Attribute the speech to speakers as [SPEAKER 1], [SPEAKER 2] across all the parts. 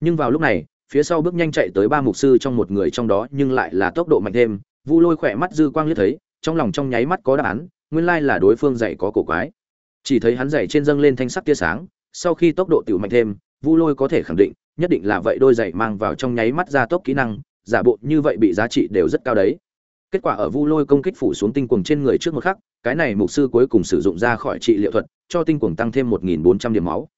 [SPEAKER 1] nhưng vào lúc này, phía sau bước nhanh chạy tới ba mục sư trong một người trong đó nhưng lại là tốc độ mạnh thêm. Vu lôi khỏe mắt dư quang liếc thấy, trong lòng trong nháy mắt có đáp án, nguyên lai là đối phương dạy có cổ quái. Chỉ thấy hắn dạy trên dâng lên thanh sắc tia sáng, sau khi tốc độ tiểu mạnh thêm, vu lôi có thể khẳng định, nhất định là vậy đôi giày mang vào trong nháy mắt ra tốc kỹ năng, giả bộ như vậy bị giá trị đều rất cao đấy. Kết quả ở vu lôi công kích phủ xuống tinh quầng trên người trước một khắc, cái này mục sư cuối cùng sử dụng ra khỏi trị liệu thuật, cho tinh quầng tăng thêm một nghìn bốn trăm điểm máu.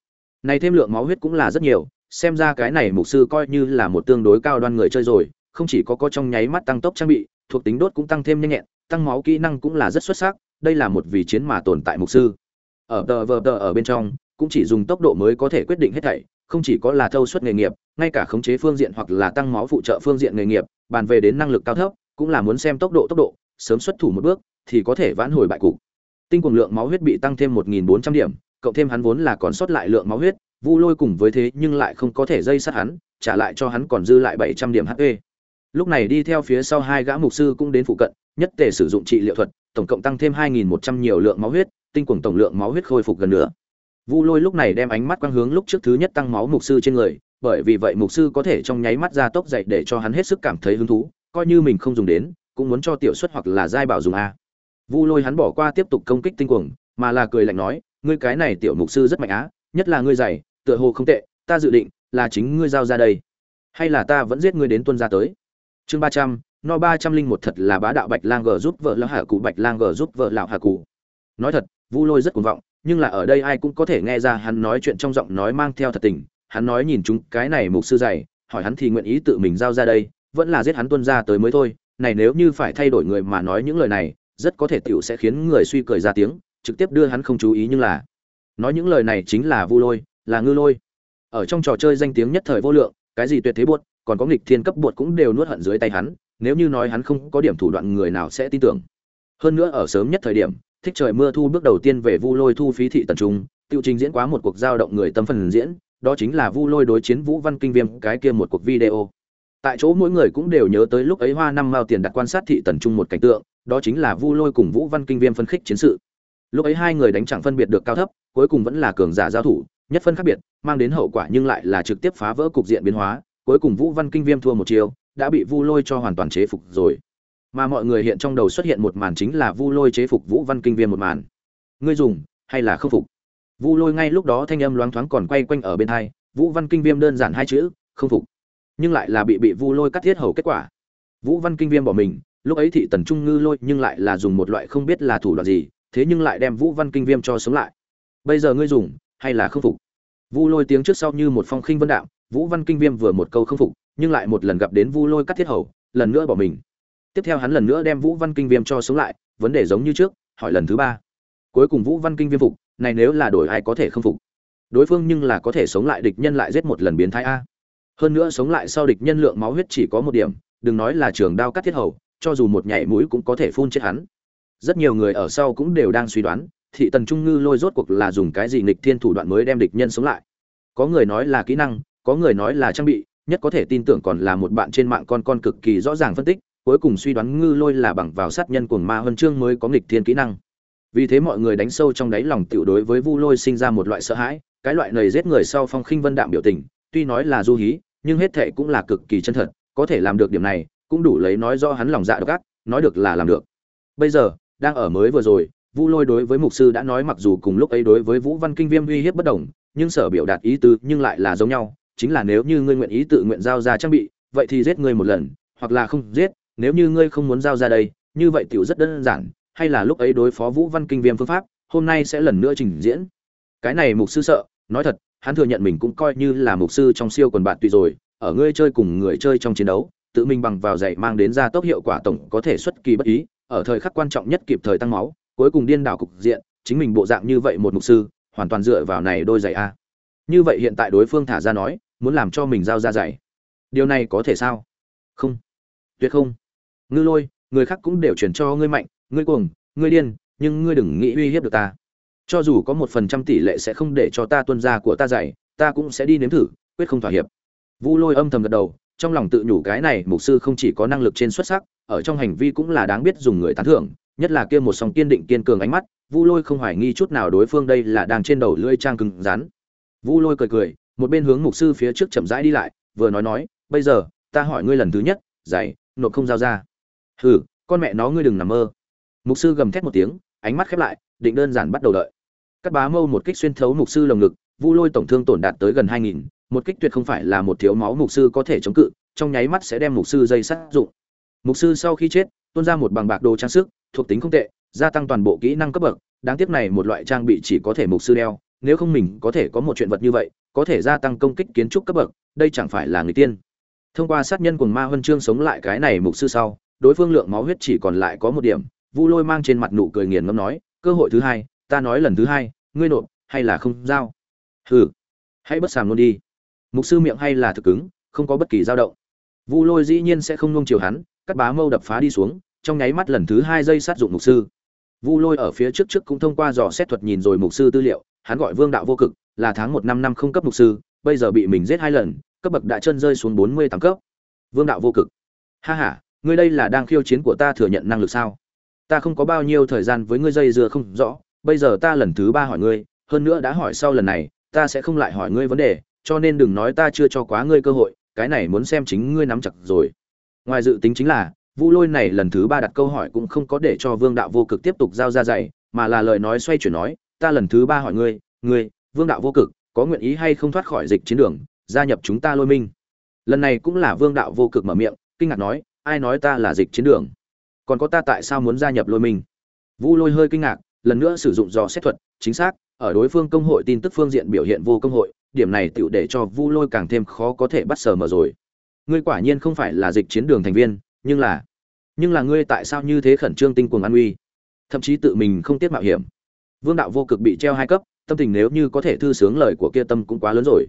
[SPEAKER 1] Này thêm lượng máu huyết cũng là rất nhiều xem ra cái này mục sư coi như là một tương đối cao đoan người chơi rồi, không chỉ có có trong nháy mắt tăng tốc trang bị, thuộc tính đốt cũng tăng thêm nhanh nhẹn, tăng máu kỹ năng cũng là rất xuất sắc, đây là một vì chiến mà tồn tại mục sư. Ở tờ vờ tờ ở bên trong, cũng chỉ dùng tốc độ mới có thể quyết định hết thảy, không chỉ có là thâu suất nghề nghiệp, ngay cả khống chế phương diện hoặc là tăng máu phụ trợ phương diện nghề nghiệp, bàn về đến năng lực cao thấp, cũng là muốn xem tốc độ tốc độ, sớm xuất thủ một bước, thì có thể vãn hồi bại cục. Tinh quần lượng máu huyết bị tăng thêm 1.400 điểm, cộng thêm hắn vốn là còn sót lại lượng máu huyết vu lôi cùng với thế nhưng lại không có thể dây sát hắn, trả lại cho hắn còn dư lại 700 điểm hp lúc này đi theo phía sau hai gã mục sư cũng đến phụ cận, nhất tề sử dụng trị liệu thuật, tổng cộng tăng thêm 2.100 nhiều lượng máu huyết, tinh cuồng tổng lượng máu huyết khôi phục gần nữa vu lôi lúc này đem ánh mắt quang hướng lúc trước thứ nhất tăng máu mục sư trên người, bởi vì vậy mục sư có thể trong nháy mắt ra tốc dậy để cho hắn hết sức cảm thấy hứng thú, coi như mình không dùng đến, cũng muốn cho tiểu suất hoặc là giai bảo dùng a. Vu lôi hắn bỏ qua tiếp tục công kích tinh cuồng, mà là cười lạnh nói, ngươi cái này tiểu mục sư rất mạnh á, nhất là ngươi dày tựa hồ không tệ, ta dự định là chính ngươi giao ra đây. Hay là ta vẫn giết ngươi đến tuân ra tới. Chương ba trăm, no ba trăm linh một thật là bá đạo bạch lang g giúp vợ lão hạ cụ bạch lang g giúp vợ lão hạ cụ nói thật, vu lôi rất cuồng vọng, nhưng là ở đây ai cũng có thể nghe ra hắn nói chuyện trong giọng nói mang theo thật tình. Hắn nói nhìn chúng cái này mục sư dày hỏi hắn thì nguyện ý tự mình giao ra đây, vẫn là giết hắn tuân ra tới mới thôi. Này nếu như phải thay đổi người mà nói những lời này, rất có thể tiểu sẽ khiến người suy cười ra tiếng, trực tiếp đưa hắn không chú ý nhưng là. Nói những lời này chính là vu lôi là ngư lôi. Ở trong trò chơi danh tiếng nhất thời vô lượng, cái gì tuyệt thế buột, còn có nghịch thiên cấp buột cũng đều nuốt hận dưới tay hắn, nếu như nói hắn không có điểm thủ đoạn người nào sẽ tin tưởng. Hơn nữa ở sớm nhất thời điểm, thích trời mưa thu bước đầu tiên về vu lôi thu phí thị tần trung, tiêu trình diễn quá một cuộc giao động người tâm phần diễn, đó chính là vu lôi đối chiến vũ văn kinh viêm cái kia một cuộc video. Tại chỗ mỗi người cũng đều nhớ tới lúc ấy hoa năm mao tiền đặt quan sát thị tần trung một cảnh tượng, đó chính là vu lôi cùng vũ văn kinh viêm phân khích chiến sự. Lúc ấy hai người đánh chẳng phân biệt được cao thấp, cuối cùng vẫn là cường giả giao thủ nhất phân khác biệt, mang đến hậu quả nhưng lại là trực tiếp phá vỡ cục diện biến hóa, cuối cùng vũ văn kinh viêm thua một chiều đã bị vu lôi cho hoàn toàn chế phục rồi. Mà mọi người hiện trong đầu xuất hiện một màn chính là vu lôi chế phục vũ văn kinh viêm một màn. Ngươi dùng, hay là không phục? Vu lôi ngay lúc đó thanh âm loáng thoáng còn quay quanh ở bên hai, vũ văn kinh viêm đơn giản hai chữ, không phục. Nhưng lại là bị bị vu lôi cắt thiết hầu kết quả. Vũ văn kinh viêm bỏ mình, lúc ấy thị tần trung ngư lôi nhưng lại là dùng một loại không biết là thủ đoạn gì, thế nhưng lại đem vũ văn kinh viêm cho sống lại. Bây giờ ngươi dùng hay là không phục? Vu lôi tiếng trước sau như một phong khinh vân đạo, vũ văn kinh viêm vừa một câu không phục, nhưng lại một lần gặp đến vu lôi cắt thiết hầu, lần nữa bỏ mình. Tiếp theo hắn lần nữa đem vũ văn kinh viêm cho sống lại, vấn đề giống như trước, hỏi lần thứ ba. Cuối cùng vũ văn kinh viêm phục, này nếu là đổi ai có thể không phục? Đối phương nhưng là có thể sống lại địch nhân lại giết một lần biến thái a. Hơn nữa sống lại sau địch nhân lượng máu huyết chỉ có một điểm, đừng nói là trường đao cắt thiết hầu, cho dù một nhảy mũi cũng có thể phun chết hắn. Rất nhiều người ở sau cũng đều đang suy đoán thị tần trung ngư lôi rốt cuộc là dùng cái gì nghịch thiên thủ đoạn mới đem địch nhân sống lại? Có người nói là kỹ năng, có người nói là trang bị, nhất có thể tin tưởng còn là một bạn trên mạng con con cực kỳ rõ ràng phân tích, cuối cùng suy đoán ngư lôi là bằng vào sát nhân cuồng ma huân chương mới có nghịch thiên kỹ năng. Vì thế mọi người đánh sâu trong đáy lòng tiểu đối với vu lôi sinh ra một loại sợ hãi, cái loại này giết người sau phong khinh vân đạm biểu tình, tuy nói là du hí, nhưng hết thệ cũng là cực kỳ chân thật, có thể làm được điểm này, cũng đủ lấy nói do hắn lòng dạ độc ác, nói được là làm được. Bây giờ, đang ở mới vừa rồi vu lôi đối với mục sư đã nói mặc dù cùng lúc ấy đối với vũ văn kinh viêm uy hiếp bất đồng, nhưng sở biểu đạt ý tứ nhưng lại là giống nhau, chính là nếu như ngươi nguyện ý tự nguyện giao ra trang bị, vậy thì giết ngươi một lần, hoặc là không giết, nếu như ngươi không muốn giao ra đây, như vậy tiểu rất đơn giản, hay là lúc ấy đối phó vũ văn kinh viêm phương pháp, hôm nay sẽ lần nữa trình diễn. Cái này mục sư sợ, nói thật, hắn thừa nhận mình cũng coi như là mục sư trong siêu quần bạn tùy rồi, ở ngươi chơi cùng người chơi trong chiến đấu, tự mình bằng vào dạy mang đến ra tốc hiệu quả tổng có thể xuất kỳ bất ý, ở thời khắc quan trọng nhất kịp thời tăng máu cuối cùng điên đảo cục diện chính mình bộ dạng như vậy một mục sư hoàn toàn dựa vào này đôi giày a. Như vậy hiện tại đối phương thả ra nói muốn làm cho mình giao ra giày. Điều này có thể sao? Không. Tuyệt không. Ngư lôi người khác cũng đều chuyển cho ngươi mạnh ngươi cuồng ngươi điên nhưng ngươi đừng nghĩ uy hiếp được ta. Cho dù có một phần trăm tỷ lệ sẽ không để cho ta tuân ra của ta giày, ta cũng sẽ đi nếm thử quyết không thỏa hiệp. Vu lôi âm thầm gật đầu trong lòng tự nhủ cái này mục sư không chỉ có năng lực trên xuất sắc ở trong hành vi cũng là đáng biết dùng người tán thưởng nhất là kia một song kiên định kiên cường ánh mắt, vu lôi không hoài nghi chút nào đối phương đây là đang trên đầu lưỡi trang cứng rắn. Vu lôi cười cười, một bên hướng mục sư phía trước chậm rãi đi lại, vừa nói nói, bây giờ, ta hỏi ngươi lần thứ nhất giày nộp không giao ra. Hừ, con mẹ nó ngươi đừng nằm mơ. Mục sư gầm thét một tiếng, ánh mắt khép lại, định đơn giản bắt đầu đợi. Cắt bá mâu một kích xuyên thấu mục sư lồng ngực, vu lôi tổng thương tổn đạt tới gần hai nghìn, một kích tuyệt không phải là một thiếu máu mục sư có thể chống cự, trong nháy mắt sẽ đem mục sư dây sắt dụng. Mục sư sau khi chết, tuôn ra một bằng bạc đồ trang sức thuộc tính không tệ, gia tăng toàn bộ kỹ năng cấp bậc, đáng tiếc này một loại trang bị chỉ có thể mục sư đeo, nếu không mình có thể có một chuyện vật như vậy, có thể gia tăng công kích kiến trúc cấp bậc, đây chẳng phải là người tiên. Thông qua sát nhân cùng ma huân chương sống lại cái này mục sư sau, đối phương lượng máu huyết chỉ còn lại có một điểm, vu lôi mang trên mặt nụ cười nghiền ngẫm nói, cơ hội thứ hai, ta nói lần thứ hai, ngươi nộp, hay là không giao? Hừ, hãy bất sàm luôn đi. Mục sư miệng hay là thực cứng, không có bất kỳ dao động. Vu lôi dĩ nhiên sẽ không nung chiều hắn, cắt bá mâu đập phá đi xuống trong nháy mắt lần thứ hai dây sát dụng mục sư. Vu lôi ở phía trước trước cũng thông qua dò xét thuật nhìn rồi mục sư tư liệu, hắn gọi vương đạo vô cực, là tháng một năm năm không cấp mục sư, bây giờ bị mình giết hai lần, cấp bậc đã chân rơi xuống bốn mươi tám cấp. Vương đạo vô cực. Ha ha, ngươi đây là đang khiêu chiến của ta thừa nhận năng lực sao? Ta không có bao nhiêu thời gian với ngươi dây dưa không rõ, bây giờ ta lần thứ ba hỏi ngươi, hơn nữa đã hỏi sau lần này, ta sẽ không lại hỏi ngươi vấn đề, cho nên đừng nói ta chưa cho quá ngươi cơ hội, cái này muốn xem chính ngươi nắm chặt rồi. Ngoài dự tính chính là vu lôi này lần thứ ba đặt câu hỏi cũng không có để cho vương đạo vô cực tiếp tục giao ra dạy, mà là lời nói xoay chuyển nói, ta lần thứ ba hỏi ngươi ngươi, vương đạo vô cực, có nguyện ý hay không thoát khỏi dịch chiến đường, gia nhập chúng ta lôi minh? Lần này cũng là vương đạo vô cực mở miệng, kinh ngạc nói, ai nói ta là dịch chiến đường? Còn có ta tại sao muốn gia nhập lôi minh? Vu lôi hơi kinh ngạc, lần nữa sử dụng dò xét thuật, chính xác, ở đối phương công hội tin tức phương diện biểu hiện vô công hội, điểm này tựu để cho vu lôi càng thêm khó có thể bắt sờ mở rồi. Ngươi quả nhiên không phải là dịch chiến đường thành viên nhưng là nhưng là ngươi tại sao như thế khẩn trương tinh cuồng an uy? Thậm chí tự mình không tiết mạo hiểm. Vương đạo vô cực bị treo hai cấp, tâm tình nếu như có thể thư sướng lời của kia tâm cũng quá lớn rồi.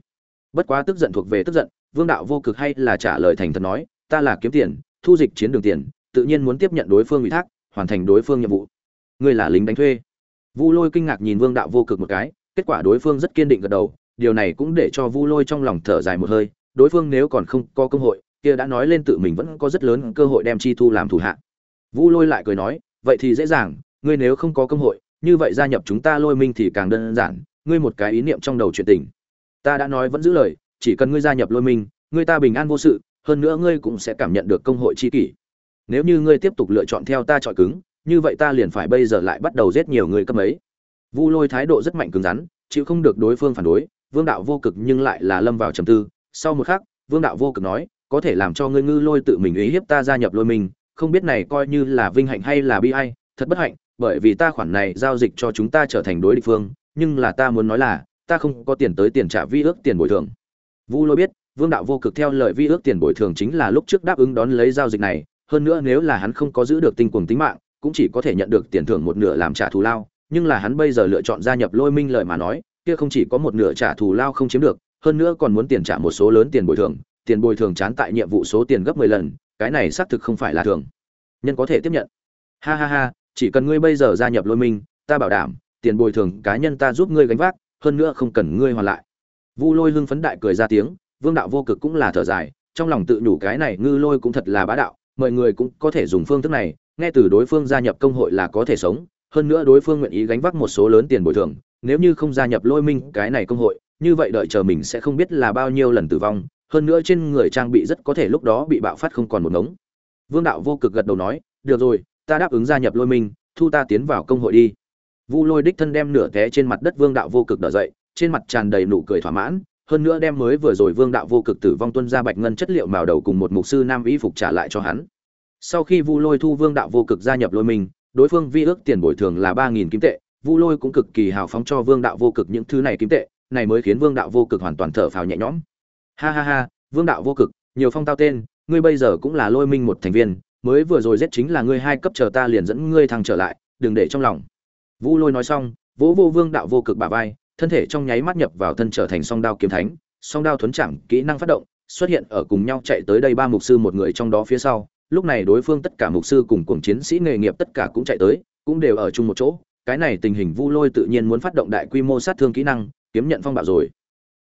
[SPEAKER 1] Bất quá tức giận thuộc về tức giận, vương đạo vô cực hay là trả lời thành thật nói, ta là kiếm tiền, thu dịch chiến đường tiền, tự nhiên muốn tiếp nhận đối phương ủy thác, hoàn thành đối phương nhiệm vụ. Ngươi là lính đánh thuê. Vu lôi kinh ngạc nhìn vương đạo vô cực một cái, kết quả đối phương rất kiên định gật đầu, điều này cũng để cho vu lôi trong lòng thở dài một hơi, đối phương nếu còn không có cơ hội kia đã nói lên tự mình vẫn có rất lớn cơ hội đem chi thu làm thủ hạ. Vu lôi lại cười nói, vậy thì dễ dàng, ngươi nếu không có cơ hội, như vậy gia nhập chúng ta lôi minh thì càng đơn giản, ngươi một cái ý niệm trong đầu chuyện tình. Ta đã nói vẫn giữ lời, chỉ cần ngươi gia nhập lôi minh, ngươi ta bình an vô sự, hơn nữa ngươi cũng sẽ cảm nhận được công hội chi kỷ. Nếu như ngươi tiếp tục lựa chọn theo ta chọi cứng, như vậy ta liền phải bây giờ lại bắt đầu giết nhiều người cấp ấy vu lôi thái độ rất mạnh cứng rắn, chịu không được đối phương phản đối, vương đạo vô cực nhưng lại là lâm vào trầm tư. Sau một khắc, vương đạo vô cực nói có thể làm cho ngươi ngư lôi tự mình ý hiếp ta gia nhập lôi mình, không biết này coi như là vinh hạnh hay là bi ai, thật bất hạnh, bởi vì ta khoản này giao dịch cho chúng ta trở thành đối địch phương, nhưng là ta muốn nói là, ta không có tiền tới tiền trả vi ước tiền bồi thường. Vu lôi biết, vương đạo vô cực theo lời vi ước tiền bồi thường chính là lúc trước đáp ứng đón lấy giao dịch này, hơn nữa nếu là hắn không có giữ được tinh cuồng tính mạng, cũng chỉ có thể nhận được tiền thưởng một nửa làm trả thù lao, nhưng là hắn bây giờ lựa chọn gia nhập lôi minh lời mà nói, kia không chỉ có một nửa trả thù lao không chiếm được, hơn nữa còn muốn tiền trả một số lớn tiền bồi thường tiền bồi thường chán tại nhiệm vụ số tiền gấp mười lần, cái này xác thực không phải là thường. Nhân có thể tiếp nhận. Ha ha ha, chỉ cần ngươi bây giờ gia nhập lôi minh, ta bảo đảm, tiền bồi thường cá nhân ta giúp ngươi gánh vác, hơn nữa không cần ngươi hoàn lại. Vu lôi hưng phấn đại cười ra tiếng, vương đạo vô cực cũng là thở dài, trong lòng tự nhủ cái này ngư lôi cũng thật là bá đạo, mọi người cũng có thể dùng phương thức này, nghe từ đối phương gia nhập công hội là có thể sống, hơn nữa đối phương nguyện ý gánh vác một số lớn tiền bồi thường, nếu như không gia nhập lôi minh cái này công hội, như vậy đợi chờ mình sẽ không biết là bao nhiêu lần tử vong hơn nữa trên người trang bị rất có thể lúc đó bị bạo phát không còn một ngống. Vương đạo vô cực gật đầu nói, được rồi, ta đáp ứng gia nhập lôi minh, thu ta tiến vào công hội đi. Vu lôi đích thân đem nửa té trên mặt đất vương đạo vô cực đỡ dậy, trên mặt tràn đầy nụ cười thỏa mãn, hơn nữa đem mới vừa rồi vương đạo vô cực tử vong tuân ra bạch ngân chất liệu màu đầu cùng một mục sư nam y phục trả lại cho hắn. Sau khi vu lôi thu vương đạo vô cực gia nhập lôi minh, đối phương vi ước tiền bồi thường là ba nghìn kim tệ, vu lôi cũng cực kỳ hào phóng cho vương đạo vô cực những thứ này kim tệ, này mới khiến vương đạo vô cực hoàn toàn thở phào nhẹ nhõm ha ha ha, vương đạo vô cực, nhiều phong tao tên, ngươi bây giờ cũng là lôi minh một thành viên, mới vừa rồi giết chính là ngươi hai cấp chờ ta liền dẫn ngươi thăng trở lại, đừng để trong lòng. Vu lôi nói xong, vỗ vô vương đạo vô cực bả vai, thân thể trong nháy mắt nhập vào thân trở thành song đao kiếm thánh, song đao thuấn chạm, kỹ năng phát động, xuất hiện ở cùng nhau chạy tới đây ba mục sư một người trong đó phía sau. Lúc này đối phương tất cả mục sư cùng cuồng chiến sĩ nghề nghiệp tất cả cũng chạy tới, cũng đều ở chung một chỗ. Cái này tình hình vu lôi tự nhiên muốn phát động đại quy mô sát thương kỹ năng, kiếm nhận phong bạo rồi.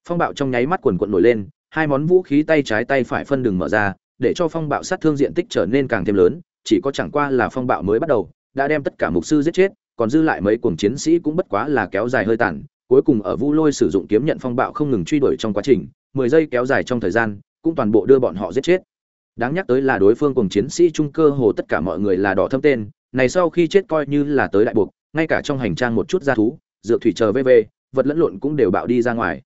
[SPEAKER 1] Phong bạo trong nháy mắt quần quận nổi lên hai món vũ khí tay trái tay phải phân đường mở ra, để cho phong bạo sát thương diện tích trở nên càng thêm lớn, chỉ có chẳng qua là phong bạo mới bắt đầu, đã đem tất cả mục sư giết chết, còn dư lại mấy cuồng chiến sĩ cũng bất quá là kéo dài hơi tàn, cuối cùng ở vu lôi sử dụng kiếm nhận phong bạo không ngừng truy đuổi trong quá trình, mười giây kéo dài trong thời gian, cũng toàn bộ đưa bọn họ giết chết. Đáng nhắc tới là đối phương cùng chiến sĩ trung cơ hồ tất cả mọi người là đỏ thâm tên, này sau khi chết coi như là tới đại buộc, ngay cả trong hành trang một chút gia thú, dược thủy chờ vv vật lẫn lộn cũng đều bạo đi ra ngoài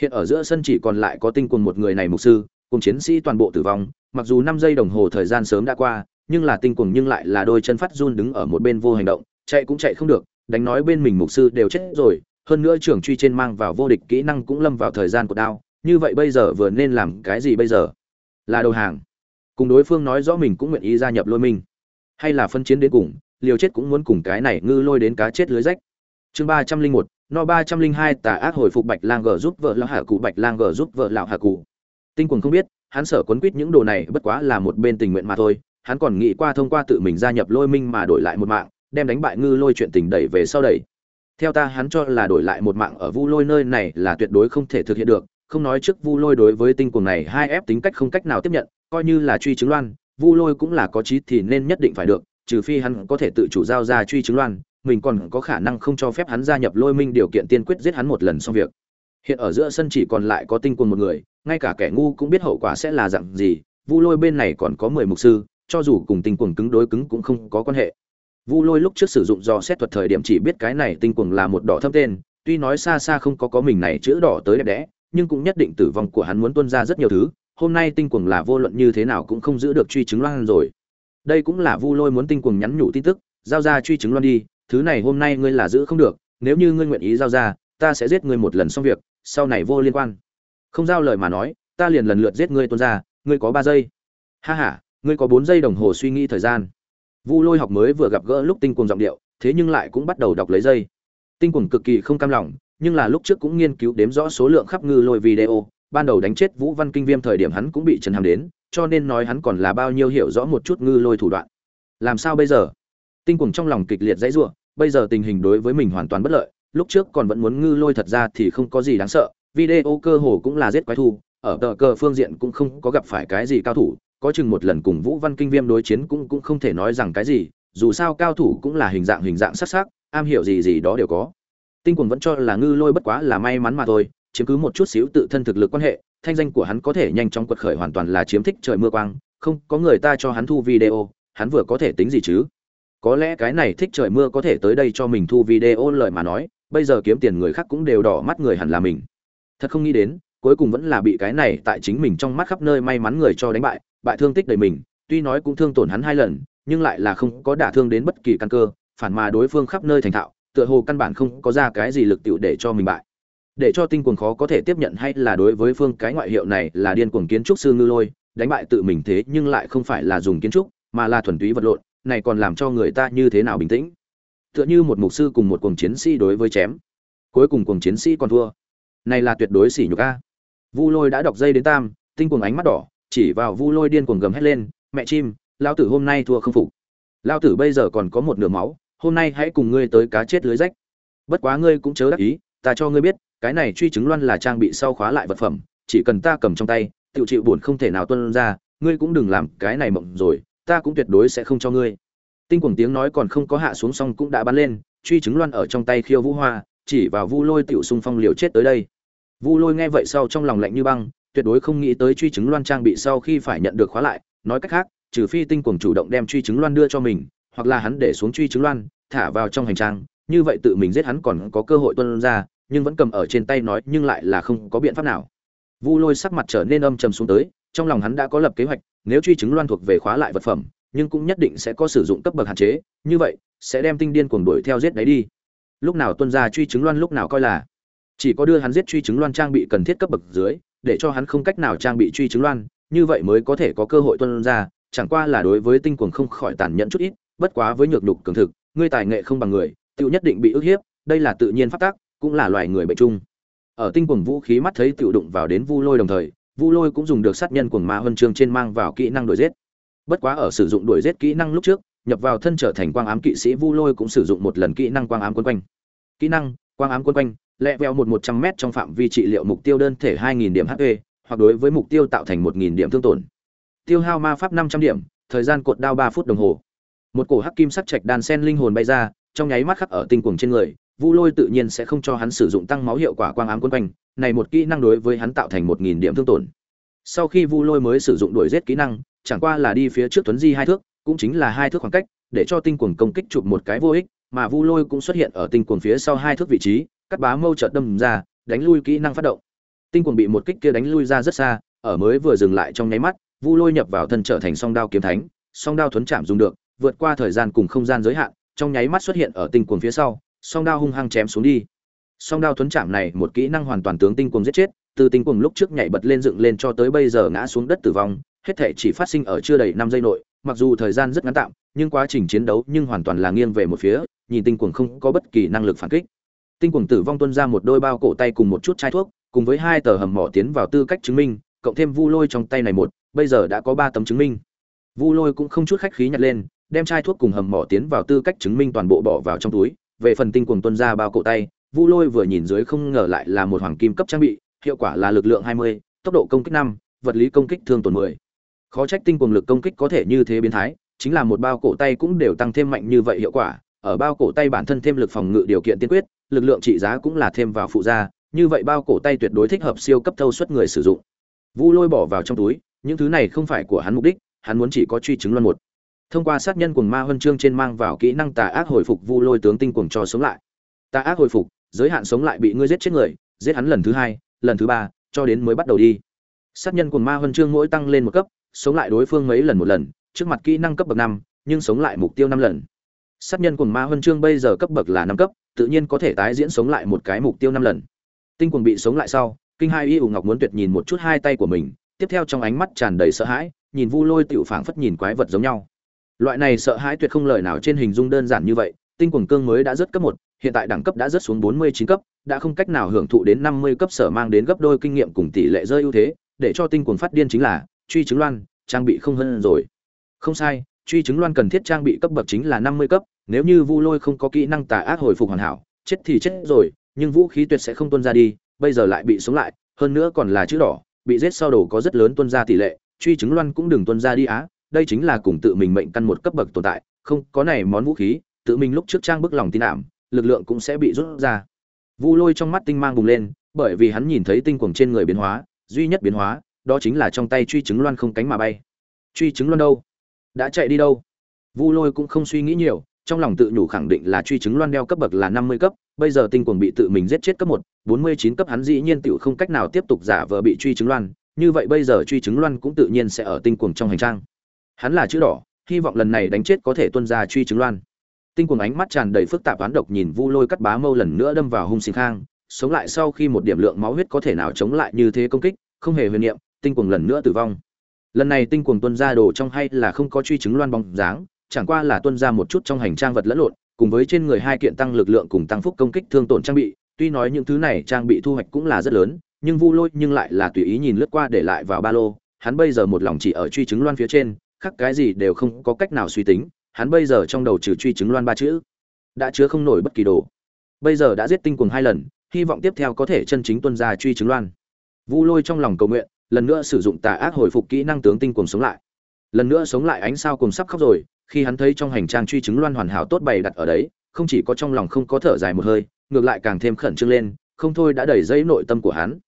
[SPEAKER 1] hiện ở giữa sân chỉ còn lại có tinh quân một người này mục sư, cùng chiến sĩ toàn bộ tử vong, mặc dù năm giây đồng hồ thời gian sớm đã qua, nhưng là tinh cuồng nhưng lại là đôi chân phát run đứng ở một bên vô hành động, chạy cũng chạy không được, đánh nói bên mình mục sư đều chết rồi, hơn nữa trưởng truy trên mang vào vô địch kỹ năng cũng lâm vào thời gian của đao, như vậy bây giờ vừa nên làm cái gì bây giờ? Là đầu hàng. Cùng đối phương nói rõ mình cũng nguyện ý gia nhập lôi minh. Hay là phân chiến đến cùng, liều chết cũng muốn cùng cái này ngư lôi đến cá chết lưới rách. Chương ba trăm linh một no ba trăm linh hai tà ác hồi phục bạch lang g giúp vợ lão hạ cụ bạch lang g giúp vợ lão hạ cụ tinh quần không biết, hắn sở quấn quýt những đồ này bất quá là một bên tình nguyện mà thôi. Hắn còn nghĩ qua thông qua tự mình gia nhập lôi minh mà đổi lại một mạng, đem đánh bại ngư lôi chuyện tình đẩy về sau đẩy. Theo ta, hắn cho là đổi lại một mạng ở vu lôi nơi này là tuyệt đối không thể thực hiện được. Không nói trước vu lôi đối với tinh cuồng này hai ép tính cách không cách nào tiếp nhận, coi như là truy chứng loan vu lôi cũng là có trí thì nên nhất định phải được trừ phi hắn có thể tự chủ giao ra truy chứng loan, mình còn có khả năng không cho phép hắn gia nhập lôi minh điều kiện tiên quyết giết hắn một lần xong việc. Hiện ở giữa sân chỉ còn lại có tinh quân một người, ngay cả kẻ ngu cũng biết hậu quả sẽ là dạng gì, vu lôi bên này còn có mười mục sư, cho dù cùng tinh Quần cứng đối cứng cũng không có quan hệ. Vu lôi lúc trước sử dụng do xét thuật thời điểm chỉ biết cái này tinh Quần là một đỏ thâm tên, tuy nói xa xa không có có mình này chữ đỏ tới đẹp đẽ, nhưng cũng nhất định tử vong của hắn muốn tuân ra rất nhiều thứ, hôm nay tinh Quần là vô luận như thế nào cũng không giữ được truy chứng loan rồi đây cũng là vu lôi muốn tinh cuồng nhắn nhủ tin tức, giao ra truy chứng loan đi, thứ này hôm nay ngươi là giữ không được, nếu như ngươi nguyện ý giao ra, ta sẽ giết ngươi một lần xong việc, sau này vô liên quan. Không giao lời mà nói, ta liền lần lượt giết ngươi tuôn ra, ngươi có ba giây. Ha ha, ngươi có bốn giây đồng hồ suy nghĩ thời gian. Vu lôi học mới vừa gặp gỡ lúc tinh cuồng giọng điệu, thế nhưng lại cũng bắt đầu đọc lấy dây tinh cuồng cực kỳ không cam lòng, nhưng là lúc trước cũng nghiên cứu đếm rõ số lượng khắp ngư lôi video, ban đầu đánh chết vũ văn kinh viêm thời điểm hắn cũng bị trần hàm đến cho nên nói hắn còn là bao nhiêu hiểu rõ một chút ngư lôi thủ đoạn. Làm sao bây giờ? Tinh cuồng trong lòng kịch liệt dãy giụa bây giờ tình hình đối với mình hoàn toàn bất lợi, lúc trước còn vẫn muốn ngư lôi thật ra thì không có gì đáng sợ, video cơ hồ cũng là giết quái thu ở tờ cờ phương diện cũng không có gặp phải cái gì cao thủ, có chừng một lần cùng vũ văn kinh viêm đối chiến cũng cũng không thể nói rằng cái gì, dù sao cao thủ cũng là hình dạng hình dạng sắc sắc, am hiểu gì gì đó đều có. Tinh quần vẫn cho là ngư lôi bất quá là may mắn mà thôi, chiếm cứ một chút xíu tự thân thực lực quan hệ thanh danh của hắn có thể nhanh chóng quật khởi hoàn toàn là chiếm thích trời mưa quang, không, có người ta cho hắn thu video, hắn vừa có thể tính gì chứ? Có lẽ cái này thích trời mưa có thể tới đây cho mình thu video lời mà nói, bây giờ kiếm tiền người khác cũng đều đỏ mắt người hẳn là mình. Thật không nghĩ đến, cuối cùng vẫn là bị cái này tại chính mình trong mắt khắp nơi may mắn người cho đánh bại bại thương tích đầy mình, tuy nói cũng thương tổn hắn hai lần, nhưng lại là không có đả thương đến bất kỳ căn cơ, phản mà đối phương khắp nơi thành thạo, tựa hồ căn bản không có ra cái gì lực tiểu để cho mình bại để cho tinh cuồng khó có thể tiếp nhận hay là đối với phương cái ngoại hiệu này là điên cuồng kiến trúc sư ngư lôi, đánh bại tự mình thế nhưng lại không phải là dùng kiến trúc, mà là thuần túy vật lộn, này còn làm cho người ta như thế nào bình tĩnh? Tựa như một mục sư cùng một cuồng chiến sĩ đối với chém. Cuối cùng cuồng chiến sĩ còn thua. Này là tuyệt đối sỉ nhục a. Vu lôi đã đọc dây đến tam, tinh cuồng ánh mắt đỏ, chỉ vào vu lôi điên cuồng gầm hét lên, mẹ chim lao tử hôm nay thua không phục. Lao tử bây giờ còn có một nửa máu, hôm nay hãy cùng ngươi tới cá chết lưới rách. Bất quá ngươi cũng chớ đắc ý, ta cho ngươi biết cái này truy chứng loan là trang bị sau khóa lại vật phẩm, chỉ cần ta cầm trong tay tự chịu buồn không thể nào tuân ra, ngươi cũng đừng làm cái này mộng rồi, ta cũng tuyệt đối sẽ không cho ngươi. Tinh cuồng tiếng nói còn không có hạ xuống xong cũng đã bắn lên, truy chứng loan ở trong tay khiêu vũ hoa, chỉ vào vu lôi tiểu xung phong liều chết tới đây. Vu lôi nghe vậy sau trong lòng lạnh như băng, tuyệt đối không nghĩ tới truy chứng loan trang bị sau khi phải nhận được khóa lại, nói cách khác, trừ phi tinh cuồng chủ động đem truy chứng loan đưa cho mình, hoặc là hắn để xuống truy chứng loan, thả vào trong hành trang, như vậy tự mình giết hắn còn có cơ hội tuân ra nhưng vẫn cầm ở trên tay nói nhưng lại là không có biện pháp nào. Vu lôi sắc mặt trở nên âm trầm xuống tới, trong lòng hắn đã có lập kế hoạch, nếu truy chứng loan thuộc về khóa lại vật phẩm, nhưng cũng nhất định sẽ có sử dụng cấp bậc hạn chế, như vậy, sẽ đem tinh điên cuồng đuổi theo giết đấy đi. Lúc nào tuân ra truy chứng loan lúc nào coi là. Chỉ có đưa hắn giết truy chứng loan trang bị cần thiết cấp bậc dưới, để cho hắn không cách nào trang bị truy chứng loan, như vậy mới có thể có cơ hội tuân ra, chẳng qua là đối với tinh cuồng không khỏi tàn nhẫn chút ít, bất quá với nhược đục cường thực, ngươi tài nghệ không bằng người tự nhất định bị ức hiếp, đây là tự nhiên phát tác cũng là loài người bệnh chung. Ở tinh cuồng vũ khí mắt thấy tự đụng vào đến vu lôi đồng thời, vu lôi cũng dùng được sát nhân cuồng ma huân chương trên mang vào kỹ năng đuổi giết. Bất quá ở sử dụng đuổi giết kỹ năng lúc trước, nhập vào thân trở thành quang ám kỵ sĩ vu lôi cũng sử dụng một lần kỹ năng quang ám quân quanh. Kỹ năng, quang ám quân quanh, lẹ veo một một trăm m trong phạm vi trị liệu mục tiêu đơn thể hai nghìn điểm hp hoặc đối với mục tiêu tạo thành một nghìn điểm thương tổn. Tiêu hao ma pháp năm trăm điểm, thời gian cột đao ba phút đồng hồ. Một cổ hắc kim sắc trạch đàn sen linh hồn bay ra, trong nháy mắt khắc ở tinh cuồng trên người vu lôi tự nhiên sẽ không cho hắn sử dụng tăng máu hiệu quả quang ám quân quanh, này một kỹ năng đối với hắn tạo thành một nghìn điểm thương tổn. Sau khi vu lôi mới sử dụng đuổi giết kỹ năng, chẳng qua là đi phía trước tuấn di hai thước, cũng chính là hai thước khoảng cách, để cho tinh cuồng công kích chụp một cái vô ích, mà vu lôi cũng xuất hiện ở tinh cuồng phía sau hai thước vị trí, cắt bá mâu trợt đâm ra, đánh lui kỹ năng phát động. Tinh cuồng bị một kích kia đánh lui ra rất xa, ở mới vừa dừng lại trong nháy mắt, vu lôi nhập vào thân trở thành song đao kiếm thánh, song đao thuấn chạm dùng được, vượt qua thời gian cùng không gian giới hạn, trong nháy mắt xuất hiện ở tinh cuồng phía sau song đao hung hăng chém xuống đi. Song đao thuấn chạm này một kỹ năng hoàn toàn tướng tinh cuồng giết chết, từ tinh cuồng lúc trước nhảy bật lên dựng lên cho tới bây giờ ngã xuống đất tử vong, hết thể chỉ phát sinh ở chưa đầy năm giây nội, mặc dù thời gian rất ngắn tạm, nhưng quá trình chiến đấu nhưng hoàn toàn là nghiêng về một phía, nhìn tinh cuồng không có bất kỳ năng lực phản kích. Tinh cuồng tử vong tuân ra một đôi bao cổ tay cùng một chút chai thuốc, cùng với hai tờ hầm mỏ tiến vào tư cách chứng minh, cộng thêm vu lôi trong tay này một, bây giờ đã có ba tấm chứng minh. Vu lôi cũng không chút khách khí nhặt lên, đem chai thuốc cùng hầm mỏ tiến vào tư cách chứng minh toàn bộ bỏ vào trong túi về phần tinh cuồng tuân ra bao cổ tay vu lôi vừa nhìn dưới không ngờ lại là một hoàng kim cấp trang bị hiệu quả là lực lượng 20, tốc độ công kích 5, vật lý công kích thương tổn 10. Khó trách tinh cuồng lực công kích có thể như thế biến thái, chính là một bao cổ tay cũng đều tăng thêm mạnh như vậy hiệu quả, ở bao cổ tay bản thân thêm lực phòng ngự điều kiện tiên quyết, lực lượng trị giá cũng là thêm vào phụ gia, như vậy bao cổ tay tuyệt đối thích hợp siêu cấp thâu suất người sử dụng. Vu Lôi bỏ vào trong túi, những thứ này không phải của hắn mục đích, hắn muốn chỉ có truy chứng luân một. Thông qua sát nhân cuồng ma huân chương trên mang vào kỹ năng tà ác hồi phục Vu Lôi tướng tinh cuồng cho sống lại. Tà ác hồi phục, giới hạn sống lại bị ngươi giết chết người, giết hắn lần thứ hai, lần thứ ba cho đến mới bắt đầu đi. Sát nhân cuồng ma huân chương mỗi tăng lên một cấp sống lại đối phương mấy lần một lần trước mặt kỹ năng cấp bậc năm nhưng sống lại mục tiêu năm lần. Sát nhân cuồng ma huân chương bây giờ cấp bậc là năm cấp tự nhiên có thể tái diễn sống lại một cái mục tiêu năm lần. Tinh cuồng bị sống lại sau kinh hai y ủ ngọc muốn tuyệt nhìn một chút hai tay của mình tiếp theo trong ánh mắt tràn đầy sợ hãi nhìn vu lôi tiểu phảng phất nhìn quái vật giống nhau loại này sợ hãi tuyệt không lời nào trên hình dung đơn giản như vậy tinh quần cương mới đã rất cấp một hiện tại đẳng cấp đã rất xuống 49 cấp, đã không cách nào hưởng thụ đến 50 cấp sở mang đến gấp đôi kinh nghiệm cùng tỷ lệ rơi ưu thế, để cho tinh cuồng phát điên chính là truy chứng loan, trang bị không hơn rồi. Không sai, truy chứng loan cần thiết trang bị cấp bậc chính là 50 cấp, nếu như Vu Lôi không có kỹ năng tà ác hồi phục hoàn hảo, chết thì chết rồi, nhưng vũ khí tuyệt sẽ không tuôn ra đi, bây giờ lại bị sống lại, hơn nữa còn là chữ đỏ, bị giết sau đầu có rất lớn tuôn ra tỷ lệ, truy chứng loan cũng đừng tuôn ra đi á, đây chính là cùng tự mình mệnh căn một cấp bậc tồn tại, không, có này món vũ khí, tự mình lúc trước trang bức lòng tin ảm, lực lượng cũng sẽ bị rút ra. Vu lôi trong mắt tinh mang bùng lên bởi vì hắn nhìn thấy tinh quầng trên người biến hóa duy nhất biến hóa đó chính là trong tay truy chứng loan không cánh mà bay. Truy chứng loan đâu? Đã chạy đi đâu? Vu lôi cũng không suy nghĩ nhiều trong lòng tự nhủ khẳng định là truy chứng loan đeo cấp bậc là năm mươi cấp bây giờ tinh quầng bị tự mình giết chết cấp một bốn mươi chín cấp hắn dĩ nhiên tự không cách nào tiếp tục giả vờ bị truy chứng loan như vậy bây giờ truy chứng loan cũng tự nhiên sẽ ở tinh quầng trong hành trang hắn là chữ đỏ, hy vọng lần này đánh chết có thể tuân ra truy chứng loan. Tinh cuồng ánh mắt tràn đầy phức tạp oán độc nhìn vu lôi cắt bá mâu lần nữa đâm vào hung sinh khang, sống lại sau khi một điểm lượng máu huyết có thể nào chống lại như thế công kích, không hề huyền niệm, tinh cuồng lần nữa tử vong. Lần này tinh cuồng tuân ra đồ trong hay là không có truy chứng loan bóng dáng, chẳng qua là tuân ra một chút trong hành trang vật lẫn lộn, cùng với trên người hai kiện tăng lực lượng cùng tăng phúc công kích thương tổn trang bị, tuy nói những thứ này trang bị thu hoạch cũng là rất lớn, nhưng vu lôi nhưng lại là tùy ý nhìn lướt qua để lại vào ba lô, hắn bây giờ một lòng chỉ ở truy chứng loan phía trên khác cái gì đều không có cách nào suy tính, hắn bây giờ trong đầu trừ truy chứng loan ba chữ, đã chứa không nổi bất kỳ đồ. Bây giờ đã giết tinh cuồng hai lần, hy vọng tiếp theo có thể chân chính tuân ra truy chứng loan. Vu lôi trong lòng cầu nguyện, lần nữa sử dụng tà ác hồi phục kỹ năng tướng tinh cuồng sống lại. Lần nữa sống lại ánh sao cùng sắp khóc rồi, khi hắn thấy trong hành trang truy chứng loan hoàn hảo tốt bày đặt ở đấy, không chỉ có trong lòng không có thở dài một hơi, ngược lại càng thêm khẩn trương lên, không thôi đã đẩy dây nội tâm của hắn.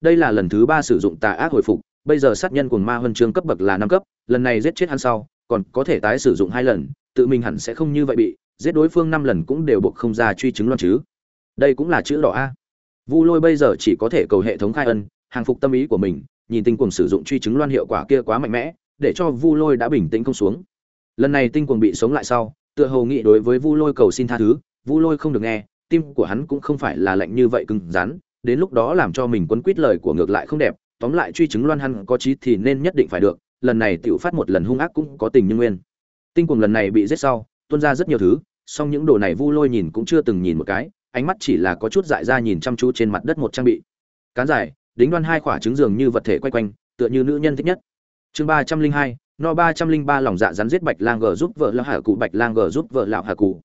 [SPEAKER 1] Đây là lần thứ ba sử dụng tà ác hồi phục, bây giờ sát nhân cùng ma huân chương cấp bậc là năm cấp lần này giết chết hắn sau, còn có thể tái sử dụng hai lần, tự mình hẳn sẽ không như vậy bị giết đối phương năm lần cũng đều buộc không ra truy chứng loan chứ. Đây cũng là chữ đỏ a. Vu lôi bây giờ chỉ có thể cầu hệ thống khai ân, hàng phục tâm ý của mình, nhìn tinh cuồng sử dụng truy chứng loan hiệu quả kia quá mạnh mẽ, để cho vu lôi đã bình tĩnh không xuống. Lần này tinh cuồng bị sống lại sau, tựa hồ nghĩ đối với vu lôi cầu xin tha thứ, vu lôi không được nghe, tim của hắn cũng không phải là lạnh như vậy cứng rắn, đến lúc đó làm cho mình quấn quýt lời của ngược lại không đẹp, tóm lại truy chứng loan hắn có chí thì nên nhất định phải được lần này tiểu phát một lần hung ác cũng có tình như nguyên. Tinh cuồng lần này bị giết sau, tuôn ra rất nhiều thứ, song những đồ này Vu Lôi nhìn cũng chưa từng nhìn một cái, ánh mắt chỉ là có chút dại ra nhìn chăm chú trên mặt đất một trang bị. Cán dài, đính đoan hai quả trứng giường như vật thể quay quanh, tựa như nữ nhân thích nhất. Chương ba trăm linh hai, no ba trăm linh ba lòng dạ rắn giết Bạch Lang G giúp vợ lão hạ cụ Bạch Lang G giúp vợ lão hạ cụ.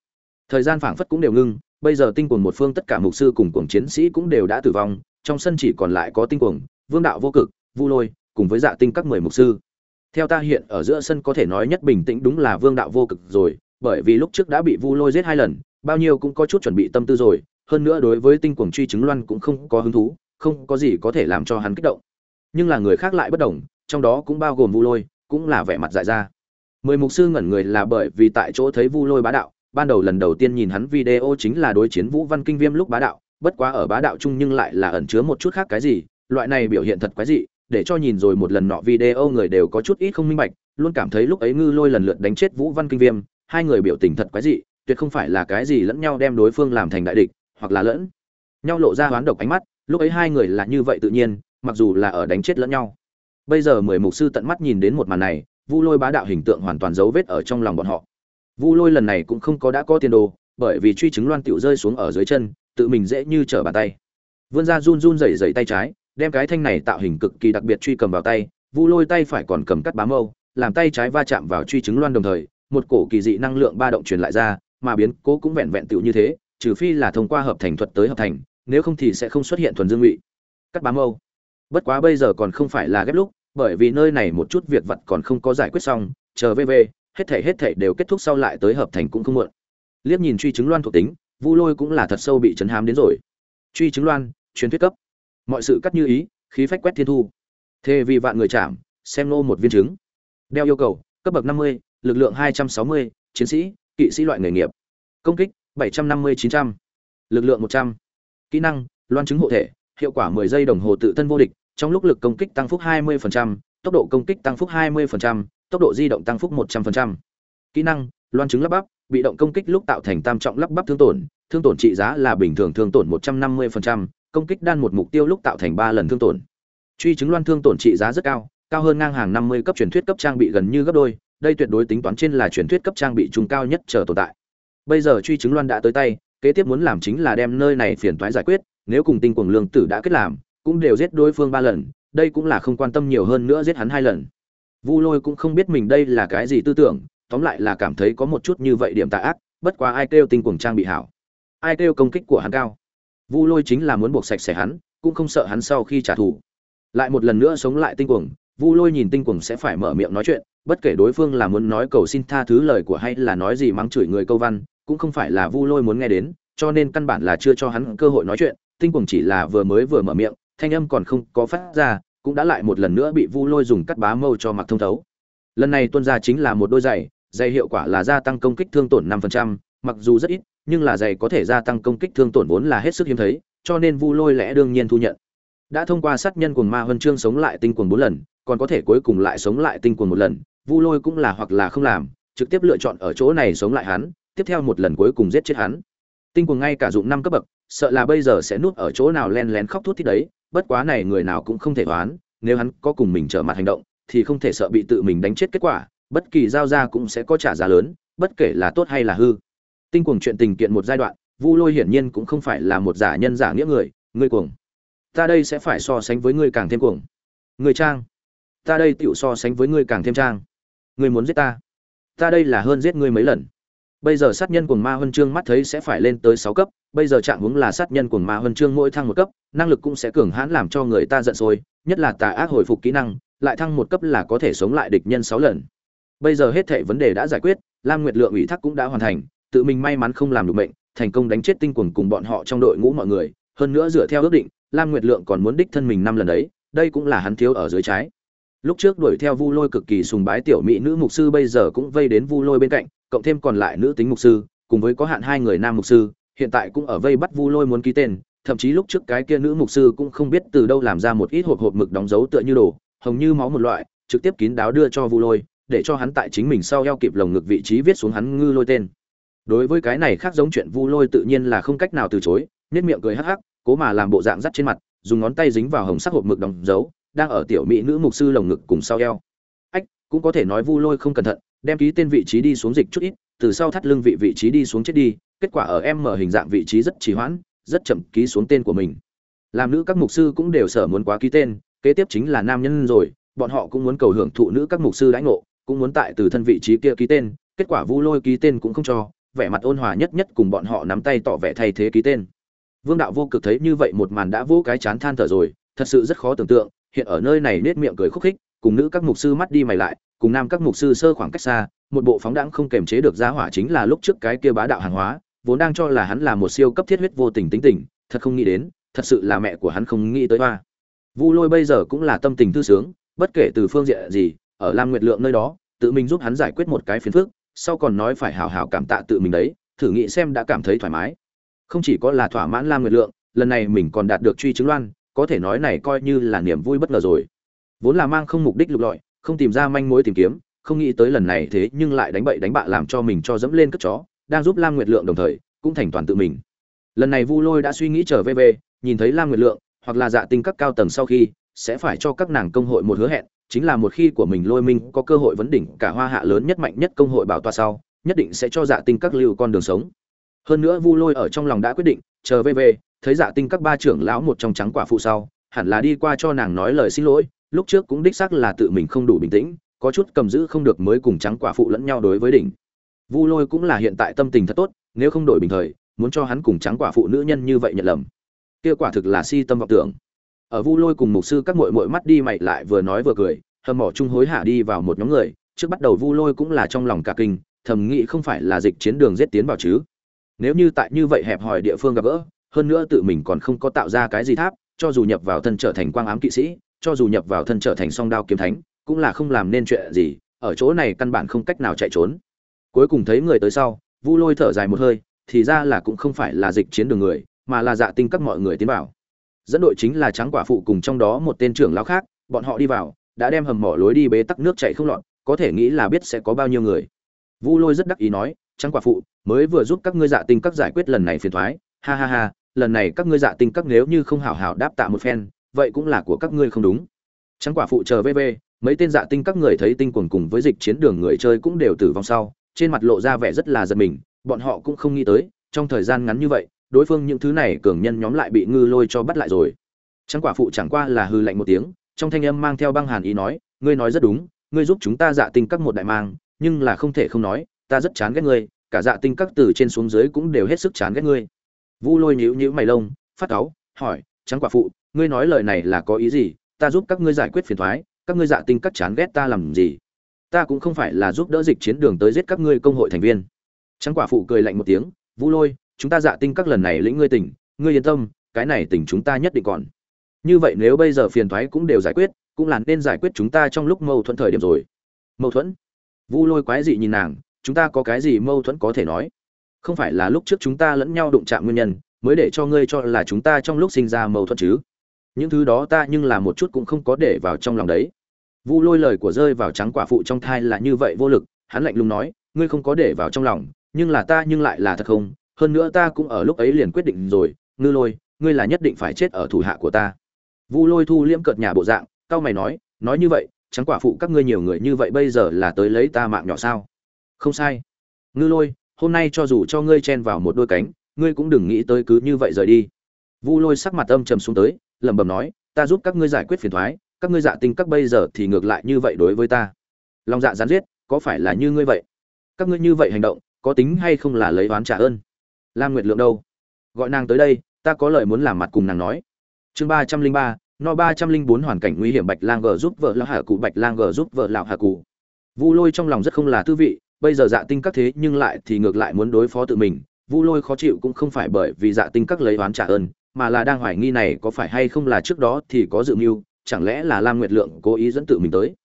[SPEAKER 1] Thời gian phảng phất cũng đều ngưng, bây giờ tinh cuồng một phương tất cả mục sư cùng cuồng chiến sĩ cũng đều đã tử vong, trong sân chỉ còn lại có tinh cuồng, Vương đạo vô cực, Vu Lôi, cùng với Dạ Tinh các mười mục sư theo ta hiện ở giữa sân có thể nói nhất bình tĩnh đúng là vương đạo vô cực rồi, bởi vì lúc trước đã bị vu lôi giết hai lần, bao nhiêu cũng có chút chuẩn bị tâm tư rồi, hơn nữa đối với tinh cuồng truy chứng loan cũng không có hứng thú, không có gì có thể làm cho hắn kích động. Nhưng là người khác lại bất đồng, trong đó cũng bao gồm vu lôi, cũng là vẻ mặt dại ra. Mười mục sư ngẩn người là bởi vì tại chỗ thấy vu lôi bá đạo, ban đầu lần đầu tiên nhìn hắn video chính là đối chiến vũ văn kinh viêm lúc bá đạo, bất quá ở bá đạo chung nhưng lại là ẩn chứa một chút khác cái gì, loại này biểu hiện thật quái dị để cho nhìn rồi một lần nọ video người đều có chút ít không minh bạch, luôn cảm thấy lúc ấy ngư lôi lần lượt đánh chết vũ văn kinh viêm, hai người biểu tình thật quái dị, tuyệt không phải là cái gì lẫn nhau đem đối phương làm thành đại địch, hoặc là lẫn nhau lộ ra hoán độc ánh mắt, lúc ấy hai người là như vậy tự nhiên, mặc dù là ở đánh chết lẫn nhau. Bây giờ mười mục sư tận mắt nhìn đến một màn này, vu lôi bá đạo hình tượng hoàn toàn dấu vết ở trong lòng bọn họ. Vu lôi lần này cũng không có đã có tiền đồ, bởi vì truy chứng loan tiểu rơi xuống ở dưới chân, tự mình dễ như trở bàn tay. Vươn ra run run rẩy rẩy tay trái đem cái thanh này tạo hình cực kỳ đặc biệt truy cầm vào tay, vu lôi tay phải còn cầm cắt bám mâu, làm tay trái va chạm vào truy chứng loan đồng thời, một cổ kỳ dị năng lượng ba động truyền lại ra, mà biến cố cũng vẹn vẹn tựu như thế, trừ phi là thông qua hợp thành thuật tới hợp thành, nếu không thì sẽ không xuất hiện thuần dương ngụy. Cắt bám mâu. Bất quá bây giờ còn không phải là ghép lúc, bởi vì nơi này một chút việc vật còn không có giải quyết xong, chờ vv hết thể hết thể đều kết thúc sau lại tới hợp thành cũng không muộn. Liếc nhìn truy chứng loan thuộc tính, vu lôi cũng là thật sâu bị chấn hám đến rồi. Truy chứng loan, truyền thuyết cấp mọi sự cắt như ý khí phách quét thiên thu. Thề vì vạn người chạm xem nô một viên trứng. Đeo yêu cầu cấp bậc năm mươi lực lượng hai trăm sáu mươi chiến sĩ kỵ sĩ loại nghề nghiệp. Công kích bảy trăm năm mươi chín trăm lực lượng một trăm. Kỹ năng loan chứng hộ thể hiệu quả 10 giây đồng hồ tự thân vô địch trong lúc lực công kích tăng phúc 20%, tốc độ công kích tăng phúc 20%, tốc độ di động tăng phúc 100%. kỹ năng loan chứng lắp bắp bị động công kích lúc tạo thành tam trọng lắp bắp thương tổn thương tổn trị giá là bình thường thương tổn 150%, công kích đan một mục tiêu lúc tạo thành 3 lần thương tổn. Truy chứng loan thương tổn trị giá rất cao cao hơn ngang hàng 50 cấp truyền thuyết cấp trang bị gần như gấp đôi, đây tuyệt đối tính toán trên là truyền thuyết cấp trang bị trung cao nhất chờ tồn tại. Bây giờ truy chứng loan đã tới tay, kế tiếp muốn làm chính là đem nơi này phiền toái giải quyết, nếu cùng tinh cuồng lương tử đã kết làm, cũng đều giết đối phương ba lần, đây cũng là không quan tâm nhiều hơn nữa giết hắn hai lần. Vu lôi cũng không biết mình đây là cái gì tư tưởng, tóm lại là cảm thấy có một chút như vậy điểm tà ác, bất quá ai kêu tinh cuồng trang bị hảo, ai kêu công kích của hắn cao vu lôi chính là muốn buộc sạch sẽ hắn cũng không sợ hắn sau khi trả thù. Lại một lần nữa sống lại tinh cuồng vu lôi nhìn tinh cuồng sẽ phải mở miệng nói chuyện bất kể đối phương là muốn nói cầu xin tha thứ lời của hay là nói gì mắng chửi người câu văn cũng không phải là vu lôi muốn nghe đến cho nên căn bản là chưa cho hắn cơ hội nói chuyện tinh cuồng chỉ là vừa mới vừa mở miệng thanh âm còn không có phát ra cũng đã lại một lần nữa bị vu lôi dùng cắt bá mâu cho mặc thông thấu. Lần này tuân ra chính là một đôi giày giày hiệu quả là gia tăng công kích thương tổn 5%, mặc dù rất ít nhưng là giày có thể gia tăng công kích thương tổn vốn là hết sức hiếm thấy, cho nên vu lôi lẽ đương nhiên thu nhận. Đã thông qua sát nhân cuồng ma huân chương sống lại tinh cuồng bốn lần, còn có thể cuối cùng lại sống lại tinh cuồng một lần, vu lôi cũng là hoặc là không làm, trực tiếp lựa chọn ở chỗ này sống lại hắn, tiếp theo một lần cuối cùng giết chết hắn. Tinh cuồng ngay cả dụng năm cấp bậc, sợ là bây giờ sẽ nuốt ở chỗ nào len lén khóc thút thít đấy, bất quá này người nào cũng không thể đoán nếu hắn có cùng mình trở mặt hành động, thì không thể sợ bị tự mình đánh chết kết quả, bất kỳ giao ra cũng sẽ có trả giá lớn, bất kể là tốt hay là hư tinh cuồng chuyện tình kiện một giai đoạn, vu lôi hiển nhiên cũng không phải là một giả nhân giả nghĩa người, ngươi cuồng. Ta đây sẽ phải so sánh với ngươi càng thêm cuồng. Người trang. Ta đây tựu so sánh với ngươi càng thêm trang. Ngươi muốn giết ta. Ta đây là hơn giết ngươi mấy lần. Bây giờ sát nhân cuồng ma huân chương mắt thấy sẽ phải lên tới sáu cấp, bây giờ trạng hướng là sát nhân cuồng ma huân chương mỗi thăng một cấp, năng lực cũng sẽ cường hãn làm cho người ta giận sôi, nhất là tà ác hồi phục kỹ năng, lại thăng một cấp là có thể sống lại địch nhân sáu lần. Bây giờ hết thảy vấn đề đã giải quyết, lam nguyệt lượng ủy thác cũng đã hoàn thành tự mình may mắn không làm được bệnh thành công đánh chết tinh cuồng cùng bọn họ trong đội ngũ mọi người. Hơn nữa dựa theo ước định, lam nguyệt lượng còn muốn đích thân mình năm lần đấy, đây cũng là hắn thiếu ở dưới trái. Lúc trước đuổi theo vu lôi cực kỳ sùng bái tiểu mỹ nữ mục sư bây giờ cũng vây đến vu lôi bên cạnh, cộng thêm còn lại nữ tính mục sư, cùng với có hạn hai người nam mục sư, hiện tại cũng ở vây bắt vu lôi muốn ký tên, thậm chí lúc trước cái kia nữ mục sư cũng không biết từ đâu làm ra một ít hộp hộp mực đóng dấu tựa như đồ, hồng như máu một loại, trực tiếp kín đáo đưa cho vu lôi, để cho hắn tại chính mình sau eo kịp lồng ngực vị trí viết xuống hắn ngư lôi tên đối với cái này khác giống chuyện vu lôi tự nhiên là không cách nào từ chối, nhất miệng cười hắc hắc, cố mà làm bộ dạng dắt trên mặt, dùng ngón tay dính vào hồng sắc hộp mực đóng dấu, đang ở tiểu mỹ nữ mục sư lồng ngực cùng sau eo. Ách, cũng có thể nói vu lôi không cẩn thận, đem ký tên vị trí đi xuống dịch chút ít, từ sau thắt lưng vị vị trí đi xuống chết đi, kết quả ở em mở hình dạng vị trí rất trì hoãn, rất chậm ký xuống tên của mình. Làm nữ các mục sư cũng đều sở muốn quá ký tên, kế tiếp chính là nam nhân rồi, bọn họ cũng muốn cầu hưởng thụ nữ các mục sư đãi ngộ, cũng muốn tại từ thân vị trí kia ký tên, kết quả vu lôi ký tên cũng không cho vẻ mặt ôn hòa nhất nhất cùng bọn họ nắm tay tỏ vẻ thay thế ký tên. Vương đạo vô cực thấy như vậy một màn đã vô cái chán than thở rồi, thật sự rất khó tưởng tượng, hiện ở nơi này nết miệng cười khúc khích, cùng nữ các mục sư mắt đi mày lại, cùng nam các mục sư sơ khoảng cách xa, một bộ phóng đãng không kềm chế được giá hỏa chính là lúc trước cái kia bá đạo hàng hóa, vốn đang cho là hắn là một siêu cấp thiết huyết vô tình tính tình, thật không nghĩ đến, thật sự là mẹ của hắn không nghĩ tới hoa. Vu lôi bây giờ cũng là tâm tình thư sướng, bất kể từ phương diện gì, ở lam nguyệt lượng nơi đó, tự mình giúp hắn giải quyết một cái phiền phức sau còn nói phải hào hào cảm tạ tự mình đấy, thử nghĩ xem đã cảm thấy thoải mái. Không chỉ có là thỏa mãn lam nguyệt lượng, lần này mình còn đạt được truy chứng loan, có thể nói này coi như là niềm vui bất ngờ rồi. Vốn là mang không mục đích lục lọi, không tìm ra manh mối tìm kiếm, không nghĩ tới lần này thế nhưng lại đánh bậy đánh bạ làm cho mình cho dẫm lên cất chó, đang giúp lam nguyệt lượng đồng thời, cũng thành toàn tự mình. Lần này vu lôi đã suy nghĩ trở về về, nhìn thấy lam nguyệt lượng, hoặc là dạ tinh các cao tầng sau khi, sẽ phải cho các nàng công hội một hứa hẹn chính là một khi của mình lôi minh có cơ hội vấn đỉnh cả hoa hạ lớn nhất mạnh nhất công hội bảo tọa sau, nhất định sẽ cho dạ tinh các lưu con đường sống. Hơn nữa vu lôi ở trong lòng đã quyết định, chờ về về, thấy dạ tinh các ba trưởng lão một trong trắng quả phụ sau, hẳn là đi qua cho nàng nói lời xin lỗi, lúc trước cũng đích xác là tự mình không đủ bình tĩnh, có chút cầm giữ không được mới cùng trắng quả phụ lẫn nhau đối với đỉnh. Vu lôi cũng là hiện tại tâm tình thật tốt, nếu không đổi bình thời, muốn cho hắn cùng trắng quả phụ nữ nhân như vậy nhận lầm. Kia quả thực là si tâm vọng tưởng ở vu lôi cùng mục sư các mội mội mắt đi mày lại vừa nói vừa cười, hầm mỏ chung hối hả đi vào một nhóm người, trước bắt đầu vu lôi cũng là trong lòng cả kinh, thầm nghĩ không phải là dịch chiến đường giết tiến vào chứ. Nếu như tại như vậy hẹp hòi địa phương gặp gỡ, hơn nữa tự mình còn không có tạo ra cái gì tháp, cho dù nhập vào thân trở thành quang ám kỵ sĩ, cho dù nhập vào thân trở thành song đao kiếm thánh, cũng là không làm nên chuyện gì, ở chỗ này căn bản không cách nào chạy trốn. Cuối cùng thấy người tới sau, vu lôi thở dài một hơi, thì ra là cũng không phải là dịch chiến đường người, mà là dạ tinh các mọi người tiến vào dẫn đội chính là trắng quả phụ cùng trong đó một tên trưởng lão khác, bọn họ đi vào, đã đem hầm mỏ lối đi bế tắc nước chạy không lọt, có thể nghĩ là biết sẽ có bao nhiêu người. Vu lôi rất đắc ý nói trắng quả phụ, mới vừa giúp các ngươi dạ tinh các giải quyết lần này phiền thoái ha ha ha, lần này các ngươi dạ tinh các nếu như không hảo hảo đáp tạ một phen, vậy cũng là của các ngươi không đúng. Trắng quả phụ chờ vv mấy tên dạ tinh các người thấy tinh quần cùng với dịch chiến đường người chơi cũng đều tử vong sau, trên mặt lộ ra vẻ rất là giật mình, bọn họ cũng không nghĩ tới, trong thời gian ngắn như vậy đối phương những thứ này cường nhân nhóm lại bị ngư lôi cho bắt lại rồi. Trắng quả phụ chẳng qua là hư lạnh một tiếng, trong thanh âm mang theo băng hàn ý nói, ngươi nói rất đúng, ngươi giúp chúng ta dạ tinh các một đại mang, nhưng là không thể không nói, ta rất chán ghét ngươi, cả dạ tinh các từ trên xuống dưới cũng đều hết sức chán ghét ngươi. Vu lôi nhíu nhíu mày lông, phát cáu, hỏi, trắng quả phụ, ngươi nói lời này là có ý gì? Ta giúp các ngươi giải quyết phiền thoái, các ngươi dạ tinh các chán ghét ta làm gì? Ta cũng không phải là giúp đỡ dịch chiến đường tới giết các ngươi công hội thành viên. Trắng quả phụ cười lạnh một tiếng, vu lôi chúng ta dạ tinh các lần này lĩnh ngươi tỉnh, ngươi yên tâm, cái này tỉnh chúng ta nhất định còn. Như vậy nếu bây giờ phiền thoái cũng đều giải quyết, cũng là nên giải quyết chúng ta trong lúc mâu thuẫn thời điểm rồi. Mâu thuẫn? Vu lôi quái dị nhìn nàng, chúng ta có cái gì mâu thuẫn có thể nói? Không phải là lúc trước chúng ta lẫn nhau đụng chạm nguyên nhân, mới để cho ngươi cho là chúng ta trong lúc sinh ra mâu thuẫn chứ? Những thứ đó ta nhưng là một chút cũng không có để vào trong lòng đấy. Vu lôi lời của rơi vào trắng quả phụ trong thai là như vậy vô lực, hắn lạnh lùng nói, ngươi không có để vào trong lòng, nhưng là ta nhưng lại là thật không? Hơn nữa ta cũng ở lúc ấy liền quyết định rồi, ngư lôi, ngươi là nhất định phải chết ở thủ hạ của ta. Vu lôi thu liễm cợt nhà bộ dạng cao mày nói nói như vậy trắng quả phụ các ngươi nhiều người như vậy bây giờ là tới lấy ta mạng nhỏ sao? Không sai. Ngư lôi, hôm nay cho dù cho ngươi chen vào một đôi cánh, ngươi cũng đừng nghĩ tới cứ như vậy rời đi. Vu lôi sắc mặt âm trầm xuống tới, lẩm bẩm nói, ta giúp các ngươi giải quyết phiền thoái, các ngươi dạ tinh các bây giờ thì ngược lại như vậy đối với ta. Lòng dạ gián giết, có phải là như ngươi vậy? Các ngươi như vậy hành động, có tính hay không là lấy oán trả ơn? Lam nguyệt lượng đâu? Gọi nàng tới đây, ta có lời muốn làm mặt cùng nàng nói. Chương ba trăm linh ba, no ba trăm linh bốn hoàn cảnh nguy hiểm bạch lang g giúp vợ lão hạ cụ bạch lang g giúp vợ lão hạ cụ vu lôi trong lòng rất không là tư vị, bây giờ dạ tinh các thế nhưng lại thì ngược lại muốn đối phó tự mình. Vu lôi khó chịu cũng không phải bởi vì dạ tinh các lấy oán trả ơn, mà là đang hoài nghi này có phải hay không là trước đó thì có dự mưu, chẳng lẽ là lam nguyệt lượng cố ý dẫn tự mình tới?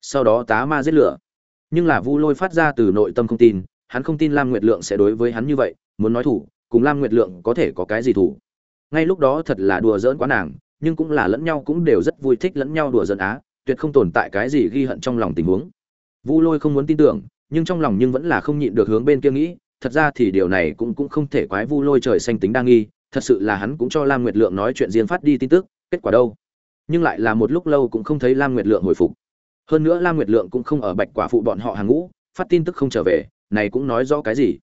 [SPEAKER 1] Sau đó tá ma giết lửa. Nhưng là vu lôi phát ra từ nội tâm không tin, hắn không tin lam nguyệt lượng sẽ đối với hắn như vậy muốn nói thủ, cùng lam nguyệt lượng có thể có cái gì thủ? Ngay lúc đó thật là đùa giỡn quá nàng, nhưng cũng là lẫn nhau cũng đều rất vui thích lẫn nhau đùa giỡn á, tuyệt không tồn tại cái gì ghi hận trong lòng tình huống. Vu lôi không muốn tin tưởng, nhưng trong lòng nhưng vẫn là không nhịn được hướng bên kia nghĩ, thật ra thì điều này cũng cũng không thể quái vu lôi trời xanh tính đa nghi, thật sự là hắn cũng cho lam nguyệt lượng nói chuyện riêng phát đi tin tức, kết quả đâu? Nhưng lại là một lúc lâu cũng không thấy lam nguyệt lượng hồi phục. Hơn nữa lam nguyệt lượng cũng không ở bạch quả phụ bọn họ hàng ngũ, phát tin tức không trở về, này cũng nói rõ cái gì?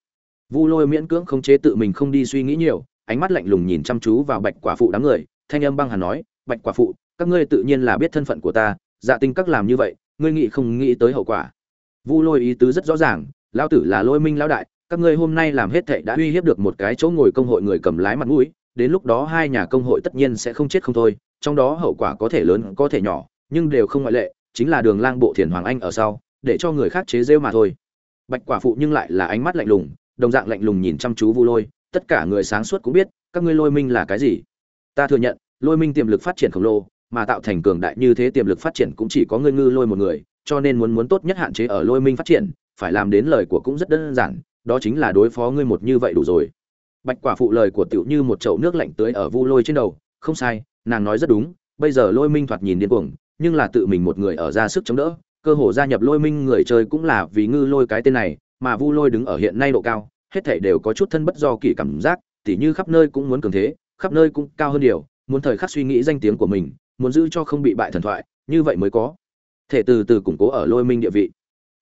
[SPEAKER 1] Vu lôi miễn cưỡng không chế tự mình không đi suy nghĩ nhiều, ánh mắt lạnh lùng nhìn chăm chú vào bạch quả phụ đám người, thanh âm băng hàn nói, bạch quả phụ, các ngươi tự nhiên là biết thân phận của ta dạ tinh các làm như vậy, ngươi nghĩ không nghĩ tới hậu quả? Vu lôi ý tứ rất rõ ràng, lão tử là lôi minh lão đại, các ngươi hôm nay làm hết thảy đã uy hiếp được một cái chỗ ngồi công hội người cầm lái mặt mũi, đến lúc đó hai nhà công hội tất nhiên sẽ không chết không thôi, trong đó hậu quả có thể lớn có thể nhỏ, nhưng đều không ngoại lệ, chính là đường lang bộ thiền hoàng anh ở sau, để cho người khác chế giễu mà thôi. Bạch quả phụ nhưng lại là ánh mắt lạnh lùng đồng dạng lạnh lùng nhìn chăm chú vu lôi, tất cả người sáng suốt cũng biết, các ngươi lôi minh là cái gì. Ta thừa nhận, lôi minh tiềm lực phát triển khổng lồ, mà tạo thành cường đại như thế tiềm lực phát triển cũng chỉ có ngươi ngư lôi một người, cho nên muốn muốn tốt nhất hạn chế ở lôi minh phát triển, phải làm đến lời của cũng rất đơn giản, đó chính là đối phó ngươi một như vậy đủ rồi. Bạch quả phụ lời của tiểu như một chậu nước lạnh tưới ở vu lôi trên đầu, không sai, nàng nói rất đúng, bây giờ lôi minh thoạt nhìn điên cuồng, nhưng là tự mình một người ở ra sức chống đỡ, cơ hồ gia nhập lôi minh người chơi cũng là vì ngư lôi cái tên này mà vu lôi đứng ở hiện nay độ cao, hết thảy đều có chút thân bất do kỳ cảm giác, tỉ như khắp nơi cũng muốn cường thế, khắp nơi cũng cao hơn điều muốn thời khắc suy nghĩ danh tiếng của mình, muốn giữ cho không bị bại thần thoại, như vậy mới có. Thể từ từ củng cố ở lôi minh địa vị.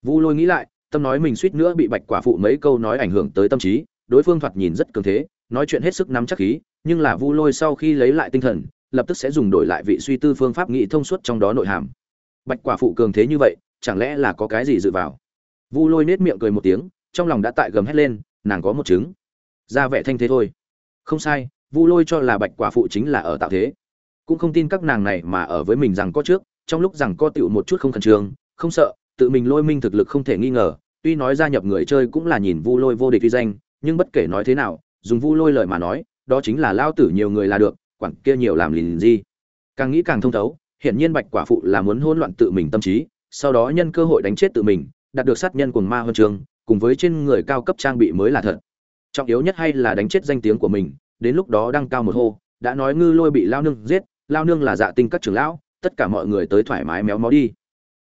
[SPEAKER 1] Vu lôi nghĩ lại, tâm nói mình suýt nữa bị bạch quả phụ mấy câu nói ảnh hưởng tới tâm trí, đối phương thoạt nhìn rất cường thế, nói chuyện hết sức nắm chắc khí, nhưng là vu lôi sau khi lấy lại tinh thần, lập tức sẽ dùng đổi lại vị suy tư phương pháp nghị thông suốt trong đó nội hàm. Bạch quả phụ cường thế như vậy, chẳng lẽ là có cái gì dựa vào? Vu lôi nết miệng cười một tiếng, trong lòng đã tại gầm hét lên, nàng có một chứng. Ra vẻ thanh thế thôi. Không sai, vu lôi cho là bạch quả phụ chính là ở tạo thế. Cũng không tin các nàng này mà ở với mình rằng có trước, trong lúc rằng co tựu một chút không khẩn trương, không sợ, tự mình lôi minh thực lực không thể nghi ngờ. Tuy nói gia nhập người chơi cũng là nhìn vu lôi vô địch uy danh, nhưng bất kể nói thế nào, dùng vu lôi lời mà nói, đó chính là lao tử nhiều người là được, quản kia nhiều làm lìn gì. Càng nghĩ càng thông thấu, hiển nhiên bạch quả phụ là muốn hỗn loạn tự mình tâm trí, sau đó nhân cơ hội đánh chết tự mình đạt được sát nhân cuồng ma huân trường, cùng với trên người cao cấp trang bị mới là thật. Trọng yếu nhất hay là đánh chết danh tiếng của mình, đến lúc đó đăng cao một hô, đã nói ngư lôi bị lao nương giết, lao nương là dạ tinh các trưởng lão, tất cả mọi người tới thoải mái méo mó đi.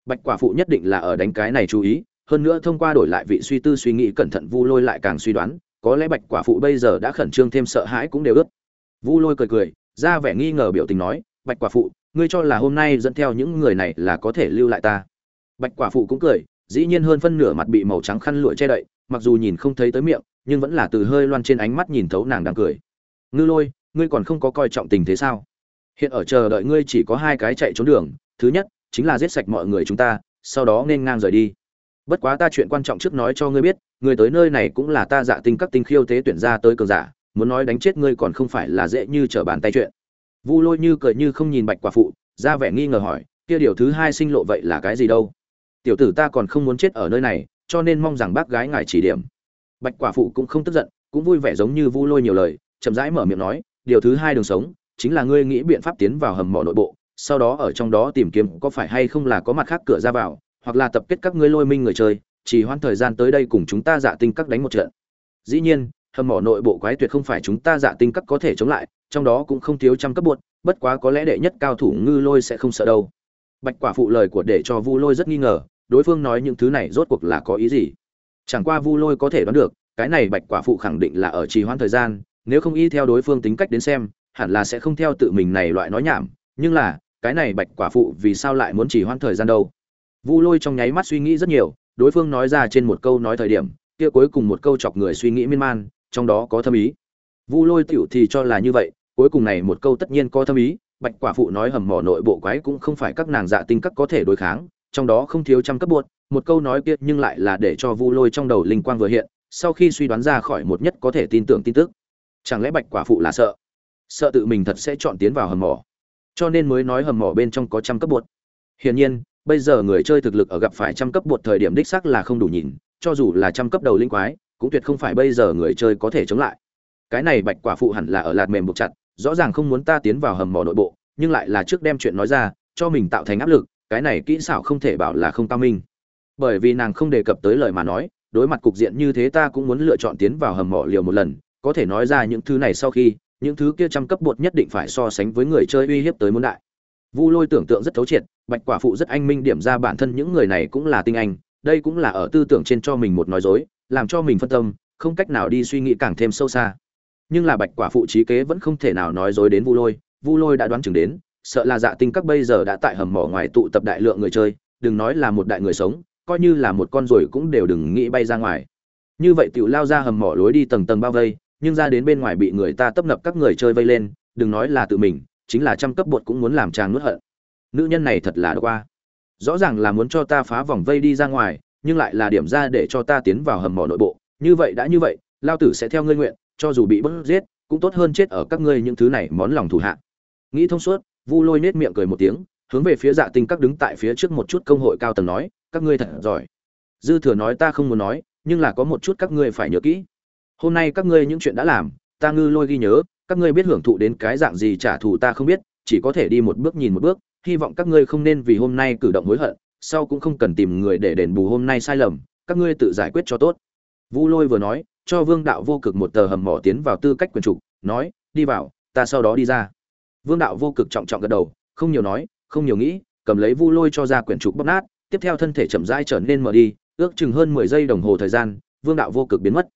[SPEAKER 1] Bạch quả phụ nhất định là ở đánh cái này chú ý, hơn nữa thông qua đổi lại vị suy tư suy nghĩ cẩn thận vu lôi lại càng suy đoán, có lẽ bạch quả phụ bây giờ đã khẩn trương thêm sợ hãi cũng đều ướt vu lôi cười cười, ra vẻ nghi ngờ biểu tình nói, bạch quả phụ, ngươi cho là hôm nay dẫn theo những người này là có thể lưu lại ta? Bạch quả phụ cũng cười dĩ nhiên hơn phân nửa mặt bị màu trắng khăn lụa che đậy, mặc dù nhìn không thấy tới miệng, nhưng vẫn là từ hơi loan trên ánh mắt nhìn thấu nàng đang cười. Ngư lôi, ngươi còn không có coi trọng tình thế sao? Hiện ở chờ đợi ngươi chỉ có hai cái chạy trốn đường, thứ nhất, chính là giết sạch mọi người chúng ta, sau đó nên ngang rời đi. Bất quá ta chuyện quan trọng trước nói cho ngươi biết người tới nơi này cũng là ta dạ tinh các tinh khiêu tế tuyển ra tới cường giả, muốn nói đánh chết ngươi còn không phải là dễ như trở bàn tay chuyện. Vu lôi như cười như không nhìn bạch quả phụ, ra vẻ nghi ngờ hỏi, kia điều thứ hai sinh lộ vậy là cái gì đâu? Tiểu tử ta còn không muốn chết ở nơi này, cho nên mong rằng bác gái ngài chỉ điểm. Bạch quả phụ cũng không tức giận, cũng vui vẻ giống như vu lôi nhiều lời, chậm rãi mở miệng nói, điều thứ hai đường sống, chính là ngươi nghĩ biện pháp tiến vào hầm mỏ nội bộ, sau đó ở trong đó tìm kiếm có phải hay không là có mặt khác cửa ra vào, hoặc là tập kết các ngươi lôi minh người chơi, chỉ hoãn thời gian tới đây cùng chúng ta giả tinh các đánh một trận. Dĩ nhiên, hầm mỏ nội bộ quái tuyệt không phải chúng ta giả tinh các có thể chống lại, trong đó cũng không thiếu trăm cấp buột bất quá có lẽ đệ nhất cao thủ ngư lôi sẽ không sợ đâu. Bạch quả phụ lời của để cho vu lôi rất nghi ngờ đối phương nói những thứ này rốt cuộc là có ý gì? Chẳng qua vu lôi có thể đoán được, cái này bạch quả phụ khẳng định là ở trì hoãn thời gian, nếu không y theo đối phương tính cách đến xem, hẳn là sẽ không theo tự mình này loại nói nhảm. Nhưng là, cái này bạch quả phụ vì sao lại muốn trì hoãn thời gian đâu? Vu lôi trong nháy mắt suy nghĩ rất nhiều, đối phương nói ra trên một câu nói thời điểm, kia cuối cùng một câu chọc người suy nghĩ miên man, trong đó có thâm ý. Vu lôi tiểu thì cho là như vậy, cuối cùng này một câu tất nhiên có thâm ý, bạch quả phụ nói hầm mỏ nội bộ quái cũng không phải các nàng dạ tinh các có thể đối kháng trong đó không thiếu trăm cấp buột một câu nói kia nhưng lại là để cho vu lôi trong đầu linh quang vừa hiện, sau khi suy đoán ra khỏi một nhất có thể tin tưởng tin tức. Chẳng lẽ bạch quả phụ là sợ? Sợ tự mình thật sẽ chọn tiến vào hầm mỏ. Cho nên mới nói hầm mỏ bên trong có trăm cấp buột hiển nhiên, bây giờ người chơi thực lực ở gặp phải trăm cấp buột thời điểm đích xác là không đủ nhìn, cho dù là trăm cấp đầu linh quái, cũng tuyệt không phải bây giờ người chơi có thể chống lại. Cái này bạch quả phụ hẳn là ở lạt mềm buộc chặt, rõ ràng không muốn ta tiến vào hầm mỏ nội bộ, nhưng lại là trước đem chuyện nói ra, cho mình tạo thành áp lực cái này kỹ xảo không thể bảo là không cao minh. Bởi vì nàng không đề cập tới lời mà nói, đối mặt cục diện như thế ta cũng muốn lựa chọn tiến vào hầm mỏ liều một lần, có thể nói ra những thứ này sau khi, những thứ kia trăm cấp bột nhất định phải so sánh với người chơi uy hiếp tới muốn đại. Vu lôi tưởng tượng rất thấu triệt, bạch quả phụ rất anh minh điểm ra bản thân những người này cũng là tinh anh, đây cũng là ở tư tưởng trên cho mình một nói dối, làm cho mình phân tâm, không cách nào đi suy nghĩ càng thêm sâu xa. Nhưng là bạch quả phụ trí kế vẫn không thể nào nói dối đến vu lôi vu lôi đã đoán chừng đến sợ là dạ tinh các bây giờ đã tại hầm mỏ ngoài tụ tập đại lượng người chơi, đừng nói là một đại người sống, coi như là một con rồi cũng đều đừng nghĩ bay ra ngoài. Như vậy tiểu lao ra hầm mỏ lối đi tầng tầng bao vây, nhưng ra đến bên ngoài bị người ta tấp nập các người chơi vây lên, đừng nói là tự mình, chính là trăm cấp bột cũng muốn làm chàng nuốt hận. Nữ nhân này thật là đã qua rõ ràng là muốn cho ta phá vòng vây đi ra ngoài, nhưng lại là điểm ra để cho ta tiến vào hầm mỏ nội bộ. Như vậy đã như vậy, lao tử sẽ theo ngươi nguyện, cho dù bị bớt giết, cũng tốt hơn chết ở các ngươi những thứ này món lòng thủ hạ. Nghĩ thông suốt vu lôi nết miệng cười một tiếng, hướng về phía dạ tinh các đứng tại phía trước một chút công hội cao tầng nói, các ngươi thật giỏi. Dư thừa nói, ta không muốn nói, nhưng là có một chút các ngươi phải nhớ kỹ. Hôm nay các ngươi những chuyện đã làm, ta ngư lôi ghi nhớ, các ngươi biết hưởng thụ đến cái dạng gì trả thù ta không biết, chỉ có thể đi một bước nhìn một bước, hy vọng các ngươi không nên vì hôm nay cử động hối hận, sau cũng không cần tìm người để đền bù hôm nay sai lầm, các ngươi tự giải quyết cho tốt. Vu lôi vừa nói, cho vương đạo vô cực một tờ hầm mỏ tiến vào tư cách quyền trục nói, đi vào, ta sau đó đi ra vương đạo vô cực trọng trọng gật đầu không nhiều nói không nhiều nghĩ cầm lấy vu lôi cho ra quyển trục bóp nát tiếp theo thân thể chậm rãi trở nên mở đi ước chừng hơn mười giây đồng hồ thời gian vương đạo vô cực biến mất.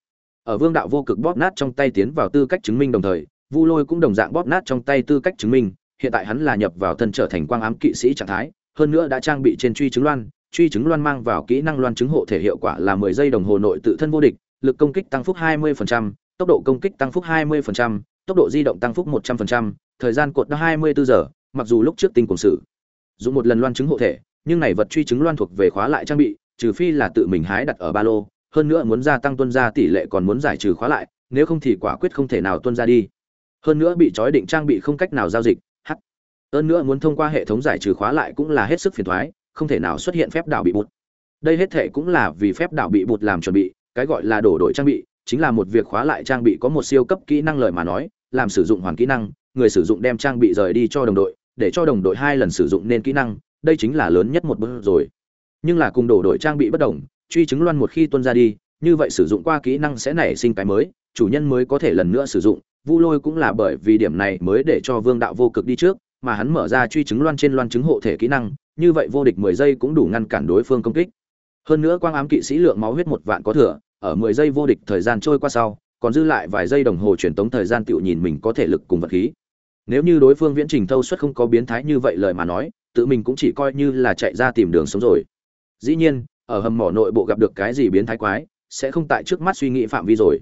[SPEAKER 1] Ở vương đạo vô cực bóp nát trong tay tiến vào tư cách chứng minh đồng thời vu lôi cũng đồng dạng bóp nát trong tay tư cách chứng minh hiện tại hắn là nhập vào thân trở thành quang ám kỵ sĩ trạng thái hơn nữa đã trang bị trên truy chứng loan truy chứng loan mang vào kỹ năng loan chứng hộ thể hiệu quả là mười giây đồng hồ nội tự thân vô địch lực công kích tăng phúc hai mươi phần trăm, tốc độ công kích tăng phúc hai mươi phần trăm, tốc độ di động tăng phúc một trăm phần trăm, thời gian cột đã 24 giờ mặc dù lúc trước tinh cùng sự dùng một lần loan chứng hộ thể nhưng này vật truy chứng loan thuộc về khóa lại trang bị trừ phi là tự mình hái đặt ở ba lô hơn nữa muốn gia tăng tuân ra tỷ lệ còn muốn giải trừ khóa lại nếu không thì quả quyết không thể nào tuân ra đi hơn nữa bị trói định trang bị không cách nào giao dịch hắc. hơn nữa muốn thông qua hệ thống giải trừ khóa lại cũng là hết sức phiền toái, không thể nào xuất hiện phép đảo bị bụt đây hết thể cũng là vì phép đảo bị bụt làm chuẩn bị cái gọi là đổ đổi trang bị chính là một việc khóa lại trang bị có một siêu cấp kỹ năng lời mà nói làm sử dụng hoàn kỹ năng người sử dụng đem trang bị rời đi cho đồng đội, để cho đồng đội hai lần sử dụng nên kỹ năng, đây chính là lớn nhất một bước rồi. Nhưng là cùng đổ đổi trang bị bất đồng, truy chứng loan một khi tuân ra đi, như vậy sử dụng qua kỹ năng sẽ nảy sinh cái mới, chủ nhân mới có thể lần nữa sử dụng, vu lôi cũng là bởi vì điểm này mới để cho vương đạo vô cực đi trước, mà hắn mở ra truy chứng loan trên loan chứng hộ thể kỹ năng, như vậy vô địch mười giây cũng đủ ngăn cản đối phương công kích. Hơn nữa quang ám kỵ sĩ lượng máu huyết một vạn có thừa, ở mười giây vô địch thời gian trôi qua sau còn dư lại vài giây đồng hồ truyền tống thời gian tựu nhìn mình có thể lực cùng vật khí. Nếu như đối phương viễn trình thâu suất không có biến thái như vậy lời mà nói, tự mình cũng chỉ coi như là chạy ra tìm đường sống rồi. Dĩ nhiên, ở hầm mỏ nội bộ gặp được cái gì biến thái quái, sẽ không tại trước mắt suy nghĩ phạm vi rồi.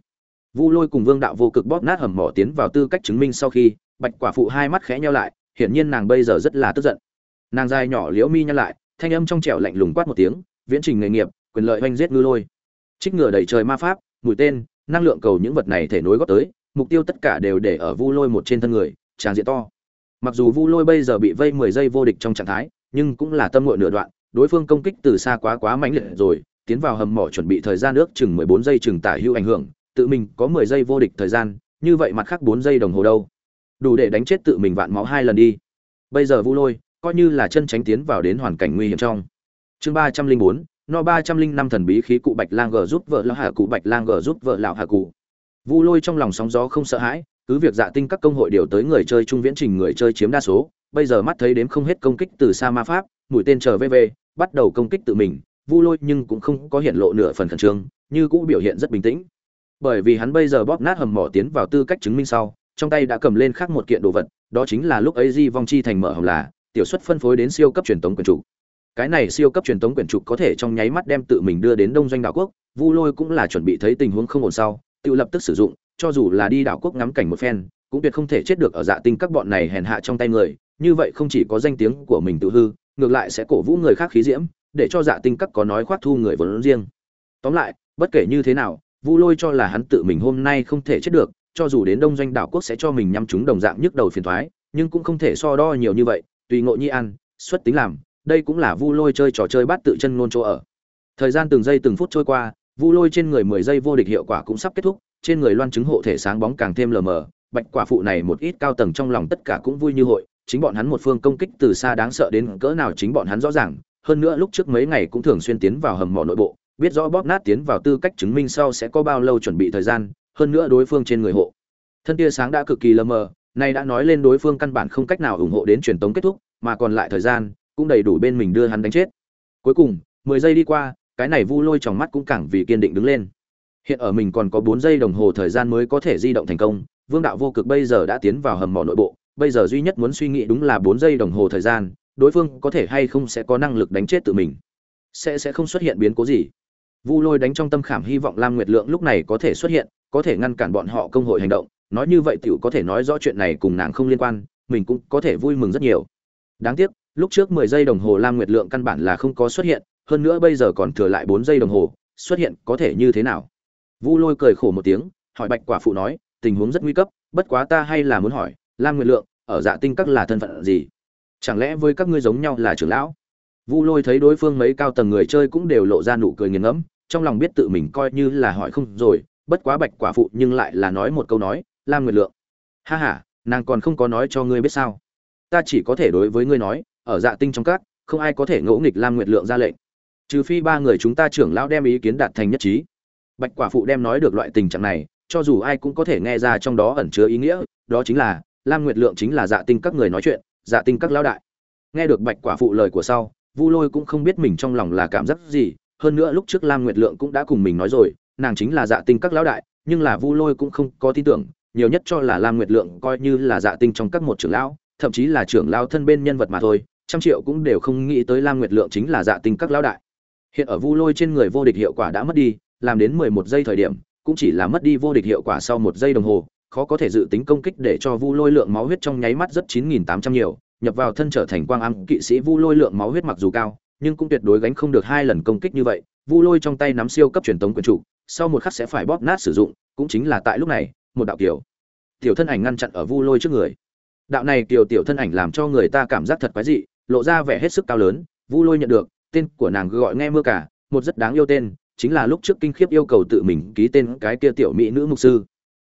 [SPEAKER 1] Vu lôi cùng vương đạo vô cực bóp nát hầm mỏ tiến vào tư cách chứng minh sau khi, bạch quả phụ hai mắt khẽ nhau lại, hiển nhiên nàng bây giờ rất là tức giận. Nàng dài nhỏ liễu mi nhăn lại, thanh âm trong trẻo lạnh lùng quát một tiếng, viễn trình nghề nghiệp, quyền lợi oanh giết ngư lôi. Trích ngựa đẩy trời ma pháp, mũi tên năng lượng cầu những vật này thể nối góp tới, mục tiêu tất cả đều để ở vu lôi một trên thân người tràng diện to. Mặc dù vu lôi bây giờ bị vây mười giây vô địch trong trạng thái, nhưng cũng là tâm ngội nửa đoạn, đối phương công kích từ xa quá quá mãnh liệt rồi, tiến vào hầm mỏ chuẩn bị thời gian nước chừng mười bốn giây chừng tả hữu ảnh hưởng, tự mình có mười giây vô địch thời gian, như vậy mặt khác bốn giây đồng hồ đâu. Đủ để đánh chết tự mình vạn máu hai lần đi. Bây giờ vu lôi coi như là chân tránh tiến vào đến hoàn cảnh nguy hiểm trong. Chương ba trăm linh bốn no ba trăm linh năm thần bí khí cụ bạch lang g giúp vợ lão hạ cụ, bạch lang g giúp vợ lão hạ cụ. Vu lôi trong lòng sóng gió không sợ hãi, cứ việc dạ tinh các công hội điều tới người chơi trung viễn trình người chơi chiếm đa số, bây giờ mắt thấy đếm không hết công kích từ xa ma pháp, mũi tên chờ vv bắt đầu công kích tự mình, vu lôi nhưng cũng không có hiện lộ nửa phần khẩn trương, như cũng biểu hiện rất bình tĩnh. Bởi vì hắn bây giờ bóp nát hầm mỏ tiến vào tư cách chứng minh sau, trong tay đã cầm lên khác một kiện đồ vật, đó chính là lúc ấy di vong chi thành mở hầm là, tiểu suất phân phối đến siêu cấp truyền tống quyền chủ cái này siêu cấp truyền tống quyền trục có thể trong nháy mắt đem tự mình đưa đến đông doanh đảo quốc, vu lôi cũng là chuẩn bị thấy tình huống không ổn sau, tự lập tức sử dụng, cho dù là đi đảo quốc ngắm cảnh một phen, cũng tuyệt không thể chết được ở dạ tinh các bọn này hèn hạ trong tay người, như vậy không chỉ có danh tiếng của mình tự hư, ngược lại sẽ cổ vũ người khác khí diễm, để cho dạ tinh các có nói khoác thu người vốn riêng. Tóm lại, bất kể như thế nào, vu lôi cho là hắn tự mình hôm nay không thể chết được, cho dù đến đông doanh đảo quốc sẽ cho mình nhắm chúng đồng dạng nhức đầu phiền thoái nhưng cũng không thể so đo nhiều như vậy, tùy ngộ nhi ăn, xuất tính làm đây cũng là vu lôi chơi trò chơi bắt tự chân ngôn chỗ ở. Thời gian từng giây từng phút trôi qua, vu lôi trên người mười giây vô địch hiệu quả cũng sắp kết thúc, trên người loan chứng hộ thể sáng bóng càng thêm lờ mờ, bạch quả phụ này một ít cao tầng trong lòng tất cả cũng vui như hội, chính bọn hắn một phương công kích từ xa đáng sợ đến cỡ nào chính bọn hắn rõ ràng, hơn nữa lúc trước mấy ngày cũng thường xuyên tiến vào hầm mỏ nội bộ, biết rõ bóp nát tiến vào tư cách chứng minh sau sẽ có bao lâu chuẩn bị thời gian, hơn nữa đối phương trên người hộ. Thân tia sáng đã cực kỳ lờ mờ, nay đã nói lên đối phương căn bản không cách nào ủng hộ đến truyền tống kết thúc, mà còn lại thời gian cũng đầy đủ bên mình đưa hắn đánh chết. Cuối cùng, mười giây đi qua, cái này vu lôi trong mắt cũng càng vì kiên định đứng lên. Hiện ở mình còn có bốn giây đồng hồ thời gian mới có thể di động thành công, vương đạo vô cực bây giờ đã tiến vào hầm mỏ nội bộ, bây giờ duy nhất muốn suy nghĩ đúng là bốn giây đồng hồ thời gian, đối phương có thể hay không sẽ có năng lực đánh chết tự mình. Sẽ sẽ không xuất hiện biến cố gì. Vu lôi đánh trong tâm khảm hy vọng lam nguyệt lượng lúc này có thể xuất hiện, có thể ngăn cản bọn họ công hội hành động. Nói như vậy tiểu có thể nói rõ chuyện này cùng nàng không liên quan, mình cũng có thể vui mừng rất nhiều. Đáng tiếc lúc trước mười giây đồng hồ lam nguyệt lượng căn bản là không có xuất hiện, hơn nữa bây giờ còn thừa lại bốn giây đồng hồ, xuất hiện có thể như thế nào? Vu lôi cười khổ một tiếng, hỏi bạch quả phụ nói, tình huống rất nguy cấp, bất quá ta hay là muốn hỏi, lam nguyệt lượng, ở dạ tinh các là thân phận gì? Chẳng lẽ với các ngươi giống nhau là trưởng lão? Vu lôi thấy đối phương mấy cao tầng người chơi cũng đều lộ ra nụ cười nghiền ngẫm, trong lòng biết tự mình coi như là hỏi không rồi, bất quá bạch quả phụ nhưng lại là nói một câu nói, lam nguyệt lượng. Ha ha, nàng còn không có nói cho ngươi biết sao? Ta chỉ có thể đối với ngươi nói ở dạ tinh trong các, không ai có thể ngỗ nghịch lam nguyệt lượng ra lệnh. Trừ phi ba người chúng ta trưởng lão đem ý kiến đạt thành nhất trí. Bạch quả phụ đem nói được loại tình trạng này, cho dù ai cũng có thể nghe ra trong đó ẩn chứa ý nghĩa, đó chính là, lam nguyệt lượng chính là dạ tinh các người nói chuyện dạ tinh các lão đại. Nghe được bạch quả phụ lời của sau, vu lôi cũng không biết mình trong lòng là cảm giác gì, hơn nữa lúc trước lam nguyệt lượng cũng đã cùng mình nói rồi, nàng chính là dạ tinh các lão đại, nhưng là vu lôi cũng không có tin tưởng, nhiều nhất cho là lam nguyệt lượng coi như là dạ tinh trong các một trưởng lão, thậm chí là trưởng lão thân bên nhân vật mà thôi trăm triệu cũng đều không nghĩ tới lam nguyệt lượng chính là dạ tinh các lão đại. Hiện ở vu lôi trên người vô địch hiệu quả đã mất đi làm đến mười một giây thời điểm cũng chỉ là mất đi vô địch hiệu quả sau một giây đồng hồ khó có thể dự tính công kích để cho vu lôi lượng máu huyết trong nháy mắt rất chín nghìn tám trăm nhiều nhập vào thân trở thành quang âm kỵ sĩ vu lôi lượng máu huyết mặc dù cao nhưng cũng tuyệt đối gánh không được hai lần công kích như vậy. Vu lôi trong tay nắm siêu cấp truyền tống quyền chủ, sau một khắc sẽ phải bóp nát sử dụng cũng chính là tại lúc này một đạo kiểu tiểu thân ảnh ngăn chặn ở vu lôi trước người. Đạo này kiểu tiểu thân ảnh làm cho người ta cảm giác thật quái dị lộ ra vẻ hết sức cao lớn, vu lôi nhận được, tên của nàng gọi nghe mưa cả, một rất đáng yêu tên, chính là lúc trước kinh khiếp yêu cầu tự mình ký tên cái kia tiểu mỹ nữ mục sư.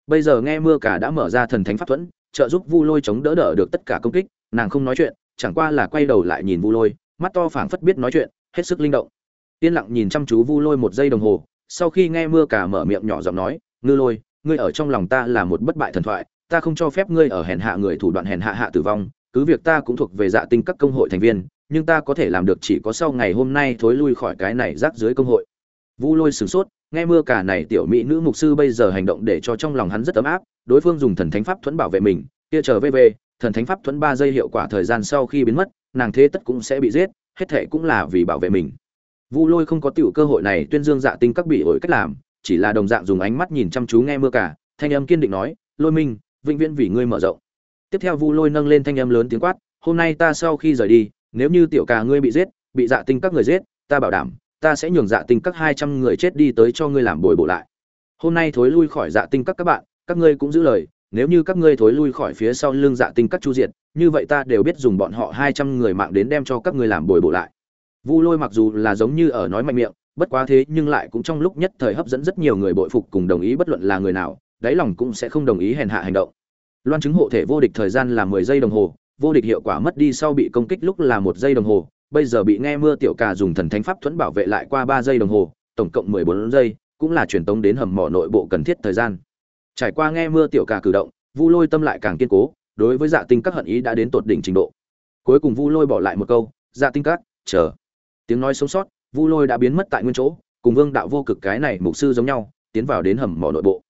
[SPEAKER 1] Bây giờ nghe mưa cả đã mở ra thần thánh pháp thuẫn, trợ giúp vu lôi chống đỡ đỡ được tất cả công kích, nàng không nói chuyện, chẳng qua là quay đầu lại nhìn vu lôi, mắt to phảng phất biết nói chuyện, hết sức linh động. Yên lặng nhìn chăm chú vu lôi một giây đồng hồ, sau khi nghe mưa cả mở miệng nhỏ giọng nói, ngư lôi, ngươi ở trong lòng ta là một bất bại thần thoại, ta không cho phép ngươi ở hèn hạ người thủ đoạn hèn hạ hạ tử vong cứ việc ta cũng thuộc về dạ tinh các công hội thành viên, nhưng ta có thể làm được chỉ có sau ngày hôm nay thối lui khỏi cái này rác dưới công hội. Vu lôi sửng sốt, nghe mưa cả này tiểu mỹ nữ mục sư bây giờ hành động để cho trong lòng hắn rất ấm áp, đối phương dùng thần thánh pháp thuẫn bảo vệ mình, kia chờ về thần thánh pháp thuẫn ba giây hiệu quả thời gian sau khi biến mất, nàng thế tất cũng sẽ bị giết, hết thệ cũng là vì bảo vệ mình. Vu lôi không có tiểu cơ hội này tuyên dương dạ tinh các bị ổi cách làm, chỉ là đồng dạng dùng ánh mắt nhìn chăm chú nghe mưa cả, thanh âm kiên định nói, lôi minh, vĩnh viễn vì ngươi mở rộng tiếp theo vu lôi nâng lên thanh âm lớn tiếng quát, hôm nay ta sau khi rời đi, nếu như tiểu ca ngươi bị giết, bị dạ tinh các người giết, ta bảo đảm, ta sẽ nhường dạ tinh các hai trăm người chết đi tới cho ngươi làm bồi bổ lại. Hôm nay thối lui khỏi dạ tinh các các bạn, các ngươi cũng giữ lời, nếu như các ngươi thối lui khỏi phía sau lưng dạ tinh các chu diệt, như vậy ta đều biết dùng bọn họ hai trăm người mạng đến đem cho các ngươi làm bồi bổ lại. Vu lôi mặc dù là giống như ở nói mạnh miệng, bất quá thế nhưng lại cũng trong lúc nhất thời hấp dẫn rất nhiều người bội phục cùng đồng ý bất luận là người nào, đáy lòng cũng sẽ không đồng ý hèn hạ hành động loan chứng hộ thể vô địch thời gian là mười giây đồng hồ, vô địch hiệu quả mất đi sau bị công kích lúc là một giây đồng hồ, bây giờ bị nghe mưa tiểu cà dùng thần thánh pháp thuẫn bảo vệ lại qua ba giây đồng hồ, tổng cộng mười bốn giây, cũng là truyền tống đến hầm mỏ nội bộ cần thiết thời gian. Trải qua nghe mưa tiểu cà cử động, vu lôi tâm lại càng kiên cố, đối với dạ tinh các hận ý đã đến tột đỉnh trình độ. Cuối cùng vu lôi bỏ lại một câu dạ tinh các, chờ. Tiếng nói sống sót, vu lôi đã biến mất tại nguyên chỗ, cùng vương đạo vô cực cái này mục sư giống nhau, tiến vào đến hầm mỏ nội bộ.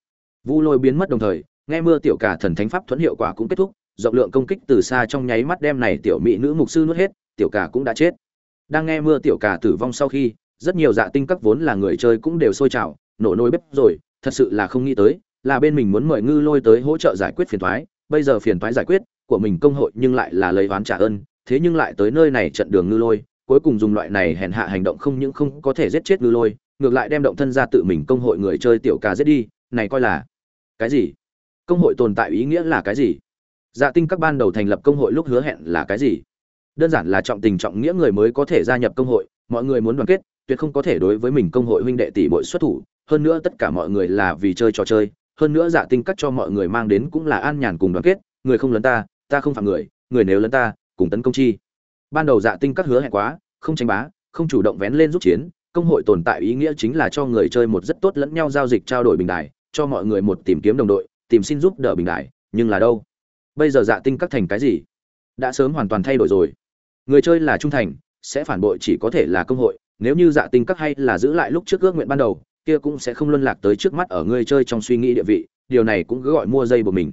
[SPEAKER 1] Vu lôi biến mất đồng thời nghe mưa tiểu cả thần thánh pháp thuẫn hiệu quả cũng kết thúc, rộng lượng công kích từ xa trong nháy mắt đem này tiểu mỹ nữ mục sư nuốt hết, tiểu cả cũng đã chết. Đang nghe mưa tiểu cả tử vong sau khi, rất nhiều dạ tinh các vốn là người chơi cũng đều sôi trào, nổ nôi bếp rồi, thật sự là không nghĩ tới, là bên mình muốn mời ngư lôi tới hỗ trợ giải quyết phiền thoái bây giờ phiền thoái giải quyết, của mình công hội nhưng lại là lấy oán trả ơn, thế nhưng lại tới nơi này trận đường ngư lôi, cuối cùng dùng loại này hèn hạ hành động không những không có thể giết chết ngư lôi, ngược lại đem động thân ra tự mình công hội người chơi tiểu ca giết đi, này coi là cái gì? Công hội tồn tại ý nghĩa là cái gì? Dạ tinh các ban đầu thành lập công hội lúc hứa hẹn là cái gì? Đơn giản là trọng tình trọng nghĩa người mới có thể gia nhập công hội, mọi người muốn đoàn kết, tuyệt không có thể đối với mình công hội huynh đệ tỷ bội xuất thủ. Hơn nữa tất cả mọi người là vì chơi trò chơi, hơn nữa dạ tinh các cho mọi người mang đến cũng là an nhàn cùng đoàn kết. Người không lấn ta ta không phạm người người nếu lấn ta, cùng tấn công chi. Ban đầu dạ tinh các hứa hẹn quá, không tranh bá, không chủ động vén lên giúp chiến. Công hội tồn tại ý nghĩa chính là cho người chơi một rất tốt lẫn nhau giao dịch trao đổi bình đài, cho mọi người một tìm kiếm đồng đội tìm xin giúp đỡ bình đại, nhưng là đâu? Bây giờ dạ tinh các thành cái gì? Đã sớm hoàn toàn thay đổi rồi. Người chơi là trung thành, sẽ phản bội chỉ có thể là công hội. Nếu như dạ tinh các hay là giữ lại lúc trước ước nguyện ban đầu, kia cũng sẽ không luân lạc tới trước mắt ở người chơi trong suy nghĩ địa vị, điều này cũng cứ gọi mua dây của mình.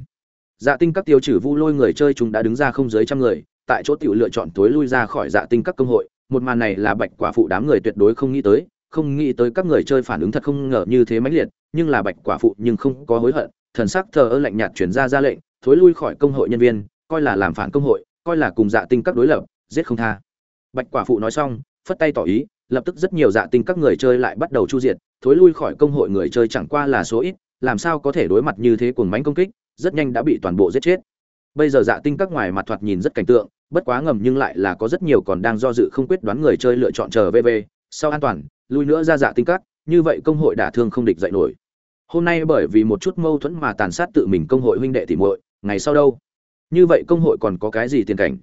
[SPEAKER 1] Dạ tinh các tiêu trừ vu lôi người chơi chúng đã đứng ra không dưới trăm người, tại chỗ tiểu lựa chọn tối lui ra khỏi dạ tinh các công hội. Một màn này là bạch quả phụ đám người tuyệt đối không nghĩ tới, không nghĩ tới các người chơi phản ứng thật không ngờ như thế mãnh liệt, nhưng là bạch quả phụ nhưng không có hối hận thần sắc thờ ơ lạnh nhạt chuyển ra ra lệnh, thối lui khỏi công hội nhân viên, coi là làm phản công hội, coi là cùng dạ tinh các đối lập, giết không tha. Bạch quả phụ nói xong, phất tay tỏ ý, lập tức rất nhiều dạ tinh các người chơi lại bắt đầu chu diệt, thối lui khỏi công hội người chơi chẳng qua là số ít, làm sao có thể đối mặt như thế cùng mánh công kích, rất nhanh đã bị toàn bộ giết chết. Bây giờ dạ tinh các ngoài mặt thoạt nhìn rất cảnh tượng, bất quá ngầm nhưng lại là có rất nhiều còn đang do dự không quyết đoán người chơi lựa chọn chờ vv sau an toàn, lui nữa ra dạ tinh các, như vậy công hội đả thương không địch dậy nổi hôm nay bởi vì một chút mâu thuẫn mà tàn sát tự mình công hội huynh đệ tỉ muội, ngày sau đâu? Như vậy công hội còn có cái gì tiền cảnh?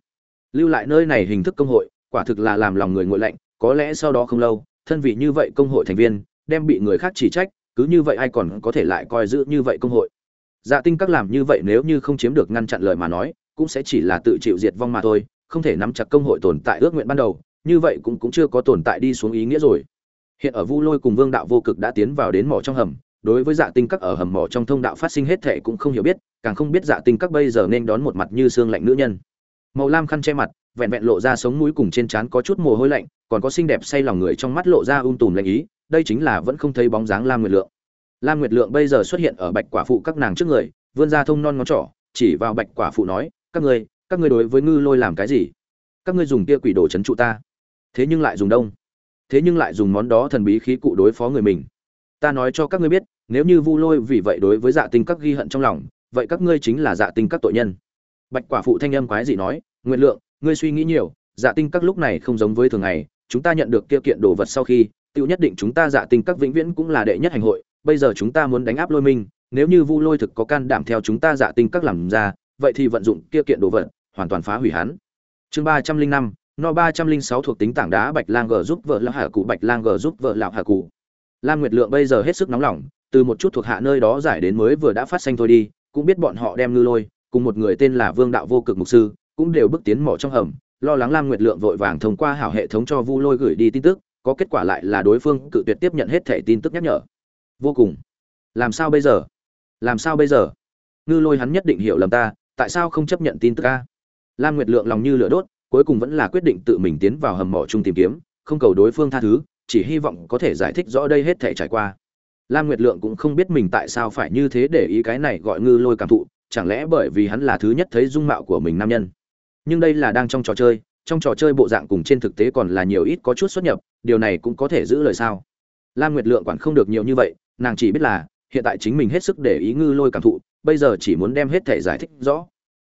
[SPEAKER 1] Lưu lại nơi này hình thức công hội, quả thực là làm lòng người nguội lạnh, có lẽ sau đó không lâu, thân vị như vậy công hội thành viên, đem bị người khác chỉ trách, cứ như vậy ai còn có thể lại coi giữ như vậy công hội? Dạ tinh các làm như vậy nếu như không chiếm được ngăn chặn lời mà nói, cũng sẽ chỉ là tự chịu diệt vong mà thôi, không thể nắm chặt công hội tồn tại ước nguyện ban đầu, như vậy cũng cũng chưa có tồn tại đi xuống ý nghĩa rồi. Hiện ở vu lôi cùng vương đạo vô cực đã tiến vào đến mỏ trong hầm đối với dạ tinh các ở hầm mỏ trong thông đạo phát sinh hết thệ cũng không hiểu biết, càng không biết dạ tinh các bây giờ nên đón một mặt như xương lạnh nữ nhân. Màu lam khăn che mặt, vẹn vẹn lộ ra sống mũi cùng trên trán có chút mồ hôi lạnh, còn có xinh đẹp say lòng người trong mắt lộ ra um tùm lạnh ý, đây chính là vẫn không thấy bóng dáng lam nguyệt lượng. Lam nguyệt lượng bây giờ xuất hiện ở bạch quả phụ các nàng trước người, vươn ra thông non ngón trỏ, chỉ vào bạch quả phụ nói, các ngươi các ngươi đối với ngư lôi làm cái gì? Các ngươi dùng kia quỷ đồ chấn trụ ta. Thế nhưng lại dùng đông. Thế nhưng lại dùng món đó thần bí khí cụ đối phó người mình ta nói cho các ngươi biết, nếu như vu lôi vì vậy đối với dạ tinh các ghi hận trong lòng, vậy các ngươi chính là dạ tinh các tội nhân. Bạch quả phụ thanh âm quái dị nói, nguyện lượng, ngươi suy nghĩ nhiều dạ tinh các lúc này không giống với thường ngày, chúng ta nhận được kia kiện đồ vật sau khi tự nhất định chúng ta dạ tinh các vĩnh viễn cũng là đệ nhất hành hội, bây giờ chúng ta muốn đánh áp lôi minh, nếu như vu lôi thực có can đảm theo chúng ta dạ tinh các làm ra, vậy thì vận dụng kia kiện đồ vật, hoàn toàn phá hủy hắn. Chương ba trăm linh năm, no ba trăm linh sáu thuộc tính tảng đá bạch lang g giúp vợ lão hà cụ, bạch lang g giúp vợ lão hà cụ lam nguyệt lượng bây giờ hết sức nóng lòng, từ một chút thuộc hạ nơi đó giải đến mới vừa đã phát sinh thôi đi, cũng biết bọn họ đem ngư lôi, cùng một người tên là vương đạo vô cực mục sư, cũng đều bước tiến mỏ trong hầm, lo lắng lam nguyệt lượng vội vàng thông qua hảo hệ thống cho vu lôi gửi đi tin tức, có kết quả lại là đối phương cự tuyệt tiếp nhận hết thẻ tin tức nhắc nhở. Vô cùng. Làm sao bây giờ? Làm sao bây giờ? Ngư lôi hắn nhất định hiểu lầm ta, tại sao không chấp nhận tin tức a? Lam nguyệt lượng lòng như lửa đốt, cuối cùng vẫn là quyết định tự mình tiến vào hầm mỏ chung tìm kiếm, không cầu đối phương tha thứ chỉ hy vọng có thể giải thích rõ đây hết thể trải qua. Lam nguyệt lượng cũng không biết mình tại sao phải như thế để ý cái này gọi ngư lôi cảm thụ, chẳng lẽ bởi vì hắn là thứ nhất thấy dung mạo của mình nam nhân. Nhưng đây là đang trong trò chơi, trong trò chơi bộ dạng cùng trên thực tế còn là nhiều ít có chút xuất nhập, điều này cũng có thể giữ lời sao? Lam nguyệt lượng quản không được nhiều như vậy, nàng chỉ biết là, hiện tại chính mình hết sức để ý ngư lôi cảm thụ, bây giờ chỉ muốn đem hết thể giải thích rõ.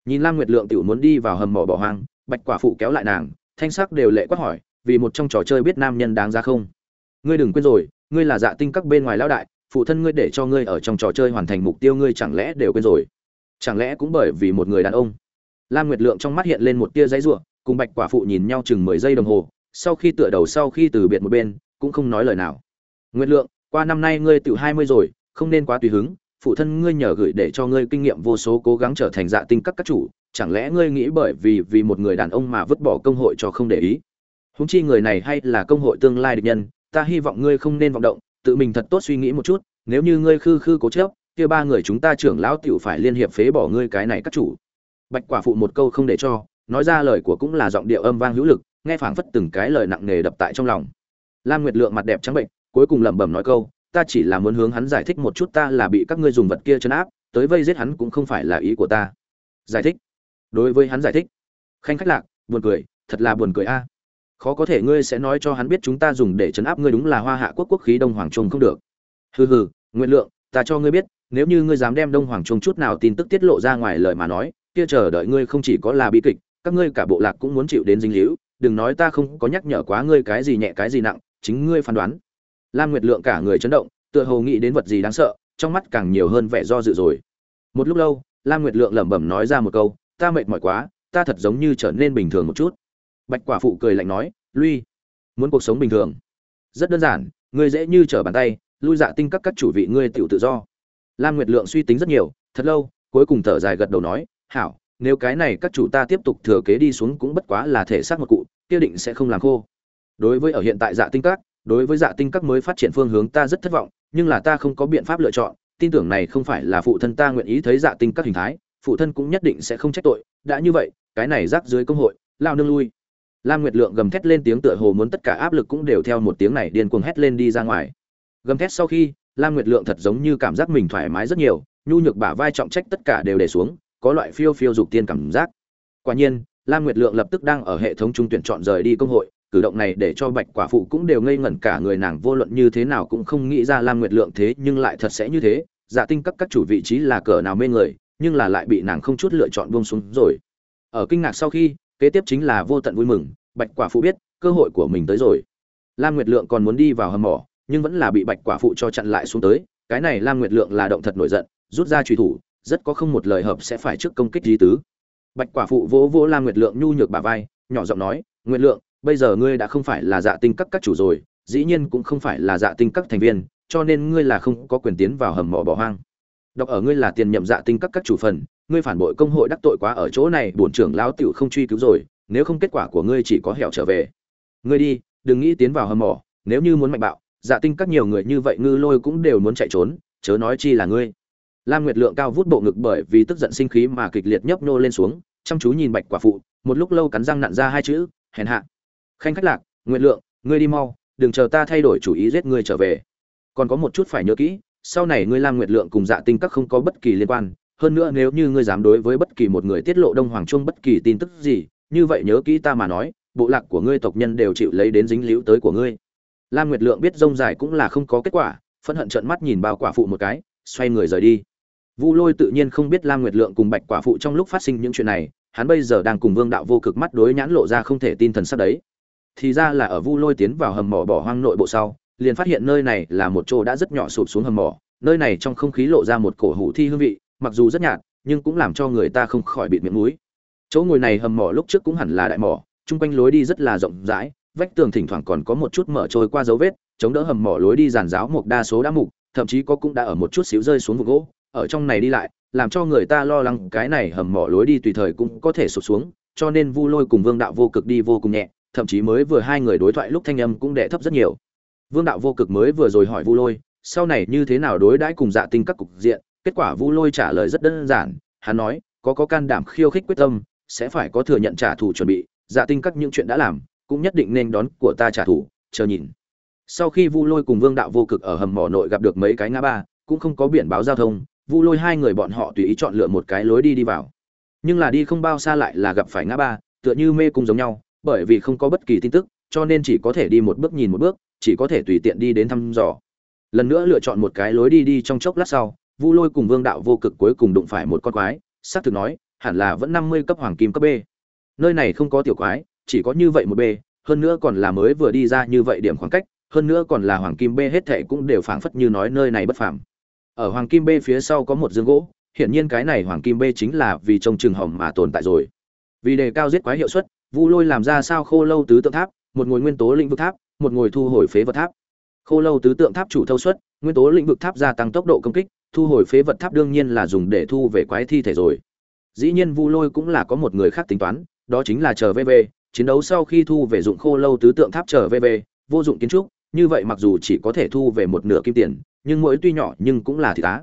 [SPEAKER 1] Nhìn lam nguyệt lượng tự muốn đi vào hầm mỏ bỏ hoang, bạch quả phụ kéo lại nàng, thanh sắc đều lệ quát hỏi vì một trong trò chơi biết nam nhân đáng ra không? Ngươi đừng quên rồi, ngươi là dạ tinh các bên ngoài lão đại, phụ thân ngươi để cho ngươi ở trong trò chơi hoàn thành mục tiêu ngươi chẳng lẽ đều quên rồi? Chẳng lẽ cũng bởi vì một người đàn ông? Lam nguyệt lượng trong mắt hiện lên một tia giấy ruộng cùng bạch quả phụ nhìn nhau chừng mười giây đồng hồ, sau khi tựa đầu sau khi từ biệt một bên, cũng không nói lời nào. Nguyệt lượng, qua năm nay ngươi tự hai mươi rồi, không nên quá tùy hứng, phụ thân ngươi nhờ gửi để cho ngươi kinh nghiệm vô số cố gắng trở thành dạ tinh các các chủ, chẳng lẽ ngươi nghĩ bởi vì vì một người đàn ông mà vứt bỏ công hội cho không để ý? Húng chi người này hay là công hội tương lai địch nhân, ta hy vọng ngươi không nên vọng động, tự mình thật tốt suy nghĩ một chút, nếu như ngươi khư khư cố chấp, kia ba người chúng ta trưởng lão tiểu phải liên hiệp phế bỏ ngươi cái này các chủ. Bạch quả phụ một câu không để cho, nói ra lời của cũng là giọng điệu âm vang hữu lực, nghe phảng phất từng cái lời nặng nề đập tại trong lòng. Lam nguyệt lượng mặt đẹp trắng bệnh, cuối cùng lẩm bẩm nói câu, ta chỉ là muốn hướng hắn giải thích một chút ta là bị các ngươi dùng vật kia chấn áp, tới vây giết hắn cũng không phải là ý của ta. Giải thích. Đối với hắn giải thích. Khanh khách lạc, buồn cười, thật là buồn cười a khó có thể ngươi sẽ nói cho hắn biết chúng ta dùng để chấn áp ngươi đúng là hoa hạ quốc quốc khí đông hoàng trung không được. Hừ hừ, nguyện lượng, ta cho ngươi biết, nếu như ngươi dám đem đông hoàng trung chút nào tin tức tiết lộ ra ngoài lời mà nói, kia chờ đợi ngươi không chỉ có là bi kịch, các ngươi cả bộ lạc cũng muốn chịu đến dinh hữu đừng nói ta không có nhắc nhở quá ngươi cái gì nhẹ cái gì nặng, chính ngươi phán đoán. Lam nguyệt lượng cả người chấn động, tựa hồ nghĩ đến vật gì đáng sợ, trong mắt càng nhiều hơn vẻ do dự rồi. Một lúc lâu, lam nguyệt lượng lẩm bẩm nói ra một câu, ta mệt mỏi quá, ta thật giống như trở nên bình thường một chút bạch quả phụ cười lạnh nói, lui, muốn cuộc sống bình thường. Rất đơn giản, ngươi dễ như trở bàn tay, lui dạ tinh các các chủ vị ngươi tiểu tự do. Lam nguyệt lượng suy tính rất nhiều, thật lâu, cuối cùng thở dài gật đầu nói, hảo, nếu cái này các chủ ta tiếp tục thừa kế đi xuống cũng bất quá là thể xác một cụ tiêu định sẽ không làm khô. Đối với ở hiện tại dạ tinh các, đối với dạ tinh các mới phát triển phương hướng ta rất thất vọng, nhưng là ta không có biện pháp lựa chọn, tin tưởng này không phải là phụ thân ta nguyện ý thấy dạ tinh các hình thái, phụ thân cũng nhất định sẽ không trách tội, đã như vậy, cái này rác dưới công hội, lao nương lui lam nguyệt lượng gầm thét lên tiếng tựa hồ muốn tất cả áp lực cũng đều theo một tiếng này điên cuồng hét lên đi ra ngoài. Gầm thét sau khi, lam nguyệt lượng thật giống như cảm giác mình thoải mái rất nhiều, nhu nhược bả vai trọng trách tất cả đều để xuống, có loại phiêu phiêu dục tiên cảm giác. Quả nhiên, lam nguyệt lượng lập tức đang ở hệ thống trung tuyển chọn rời đi công hội, cử động này để cho bạch quả phụ cũng đều ngây ngẩn cả người, nàng vô luận như thế nào cũng không nghĩ ra lam nguyệt lượng thế nhưng lại thật sẽ như thế dạ tinh các các chủ vị trí là cỡ nào mê người, nhưng là lại bị nàng không chút lựa chọn buông xuống rồi. Ở kinh ngạc sau khi kế tiếp chính là vô tận vui mừng, bạch quả phụ biết, cơ hội của mình tới rồi. Lam nguyệt lượng còn muốn đi vào hầm mỏ, nhưng vẫn là bị bạch quả phụ cho chặn lại xuống tới. Cái này lam nguyệt lượng là động thật nổi giận, rút ra truy thủ, rất có không một lời hợp sẽ phải trước công kích di tứ. Bạch quả phụ vỗ vỗ lam nguyệt lượng nhu nhược bả vai, nhỏ giọng nói, nguyệt lượng, bây giờ ngươi đã không phải là dạ tinh các các chủ rồi, dĩ nhiên cũng không phải là dạ tinh các thành viên, cho nên ngươi là không có quyền tiến vào hầm mỏ bỏ hoang. Đọc ở ngươi là tiền nhậm dạ tinh các các chủ phần ngươi phản bội công hội đắc tội quá ở chỗ này, bổn trưởng lão tiểu không truy cứu rồi, nếu không kết quả của ngươi chỉ có hẹo trở về. Ngươi đi, đừng nghĩ tiến vào hầm mỏ, nếu như muốn mạnh bạo dạ tinh các nhiều người như vậy ngư lôi cũng đều muốn chạy trốn, chớ nói chi là ngươi. Lam nguyệt lượng cao vút bộ ngực bởi vì tức giận sinh khí mà kịch liệt nhấp nô lên xuống, chăm chú nhìn bạch quả phụ, một lúc lâu cắn răng nặn ra hai chữ, hèn hạ. Khanh khách lạc, nguyệt lượng, ngươi đi mau, đừng chờ ta thay đổi chủ ý giết ngươi trở về. Còn có một chút phải nhớ kỹ, sau này ngươi lam nguyệt lượng cùng dạ tinh các không có bất kỳ liên quan hơn nữa nếu như ngươi dám đối với bất kỳ một người tiết lộ đông hoàng trung bất kỳ tin tức gì, như vậy nhớ kỹ ta mà nói, bộ lạc của ngươi tộc nhân đều chịu lấy đến dính liễu tới của ngươi. Lam nguyệt lượng biết rông dài cũng là không có kết quả, phẫn hận trợn mắt nhìn bao quả phụ một cái, xoay người rời đi. Vu lôi tự nhiên không biết lam nguyệt lượng cùng bạch quả phụ trong lúc phát sinh những chuyện này, hắn bây giờ đang cùng vương đạo vô cực mắt đối nhãn lộ ra không thể tin thần sắc đấy. Thì ra là ở vu lôi tiến vào hầm mỏ bỏ hoang nội bộ sau, liền phát hiện nơi này là một chỗ đã rất nhỏ sụp xuống hầm mỏ, nơi này trong không khí lộ ra một cổ hủ thi hương vị mặc dù rất nhạt, nhưng cũng làm cho người ta không khỏi bịt miệng mũi. Chỗ ngồi này hầm mỏ lúc trước cũng hẳn là đại mỏ, chung quanh lối đi rất là rộng rãi, vách tường thỉnh thoảng còn có một chút mở trôi qua dấu vết, chống đỡ hầm mỏ lối đi giàn giáo một đa số đã mục, thậm chí có cũng đã ở một chút xíu rơi xuống vùng gỗ. Ở trong này đi lại, làm cho người ta lo lắng cái này hầm mỏ lối đi tùy thời cũng có thể sụp xuống, cho nên vu lôi cùng vương đạo vô cực đi vô cùng nhẹ, thậm chí mới vừa hai người đối thoại lúc thanh âm cũng đẻ thấp rất nhiều. Vương đạo vô cực mới vừa rồi hỏi vu lôi, sau này như thế nào đối đãi cùng dạ tinh các cục diện kết quả vu lôi trả lời rất đơn giản, hắn nói, có có can đảm khiêu khích quyết tâm, sẽ phải có thừa nhận trả thù chuẩn bị dạ tinh các những chuyện đã làm, cũng nhất định nên đón của ta trả thù, chờ nhìn. Sau khi vu lôi cùng vương đạo vô cực ở hầm mỏ nội gặp được mấy cái ngã ba, cũng không có biển báo giao thông, vu lôi hai người bọn họ tùy ý chọn lựa một cái lối đi đi vào. Nhưng là đi không bao xa lại là gặp phải ngã ba, tựa như mê cung giống nhau, bởi vì không có bất kỳ tin tức, cho nên chỉ có thể đi một bước nhìn một bước, chỉ có thể tùy tiện đi đến thăm dò. Lần nữa lựa chọn một cái lối đi đi trong chốc lát sau vu lôi cùng vương đạo vô cực cuối cùng đụng phải một con quái, xác thực nói, hẳn là vẫn năm mươi cấp hoàng kim cấp b. Nơi này không có tiểu quái, chỉ có như vậy một b, hơn nữa còn là mới vừa đi ra như vậy điểm khoảng cách, hơn nữa còn là hoàng kim b hết thệ cũng đều phảng phất như nói nơi này bất phàm. Ở hoàng kim b phía sau có một dương gỗ, hiển nhiên cái này hoàng kim b chính là vì trông chừng hỏng mà tồn tại rồi. Vì đề cao giết quái hiệu suất, vu lôi làm ra sao khô lâu tứ tượng tháp, một ngồi nguyên tố lĩnh vực tháp, một ngồi thu hồi phế vật tháp. Khô lâu tứ tượng tháp chủ thâu suất, nguyên tố lĩnh vực tháp gia tăng tốc độ công kích thu hồi phế vật tháp đương nhiên là dùng để thu về quái thi thể rồi. Dĩ nhiên vu lôi cũng là có một người khác tính toán, đó chính là chờ vv chiến đấu sau khi thu về dụng khô lâu tứ tượng tháp chờ vv vô dụng kiến trúc, như vậy mặc dù chỉ có thể thu về một nửa kim tiền, nhưng mỗi tuy nhỏ nhưng cũng là thị tá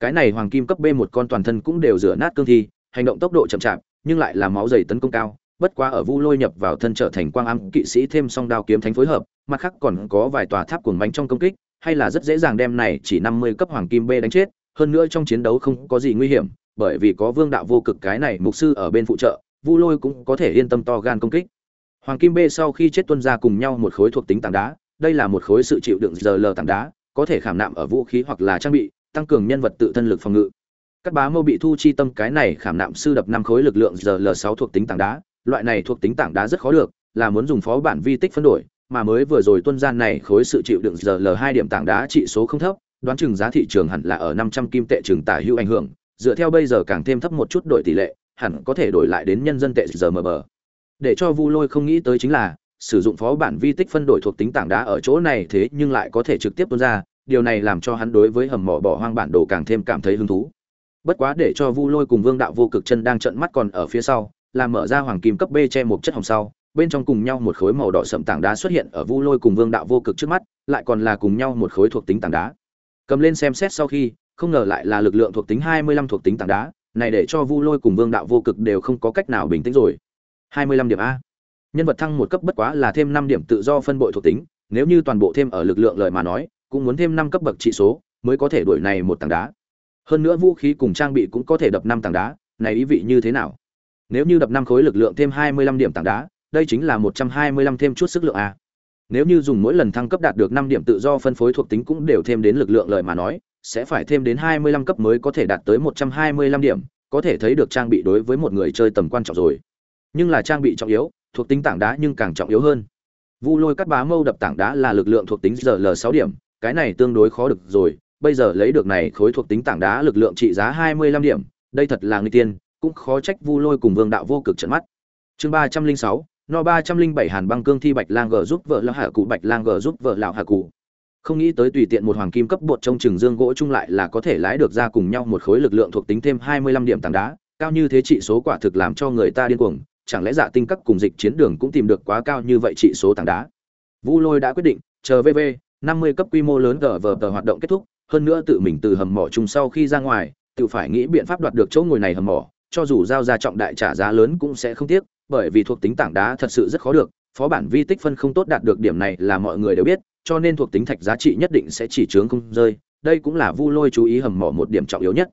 [SPEAKER 1] cái này hoàng kim cấp b một con toàn thân cũng đều rửa nát cương thi, hành động tốc độ chậm chạp, nhưng lại là máu dày tấn công cao, bất quá ở vu lôi nhập vào thân trở thành quang âm kỵ sĩ thêm song đao kiếm thánh phối hợp, mặt khác còn có vài tòa tháp cuồng bánh trong công kích hay là rất dễ dàng đem này chỉ năm mươi cấp hoàng kim b đánh chết, hơn nữa trong chiến đấu không có gì nguy hiểm, bởi vì có vương đạo vô cực cái này mục sư ở bên phụ trợ, vu lôi cũng có thể yên tâm to gan công kích. Hoàng kim b sau khi chết tuân ra cùng nhau một khối thuộc tính tảng đá, đây là một khối sự chịu đựng giờ lờ tảng đá, có thể khảm nạm ở vũ khí hoặc là trang bị, tăng cường nhân vật tự thân lực phòng ngự. Các bá mâu bị thu chi tâm cái này khảm nạm sư đập năm khối lực lượng giờ l sáu thuộc tính tảng đá, loại này thuộc tính tảng đá rất khó được, là muốn dùng phó bản vi tích phân đổi mà mới vừa rồi tuân gian này khối sự chịu đựng giờ l hai điểm tảng đá trị số không thấp, đoán chừng giá thị trường hẳn là ở năm trăm kim tệ trường tả hữu ảnh hưởng, dựa theo bây giờ càng thêm thấp một chút đổi tỷ lệ, hẳn có thể đổi lại đến nhân dân tệ giờ mờ mờ để cho vu lôi không nghĩ tới chính là, sử dụng phó bản vi tích phân đổi thuộc tính tảng đá ở chỗ này thế nhưng lại có thể trực tiếp tuôn ra, điều này làm cho hắn đối với hầm mỏ bỏ hoang bản đồ càng thêm cảm thấy hứng thú. Bất quá để cho vu lôi cùng vương đạo vô cực chân đang trận mắt còn ở phía sau, là mở ra hoàng kim cấp b che một chất hồng sau bên trong cùng nhau một khối màu đỏ sậm tảng đá xuất hiện ở vu lôi cùng vương đạo vô cực trước mắt, lại còn là cùng nhau một khối thuộc tính tảng đá. Cầm lên xem xét sau khi, không ngờ lại là lực lượng thuộc tính hai mươi lăm thuộc tính tảng đá, này để cho vu lôi cùng vương đạo vô cực đều không có cách nào bình tĩnh rồi. hai mươi lăm điểm a. Nhân vật thăng một cấp bất quá là thêm năm điểm tự do phân bội thuộc tính, nếu như toàn bộ thêm ở lực lượng lời mà nói, cũng muốn thêm năm cấp bậc trị số, mới có thể đuổi này một tảng đá. Hơn nữa vũ khí cùng trang bị cũng có thể đập năm tảng đá, này ý vị như thế nào? Nếu như đập năm khối lực lượng thêm hai mươi lăm điểm tảng đá đây chính là một trăm hai mươi lăm thêm chút sức lượng a. Nếu như dùng mỗi lần thăng cấp đạt được năm điểm tự do phân phối thuộc tính cũng đều thêm đến lực lượng lời mà nói sẽ phải thêm đến hai mươi lăm cấp mới có thể đạt tới một trăm hai mươi lăm điểm có thể thấy được trang bị đối với một người chơi tầm quan trọng rồi. Nhưng là trang bị trọng yếu thuộc tính tảng đá nhưng càng trọng yếu hơn. Vu lôi cắt bá mâu đập tảng đá là lực lượng thuộc tính rl sáu điểm cái này tương đối khó được rồi bây giờ lấy được này khối thuộc tính tảng đá lực lượng trị giá 25 điểm, đây thật là người tiên, cũng khó trách Vu Lôi cùng Vương đạo vô cực trận mắt. Chương 306, no 307 Hàn băng cương thi Bạch Lang gờ giúp vợ lão hạ cụ Bạch Lang gờ giúp vợ lão hạ cụ. Không nghĩ tới tùy tiện một hoàng kim cấp bột trong trường dương gỗ chung lại là có thể lái được ra cùng nhau một khối lực lượng thuộc tính thêm 25 điểm tảng đá, cao như thế trị số quả thực làm cho người ta điên cuồng, chẳng lẽ dạ tinh cấp cùng dịch chiến đường cũng tìm được quá cao như vậy trị số tảng đá. Vu Lôi đã quyết định, chờ VV, 50 cấp quy mô lớn gở vở tờ hoạt động kết thúc, hơn nữa tự mình từ hầm mỏ chung sau khi ra ngoài, tự phải nghĩ biện pháp đoạt được chỗ ngồi này hầm mỏ, cho dù giao ra trọng đại trả giá lớn cũng sẽ không tiếc, bởi vì thuộc tính tảng đá thật sự rất khó được, phó bản vi tích phân không tốt đạt được điểm này là mọi người đều biết, cho nên thuộc tính thạch giá trị nhất định sẽ chỉ chướng không rơi, đây cũng là Vu Lôi chú ý hầm mỏ một điểm trọng yếu nhất.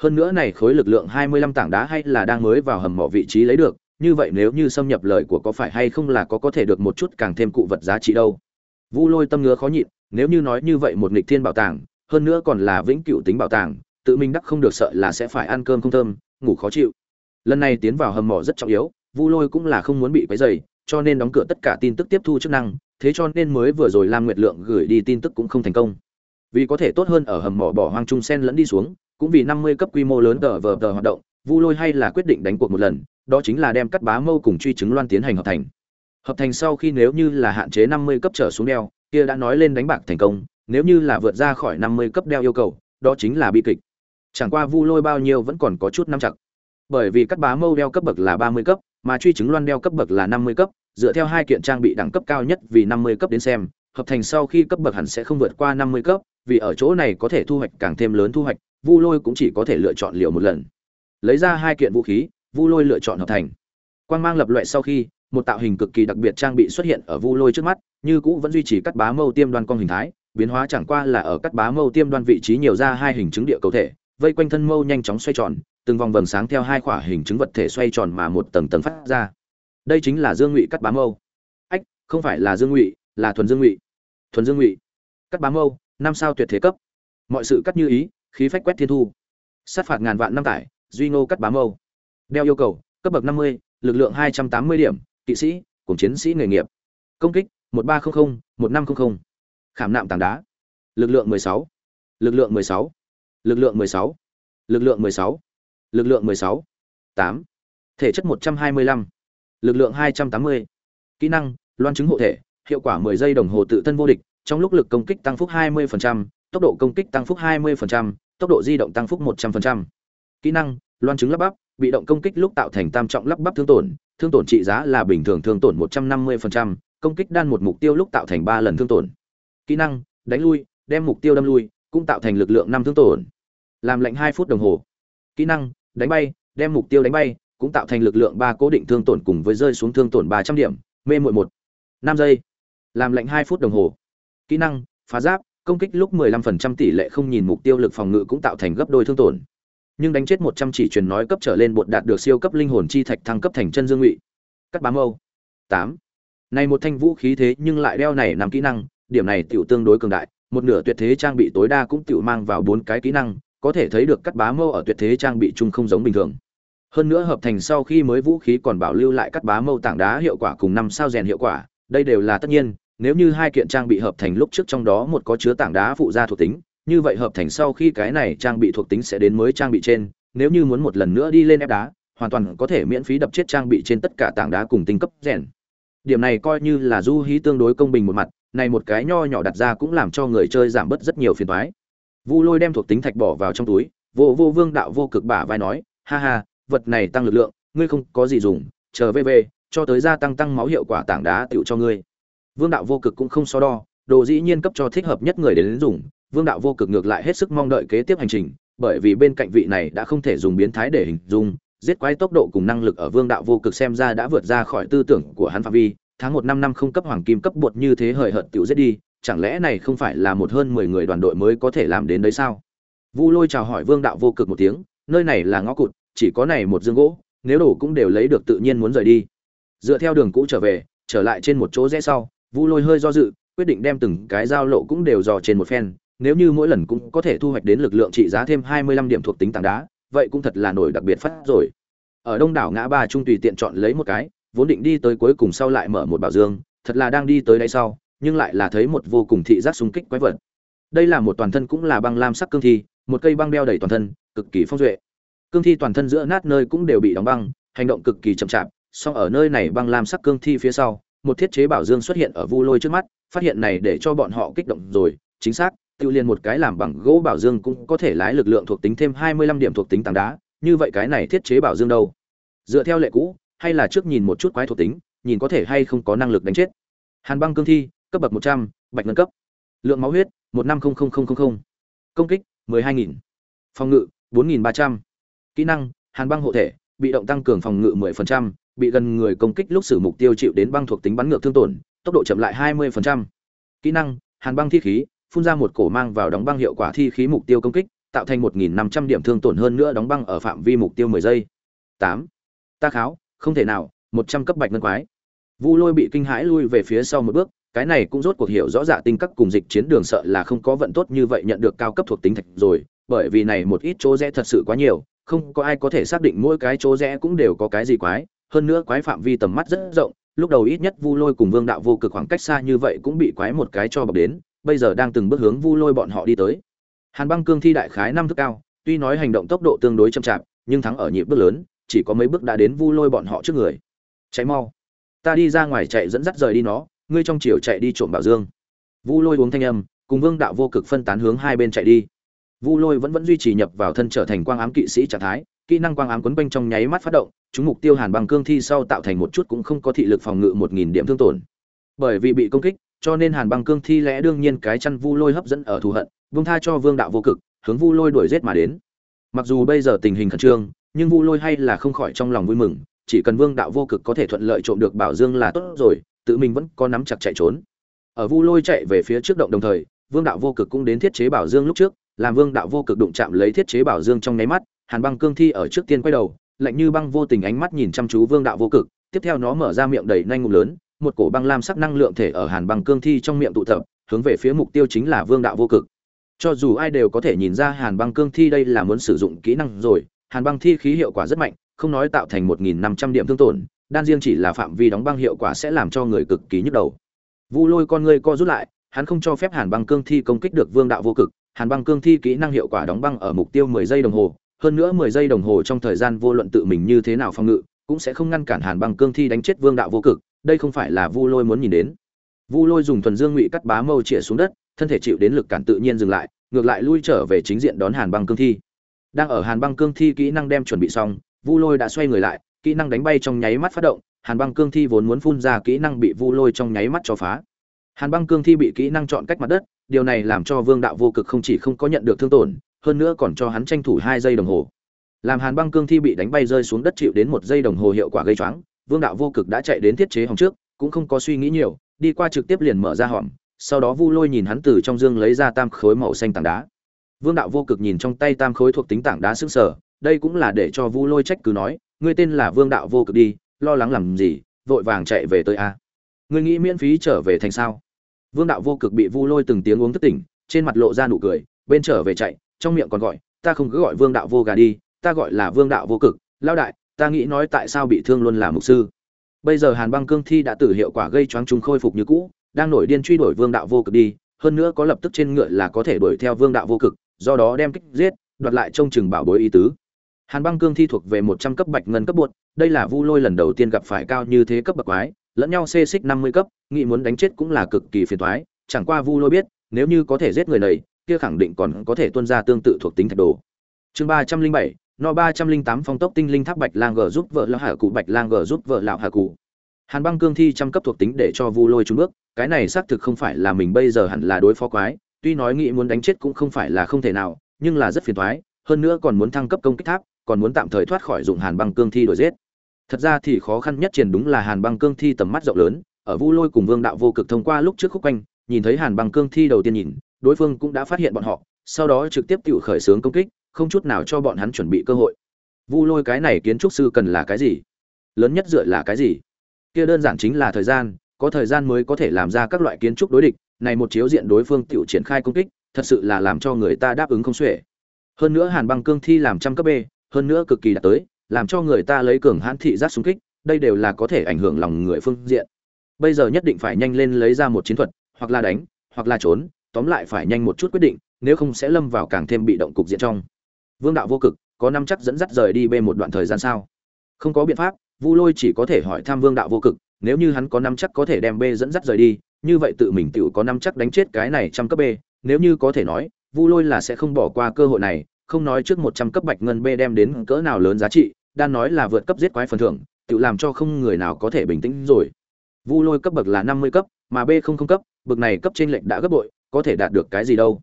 [SPEAKER 1] Hơn nữa này khối lực lượng 25 tảng đá hay là đang mới vào hầm mỏ vị trí lấy được, như vậy nếu như xâm nhập lời của có phải hay không là có có thể được một chút càng thêm cụ vật giá trị đâu. Vu Lôi tâm ngứa khó nhịn, nếu như nói như vậy một nghịch thiên bảo tàng, hơn nữa còn là vĩnh cửu tính bảo tàng, tự mình đắc không được sợ là sẽ phải ăn cơm không thơm, ngủ khó chịu. Lần này tiến vào hầm mỏ rất trọng yếu, Vu Lôi cũng là không muốn bị quấy rầy, cho nên đóng cửa tất cả tin tức tiếp thu chức năng, thế cho nên mới vừa rồi Lam Nguyệt Lượng gửi đi tin tức cũng không thành công. Vì có thể tốt hơn ở hầm mỏ bỏ hoang trung sen lẫn đi xuống, cũng vì 50 cấp quy mô lớn tờ vờ tờ hoạt động, Vu Lôi hay là quyết định đánh cuộc một lần, đó chính là đem cắt bá mâu cùng truy chứng loan tiến hành hợp thành. Hợp thành sau khi nếu như là hạn chế 50 cấp trở xuống đeo, kia đã nói lên đánh bạc thành công, nếu như là vượt ra khỏi 50 cấp đeo yêu cầu, đó chính là bi kịch. Chẳng qua Vu Lôi bao nhiêu vẫn còn có chút nắm chặt. Bởi vì cắt bá mâu đeo cấp bậc là 30 cấp, mà truy chứng loan đeo cấp bậc là 50 cấp, dựa theo hai kiện trang bị đẳng cấp cao nhất vì 50 cấp đến xem, hợp thành sau khi cấp bậc hẳn sẽ không vượt qua 50 cấp, vì ở chỗ này có thể thu hoạch càng thêm lớn thu hoạch, Vu Lôi cũng chỉ có thể lựa chọn liều một lần. Lấy ra hai kiện vũ khí, Vu Lôi lựa chọn hợp thành. Quang mang lập loại sau khi, một tạo hình cực kỳ đặc biệt trang bị xuất hiện ở Vu Lôi trước mắt, như cũ vẫn duy trì cắt bá mâu tiêm đoan con hình thái, biến hóa chẳng qua là ở cắt bá mâu tiêm đoan vị trí nhiều ra hai hình chứng địa cầu thể, vây quanh thân mâu nhanh chóng xoay tròn, từng vòng vầng sáng theo hai quả hình chứng vật thể xoay tròn mà một tầng tầng phát ra. Đây chính là Dương Ngụy cắt bám mâu. Ách, không phải là Dương Ngụy, là thuần Dương Ngụy. Thuần Dương Ngụy. Cắt bám mâu, năm sao tuyệt thế cấp. Mọi sự cắt như ý, khí phách quét thiên thu. Sát phạt ngàn vạn năm tải, duy ngô cắt bám mâu. Đeo yêu cầu, cấp bậc 50, lực lượng 280 điểm, kỵ sĩ, cùng chiến sĩ nghề nghiệp. Công kích, 1300, 1500. Khảm nạm tảng đá. Lực lượng 16. Lực lượng 16. Lực lượng 16. Lực lượng 16. Lực lượng 16. 8. Thể chất 125. Lực lượng 280. Kỹ năng, loan chứng hộ thể, hiệu quả 10 giây đồng hồ tự thân vô địch, trong lúc lực công kích tăng phúc 20%, tốc độ công kích tăng phúc 20%, tốc độ di động tăng phúc 100%. Kỹ năng, loan chứng lắp bắp, bị động công kích lúc tạo thành tam trọng lắp bắp thương tổn, thương tổn trị giá là bình thường thương tổn 150%, công kích đan một mục tiêu lúc tạo thành 3 lần thương tổn. Kỹ năng, đánh lui, đem mục tiêu đâm lui, cũng tạo thành lực lượng 5 thương tổn. Làm lệnh 2 phút đồng hồ. Kỹ năng, đánh bay, đem mục tiêu đánh bay, cũng tạo thành lực lượng 3 cố định thương tổn cùng với rơi xuống thương tổn 300 điểm, mê muội 1. 5 giây. Làm lệnh 2 phút đồng hồ. Kỹ năng, phá giáp, công kích lúc 15% tỷ lệ không nhìn mục tiêu lực phòng ngự cũng tạo thành gấp đôi thương tổn nhưng đánh chết một trăm chỉ truyền nói cấp trở lên bột đạt được siêu cấp linh hồn chi thạch thăng cấp thành chân dương ngụy cắt bám âu tám này một thanh vũ khí thế nhưng lại đeo này nằm kỹ năng điểm này tiểu tương đối cường đại một nửa tuyệt thế trang bị tối đa cũng tiểu mang vào bốn cái kỹ năng có thể thấy được cắt bá mâu ở tuyệt thế trang bị chung không giống bình thường. Hơn nữa hợp thành sau khi mới vũ khí còn bảo lưu lại cắt bá mâu tảng đá hiệu quả cùng năm sao rèn hiệu quả, đây đều là tất nhiên, nếu như hai kiện trang bị hợp thành lúc trước trong đó một có chứa tảng đá phụ gia thuộc tính, như vậy hợp thành sau khi cái này trang bị thuộc tính sẽ đến mới trang bị trên, nếu như muốn một lần nữa đi lên ép đá, hoàn toàn có thể miễn phí đập chết trang bị trên tất cả tảng đá cùng tinh cấp rèn. Điểm này coi như là du hí tương đối công bình một mặt, này một cái nho nhỏ đặt ra cũng làm cho người chơi giảm bớt rất nhiều phiền toái vu lôi đem thuộc tính thạch bỏ vào trong túi vô vô vương đạo vô cực bả vai nói ha ha vật này tăng lực lượng ngươi không có gì dùng chờ về về, cho tới gia tăng tăng máu hiệu quả tảng đá tựu cho ngươi. Vương đạo vô cực cũng không so đo đồ dĩ nhiên cấp cho thích hợp nhất người đến dùng vương đạo vô cực ngược lại hết sức mong đợi kế tiếp hành trình bởi vì bên cạnh vị này đã không thể dùng biến thái để hình dung giết quái tốc độ cùng năng lực ở vương đạo vô cực xem ra đã vượt ra khỏi tư tưởng của hắn phạm vi tháng một năm năm không cấp hoàng kim cấp bột như thế hời hợt tiểu giết đi chẳng lẽ này không phải là một hơn mười người đoàn đội mới có thể làm đến đấy sao? Vu lôi chào hỏi vương đạo vô cực một tiếng nơi này là ngõ cụt chỉ có này một dương gỗ nếu đổ cũng đều lấy được tự nhiên muốn rời đi. Dựa theo đường cũ trở về trở lại trên một chỗ rẽ sau vu lôi hơi do dự quyết định đem từng cái giao lộ cũng đều dò trên một phen nếu như mỗi lần cũng có thể thu hoạch đến lực lượng trị giá thêm 25 điểm thuộc tính tảng đá, vậy cũng thật là nổi đặc biệt phát rồi. Ở Đông đảo ngã ba trung tùy tiện chọn lấy một cái, vốn định đi tới cuối cùng sau lại mở một bảo dương, thật là đang đi tới đây sau, nhưng lại là thấy một vô cùng thị giác xung kích quái vật. đây là một toàn thân cũng là băng lam sắc cương thi, một cây băng đeo đầy toàn thân, cực kỳ phong duệ. Cương thi toàn thân giữa nát nơi cũng đều bị đóng băng, hành động cực kỳ chậm chạp, song ở nơi này băng lam sắc cương thi phía sau, một thiết chế bảo dương xuất hiện ở vu lôi trước mắt, phát hiện này để cho bọn họ kích động rồi, chính xác tự liền một cái làm bằng gỗ bảo dương cũng có thể lái lực lượng thuộc tính thêm hai mươi lăm điểm thuộc tính tảng đá, như vậy cái này thiết chế bảo dương đâu? Dựa theo lệ cũ, hay là trước nhìn một chút quái thuộc tính, nhìn có thể hay không có năng lực đánh chết. Hàn băng cương thi cấp bậc một trăm, bạch ngân cấp. Lượng máu huyết, một năm công kích, mười hai nghìn. Phòng ngự, bốn nghìn ba trăm. Kỹ năng, hàn băng hộ thể, bị động tăng cường phòng ngự mười phần trăm, bị gần người công kích lúc xử mục tiêu chịu đến băng thuộc tính bắn ngược thương tổn, tốc độ chậm lại hai mươi phần trăm. Kỹ năng, hàn băng thi khí, phun ra một cổ mang vào đóng băng hiệu quả thi khí mục tiêu công kích, tạo thành một nghìn năm trăm điểm thương tổn hơn nữa đóng băng ở phạm vi mục tiêu mười giây. Tám. Ta kháo, không thể nào, một trăm cấp bạch ngân quái. Vu lôi bị kinh hãi lui về phía sau một bước cái này cũng rốt cuộc hiểu rõ dạ tinh các cùng dịch chiến đường sợ là không có vận tốt như vậy nhận được cao cấp thuộc tính thạch rồi, bởi vì này một ít chỗ rẽ thật sự quá nhiều, không có ai có thể xác định mỗi cái chỗ rẽ cũng đều có cái gì quái, hơn nữa quái phạm vi tầm mắt rất rộng, lúc đầu ít nhất vu lôi cùng vương đạo vô cực khoảng cách xa như vậy cũng bị quái một cái cho bọc đến, bây giờ đang từng bước hướng vu lôi bọn họ đi tới. Hàn băng cương thi đại khái năm thước cao, tuy nói hành động tốc độ tương đối chậm chạp, nhưng thắng ở nhịp bước lớn, chỉ có mấy bước đã đến vu lôi bọn họ trước người. Cháy mau. Ta đi ra ngoài chạy dẫn dắt rời đi nó ngươi trong chiều chạy đi trộm bảo dương. Vu lôi uống thanh âm, cùng vương đạo vô cực phân tán hướng hai bên chạy đi. Vu lôi vẫn vẫn duy trì nhập vào thân trở thành quang ám kỵ sĩ trạng thái, kỹ năng quang ám quấn quanh trong nháy mắt phát động, chúng mục tiêu hàn bằng cương thi sau tạo thành một chút cũng không có thị lực phòng ngự một nghìn điểm thương tổn. Bởi vì bị công kích, cho nên hàn băng cương thi lẽ đương nhiên cái chăn vu lôi hấp dẫn ở thù hận vương tha cho vương đạo vô cực, hướng vu lôi đuổi giết mà đến. Mặc dù bây giờ tình hình khẩn trương, nhưng vu lôi hay là không khỏi trong lòng vui mừng, chỉ cần vương đạo vô cực có thể thuận lợi trộm được bảo dương là tốt rồi tự mình vẫn có nắm chặt chạy trốn. Ở vu lôi chạy về phía trước động đồng thời, vương đạo vô cực cũng đến thiết chế bảo dương lúc trước, làm vương đạo vô cực đụng chạm lấy thiết chế bảo dương trong nháy mắt, hàn băng cương thi ở trước tiên quay đầu, lạnh như băng vô tình ánh mắt nhìn chăm chú vương đạo vô cực, tiếp theo nó mở ra miệng đầy nhanh ngụm lớn, một cổ băng lam sắc năng lượng thể ở hàn băng cương thi trong miệng tụ tập, hướng về phía mục tiêu chính là vương đạo vô cực. Cho dù ai đều có thể nhìn ra hàn băng cương thi đây là muốn sử dụng kỹ năng rồi, hàn băng thi khí hiệu quả rất mạnh, không nói tạo thành một nghìn năm trăm điểm thương tổn đan riêng chỉ là phạm vi đóng băng hiệu quả sẽ làm cho người cực kỳ nhức đầu. Vu lôi con ngươi co rút lại, hắn không cho phép hàn băng cương thi công kích được vương đạo vô cực. Hàn băng cương thi kỹ năng hiệu quả đóng băng ở mục tiêu mười giây đồng hồ. Hơn nữa mười giây đồng hồ trong thời gian vô luận tự mình như thế nào phòng ngự, cũng sẽ không ngăn cản hàn băng cương thi đánh chết vương đạo vô cực. Đây không phải là vu lôi muốn nhìn đến. Vu lôi dùng thuần dương ngụy cắt bá mâu chĩa xuống đất, thân thể chịu đến lực cản tự nhiên dừng lại, ngược lại lui trở về chính diện đón hàn băng cương thi. Đang ở hàn băng cương thi kỹ năng đem chuẩn bị xong, vu lôi đã xoay người lại kỹ năng đánh bay trong nháy mắt phát động, hàn băng cương thi vốn muốn phun ra kỹ năng bị vu lôi trong nháy mắt cho phá. Hàn băng cương thi bị kỹ năng chọn cách mặt đất, điều này làm cho vương đạo vô cực không chỉ không có nhận được thương tổn, hơn nữa còn cho hắn tranh thủ hai giây đồng hồ. Làm hàn băng cương thi bị đánh bay rơi xuống đất chịu đến một giây đồng hồ hiệu quả gây choáng, vương đạo vô cực đã chạy đến thiết chế hòng trước, cũng không có suy nghĩ nhiều, đi qua trực tiếp liền mở ra hòm, sau đó vu lôi nhìn hắn từ trong dương lấy ra tam khối màu xanh tảng đá. Vương đạo vô cực nhìn trong tay tam khối thuộc tính tảng đá xứng sở đây cũng là để cho vu lôi trách cứ nói ngươi tên là vương đạo vô cực đi, lo lắng làm gì, vội vàng chạy về tới a. Ngươi nghĩ miễn phí trở về thành sao? Vương đạo vô cực bị vu lôi từng tiếng uống thất tỉnh, trên mặt lộ ra nụ cười, bên trở về chạy, trong miệng còn gọi, ta không cứ gọi vương đạo vô gà đi, ta gọi là vương đạo vô cực lao đại, ta nghĩ nói tại sao bị thương luôn là mục sư. Bây giờ hàn băng cương thi đã tử hiệu quả gây choáng chúng khôi phục như cũ, đang nổi điên truy đuổi vương đạo vô cực đi, hơn nữa có lập tức trên ngựa là có thể đuổi theo vương đạo vô cực, do đó đem kích giết, đoạt lại trông chừng bảo bối ý tứ hàn băng cương thi thuộc về một trăm cấp bạch ngân cấp bột đây là vu lôi lần đầu tiên gặp phải cao như thế cấp bậc quái, lẫn nhau xê xích năm mươi cấp, nghĩ muốn đánh chết cũng là cực kỳ phiền toái, chẳng qua vu lôi biết, nếu như có thể giết người này, kia khẳng định còn có thể tuân ra tương tự thuộc tính thạch đồ. Chương ba trăm linh bảy, no ba trăm linh tám phong tốc tinh linh tháp bạch lang gở giúp vợ lão hạ cụ, bạch lang gở giúp vợ lão hạ cụ. Hàn băng cương thi trăm cấp thuộc tính để cho vu lôi trúng bước, cái này xác thực không phải là mình bây giờ hẳn là đối phó quái, tuy nói nghĩ muốn đánh chết cũng không phải là không thể nào, nhưng là rất phiền toái, hơn nữa còn muốn thăng cấp công kích tháp còn muốn tạm thời thoát khỏi dụng hàn băng cương thi đổi giết. Thật ra thì khó khăn nhất triển đúng là hàn băng cương thi tầm mắt rộng lớn, ở vu lôi cùng vương đạo vô cực thông qua lúc trước khúc quanh, nhìn thấy hàn băng cương thi đầu tiên nhìn, đối phương cũng đã phát hiện bọn họ, sau đó trực tiếp tự khởi xướng công kích, không chút nào cho bọn hắn chuẩn bị cơ hội. Vu lôi cái này kiến trúc sư cần là cái gì? Lớn nhất dựa là cái gì? Kia đơn giản chính là thời gian, có thời gian mới có thể làm ra các loại kiến trúc đối địch, này một chiếu diện đối phương tự triển khai công kích, thật sự là làm cho người ta đáp ứng không xuể. Hơn nữa hàn băng cương thi làm trăm cấp b hơn nữa cực kỳ đạt tới, làm cho người ta lấy cường hãn thị giác xung kích, đây đều là có thể ảnh hưởng lòng người phương diện. Bây giờ nhất định phải nhanh lên lấy ra một chiến thuật, hoặc là đánh, hoặc là trốn, tóm lại phải nhanh một chút quyết định, nếu không sẽ lâm vào càng thêm bị động cục diện trong. Vương đạo vô cực, có năm chắc dẫn dắt rời đi bê một đoạn thời gian sao? Không có biện pháp, vu lôi chỉ có thể hỏi thăm vương đạo vô cực, nếu như hắn có năm chắc có thể đem b dẫn dắt rời đi, như vậy tự mình tự có năm chắc đánh chết cái này trăm cấp b, nếu như có thể nói, vu lôi là sẽ không bỏ qua cơ hội này không nói trước một trăm cấp bạch ngân b đem đến cỡ nào lớn giá trị đang nói là vượt cấp giết quái phần thưởng, tự làm cho không người nào có thể bình tĩnh rồi. Vu lôi cấp bậc là năm mươi cấp, mà b không không cấp, bậc này cấp trên lệnh đã gấp bội, có thể đạt được cái gì đâu.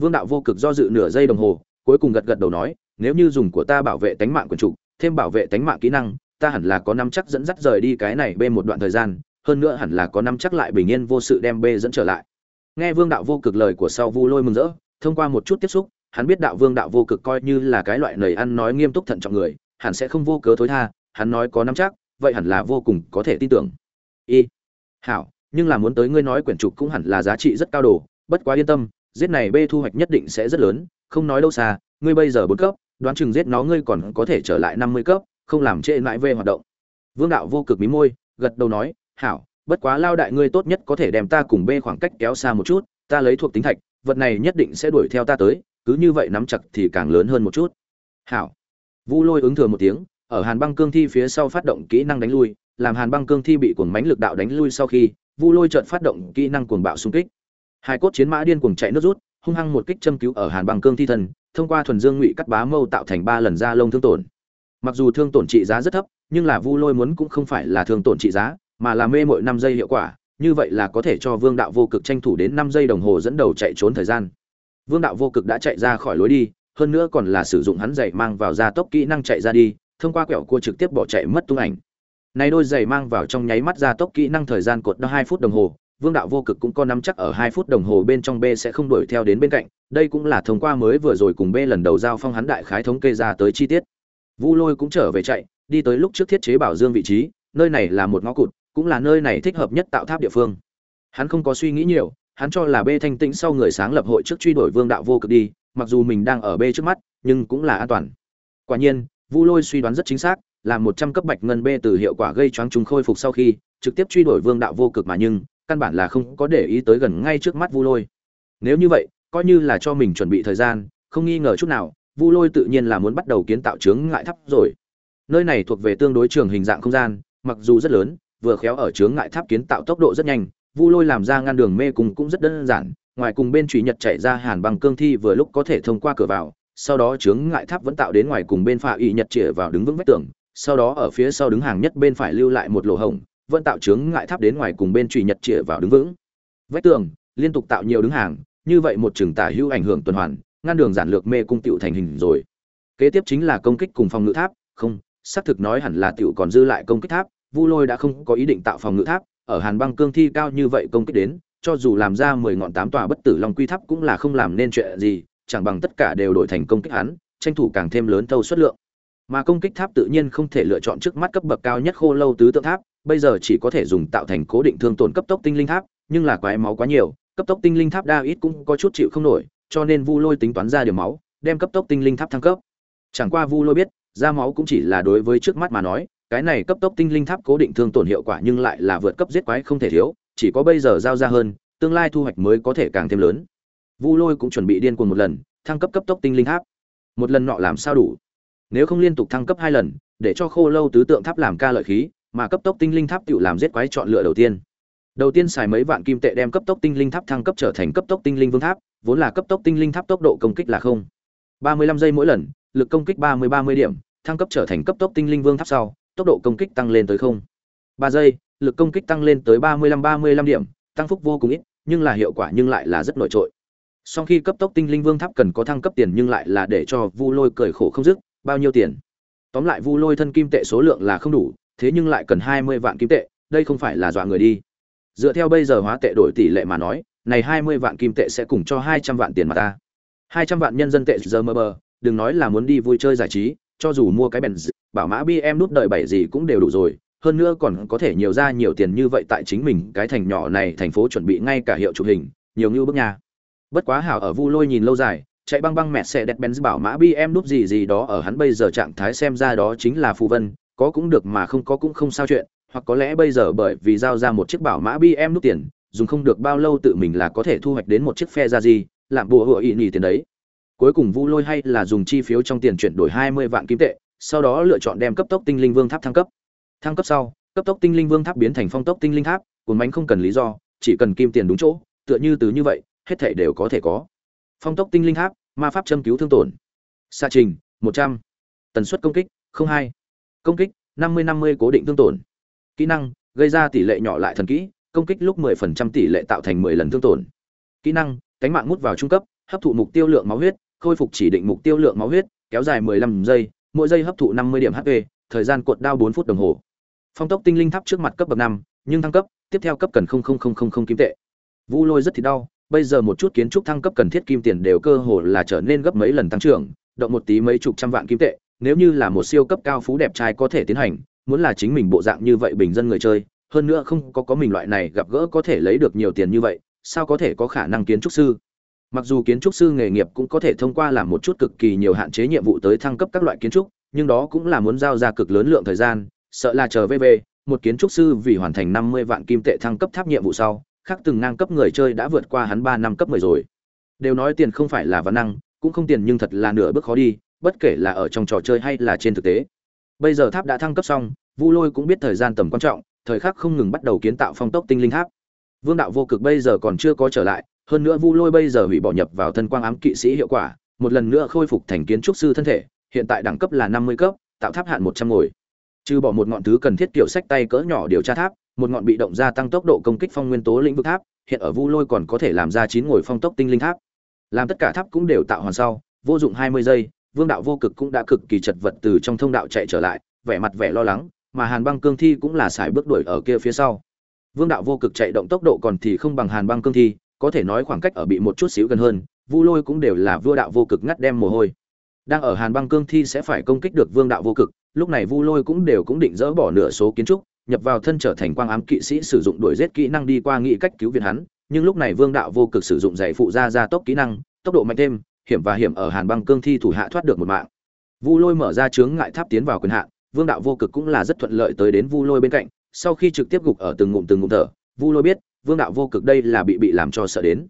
[SPEAKER 1] Vương đạo vô cực do dự nửa giây đồng hồ, cuối cùng gật gật đầu nói, nếu như dùng của ta bảo vệ tánh mạng quần chủ, thêm bảo vệ tánh mạng kỹ năng, ta hẳn là có năm chắc dẫn dắt rời đi cái này b một đoạn thời gian, hơn nữa hẳn là có năm chắc lại bình yên vô sự đem b dẫn trở lại. Nghe vương đạo vô cực lời của sau vu lôi mừng rỡ, thông qua một chút tiếp xúc hắn biết đạo vương đạo vô cực coi như là cái loại lời ăn nói nghiêm túc thận trọng người, hẳn sẽ không vô cớ thối tha, hắn nói có năm chắc, vậy hẳn là vô cùng có thể tin tưởng. Y, hảo, nhưng là muốn tới ngươi nói quyển trục cũng hẳn là giá trị rất cao đồ, bất quá yên tâm, giết này bê thu hoạch nhất định sẽ rất lớn, không nói đâu xa, ngươi bây giờ bốn cấp, đoán chừng giết nó ngươi còn có thể trở lại năm mươi cấp, không làm trễ mãi về hoạt động. Vương đạo vô cực mí môi, gật đầu nói, hảo, bất quá lao đại ngươi tốt nhất có thể đem ta cùng bê khoảng cách kéo xa một chút, ta lấy thuộc tính thạch, vật này nhất định sẽ đuổi theo ta tới cứ như vậy nắm chặt thì càng lớn hơn một chút. Hảo. Vu lôi ứng thừa một tiếng, ở hàn băng cương thi phía sau phát động kỹ năng đánh lui, làm hàn băng cương thi bị cuồng mánh lực đạo đánh lui sau khi, vu lôi chợt phát động kỹ năng cuồng bạo xung kích. Hai cốt chiến mã điên cuồng chạy nước rút, hung hăng một kích châm cứu ở hàn băng cương thi thần thông qua thuần dương ngụy cắt bá mâu tạo thành ba lần da lông thương tổn. Mặc dù thương tổn trị giá rất thấp, nhưng là vu lôi muốn cũng không phải là thương tổn trị giá, mà là mê mỗi năm giây hiệu quả, như vậy là có thể cho vương đạo vô cực tranh thủ đến năm giây đồng hồ dẫn đầu chạy trốn thời gian vương đạo vô cực đã chạy ra khỏi lối đi, hơn nữa còn là sử dụng hắn giày mang vào gia tốc kỹ năng chạy ra đi, thông qua quẹo cua trực tiếp bỏ chạy mất tung ảnh. Này đôi giày mang vào trong nháy mắt gia tốc kỹ năng thời gian cột đó hai phút đồng hồ, vương đạo vô cực cũng có nắm chắc ở hai phút đồng hồ bên trong b sẽ không đuổi theo đến bên cạnh, đây cũng là thông qua mới vừa rồi cùng b lần đầu giao phong hắn đại khái thống kê ra tới chi tiết. Vu lôi cũng trở về chạy, đi tới lúc trước thiết chế bảo dương vị trí, nơi này là một ngõ cụt, cũng là nơi này thích hợp nhất tạo tháp địa phương. Hắn không có suy nghĩ nhiều hắn cho là b thanh tĩnh sau người sáng lập hội trước truy đuổi vương đạo vô cực đi, mặc dù mình đang ở b trước mắt, nhưng cũng là an toàn. Quả nhiên, vu lôi suy đoán rất chính xác, là một trăm cấp bạch ngân b từ hiệu quả gây choáng trùng khôi phục sau khi trực tiếp truy đuổi vương đạo vô cực mà nhưng, căn bản là không có để ý tới gần ngay trước mắt vu lôi. Nếu như vậy, coi như là cho mình chuẩn bị thời gian, không nghi ngờ chút nào, vu lôi tự nhiên là muốn bắt đầu kiến tạo chướng ngại tháp rồi. Nơi này thuộc về tương đối trường hình dạng không gian, mặc dù rất lớn, vừa khéo ở chướng ngại tháp kiến tạo tốc độ rất nhanh vu lôi làm ra ngăn đường mê cung cũng rất đơn giản, ngoài cùng bên trụy nhật chạy ra hàn bằng cương thi vừa lúc có thể thông qua cửa vào, sau đó chướng ngại tháp vẫn tạo đến ngoài cùng bên phà y nhật chĩa vào đứng vững vách tường, sau đó ở phía sau đứng hàng nhất bên phải lưu lại một lỗ hổng, vẫn tạo chướng ngại tháp đến ngoài cùng bên trụy nhật chĩa vào đứng vững. Vách tường, liên tục tạo nhiều đứng hàng, như vậy một trường tả hữu ảnh hưởng tuần hoàn, ngăn đường giản lược mê cung tiểu thành hình rồi. Kế tiếp chính là công kích cùng phòng ngự tháp, không, xác thực nói hẳn là tiểu còn dư lại công kích tháp, vu lôi đã không có ý định tạo phòng ngự tháp ở hàn băng cương thi cao như vậy công kích đến, cho dù làm ra mười ngọn tám tòa bất tử long quy tháp cũng là không làm nên chuyện gì, chẳng bằng tất cả đều đổi thành công kích hắn, tranh thủ càng thêm lớn thâu suất lượng. Mà công kích tháp tự nhiên không thể lựa chọn trước mắt cấp bậc cao nhất khô lâu tứ tượng tháp, bây giờ chỉ có thể dùng tạo thành cố định thương tổn cấp tốc tinh linh tháp, nhưng là quái máu quá nhiều, cấp tốc tinh linh tháp đa ít cũng có chút chịu không nổi, cho nên vu lôi tính toán ra điểm máu, đem cấp tốc tinh linh tháp thăng cấp. Chẳng qua vu lôi biết, ra máu cũng chỉ là đối với trước mắt mà nói cái này cấp tốc tinh linh tháp cố định thương tổn hiệu quả nhưng lại là vượt cấp giết quái không thể thiếu, chỉ có bây giờ giao ra hơn, tương lai thu hoạch mới có thể càng thêm lớn. Vu lôi cũng chuẩn bị điên cuồng một lần, thăng cấp cấp tốc tinh linh tháp. Một lần nọ làm sao đủ? Nếu không liên tục thăng cấp hai lần, để cho khô lâu tứ tượng tháp làm ca lợi khí, mà cấp tốc tinh linh tháp tự làm giết quái chọn lựa đầu tiên. Đầu tiên xài mấy vạn kim tệ đem cấp tốc tinh linh tháp thăng cấp trở thành cấp tốc tinh linh vương tháp, vốn là cấp tốc tinh linh tháp tốc độ công kích là không. Ba mươi lăm giây mỗi lần, lực công kích ba mươi ba mươi điểm, thăng cấp trở thành cấp tốc tinh linh vương tháp sau tốc độ công kích tăng lên tới không. Ba giây, lực công kích tăng lên tới ba mươi lăm, ba mươi lăm điểm, tăng phúc vô cùng ít, nhưng là hiệu quả nhưng lại là rất nổi trội. Sau khi cấp tốc tinh linh vương tháp cần có thăng cấp tiền nhưng lại là để cho vu lôi cười khổ không dứt, bao nhiêu tiền? Tóm lại vu lôi thân kim tệ số lượng là không đủ, thế nhưng lại cần hai mươi vạn kim tệ, đây không phải là dọa người đi. Dựa theo bây giờ hóa tệ đổi tỷ lệ mà nói, này hai mươi vạn kim tệ sẽ cùng cho hai trăm vạn tiền mà ta. hai trăm vạn nhân dân tệ giờ mơ bờ, đừng nói là muốn đi vui chơi giải trí cho dù mua cái Benz, bảo mã bm nút đợi bảy gì cũng đều đủ rồi. Hơn nữa còn có thể nhiều ra nhiều tiền như vậy tại chính mình cái thành nhỏ này thành phố chuẩn bị ngay cả hiệu chụp hình nhiều như bước nhà bất quá hảo ở vu lôi nhìn lâu dài chạy băng băng mẹ xe đẹp benz bảo mã bm nút gì gì đó ở hắn bây giờ trạng thái xem ra đó chính là phù vân có cũng được mà không có cũng không sao chuyện hoặc có lẽ bây giờ bởi vì giao ra một chiếc bảo mã bm nút tiền dùng không được bao lâu tự mình là có thể thu hoạch đến một chiếc phe ra gì làm bùa hựa ý nhỉ tiền đấy cuối cùng vu lôi hay là dùng chi phiếu trong tiền chuyển đổi hai mươi vạn kim tệ, sau đó lựa chọn đem cấp tốc tinh linh vương tháp thăng cấp. Thăng cấp sau, cấp tốc tinh linh vương tháp biến thành phong tốc tinh linh tháp, cuốn bánh không cần lý do, chỉ cần kim tiền đúng chỗ, tựa như từ như vậy, hết thảy đều có thể có. Phong tốc tinh linh tháp, ma pháp châm cứu thương tổn. Xa trình, một trăm. Tần suất công kích hai. Công kích, năm mươi năm mươi cố định thương tổn. Kỹ năng, gây ra tỷ lệ nhỏ lại thần kỹ, công kích lúc 10% tỷ lệ tạo thành 10 lần thương tổn. Kỹ năng, cánh mạng mút vào trung cấp, hấp thụ mục tiêu lượng máu huyết khôi phục chỉ định mục tiêu lượng máu huyết kéo dài 15 giây mỗi giây hấp thụ 50 điểm hp thời gian cuộn đao 4 phút đồng hồ. Phong tốc tinh linh tháp trước mặt cấp bậc 5, nhưng thăng cấp tiếp theo cấp cần 00000 kim tệ. Vu lôi rất thì đau bây giờ một chút kiến trúc thăng cấp cần thiết kim tiền đều cơ hồ là trở nên gấp mấy lần tăng trưởng động một tí mấy chục trăm vạn kim tệ nếu như là một siêu cấp cao phú đẹp trai có thể tiến hành muốn là chính mình bộ dạng như vậy bình dân người chơi hơn nữa không có có mình loại này gặp gỡ có thể lấy được nhiều tiền như vậy sao có thể có khả năng kiến trúc sư? Mặc dù kiến trúc sư nghề nghiệp cũng có thể thông qua làm một chút cực kỳ nhiều hạn chế nhiệm vụ tới thăng cấp các loại kiến trúc, nhưng đó cũng là muốn giao ra cực lớn lượng thời gian, sợ là chờ vv một kiến trúc sư vì hoàn thành năm mươi vạn kim tệ thăng cấp tháp nhiệm vụ sau, khác từng ngang cấp người chơi đã vượt qua hắn ba năm cấp mười rồi. Đều nói tiền không phải là văn năng, cũng không tiền nhưng thật là nửa bước khó đi, bất kể là ở trong trò chơi hay là trên thực tế. Bây giờ tháp đã thăng cấp xong, vu lôi cũng biết thời gian tầm quan trọng, thời khắc không ngừng bắt đầu kiến tạo phong tốc tinh linh tháp. Vương đạo vô cực bây giờ còn chưa có trở lại hơn nữa vu lôi bây giờ hủy bỏ nhập vào thân quang ám kỵ sĩ hiệu quả, một lần nữa khôi phục thành kiến trúc sư thân thể, hiện tại đẳng cấp là năm mươi cấp, tạo tháp hạn một trăm ngồi. Trừ bỏ một ngọn thứ cần thiết kiểu sách tay cỡ nhỏ điều tra tháp, một ngọn bị động gia tăng tốc độ công kích phong nguyên tố lĩnh vực tháp, hiện ở vu lôi còn có thể làm ra chín ngồi phong tốc tinh linh tháp. Làm tất cả tháp cũng đều tạo hoàn sau, vô dụng hai mươi giây, vương đạo vô cực cũng đã cực kỳ chật vật từ trong thông đạo chạy trở lại, vẻ mặt vẻ lo lắng, mà hàn băng cương thi cũng là sải bước đuổi ở kia phía sau. Vương đạo vô cực chạy động tốc độ còn thì không bằng hàn băng cương thi có thể nói khoảng cách ở bị một chút xíu gần hơn vu lôi cũng đều là vua đạo vô cực ngắt đem mồ hôi. Đang ở hàn băng cương thi sẽ phải công kích được vương đạo vô cực lúc này vu lôi cũng đều cũng định dỡ bỏ nửa số kiến trúc nhập vào thân trở thành quang ám kỵ sĩ sử dụng đuổi giết kỹ năng đi qua nghị cách cứu viện hắn nhưng lúc này vương đạo vô cực sử dụng giày phụ ra gia tốc kỹ năng tốc độ mạnh thêm hiểm và hiểm ở hàn băng cương thi thủ hạ thoát được một mạng. Vu lôi mở ra chướng ngại tháp tiến vào quyền hạn Vương đạo vô cực cũng là rất thuận lợi tới đến Vu Lôi bên cạnh, sau khi trực tiếp gục ở từng ngụm từng ngụm thở, Vu Lôi biết, Vương đạo vô cực đây là bị bị làm cho sợ đến.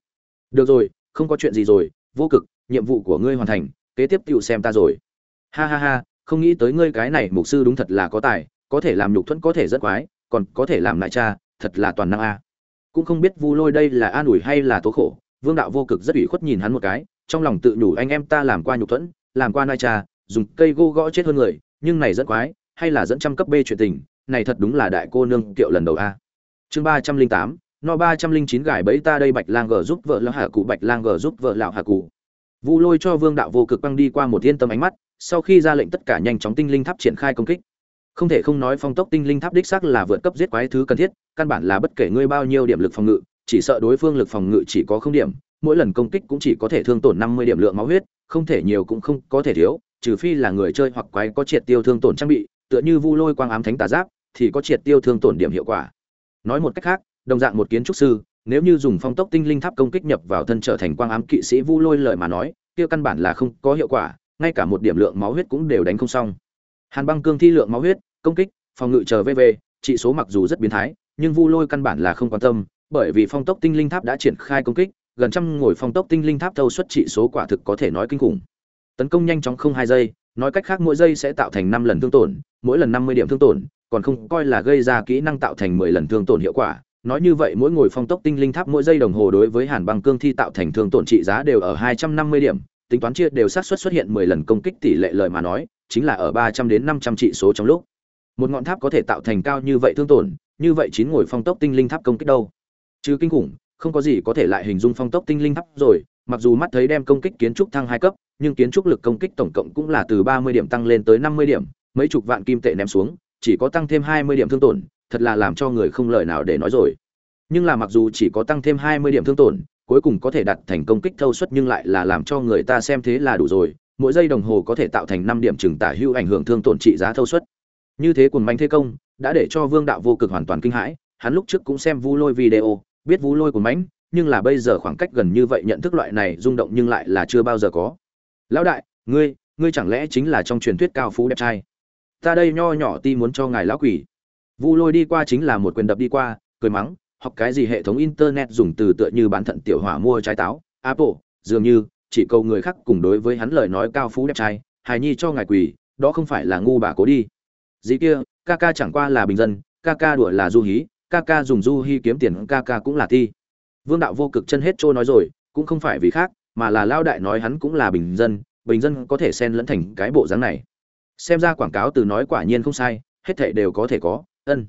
[SPEAKER 1] Được rồi, không có chuyện gì rồi, vô cực, nhiệm vụ của ngươi hoàn thành, kế tiếp tựu xem ta rồi. Ha ha ha, không nghĩ tới ngươi cái này mục sư đúng thật là có tài, có thể làm nhục thuẫn có thể rất quái, còn có thể làm lại cha, thật là toàn năng a. Cũng không biết Vu Lôi đây là an ủi hay là tố khổ, Vương đạo vô cực rất ủy khuất nhìn hắn một cái, trong lòng tự nhủ anh em ta làm qua nhục thuẫn, làm qua nai cha, dùng cây gô gõ chết hơn người, nhưng này rất quái, hay là dẫn trăm cấp B chuyện tình, này thật đúng là đại cô nương kiệu lần đầu a. Chương ba trăm linh tám no ba trăm linh chín gài bẫy ta đây Bạch Lang gờ giúp vợ lão hạ cụ Bạch Lang gờ giúp vợ lão hạ cụ. Vu Lôi cho Vương đạo vô cực băng đi qua một yên tâm ánh mắt, sau khi ra lệnh tất cả nhanh chóng tinh linh tháp triển khai công kích. Không thể không nói phong tốc tinh linh tháp đích xác là vượt cấp giết quái thứ cần thiết, căn bản là bất kể ngươi bao nhiêu điểm lực phòng ngự, chỉ sợ đối phương lực phòng ngự chỉ có không điểm, mỗi lần công kích cũng chỉ có thể thương tổn năm mươi điểm lượng máu huyết, không thể nhiều cũng không có thể thiếu, trừ phi là người chơi hoặc quái có triệt tiêu thương tổn trang bị, tựa như vu lôi quang ám thánh tà giáp thì có triệt tiêu thương tổn điểm hiệu quả nói một cách khác đồng dạng một kiến trúc sư, nếu như dùng phong tốc tinh linh tháp công kích nhập vào thân trở thành quang ám kỵ sĩ vu lôi lợi mà nói, kia căn bản là không có hiệu quả, ngay cả một điểm lượng máu huyết cũng đều đánh không xong. Hàn băng cương thi lượng máu huyết, công kích, phòng ngự chờ vv, trị số mặc dù rất biến thái, nhưng vu lôi căn bản là không quan tâm, bởi vì phong tốc tinh linh tháp đã triển khai công kích, gần trăm ngồi phong tốc tinh linh tháp thâu suất trị số quả thực có thể nói kinh khủng. Tấn công nhanh chóng không hai giây, nói cách khác mỗi giây sẽ tạo thành năm lần thương tổn, mỗi lần năm mươi điểm thương tổn, còn không coi là gây ra kỹ năng tạo thành mười lần thương tổn hiệu quả nói như vậy mỗi ngồi phong tốc tinh linh tháp mỗi giây đồng hồ đối với hàn băng cương thi tạo thành thương tổn trị giá đều ở hai trăm năm mươi điểm tính toán chia đều xác suất xuất hiện mười lần công kích tỷ lệ lời mà nói chính là ở ba trăm đến năm trăm trị số trong lúc. Một ngọn tháp có thể tạo thành cao như vậy thương tổn như vậy chín ngồi phong tốc tinh linh tháp công kích đâu? Chứ kinh khủng không có gì có thể lại hình dung phong tốc tinh linh tháp rồi mặc dù mắt thấy đem công kích kiến trúc thăng hai cấp nhưng kiến trúc lực công kích tổng cộng cũng là từ 30 điểm tăng lên tới 50 điểm, mấy chục vạn kim tệ ném xuống, chỉ có tăng thêm 20 điểm thương tổn, thật là làm cho người không lời nào để nói rồi. Nhưng là mặc dù chỉ có tăng thêm 20 điểm thương tổn, cuối cùng có thể đạt thành công kích thâu suất nhưng lại là làm cho người ta xem thế là đủ rồi, mỗi giây đồng hồ có thể tạo thành 5 điểm trừng tả hữu ảnh hưởng thương tổn trị giá thâu suất. Như thế cuồng manh thế công, đã để cho Vương đạo vô cực hoàn toàn kinh hãi, hắn lúc trước cũng xem Vu Lôi video, biết Vu Lôi của mãnh, nhưng là bây giờ khoảng cách gần như vậy nhận thức loại này rung động nhưng lại là chưa bao giờ có lão đại ngươi ngươi chẳng lẽ chính là trong truyền thuyết cao phú đẹp trai ta đây nho nhỏ ti muốn cho ngài lão quỷ vu lôi đi qua chính là một quyền đập đi qua, cười mắng, học cái gì hệ thống internet dùng từ tựa như bán thận tiểu hỏa mua trái táo. Apple, dường như, chỉ cầu người khác cùng đối với hắn lời nói cao phú đẹp trai, hài nhi cho ngài quỳ, đó không phải là ngu bà cố đi. Dĩ kia, ca ca chẳng qua là bình dân, ca ca đùa là du hí, ca ca dùng du hí kiếm tiền, ca ca cũng là thi. Vương đạo vô cực chân hết trôi nói rồi, cũng không phải vì khác, mà là lao đại nói hắn cũng là bình dân bình dân có thể xen lẫn thành cái bộ dáng này. Xem ra quảng cáo từ nói quả nhiên không sai, hết thảy đều có thể có ân.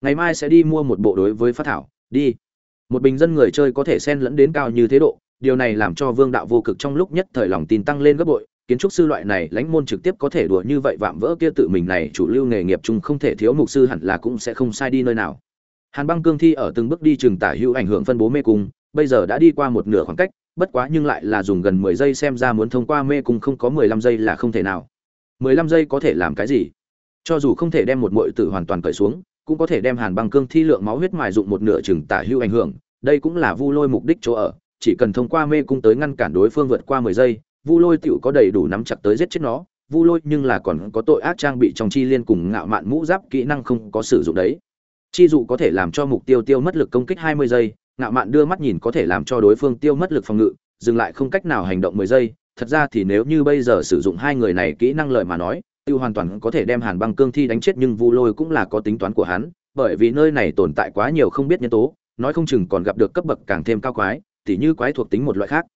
[SPEAKER 1] Ngày mai sẽ đi mua một bộ đối với phát thảo, đi. Một bình dân người chơi có thể xen lẫn đến cao như thế độ, điều này làm cho vương đạo vô cực trong lúc nhất thời lòng tin tăng lên gấp bội, kiến trúc sư loại này lãnh môn trực tiếp có thể đùa như vậy vạm vỡ kia tự mình này, chủ lưu nghề nghiệp chung không thể thiếu mục sư hẳn là cũng sẽ không sai đi nơi nào. Hàn băng cương thi ở từng bước đi trường tả hữu ảnh hưởng phân bố mê cung, bây giờ đã đi qua một nửa khoảng cách, bất quá nhưng lại là dùng gần mười giây xem ra muốn thông qua mê cung không có mười lăm giây là không thể nào. Mười lăm giây có thể làm cái gì? Cho dù không thể đem một muội tử hoàn toàn cởi xuống, cũng có thể đem hàn băng cương thi lượng máu huyết mài dụng một nửa chừng tả hưu ảnh hưởng, đây cũng là vu lôi mục đích chỗ ở, chỉ cần thông qua mê cung tới ngăn cản đối phương vượt qua mười giây, vu lôi tựu có đầy đủ nắm chặt tới giết chết nó, vu lôi nhưng là còn có tội ác trang bị trong chi liên cùng ngạo mạn mũ giáp kỹ năng không có sử dụng đấy. Chi dụ có thể làm cho mục tiêu tiêu mất lực công kích hai mươi giây, ngạo mạn đưa mắt nhìn có thể làm cho đối phương tiêu mất lực phòng ngự, dừng lại không cách nào hành động mười giây, thật ra thì nếu như bây giờ sử dụng hai người này kỹ năng lợi mà nói tiêu hoàn toàn có thể đem hàn băng cương thi đánh chết nhưng vu lôi cũng là có tính toán của hắn, bởi vì nơi này tồn tại quá nhiều không biết nhân tố, nói không chừng còn gặp được cấp bậc càng thêm cao quái, tỉ như quái thuộc tính một loại khác.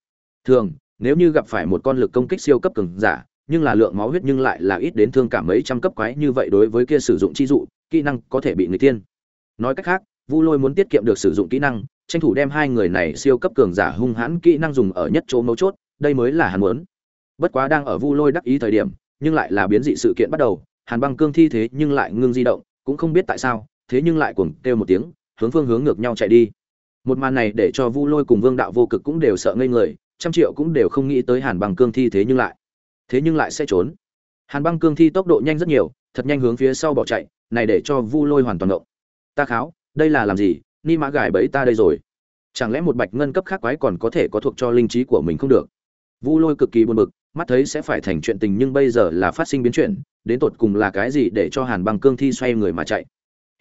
[SPEAKER 1] Thường, nếu như gặp phải một con lực công kích siêu cấp cường giả, nhưng là lượng máu huyết nhưng lại là ít đến thương cả mấy trăm cấp quái như vậy đối với kia sử dụng chi dụ, kỹ năng có thể bị người tiên. Nói cách khác, vu lôi muốn tiết kiệm được sử dụng kỹ năng, tranh thủ đem hai người này siêu cấp cường giả hung hãn kỹ năng dùng ở nhất chỗ mấu chốt, đây mới là hắn muốn. Bất quá đang ở vu lôi đắc ý thời điểm nhưng lại là biến dị sự kiện bắt đầu, hàn băng cương thi thế nhưng lại ngưng di động, cũng không biết tại sao, thế nhưng lại cuồng kêu một tiếng, hướng phương hướng ngược nhau chạy đi. Một màn này để cho vu lôi cùng vương đạo vô cực cũng đều sợ ngây người, trăm triệu cũng đều không nghĩ tới hàn băng cương thi thế nhưng lại, thế nhưng lại sẽ trốn. Hàn băng cương thi tốc độ nhanh rất nhiều, thật nhanh hướng phía sau bỏ chạy, này để cho vu lôi hoàn toàn ngộng. Ta kháo, đây là làm gì? Ni mã gài bẫy ta đây rồi. Chẳng lẽ một bạch ngân cấp khác quái còn có thể có thuộc cho linh trí của mình không được? Vu lôi cực kỳ buồn bực mắt thấy sẽ phải thành chuyện tình nhưng bây giờ là phát sinh biến chuyển, đến tột cùng là cái gì để cho hàn băng cương thi xoay người mà chạy?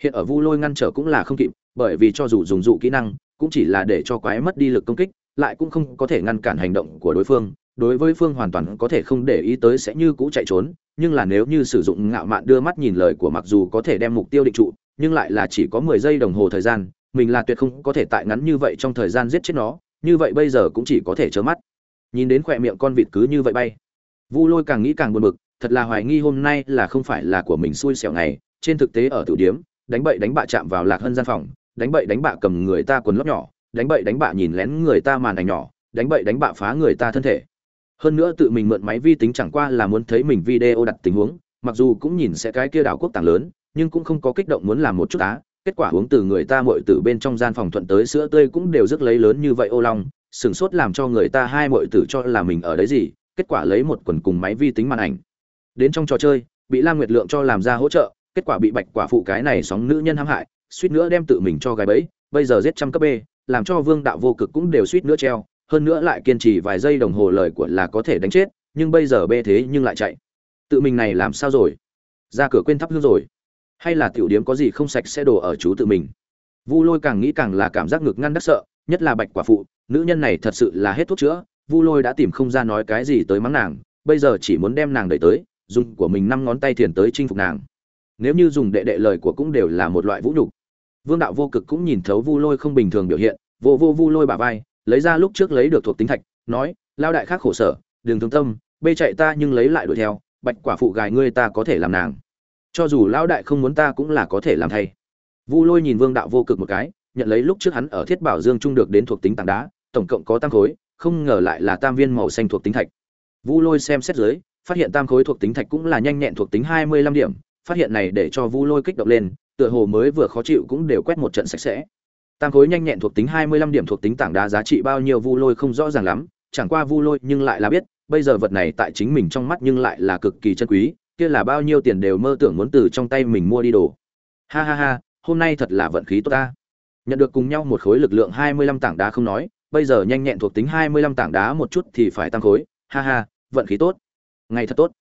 [SPEAKER 1] Hiện ở vu lôi ngăn trở cũng là không kịp, bởi vì cho dù dùng dụ kỹ năng, cũng chỉ là để cho quái mất đi lực công kích, lại cũng không có thể ngăn cản hành động của đối phương. Đối với phương hoàn toàn có thể không để ý tới sẽ như cũ chạy trốn, nhưng là nếu như sử dụng ngạo mạn đưa mắt nhìn lời của mặc dù có thể đem mục tiêu định trụ, nhưng lại là chỉ có mười giây đồng hồ thời gian, mình là tuyệt không có thể tại ngắn như vậy trong thời gian giết chết nó, như vậy bây giờ cũng chỉ có thể trơ mắt nhìn đến khỏe miệng con vịt cứ như vậy bay. Vu lôi càng nghĩ càng buồn bực, thật là hoài nghi hôm nay là không phải là của mình xui xẻo ngày. Trên thực tế ở tử điếm, đánh bậy đánh bạ chạm vào lạc hân gian phòng, đánh bậy đánh bạ cầm người ta quần lót nhỏ, đánh bậy đánh bạ nhìn lén người ta màn ảnh nhỏ, đánh bậy đánh bạ phá người ta thân thể. Hơn nữa tự mình mượn máy vi tính chẳng qua là muốn thấy mình video đặt tình huống, mặc dù cũng nhìn sẽ cái kia đảo quốc tàng lớn, nhưng cũng không có kích động muốn làm một chút á. Kết quả uống từ người ta muội từ bên trong gian phòng thuận tới sữa tươi cũng đều rước lấy lớn như vậy ô long sửng sốt làm cho người ta hai mọi tử cho là mình ở đấy gì, kết quả lấy một quần cùng máy vi tính màn ảnh. Đến trong trò chơi, bị lam nguyệt lượng cho làm ra hỗ trợ, kết quả bị bạch quả phụ cái này sóng nữ nhân hãm hại, suýt nữa đem tự mình cho gái bẫy, bây giờ giết trăm cấp b, làm cho vương đạo vô cực cũng đều suýt nữa treo, hơn nữa lại kiên trì vài giây đồng hồ lời của là có thể đánh chết, nhưng bây giờ bê thế nhưng lại chạy. Tự mình này làm sao rồi? Ra cửa quên thắp hương rồi. Hay là tiểu điếm có gì không sạch sẽ đổ ở chú tự mình? Vu lôi càng nghĩ càng là cảm giác ngực ngăn đắc sợ, nhất là bạch quả phụ nữ nhân này thật sự là hết thuốc chữa, vu lôi đã tìm không ra nói cái gì tới mắng nàng, bây giờ chỉ muốn đem nàng đẩy tới, dùng của mình năm ngón tay thiền tới chinh phục nàng. Nếu như dùng đệ đệ lời của cũng đều là một loại vũ nhục. Vương đạo vô cực cũng nhìn thấu vu lôi không bình thường biểu hiện, vô vô vu lôi bà vai, lấy ra lúc trước lấy được thuộc tính thạch, nói lao đại khác khổ sở, đừng thương tâm, bê chạy ta nhưng lấy lại đuổi theo, bạch quả phụ gài ngươi ta có thể làm nàng. Cho dù lão đại không muốn ta cũng là có thể làm thay. Vu lôi nhìn vương đạo vô cực một cái, nhận lấy lúc trước hắn ở thiết bảo dương trung được đến thuộc tính tảng đá tổng cộng có tam khối, không ngờ lại là tam viên màu xanh thuộc tính thạch. Vu lôi xem xét dưới, phát hiện tam khối thuộc tính thạch cũng là nhanh nhẹn thuộc tính hai mươi lăm điểm, phát hiện này để cho vu lôi kích động lên, tựa hồ mới vừa khó chịu cũng đều quét một trận sạch sẽ. Tam khối nhanh nhẹn thuộc tính hai mươi lăm điểm thuộc tính tảng đá giá trị bao nhiêu vu lôi không rõ ràng lắm, chẳng qua vu lôi nhưng lại là biết, bây giờ vật này tại chính mình trong mắt nhưng lại là cực kỳ chân quý, kia là bao nhiêu tiền đều mơ tưởng muốn từ trong tay mình mua đi đồ. Ha ha ha, hôm nay thật là vận khí tốt ta. Nhận được cùng nhau một khối lực lượng hai mươi lăm tảng đá không nói bây giờ nhanh nhẹn thuộc tính hai mươi lăm tảng đá một chút thì phải tăng khối. Ha ha, vận khí tốt. Ngày thật tốt.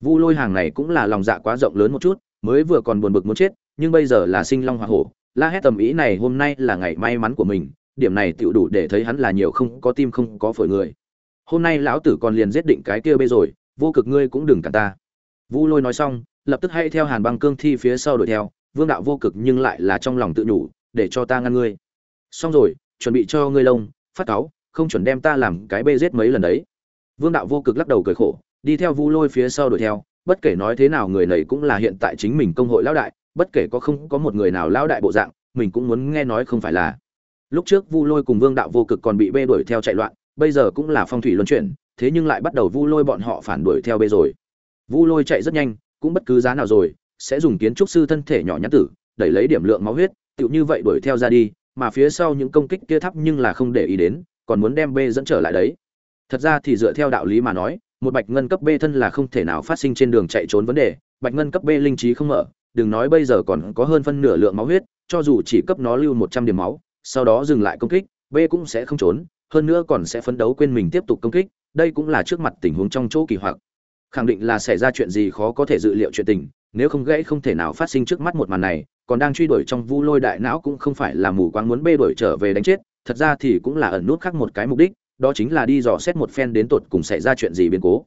[SPEAKER 1] Vu lôi hàng này cũng là lòng dạ quá rộng lớn một chút, mới vừa còn buồn bực muốn chết, nhưng bây giờ là sinh long hóa hổ. La hét tầm ý này hôm nay là ngày may mắn của mình, điểm này tựu đủ để thấy hắn là nhiều không có tim không có phổi người. Hôm nay lão tử còn liền giết định cái kia bê rồi, vô cực ngươi cũng đừng cản ta. Vu lôi nói xong, lập tức hay theo hàn băng cương thi phía sau đuổi theo, vương đạo vô cực nhưng lại là trong lòng tự nhủ, để cho ta ngăn ngươi. Xong rồi, chuẩn bị cho ngươi lông phát cáo không chuẩn đem ta làm cái bê giết mấy lần đấy. Vương đạo vô cực lắc đầu cười khổ, đi theo vu lôi phía sau đuổi theo, bất kể nói thế nào người này cũng là hiện tại chính mình công hội lão đại, bất kể có không có một người nào lão đại bộ dạng, mình cũng muốn nghe nói không phải là. Lúc trước vu lôi cùng vương đạo vô cực còn bị bê đuổi theo chạy loạn, bây giờ cũng là phong thủy luân chuyển, thế nhưng lại bắt đầu vu lôi bọn họ phản đuổi theo bê rồi. Vu lôi chạy rất nhanh, cũng bất cứ giá nào rồi, sẽ dùng kiến trúc sư thân thể nhỏ nhắn tử, đẩy lấy điểm lượng máu huyết, tựu như vậy đuổi theo ra đi mà phía sau những công kích kia thấp nhưng là không để ý đến, còn muốn đem B dẫn trở lại đấy. Thật ra thì dựa theo đạo lý mà nói, một bạch ngân cấp b thân là không thể nào phát sinh trên đường chạy trốn vấn đề, bạch ngân cấp b linh trí không mở, đừng nói bây giờ còn có hơn phân nửa lượng máu huyết, cho dù chỉ cấp nó lưu một trăm điểm máu, sau đó dừng lại công kích, b cũng sẽ không trốn, hơn nữa còn sẽ phấn đấu quên mình tiếp tục công kích, đây cũng là trước mặt tình huống trong chỗ kỳ hoặc. Khẳng định là xảy ra chuyện gì khó có thể dự liệu chuyện tình nếu không gãy không thể nào phát sinh trước mắt một màn này, còn đang truy đuổi trong vu lôi đại não cũng không phải là mù quáng muốn bê đuổi trở về đánh chết, thật ra thì cũng là ẩn nút khác một cái mục đích, đó chính là đi dò xét một phen đến tột cùng xảy ra chuyện gì biến cố.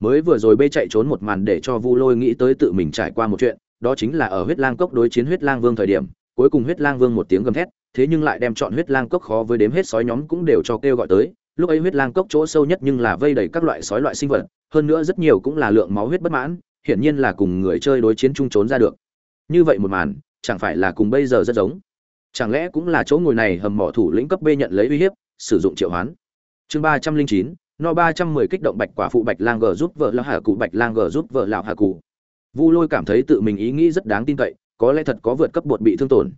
[SPEAKER 1] Mới vừa rồi bê chạy trốn một màn để cho vu lôi nghĩ tới tự mình trải qua một chuyện, đó chính là ở huyết lang cốc đối chiến huyết lang vương thời điểm, cuối cùng huyết lang vương một tiếng gầm thét, thế nhưng lại đem chọn huyết lang cốc khó với đếm hết sói nhóm cũng đều cho kêu gọi tới, lúc ấy huyết lang cốc chỗ sâu nhất nhưng là vây đầy các loại sói loại sinh vật, hơn nữa rất nhiều cũng là lượng máu huyết bất mãn hiển nhiên là cùng người chơi đối chiến chung trốn ra được. Như vậy một màn, chẳng phải là cùng bây giờ rất giống? Chẳng lẽ cũng là chỗ ngồi này hầm mỏ thủ lĩnh cấp b nhận lấy uy hiếp, sử dụng triệu hoán? Chương ba trăm linh chín, no ba trăm mười kích động bạch quả phụ bạch lang g giúp vợ lão hà cụ, bạch lang g giúp vợ lão hà cụ. Vu lôi cảm thấy tự mình ý nghĩ rất đáng tin cậy, có lẽ thật có vượt cấp bột bị thương tổn.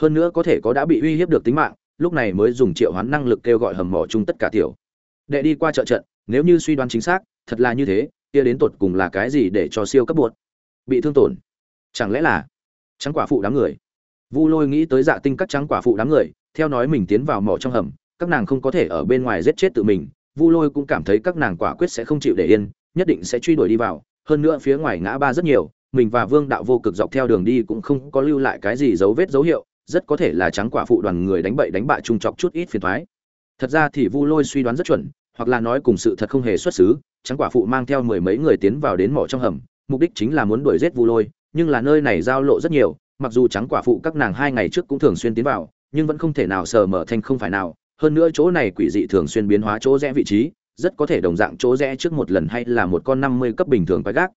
[SPEAKER 1] Hơn nữa có thể có đã bị uy hiếp được tính mạng, lúc này mới dùng triệu hoán năng lực kêu gọi hầm mỏ chung tất cả tiểu. Đệ đi qua trợ trận, nếu như suy đoán chính xác, thật là như thế kia đến tột cùng là cái gì để cho siêu cấp buột bị thương tổn? Chẳng lẽ là trắng quả phụ đám người? Vu lôi nghĩ tới dạ tinh các trắng quả phụ đám người, theo nói mình tiến vào mỏ trong hầm, các nàng không có thể ở bên ngoài giết chết tự mình. Vu lôi cũng cảm thấy các nàng quả quyết sẽ không chịu để yên, nhất định sẽ truy đuổi đi vào. Hơn nữa phía ngoài ngã ba rất nhiều, mình và vương đạo vô cực dọc theo đường đi cũng không có lưu lại cái gì dấu vết dấu hiệu, rất có thể là trắng quả phụ đoàn người đánh bậy đánh bại trung chọc chút ít phiền thoái. Thật ra thì vu lôi suy đoán rất chuẩn hoặc là nói cùng sự thật không hề xuất xứ, trắng quả phụ mang theo mười mấy người tiến vào đến mỏ trong hầm, mục đích chính là muốn đuổi giết vu lôi, nhưng là nơi này giao lộ rất nhiều, mặc dù trắng quả phụ các nàng hai ngày trước cũng thường xuyên tiến vào, nhưng vẫn không thể nào sờ mở thành không phải nào, hơn nữa chỗ này quỷ dị thường xuyên biến hóa chỗ rẽ vị trí, rất có thể đồng dạng chỗ rẽ trước một lần hay là một con năm mươi cấp bình thường quái gác.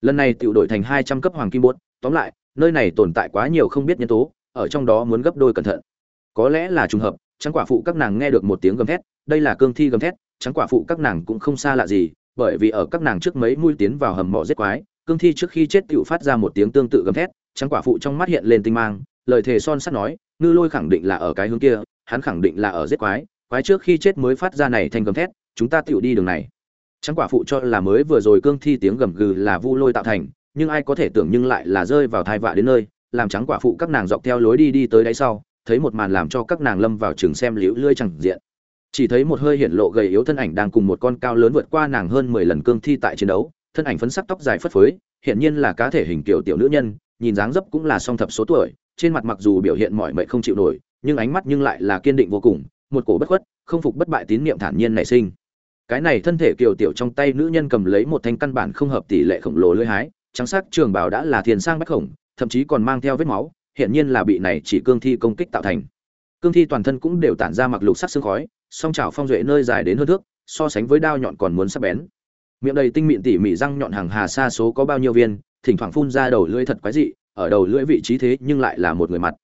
[SPEAKER 1] Lần này tự đổi thành hai trăm cấp hoàng kim bốt, tóm lại, nơi này tồn tại quá nhiều không biết nhân tố, ở trong đó muốn gấp đôi cẩn thận. Có lẽ là trùng hợp, trắng quả phụ các nàng nghe được một tiếng gầm thét, đây là cương thi gầm thét trắng quả phụ các nàng cũng không xa lạ gì, bởi vì ở các nàng trước mấy mũi tiến vào hầm mộ giết quái, cương thi trước khi chết tựu phát ra một tiếng tương tự gầm thét, trắng quả phụ trong mắt hiện lên tinh mang, lời thề son sắt nói, ngư lôi khẳng định là ở cái hướng kia, hắn khẳng định là ở giết quái quái trước khi chết mới phát ra này thành gầm thét, chúng ta tựu đi đường này. Trắng quả phụ cho là mới vừa rồi cương thi tiếng gầm gừ là vu lôi tạo thành, nhưng ai có thể tưởng nhưng lại là rơi vào thai vạ đến nơi, làm trắng quả phụ các nàng dọc theo lối đi đi tới đáy sau, thấy một màn làm cho các nàng lâm vào trường xem liễu lươi chẳng diện chỉ thấy một hơi hiện lộ gầy yếu thân ảnh đang cùng một con cao lớn vượt qua nàng hơn mười lần cương thi tại chiến đấu. Thân ảnh phấn sắc tóc dài phất phới hiện nhiên là cá thể hình kiểu tiểu nữ nhân, nhìn dáng dấp cũng là song thập số tuổi, trên mặt mặc dù biểu hiện mỏi mệt không chịu nổi, nhưng ánh mắt nhưng lại là kiên định vô cùng, một cổ bất khuất, không phục bất bại tín niệm thản nhiên nảy sinh. Cái này thân thể kiều tiểu trong tay nữ nhân cầm lấy một thanh căn bản không hợp tỷ lệ khổng lồ lưỡi hái, trắng sắc trường bảo đã là thiền sang bách khổng, thậm chí còn mang theo vết máu hiện nhiên là bị này chỉ cương thi công kích tạo thành. Cương thi toàn thân cũng đều tản ra mặc lục sắc sương khói song chảo phong duệ nơi dài đến hơn thước, so sánh với đao nhọn còn muốn sắc bén. Miệng đầy tinh mịn tỉ mỉ răng nhọn hàng hà xa số có bao nhiêu viên, thỉnh thoảng phun ra đầu lưỡi thật quái dị, ở đầu lưỡi vị trí thế nhưng lại là một người mặt.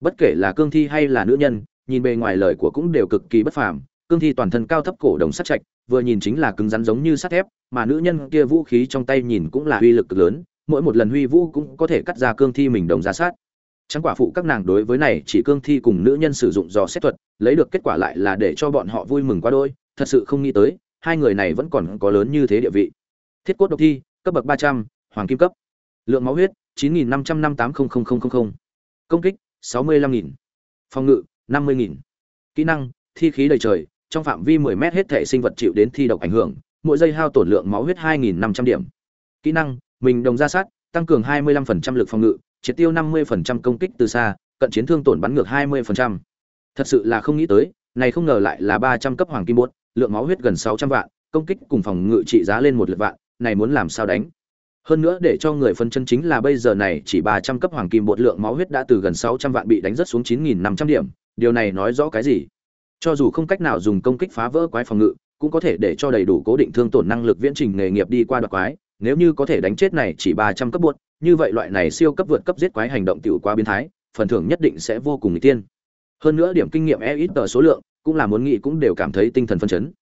[SPEAKER 1] Bất kể là cương thi hay là nữ nhân, nhìn bề ngoài lời của cũng đều cực kỳ bất phàm, cương thi toàn thân cao thấp cổ đồng sắt chạch vừa nhìn chính là cứng rắn giống như sắt thép, mà nữ nhân kia vũ khí trong tay nhìn cũng là uy lực cực lớn, mỗi một lần huy vũ cũng có thể cắt ra cương thi mình đồng ra sát. Chẳng quả phụ các nàng đối với này chỉ cương thi cùng nữ nhân sử dụng dò xét thuật, lấy được kết quả lại là để cho bọn họ vui mừng quá đôi, thật sự không nghĩ tới, hai người này vẫn còn có lớn như thế địa vị. Thiết cốt độc thi, cấp bậc ba trăm, hoàng kim cấp. Lượng máu huyết, chín nghìn năm trăm năm tám Công kích, sáu mươi lăm nghìn. Phòng ngự, năm mươi nghìn. Kỹ năng, thi khí đầy trời, trong phạm vi 10 mét hết thể sinh vật chịu đến thi độc ảnh hưởng, mỗi giây hao tổn lượng máu huyết 2500 điểm. Kỹ năng, mình đồng ra sát, tăng cường 25% lực phòng ngự, triệt tiêu 50% công kích từ xa, cận chiến thương tổn bắn ngược 20%. Thật sự là không nghĩ tới, này không ngờ lại là 300 cấp hoàng kim bột, lượng máu huyết gần 600 vạn, công kích cùng phòng ngự trị giá lên một lượt vạn, này muốn làm sao đánh? Hơn nữa để cho người phân chân chính là bây giờ này chỉ 300 cấp hoàng kim bột lượng máu huyết đã từ gần 600 vạn bị đánh rất xuống 9500 điểm, điều này nói rõ cái gì? Cho dù không cách nào dùng công kích phá vỡ quái phòng ngự, cũng có thể để cho đầy đủ cố định thương tổn năng lực viễn trình nghề nghiệp đi qua đoạt quái, nếu như có thể đánh chết này chỉ 300 cấp bột, như vậy loại này siêu cấp vượt cấp giết quái hành động tiểu quá biến thái, phần thưởng nhất định sẽ vô cùng nguy tiên. Hơn nữa điểm kinh nghiệm e ít tờ số lượng, cũng là muốn nghĩ cũng đều cảm thấy tinh thần phân chấn.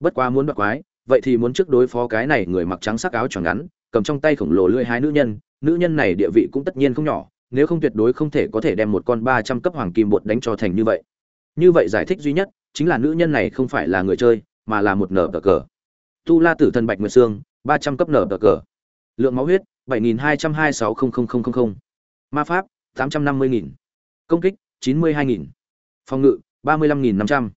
[SPEAKER 1] Bất quá muốn bắt quái, vậy thì muốn trước đối phó cái này người mặc trắng sắc áo choàng ngắn, cầm trong tay khổng lồ lưỡi hai nữ nhân, nữ nhân này địa vị cũng tất nhiên không nhỏ, nếu không tuyệt đối không thể có thể đem một con 300 cấp hoàng kim bột đánh cho thành như vậy. Như vậy giải thích duy nhất chính là nữ nhân này không phải là người chơi, mà là một nở tờ cờ. Tu La Tử Thần Bạch Nguyệt Sương, 300 cấp nở tờ cờ. Lượng máu huyết 72260000. Ma pháp 850.000. Công kích 92.000. Phòng ngự 35.500.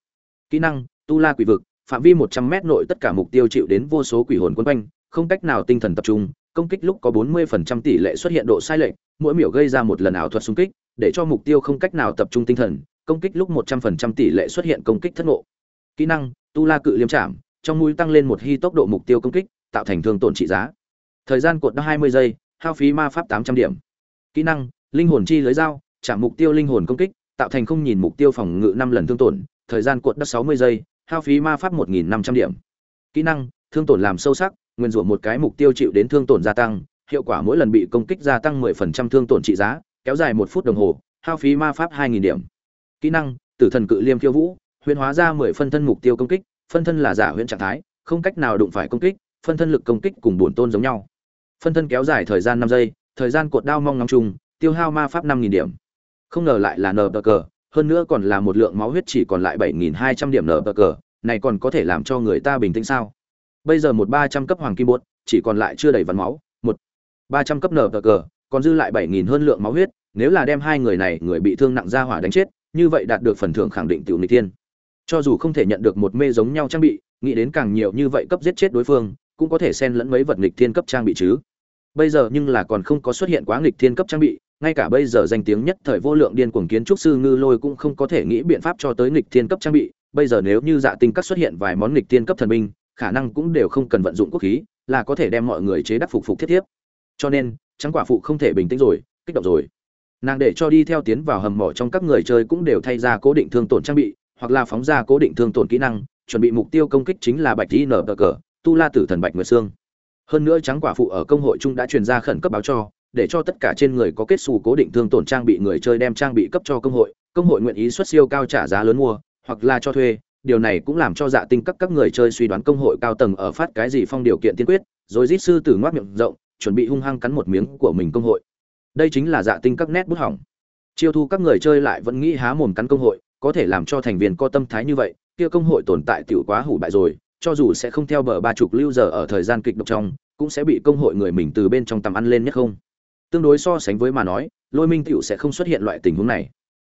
[SPEAKER 1] Kỹ năng Tu La Quỷ vực, phạm vi 100m nội tất cả mục tiêu chịu đến vô số quỷ hồn quấn quanh, không cách nào tinh thần tập trung, công kích lúc có 40% tỷ lệ xuất hiện độ sai lệch, mỗi miểu gây ra một lần ảo thuật xung kích, để cho mục tiêu không cách nào tập trung tinh thần, công kích lúc 100% tỷ lệ xuất hiện công kích thất ngộ. Kỹ năng: Tu La cự liêm chạm, trong mũi tăng lên một hy tốc độ mục tiêu công kích, tạo thành thương tổn trị giá. Thời gian cột 20 giây, hao phí ma pháp 800 điểm. Kỹ năng: Linh hồn chi lưới dao, chạm mục tiêu linh hồn công kích, tạo thành không nhìn mục tiêu phòng ngự 5 lần thương tổn, thời gian cột đất 60 giây, hao phí ma pháp 1500 điểm. Kỹ năng: Thương tổn làm sâu sắc, nguyên rủa một cái mục tiêu chịu đến thương tổn gia tăng, hiệu quả mỗi lần bị công kích gia tăng 10% thương tổn trị giá, kéo dài một phút đồng hồ, hao phí ma pháp 2000 điểm. Kỹ năng: Tử thần cự liêm khiêu vũ, huyễn hóa ra 10 phân thân mục tiêu công kích, phân thân là giả huyễn trạng thái, không cách nào đụng phải công kích, phân thân lực công kích cùng bổn tôn giống nhau. Phân thân kéo dài thời gian năm giây, thời gian cột đao mong ngóng chung, tiêu hao ma pháp 5000 điểm. Không ngờ lại là nờ bờ cờ, hơn nữa còn là một lượng máu huyết chỉ còn lại 7200 điểm nờ bờ cờ, này còn có thể làm cho người ta bình tĩnh sao? Bây giờ một 300 cấp hoàng kim bột, chỉ còn lại chưa đầy vắn máu, một 300 cấp nờ bờ cờ, còn dư lại 7000 hơn lượng máu huyết, nếu là đem hai người này người bị thương nặng ra hỏa đánh chết, như vậy đạt được phần thưởng khẳng định tiểu nghịch thiên. Cho dù không thể nhận được một mê giống nhau trang bị, nghĩ đến càng nhiều như vậy cấp giết chết đối phương, cũng có thể xen lẫn mấy vật nghịch thiên cấp trang bị chứ. Bây giờ nhưng là còn không có xuất hiện quá nghịch thiên cấp trang bị, ngay cả bây giờ danh tiếng nhất thời vô lượng điên cuồng kiến trúc sư ngư lôi cũng không có thể nghĩ biện pháp cho tới nghịch thiên cấp trang bị, bây giờ nếu như dạ tinh các xuất hiện vài món nghịch thiên cấp thần binh, khả năng cũng đều không cần vận dụng quốc khí, là có thể đem mọi người chế đắc phục phục thiết tiếp. Cho nên, trắng quả phụ không thể bình tĩnh rồi, kích động rồi. Nàng để cho đi theo tiến vào hầm mỏ trong các người chơi cũng đều thay ra cố định thương tổn trang bị, hoặc là phóng ra cố định thương tổn kỹ năng, chuẩn bị mục tiêu công kích chính là bạch tỷ nở cờ, tu la tử thần bạch nguyệt xương. Hơn nữa trắng quả phụ ở công hội chung đã truyền ra khẩn cấp báo cho, để cho tất cả trên người có kết xù cố định thương tổn trang bị người chơi đem trang bị cấp cho công hội, công hội nguyện ý xuất siêu cao trả giá lớn mua, hoặc là cho thuê, điều này cũng làm cho dạ tinh các các người chơi suy đoán công hội cao tầng ở phát cái gì phong điều kiện tiên quyết, rồi giết sư tử ngoác miệng rộng, chuẩn bị hung hăng cắn một miếng của mình công hội. Đây chính là dạ tinh các nét bút hỏng. Chiêu thu các người chơi lại vẫn nghĩ há mồm cắn công hội, có thể làm cho thành viên có tâm thái như vậy, kia công hội tồn tại tiểu quá hủ bại rồi, cho dù sẽ không theo bờ ba chục lưu giờ ở thời gian kịch độc trong, cũng sẽ bị công hội người mình từ bên trong tầm ăn lên nhất không. Tương đối so sánh với mà nói lôi minh tựu sẽ không xuất hiện loại tình huống này.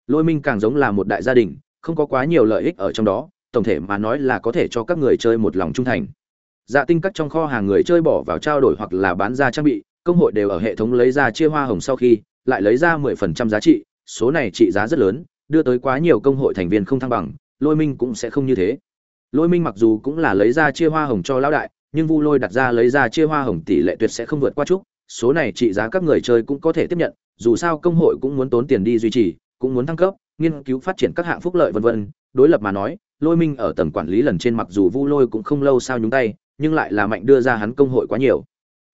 [SPEAKER 1] Lôi minh càng giống là một đại gia đình không có quá nhiều lợi ích ở trong đó tổng thể mà nói là có thể cho các người chơi một lòng trung thành. Dạ tinh các trong kho hàng người chơi bỏ vào trao đổi hoặc là bán ra trang bị công hội đều ở hệ thống lấy ra chia hoa hồng sau khi lại lấy ra 10% giá trị số này trị giá rất lớn đưa tới quá nhiều công hội thành viên không thăng bằng lôi minh cũng sẽ không như thế lôi minh mặc dù cũng là lấy ra chia hoa hồng cho lão đại, nhưng vu lôi đặt ra lấy ra chia hoa hồng tỷ lệ tuyệt sẽ không vượt qua chút số này trị giá các người chơi cũng có thể tiếp nhận, dù sao công hội cũng muốn tốn tiền đi duy trì, cũng muốn thăng cấp, nghiên cứu phát triển các hạng phúc lợi vân vân. Đối lập mà nói, lôi minh ở tầng quản lý lần trên mặc dù vu lôi cũng không lâu sao nhúng tay, nhưng lại là mạnh đưa ra hắn công hội quá nhiều.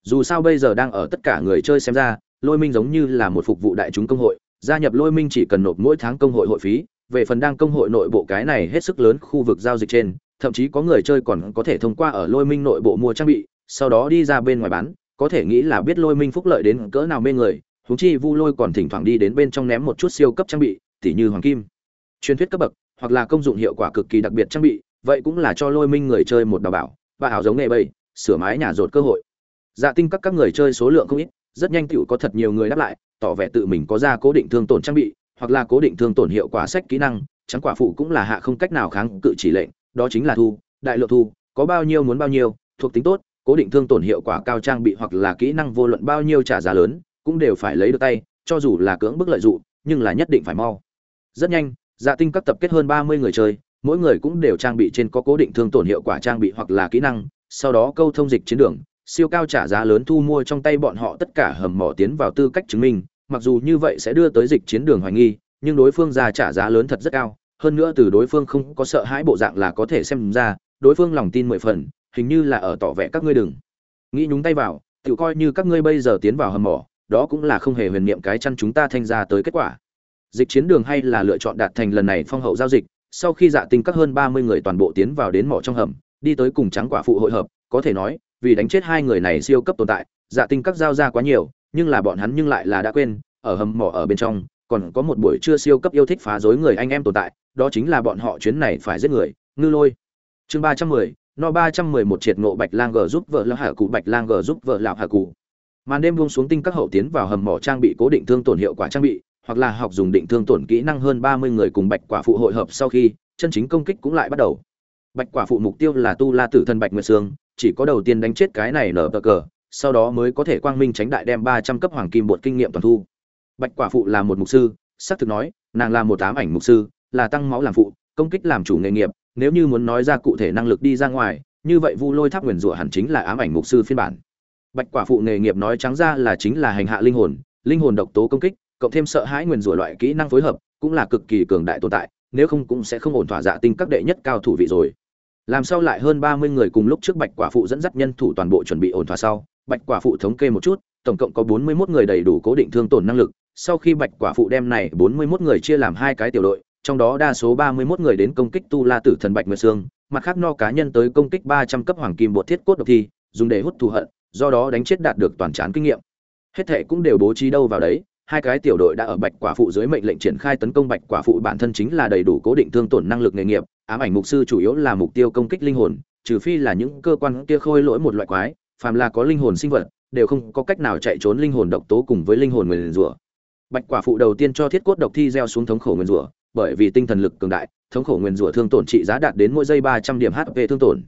[SPEAKER 1] Dù sao bây giờ đang ở tất cả người chơi xem ra, lôi minh giống như là một phục vụ đại chúng công hội, gia nhập lôi minh chỉ cần nộp mỗi tháng công hội hội phí, về phần đang công hội nội bộ cái này hết sức lớn khu vực giao dịch trên thậm chí có người chơi còn có thể thông qua ở lôi minh nội bộ mua trang bị, sau đó đi ra bên ngoài bán, có thể nghĩ là biết lôi minh phúc lợi đến cỡ nào mê người, huống chi vu lôi còn thỉnh thoảng đi đến bên trong ném một chút siêu cấp trang bị, tỉ như hoàng kim. Truyền thuyết cấp bậc, hoặc là công dụng hiệu quả cực kỳ đặc biệt trang bị, vậy cũng là cho lôi minh người chơi một đào bảo, và ảo giống nghề bầy, sửa mái nhà rột cơ hội. Dạ tinh các các người chơi số lượng không ít, rất nhanh tựu có thật nhiều người đáp lại, tỏ vẻ tự mình có ra cố định thương tổn trang bị, hoặc là cố định thương tổn hiệu quả sách kỹ năng trắng quả phụ cũng là hạ không cách nào kháng cự chỉ lệnh đó chính là thu, đại lượng thu, có bao nhiêu muốn bao nhiêu, thuộc tính tốt, cố định thương tổn hiệu quả cao trang bị hoặc là kỹ năng vô luận bao nhiêu trả giá lớn, cũng đều phải lấy được tay, cho dù là cưỡng bức lợi dụng, nhưng là nhất định phải mau. Rất nhanh dạ tinh các tập kết hơn ba mươi người chơi, mỗi người cũng đều trang bị trên có cố định thương tổn hiệu quả trang bị hoặc là kỹ năng, sau đó câu thông dịch chiến đường, siêu cao trả giá lớn thu mua trong tay bọn họ tất cả hầm mỏ tiến vào tư cách chứng minh, mặc dù như vậy sẽ đưa tới dịch chiến đường hoài nghi, nhưng đối phương ra trả giá lớn thật rất cao hơn nữa từ đối phương không có sợ hãi bộ dạng là có thể xem ra, đối phương lòng tin mười phần, hình như là ở tỏ vẻ các ngươi đừng. Nghĩ nhúng tay vào tự coi như các ngươi bây giờ tiến vào hầm mỏ, đó cũng là không hề huyền niệm cái chăn chúng ta thanh ra tới kết quả. Dịch chiến đường hay là lựa chọn đạt thành lần này phong hậu giao dịch, sau khi dạ tinh các hơn ba mươi người toàn bộ tiến vào đến mỏ trong hầm, đi tới cùng trắng quả phụ hội hợp, có thể nói, vì đánh chết hai người này siêu cấp tồn tại dạ tinh các giao ra quá nhiều, nhưng là bọn hắn nhưng lại là đã quên, ở hầm mỏ ở bên trong còn có một buổi trưa siêu cấp yêu thích phá rối người anh em tồn tại, đó chính là bọn họ chuyến này phải giết người, ngư lôi. Chương ba trăm mười, no ba trăm mười một triệt ngộ bạch lang gở giúp vợ lão hạ cụ, bạch lang gở giúp vợ lão hạ cụ. Màn đêm buông xuống tinh các hậu tiến vào hầm mỏ trang bị cố định thương tổn hiệu quả trang bị, hoặc là học dùng định thương tổn kỹ năng hơn ba mươi người cùng bạch quả phụ hội hợp sau khi, chân chính công kích cũng lại bắt đầu. Bạch quả phụ mục tiêu là tu la tử thân bạch nguyệt sương, chỉ có đầu tiên đánh chết cái này nở cờ, sau đó mới có thể quang minh tránh đại đem ba trăm cấp hoàng kim bột kinh nghiệm toàn thu bạch quả phụ là một mục sư, xác thực nói, nàng là một ám ảnh mục sư, là tăng máu làm phụ, công kích làm chủ nghề nghiệp, nếu như muốn nói ra cụ thể năng lực đi ra ngoài, như vậy vu lôi tháp nguyền rủa hẳn chính là ám ảnh mục sư phiên bản. Bạch quả phụ nghề nghiệp nói trắng ra là chính là hành hạ linh hồn linh hồn độc tố công kích, cộng thêm sợ hãi nguyền rủa loại kỹ năng phối hợp, cũng là cực kỳ cường đại tồn tại, nếu không cũng sẽ không ổn thỏa dạ tinh các đệ nhất cao thủ vị rồi. Làm sao lại hơn ba mươi người cùng lúc trước bạch quả phụ dẫn dắt nhân thủ toàn bộ chuẩn bị ổn thỏa sau, bạch quả phụ thống kê một chút, tổng cộng có bốn mươi 41 người đầy đủ cố định thương tổn năng lực sau khi bạch quả phụ đem này bốn mươi 41 người chia làm hai cái tiểu đội, trong đó đa số ba mươi 31 người đến công kích tu la tử thần bạch nguyệt sương, mặt khác no cá nhân tới công kích ba trăm cấp hoàng kim bột thiết cốt độc thi, dùng để hút thù hận, do đó đánh chết đạt được toàn trán kinh nghiệm. Hết thệ cũng đều bố trí đâu vào đấy, hai cái tiểu đội đã ở bạch quả phụ dưới mệnh lệnh triển khai tấn công bạch quả phụ bản thân chính là đầy đủ cố định thương tổn năng lực nghề nghiệp, ám ảnh mục sư chủ yếu là mục tiêu công kích linh hồn, trừ phi là những cơ quan kia khôi lỗi một loại quái, phàm là có linh hồn sinh vật, đều không có cách nào chạy trốn linh hồn độc tố cùng với linh hồn nguyền rủa bạch quả phụ đầu tiên cho thiết cốt độc thi gieo xuống thống khổ nguyên rủa, bởi vì tinh thần lực cường đại, thống khổ nguyên rủa thương tổn trị giá đạt đến mỗi giây ba trăm điểm hp thương tổn.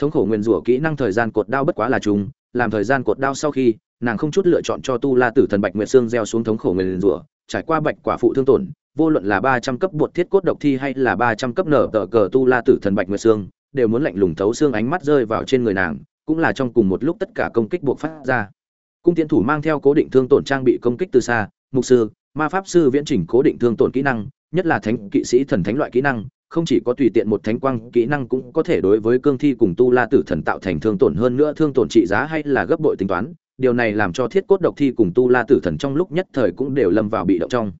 [SPEAKER 1] Thống khổ nguyên rủa kỹ năng thời gian cột đao bất quá là chúng làm thời gian cột đao sau khi, nàng không chút lựa chọn cho tu la tử thần bạch nguyệt xương gieo xuống thống khổ nguyên rủa, trải qua bạch quả phụ thương tổn, vô luận là ba trăm cấp bột thiết cốt độc thi hay là ba trăm cấp nở tờ cờ tu la tử thần bạch nguyệt xương, đều muốn lạnh lùng thấu xương ánh mắt rơi vào trên người nàng, cũng là trong cùng một lúc tất cả công kích buộc phát ra. Cung tiến thủ mang theo cố định thương tổn trang bị công kích từ xa mục sư, ma pháp sư viễn chỉnh cố định thương tổn kỹ năng, nhất là thánh kỵ sĩ thần thánh loại kỹ năng, không chỉ có tùy tiện một thánh quang kỹ năng cũng có thể đối với cương thi cùng tu la tử thần tạo thành thương tổn hơn nữa thương tổn trị giá hay là gấp bội tính toán, điều này làm cho thiết cốt độc thi cùng tu la tử thần trong lúc nhất thời cũng đều lâm vào bị động trong.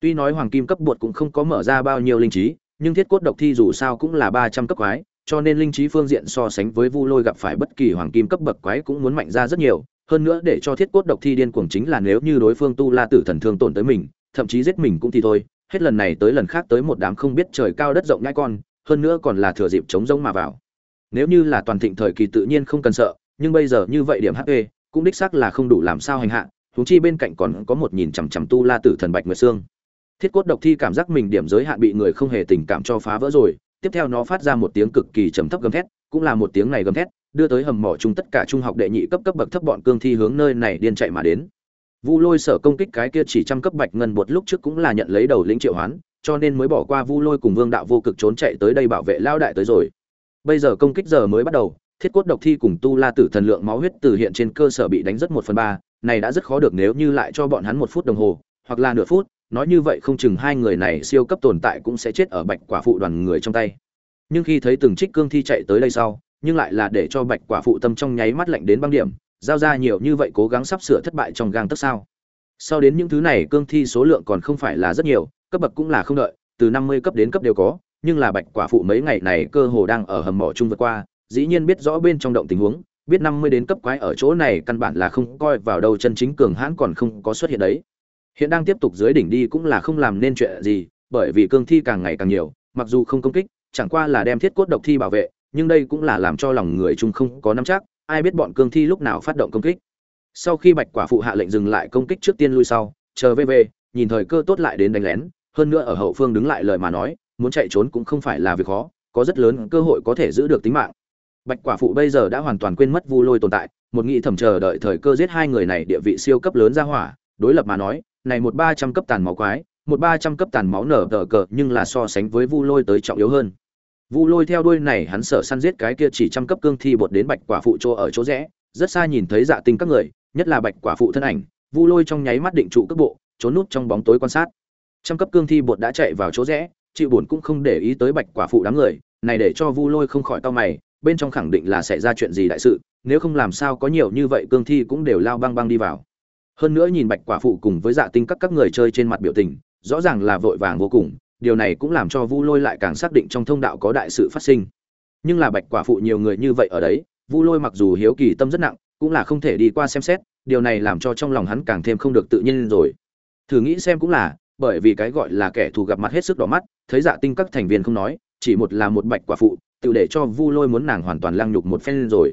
[SPEAKER 1] Tuy nói hoàng kim cấp bột cũng không có mở ra bao nhiêu linh trí, nhưng thiết cốt độc thi dù sao cũng là ba trăm cấp quái, cho nên linh trí phương diện so sánh với vu lôi gặp phải bất kỳ hoàng kim cấp bậc quái cũng muốn mạnh ra rất nhiều hơn nữa để cho thiết cốt độc thi điên cuồng chính là nếu như đối phương tu la tử thần thương tổn tới mình, thậm chí giết mình cũng thì thôi, hết lần này tới lần khác tới một đám không biết trời cao đất rộng nhai con, hơn nữa còn là thừa dịp chống rông mà vào. Nếu như là toàn thịnh thời kỳ tự nhiên không cần sợ, nhưng bây giờ như vậy điểm hp cũng đích xác là không đủ làm sao hành hạ, huống chi bên cạnh còn có một nhìn chằm chằm tu la tử thần bạch nguyệt xương thiết cốt độc thi cảm giác mình điểm giới hạn bị người không hề tình cảm cho phá vỡ rồi, tiếp theo nó phát ra một tiếng cực kỳ trầm thấp gầm thét, cũng là một tiếng này gầm thét đưa tới hầm mỏ chung tất cả trung học đệ nhị cấp cấp bậc thấp bọn cương thi hướng nơi này điên chạy mà đến. Vu lôi sở công kích cái kia chỉ trăm cấp bạch ngân bột lúc trước cũng là nhận lấy đầu lĩnh triệu hoán, cho nên mới bỏ qua vu lôi cùng vương đạo vô cực trốn chạy tới đây bảo vệ lao đại tới rồi. Bây giờ công kích giờ mới bắt đầu, thiết cốt độc thi cùng tu la tử thần lượng máu huyết từ hiện trên cơ sở bị đánh rất một phần ba, này đã rất khó được nếu như lại cho bọn hắn một phút đồng hồ, hoặc là nửa phút, nói như vậy không chừng hai người này siêu cấp tồn tại cũng sẽ chết ở bạch quả phụ đoàn người trong tay. Nhưng khi thấy từng trích cương thi chạy tới đây sau nhưng lại là để cho bạch quả phụ tâm trong nháy mắt lạnh đến băng điểm, giao ra nhiều như vậy cố gắng sắp sửa thất bại trong gang tất sao. Sau đến những thứ này, cương thi số lượng còn không phải là rất nhiều, cấp bậc cũng là không đợi, từ năm mươi cấp đến cấp đều có, nhưng là bạch quả phụ mấy ngày này cơ hồ đang ở hầm mỏ chung vượt qua, dĩ nhiên biết rõ bên trong động tình huống, biết năm mươi đến cấp quái ở chỗ này căn bản là không coi vào đâu, chân chính cường hãn còn không có xuất hiện đấy. Hiện đang tiếp tục dưới đỉnh đi cũng là không làm nên chuyện gì, bởi vì cương thi càng ngày càng nhiều, mặc dù không công kích, chẳng qua là đem thiết cốt độc thi bảo vệ nhưng đây cũng là làm cho lòng người chung không có nắm chắc, ai biết bọn cương thi lúc nào phát động công kích. Sau khi bạch quả phụ hạ lệnh dừng lại công kích trước tiên lui sau, chờ về về, nhìn thời cơ tốt lại đến đánh lén, hơn nữa ở hậu phương đứng lại lời mà nói, muốn chạy trốn cũng không phải là việc khó, có rất lớn cơ hội có thể giữ được tính mạng. Bạch quả phụ bây giờ đã hoàn toàn quên mất vu lôi tồn tại, một nghị thẩm chờ đợi thời cơ giết hai người này địa vị siêu cấp lớn ra hỏa, đối lập mà nói, này một ba trăm cấp tàn máu quái, một ba trăm cấp tàn máu nở tở cờ nhưng là so sánh với vu lôi tới trọng yếu hơn vu lôi theo đuôi này hắn sợ săn giết cái kia chỉ trăm cấp cương thi bột đến bạch quả phụ chỗ ở chỗ rẽ, rất xa nhìn thấy dạ tinh các người, nhất là bạch quả phụ thân ảnh, vu lôi trong nháy mắt định trụ cước bộ, trốn nút trong bóng tối quan sát. Trăm cấp cương thi bột đã chạy vào chỗ rẽ, chịu buồn cũng không để ý tới bạch quả phụ đám người, này để cho vu lôi không khỏi cau mày, bên trong khẳng định là sẽ ra chuyện gì đại sự, nếu không làm sao có nhiều như vậy cương thi cũng đều lao băng băng đi vào. Hơn nữa nhìn bạch quả phụ cùng với dạ tinh các các người chơi trên mặt biểu tình, rõ ràng là vội vàng vô cùng điều này cũng làm cho vu lôi lại càng xác định trong thông đạo có đại sự phát sinh. Nhưng là bạch quả phụ nhiều người như vậy ở đấy, vu lôi mặc dù hiếu kỳ tâm rất nặng, cũng là không thể đi qua xem xét, điều này làm cho trong lòng hắn càng thêm không được tự nhiên rồi. Thử nghĩ xem cũng là, bởi vì cái gọi là kẻ thù gặp mặt hết sức đỏ mắt, thấy dạ tinh các thành viên không nói, chỉ một là một bạch quả phụ, tự để cho vu lôi muốn nàng hoàn toàn lăng nhục một phen rồi.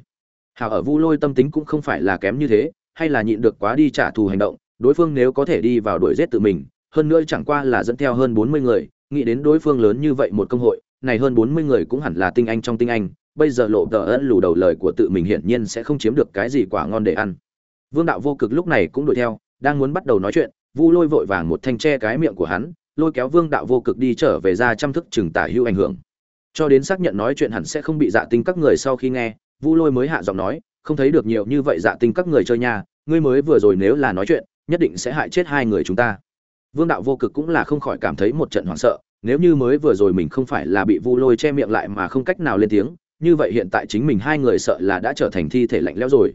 [SPEAKER 1] Hào ở vu lôi tâm tính cũng không phải là kém như thế, hay là nhịn được quá đi trả thù hành động, đối phương nếu có thể đi vào đuổi giết tự mình, hơn nữa chẳng qua là dẫn theo hơn bốn mươi người nghĩ đến đối phương lớn như vậy một công hội, này hơn bốn mươi người cũng hẳn là tinh anh trong tinh anh, bây giờ lộ tờ ân lù đầu lời của tự mình hiển nhiên sẽ không chiếm được cái gì quả ngon để ăn. Vương đạo vô cực lúc này cũng đuổi theo, đang muốn bắt đầu nói chuyện, vu lôi vội vàng một thanh tre cái miệng của hắn, lôi kéo vương đạo vô cực đi trở về ra chăm thức chừng tả hữu ảnh hưởng. Cho đến xác nhận nói chuyện hẳn sẽ không bị dạ tinh các người sau khi nghe, vu lôi mới hạ giọng nói, không thấy được nhiều như vậy dạ tinh các người chơi nhà ngươi mới vừa rồi nếu là nói chuyện, nhất định sẽ hại chết hai người chúng ta vương đạo vô cực cũng là không khỏi cảm thấy một trận hoảng sợ, nếu như mới vừa rồi mình không phải là bị vu lôi che miệng lại mà không cách nào lên tiếng, như vậy hiện tại chính mình hai người sợ là đã trở thành thi thể lạnh lẽo rồi.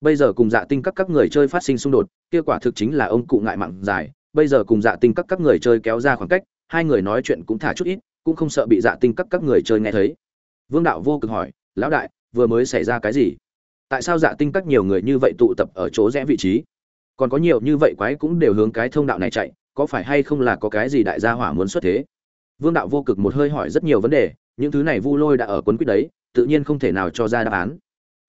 [SPEAKER 1] Bây giờ cùng dạ tinh các các người chơi phát sinh xung đột kết quả thực chính là ông cụ ngại mặn dài. Bây giờ cùng dạ tinh các các người chơi kéo ra khoảng cách, hai người nói chuyện cũng thả chút ít, cũng không sợ bị dạ tinh các các người chơi nghe thấy. Vương đạo vô cực hỏi, lão đại, vừa mới xảy ra cái gì? Tại sao dạ tinh các nhiều người như vậy tụ tập ở chỗ rẽ vị trí? Còn có nhiều như vậy quái cũng đều hướng cái thông đạo này chạy có phải hay không là có cái gì đại gia hỏa muốn xuất thế? Vương đạo vô cực một hơi hỏi rất nhiều vấn đề, những thứ này vu lôi đã ở quấn quýt đấy, tự nhiên không thể nào cho ra đáp án.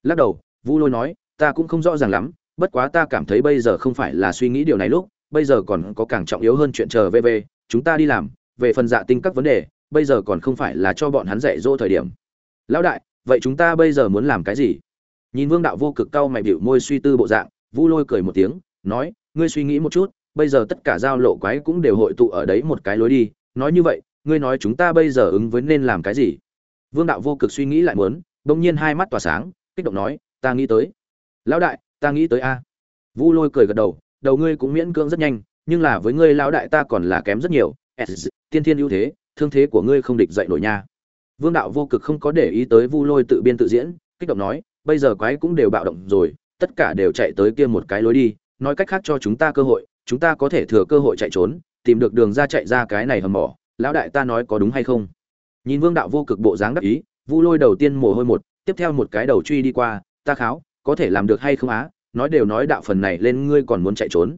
[SPEAKER 1] Lắc đầu, vu lôi nói, ta cũng không rõ ràng lắm, bất quá ta cảm thấy bây giờ không phải là suy nghĩ điều này lúc, bây giờ còn có càng trọng yếu hơn chuyện chờ về về, chúng ta đi làm, về phần dạ tinh các vấn đề, bây giờ còn không phải là cho bọn hắn dạy dỗ thời điểm. Lão đại, vậy chúng ta bây giờ muốn làm cái gì? Nhìn vương đạo vô cực cau mày bịu môi suy tư bộ dạng, vu lôi cười một tiếng, nói, ngươi suy nghĩ một chút bây giờ tất cả giao lộ quái cũng đều hội tụ ở đấy một cái lối đi, nói như vậy, ngươi nói chúng ta bây giờ ứng với nên làm cái gì? Vương đạo vô cực suy nghĩ lại muốn, bỗng nhiên hai mắt tỏa sáng, kích động nói, ta nghĩ tới. Lão đại, ta nghĩ tới a. Vu lôi cười gật đầu đầu ngươi cũng miễn cưỡng rất nhanh, nhưng là với ngươi lão đại ta còn là kém rất nhiều. Tiên thiên ưu thế, thương thế của ngươi không địch dậy nổi nha. Vương đạo vô cực không có để ý tới vu lôi tự biên tự diễn, kích động nói, bây giờ quái cũng đều bạo động rồi, tất cả đều chạy tới kia một cái lối đi, nói cách khác cho chúng ta cơ hội chúng ta có thể thừa cơ hội chạy trốn, tìm được đường ra chạy ra cái này hầm mỏ, lão đại ta nói có đúng hay không? Nhìn vương đạo vô cực bộ dáng đắc ý, vu lôi đầu tiên mồ hôi một, tiếp theo một cái đầu truy đi qua, ta kháo, có thể làm được hay không á? Nói đều nói đạo phần này lên ngươi còn muốn chạy trốn.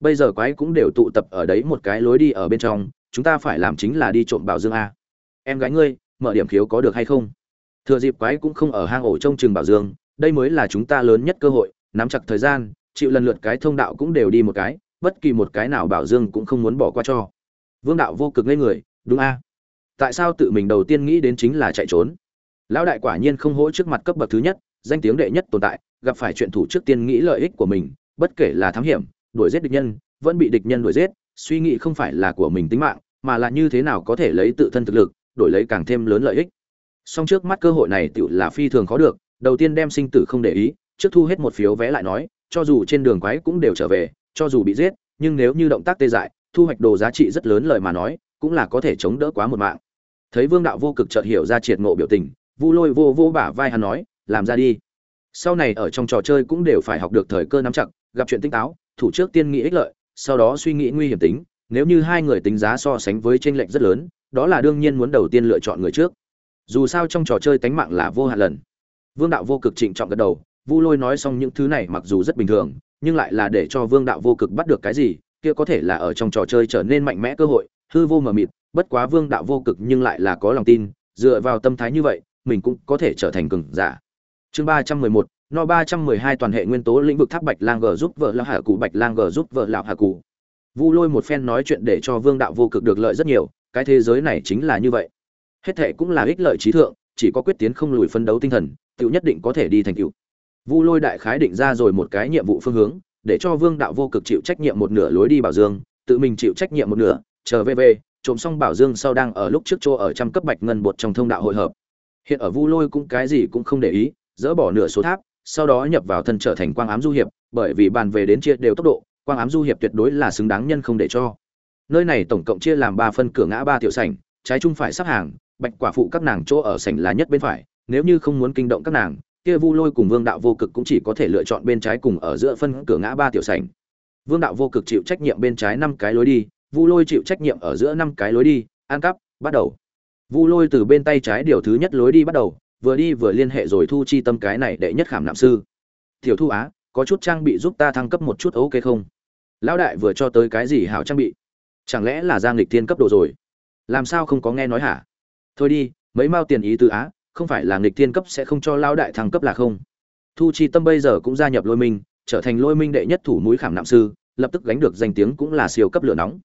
[SPEAKER 1] Bây giờ quái cũng đều tụ tập ở đấy một cái lối đi ở bên trong, chúng ta phải làm chính là đi trộm bảo dương a. Em gái ngươi, mở điểm khiếu có được hay không? Thừa dịp quái cũng không ở hang ổ trong trường bảo dương, đây mới là chúng ta lớn nhất cơ hội, nắm chặt thời gian, chịu lần lượt cái thông đạo cũng đều đi một cái bất kỳ một cái nào bảo dương cũng không muốn bỏ qua cho. Vương đạo vô cực ngây người, đúng a? Tại sao tự mình đầu tiên nghĩ đến chính là chạy trốn? Lão đại quả nhiên không hỗ trước mặt cấp bậc thứ nhất, danh tiếng đệ nhất tồn tại, gặp phải chuyện thủ trước tiên nghĩ lợi ích của mình, bất kể là thám hiểm, đuổi giết địch nhân, vẫn bị địch nhân đuổi giết, suy nghĩ không phải là của mình tính mạng, mà là như thế nào có thể lấy tự thân thực lực, đổi lấy càng thêm lớn lợi ích. Song trước mắt cơ hội này tựu là phi thường khó được, đầu tiên đem sinh tử không để ý, trước thu hết một phiếu vé lại nói, cho dù trên đường quái cũng đều trở về cho dù bị giết, nhưng nếu như động tác tê dại, thu hoạch đồ giá trị rất lớn lời mà nói, cũng là có thể chống đỡ quá một mạng. Thấy vương đạo vô cực chợt hiểu ra triệt ngộ biểu tình, vu lôi vô vô bả vai hắn nói, làm ra đi. Sau này ở trong trò chơi cũng đều phải học được thời cơ nắm chặt, gặp chuyện tinh táo, thủ trước tiên nghĩ ích lợi, sau đó suy nghĩ nguy hiểm tính, nếu như hai người tính giá so sánh với chênh lệch rất lớn, đó là đương nhiên muốn đầu tiên lựa chọn người trước. Dù sao trong trò chơi tánh mạng là vô hạn lần. Vương đạo vô cực trịnh trọng gật đầu, vu lôi nói xong những thứ này mặc dù rất bình thường nhưng lại là để cho vương đạo vô cực bắt được cái gì, kia có thể là ở trong trò chơi trở nên mạnh mẽ cơ hội, hư vô mờ mịt, bất quá vương đạo vô cực nhưng lại là có lòng tin, dựa vào tâm thái như vậy, mình cũng có thể trở thành cường giả. Chương ba trăm mười một, no ba trăm mười hai toàn hệ nguyên tố lĩnh vực tháp bạch lang g giúp vợ lão hạ cụ bạch lang g giúp vợ lão hạ cụ vu lôi một phen nói chuyện để cho vương đạo vô cực được lợi rất nhiều, cái thế giới này chính là như vậy. Hết thệ cũng là ích lợi trí thượng, chỉ có quyết tiến không lùi phân đấu tinh thần tự nhất định có thể đi thành tựu vu lôi đại khái định ra rồi một cái nhiệm vụ phương hướng, để cho vương đạo vô cực chịu trách nhiệm một nửa lối đi bảo dương, tự mình chịu trách nhiệm một nửa, chờ về về, trộm xong bảo dương sau đang ở lúc trước chỗ ở trăm cấp bạch ngân bột trong thông đạo hội hợp. Hiện ở vu lôi cũng cái gì cũng không để ý, dỡ bỏ nửa số tháp, sau đó nhập vào thân trở thành quang ám du hiệp, bởi vì bàn về đến chia đều tốc độ, quang ám du hiệp tuyệt đối là xứng đáng nhân không để cho. Nơi này tổng cộng chia làm ba phân cửa ngã ba tiểu sảnh, trái trung phải sắp hàng, bạch quả phụ các nàng chỗ ở sảnh là nhất bên phải, nếu như không muốn kinh động các nàng kia vu lôi cùng vương đạo vô cực cũng chỉ có thể lựa chọn bên trái cùng ở giữa phân cửa ngã ba tiểu sảnh. Vương đạo vô cực chịu trách nhiệm bên trái năm cái lối đi, vu lôi chịu trách nhiệm ở giữa năm cái lối đi an cắp, bắt đầu. Vu lôi từ bên tay trái điều thứ nhất lối đi bắt đầu, vừa đi vừa liên hệ rồi thu chi tâm cái này đệ nhất khảm nạm sư. Tiểu thu á, có chút trang bị giúp ta thăng cấp một chút ok không? Lão đại vừa cho tới cái gì hảo trang bị? Chẳng lẽ là giang lịch thiên cấp độ rồi? Làm sao không có nghe nói hả? Thôi đi, mấy mao tiền ý từ á không phải là nghịch thiên cấp sẽ không cho lão đại thăng cấp là không. Thu chi tâm bây giờ cũng gia nhập lôi minh, trở thành lôi minh đệ nhất thủ mũi khảm nạm sư, lập tức gánh được danh tiếng cũng là siêu cấp lửa nóng.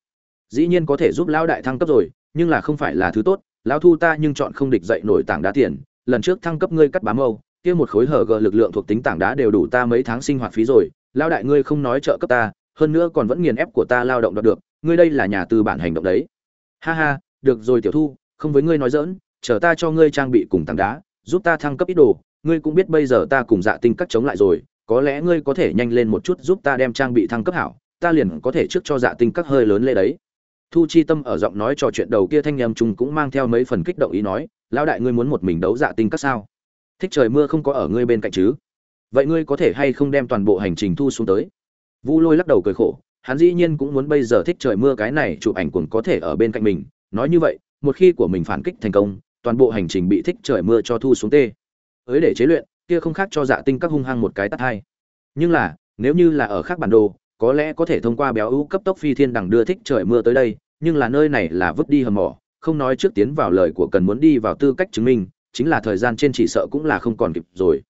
[SPEAKER 1] Dĩ nhiên có thể giúp lão đại thăng cấp rồi, nhưng là không phải là thứ tốt, lão thu ta nhưng chọn không địch dậy nổi tảng đá tiền, lần trước thăng cấp ngươi cắt bám âu, kia một khối hở gờ lực lượng thuộc tính tảng đá đều đủ ta mấy tháng sinh hoạt phí rồi, lão đại ngươi không nói trợ cấp ta, hơn nữa còn vẫn nghiền ép của ta lao động đoạt được, ngươi đây là nhà tư bản hành động đấy. Ha ha, được rồi tiểu thu, không với ngươi nói dỡn chờ ta cho ngươi trang bị cùng tảng đá, giúp ta thăng cấp ít đồ, ngươi cũng biết bây giờ ta cùng dạ tinh cắt chống lại rồi, có lẽ ngươi có thể nhanh lên một chút giúp ta đem trang bị thăng cấp hảo, ta liền có thể trước cho dạ tinh các hơi lớn lên đấy. Thu chi tâm ở giọng nói trò chuyện đầu kia thanh nhầm trung cũng mang theo mấy phần kích động ý nói, lão đại ngươi muốn một mình đấu dạ tinh các sao? Thích trời mưa không có ở ngươi bên cạnh chứ? Vậy ngươi có thể hay không đem toàn bộ hành trình thu xuống tới? Vu lôi lắc đầu cười khổ, hắn dĩ nhiên cũng muốn bây giờ thích trời mưa cái này chụp ảnh cũng có thể ở bên cạnh mình, nói như vậy, một khi của mình phản kích thành công toàn bộ hành trình bị thích trời mưa cho thu xuống tê. Ới để chế luyện, kia không khác cho dạ tinh các hung hăng một cái tắt hai. Nhưng là, nếu như là ở khác bản đồ, có lẽ có thể thông qua béo ưu cấp tốc phi thiên đằng đưa thích trời mưa tới đây, nhưng là nơi này là vứt đi hầm mỏ, không nói trước tiến vào lời của cần muốn đi vào tư cách chứng minh, chính là thời gian trên chỉ sợ cũng là không còn kịp rồi.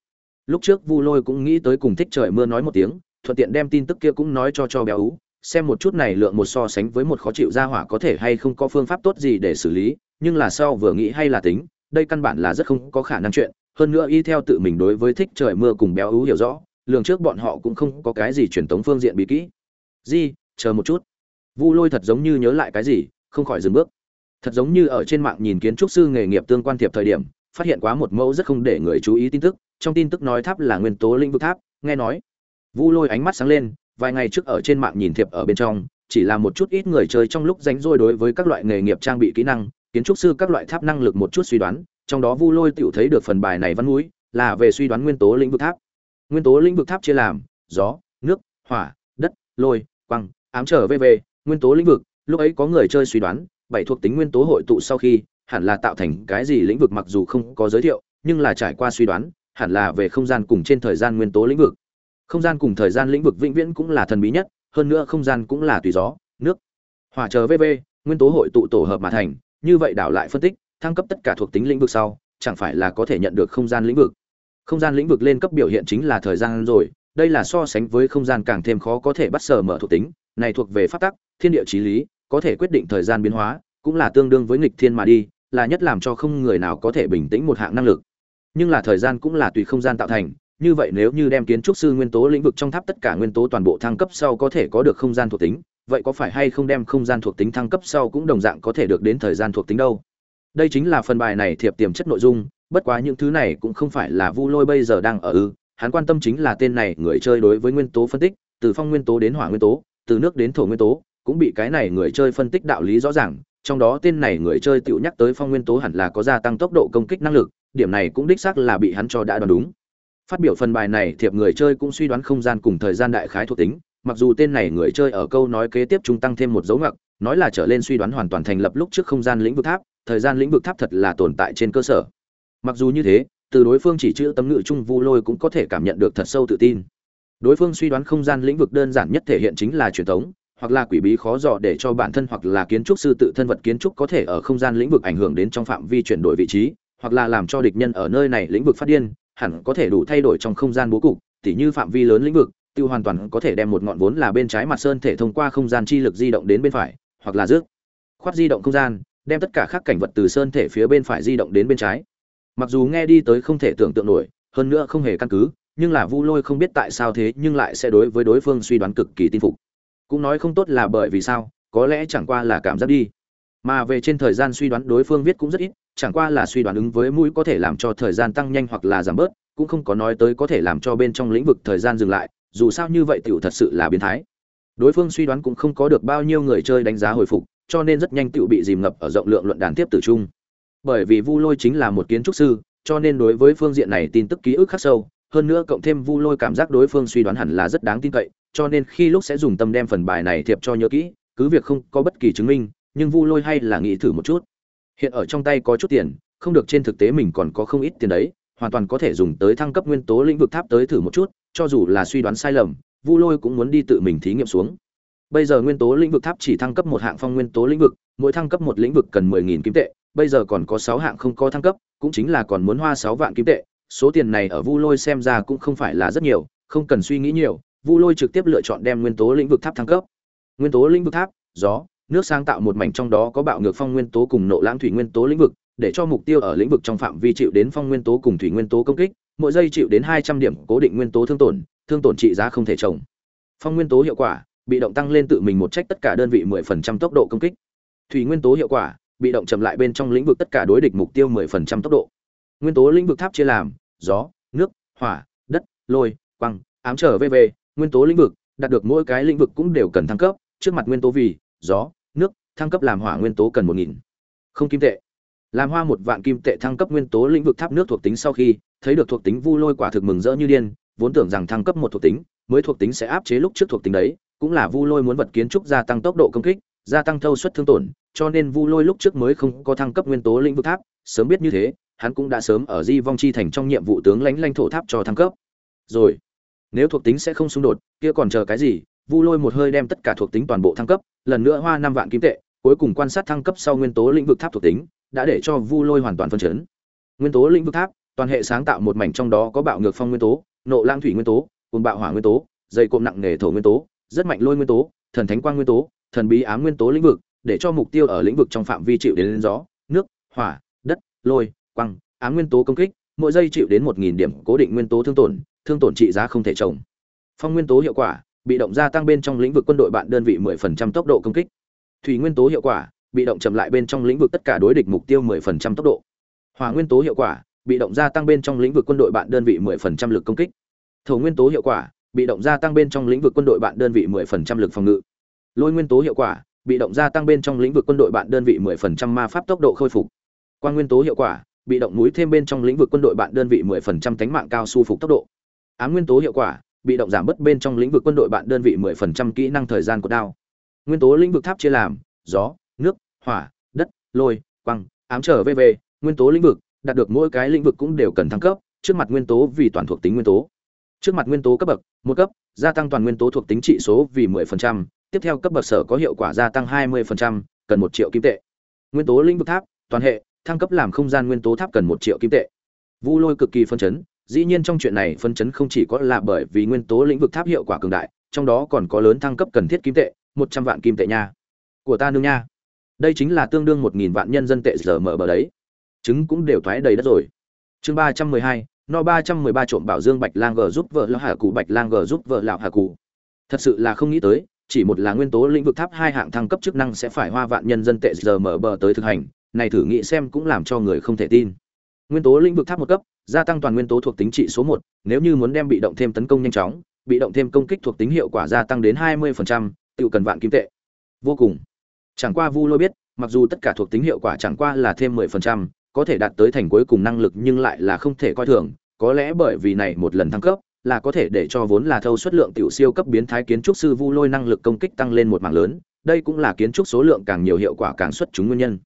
[SPEAKER 1] Lúc trước vu lôi cũng nghĩ tới cùng thích trời mưa nói một tiếng, thuận tiện đem tin tức kia cũng nói cho cho béo ú xem một chút này lượng một so sánh với một khó chịu ra hỏa có thể hay không có phương pháp tốt gì để xử lý nhưng là sau vừa nghĩ hay là tính, đây căn bản là rất không có khả năng chuyện. Hơn nữa y theo tự mình đối với thích trời mưa cùng béo ú hiểu rõ, lường trước bọn họ cũng không có cái gì truyền tống phương diện bí kỹ. Di, chờ một chút. Vu lôi thật giống như nhớ lại cái gì, không khỏi dừng bước. Thật giống như ở trên mạng nhìn kiến trúc sư nghề nghiệp tương quan thiệp thời điểm, phát hiện quá một mẫu rất không để người chú ý tin tức, trong tin tức nói tháp là nguyên tố lĩnh vực tháp, nghe nói. Vu lôi ánh mắt sáng lên, vài ngày trước ở trên mạng nhìn thiệp ở bên trong, chỉ là một chút ít người chơi trong lúc rảnh rỗi đối với các loại nghề nghiệp trang bị kỹ năng kiến trúc sư các loại tháp năng lực một chút suy đoán, trong đó vu lôi tiểu thấy được phần bài này văn mũi là về suy đoán nguyên tố lĩnh vực tháp. Nguyên tố lĩnh vực tháp chia làm, gió, nước, hỏa, đất, lôi quăng ám trở vv nguyên tố lĩnh vực, lúc ấy có người chơi suy đoán, bảy thuộc tính nguyên tố hội tụ sau khi, hẳn là tạo thành cái gì lĩnh vực mặc dù không có giới thiệu, nhưng là trải qua suy đoán, hẳn là về không gian cùng trên thời gian nguyên tố lĩnh vực. Không gian cùng thời gian lĩnh vực vĩnh viễn cũng là thần bí nhất, hơn nữa không gian cũng là tùy gió, nước, hỏa chờ vv nguyên tố hội tụ tổ hợp mà thành như vậy đảo lại phân tích, thăng cấp tất cả thuộc tính lĩnh vực sau, chẳng phải là có thể nhận được không gian lĩnh vực? Không gian lĩnh vực lên cấp biểu hiện chính là thời gian rồi, đây là so sánh với không gian càng thêm khó có thể bắt sở mở thuộc tính, này thuộc về pháp tắc, thiên địa trí lý, có thể quyết định thời gian biến hóa, cũng là tương đương với nghịch thiên mà đi, là nhất làm cho không người nào có thể bình tĩnh một hạng năng lực. Nhưng là thời gian cũng là tùy không gian tạo thành, như vậy nếu như đem kiến trúc sư nguyên tố lĩnh vực trong tháp tất cả nguyên tố toàn bộ thăng cấp sau có thể có được không gian thuộc tính vậy có phải hay không đem không gian thuộc tính thăng cấp sau cũng đồng dạng có thể được đến thời gian thuộc tính đâu? Đây chính là phần bài này thiệp tiềm chất nội dung, bất quá những thứ này cũng không phải là vu lôi bây giờ đang ở ư. Hắn quan tâm chính là tên này người chơi đối với nguyên tố phân tích, từ phong nguyên tố đến hỏa nguyên tố, từ nước đến thổ nguyên tố, cũng bị cái này người chơi phân tích đạo lý rõ ràng. Trong đó tên này người chơi tự nhắc tới phong nguyên tố hẳn là có gia tăng tốc độ công kích năng lực, điểm này cũng đích xác là bị hắn cho đã đoán đúng. Phát biểu phần bài này, thiệp người chơi cũng suy đoán không gian cùng thời gian đại khái thuộc tính mặc dù tên này người chơi ở câu nói kế tiếp chúng tăng thêm một dấu ngoặc, nói là trở lên suy đoán hoàn toàn thành lập lúc trước không gian lĩnh vực tháp, thời gian lĩnh vực tháp thật là tồn tại trên cơ sở. Mặc dù như thế, từ đối phương chỉ chữ tấm ngữ chung vu lôi cũng có thể cảm nhận được thật sâu tự tin. Đối phương suy đoán không gian lĩnh vực đơn giản nhất thể hiện chính là truyền thống, hoặc là quỷ bí khó dò để cho bản thân hoặc là kiến trúc sư tự thân vật kiến trúc có thể ở không gian lĩnh vực ảnh hưởng đến trong phạm vi chuyển đổi vị trí, hoặc là làm cho địch nhân ở nơi này lĩnh vực phát điên, hẳn có thể đủ thay đổi trong không gian bố cục, tỉ như phạm vi lớn lĩnh vực tiêu hoàn toàn có thể đem một ngọn vốn là bên trái mặt sơn thể thông qua không gian chi lực di động đến bên phải, hoặc là rước. Khoát di động không gian, đem tất cả các cảnh vật từ sơn thể phía bên phải di động đến bên trái. Mặc dù nghe đi tới không thể tưởng tượng nổi, hơn nữa không hề căn cứ, nhưng là vu lôi không biết tại sao thế nhưng lại sẽ đối với đối phương suy đoán cực kỳ tin phục. Cũng nói không tốt là bởi vì sao, có lẽ chẳng qua là cảm giác đi. Mà về trên thời gian suy đoán đối phương viết cũng rất ít, chẳng qua là suy đoán ứng với mũi có thể làm cho thời gian tăng nhanh hoặc là giảm bớt, cũng không có nói tới có thể làm cho bên trong lĩnh vực thời gian dừng lại dù sao như vậy tiểu thật sự là biến thái. Đối phương suy đoán cũng không có được bao nhiêu người chơi đánh giá hồi phục, cho nên rất nhanh tiểu bị dìm ngập ở rộng lượng luận đàn tiếp tử trung bởi vì vu lôi chính là một kiến trúc sư, cho nên đối với phương diện này tin tức ký ức khắc sâu, hơn nữa cộng thêm vu lôi cảm giác đối phương suy đoán hẳn là rất đáng tin cậy, cho nên khi lúc sẽ dùng tâm đem phần bài này thiệp cho nhớ kỹ, cứ việc không có bất kỳ chứng minh, nhưng vu lôi hay là nghĩ thử một chút. Hiện ở trong tay có chút tiền, không được trên thực tế mình còn có không ít tiền đấy, hoàn toàn có thể dùng tới thăng cấp nguyên tố lĩnh vực tháp tới thử một chút cho dù là suy đoán sai lầm, vu lôi cũng muốn đi tự mình thí nghiệm xuống. Bây giờ nguyên tố lĩnh vực tháp chỉ thăng cấp một hạng phong nguyên tố lĩnh vực, mỗi thăng cấp một lĩnh vực cần mười nghìn kim tệ, bây giờ còn có sáu hạng không có thăng cấp, cũng chính là còn muốn hoa sáu vạn kim tệ. Số tiền này ở vu lôi xem ra cũng không phải là rất nhiều, không cần suy nghĩ nhiều, vu lôi trực tiếp lựa chọn đem nguyên tố lĩnh vực tháp thăng cấp. Nguyên tố lĩnh vực tháp, gió, nước sáng tạo một mảnh trong đó có bạo ngược phong nguyên tố cùng nộ lãng thủy nguyên tố lĩnh vực, để cho mục tiêu ở lĩnh vực trong phạm vi chịu đến phong nguyên tố cùng thủy nguyên tố công kích mỗi giây chịu đến hai trăm điểm cố định nguyên tố thương tổn thương tổn trị giá không thể trồng. Phong nguyên tố hiệu quả, bị động tăng lên tự mình một trách tất cả đơn vị mười phần trăm tốc độ công kích. Thủy nguyên tố hiệu quả, bị động chậm lại bên trong lĩnh vực tất cả đối địch mục tiêu mười phần trăm tốc độ. Nguyên tố lĩnh vực tháp chia làm, gió, nước, hỏa, đất, lôi quăng ám trở vv nguyên tố lĩnh vực, đạt được mỗi cái lĩnh vực cũng đều cần thăng cấp. Trước mặt nguyên tố vì, gió, nước, thăng cấp làm hỏa nguyên tố cần một nghìn. Không kim tệ. Làm hoa một vạn kim tệ thăng cấp nguyên tố lĩnh vực tháp nước thuộc tính sau khi thấy được thuộc tính vu lôi quả thực mừng rỡ như điên, vốn tưởng rằng thăng cấp một thuộc tính mới thuộc tính sẽ áp chế lúc trước thuộc tính đấy, cũng là vu lôi muốn vật kiến trúc gia tăng tốc độ công kích, gia tăng thâu suất thương tổn, cho nên vu lôi lúc trước mới không có thăng cấp nguyên tố lĩnh vực tháp, sớm biết như thế, hắn cũng đã sớm ở di vong chi thành trong nhiệm vụ tướng lãnh lãnh thổ tháp cho thăng cấp. Rồi, nếu thuộc tính sẽ không xung đột, kia còn chờ cái gì? Vu lôi một hơi đem tất cả thuộc tính toàn bộ thăng cấp, lần nữa hoa năm vạn kim tệ, cuối cùng quan sát thăng cấp sau nguyên tố lĩnh vực tháp thuộc tính, đã để cho vu lôi hoàn toàn phân chấn. Nguyên tố lĩnh vực tháp toàn hệ sáng tạo một mảnh trong đó có bạo ngược phong nguyên tố, nộ lang thủy nguyên tố cùng bạo hỏa nguyên tố dây cộm nặng nề thổ nguyên tố, rất mạnh lôi nguyên tố, thần thánh quang nguyên tố, thần bí ám nguyên tố lĩnh vực, để cho mục tiêu ở lĩnh vực trong phạm vi chịu đến gió, nước, hỏa, đất, lôi, quang, ám nguyên tố công kích, mỗi giây chịu đến một nghìn điểm cố định nguyên tố thương tổn thương tổn trị giá không thể trồng. Phong nguyên tố hiệu quả, bị động gia tăng bên trong lĩnh vực quân đội bạn đơn vị 10% tốc độ công kích. Thủy nguyên tố hiệu quả, bị động chậm lại bên trong lĩnh vực tất cả đối địch mục tiêu 10% tốc độ. Hỏa nguyên tố hiệu quả bị động gia tăng bên trong lĩnh vực quân đội bạn đơn vị 10% lực công kích. Thổ nguyên tố hiệu quả bị động gia tăng bên trong lĩnh vực quân đội bạn đơn vị 10% lực phòng ngự. Lôi nguyên tố hiệu quả bị động gia tăng bên trong lĩnh vực quân đội bạn đơn vị 10% ma pháp tốc độ khôi phục. Quang nguyên tố hiệu quả bị động núi thêm bên trong lĩnh vực quân đội bạn đơn vị 10% tánh mạng cao su phục tốc độ. Ám nguyên tố hiệu quả bị động giảm bớt bên trong lĩnh vực quân đội bạn đơn vị 10% kỹ năng thời gian của đao. Nguyên tố lĩnh vực tháp chia làm gió nước hỏa đất lôi quang, ám trở vv nguyên tố lĩnh vực đạt được mỗi cái lĩnh vực cũng đều cần thăng cấp trước mặt nguyên tố vì toàn thuộc tính nguyên tố. Trước mặt nguyên tố cấp bậc một cấp gia tăng toàn nguyên tố thuộc tính trị số vì 10%, tiếp theo cấp bậc sở có hiệu quả gia tăng 20%, cần một triệu kim tệ. Nguyên tố lĩnh vực tháp toàn hệ thăng cấp làm không gian nguyên tố tháp cần một triệu kim tệ. Vu lôi cực kỳ phân chấn dĩ nhiên trong chuyện này phân chấn không chỉ có là bởi vì nguyên tố lĩnh vực tháp hiệu quả cường đại trong đó còn có lớn thăng cấp cần thiết kim tệ một trăm vạn kim tệ nha. Của ta nương nha. Đây chính là tương đương một nghìn vạn nhân dân tệ giờ mở bờ đấy trứng cũng đều thoái đầy đất rồi. Chương ba trăm mười hai no ba trăm mười ba trộm bảo dương bạch lang g giúp vợ lão hà cụ bạch lang g giúp vợ lão hà cụ thật sự là không nghĩ tới chỉ một là nguyên tố lĩnh vực tháp hai hạng thăng cấp chức năng sẽ phải hoa vạn nhân dân tệ giờ mở bờ tới thực hành này thử nghĩ xem cũng làm cho người không thể tin. Nguyên tố lĩnh vực tháp một cấp gia tăng toàn nguyên tố thuộc tính trị số một nếu như muốn đem bị động thêm tấn công nhanh chóng bị động thêm công kích thuộc tính hiệu quả gia tăng đến hai 20%, tự cần vạn kim tệ. Vô cùng. Chẳng qua vu lôi biết mặc dù tất cả thuộc tính hiệu quả chẳng qua là thêm 10%, có thể đạt tới thành cuối cùng năng lực nhưng lại là không thể coi thường, có lẽ bởi vì này một lần thăng cấp, là có thể để cho vốn là thâu suất lượng tiểu siêu cấp biến thái kiến trúc sư vu lôi năng lực công kích tăng lên một mảng lớn, đây cũng là kiến trúc số lượng càng nhiều hiệu quả càng xuất chúng nguyên nhân.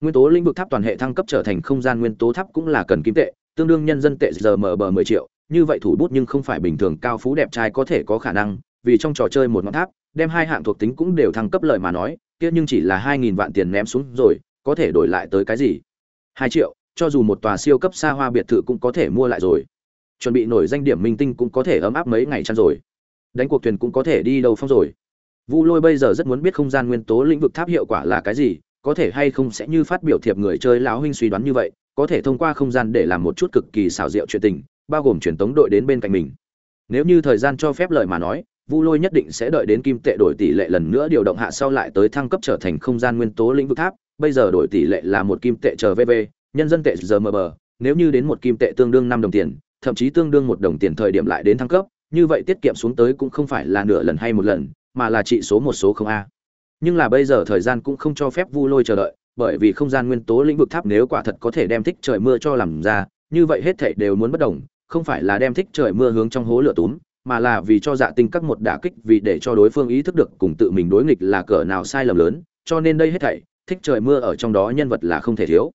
[SPEAKER 1] Nguyên tố lĩnh vực tháp toàn hệ thăng cấp trở thành không gian nguyên tố tháp cũng là cần kim tệ, tương đương nhân dân tệ giờ mở bờ mười triệu, như vậy thủ bút nhưng không phải bình thường cao phú đẹp trai có thể có khả năng, vì trong trò chơi một ngọn tháp, đem hai hạng thuộc tính cũng đều thăng cấp lợi mà nói, kia nhưng chỉ là hai nghìn vạn tiền ném xuống rồi, có thể đổi lại tới cái gì? Hai triệu cho dù một tòa siêu cấp xa hoa biệt thự cũng có thể mua lại rồi. Chuẩn bị nổi danh điểm minh tinh cũng có thể ấm áp mấy ngày chăn rồi. Đánh cuộc thuyền cũng có thể đi đâu phong rồi. Vu lôi bây giờ rất muốn biết không gian nguyên tố lĩnh vực tháp hiệu quả là cái gì có thể hay không sẽ như phát biểu thiệp người chơi lão huynh suy đoán như vậy có thể thông qua không gian để làm một chút cực kỳ xảo diệu chuyện tình bao gồm truyền tống đội đến bên cạnh mình. Nếu như thời gian cho phép lời mà nói Vu Lôi nhất định sẽ đợi đến kim tệ đổi tỷ lệ lần nữa điều động hạ sau lại tới thăng cấp trở thành không gian nguyên tố lĩnh vực tháp, bây giờ đổi tỷ lệ là một kim tệ chờ VV, nhân dân tệ giờ GMB, nếu như đến một kim tệ tương đương năm đồng tiền, thậm chí tương đương một đồng tiền thời điểm lại đến thăng cấp, như vậy tiết kiệm xuống tới cũng không phải là nửa lần hay một lần, mà là trị số một số không a. Nhưng là bây giờ thời gian cũng không cho phép Vu Lôi chờ đợi, bởi vì không gian nguyên tố lĩnh vực tháp nếu quả thật có thể đem thích trời mưa cho làm ra, như vậy hết thảy đều muốn bất đồng, không phải là đem thích trời mưa hướng trong hố lửa túm, mà là vì cho dạ tinh các một đả kích vì để cho đối phương ý thức được cùng tự mình đối nghịch là cỡ nào sai lầm lớn, cho nên đây hết thảy, thích trời mưa ở trong đó nhân vật là không thể thiếu.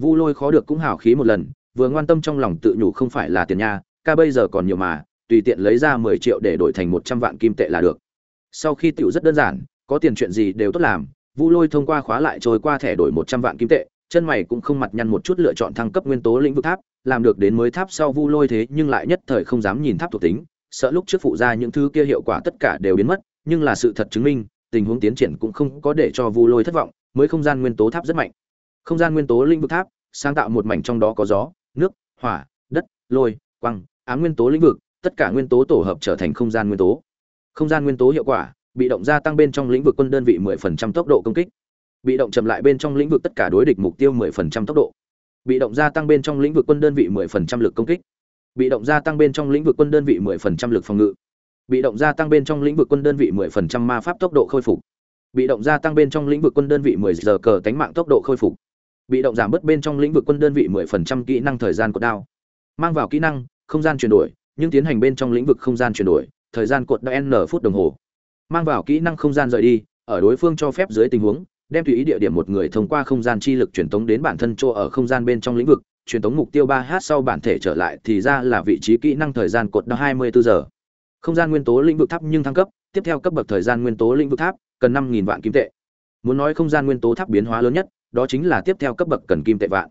[SPEAKER 1] Vu Lôi khó được cũng hào khí một lần, vừa ngoan tâm trong lòng tự nhủ không phải là tiền nha, ca bây giờ còn nhiều mà, tùy tiện lấy ra 10 triệu để đổi thành 100 vạn kim tệ là được. Sau khi tiểu rất đơn giản, có tiền chuyện gì đều tốt làm, Vu Lôi thông qua khóa lại trôi qua thẻ đổi 100 vạn kim tệ, chân mày cũng không mặt nhăn một chút lựa chọn thăng cấp nguyên tố lĩnh vực tháp, làm được đến mới tháp sau Vu Lôi thế nhưng lại nhất thời không dám nhìn tháp thuộc tính, sợ lúc trước phụ ra những thứ kia hiệu quả tất cả đều biến mất, nhưng là sự thật chứng minh, tình huống tiến triển cũng không có để cho Vu Lôi thất vọng, mới không gian nguyên tố tháp rất mạnh. Không gian nguyên tố lĩnh vực tháp, sáng tạo một mảnh trong đó có gió, nước, hỏa, đất, lôi, quang, ám nguyên tố lĩnh vực, tất cả nguyên tố tổ hợp trở thành không gian nguyên tố. Không gian nguyên tố hiệu quả, bị động gia tăng bên trong lĩnh vực quân đơn vị 10% tốc độ công kích. Bị động chậm lại bên trong lĩnh vực tất cả đối địch mục tiêu 10% tốc độ. Bị động gia tăng bên trong lĩnh vực quân đơn vị 10% lực công kích. Bị động gia tăng bên trong lĩnh vực quân đơn vị 10% lực phòng ngự. Bị động gia tăng bên trong lĩnh vực quân đơn vị 10% ma pháp tốc độ khôi phục. Bị động gia tăng bên trong lĩnh vực quân đơn vị 10 giờ cờ tánh mạng tốc độ khôi phục. Bị động giảm bớt bên trong lĩnh vực quân đơn vị 10% kỹ năng thời gian cột đao. Mang vào kỹ năng, không gian chuyển đổi, nhưng tiến hành bên trong lĩnh vực không gian chuyển đổi, thời gian cột đao n phút đồng hồ mang vào kỹ năng không gian rời đi ở đối phương cho phép dưới tình huống đem tùy ý địa điểm một người thông qua không gian chi lực truyền tống đến bản thân chỗ ở không gian bên trong lĩnh vực truyền tống mục tiêu 3h sau bản thể trở lại thì ra là vị trí kỹ năng thời gian cột đao 24 giờ không gian nguyên tố lĩnh vực tháp nhưng thăng cấp tiếp theo cấp bậc thời gian nguyên tố lĩnh vực tháp cần 5.000 vạn kim tệ muốn nói không gian nguyên tố tháp biến hóa lớn nhất đó chính là tiếp theo cấp bậc cần kim tệ vạn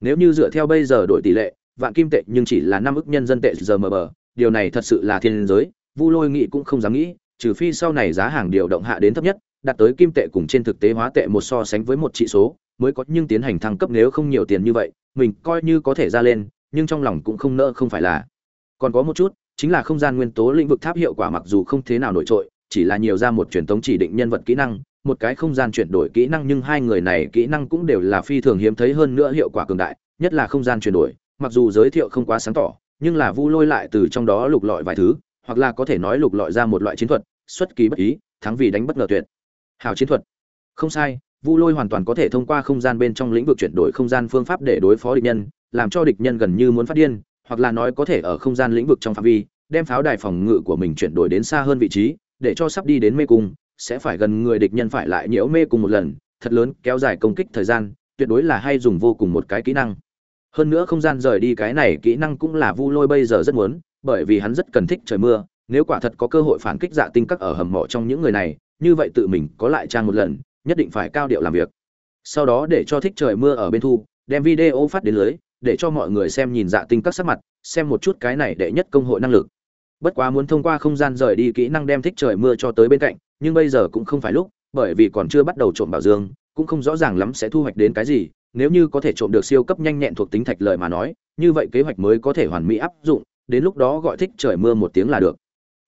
[SPEAKER 1] nếu như dựa theo bây giờ đổi tỷ lệ vạn kim tệ nhưng chỉ là năm ức nhân dân tệ giờ mờ bờ điều này thật sự là thiên giới vu lôi nghị cũng không dám nghĩ trừ phi sau này giá hàng điều động hạ đến thấp nhất, đạt tới kim tệ cùng trên thực tế hóa tệ một so sánh với một trị số, mới có nhưng tiến hành thăng cấp nếu không nhiều tiền như vậy, mình coi như có thể ra lên, nhưng trong lòng cũng không nỡ không phải là. Còn có một chút, chính là không gian nguyên tố lĩnh vực tháp hiệu quả mặc dù không thế nào nổi trội, chỉ là nhiều ra một truyền thống chỉ định nhân vật kỹ năng, một cái không gian chuyển đổi kỹ năng nhưng hai người này kỹ năng cũng đều là phi thường hiếm thấy hơn nữa hiệu quả cường đại, nhất là không gian chuyển đổi, mặc dù giới thiệu không quá sáng tỏ, nhưng là Vu Lôi lại từ trong đó lục lọi vài thứ, hoặc là có thể nói lục lọi ra một loại chiến thuật, xuất kỳ bất ý, thắng vì đánh bất ngờ tuyệt. Hảo chiến thuật. Không sai, Vu Lôi hoàn toàn có thể thông qua không gian bên trong lĩnh vực chuyển đổi không gian phương pháp để đối phó địch nhân, làm cho địch nhân gần như muốn phát điên, hoặc là nói có thể ở không gian lĩnh vực trong phạm vi, đem pháo đài phòng ngự của mình chuyển đổi đến xa hơn vị trí, để cho sắp đi đến mê cung, sẽ phải gần người địch nhân phải lại nhiễu mê cung một lần, thật lớn, kéo dài công kích thời gian, tuyệt đối là hay dùng vô cùng một cái kỹ năng. Hơn nữa không gian rời đi cái này kỹ năng cũng là Vu Lôi bây giờ rất muốn, bởi vì hắn rất cần thích trời mưa, nếu quả thật có cơ hội phản kích dạ tinh các ở hầm mộ trong những người này như vậy tự mình có lại trang một lần nhất định phải cao điệu làm việc sau đó để cho thích trời mưa ở bên thu đem video phát đến lưới để cho mọi người xem nhìn dạ tinh các sắc mặt xem một chút cái này để nhất công hội năng lực bất quá muốn thông qua không gian rời đi kỹ năng đem thích trời mưa cho tới bên cạnh nhưng bây giờ cũng không phải lúc bởi vì còn chưa bắt đầu trộm bảo dương cũng không rõ ràng lắm sẽ thu hoạch đến cái gì nếu như có thể trộm được siêu cấp nhanh nhẹn thuộc tính thạch lợi mà nói như vậy kế hoạch mới có thể hoàn mỹ áp dụng đến lúc đó gọi thích trời mưa một tiếng là được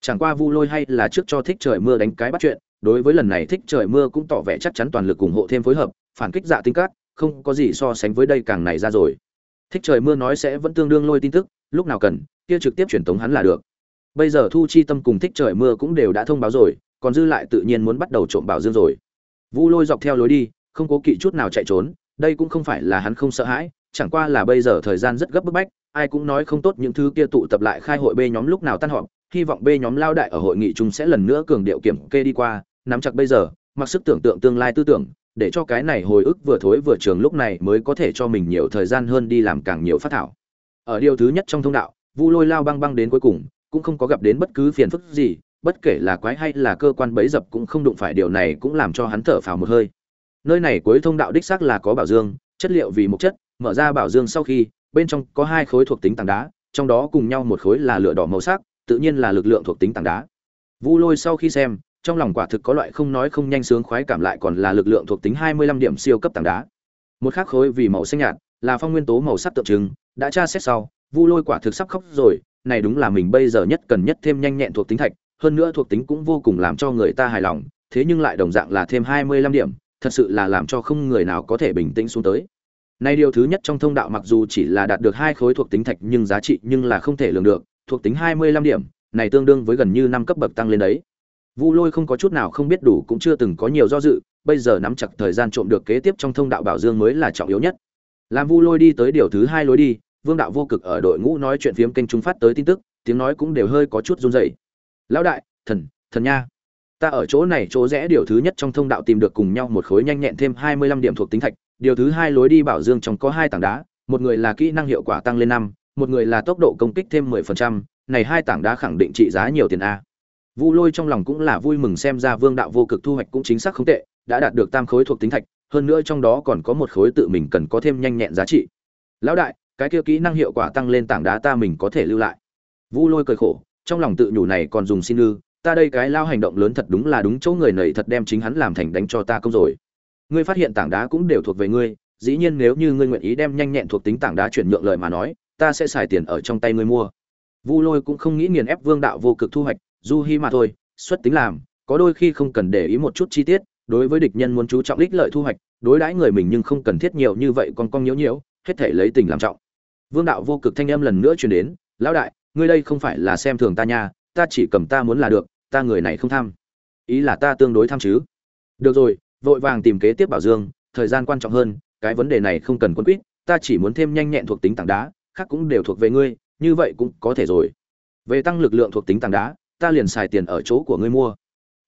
[SPEAKER 1] Chẳng qua Vu Lôi hay là trước cho thích trời mưa đánh cái bắt chuyện, đối với lần này thích trời mưa cũng tỏ vẻ chắc chắn toàn lực ủng hộ thêm phối hợp, phản kích dạ tinh cát, không có gì so sánh với đây càng này ra rồi. Thích trời mưa nói sẽ vẫn tương đương lôi tin tức, lúc nào cần, kia trực tiếp truyền tống hắn là được. Bây giờ Thu Chi Tâm cùng thích trời mưa cũng đều đã thông báo rồi, còn dư lại tự nhiên muốn bắt đầu trộm bảo dương rồi. Vu Lôi dọc theo lối đi, không cố kỵ chút nào chạy trốn, đây cũng không phải là hắn không sợ hãi, chẳng qua là bây giờ thời gian rất gấp bức bách, ai cũng nói không tốt những thứ kia tụ tập lại khai hội bê nhóm lúc nào tan họp, hy vọng B nhóm lao đại ở hội nghị chúng sẽ lần nữa cường điệu kiểm kê đi qua, nắm chặt bây giờ, mặc sức tưởng tượng tương lai tư tưởng, để cho cái này hồi ức vừa thối vừa trường lúc này mới có thể cho mình nhiều thời gian hơn đi làm càng nhiều phát thảo. Ở điều thứ nhất trong thông đạo, Vu Lôi lao băng băng đến cuối cùng, cũng không có gặp đến bất cứ phiền phức gì, bất kể là quái hay là cơ quan bẫy dập cũng không đụng phải điều này cũng làm cho hắn thở phào một hơi. Nơi này cuối thông đạo đích xác là có bảo dương, chất liệu vì một chất, mở ra bảo dương sau khi, bên trong có hai khối thuộc tính tảng đá, trong đó cùng nhau một khối là lửa đỏ màu sắc, tự nhiên là lực lượng thuộc tính tảng đá. Vu Lôi sau khi xem, trong lòng quả thực có loại không nói không nhanh sướng khoái cảm lại còn là lực lượng thuộc tính 25 điểm siêu cấp tảng đá. Một khắc khối vì màu xanh nhạt, là phong nguyên tố màu sắc tượng trưng, đã tra xét sau, Vu Lôi quả thực sắp khóc rồi, này đúng là mình bây giờ nhất cần nhất thêm nhanh nhẹn thuộc tính thạch, hơn nữa thuộc tính cũng vô cùng làm cho người ta hài lòng thế nhưng lại đồng dạng là thêm hai mươi lăm điểm thật sự là làm cho không người nào có thể bình tĩnh xuống tới Nay điều thứ nhất trong thông đạo mặc dù chỉ là đạt được hai khối thuộc tính thạch nhưng giá trị nhưng là không thể lường được, thuộc tính hai mươi lăm điểm, này tương đương với gần như năm cấp bậc tăng lên đấy. Vu Lôi không có chút nào không biết đủ cũng chưa từng có nhiều do dự, bây giờ nắm chặt thời gian trộm được kế tiếp trong thông đạo bảo dương mới là trọng yếu nhất. Làm Vu Lôi đi tới điều thứ hai lối đi, Vương đạo vô cực ở đội ngũ nói chuyện phiếm kênh trung phát tới tin tức, tiếng nói cũng đều hơi có chút run rẩy. "Lão đại, thần, thần nha, ta ở chỗ này chỗ rẽ điều thứ nhất trong thông đạo tìm được cùng nhau một khối nhanh nhẹn thêm hai mươi lăm điểm thuộc tính thạch, điều thứ hai lối đi bảo dương trong có hai tảng đá một người là kỹ năng hiệu quả tăng lên năm một người là tốc độ công kích thêm mười phần trăm này hai tảng đá khẳng định trị giá nhiều tiền a vu lôi trong lòng cũng là vui mừng xem ra vương đạo vô cực thu hoạch cũng chính xác không tệ, đã đạt được tam khối thuộc tính thạch, hơn nữa trong đó còn có một khối tự mình cần có thêm nhanh nhẹn giá trị. Lão đại, cái kia kỹ năng hiệu quả tăng lên tảng đá ta mình có thể lưu lại. Vu lôi cười khổ, trong lòng tự nhủ này còn dùng xin ư, ta đây cái lao hành động lớn thật đúng là đúng chỗ người nầy thật đem chính hắn làm thành đánh cho ta công rồi. Ngươi phát hiện tảng đá cũng đều thuộc về ngươi, dĩ nhiên nếu như ngươi nguyện ý đem nhanh nhẹn thuộc tính tảng đá chuyển nhượng lời mà nói, ta sẽ xài tiền ở trong tay ngươi mua. Vu lôi cũng không nghĩ nghiền ép vương đạo vô cực thu hoạch du hi mà thôi, xuất tính làm, có đôi khi không cần để ý một chút chi tiết, đối với địch nhân muốn chú trọng ích lợi thu hoạch, đối đãi người mình nhưng không cần thiết nhiều như vậy còn cong nhiễu nhiễu, hết thể lấy tình làm trọng. Vương đạo vô cực thanh âm lần nữa truyền đến, lão đại, ngươi đây không phải là xem thường ta nha, ta chỉ cầm ta muốn là được, ta người này không tham. Ý là ta tương đối tham chứ. Được rồi, vội vàng tìm kế tiếp bảo dương, thời gian quan trọng hơn, cái vấn đề này không cần quân quýt, ta chỉ muốn thêm nhanh nhẹn thuộc tính tảng đá, khác cũng đều thuộc về ngươi, như vậy cũng có thể rồi. Về tăng lực lượng thuộc tính tảng đá ta liền xài tiền ở chỗ của ngươi mua.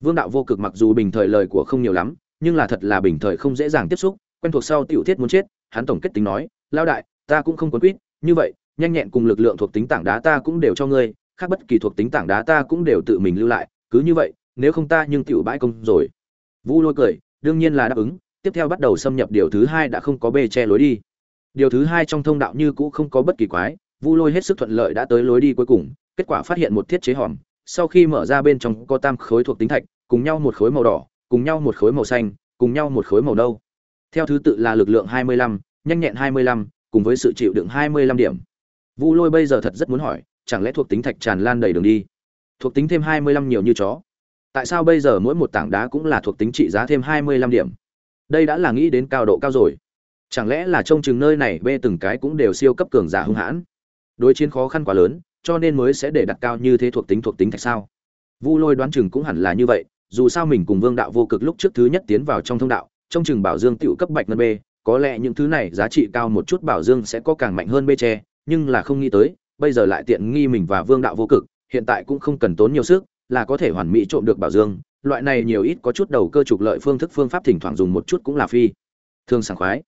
[SPEAKER 1] Vương đạo vô cực mặc dù bình thời lời của không nhiều lắm, nhưng là thật là bình thời không dễ dàng tiếp xúc, quen thuộc sau tiểu thiết muốn chết, hắn tổng kết tính nói lao đại, ta cũng không quấn quýt, như vậy, nhanh nhẹn cùng lực lượng thuộc tính tảng đá ta cũng đều cho ngươi, khác bất kỳ thuộc tính tảng đá ta cũng đều tự mình lưu lại, cứ như vậy, nếu không ta nhưng tiểu bãi công rồi. Vu lôi cười, đương nhiên là đáp ứng, tiếp theo bắt đầu xâm nhập điều thứ hai đã không có bê che lối đi. Điều thứ hai trong thông đạo như cũ không có bất kỳ quái, vu lôi hết sức thuận lợi đã tới lối đi cuối cùng, kết quả phát hiện một thiết chế hòm sau khi mở ra bên trong có tam khối thuộc tính thạch cùng nhau một khối màu đỏ cùng nhau một khối màu xanh cùng nhau một khối màu nâu. Theo thứ tự là lực lượng 25, nhanh nhẹn 25, cùng với sự chịu đựng 25 điểm. Vu lôi bây giờ thật rất muốn hỏi chẳng lẽ thuộc tính thạch tràn lan đầy đường đi? Thuộc tính thêm 25 nhiều như chó? Tại sao bây giờ mỗi một tảng đá cũng là thuộc tính trị giá thêm hai mươi lăm điểm? Đây đã là nghĩ đến cao độ cao rồi. Chẳng lẽ là trông chừng nơi này bê từng cái cũng đều siêu cấp cường giả hung hãn? Đối chiến khó khăn quá lớn cho nên mới sẽ để đặt cao như thế thuộc tính thuộc tính thạch sao? Vu lôi đoán chừng cũng hẳn là như vậy, dù sao mình cùng vương đạo vô cực lúc trước thứ nhất tiến vào trong thông đạo trong chừng bảo dương tựu cấp bạch ngân b có lẽ những thứ này giá trị cao một chút bảo dương sẽ có càng mạnh hơn bê tre, nhưng là không nghĩ tới, bây giờ lại tiện nghi mình và vương đạo vô cực, hiện tại cũng không cần tốn nhiều sức, là có thể hoàn mỹ trộm được bảo dương, loại này nhiều ít có chút đầu cơ trục lợi phương thức phương pháp thỉnh thoảng dùng một chút cũng là phi. Thường sảng khoái.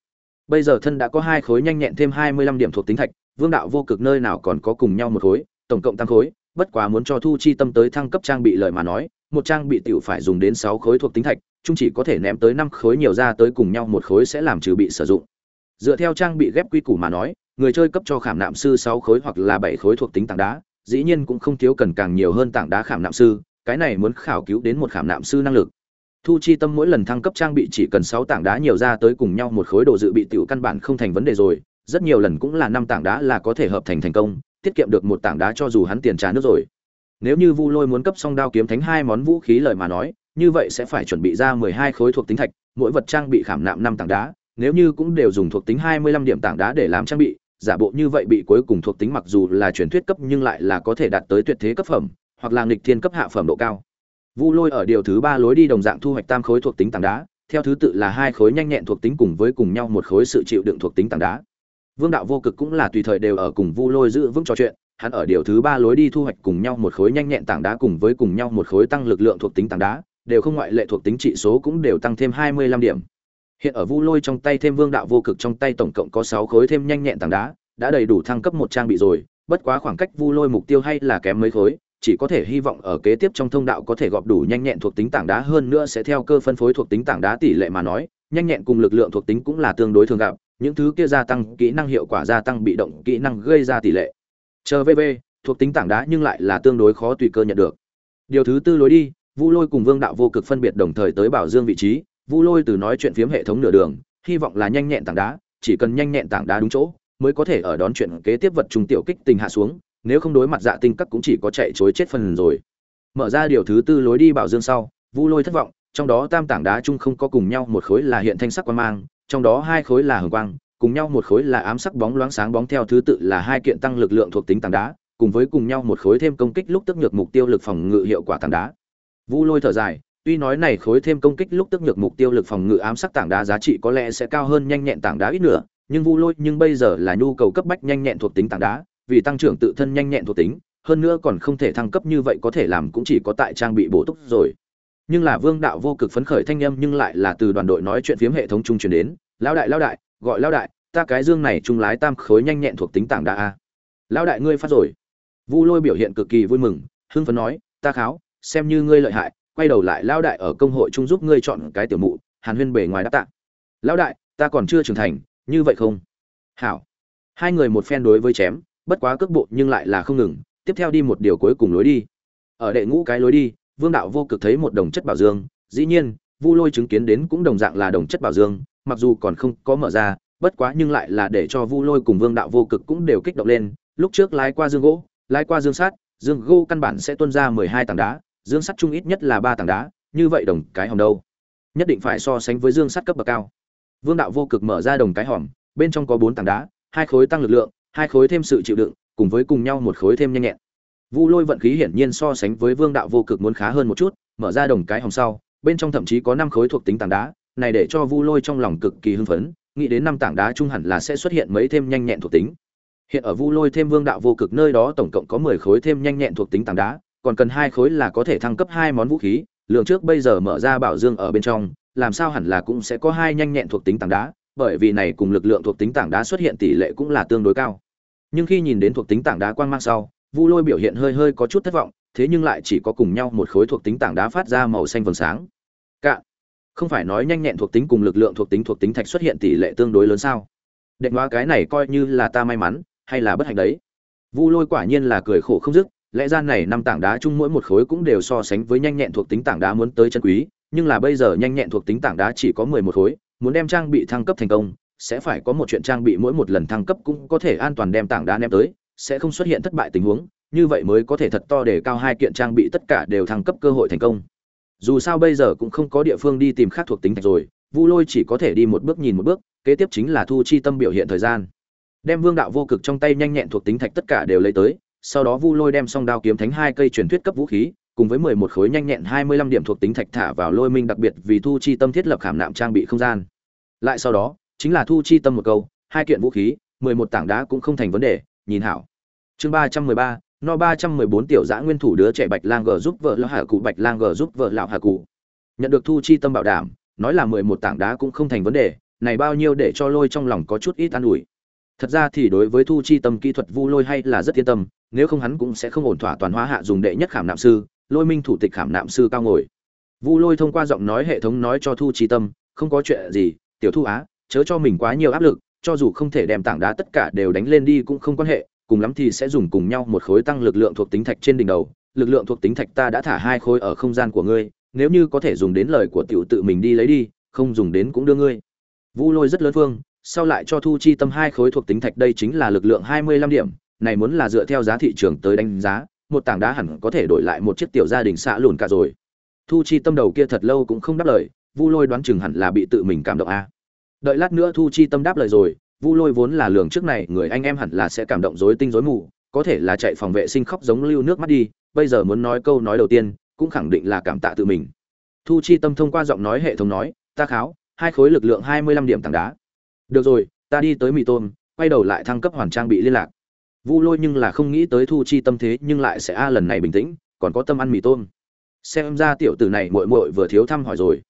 [SPEAKER 1] Bây giờ thân đã có hai khối nhanh nhẹn thêm hai mươi lăm điểm thuộc tính thạch vương đạo vô cực nơi nào còn có cùng nhau một khối, tổng cộng tăng khối, bất quá muốn cho thu chi tâm tới thăng cấp trang bị lợi mà nói, một trang bị tiểu phải dùng đến sáu khối thuộc tính thạch, chung chỉ có thể ném tới năm khối nhiều ra tới cùng nhau một khối sẽ làm trừ bị sử dụng. Dựa theo trang bị ghép quy củ mà nói, người chơi cấp cho khảm nạm sư sáu khối hoặc là bảy khối thuộc tính tảng đá, dĩ nhiên cũng không thiếu cần càng nhiều hơn tảng đá khảm nạm sư, cái này muốn khảo cứu đến một khảm nạm sư năng lực. Thu chi tâm mỗi lần thăng cấp trang bị chỉ cần sáu tảng đá nhiều ra tới cùng nhau một khối đồ dự bị tiểu căn bản không thành vấn đề rồi rất nhiều lần cũng là năm tảng đá là có thể hợp thành thành công, tiết kiệm được một tảng đá cho dù hắn tiền trả nước rồi. Nếu như vu lôi muốn cấp song đao kiếm thánh hai món vũ khí lời mà nói, như vậy sẽ phải chuẩn bị ra mười hai khối thuộc tính thạch, mỗi vật trang bị khảm nạm năm tảng đá, nếu như cũng đều dùng thuộc tính hai mươi lăm điểm tảng đá để làm trang bị, giả bộ như vậy bị cuối cùng thuộc tính mặc dù là truyền thuyết cấp nhưng lại là có thể đạt tới tuyệt thế cấp phẩm, hoặc là nghịch thiên cấp hạ phẩm độ cao. Vu lôi ở điều thứ ba lối đi đồng dạng thu hoạch tam khối thuộc tính tảng đá, theo thứ tự là hai khối nhanh nhẹn thuộc tính cùng với cùng nhau một khối sự chịu đựng thuộc tính tảng đá vương đạo vô cực cũng là tùy thời đều ở cùng vu lôi giữ vững trò chuyện, hắn ở điều thứ ba lối đi thu hoạch cùng nhau một khối nhanh nhẹn tảng đá cùng với cùng nhau một khối tăng lực lượng thuộc tính tảng đá, đều không ngoại lệ thuộc tính trị số cũng đều tăng thêm hai mươi lăm điểm. Hiện ở vu lôi trong tay thêm vương đạo vô cực trong tay tổng cộng có sáu khối thêm nhanh nhẹn tảng đá, đã đầy đủ thăng cấp một trang bị rồi, bất quá khoảng cách vu lôi mục tiêu hay là kém mấy khối, chỉ có thể hy vọng ở kế tiếp trong thông đạo có thể gọp đủ nhanh nhẹn thuộc tính tảng đá hơn nữa sẽ theo cơ phân phối thuộc tính tảng đá tỷ lệ mà nói, nhanh nhẹn cùng lực lượng thuộc tính cũng là tương đối thường gặp những thứ kia gia tăng kỹ năng hiệu quả gia tăng bị động kỹ năng gây ra tỷ lệ. Chờ vv thuộc tính tảng đá nhưng lại là tương đối khó tùy cơ nhận được. Điều thứ tư lối đi, vu lôi cùng vương đạo vô cực phân biệt đồng thời tới bảo dương vị trí. Vu lôi từ nói chuyện phiếm hệ thống nửa đường, hy vọng là nhanh nhẹn tảng đá, chỉ cần nhanh nhẹn tảng đá đúng chỗ, mới có thể ở đón chuyện kế tiếp vật trùng tiểu kích tình hạ xuống, nếu không đối mặt dạ tinh các cũng chỉ có chạy chối chết phần rồi. Mở ra điều thứ tư lối đi bảo dương sau, vu lôi thất vọng, trong đó tam tảng đá chung không có cùng nhau, một khối là hiện thanh sắc quan mang trong đó hai khối là hồng quang, cùng nhau một khối là ám sắc bóng loáng sáng bóng theo thứ tự là hai kiện tăng lực lượng thuộc tính tảng đá, cùng với cùng nhau một khối thêm công kích lúc tức nhược mục tiêu lực phòng ngự hiệu quả tảng đá. Vu lôi thở dài, tuy nói này khối thêm công kích lúc tức nhược mục tiêu lực phòng ngự ám sắc tảng đá giá trị có lẽ sẽ cao hơn nhanh nhẹn tảng đá ít nữa, nhưng vu lôi, nhưng bây giờ là nhu cầu cấp bách nhanh nhẹn thuộc tính tảng đá, vì tăng trưởng tự thân nhanh nhẹn thuộc tính, hơn nữa còn không thể thăng cấp như vậy có thể làm cũng chỉ có tại trang bị bổ túc rồi nhưng là vương đạo vô cực phấn khởi thanh âm nhưng lại là từ đoàn đội nói chuyện phiếm hệ thống trung truyền đến, lão đại lão đại, gọi lão đại, ta cái dương này trung lái tam khối nhanh nhẹn thuộc tính tảng đá a. Lão đại, ngươi phát rồi. Vu lôi biểu hiện cực kỳ vui mừng, hưng phấn nói, ta kháo, xem như ngươi lợi hại, quay đầu lại lão đại ở công hội trung giúp ngươi chọn cái tiểu mụ, hàn huyên bề ngoài đáp tạ. Lão đại, ta còn chưa trưởng thành, như vậy không? Hảo. Hai người một phen đối với chém, bất quá cước bộ nhưng lại là không ngừng, tiếp theo đi một điều cuối cùng lối đi. Ở đệ ngũ cái lối đi vương đạo vô cực thấy một đồng chất bảo dương, dĩ nhiên, vu lôi chứng kiến đến cũng đồng dạng là đồng chất bảo dương, mặc dù còn không có mở ra, bất quá nhưng lại là để cho vu lôi cùng vương đạo vô cực cũng đều kích động lên. Lúc trước lái qua dương gỗ, lái qua dương sắt, dương gỗ căn bản sẽ tuân ra mười hai tảng đá, dương sắt chung ít nhất là ba tảng đá, như vậy đồng cái hòm đâu? Nhất định phải so sánh với dương sắt cấp bậc cao. Vương đạo vô cực mở ra đồng cái hòm, bên trong có bốn tảng đá, hai khối tăng lực lượng, hai khối thêm sự chịu đựng, cùng với cùng nhau một khối thêm nhanh nhẹn vu lôi vận khí hiển nhiên so sánh với vương đạo vô cực muốn khá hơn một chút, mở ra đồng cái hòm sau, bên trong thậm chí có năm khối thuộc tính tảng đá, này để cho vu lôi trong lòng cực kỳ hưng phấn, nghĩ đến năm tảng đá trung hẳn là sẽ xuất hiện mấy thêm nhanh nhẹn thuộc tính. Hiện ở vu lôi thêm vương đạo vô cực nơi đó tổng cộng có mười khối thêm nhanh nhẹn thuộc tính tảng đá, còn cần hai khối là có thể thăng cấp hai món vũ khí, lượng trước bây giờ mở ra bảo dương ở bên trong, làm sao hẳn là cũng sẽ có hai nhanh nhẹn thuộc tính tảng đá, bởi vì này cùng lực lượng thuộc tính tảng đá xuất hiện tỷ lệ cũng là tương đối cao. Nhưng khi nhìn đến thuộc tính tảng đá quang mang sau vu lôi biểu hiện hơi hơi có chút thất vọng, thế nhưng lại chỉ có cùng nhau một khối thuộc tính tảng đá phát ra màu xanh vầng sáng. Cạn không phải nói nhanh nhẹn thuộc tính cùng lực lượng thuộc tính thuộc tính thạch xuất hiện tỷ lệ tương đối lớn sao? Đệm hóa cái này coi như là ta may mắn, hay là bất hạnh đấy? Vu lôi quả nhiên là cười khổ không dứt, lẽ ra này năm tảng đá chung mỗi một khối cũng đều so sánh với nhanh nhẹn thuộc tính tảng đá muốn tới chân quý, nhưng là bây giờ nhanh nhẹn thuộc tính tảng đá chỉ có mười một khối, muốn đem trang bị thăng cấp thành công, sẽ phải có một chuyện trang bị mỗi một lần thăng cấp cũng có thể an toàn đem tảng đá ném tới sẽ không xuất hiện thất bại tình huống, như vậy mới có thể thật to để cao hai kiện trang bị tất cả đều thăng cấp cơ hội thành công. Dù sao bây giờ cũng không có địa phương đi tìm khác thuộc tính thạch rồi, vu lôi chỉ có thể đi một bước nhìn một bước, kế tiếp chính là thu chi tâm biểu hiện thời gian. Đem vương đạo vô cực trong tay nhanh nhẹn thuộc tính thạch tất cả đều lấy tới, sau đó vu lôi đem song đao kiếm thánh hai cây truyền thuyết cấp vũ khí, cùng với mười một khối nhanh nhẹn hai mươi lăm điểm thuộc tính thạch thả vào lôi minh đặc biệt vì thu chi tâm thiết lập khảm nạm trang bị không gian. Lại sau đó, chính là thu chi tâm một câu, hai kiện vũ khí, mười một tảng đá cũng không thành vấn đề nhìn hảo. Chương ba trăm mười ba, no ba trăm mười bốn tiểu giã nguyên thủ đứa trẻ bạch lang g giúp vợ lão hà cụ, bạch lang g giúp vợ lão hà cụ. Nhận được thu chi tâm bảo đảm, nói là mười một tảng đá cũng không thành vấn đề, này bao nhiêu để cho lôi trong lòng có chút ít an ủi. Thật ra thì đối với thu chi tâm kỹ thuật vu lôi hay là rất yên tâm, nếu không hắn cũng sẽ không ổn thỏa toàn hóa hạ dùng đệ nhất khảm nạm sư, lôi minh thủ tịch khảm nạm sư cao ngồi. Vu lôi thông qua giọng nói hệ thống nói cho thu chi tâm, không có chuyện gì, tiểu thu á, chớ cho mình quá nhiều áp lực cho dù không thể đem tảng đá tất cả đều đánh lên đi cũng không quan hệ, cùng lắm thì sẽ dùng cùng nhau một khối tăng lực lượng thuộc tính thạch trên đỉnh đầu. Lực lượng thuộc tính thạch ta đã thả hai khối ở không gian của ngươi, nếu như có thể dùng đến lời của tiểu tự mình đi lấy đi, không dùng đến cũng đưa ngươi. Vu lôi rất lớn phương, sau lại cho thu chi tâm hai khối thuộc tính thạch, đây chính là lực lượng hai mươi lăm điểm, này muốn là dựa theo giá thị trường tới đánh giá, một tảng đá hẳn có thể đổi lại một chiếc tiểu gia đình xạ lùn cả rồi. Thu chi tâm đầu kia thật lâu cũng không đáp lời, vu lôi đoán chừng hẳn là bị tự mình cảm động a đợi lát nữa thu chi tâm đáp lời rồi, vu lôi vốn là lường trước này, người anh em hẳn là sẽ cảm động rối tinh rối mù, có thể là chạy phòng vệ sinh khóc giống lưu nước mắt đi, bây giờ muốn nói câu nói đầu tiên, cũng khẳng định là cảm tạ tự mình. Thu chi tâm thông qua giọng nói hệ thống nói, ta kháo, hai khối lực lượng hai mươi lăm điểm tảng đá. Được rồi, ta đi tới mì tôm, quay đầu lại thăng cấp hoàn trang bị liên lạc. Vu lôi nhưng là không nghĩ tới thu chi tâm thế, nhưng lại sẽ a lần này bình tĩnh, còn có tâm ăn mì tôm. Xem ra tiểu tử này muội muội vừa thiếu thăm hỏi rồi.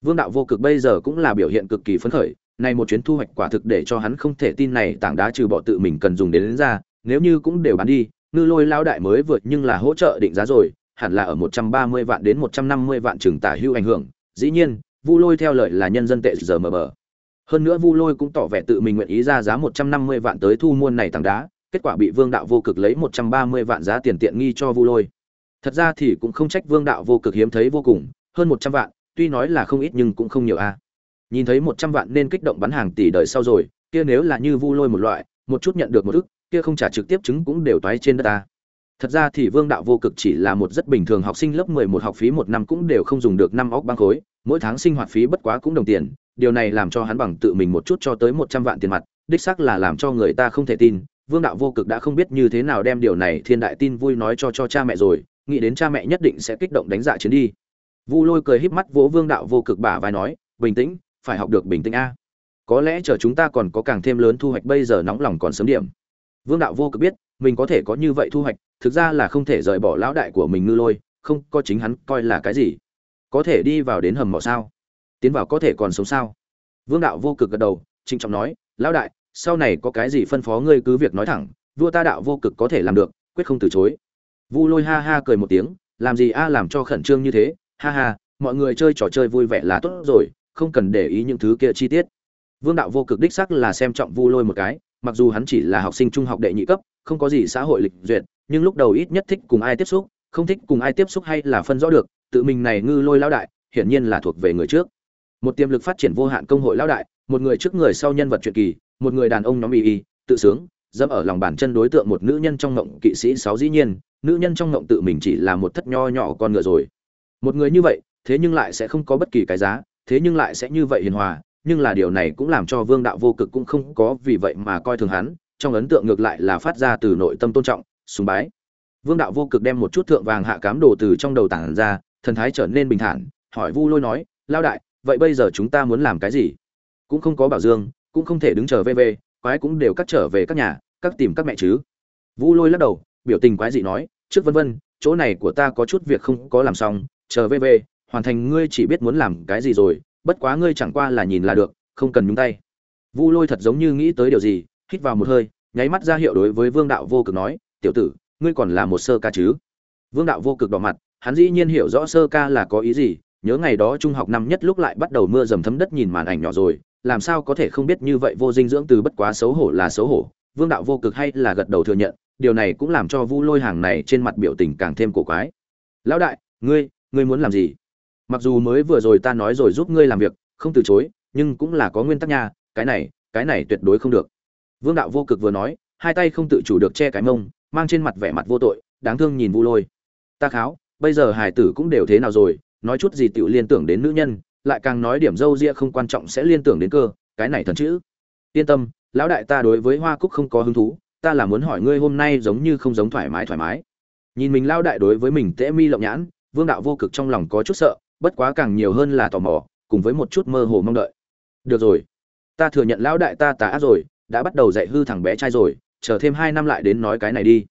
[SPEAKER 1] Vương đạo vô cực bây giờ cũng là biểu hiện cực kỳ phấn khởi này một chuyến thu hoạch quả thực để cho hắn không thể tin này tảng đá trừ bỏ tự mình cần dùng đến, đến ra nếu như cũng đều bán đi ngư lôi lao đại mới vượt nhưng là hỗ trợ định giá rồi hẳn là ở một trăm ba mươi vạn đến một trăm năm mươi vạn trường tả hưu ảnh hưởng. Dĩ nhiên vu lôi theo lời là nhân dân tệ giờ mờ bờ. Hơn nữa vu lôi cũng tỏ vẻ tự mình nguyện ý ra giá một trăm năm mươi vạn tới thu muôn này tảng đá kết quả bị vương đạo vô cực lấy một trăm ba mươi vạn giá tiền tiện nghi cho vu lôi. Thật ra thì cũng không trách vương đạo vô cực hiếm thấy vô cùng hơn một trăm vạn tuy nói là không ít nhưng cũng không nhiều a nhìn thấy một trăm vạn nên kích động bắn hàng tỷ đời sau rồi, kia nếu là như vu lôi một loại, một chút nhận được một ức, kia không trả trực tiếp chứng cũng đều toái trên đất ta. Thật ra thì vương đạo vô cực chỉ là một rất bình thường học sinh lớp mười một học phí một năm cũng đều không dùng được năm óc băng khối, mỗi tháng sinh hoạt phí bất quá cũng đồng tiền, điều này làm cho hắn bằng tự mình một chút cho tới một trăm vạn tiền mặt, đích xác là làm cho người ta không thể tin, vương đạo vô cực đã không biết như thế nào đem điều này thiên đại tin vui nói cho cho cha mẹ rồi, nghĩ đến cha mẹ nhất định sẽ kích động đánh dạ chiến đi. Vu lôi cười híp mắt vỗ vương đạo vô cực bả vai nói, bình tĩnh phải học được bình tĩnh a. Có lẽ chờ chúng ta còn có càng thêm lớn thu hoạch bây giờ nóng lòng còn sớm điểm. Vương đạo vô cực biết, mình có thể có như vậy thu hoạch, thực ra là không thể rời bỏ lão đại của mình ngư lôi, không, có chính hắn coi là cái gì? Có thể đi vào đến hầm mỏ sao? Tiến vào có thể còn sống sao? Vương đạo vô cực gật đầu, trịnh trọng nói, lão đại, sau này có cái gì phân phó ngươi cứ việc nói thẳng, vua ta đạo vô cực có thể làm được, quyết không từ chối. Vu lôi ha ha cười một tiếng, làm gì a, làm cho khẩn trương như thế? Ha ha, mọi người chơi trò chơi vui vẻ là tốt rồi không cần để ý những thứ kia chi tiết. Vương đạo vô cực đích sắc là xem trọng vu lôi một cái, mặc dù hắn chỉ là học sinh trung học đệ nhị cấp, không có gì xã hội lịch duyệt, nhưng lúc đầu ít nhất thích cùng ai tiếp xúc, không thích cùng ai tiếp xúc hay là phân rõ được, tự mình này ngư lôi lão đại, hiển nhiên là thuộc về người trước. Một tiềm lực phát triển vô hạn công hội lão đại, một người trước người sau nhân vật truyện kỳ, một người đàn ông nhóm y y, tự sướng, dẫm ở lòng bàn chân đối tượng một nữ nhân trong ngộng kỵ sĩ sáu dĩ nhiên, nữ nhân trong ngộng tự mình chỉ là một thất nho nhỏ con ngựa rồi. Một người như vậy, thế nhưng lại sẽ không có bất kỳ cái giá thế nhưng lại sẽ như vậy hiền hòa, nhưng là điều này cũng làm cho vương đạo vô cực cũng không có vì vậy mà coi thường hắn, trong ấn tượng ngược lại là phát ra từ nội tâm tôn trọng, sùng bái. Vương đạo vô cực đem một chút thượng vàng hạ cám đồ từ trong đầu tảng ra, thần thái trở nên bình thản, hỏi vu lôi nói lao đại, vậy bây giờ chúng ta muốn làm cái gì? Cũng không có bảo dương, cũng không thể đứng chờ về về, quái cũng đều cắt trở về các nhà, các tìm các mẹ chứ. Vu lôi lắc đầu, biểu tình quái dị nói, trước vân vân, chỗ này của ta có chút việc không có làm xong, chờ về về hoàn thành ngươi chỉ biết muốn làm cái gì rồi, bất quá ngươi chẳng qua là nhìn là được, không cần nhúng tay. Vu lôi thật giống như nghĩ tới điều gì, hít vào một hơi, nháy mắt ra hiệu đối với vương đạo vô cực nói, tiểu tử, ngươi còn là một sơ ca chứ? Vương đạo vô cực đỏ mặt, hắn dĩ nhiên hiểu rõ sơ ca là có ý gì, nhớ ngày đó trung học năm nhất lúc lại bắt đầu mưa dầm thấm đất nhìn màn ảnh nhỏ rồi, làm sao có thể không biết như vậy vô dinh dưỡng từ bất quá xấu hổ là xấu hổ, vương đạo vô cực hay là gật đầu thừa nhận, điều này cũng làm cho vu lôi hàng này trên mặt biểu tình càng thêm cổ quái. Lão đại, ngươi ngươi muốn làm gì? Mặc dù mới vừa rồi ta nói rồi giúp ngươi làm việc, không từ chối, nhưng cũng là có nguyên tắc nha, cái này cái này tuyệt đối không được. Vương đạo vô cực vừa nói, hai tay không tự chủ được che cái mông, mang trên mặt vẻ mặt vô tội, đáng thương nhìn vu lôi. Ta kháo, bây giờ hải tử cũng đều thế nào rồi, nói chút gì tiểu liên tưởng đến nữ nhân, lại càng nói điểm dâu ria không quan trọng sẽ liên tưởng đến cơ, cái này thần chữ. Yên tâm, lão đại ta đối với hoa cúc không có hứng thú, ta là muốn hỏi ngươi hôm nay giống như không giống thoải mái thoải mái. Nhìn mình lao đại đối với mình tễ mi lộng nhãn, vương đạo vô cực trong lòng có chút sợ bất quá càng nhiều hơn là tò mò, cùng với một chút mơ hồ mong đợi. Được rồi. Ta thừa nhận lão đại ta tà ác rồi, đã bắt đầu dạy hư thằng bé trai rồi, chờ thêm hai năm lại đến nói cái này đi.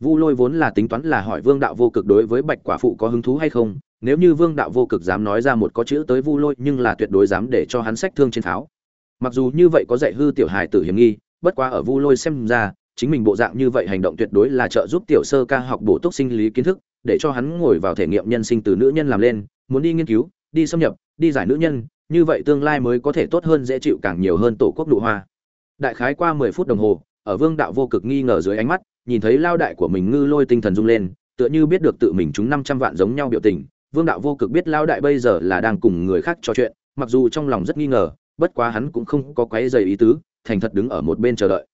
[SPEAKER 1] Vu lôi vốn là tính toán là hỏi vương đạo vô cực đối với bạch quả phụ có hứng thú hay không, nếu như vương đạo vô cực dám nói ra một có chữ tới vu lôi, nhưng là tuyệt đối dám để cho hắn sách thương trên tháo. Mặc dù như vậy có dạy hư tiểu hài tử hiểm nghi, bất quá ở vu lôi xem ra, chính mình bộ dạng như vậy hành động tuyệt đối là trợ giúp tiểu sơ ca học bổ túc sinh lý kiến thức, để cho hắn ngồi vào thể nghiệm nhân sinh từ nữ nhân làm lên muốn đi nghiên cứu, đi xâm nhập, đi giải nữ nhân, như vậy tương lai mới có thể tốt hơn dễ chịu càng nhiều hơn tổ quốc nụ hoa. Đại khái qua mười phút đồng hồ, ở vương đạo vô cực nghi ngờ dưới ánh mắt, nhìn thấy lao đại của mình ngư lôi tinh thần rung lên, tựa như biết được tự mình chúng năm trăm vạn giống nhau biểu tình, vương đạo vô cực biết lao đại bây giờ là đang cùng người khác trò chuyện, mặc dù trong lòng rất nghi ngờ, bất quá hắn cũng không có quấy dày ý tứ, thành thật đứng ở một bên chờ đợi.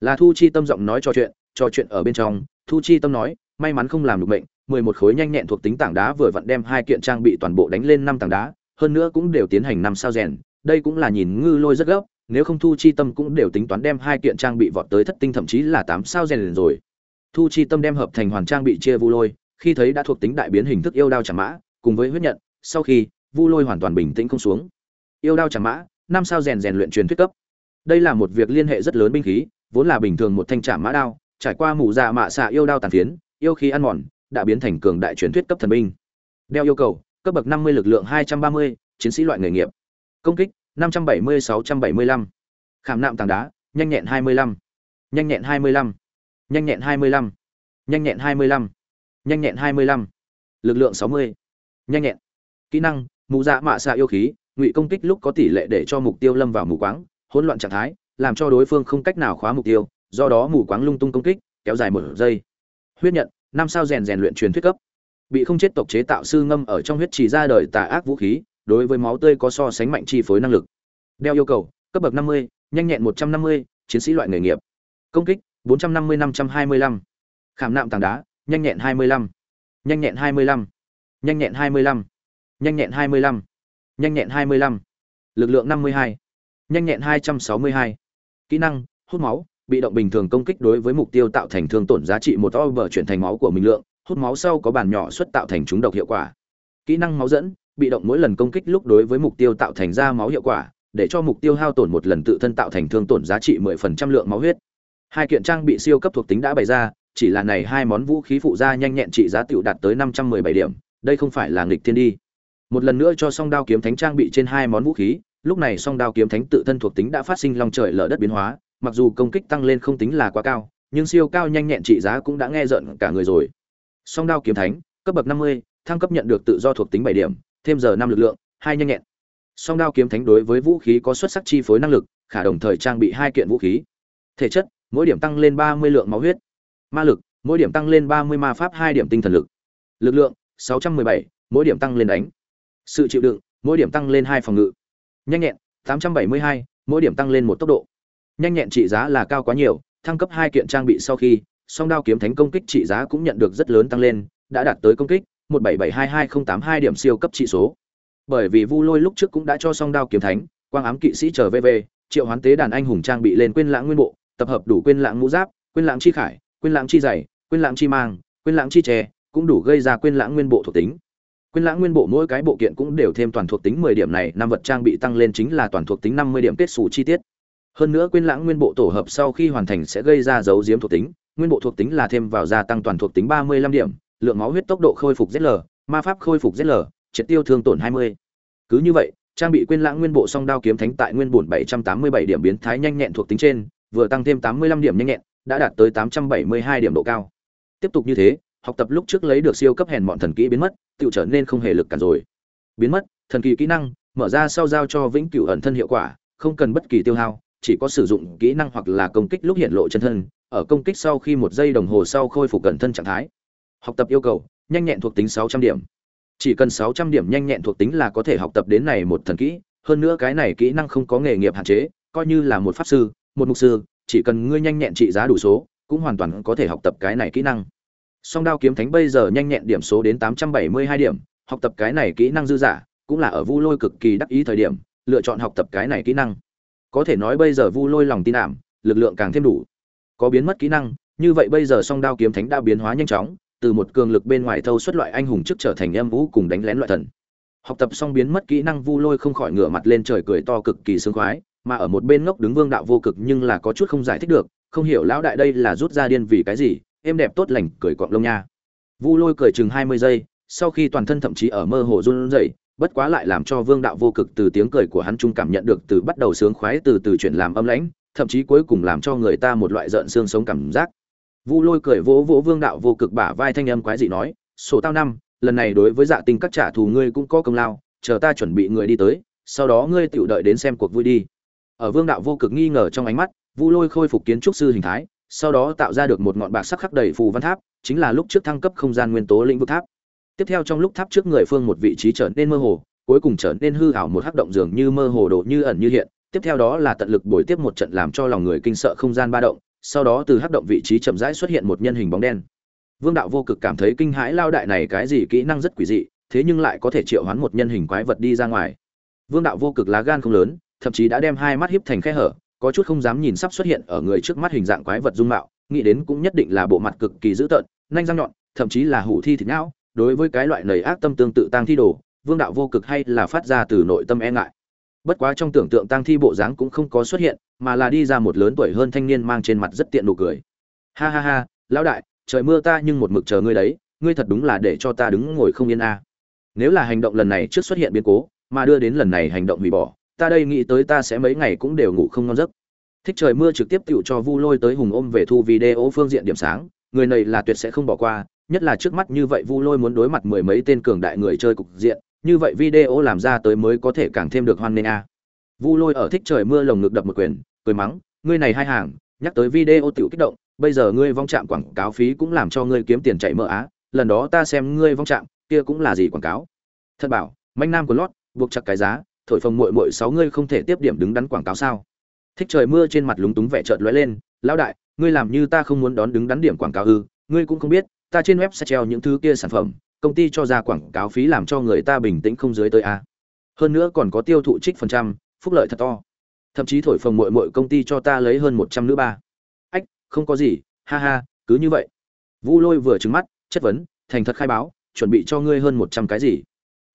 [SPEAKER 1] Là thu chi tâm giọng nói trò chuyện trò chuyện ở bên trong, thu chi tâm nói, may mắn không làm được bệnh mười một khối nhanh nhẹn thuộc tính tảng đá vừa vặn đem hai kiện trang bị toàn bộ đánh lên năm tảng đá, hơn nữa cũng đều tiến hành năm sao rèn. Đây cũng là nhìn ngư lôi rất gấp, nếu không thu chi tâm cũng đều tính toán đem hai kiện trang bị vọt tới thất tinh thậm chí là tám sao rèn rồi. Thu chi tâm đem hợp thành hoàn trang bị chia vu lôi, khi thấy đã thuộc tính đại biến hình thức yêu đao chẳng mã, cùng với huyết nhận, sau khi, vu lôi hoàn toàn bình tĩnh không xuống. Yêu đao chẳng mã, năm sao rèn rèn luyện truyền thuyết cấp. Đây là một việc liên hệ rất lớn binh khí, vốn là bình thường một thanh trả mã đao, trải qua mù dạ mạ xạ yêu đao tàn phiến, yêu khí ăn mòn đã biến thành cường đại truyền thuyết cấp thần binh. Đeo yêu cầu, cấp bậc năm mươi lực lượng hai trăm ba mươi, chiến sĩ loại nghề nghiệp. Công kích, năm trăm bảy mươi, sáu trăm bảy mươi lăm. Khảm nạm tảng đá, nhanh nhẹn hai mươi lăm. Nhanh nhẹn hai mươi lăm. Nhanh nhẹn hai mươi lăm. Nhanh nhẹn hai mươi lăm. Nhanh nhẹn hai mươi lăm. Lực lượng sáu mươi. Nhanh nhẹn. Kỹ năng, mù dạ mạ xạ yêu khí, ngụy công kích lúc có tỷ lệ để cho mục tiêu lâm vào mù quáng, hỗn loạn trạng thái, làm cho đối phương không cách nào khóa mục tiêu, do đó mù quáng lung tung công kích, kéo dài một giây. Huyết nhận năm sao rèn rèn luyện truyền thuyết cấp. Bị không chết tộc chế tạo sư ngâm ở trong huyết trì ra đời tà ác vũ khí đối với máu tươi có so sánh mạnh chi phối năng lực. Đeo yêu cầu cấp bậc 50, nhanh nhẹn 150, chiến sĩ loại nghề nghiệp. Công kích 450 525. khảm nạm tảng đá nhanh nhẹn 25, nhanh nhẹn 25, nhanh nhẹn 25, nhanh nhẹn 25, nhanh nhẹn 25, lực lượng 52, nhanh nhẹn 262. Kỹ năng: hút máu, bị động bình thường công kích đối với mục tiêu tạo thành thương tổn giá trị một over chuyển thành máu của mình lượng, hút máu sau có bản nhỏ xuất tạo thành trúng độc hiệu quả. Kỹ năng máu dẫn, bị động mỗi lần công kích lúc đối với mục tiêu tạo thành ra máu hiệu quả, để cho mục tiêu hao tổn một lần tự thân tạo thành thương tổn giá trị 10% lượng máu huyết. Hai kiện trang bị siêu cấp thuộc tính đã bày ra, chỉ là này hai món vũ khí phụ gia nhanh nhẹn trị giá tiểu đạt tới 517 điểm, đây không phải là nghịch thiên đi. Một lần nữa cho song đao kiếm thánh trang bị trên hai món vũ khí, lúc này song đao kiếm thánh tự thân thuộc tính đã phát sinh long trời lở đất biến hóa, mặc dù công kích tăng lên không tính là quá cao, nhưng siêu cao nhanh nhẹn trị giá cũng đã nghe giận cả người rồi. Song đao kiếm thánh, cấp bậc 50, thăng cấp nhận được tự do thuộc tính bảy điểm, thêm giờ năm lực lượng, hai nhanh nhẹn. Song đao kiếm thánh đối với vũ khí có xuất sắc chi phối năng lực, khả đồng thời trang bị hai kiện vũ khí. Thể chất, mỗi điểm tăng lên 30 lượng máu huyết. Ma lực, mỗi điểm tăng lên 30 ma pháp hai điểm tinh thần lực. Lực lượng, 617, mỗi điểm tăng lên đánh. Sự chịu đựng, mỗi điểm tăng lên hai phòng ngự. Nhanh nhẹn, 872, mỗi điểm tăng lên một tốc độ. Nhanh nhẹn trị giá là cao quá nhiều, thăng cấp hai kiện trang bị sau khi, song đao kiếm thánh công kích trị giá cũng nhận được rất lớn tăng lên, đã đạt tới công kích 1772282 điểm siêu cấp trị số. Bởi vì Vu Lôi lúc trước cũng đã cho song đao kiếm thánh, quang ám kỵ sĩ trở về về, triệu hoán tế đàn anh hùng trang bị lên quên lãng nguyên bộ, tập hợp đủ quên lãng ngũ giáp, quên lãng chi khải, quên lãng chi dày, quên lãng chi mang, quên lãng chi tre, cũng đủ gây ra quên lãng nguyên bộ thuộc tính. Quên lãng nguyên bộ mỗi cái bộ kiện cũng đều thêm toàn thuộc tính 10 điểm này, năm vật trang bị tăng lên chính là toàn thuộc tính 50 điểm kết xù chi tiết. Hơn nữa quên lãng nguyên bộ tổ hợp sau khi hoàn thành sẽ gây ra dấu diếm thuộc tính, nguyên bộ thuộc tính là thêm vào gia tăng toàn thuộc tính 35 điểm, lượng máu huyết tốc độ khôi phục ZL, ma pháp khôi phục ZL, triệt tiêu thương tổn 20. Cứ như vậy, trang bị quên lãng nguyên bộ song đao kiếm thánh tại nguyên bổn 787 điểm biến thái nhanh nhẹn thuộc tính trên, vừa tăng thêm 85 điểm nhanh nhẹn, đã đạt tới 872 điểm độ cao. Tiếp tục như thế, học tập lúc trước lấy được siêu cấp hèn mọn thần kỹ biến mất, tự trở nên không hề lực cản rồi. Biến mất, thần kỳ kỹ năng, mở ra sau giao cho vĩnh cửu ẩn thân hiệu quả, không cần bất kỳ tiêu hao, chỉ có sử dụng kỹ năng hoặc là công kích lúc hiện lộ chân thân, ở công kích sau khi một giây đồng hồ sau khôi phục cẩn thân trạng thái. Học tập yêu cầu, nhanh nhẹn thuộc tính 600 điểm. Chỉ cần 600 điểm nhanh nhẹn thuộc tính là có thể học tập đến này một thần kỹ, hơn nữa cái này kỹ năng không có nghề nghiệp hạn chế, coi như là một pháp sư, một mục sư, chỉ cần ngươi nhanh nhẹn trị giá đủ số, cũng hoàn toàn có thể học tập cái này kỹ năng. Song đao kiếm thánh bây giờ nhanh nhẹn điểm số đến 872 điểm, học tập cái này kỹ năng dư giả, cũng là ở Vu Lôi cực kỳ đắc ý thời điểm, lựa chọn học tập cái này kỹ năng. Có thể nói bây giờ Vu Lôi lòng tin ảm, lực lượng càng thêm đủ. Có biến mất kỹ năng, như vậy bây giờ song đao kiếm thánh đã biến hóa nhanh chóng, từ một cường lực bên ngoài thâu xuất loại anh hùng trước trở thành em vũ cùng đánh lén loại thần. Học tập xong biến mất kỹ năng Vu Lôi không khỏi ngửa mặt lên trời cười to cực kỳ sướng khoái, mà ở một bên ngốc đứng Vương đạo vô cực nhưng là có chút không giải thích được, không hiểu lão đại đây là rút ra điên vì cái gì, em đẹp tốt lành cười cọng lông nha. Vu Lôi cười chừng 20 giây, sau khi toàn thân thậm chí ở mơ hồ run rẩy, bất quá lại làm cho Vương đạo vô cực từ tiếng cười của hắn trung cảm nhận được từ bắt đầu sướng khoái từ từ chuyển làm âm lãnh, thậm chí cuối cùng làm cho người ta một loại giận xương sống cảm giác. Vu Lôi cười vỗ vỗ Vương đạo vô cực bả vai thanh âm quái dị nói, "Sổ tao năm, lần này đối với Dạ Tinh các trả thù ngươi cũng có công lao, chờ ta chuẩn bị người đi tới, sau đó ngươi tiểu đợi đến xem cuộc vui đi." Ở Vương đạo vô cực nghi ngờ trong ánh mắt, Vu Lôi khôi phục kiến trúc sư hình thái, sau đó tạo ra được một ngọn bạc sắc khắc đầy phù văn tháp, chính là lúc trước thăng cấp không gian nguyên tố lĩnh vực tháp. Tiếp theo trong lúc tháp trước người phương một vị trí trở nên mơ hồ, cuối cùng trở nên hư ảo một hắc động dường như mơ hồ độ như ẩn như hiện, tiếp theo đó là tận lực bồi tiếp một trận làm cho lòng người kinh sợ không gian ba động, sau đó từ hắc động vị trí chậm rãi xuất hiện một nhân hình bóng đen. Vương đạo vô cực cảm thấy kinh hãi lao đại này cái gì kỹ năng rất quỷ dị, thế nhưng lại có thể triệu hoán một nhân hình quái vật đi ra ngoài. Vương đạo vô cực lá gan không lớn, thậm chí đã đem hai mắt híp thành khe hở, có chút không dám nhìn sắp xuất hiện ở người trước mắt hình dạng quái vật dung mạo, nghĩ đến cũng nhất định là bộ mặt cực kỳ dữ tợn, nhanh răng nhọn, thậm chí là hủ thi thịt não, đối với cái loại nầy ác tâm tương tự tang thi đồ, Vương đạo vô cực hay là phát ra từ nội tâm e ngại. Bất quá trong tưởng tượng tang thi bộ dáng cũng không có xuất hiện, mà là đi ra một lớn tuổi hơn thanh niên mang trên mặt rất tiện nụ cười. Ha ha ha, lão đại, trời mưa ta nhưng một mực chờ ngươi đấy, ngươi thật đúng là để cho ta đứng ngồi không yên a. Nếu là hành động lần này trước xuất hiện biến cố, mà đưa đến lần này hành động hủy bỏ, ta đây nghĩ tới ta sẽ mấy ngày cũng đều ngủ không ngon giấc thích trời mưa trực tiếp tựu cho vu lôi tới hùng ôm về thu video phương diện điểm sáng người này là tuyệt sẽ không bỏ qua nhất là trước mắt như vậy vu lôi muốn đối mặt mười mấy tên cường đại người chơi cục diện như vậy video làm ra tới mới có thể càng thêm được hoan nghênh a. Vu lôi ở thích trời mưa lồng ngực đập một quyền cười mắng ngươi này hai hàng nhắc tới video tiểu kích động bây giờ ngươi vong trạm quảng cáo phí cũng làm cho ngươi kiếm tiền chạy mỡ á lần đó ta xem ngươi vong trạm, kia cũng là gì quảng cáo? Thật bảo manh nam của lót buộc chặt cái giá thổi phồng muội muội sáu ngươi không thể tiếp điểm đứng đắn quảng cáo sao? Thích trời mưa trên mặt lúng túng vẻ chợt lóe lên lão đại ngươi làm như ta không muốn đón đứng đắn điểm quảng cáo ư ngươi cũng không biết, ta trên web sẽ treo những thứ kia sản phẩm, công ty cho ra quảng cáo phí làm cho người ta bình tĩnh không dưới tới a. Hơn nữa còn có tiêu thụ trích phần trăm, phúc lợi thật to. Thậm chí thổi phồng mội mội công ty cho ta lấy hơn một trăm nữ ba. Ách, không có gì, ha ha, cứ như vậy. Vu lôi vừa trứng mắt, chất vấn, thành thật khai báo, chuẩn bị cho ngươi hơn một trăm cái gì.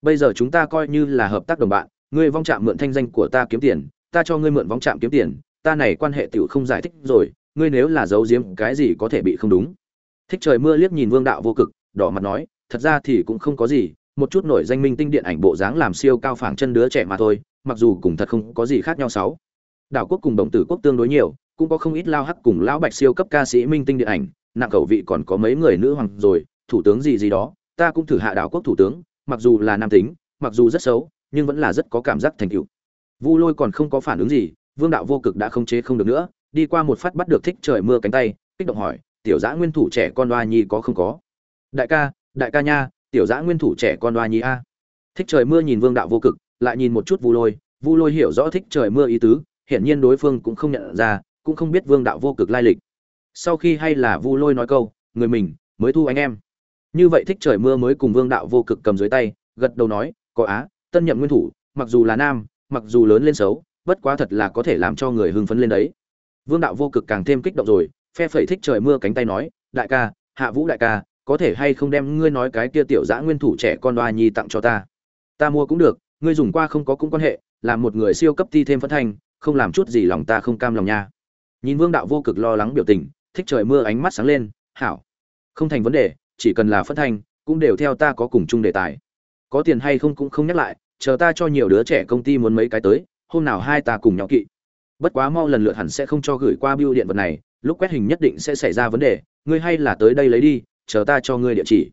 [SPEAKER 1] Bây giờ chúng ta coi như là hợp tác đồng bạn, ngươi vong trạm mượn thanh danh của ta kiếm tiền, ta cho ngươi mượn vong trạm kiếm tiền, ta này quan hệ tiểu không giải thích rồi, ngươi nếu là giấu giếm cái gì có thể bị không đúng thích trời mưa liếc nhìn vương đạo vô cực, đỏ mặt nói, thật ra thì cũng không có gì, một chút nổi danh minh tinh điện ảnh bộ dáng làm siêu cao phảng chân đứa trẻ mà thôi, mặc dù cùng thật không có gì khác nhau sáu. Đảo quốc cùng đồng tử quốc tương đối nhiều, cũng có không ít lao hắc cùng lão bạch siêu cấp ca sĩ minh tinh điện ảnh, nặng khẩu vị còn có mấy người nữ hoàng rồi, thủ tướng gì gì đó, ta cũng thử hạ đảo quốc thủ tướng, mặc dù là nam tính, mặc dù rất xấu, nhưng vẫn là rất có cảm giác thành tựu. Vu lôi còn không có phản ứng gì, vương đạo vô cực đã không chế không được nữa, đi qua một phát bắt được thích trời mưa cánh tay, kích động hỏi tiểu giã nguyên thủ trẻ con đoa nhi có không có? Đại ca đại ca nha, tiểu giã nguyên thủ trẻ con đoa nhi a. Thích trời mưa nhìn vương đạo vô cực, lại nhìn một chút vu lôi vu lôi hiểu rõ thích trời mưa ý tứ, hiển nhiên đối phương cũng không nhận ra, cũng không biết vương đạo vô cực lai lịch. Sau khi hay là vu lôi nói câu, người mình mới thu anh em. Như vậy thích trời mưa mới cùng vương đạo vô cực cầm dưới tay, gật đầu nói, có á, tân nhậm nguyên thủ, mặc dù là nam, mặc dù lớn lên xấu, bất quá thật là có thể làm cho người hưng phấn lên đấy. Vương đạo vô cực càng thêm kích động rồi phe phẩy thích trời mưa cánh tay nói, đại ca, hạ vũ đại ca, có thể hay không đem ngươi nói cái kia tiểu dã nguyên thủ trẻ con đoa nhi tặng cho ta? Ta mua cũng được, ngươi dùng qua không có cũng quan hệ làm một người siêu cấp ti thêm phân thanh, không làm chút gì lòng ta không cam lòng nha. Nhìn vương đạo vô cực lo lắng biểu tình, thích trời mưa ánh mắt sáng lên, hảo, không thành vấn đề, chỉ cần là phân thanh, cũng đều theo ta có cùng chung đề tài. Có tiền hay không cũng không nhắc lại, chờ ta cho nhiều đứa trẻ công ty muốn mấy cái tới, hôm nào hai ta cùng nhau kỵ. Bất quá mau lần lượt hẳn sẽ không cho gửi qua bưu điện vật này lúc quét hình nhất định sẽ xảy ra vấn đề, ngươi hay là tới đây lấy đi, chờ ta cho ngươi địa chỉ.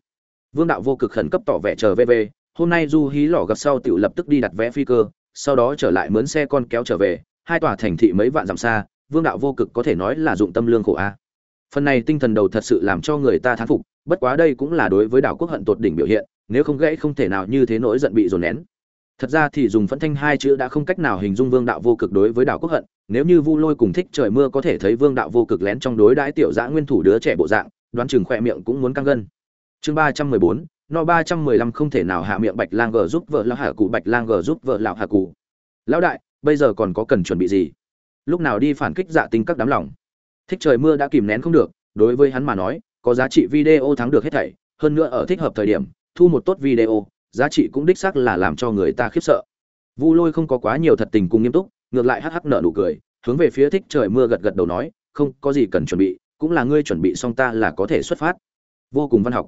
[SPEAKER 1] Vương đạo vô cực khẩn cấp tỏ vẻ chờ vv, hôm nay du hí lò gặp sau tiểu lập tức đi đặt vé phi cơ, sau đó trở lại mướn xe con kéo trở về, hai tòa thành thị mấy vạn dặm xa, vương đạo vô cực có thể nói là dụng tâm lương khổ a. Phần này tinh thần đầu thật sự làm cho người ta thán phục, bất quá đây cũng là đối với đảo quốc hận tột đỉnh biểu hiện, nếu không gãy không thể nào như thế nỗi giận bị dồn nén thật ra thì dùng phẫn thanh hai chữ đã không cách nào hình dung vương đạo vô cực đối với đảo quốc hận, nếu như vu lôi cùng thích trời mưa có thể thấy vương đạo vô cực lén trong đối đãi tiểu dã nguyên thủ đứa trẻ bộ dạng, đoán chừng khỏe miệng cũng muốn căng gân. Chương ba trăm mười bốn, no ba trăm mười lăm không thể nào hạ miệng bạch lang gờ giúp vợ lão hạ cụ, bạch lang gờ giúp vợ lão hạ cụ. Lão đại, bây giờ còn có cần chuẩn bị gì? Lúc nào đi phản kích dạ tinh các đám lòng? Thích trời mưa đã kìm nén không được, đối với hắn mà nói, có giá trị video thắng được hết thảy, hơn nữa ở thích hợp thời điểm, thu một tốt video giá trị cũng đích xác là làm cho người ta khiếp sợ. Vu lôi không có quá nhiều thật tình cùng nghiêm túc, ngược lại hắc hắc nở nụ cười, hướng về phía thích trời mưa gật gật đầu nói, không, có gì cần chuẩn bị, cũng là ngươi chuẩn bị xong ta là có thể xuất phát. Vô cùng văn học.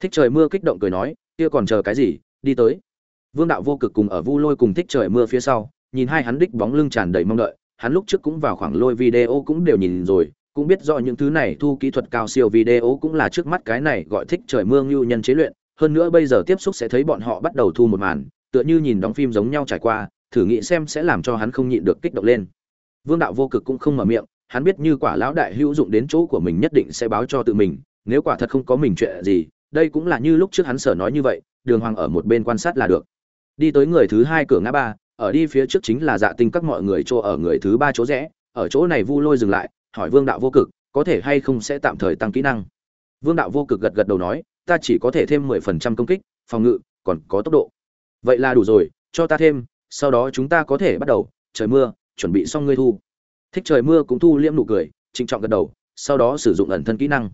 [SPEAKER 1] Thích trời mưa kích động cười nói, kia còn chờ cái gì, đi tới. Vương đạo vô cực cùng ở vu lôi cùng thích trời mưa phía sau, nhìn hai hắn đích bóng lưng tràn đầy mong đợi, hắn lúc trước cũng vào khoảng lôi video cũng đều nhìn rồi, cũng biết rõ những thứ này thu kỹ thuật cao siêu video cũng là trước mắt cái này gọi thích trời mưa ngưu nhân chế luyện hơn nữa bây giờ tiếp xúc sẽ thấy bọn họ bắt đầu thu một màn, tựa như nhìn đóng phim giống nhau trải qua, thử nghĩ xem sẽ làm cho hắn không nhịn được kích động lên. Vương đạo vô cực cũng không mở miệng, hắn biết như quả lão đại hữu dụng đến chỗ của mình nhất định sẽ báo cho tự mình, nếu quả thật không có mình chuyện gì, đây cũng là như lúc trước hắn sở nói như vậy, đường hoàng ở một bên quan sát là được. Đi tới người thứ hai cửa ngã ba, ở đi phía trước chính là dạ tinh các mọi người chỗ ở người thứ ba chỗ rẽ, ở chỗ này vu lôi dừng lại, hỏi vương đạo vô cực, có thể hay không sẽ tạm thời tăng kỹ năng? Vương đạo vô cực gật gật đầu nói ta chỉ có thể thêm mười phần trăm công kích, phòng ngự còn có tốc độ. Vậy là đủ rồi, cho ta thêm, sau đó chúng ta có thể bắt đầu. Trời mưa, chuẩn bị xong ngươi thu. Thích trời mưa cũng thu liễm nụ cười, trịnh trọng gật đầu, sau đó sử dụng ẩn thân kỹ năng.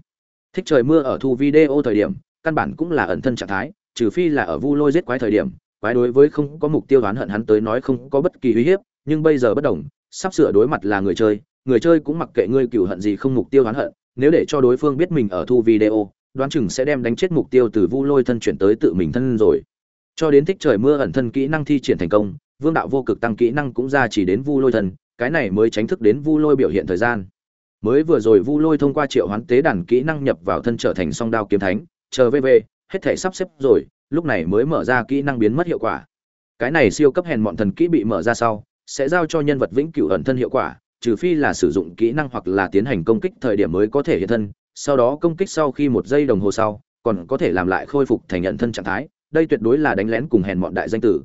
[SPEAKER 1] Thích trời mưa ở thu video thời điểm, căn bản cũng là ẩn thân trạng thái, trừ phi là ở vu lôi giết quái thời điểm. Quái đối với không có mục tiêu đoán hận hắn tới nói không có bất kỳ uy hiếp, nhưng bây giờ bất đồng, sắp sửa đối mặt là người chơi người chơi cũng mặc kệ ngươi cựu hận gì không mục tiêu đoán hận, nếu để cho đối phương biết mình ở thu video đoán chừng sẽ đem đánh chết mục tiêu từ vu lôi thân chuyển tới tự mình thân rồi. Cho đến thích trời mưa ẩn thân kỹ năng thi triển thành công, vương đạo vô cực tăng kỹ năng cũng ra chỉ đến vu lôi thân, cái này mới tránh thức đến vu lôi biểu hiện thời gian. Mới vừa rồi vu lôi thông qua triệu hoán tế đàn kỹ năng nhập vào thân trở thành song đao kiếm thánh, chờ vv hết thể sắp xếp rồi, lúc này mới mở ra kỹ năng biến mất hiệu quả. Cái này siêu cấp hèn mọn thần kỹ bị mở ra sau, sẽ giao cho nhân vật vĩnh cửu ẩn thân hiệu quả, trừ phi là sử dụng kỹ năng hoặc là tiến hành công kích thời điểm mới có thể hiện thân sau đó công kích sau khi một giây đồng hồ sau, còn có thể làm lại khôi phục thành nhận thân trạng thái, đây tuyệt đối là đánh lén cùng hèn mọn đại danh tử.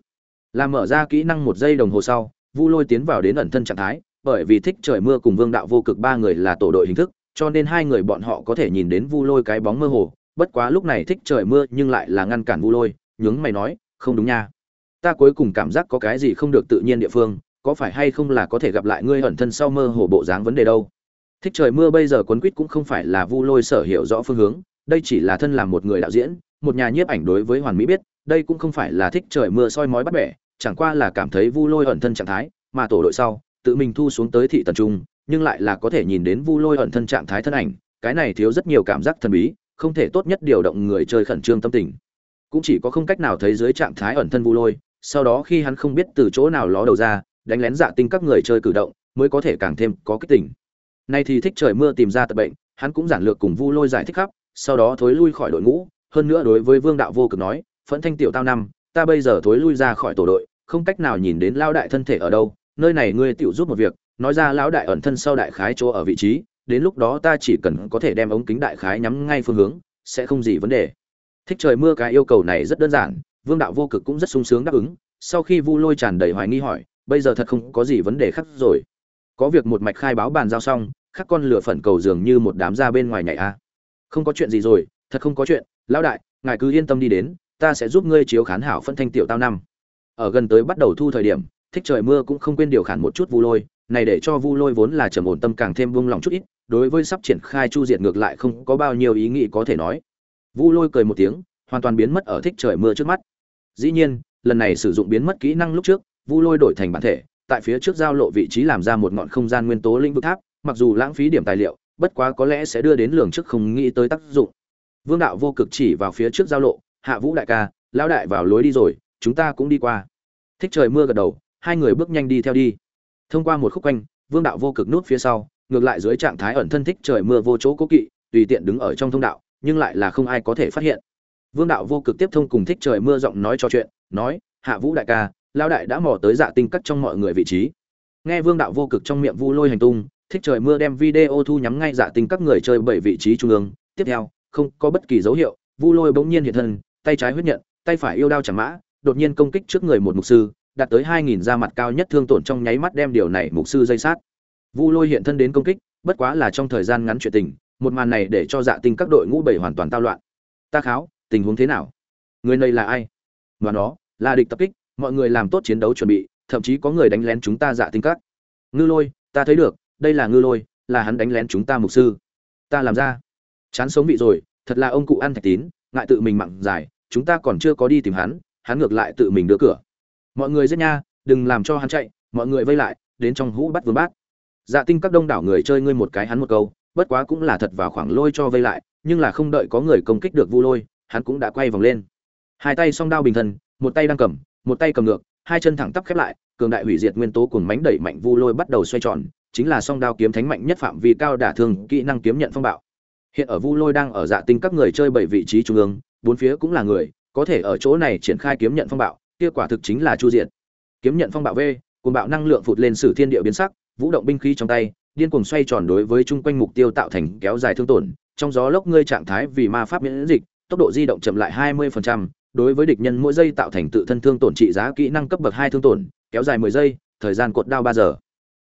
[SPEAKER 1] Làm mở ra kỹ năng một giây đồng hồ sau, vu lôi tiến vào đến ẩn thân trạng thái, bởi vì thích trời mưa cùng vương đạo vô cực ba người là tổ đội hình thức, cho nên hai người bọn họ có thể nhìn đến vu lôi cái bóng mơ hồ. Bất quá lúc này thích trời mưa nhưng lại là ngăn cản vu lôi, nhướng mày nói, không đúng nha. Ta cuối cùng cảm giác có cái gì không được tự nhiên địa phương, có phải hay không là có thể gặp lại ngươi ẩn thân sau mơ hồ bộ dáng vấn đề đâu? Thích trời mưa bây giờ quấn quýt cũng không phải là vu lôi sở hiểu rõ phương hướng, đây chỉ là thân làm một người đạo diễn, một nhà nhiếp ảnh đối với hoàn mỹ biết, đây cũng không phải là thích trời mưa soi mói bắt bẻ, chẳng qua là cảm thấy vu lôi ẩn thân trạng thái, mà tổ đội sau, tự mình thu xuống tới thị tần trung, nhưng lại là có thể nhìn đến vu lôi ẩn thân trạng thái thân ảnh, cái này thiếu rất nhiều cảm giác thần bí, không thể tốt nhất điều động người chơi khẩn trương tâm tình. Cũng chỉ có không cách nào thấy dưới trạng thái ẩn thân vu lôi, sau đó khi hắn không biết từ chỗ nào ló đầu ra, đánh lén dạ tinh các người chơi cử động, mới có thể càng thêm có kích tỉnh nay thì thích trời mưa tìm ra tật bệnh, hắn cũng giản lược cùng vu lôi giải thích khắp, sau đó thối lui khỏi đội ngũ, hơn nữa đối với vương đạo vô cực nói, phẫn thanh tiểu tao năm, ta bây giờ thối lui ra khỏi tổ đội, không cách nào nhìn đến lao đại thân thể ở đâu, nơi này ngươi tiểu giúp một việc, nói ra lão đại ẩn thân sau đại khái chỗ ở vị trí, đến lúc đó ta chỉ cần có thể đem ống kính đại khái nhắm ngay phương hướng, sẽ không gì vấn đề. Thích trời mưa cái yêu cầu này rất đơn giản, vương đạo vô cực cũng rất sung sướng đáp ứng, sau khi vu lôi tràn đầy hoài nghi hỏi, bây giờ thật không có gì vấn đề khác rồi. Có việc một mạch khai báo bàn giao xong khắc con lửa phẩn cầu dường như một đám ra bên ngoài nhảy a. Không có chuyện gì rồi, thật không có chuyện. Lão đại, ngài cứ yên tâm đi đến, ta sẽ giúp ngươi chiếu khán hảo phân thanh tiểu tao năm. Ở gần tới bắt đầu thu thời điểm, thích trời mưa cũng không quên điều khản một chút vu lôi. Này để cho vu lôi vốn là trầm ổn tâm càng thêm buông lòng chút ít, đối với sắp triển khai chu diệt ngược lại không có bao nhiêu ý nghĩ có thể nói. Vu lôi cười một tiếng, hoàn toàn biến mất ở thích trời mưa trước mắt. Dĩ nhiên, lần này sử dụng biến mất kỹ năng lúc trước, vu lôi đổi thành bản thể, tại phía trước giao lộ vị trí làm ra một ngọn không gian nguyên tố linh vực tháp mặc dù lãng phí điểm tài liệu, bất quá có lẽ sẽ đưa đến lường trước không nghĩ tới tác dụng. Vương đạo vô cực chỉ vào phía trước giao lộ, hạ vũ đại ca, lão đại vào lối đi rồi, chúng ta cũng đi qua. Thích trời mưa gật đầu, hai người bước nhanh đi theo đi. Thông qua một khúc quanh, vương đạo vô cực nút phía sau, ngược lại dưới trạng thái ẩn thân thích trời mưa vô chỗ cố kỵ, tùy tiện đứng ở trong thông đạo, nhưng lại là không ai có thể phát hiện. Vương đạo vô cực tiếp thông cùng thích trời mưa giọng nói trò chuyện, nói, hạ vũ đại ca lao đại đã mò tới dạ tinh cắt trong mọi người vị trí. Nghe vương đạo vô cực trong miệng vu lôi hành tung thích trời mưa đem video thu nhắm ngay dạ tinh các người chơi bảy vị trí trung ương. Tiếp theo, không có bất kỳ dấu hiệu, vu lôi bỗng nhiên hiện thân, tay trái huyết nhận, tay phải yêu đao chẳng mã, đột nhiên công kích trước người một mục sư, đạt tới hai nghìn da mặt cao nhất thương tổn trong nháy mắt đem điều này mục sư dây sát. Vu lôi hiện thân đến công kích, bất quá là trong thời gian ngắn chuyện tình, một màn này để cho dạ tinh các đội ngũ bảy hoàn toàn tao loạn. Ta kháo, tình huống thế nào? Người này là ai? Và nó, là địch tập kích, mọi người làm tốt chiến đấu chuẩn bị, thậm chí có người đánh lén chúng ta dạ tinh các. Ngư lôi, ta thấy được đây là ngư lôi, là hắn đánh lén chúng ta mục sư. Ta làm ra. Chán sống vị rồi, thật là ông cụ ăn thạch tín, ngại tự mình mặn dài chúng ta còn chưa có đi tìm hắn hắn ngược lại tự mình đưa cửa. Mọi người giết nha, đừng làm cho hắn chạy, mọi người vây lại, đến trong hũ bắt vương bát. Dạ tinh các đông đảo người chơi ngươi một cái hắn một câu, bất quá cũng là thật vào khoảng lôi cho vây lại, nhưng là không đợi có người công kích được vu lôi, hắn cũng đã quay vòng lên. Hai tay song đao bình thân, một tay đang cầm, một tay cầm ngược, hai chân thẳng tắp khép lại, cường đại hủy diệt nguyên tố cùng mánh đẩy mạnh vu lôi bắt đầu xoay tròn chính là song đao kiếm thánh mạnh nhất phạm vi cao đả thương kỹ năng kiếm nhận phong bạo. Hiện ở vu lôi đang ở dạ tinh các người chơi bảy vị trí trung ương bốn phía cũng là người có thể ở chỗ này triển khai kiếm nhận phong bạo kia quả thực chính là chu diệt. Kiếm nhận phong bạo v cùng bạo năng lượng phụt lên sử thiên địa biến sắc vũ động binh khí trong tay điên cuồng xoay tròn đối với chung quanh mục tiêu tạo thành kéo dài thương tổn trong gió lốc ngươi trạng thái vì ma pháp miễn dịch tốc độ di động chậm lại 20%, đối với địch nhân mỗi giây tạo thành tự thân thương tổn trị giá kỹ năng cấp bậc hai thương tổn kéo dài 10 giây thời gian cột đao 3 giờ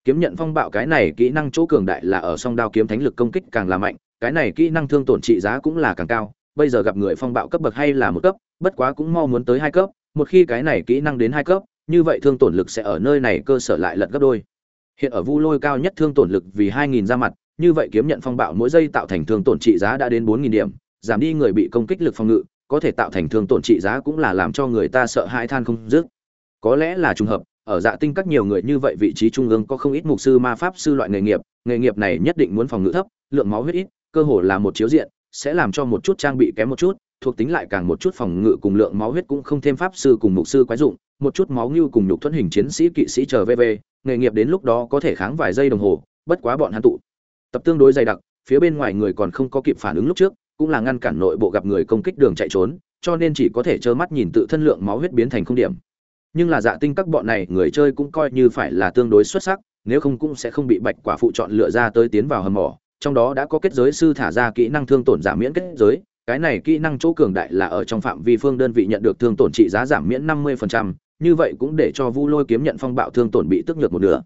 [SPEAKER 1] kiếm nhận phong bạo cái này kỹ năng chỗ cường đại là ở song đao kiếm thánh lực công kích càng là mạnh, cái này kỹ năng thương tổn trị giá cũng là càng cao, bây giờ gặp người phong bạo cấp bậc hay là một cấp, bất quá cũng mau muốn tới hai cấp, một khi cái này kỹ năng đến hai cấp, như vậy thương tổn lực sẽ ở nơi này cơ sở lại lật gấp đôi. Hiện ở vu lôi cao nhất thương tổn lực vì hai nghìn ra mặt, như vậy kiếm nhận phong bạo mỗi giây tạo thành thương tổn trị giá đã đến bốn nghìn điểm, giảm đi người bị công kích lực phòng ngự, có thể tạo thành thương tổn trị giá cũng là làm cho người ta sợ hãi than không dứt. Có lẽ là trùng hợp ở dạ tinh các nhiều người như vậy vị trí trung ương có không ít mục sư ma pháp sư loại nghề nghiệp nghề nghiệp này nhất định muốn phòng ngự thấp, lượng máu huyết ít, cơ hồ là một chiếu diện, sẽ làm cho một chút trang bị kém một chút, thuộc tính lại càng một chút phòng ngự cùng lượng máu huyết cũng không thêm pháp sư cùng mục sư quái dụng, một chút máu như cùng nhục thuẫn hình chiến sĩ kỵ sĩ chờ vv, nghề nghiệp đến lúc đó có thể kháng vài giây đồng hồ, bất quá bọn hắn tụ. Tập tương đối dày đặc, phía bên ngoài người còn không có kịp phản ứng lúc trước, cũng là ngăn cản nội bộ gặp người công kích đường chạy trốn, cho nên chỉ có thể trơ mắt nhìn tự thân lượng máu huyết biến thành không điểm nhưng là dạ tinh các bọn này người chơi cũng coi như phải là tương đối xuất sắc nếu không cũng sẽ không bị bạch quả phụ chọn lựa ra tới tiến vào hầm mỏ trong đó đã có kết giới sư thả ra kỹ năng thương tổn giảm miễn kết giới cái này kỹ năng chỗ cường đại là ở trong phạm vi phương đơn vị nhận được thương tổn trị giá giảm miễn 50%, như vậy cũng để cho Vu Lôi kiếm nhận phong bạo thương tổn bị tức nhược một nửa.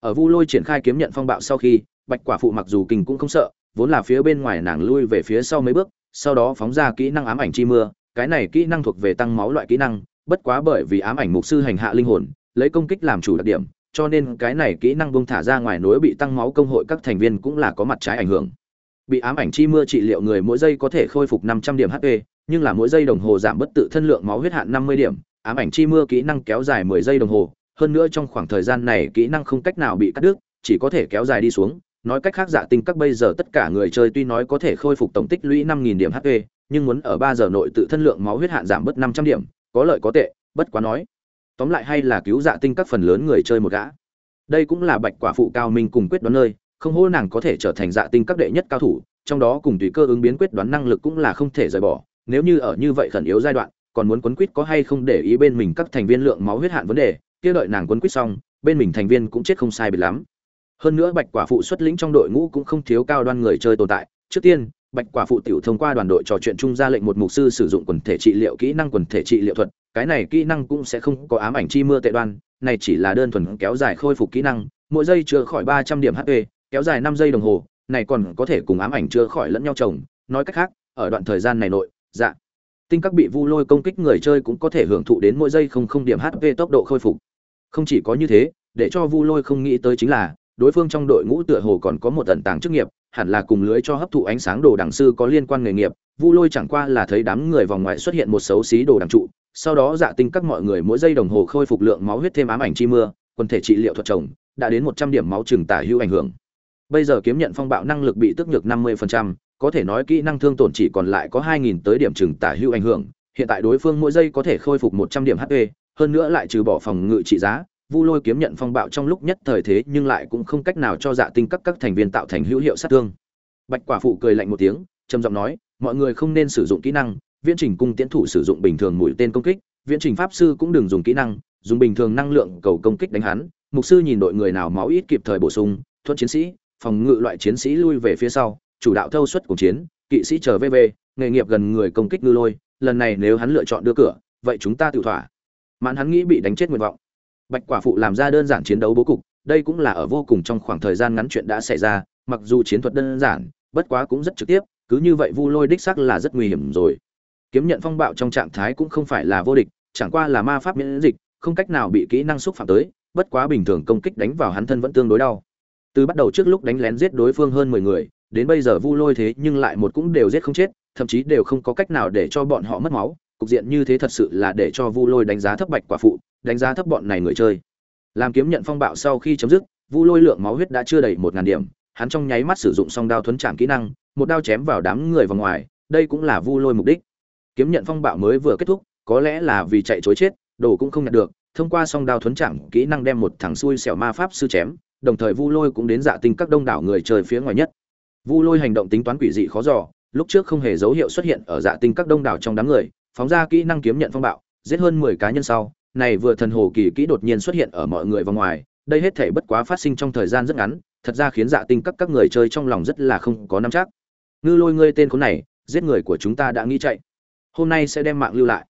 [SPEAKER 1] Ở Vu Lôi triển khai kiếm nhận phong bạo sau khi, Bạch Quả phụ mặc dù kinh cũng không sợ, vốn là phía bên ngoài nàng lui về phía sau mấy bước sau đó phóng ra kỹ năng ám ảnh chi mưa cái này kỹ năng thuộc về tăng máu loại kỹ năng bất quá bởi vì ám ảnh mục sư hành hạ linh hồn lấy công kích làm chủ đặc điểm cho nên cái này kỹ năng bung thả ra ngoài nối bị tăng máu công hội các thành viên cũng là có mặt trái ảnh hưởng. Bị ám ảnh chi mưa trị liệu người mỗi giây có thể khôi phục 500 điểm HP, nhưng là mỗi giây đồng hồ giảm bất tự thân lượng máu huyết hạn 50 điểm, ám ảnh chi mưa kỹ năng kéo dài 10 giây đồng hồ, hơn nữa trong khoảng thời gian này kỹ năng không cách nào bị cắt đứt, chỉ có thể kéo dài đi xuống, nói cách khác giả tinh các bây giờ tất cả người chơi tuy nói có thể khôi phục tổng tích lũy 5000 điểm HP, nhưng muốn ở 3 giờ nội tự thân lượng máu huyết hạn giảm bớt 500 điểm, có lợi có tệ, bất quá nói. Tóm lại hay là cứu dạ tinh các phần lớn người chơi một gã. Đây cũng là Bạch Quả phụ cao minh cùng quyết đoán nơi, không hô nàng có thể trở thành dạ tinh các đệ nhất cao thủ, trong đó cùng tùy cơ ứng biến quyết đoán năng lực cũng là không thể rời bỏ, nếu như ở như vậy khẩn yếu giai đoạn, còn muốn quấn quýt có hay không để ý bên mình các thành viên lượng máu huyết hạn vấn đề, kia đợi nàng quấn quýt xong, bên mình thành viên cũng chết không sai biệt lắm. Hơn nữa Bạch Quả phụ xuất lĩnh trong đội ngũ cũng không thiếu cao đoan người chơi tồn tại. Trước tiên, Bạch Quả phụ tiểu thông qua đoàn đội trò chuyện chung ra lệnh một mục sư sử dụng quần thể trị liệu kỹ năng quần thể trị liệu thuật, cái này kỹ năng cũng sẽ không có ám ảnh chi mưa tệ đoan, này chỉ là đơn thuần kéo dài khôi phục kỹ năng, mỗi giây chữa khỏi 300 điểm HP, kéo dài năm giây đồng hồ, này còn có thể cùng ám ảnh chữa khỏi lẫn nhau chồng, nói cách khác, ở đoạn thời gian này nội, dạ tinh các bị vu lôi công kích người chơi cũng có thể hưởng thụ đến mỗi giây không không điểm hp tốc độ khôi phục. Không chỉ có như thế để cho vu lôi không nghĩ tới chính là đối phương trong đội ngũ tựa hồ còn có một tận tàng chức nghiệp hẳn là cùng lưới cho hấp thụ ánh sáng đồ đẳng sư có liên quan nghề nghiệp vu lôi chẳng qua là thấy đám người vòng ngoài xuất hiện một xấu xí đồ đẳng trụ sau đó dạ tinh các mọi người mỗi giây đồng hồ khôi phục lượng máu huyết thêm ám ảnh chi mưa quần thể trị liệu thuật chồng đã đến một trăm điểm máu trừng tả hữu ảnh hưởng. Bây giờ kiếm nhận phong bạo năng lực bị tức nhược năm mươi phần trăm có thể nói kỹ năng thương tổn chỉ còn lại có 2000 tới điểm trừng tả hữu ảnh hưởng, hiện tại đối phương mỗi giây có thể khôi phục 100 điểm HP, hơn nữa lại trừ bỏ phòng ngự trị giá, Vu Lôi kiếm nhận phong bạo trong lúc nhất thời thế nhưng lại cũng không cách nào cho Dạ Tinh các các thành viên tạo thành hữu hiệu sát thương. Bạch Quả phụ cười lạnh một tiếng, trầm giọng nói, mọi người không nên sử dụng kỹ năng, viễn trình cung tiễn thủ sử dụng bình thường mũi tên công kích, viễn trình pháp sư cũng đừng dùng kỹ năng, dùng bình thường năng lượng cầu công kích đánh hắn. Mục sư nhìn đội người nào máu ít kịp thời bổ sung, thuận chiến sĩ, phòng ngự loại chiến sĩ lui về phía sau, chủ đạo thâu suất cùng chiến, kỵ sĩ chờ VV, nghề nghiệp gần người công kích ngư lôi, lần này nếu hắn lựa chọn đưa cửa, vậy chúng ta tự thỏa. Mãn hắn nghĩ bị đánh chết nguyện vọng. Bạch Quả phụ làm ra đơn giản chiến đấu bố cục, đây cũng là ở vô cùng trong khoảng thời gian ngắn chuyện đã xảy ra, mặc dù chiến thuật đơn giản, bất quá cũng rất trực tiếp, cứ như vậy Vu Lôi đích xác là rất nguy hiểm rồi. Kiếm nhận phong bạo trong trạng thái cũng không phải là vô địch, chẳng qua là ma pháp miễn dịch, không cách nào bị kỹ năng xúc phạm tới, bất quá bình thường công kích đánh vào hắn thân vẫn tương đối đau. Từ bắt đầu trước lúc đánh lén giết đối phương hơn 10 người, đến bây giờ vu lôi thế nhưng lại một cũng đều giết không chết thậm chí đều không có cách nào để cho bọn họ mất máu cục diện như thế thật sự là để cho vu lôi đánh giá thấp bạch quả phụ đánh giá thấp bọn này người chơi. Làm kiếm nhận phong bạo sau khi chấm dứt vu lôi lượng máu huyết đã chưa đầy một ngàn điểm hắn trong nháy mắt sử dụng song đao thuấn chạm kỹ năng một đao chém vào đám người vào ngoài đây cũng là vu lôi mục đích. Kiếm nhận phong bạo mới vừa kết thúc có lẽ là vì chạy chối chết đồ cũng không nhận được thông qua song đao thuấn chạm kỹ năng đem một thằng xui xẻo ma pháp sư chém đồng thời vu lôi cũng đến dạ tinh các đông đảo người chơi phía ngoài nhất. Vu Lôi hành động tính toán quỷ dị khó dò, lúc trước không hề dấu hiệu xuất hiện ở dạ tinh các đông đảo trong đám người, phóng ra kỹ năng kiếm nhận phong bạo, giết hơn 10 cá nhân sau, này vừa thần hồ kỳ kỹ đột nhiên xuất hiện ở mọi người vào ngoài, đây hết thể bất quá phát sinh trong thời gian rất ngắn, thật ra khiến dạ tinh các các người chơi trong lòng rất là không có nắm chắc. Ngư Lôi ngươi tên khốn này, giết người của chúng ta đã nghĩ chạy. Hôm nay sẽ đem mạng lưu lại.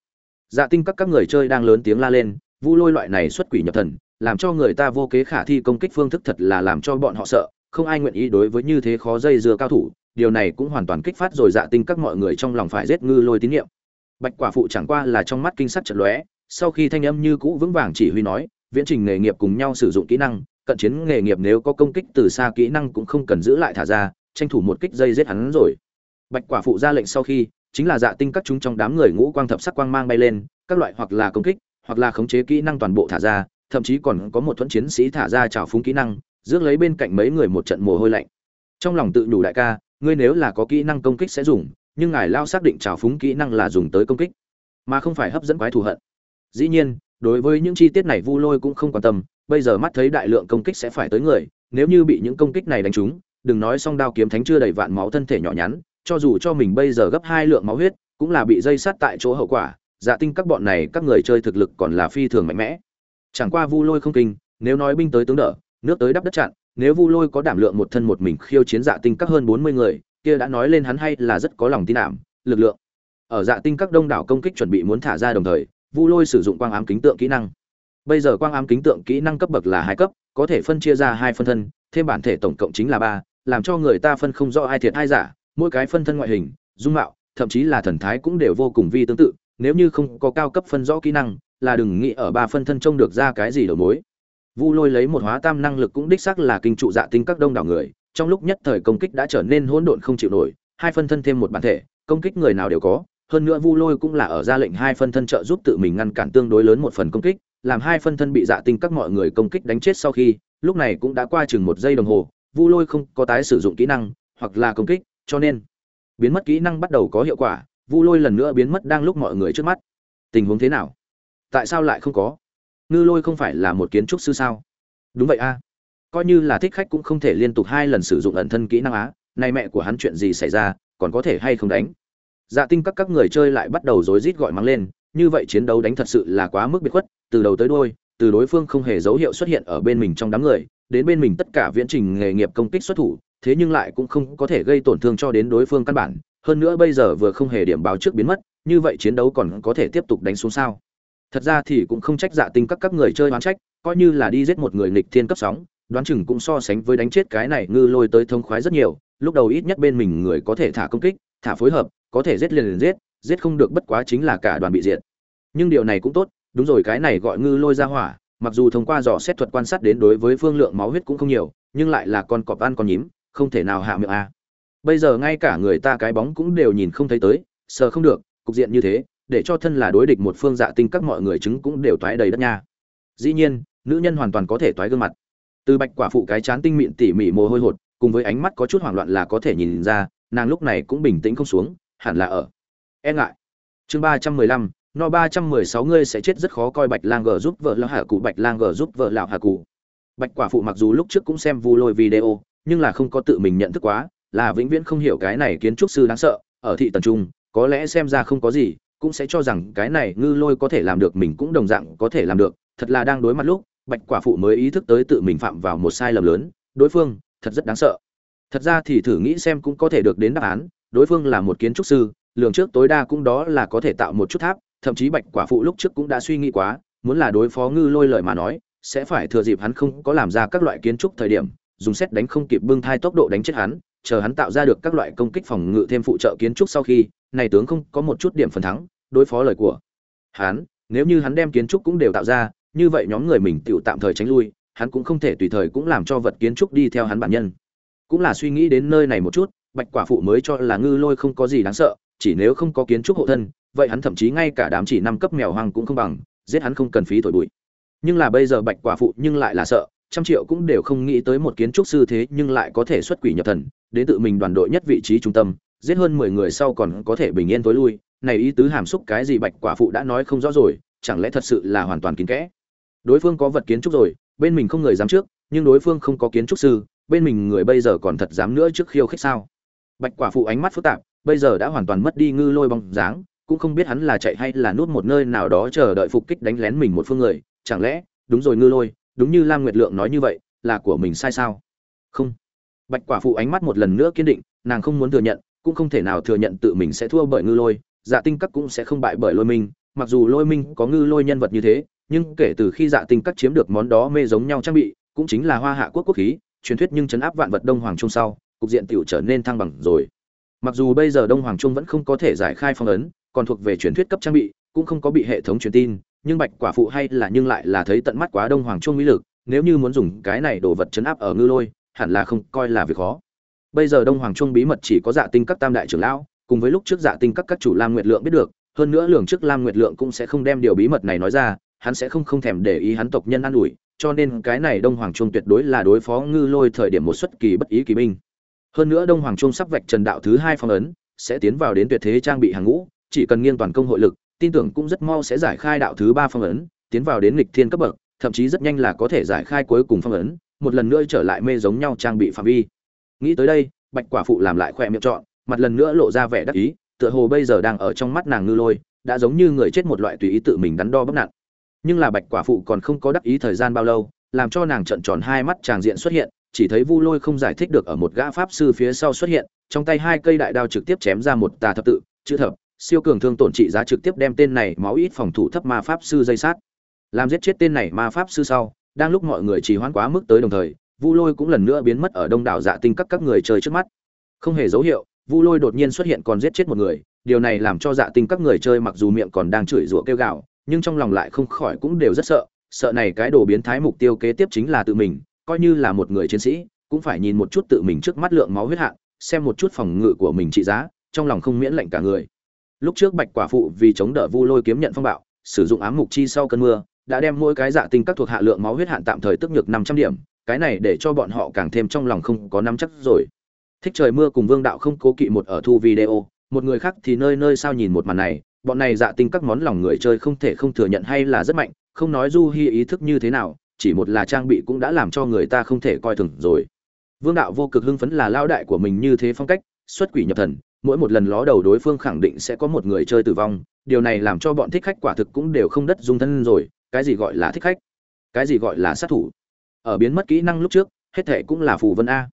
[SPEAKER 1] Dạ tinh các các người chơi đang lớn tiếng la lên, Vu Lôi loại này xuất quỷ nhập thần, làm cho người ta vô kế khả thi công kích phương thức thật là làm cho bọn họ sợ, không ai nguyện ý đối với như thế khó dây dưa cao thủ điều này cũng hoàn toàn kích phát rồi dạ tinh các mọi người trong lòng phải giết ngư lôi tín nhiệm bạch quả phụ chẳng qua là trong mắt kinh sắc trận lóe sau khi thanh âm như cũ vững vàng chỉ huy nói, viễn trình nghề nghiệp cùng nhau sử dụng kỹ năng, cận chiến nghề nghiệp nếu có công kích từ xa kỹ năng cũng không cần giữ lại thả ra, tranh thủ một kích dây giết hắn rồi. Bạch quả phụ ra lệnh sau khi, chính là dạ tinh các chúng trong đám người ngũ quang thập sắc quang mang bay lên, các loại hoặc là công kích, hoặc là khống chế kỹ năng toàn bộ thả ra, thậm chí còn có một thuẫn chiến sĩ thả ra trào phúng kỹ năng, rước lấy bên cạnh mấy người một trận mồ hôi lạnh. Trong lòng tự nhủ đại ca, ngươi nếu là có kỹ năng công kích sẽ dùng, nhưng ngài lao xác định trào phúng kỹ năng là dùng tới công kích, mà không phải hấp dẫn quái thù hận dĩ nhiên, đối với những chi tiết này vu lôi cũng không quan tâm, bây giờ mắt thấy đại lượng công kích sẽ phải tới người, nếu như bị những công kích này đánh trúng, đừng nói song đao kiếm thánh chưa đầy vạn máu thân thể nhỏ nhắn, cho dù cho mình bây giờ gấp hai lượng máu huyết, cũng là bị dây sát tại chỗ hậu quả dạ tinh các bọn này, các người chơi thực lực còn là phi thường mạnh mẽ. Chẳng qua vu lôi không kinh, nếu nói binh tới tướng đỡ, nước tới đắp đất chặn, nếu vu lôi có đảm lượng một thân một mình khiêu chiến dạ tinh các hơn bốn mươi người, kia đã nói lên hắn hay là rất có lòng tin ảm, lực lượng. Ở dạ tinh các đông đảo công kích chuẩn bị muốn thả ra đồng thời vu lôi sử dụng quang ám kính tượng kỹ năng. Bây giờ quang ám kính tượng kỹ năng cấp bậc là hai cấp, có thể phân chia ra hai phân thân, thêm bản thể tổng cộng chính là ba, làm cho người ta phân không rõ ai thiệt ai giả, mỗi cái phân thân ngoại hình, dung mạo, thậm chí là thần thái cũng đều vô cùng vi tương tự, nếu như không có cao cấp phân rõ kỹ năng, là đừng nghĩ ở ba phân thân trông được ra cái gì đầu mối. Vu lôi lấy một hóa tam năng lực cũng đích xác là kinh trụ dạ tinh các đông đảo người, trong lúc nhất thời công kích đã trở nên hỗn độn không chịu nổi, hai phân thân thêm một bản thể, công kích người nào đều có hơn nữa vu lôi cũng là ở ra lệnh hai phân thân trợ giúp tự mình ngăn cản tương đối lớn một phần công kích, làm hai phân thân bị dạ tinh các mọi người công kích đánh chết sau khi, lúc này cũng đã qua chừng một giây đồng hồ, vu lôi không có tái sử dụng kỹ năng, hoặc là công kích, cho nên biến mất kỹ năng bắt đầu có hiệu quả, vu lôi lần nữa biến mất đang lúc mọi người trước mắt. Tình huống thế nào? Tại sao lại không có? Ngư lôi không phải là một kiến trúc sư sao? Đúng vậy a. Coi như là thích khách cũng không thể liên tục hai lần sử dụng ẩn thân kỹ năng á, nay mẹ của hắn chuyện gì xảy ra, còn có thể hay không đánh? Dạ tinh các các người chơi lại bắt đầu rối rít gọi mắng lên, như vậy chiến đấu đánh thật sự là quá mức biệt khuất, từ đầu tới đôi từ đối phương không hề dấu hiệu xuất hiện ở bên mình trong đám người, đến bên mình tất cả viễn trình nghề nghiệp công kích xuất thủ, thế nhưng lại cũng không có thể gây tổn thương cho đến đối phương căn bản, hơn nữa bây giờ vừa không hề điểm báo trước biến mất, như vậy chiến đấu còn có thể tiếp tục đánh xuống sao? Thật ra thì cũng không trách dạ tinh các các người chơi oán trách, coi như là đi giết một người nghịch thiên cấp sóng, đoán chừng cũng so sánh với đánh chết cái này ngư lôi tới thông khoái rất nhiều, lúc đầu ít nhất bên mình người có thể thả công kích, thả phối hợp có thể giết liền liền giết giết không được bất quá chính là cả đoàn bị diệt. Nhưng điều này cũng tốt, đúng rồi, cái này gọi ngư lôi ra hỏa, mặc dù thông qua dò xét thuật quan sát đến đối với phương lượng máu huyết cũng không nhiều, nhưng lại là con cọp ăn con nhím, không thể nào hạ miệng a. Bây giờ ngay cả người ta cái bóng cũng đều nhìn không thấy tới sờ không được, cục diện như thế, để cho thân là đối địch một phương dạ tinh các mọi người chứng cũng đều toái đầy đất nha. Dĩ nhiên, nữ nhân hoàn toàn có thể toái gương mặt. Từ bạch quả phụ cái chán tinh mịn tỉ mỉ mồ hôi hột, cùng với ánh mắt có chút hoảng loạn là có thể nhìn ra, nàng lúc này cũng bình tĩnh không xuống hẳn là ở. E ngại. Chương ba trăm mười lăm, no ba trăm mười sáu ngươi sẽ chết rất khó coi bạch lang g giúp vợ lão hà cụ bạch lang g giúp vợ lão hà cụ bạch quả phụ mặc dù lúc trước cũng xem vu lôi video, nhưng là không có tự mình nhận thức quá, là vĩnh viễn không hiểu cái này kiến trúc sư đáng sợ, ở thị tần trung, có lẽ xem ra không có gì, cũng sẽ cho rằng cái này ngư lôi có thể làm được, mình cũng đồng dạng có thể làm được. Thật là đang đối mặt lúc, bạch quả phụ mới ý thức tới tự mình phạm vào một sai lầm lớn, đối phương, thật rất đáng sợ. Thật ra thì thử nghĩ xem cũng có thể được đến đáp án đối phương là một kiến trúc sư, lường trước tối đa cũng đó là có thể tạo một chút tháp, thậm chí bạch quả phụ lúc trước cũng đã suy nghĩ quá, muốn là đối phó ngư lôi lợi mà nói, sẽ phải thừa dịp hắn không có làm ra các loại kiến trúc thời điểm, dùng xét đánh không kịp bưng thai tốc độ đánh chết hắn, chờ hắn tạo ra được các loại công kích phòng ngự thêm phụ trợ kiến trúc sau khi, này tướng không có một chút điểm phần thắng, đối phó lời của hắn, nếu như hắn đem kiến trúc cũng đều tạo ra, như vậy nhóm người mình tự tạm thời tránh lui, hắn cũng không thể tùy thời cũng làm cho vật kiến trúc đi theo hắn bản nhân. Cũng là suy nghĩ đến nơi này một chút bạch quả phụ mới cho là ngư lôi không có gì đáng sợ, chỉ nếu không có kiến trúc hộ thân, vậy hắn thậm chí ngay cả đám chỉ năm cấp mèo hoang cũng không bằng, giết hắn không cần phí thổi bụi. Nhưng là bây giờ bạch quả phụ nhưng lại là sợ, trăm triệu cũng đều không nghĩ tới một kiến trúc sư thế nhưng lại có thể xuất quỷ nhập thần, đến tự mình đoàn đội nhất vị trí trung tâm, giết hơn mười người sau còn có thể bình yên tối lui. Này ý tứ hàm xúc cái gì bạch quả phụ đã nói không rõ rồi, chẳng lẽ thật sự là hoàn toàn kín kẽ? Đối phương có vật kiến trúc rồi, bên mình không người dám trước, nhưng đối phương không có kiến trúc sư, bên mình người bây giờ còn thật dám nữa trước khiêu khích sao? Bạch quả phụ ánh mắt phức tạp, bây giờ đã hoàn toàn mất đi ngư lôi bóng dáng, cũng không biết hắn là chạy hay là nút một nơi nào đó chờ đợi phục kích đánh lén mình một phương người. Chẳng lẽ, đúng rồi ngư lôi, đúng như lam nguyệt lượng nói như vậy, là của mình sai sao? Không. Bạch quả phụ ánh mắt một lần nữa kiên định, nàng không muốn thừa nhận, cũng không thể nào thừa nhận tự mình sẽ thua bởi ngư lôi. Dạ tinh các cũng sẽ không bại bởi lôi minh mặc dù lôi minh có ngư lôi nhân vật như thế, nhưng kể từ khi dạ tinh các chiếm được món đó mê giống nhau trang bị, cũng chính là hoa hạ quốc quốc khí, truyền thuyết nhưng chấn áp vạn vật đông hoàng trung sau cục diện tiểu trở nên thăng bằng rồi. Mặc dù bây giờ đông hoàng trung vẫn không có thể giải khai phong ấn, còn thuộc về truyền thuyết cấp trang bị, cũng không có bị hệ thống truyền tin, nhưng bạch quả phụ hay là nhưng lại là thấy tận mắt quá đông hoàng trung mỹ lực, nếu như muốn dùng cái này đồ vật chấn áp ở ngư lôi, hẳn là không coi là việc khó. Bây giờ đông hoàng trung bí mật chỉ có dạ tinh các tam đại trưởng lão, cùng với lúc trước dạ tinh các các chủ lam nguyệt lượng biết được, hơn nữa lường trước lam nguyệt lượng cũng sẽ không đem điều bí mật này nói ra, hắn sẽ không không thèm để ý hắn tộc nhân an ủi, cho nên cái này đông hoàng trung tuyệt đối là đối phó ngư lôi thời điểm một xuất kỳ bất ý kỳ binh hơn nữa đông hoàng trung sắp vạch trần đạo thứ hai phong ấn, sẽ tiến vào đến tuyệt thế trang bị hàng ngũ, chỉ cần nghiêng toàn công hội lực, tin tưởng cũng rất mau sẽ giải khai đạo thứ ba phong ấn, tiến vào đến nghịch thiên cấp bậc, thậm chí rất nhanh là có thể giải khai cuối cùng phong ấn, một lần nữa trở lại mê giống nhau trang bị phạm vi. Nghĩ tới đây, bạch quả phụ làm lại khỏe miệng chọn mặt lần nữa lộ ra vẻ đắc ý, tựa hồ bây giờ đang ở trong mắt nàng ngư lôi, đã giống như người chết một loại tùy ý tự mình đắn đo bấp nặng nhưng là bạch quả phụ còn không có đắc ý thời gian bao lâu, làm cho nàng trận tròn hai mắt tràng diện xuất hiện chỉ thấy vu lôi không giải thích được ở một gã pháp sư phía sau xuất hiện, trong tay hai cây đại đao trực tiếp chém ra một tà thập tự, chữ thập, siêu cường thương tổn trị giá trực tiếp đem tên này máu ít phòng thủ thấp ma pháp sư dây sát. Làm giết chết tên này ma pháp sư sau, đang lúc mọi người chỉ hoãn quá mức tới đồng thời, vu lôi cũng lần nữa biến mất ở đông đảo dạ tinh các các người chơi trước mắt. Không hề dấu hiệu, vu lôi đột nhiên xuất hiện còn giết chết một người, điều này làm cho dạ tinh các người chơi mặc dù miệng còn đang chửi rủa kêu gào, nhưng trong lòng lại không khỏi cũng đều rất sợ sợ này cái đồ biến thái mục tiêu kế tiếp chính là tự mình coi như là một người chiến sĩ, cũng phải nhìn một chút tự mình trước mắt lượng máu huyết hạn, xem một chút phòng ngự của mình trị giá, trong lòng không miễn lệnh cả người. Lúc trước bạch quả phụ vì chống đỡ vu lôi kiếm nhận phong bạo, sử dụng ám mục chi sau cơn mưa, đã đem mỗi cái dạ tinh các thuộc hạ lượng máu huyết hạn tạm thời tức nhược năm trăm điểm, cái này để cho bọn họ càng thêm trong lòng không có nắm chắc rồi. Thích trời mưa cùng vương đạo không cố kỵ một ở thu video, một người khác thì nơi nơi sao nhìn một màn này, bọn này dạ tinh các món lòng người chơi không thể không thừa nhận hay là rất mạnh, không nói du hi ý thức như thế nào chỉ một là trang bị cũng đã làm cho người ta không thể coi thường rồi. Vương đạo vô cực hưng phấn là lao đại của mình như thế phong cách, xuất quỷ nhập thần, mỗi một lần ló đầu đối phương khẳng định sẽ có một người chơi tử vong, điều này làm cho bọn thích khách quả thực cũng đều không đất dung thân rồi, cái gì gọi là thích khách? Cái gì gọi là sát thủ? Ở biến mất kỹ năng lúc trước, hết thệ cũng là phù vân a.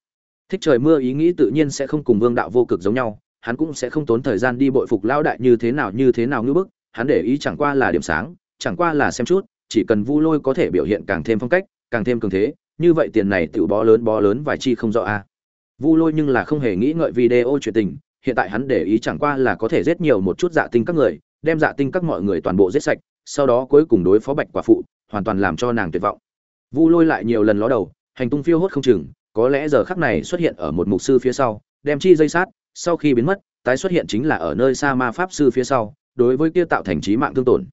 [SPEAKER 1] Thích trời mưa ý nghĩ tự nhiên sẽ không cùng vương đạo vô cực giống nhau, hắn cũng sẽ không tốn thời gian đi bội phục lao đại như thế nào như thế nào ngưỡng bức, hắn để ý chẳng qua là điểm sáng, chẳng qua là xem chút chỉ cần vu lôi có thể biểu hiện càng thêm phong cách, càng thêm cường thế, như vậy tiền này tự bó lớn bó lớn vài chi không rõ a vu lôi nhưng là không hề nghĩ ngợi video chuyện tình, hiện tại hắn để ý chẳng qua là có thể giết nhiều một chút dạ tinh các người, đem dạ tinh các mọi người toàn bộ giết sạch, sau đó cuối cùng đối phó bạch quả phụ, hoàn toàn làm cho nàng tuyệt vọng. Vu lôi lại nhiều lần ló đầu, hành tung phiêu hốt không chừng, có lẽ giờ khắc này xuất hiện ở một mục sư phía sau, đem chi dây sát, sau khi biến mất, tái xuất hiện chính là ở nơi xa ma pháp sư phía sau, đối với kia tạo thành trí mạng thương tổn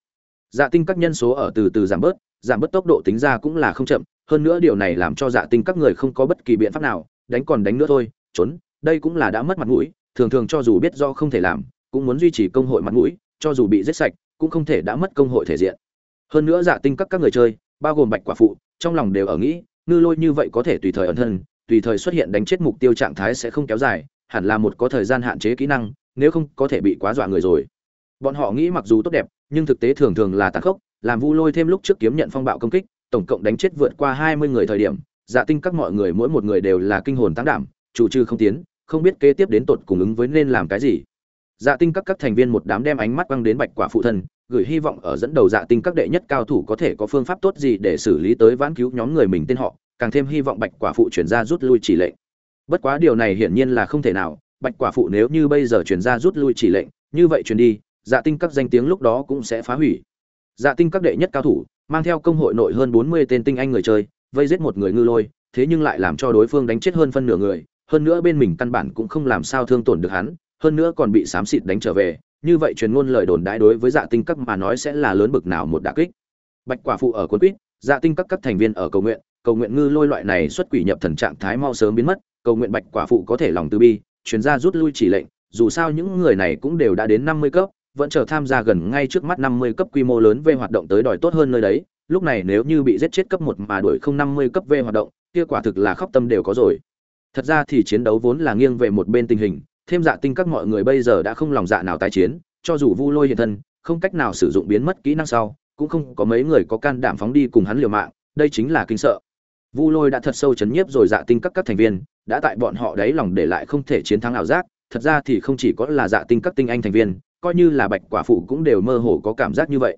[SPEAKER 1] dạ tinh các nhân số ở từ từ giảm bớt giảm bớt tốc độ tính ra cũng là không chậm, hơn nữa điều này làm cho dạ tinh các người không có bất kỳ biện pháp nào, đánh còn đánh nữa thôi, trốn, đây cũng là đã mất mặt mũi, thường thường cho dù biết do không thể làm, cũng muốn duy trì công hội mặt mũi, cho dù bị giết sạch, cũng không thể đã mất công hội thể diện. Hơn nữa dạ tinh các các người chơi, bao gồm bạch quả phụ, trong lòng đều ở nghĩ, ngư lôi như vậy có thể tùy thời ẩn thân, tùy thời xuất hiện đánh chết mục tiêu trạng thái sẽ không kéo dài, hẳn là một có thời gian hạn chế kỹ năng, nếu không có thể bị quá dọa người rồi. Bọn họ nghĩ mặc dù tốt đẹp nhưng thực tế thường thường là tàn khốc, làm vu lôi thêm lúc trước kiếm nhận phong bạo công kích, tổng cộng đánh chết vượt qua hai mươi người thời điểm dạ tinh các mọi người mỗi một người đều là kinh hồn tán đảm, chủ trừ không tiến, không biết kế tiếp đến tột cùng ứng với nên làm cái gì. Dạ tinh các các thành viên một đám đem ánh mắt quăng đến bạch quả phụ thân, gửi hy vọng ở dẫn đầu dạ tinh các đệ nhất cao thủ có thể có phương pháp tốt gì để xử lý tới vãn cứu nhóm người mình tên họ, càng thêm hy vọng bạch quả phụ chuyển ra rút lui chỉ lệnh. Bất quá điều này hiển nhiên là không thể nào, bạch quả phụ nếu như bây giờ chuyển ra rút lui chỉ lệnh, như vậy chuyển đi dạ tinh các danh tiếng lúc đó cũng sẽ phá hủy. Dạ tinh các đệ nhất cao thủ, mang theo công hội nội hơn bốn mươi tên tinh anh người chơi, vây giết một người ngư lôi, thế nhưng lại làm cho đối phương đánh chết hơn phân nửa người, hơn nữa bên mình căn bản cũng không làm sao thương tổn được hắn, hơn nữa còn bị xám xịt đánh trở về, như vậy truyền ngôn lời đồn đãi đối với dạ tinh các mà nói sẽ là lớn bực nào một đả kích. Bạch quả phụ ở quân quýt dạ tinh các các thành viên ở cầu nguyện cầu nguyện ngư lôi loại này xuất quỷ nhập thần trạng thái mau sớm biến mất, cầu nguyện bạch quả phụ có thể lòng từ bi, chuyên gia rút lui chỉ lệnh, dù sao những người này cũng đều đã đến năm mươi cấp vẫn chờ tham gia gần ngay trước mắt năm mươi cấp quy mô lớn về hoạt động tới đòi tốt hơn nơi đấy, lúc này nếu như bị giết chết cấp một mà đuổi không năm mươi cấp về hoạt động, kia quả thực là khóc tâm đều có rồi. Thật ra thì chiến đấu vốn là nghiêng về một bên tình hình, thêm dạ tinh các mọi người bây giờ đã không lòng dạ nào tái chiến, cho dù vu lôi hiện thân, không cách nào sử dụng biến mất kỹ năng sau, cũng không có mấy người có can đảm phóng đi cùng hắn liều mạng, đây chính là kinh sợ. Vu lôi đã thật sâu chấn nhiếp rồi dạ tinh các các thành viên, đã tại bọn họ đấy lòng để lại không thể chiến thắng ảo giác, thật ra thì không chỉ có là dạ tinh các tinh anh thành viên coi như là bạch quả phụ cũng đều mơ hồ có cảm giác như vậy.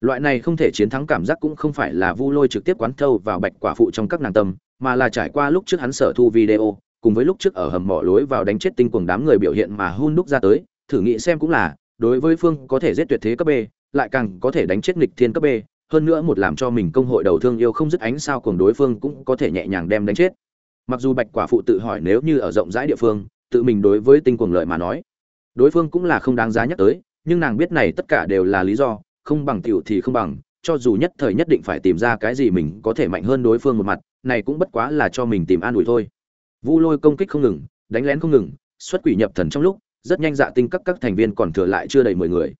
[SPEAKER 1] Loại này không thể chiến thắng cảm giác cũng không phải là vu lôi trực tiếp quán thâu vào bạch quả phụ trong các nàng tâm, mà là trải qua lúc trước hắn sở thu video, cùng với lúc trước ở hầm mỏ lối vào đánh chết tinh cuồng đám người biểu hiện mà hun đúc ra tới, thử nghĩ xem cũng là, đối với phương có thể giết tuyệt thế cấp b, lại càng có thể đánh chết nghịch thiên cấp b, hơn nữa một làm cho mình công hội đầu thương yêu không dứt ánh sao cùng đối phương cũng có thể nhẹ nhàng đem đánh chết. Mặc dù bạch quả phụ tự hỏi nếu như ở rộng rãi địa phương, tự mình đối với tinh cuồng lợi mà nói đối phương cũng là không đáng giá nhắc tới, nhưng nàng biết này tất cả đều là lý do, không bằng tiểu thì không bằng, cho dù nhất thời nhất định phải tìm ra cái gì mình có thể mạnh hơn đối phương một mặt, này cũng bất quá là cho mình tìm an ủi thôi. Vu lôi công kích không ngừng, đánh lén không ngừng, xuất quỷ nhập thần trong lúc, rất nhanh dạ tinh các các thành viên còn thừa lại chưa đầy mười người.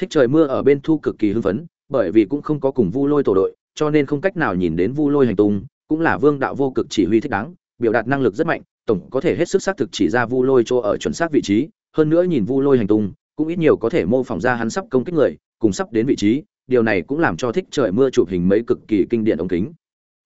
[SPEAKER 1] Thích trời mưa ở bên thu cực kỳ hưng phấn, bởi vì cũng không có cùng vu lôi tổ đội, cho nên không cách nào nhìn đến vu lôi hành tung, cũng là vương đạo vô cực chỉ huy thích đáng, biểu đạt năng lực rất mạnh, tổng có thể hết sức xác thực chỉ ra vu lôi chỗ ở chuẩn xác vị trí hơn nữa nhìn vu lôi hành tung, cũng ít nhiều có thể mô phỏng ra hắn sắp công kích người, cùng sắp đến vị trí, điều này cũng làm cho thích trời mưa chụp hình mấy cực kỳ kinh điển ống kính.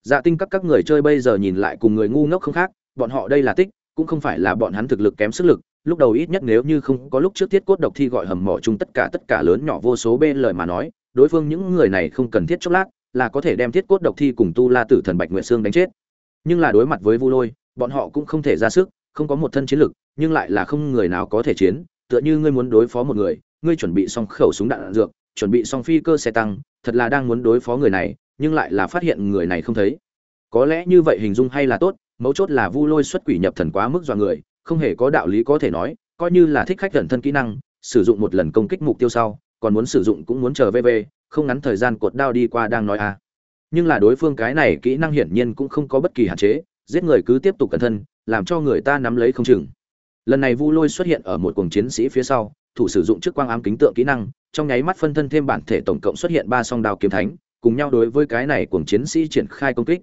[SPEAKER 1] Dạ tinh các các người chơi bây giờ nhìn lại cùng người ngu ngốc không khác, bọn họ đây là tích cũng không phải là bọn hắn thực lực kém sức lực, lúc đầu ít nhất nếu như không có lúc trước tiết cốt độc thi gọi hầm mỏ chung tất cả tất cả lớn nhỏ vô số bên lời mà nói, đối phương những người này không cần thiết chốc lát, là có thể đem thiết cốt độc thi cùng tu la tử thần bạch nguyện xương đánh chết. Nhưng là đối mặt với vu lôi, bọn họ cũng không thể ra sức, không có một thân chiến lực nhưng lại là không người nào có thể chiến tựa như ngươi muốn đối phó một người ngươi chuẩn bị xong khẩu súng đạn, đạn dược chuẩn bị xong phi cơ xe tăng thật là đang muốn đối phó người này nhưng lại là phát hiện người này không thấy có lẽ như vậy hình dung hay là tốt mấu chốt là vu lôi xuất quỷ nhập thần quá mức dọa người không hề có đạo lý có thể nói coi như là thích khách gần thân kỹ năng sử dụng một lần công kích mục tiêu sau còn muốn sử dụng cũng muốn chờ vv không ngắn thời gian cột đao đi qua đang nói à. nhưng là đối phương cái này kỹ năng hiển nhiên cũng không có bất kỳ hạn chế giết người cứ tiếp tục cẩn thân làm cho người ta nắm lấy không chừng lần này vu lôi xuất hiện ở một cuồng chiến sĩ phía sau, thủ sử dụng trước quang ám kính tượng kỹ năng, trong nháy mắt phân thân thêm bản thể tổng cộng xuất hiện ba song đào kiếm thánh, cùng nhau đối với cái này cuồng chiến sĩ triển khai công kích.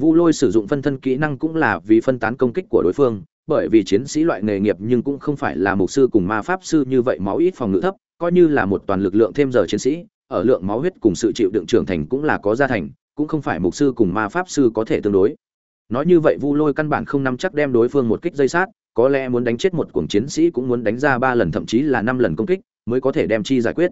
[SPEAKER 1] Vu lôi sử dụng phân thân kỹ năng cũng là vì phân tán công kích của đối phương, bởi vì chiến sĩ loại nghề nghiệp nhưng cũng không phải là mục sư cùng ma pháp sư như vậy máu ít phòng ngự thấp, coi như là một toàn lực lượng thêm giờ chiến sĩ, ở lượng máu huyết cùng sự chịu đựng trưởng thành cũng là có gia thành, cũng không phải mục sư cùng ma pháp sư có thể tương đối. Nói như vậy vu lôi căn bản không nắm chắc đem đối phương một kích dây sát có lẽ muốn đánh chết một cuồng chiến sĩ cũng muốn đánh ra ba lần, thậm chí là năm lần công kích mới có thể đem chi giải quyết.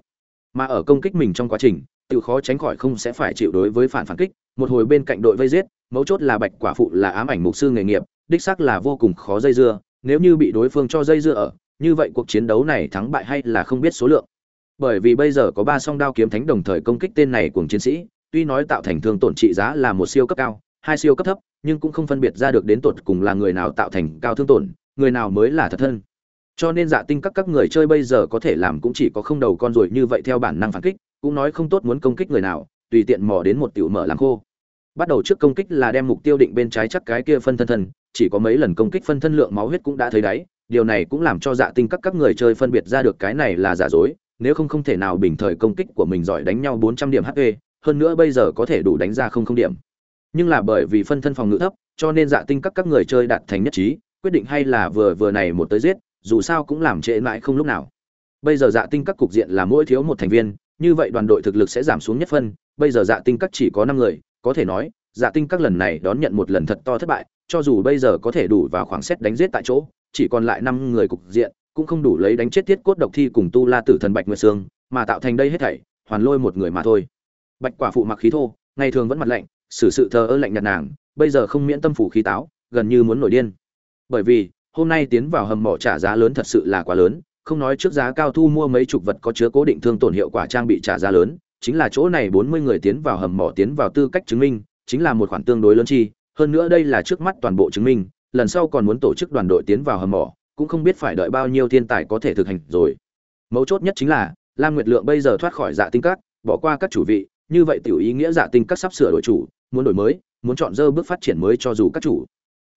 [SPEAKER 1] Mà ở công kích mình trong quá trình, tự khó tránh khỏi không sẽ phải chịu đối với phản phản kích, một hồi bên cạnh đội vây giết, mấu chốt là bạch quả phụ là ám ảnh mục sư nghề nghiệp, đích xác là vô cùng khó dây dưa, nếu như bị đối phương cho dây dưa ở, như vậy cuộc chiến đấu này thắng bại hay là không biết số lượng. Bởi vì bây giờ có ba song đao kiếm thánh đồng thời công kích tên này cùng chiến sĩ, tuy nói tạo thành thương tổn trị giá là một siêu cấp cao, hai siêu cấp thấp, nhưng cũng không phân biệt ra được đến tột cùng là người nào tạo thành cao thương tổn người nào mới là thật thân cho nên dạ tinh các các người chơi bây giờ có thể làm cũng chỉ có không đầu con ruồi như vậy theo bản năng phản kích cũng nói không tốt muốn công kích người nào tùy tiện mò đến một tiểu mở làm khô bắt đầu trước công kích là đem mục tiêu định bên trái chắc cái kia phân thân thân chỉ có mấy lần công kích phân thân lượng máu huyết cũng đã thấy đáy điều này cũng làm cho dạ tinh các các người chơi phân biệt ra được cái này là giả dối nếu không không thể nào bình thời công kích của mình giỏi đánh nhau 400 điểm HP, hơn nữa bây giờ có thể đủ đánh ra không không điểm. Nhưng là bởi vì phân thân phòng ngự thấp, cho nên dạ tinh các các người chơi đạt thành nhất trí, quyết định hay là vừa vừa này một tới giết, dù sao cũng làm trễ mãi không lúc nào. Bây giờ dạ tinh các cục diện là mỗi thiếu một thành viên, như vậy đoàn đội thực lực sẽ giảm xuống nhất phân, bây giờ dạ tinh các chỉ có 5 người, có thể nói, dạ tinh các lần này đón nhận một lần thật to thất bại, cho dù bây giờ có thể đủ vào khoảng xét đánh giết tại chỗ, chỉ còn lại 5 người cục diện, cũng không đủ lấy đánh chết thiết cốt độc thi cùng tu la tử thần bạch nguyệt sương mà tạo thành đây hết thảy hoàn lôi một người mà thôi. Bạch quả phụ mặc khí thô ngày thường vẫn mặt lạnh xử sự thờ ơ lạnh nhạt nàng bây giờ không miễn tâm phủ khí táo gần như muốn nổi điên bởi vì, hôm nay tiến vào hầm mỏ trả giá lớn thật sự là quá lớn, không nói trước giá cao thu mua mấy chục vật có chứa cố định thương tổn hiệu quả trang bị trả giá lớn, chính là chỗ này bốn mươi người tiến vào hầm mỏ tiến vào tư cách chứng minh, chính là một khoản tương đối lớn chi, hơn nữa đây là trước mắt toàn bộ chứng minh, lần sau còn muốn tổ chức đoàn đội tiến vào hầm mỏ, cũng không biết phải đợi bao nhiêu thiên tài có thể thực hành rồi. Mấu chốt nhất chính là, lam nguyệt lượng bây giờ thoát khỏi dạ tinh các, bỏ qua các chủ vị, như vậy tiểu ý nghĩa dạ tinh các sắp sửa đổi chủ, muốn đổi mới, muốn chọn dơ bước phát triển mới cho dù các chủ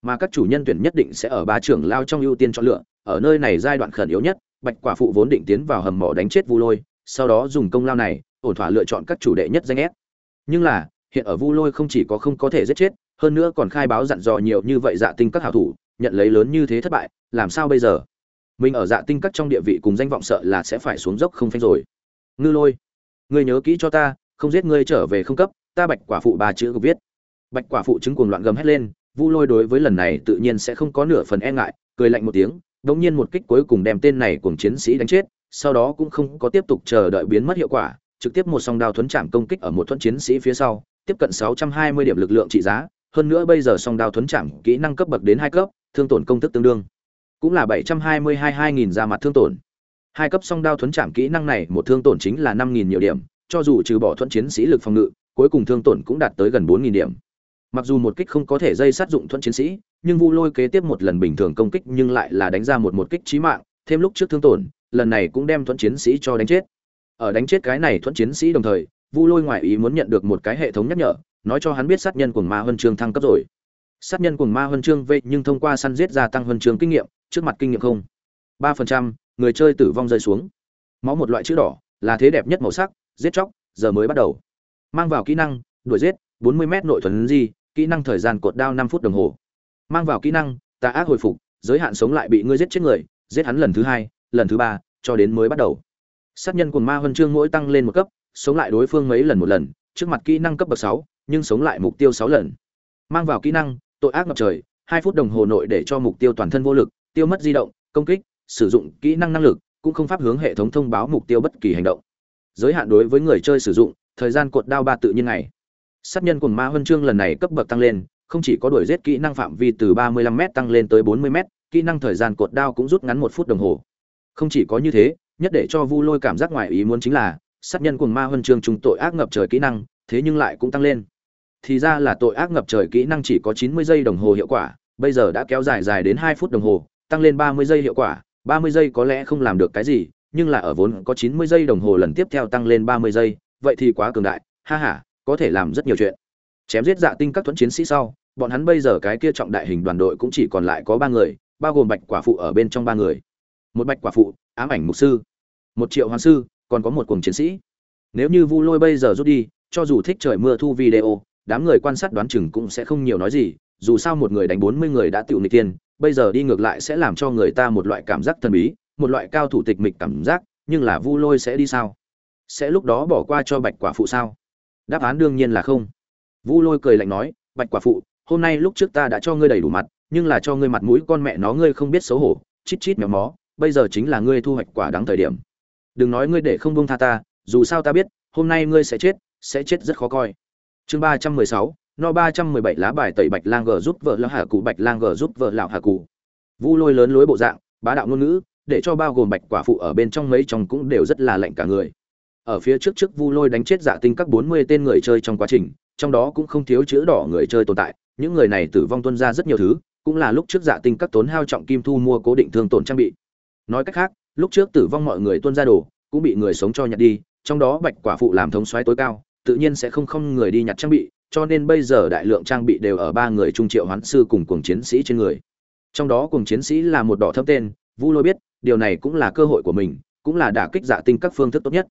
[SPEAKER 1] mà các chủ nhân tuyển nhất định sẽ ở ba trưởng lao trong ưu tiên chọn lựa, ở nơi này giai đoạn khẩn yếu nhất, bạch quả phụ vốn định tiến vào hầm mỏ đánh chết vu lôi, sau đó dùng công lao này, ổn thỏa lựa chọn các chủ đệ nhất danh ép nhưng là, hiện ở vu lôi không chỉ có không có thể giết chết, hơn nữa còn khai báo dặn dò nhiều như vậy dạ tinh các hảo thủ, nhận lấy lớn như thế thất bại, làm sao bây giờ? Mình ở dạ tinh các trong địa vị cùng danh vọng sợ là sẽ phải xuống dốc không phanh rồi. Ngư lôi, ngươi nhớ kỹ cho ta, không giết ngươi trở về không cấp, ta bạch quả phụ ba chữ viết. Bạch quả phụ chứng cuồng loạn gầm hét lên vu lôi đối với lần này tự nhiên sẽ không có nửa phần e ngại, cười lạnh một tiếng, đống nhiên một kích cuối cùng đem tên này cùng chiến sĩ đánh chết, sau đó cũng không có tiếp tục chờ đợi biến mất hiệu quả, trực tiếp một song đao thuấn chạm công kích ở một thuẫn chiến sĩ phía sau, tiếp cận 620 điểm lực lượng trị giá, hơn nữa bây giờ song đao thuấn chạm kỹ năng cấp bậc đến hai cấp, thương tổn công thức tương đương. Cũng là 722 2000 ra mặt thương tổn. Hai cấp song đao thuấn chạm kỹ năng này một thương tổn chính là 5000 nhiều điểm, cho dù trừ bỏ thuẫn chiến sĩ lực phòng ngự, cuối cùng thương tổn cũng đạt tới gần 4000 điểm mặc dù một kích không có thể dây sát dụng thuẫn chiến sĩ, nhưng vu lôi kế tiếp một lần bình thường công kích nhưng lại là đánh ra một một kích chí mạng, thêm lúc trước thương tổn, lần này cũng đem thuẫn chiến sĩ cho đánh chết. Ở đánh chết cái này thuẫn chiến sĩ đồng thời, vu lôi ngoại ý muốn nhận được một cái hệ thống nhắc nhở, nói cho hắn biết sát nhân của ma huân chương thăng cấp rồi. Sát nhân cùng ma huân chương vậy nhưng thông qua săn giết gia tăng huân chương kinh nghiệm, trước mặt kinh nghiệm không. ba phần trăm, người chơi tử vong rơi xuống. Máu một loại chữ đỏ, là thế đẹp nhất màu sắc, giết chóc, giờ mới bắt đầu. Mang vào kỹ năng, đuổi giết, bốn mươi m nội thuần di kỹ năng thời gian cột đao năm phút đồng hồ. Mang vào kỹ năng, tà ác hồi phục, giới hạn sống lại bị ngươi giết chết người, giết hắn lần thứ hai, lần thứ ba, cho đến mới bắt đầu. Sát nhân cùng ma huân chương mỗi tăng lên một cấp, sống lại đối phương mấy lần một lần, trước mặt kỹ năng cấp bậc sáu, nhưng sống lại mục tiêu sáu lần. Mang vào kỹ năng, tội ác ngập trời, hai phút đồng hồ nội để cho mục tiêu toàn thân vô lực, tiêu mất di động, công kích, sử dụng kỹ năng năng lực, cũng không pháp hướng hệ thống thông báo mục tiêu bất kỳ hành động. Giới hạn đối với người chơi sử dụng, thời gian cột đao ba tự nhiên này sát nhân cùng ma huân chương lần này cấp bậc tăng lên không chỉ có đuổi giết kỹ năng phạm vi từ 35m tăng lên tới 40m, kỹ năng thời gian cột đao cũng rút ngắn một phút đồng hồ. Không chỉ có như thế, nhất để cho Vu Lôi cảm giác ngoài ý muốn chính là, sát nhân cuồng ma huân chương trung tội ác ngập trời kỹ năng, thế nhưng lại cũng tăng lên. Thì ra là tội ác ngập trời kỹ năng chỉ có 90 giây đồng hồ hiệu quả, bây giờ đã kéo dài dài đến 2 phút đồng hồ, tăng lên 30 giây hiệu quả, 30 giây có lẽ không làm được cái gì, nhưng là ở vốn có 90 giây đồng hồ lần tiếp theo tăng lên 30 giây, vậy thì quá cường đại, ha ha, có thể làm rất nhiều chuyện. Chém giết dạ tinh các thuẫn chiến sĩ sau, bọn hắn bây giờ cái kia trọng đại hình đoàn đội cũng chỉ còn lại có ba người, bao gồm Bạch Quả phụ ở bên trong ba người. Một Bạch Quả phụ, ám ảnh mục sư, một Triệu Hoàn sư, còn có một cuồng chiến sĩ. Nếu như Vu Lôi bây giờ rút đi, cho dù thích trời mưa thu video, đám người quan sát đoán chừng cũng sẽ không nhiều nói gì, dù sao một người đánh 40 người đã tựu nịch tiên, bây giờ đi ngược lại sẽ làm cho người ta một loại cảm giác thần bí, một loại cao thủ tịch mịch cảm giác, nhưng là Vu Lôi sẽ đi sao? Sẽ lúc đó bỏ qua cho Bạch Quả phụ sao? Đáp án đương nhiên là không. Vu Lôi cười lạnh nói, "Bạch Quả phụ, hôm nay lúc trước ta đã cho ngươi đầy đủ mặt, nhưng là cho ngươi mặt mũi con mẹ nó ngươi không biết xấu hổ, chít chít mèo mó, bây giờ chính là ngươi thu hoạch quả đáng thời điểm. Đừng nói ngươi để không buông tha ta, dù sao ta biết, hôm nay ngươi sẽ chết, sẽ chết rất khó coi." Chương ba trăm mười sáu no ba trăm mười bảy lá bài tẩy bạch lang gờ giúp vợ lão hà cụ bạch lang gờ giúp vợ lão hà cụ vu lôi lớn lối bộ dạng bá đạo ngôn ngữ để cho bao gồm bạch quả phụ ở bên trong mấy chồng cũng đều rất là lạnh cả người ở phía trước trước vu lôi đánh chết dạ tinh các bốn mươi tên người chơi trong quá trình, trong đó cũng không thiếu chữ đỏ người chơi tồn tại, những người này tử vong tuân ra rất nhiều thứ, cũng là lúc trước dạ tinh các tốn hao trọng kim thu mua cố định thương tổn trang bị. Nói cách khác, lúc trước tử vong mọi người tuân ra đồ, cũng bị người sống cho nhặt đi, trong đó bạch quả phụ làm thống soái tối cao, tự nhiên sẽ không không người đi nhặt trang bị, cho nên bây giờ đại lượng trang bị đều ở ba người trung triệu hoán sư cùng cuồng chiến sĩ trên người. Trong đó Cuồng chiến sĩ là một đỏ thâm tên, vu lôi biết, điều này cũng là cơ hội của mình, cũng là đả kích dạ tinh các phương thức tốt nhất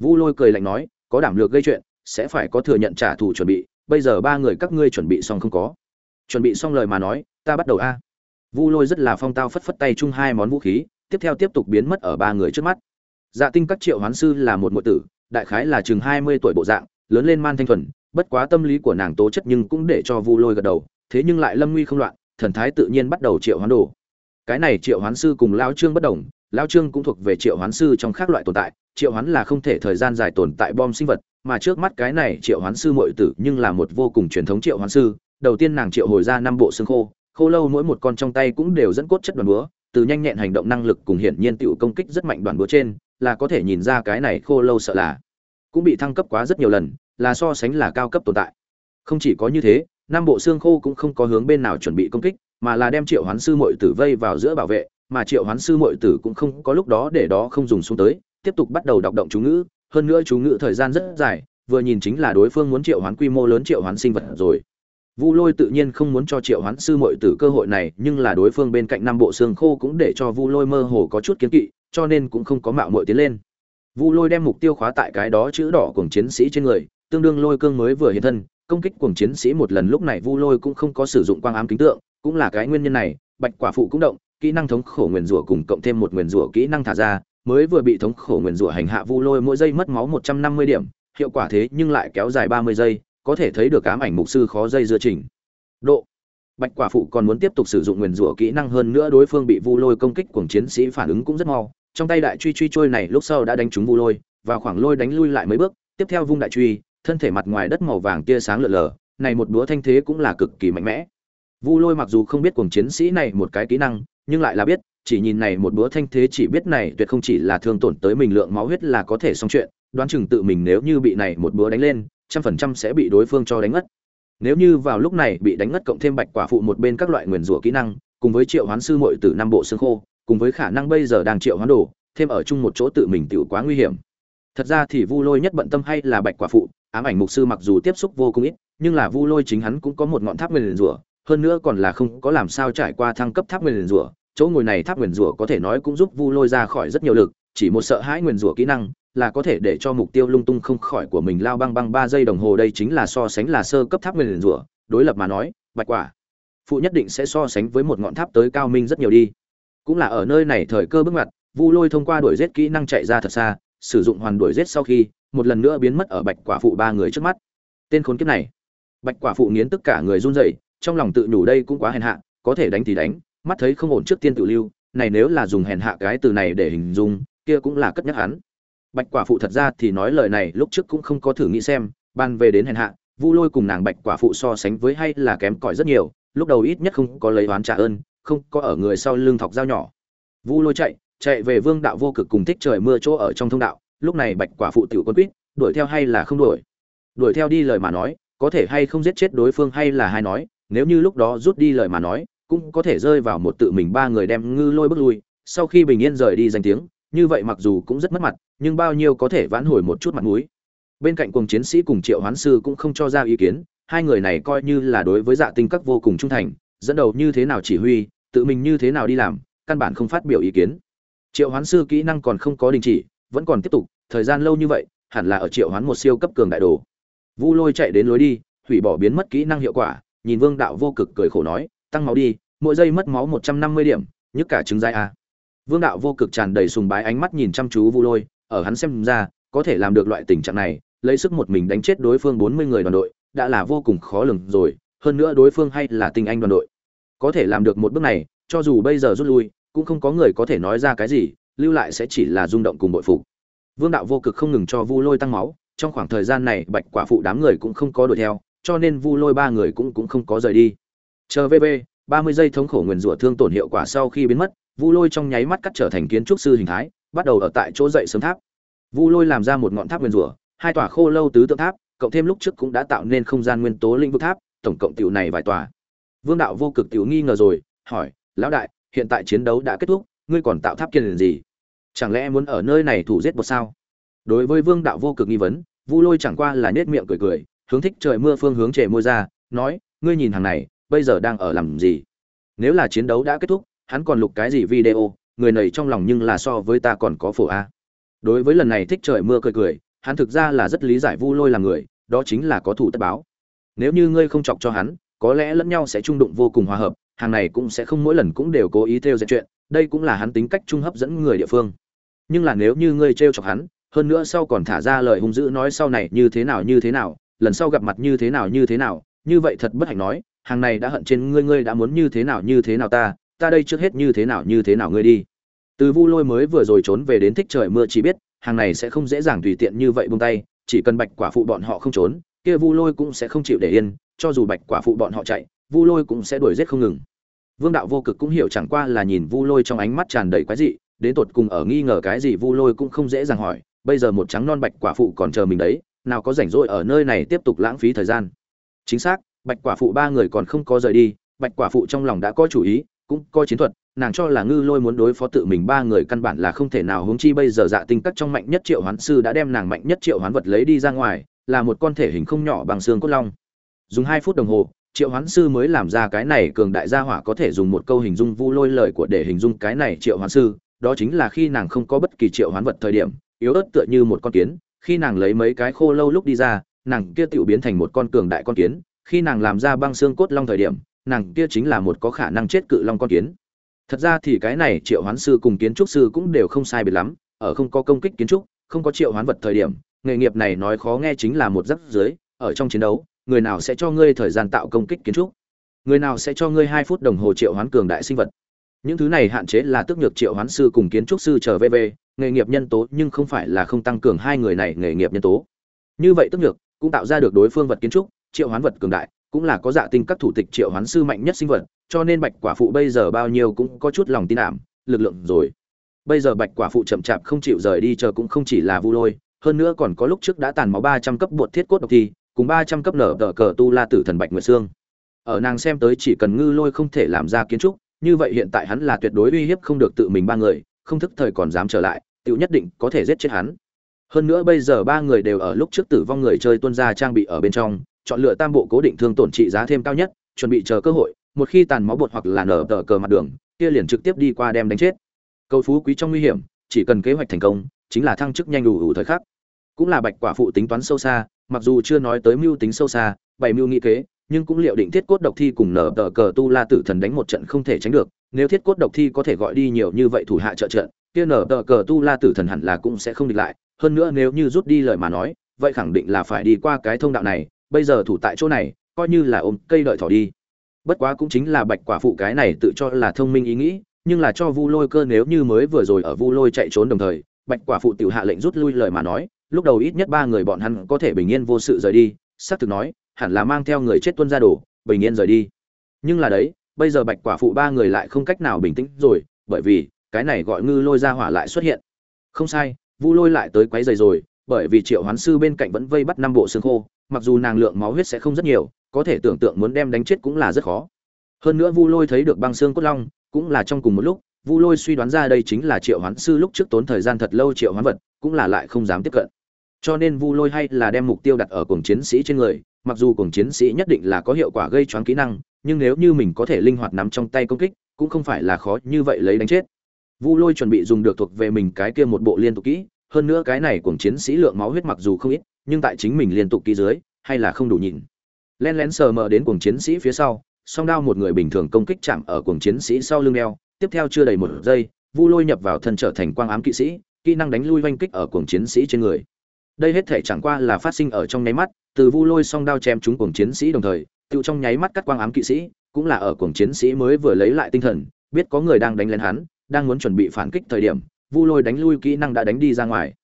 [SPEAKER 1] vu lôi cười lạnh nói, có đảm lược gây chuyện, sẽ phải có thừa nhận trả thù chuẩn bị, bây giờ ba người các ngươi chuẩn bị xong không có? Chuẩn bị xong lời mà nói, ta bắt đầu a. Vu lôi rất là phong tao phất phất tay chung hai món vũ khí, tiếp theo tiếp tục biến mất ở ba người trước mắt. Dạ tinh các triệu hoán sư là một muội tử, đại khái là chừng hai mươi tuổi bộ dạng, lớn lên man thanh thuần, bất quá tâm lý của nàng tố chất nhưng cũng để cho vu lôi gật đầu, thế nhưng lại lâm nguy không loạn, thần thái tự nhiên bắt đầu triệu hoán đồ cái này triệu hoán sư cùng Lão trương bất đồng Lão trương cũng thuộc về triệu hoán sư trong khác loại tồn tại triệu hoán là không thể thời gian dài tồn tại bom sinh vật, mà trước mắt cái này triệu hoán sư muội tử nhưng là một vô cùng truyền thống triệu hoán sư. Đầu tiên nàng triệu hồi ra năm bộ xương khô khô lâu mỗi một con trong tay cũng đều dẫn cốt chất đoàn búa, từ nhanh nhẹn hành động năng lực cùng hiển nhiên tựu công kích rất mạnh đoàn búa trên, là có thể nhìn ra cái này khô lâu sợ là cũng bị thăng cấp quá rất nhiều lần, là so sánh là cao cấp tồn tại. Không chỉ có như thế, năm bộ xương khô cũng không có hướng bên nào chuẩn bị công kích, mà là đem triệu hoán sư muội tử vây vào giữa bảo vệ, mà triệu hoán sư muội tử cũng không có lúc đó để đó không dùng xuống tới tiếp tục bắt đầu đọc động chú ngữ hơn nữa chú ngữ thời gian rất dài vừa nhìn chính là đối phương muốn triệu hoán quy mô lớn triệu hoán sinh vật rồi Vu Lôi tự nhiên không muốn cho Triệu Hoán sư muội tử cơ hội này, nhưng là đối phương bên cạnh năm bộ xương khô cũng để cho Vu Lôi mơ hồ có chút kiến kỵ, cho nên cũng không có mạo muội tiến lên. Vu Lôi đem mục tiêu khóa tại cái đó chữ đỏ của chiến sĩ trên người, tương đương lôi cương mới vừa hiện thân, công kích cuồng chiến sĩ một lần lúc này Vu Lôi cũng không có sử dụng quang ám kính tượng, cũng là cái nguyên nhân này, Bạch Quả phụ cũng động, kỹ năng thống khổ nguyên rủa cùng cộng thêm một nguyên rủa kỹ năng thả ra, mới vừa bị thống khổ nguyên rủa hành hạ Vu Lôi mỗi giây mất máu 150 điểm, hiệu quả thế nhưng lại kéo dài 30 giây, có thể thấy được ám ảnh mục sư khó dây dưa chỉnh. Độ Bạch Quả phụ còn muốn tiếp tục sử dụng nguyên rủa kỹ năng hơn nữa đối phương bị Vu Lôi công kích cuồng chiến sĩ phản ứng cũng rất mau, trong tay đại truy truy trôi này lúc sau đã đánh trúng Vu Lôi, và khoảng lôi đánh lui lại mấy bước, tiếp theo vung đại truy, thân thể mặt ngoài đất màu vàng tia sáng lờ lờ, này một đũa thanh thế cũng là cực kỳ mạnh mẽ. Vu Lôi mặc dù không biết cuồng chiến sĩ này một cái kỹ năng, nhưng lại là biết, chỉ nhìn này một búa thanh thế chỉ biết này tuyệt không chỉ là thương tổn tới mình lượng máu huyết là có thể xong chuyện, đoán chừng tự mình nếu như bị này một búa đánh lên, trăm phần trăm sẽ bị đối phương cho đánh ngất. Nếu như vào lúc này bị đánh ngất cộng thêm bạch quả phụ một bên các loại nguyên rủa kỹ năng, cùng với triệu hoán sư muội tử năm bộ xương khô, cùng với khả năng bây giờ đang triệu hoán đồ, thêm ở chung một chỗ tự mình tiểu quá nguy hiểm. Thật ra thì Vu Lôi nhất bận tâm hay là bạch quả phụ, ám ảnh mục sư mặc dù tiếp xúc vô cùng ít nhưng là vu lôi chính hắn cũng có một ngọn tháp nguyền rủa hơn nữa còn là không có làm sao trải qua thăng cấp tháp nguyền rủa chỗ ngồi này tháp nguyền rủa có thể nói cũng giúp vu lôi ra khỏi rất nhiều lực, chỉ một sợ hãi nguyền rủa kỹ năng là có thể để cho mục tiêu lung tung không khỏi của mình lao băng băng ba giây đồng hồ đây chính là so sánh là sơ cấp tháp nguyền rủa, đối lập mà nói, bạch quả, phụ nhất định sẽ so sánh với một ngọn tháp tới cao minh rất nhiều đi. Cũng là ở nơi này thời cơ bước ngoặt, vu lôi thông qua đuổi giết kỹ năng chạy ra thật xa, sử dụng hoàn đuổi giết sau khi, một lần nữa biến mất ở bạch quả phụ ba người trước mắt. Tên khốn kiếp này. Bạch quả phụ nghiến tất cả người run rẩy, trong lòng tự nhủ đây cũng quá hèn hạ, có thể đánh thì đánh mắt thấy không ổn trước tiên tự lưu, này nếu là dùng hèn hạ cái từ này để hình dung, kia cũng là cất nhắc hắn. Bạch quả phụ thật ra thì nói lời này lúc trước cũng không có thử nghĩ xem, ban về đến hèn hạ, vu lôi cùng nàng bạch quả phụ so sánh với hay là kém cỏi rất nhiều, lúc đầu ít nhất không có lấy oán trả ơn, không có ở người sau lưng thọc dao nhỏ. Vu lôi chạy chạy về vương đạo vô cực cùng thích trời mưa chỗ ở trong thông đạo, lúc này bạch quả phụ tiểu quân quýt, đuổi theo hay là không đuổi? Đuổi theo đi lời mà nói, có thể hay không giết chết đối phương hay là hai nói, nếu như lúc đó rút đi lời mà nói cũng có thể rơi vào một tự mình ba người đem ngư lôi bước lui, sau khi bình yên rời đi danh tiếng, như vậy mặc dù cũng rất mất mặt, nhưng bao nhiêu có thể vãn hồi một chút mặt mũi. Bên cạnh cùng chiến sĩ cùng triệu hoán sư cũng không cho ra ý kiến, hai người này coi như là đối với dạ tinh các vô cùng trung thành, dẫn đầu như thế nào chỉ huy, tự mình như thế nào đi làm, căn bản không phát biểu ý kiến. Triệu hoán sư kỹ năng còn không có đình chỉ, vẫn còn tiếp tục, thời gian lâu như vậy, hẳn là ở triệu hoán một siêu cấp cường đại đồ. Vu lôi chạy đến lối đi, hủy bỏ biến mất kỹ năng hiệu quả, nhìn vương đạo vô cực cười khổ nói tăng máu đi, mỗi giây mất máu một trăm năm mươi điểm, nhức cả trứng dai a vương đạo vô cực tràn đầy sùng bái ánh mắt nhìn chăm chú vu lôi, ở hắn xem ra, có thể làm được loại tình trạng này, lấy sức một mình đánh chết đối phương bốn mươi người đoàn đội, đã là vô cùng khó lường rồi, hơn nữa đối phương hay là tinh anh đoàn đội. Có thể làm được một bước này, cho dù bây giờ rút lui, cũng không có người có thể nói ra cái gì, lưu lại sẽ chỉ là rung động cùng bội phục. Vương đạo vô cực không ngừng cho vu lôi tăng máu, trong khoảng thời gian này, bạch quả phụ đám người cũng không có đuổi theo, cho nên vu lôi ba người cũng cũng không có rời đi chờ vv ba mươi giây thống khổ nguyền rủa thương tổn hiệu quả sau khi biến mất, vu lôi trong nháy mắt cắt trở thành kiến trúc sư hình thái, bắt đầu ở tại chỗ dậy sớm tháp. Vu lôi làm ra một ngọn tháp nguyền rủa, hai tòa khô lâu tứ tượng tháp, cộng thêm lúc trước cũng đã tạo nên không gian nguyên tố linh vực tháp, tổng cộng tiểu này vài tòa. Vương đạo vô cực tiểu nghi ngờ rồi, hỏi, lão đại, hiện tại chiến đấu đã kết thúc, ngươi còn tạo tháp kiên gì? Chẳng lẽ muốn ở nơi này thủ giết một sao? Đối với vương đạo vô cực nghi vấn, vu lôi chẳng qua là nết miệng cười cười, hướng thích trời mưa phương hướng trề môi ra, nói, ngươi nhìn hàng này bây giờ đang ở làm gì? Nếu là chiến đấu đã kết thúc, hắn còn lục cái gì video? Người này trong lòng nhưng là so với ta còn có phổ a. Đối với lần này thích trời mưa cười cười, hắn thực ra là rất lý giải vu lôi là người, đó chính là có thủ tất báo. Nếu như ngươi không chọc cho hắn, có lẽ lẫn nhau sẽ trung đụng vô cùng hòa hợp, hàng này cũng sẽ không mỗi lần cũng đều cố ý theo dệt chuyện, đây cũng là hắn tính cách trung hấp dẫn người địa phương. Nhưng là nếu như ngươi trêu chọc hắn, hơn nữa sau còn thả ra lời hung dữ nói sau này như thế nào, như thế nào, lần sau gặp mặt như thế nào, như thế nào, như vậy thật bất hạnh nói hàng này đã hận trên ngươi ngươi đã muốn như thế nào như thế nào ta ta đây trước hết như thế nào như thế nào ngươi đi. Từ vu lôi mới vừa rồi trốn về đến thích trời mưa chỉ biết, hàng này sẽ không dễ dàng tùy tiện như vậy buông tay, chỉ cần bạch quả phụ bọn họ không trốn, kia vu lôi cũng sẽ không chịu để yên, cho dù bạch quả phụ bọn họ chạy, vu lôi cũng sẽ đuổi giết không ngừng. Vương đạo vô cực cũng hiểu chẳng qua là nhìn vu lôi trong ánh mắt tràn đầy quái dị, đến tột cùng ở nghi ngờ cái gì vu lôi cũng không dễ dàng hỏi, bây giờ một trắng non bạch quả phụ còn chờ mình đấy, nào có rảnh rỗi ở nơi này tiếp tục lãng phí thời gian. Chính xác bạch quả phụ ba người còn không có rời đi, bạch quả phụ trong lòng đã có chủ ý, cũng có chiến thuật, nàng cho là ngư lôi muốn đối phó tự mình ba người căn bản là không thể nào hướng chi bây giờ dạ tinh cắt trong mạnh nhất triệu hoán sư đã đem nàng mạnh nhất triệu hoán vật lấy đi ra ngoài, là một con thể hình không nhỏ bằng xương cốt long. Dùng hai phút đồng hồ, triệu hoán sư mới làm ra cái này cường đại gia hỏa có thể dùng một câu hình dung vu lôi lời của để hình dung cái này triệu hoán sư, đó chính là khi nàng không có bất kỳ triệu hoán vật thời điểm, yếu ớt tựa như một con kiến, khi nàng lấy mấy cái khô lâu lúc đi ra, nàng kia tựu biến thành một con cường đại con kiến khi nàng làm ra băng xương cốt long thời điểm, nàng kia chính là một có khả năng chết cự long con kiến. Thật ra thì cái này triệu hoán sư cùng kiến trúc sư cũng đều không sai biệt lắm, ở không có công kích kiến trúc, không có triệu hoán vật thời điểm, nghề nghiệp này nói khó nghe chính là một rắc dưới ở trong chiến đấu, người nào sẽ cho ngươi thời gian tạo công kích kiến trúc? Người nào sẽ cho ngươi hai phút đồng hồ triệu hoán cường đại sinh vật? Những thứ này hạn chế là tức nhược triệu hoán sư cùng kiến trúc sư trở về về nghề nghiệp nhân tố nhưng không phải là không tăng cường hai người này nghề nghiệp nhân tố. Như vậy tức nhược cũng tạo ra được đối phương vật kiến trúc triệu hoán vật cường đại, cũng là có dạ tinh các thủ tịch triệu hoán sư mạnh nhất sinh vật, cho nên bạch quả phụ bây giờ bao nhiêu cũng có chút lòng tin ảm, lực lượng rồi. Bây giờ bạch quả phụ chậm chạp không chịu rời đi chờ cũng không chỉ là vu lôi, hơn nữa còn có lúc trước đã tàn máu ba trăm cấp bột thiết cốt độc thi, cùng ba trăm cấp nở đỡ cờ tu la tử thần bạch nguyệt sương ở nàng xem tới chỉ cần ngư lôi không thể làm ra kiến trúc, như vậy hiện tại hắn là tuyệt đối uy hiếp không được tự mình ba người, không thức thời còn dám trở lại tự nhất định có thể giết chết hắn. Hơn nữa bây giờ ba người đều ở lúc trước tử vong người chơi tuân ra trang bị ở bên trong chọn lựa tam bộ cố định thương tổn trị giá thêm cao nhất, chuẩn bị chờ cơ hội, một khi tàn máu bột hoặc là nở tờ cờ mặt đường, kia liền trực tiếp đi qua đem đánh chết. Cầu phú quý trong nguy hiểm, chỉ cần kế hoạch thành công, chính là thăng chức nhanh đủ đủ thời khắc. Cũng là bạch quả phụ tính toán sâu xa, mặc dù chưa nói tới mưu tính sâu xa, bày mưu nghị kế, nhưng cũng liệu định thiết cốt độc thi cùng nở tờ cờ tu la tử thần đánh một trận không thể tránh được, nếu thiết cốt độc thi có thể gọi đi nhiều như vậy thủ hạ trợ trận, kia nở tờ cờ tu la tử thần hẳn là cũng sẽ không địch lại. Hơn nữa nếu như rút đi lời mà nói, vậy khẳng định là phải đi qua cái thông đạo này bây giờ thủ tại chỗ này, coi như là ôm cây đợi thỏ đi. Bất quá cũng chính là bạch quả phụ cái này tự cho là thông minh ý nghĩ, nhưng là cho vu lôi cơ nếu như mới vừa rồi ở vu lôi chạy trốn đồng thời, bạch quả phụ tiểu hạ lệnh rút lui lời mà nói, lúc đầu ít nhất ba người bọn hắn có thể bình yên vô sự rời đi, xác thực nói, hẳn là mang theo người chết tuân ra đổ bình yên rời đi. Nhưng là đấy, bây giờ bạch quả phụ ba người lại không cách nào bình tĩnh rồi, bởi vì, cái này gọi ngư lôi ra hỏa lại xuất hiện. Không sai, vu lôi lại tới quấy giày rồi, bởi vì triệu hoán sư bên cạnh vẫn vây bắt năm bộ xương khô mặc dù nàng lượng máu huyết sẽ không rất nhiều, có thể tưởng tượng muốn đem đánh chết cũng là rất khó. Hơn nữa vu lôi thấy được băng xương cốt long, cũng là trong cùng một lúc, vu lôi suy đoán ra đây chính là triệu hoán sư lúc trước tốn thời gian thật lâu triệu hoán vật, cũng là lại không dám tiếp cận. Cho nên vu lôi hay là đem mục tiêu đặt ở cùng chiến sĩ trên người, mặc dù cùng chiến sĩ nhất định là có hiệu quả gây choáng kỹ năng, nhưng nếu như mình có thể linh hoạt nắm trong tay công kích, cũng không phải là khó như vậy lấy đánh chết. Vu lôi chuẩn bị dùng được thuộc về mình cái kia một bộ liên tục kỹ, hơn nữa cái này cùng chiến sĩ lượng máu huyết mặc dù không ít nhưng tại chính mình liên tục kỹ dưới, hay là không đủ nhịn len lén sờ mờ đến cuồng chiến sĩ phía sau, song đao một người bình thường công kích chạm ở cuồng chiến sĩ sau lưng đeo, tiếp theo chưa đầy một giây, vu lôi nhập vào thân trở thành quang ám kỵ sĩ, kỹ năng đánh lui oanh kích ở cuồng chiến sĩ trên người. Đây hết thể chẳng qua là phát sinh ở trong nháy mắt, từ vu lôi song đao chém trúng cuồng chiến sĩ đồng thời, tự trong nháy mắt cắt quang ám kỵ sĩ, cũng là ở cuồng chiến sĩ mới vừa lấy lại tinh thần, biết có người đang đánh lén hắn, đang muốn chuẩn bị phản kích thời điểm, vu lôi đánh lui kỹ năng đã đánh đi ra ngoài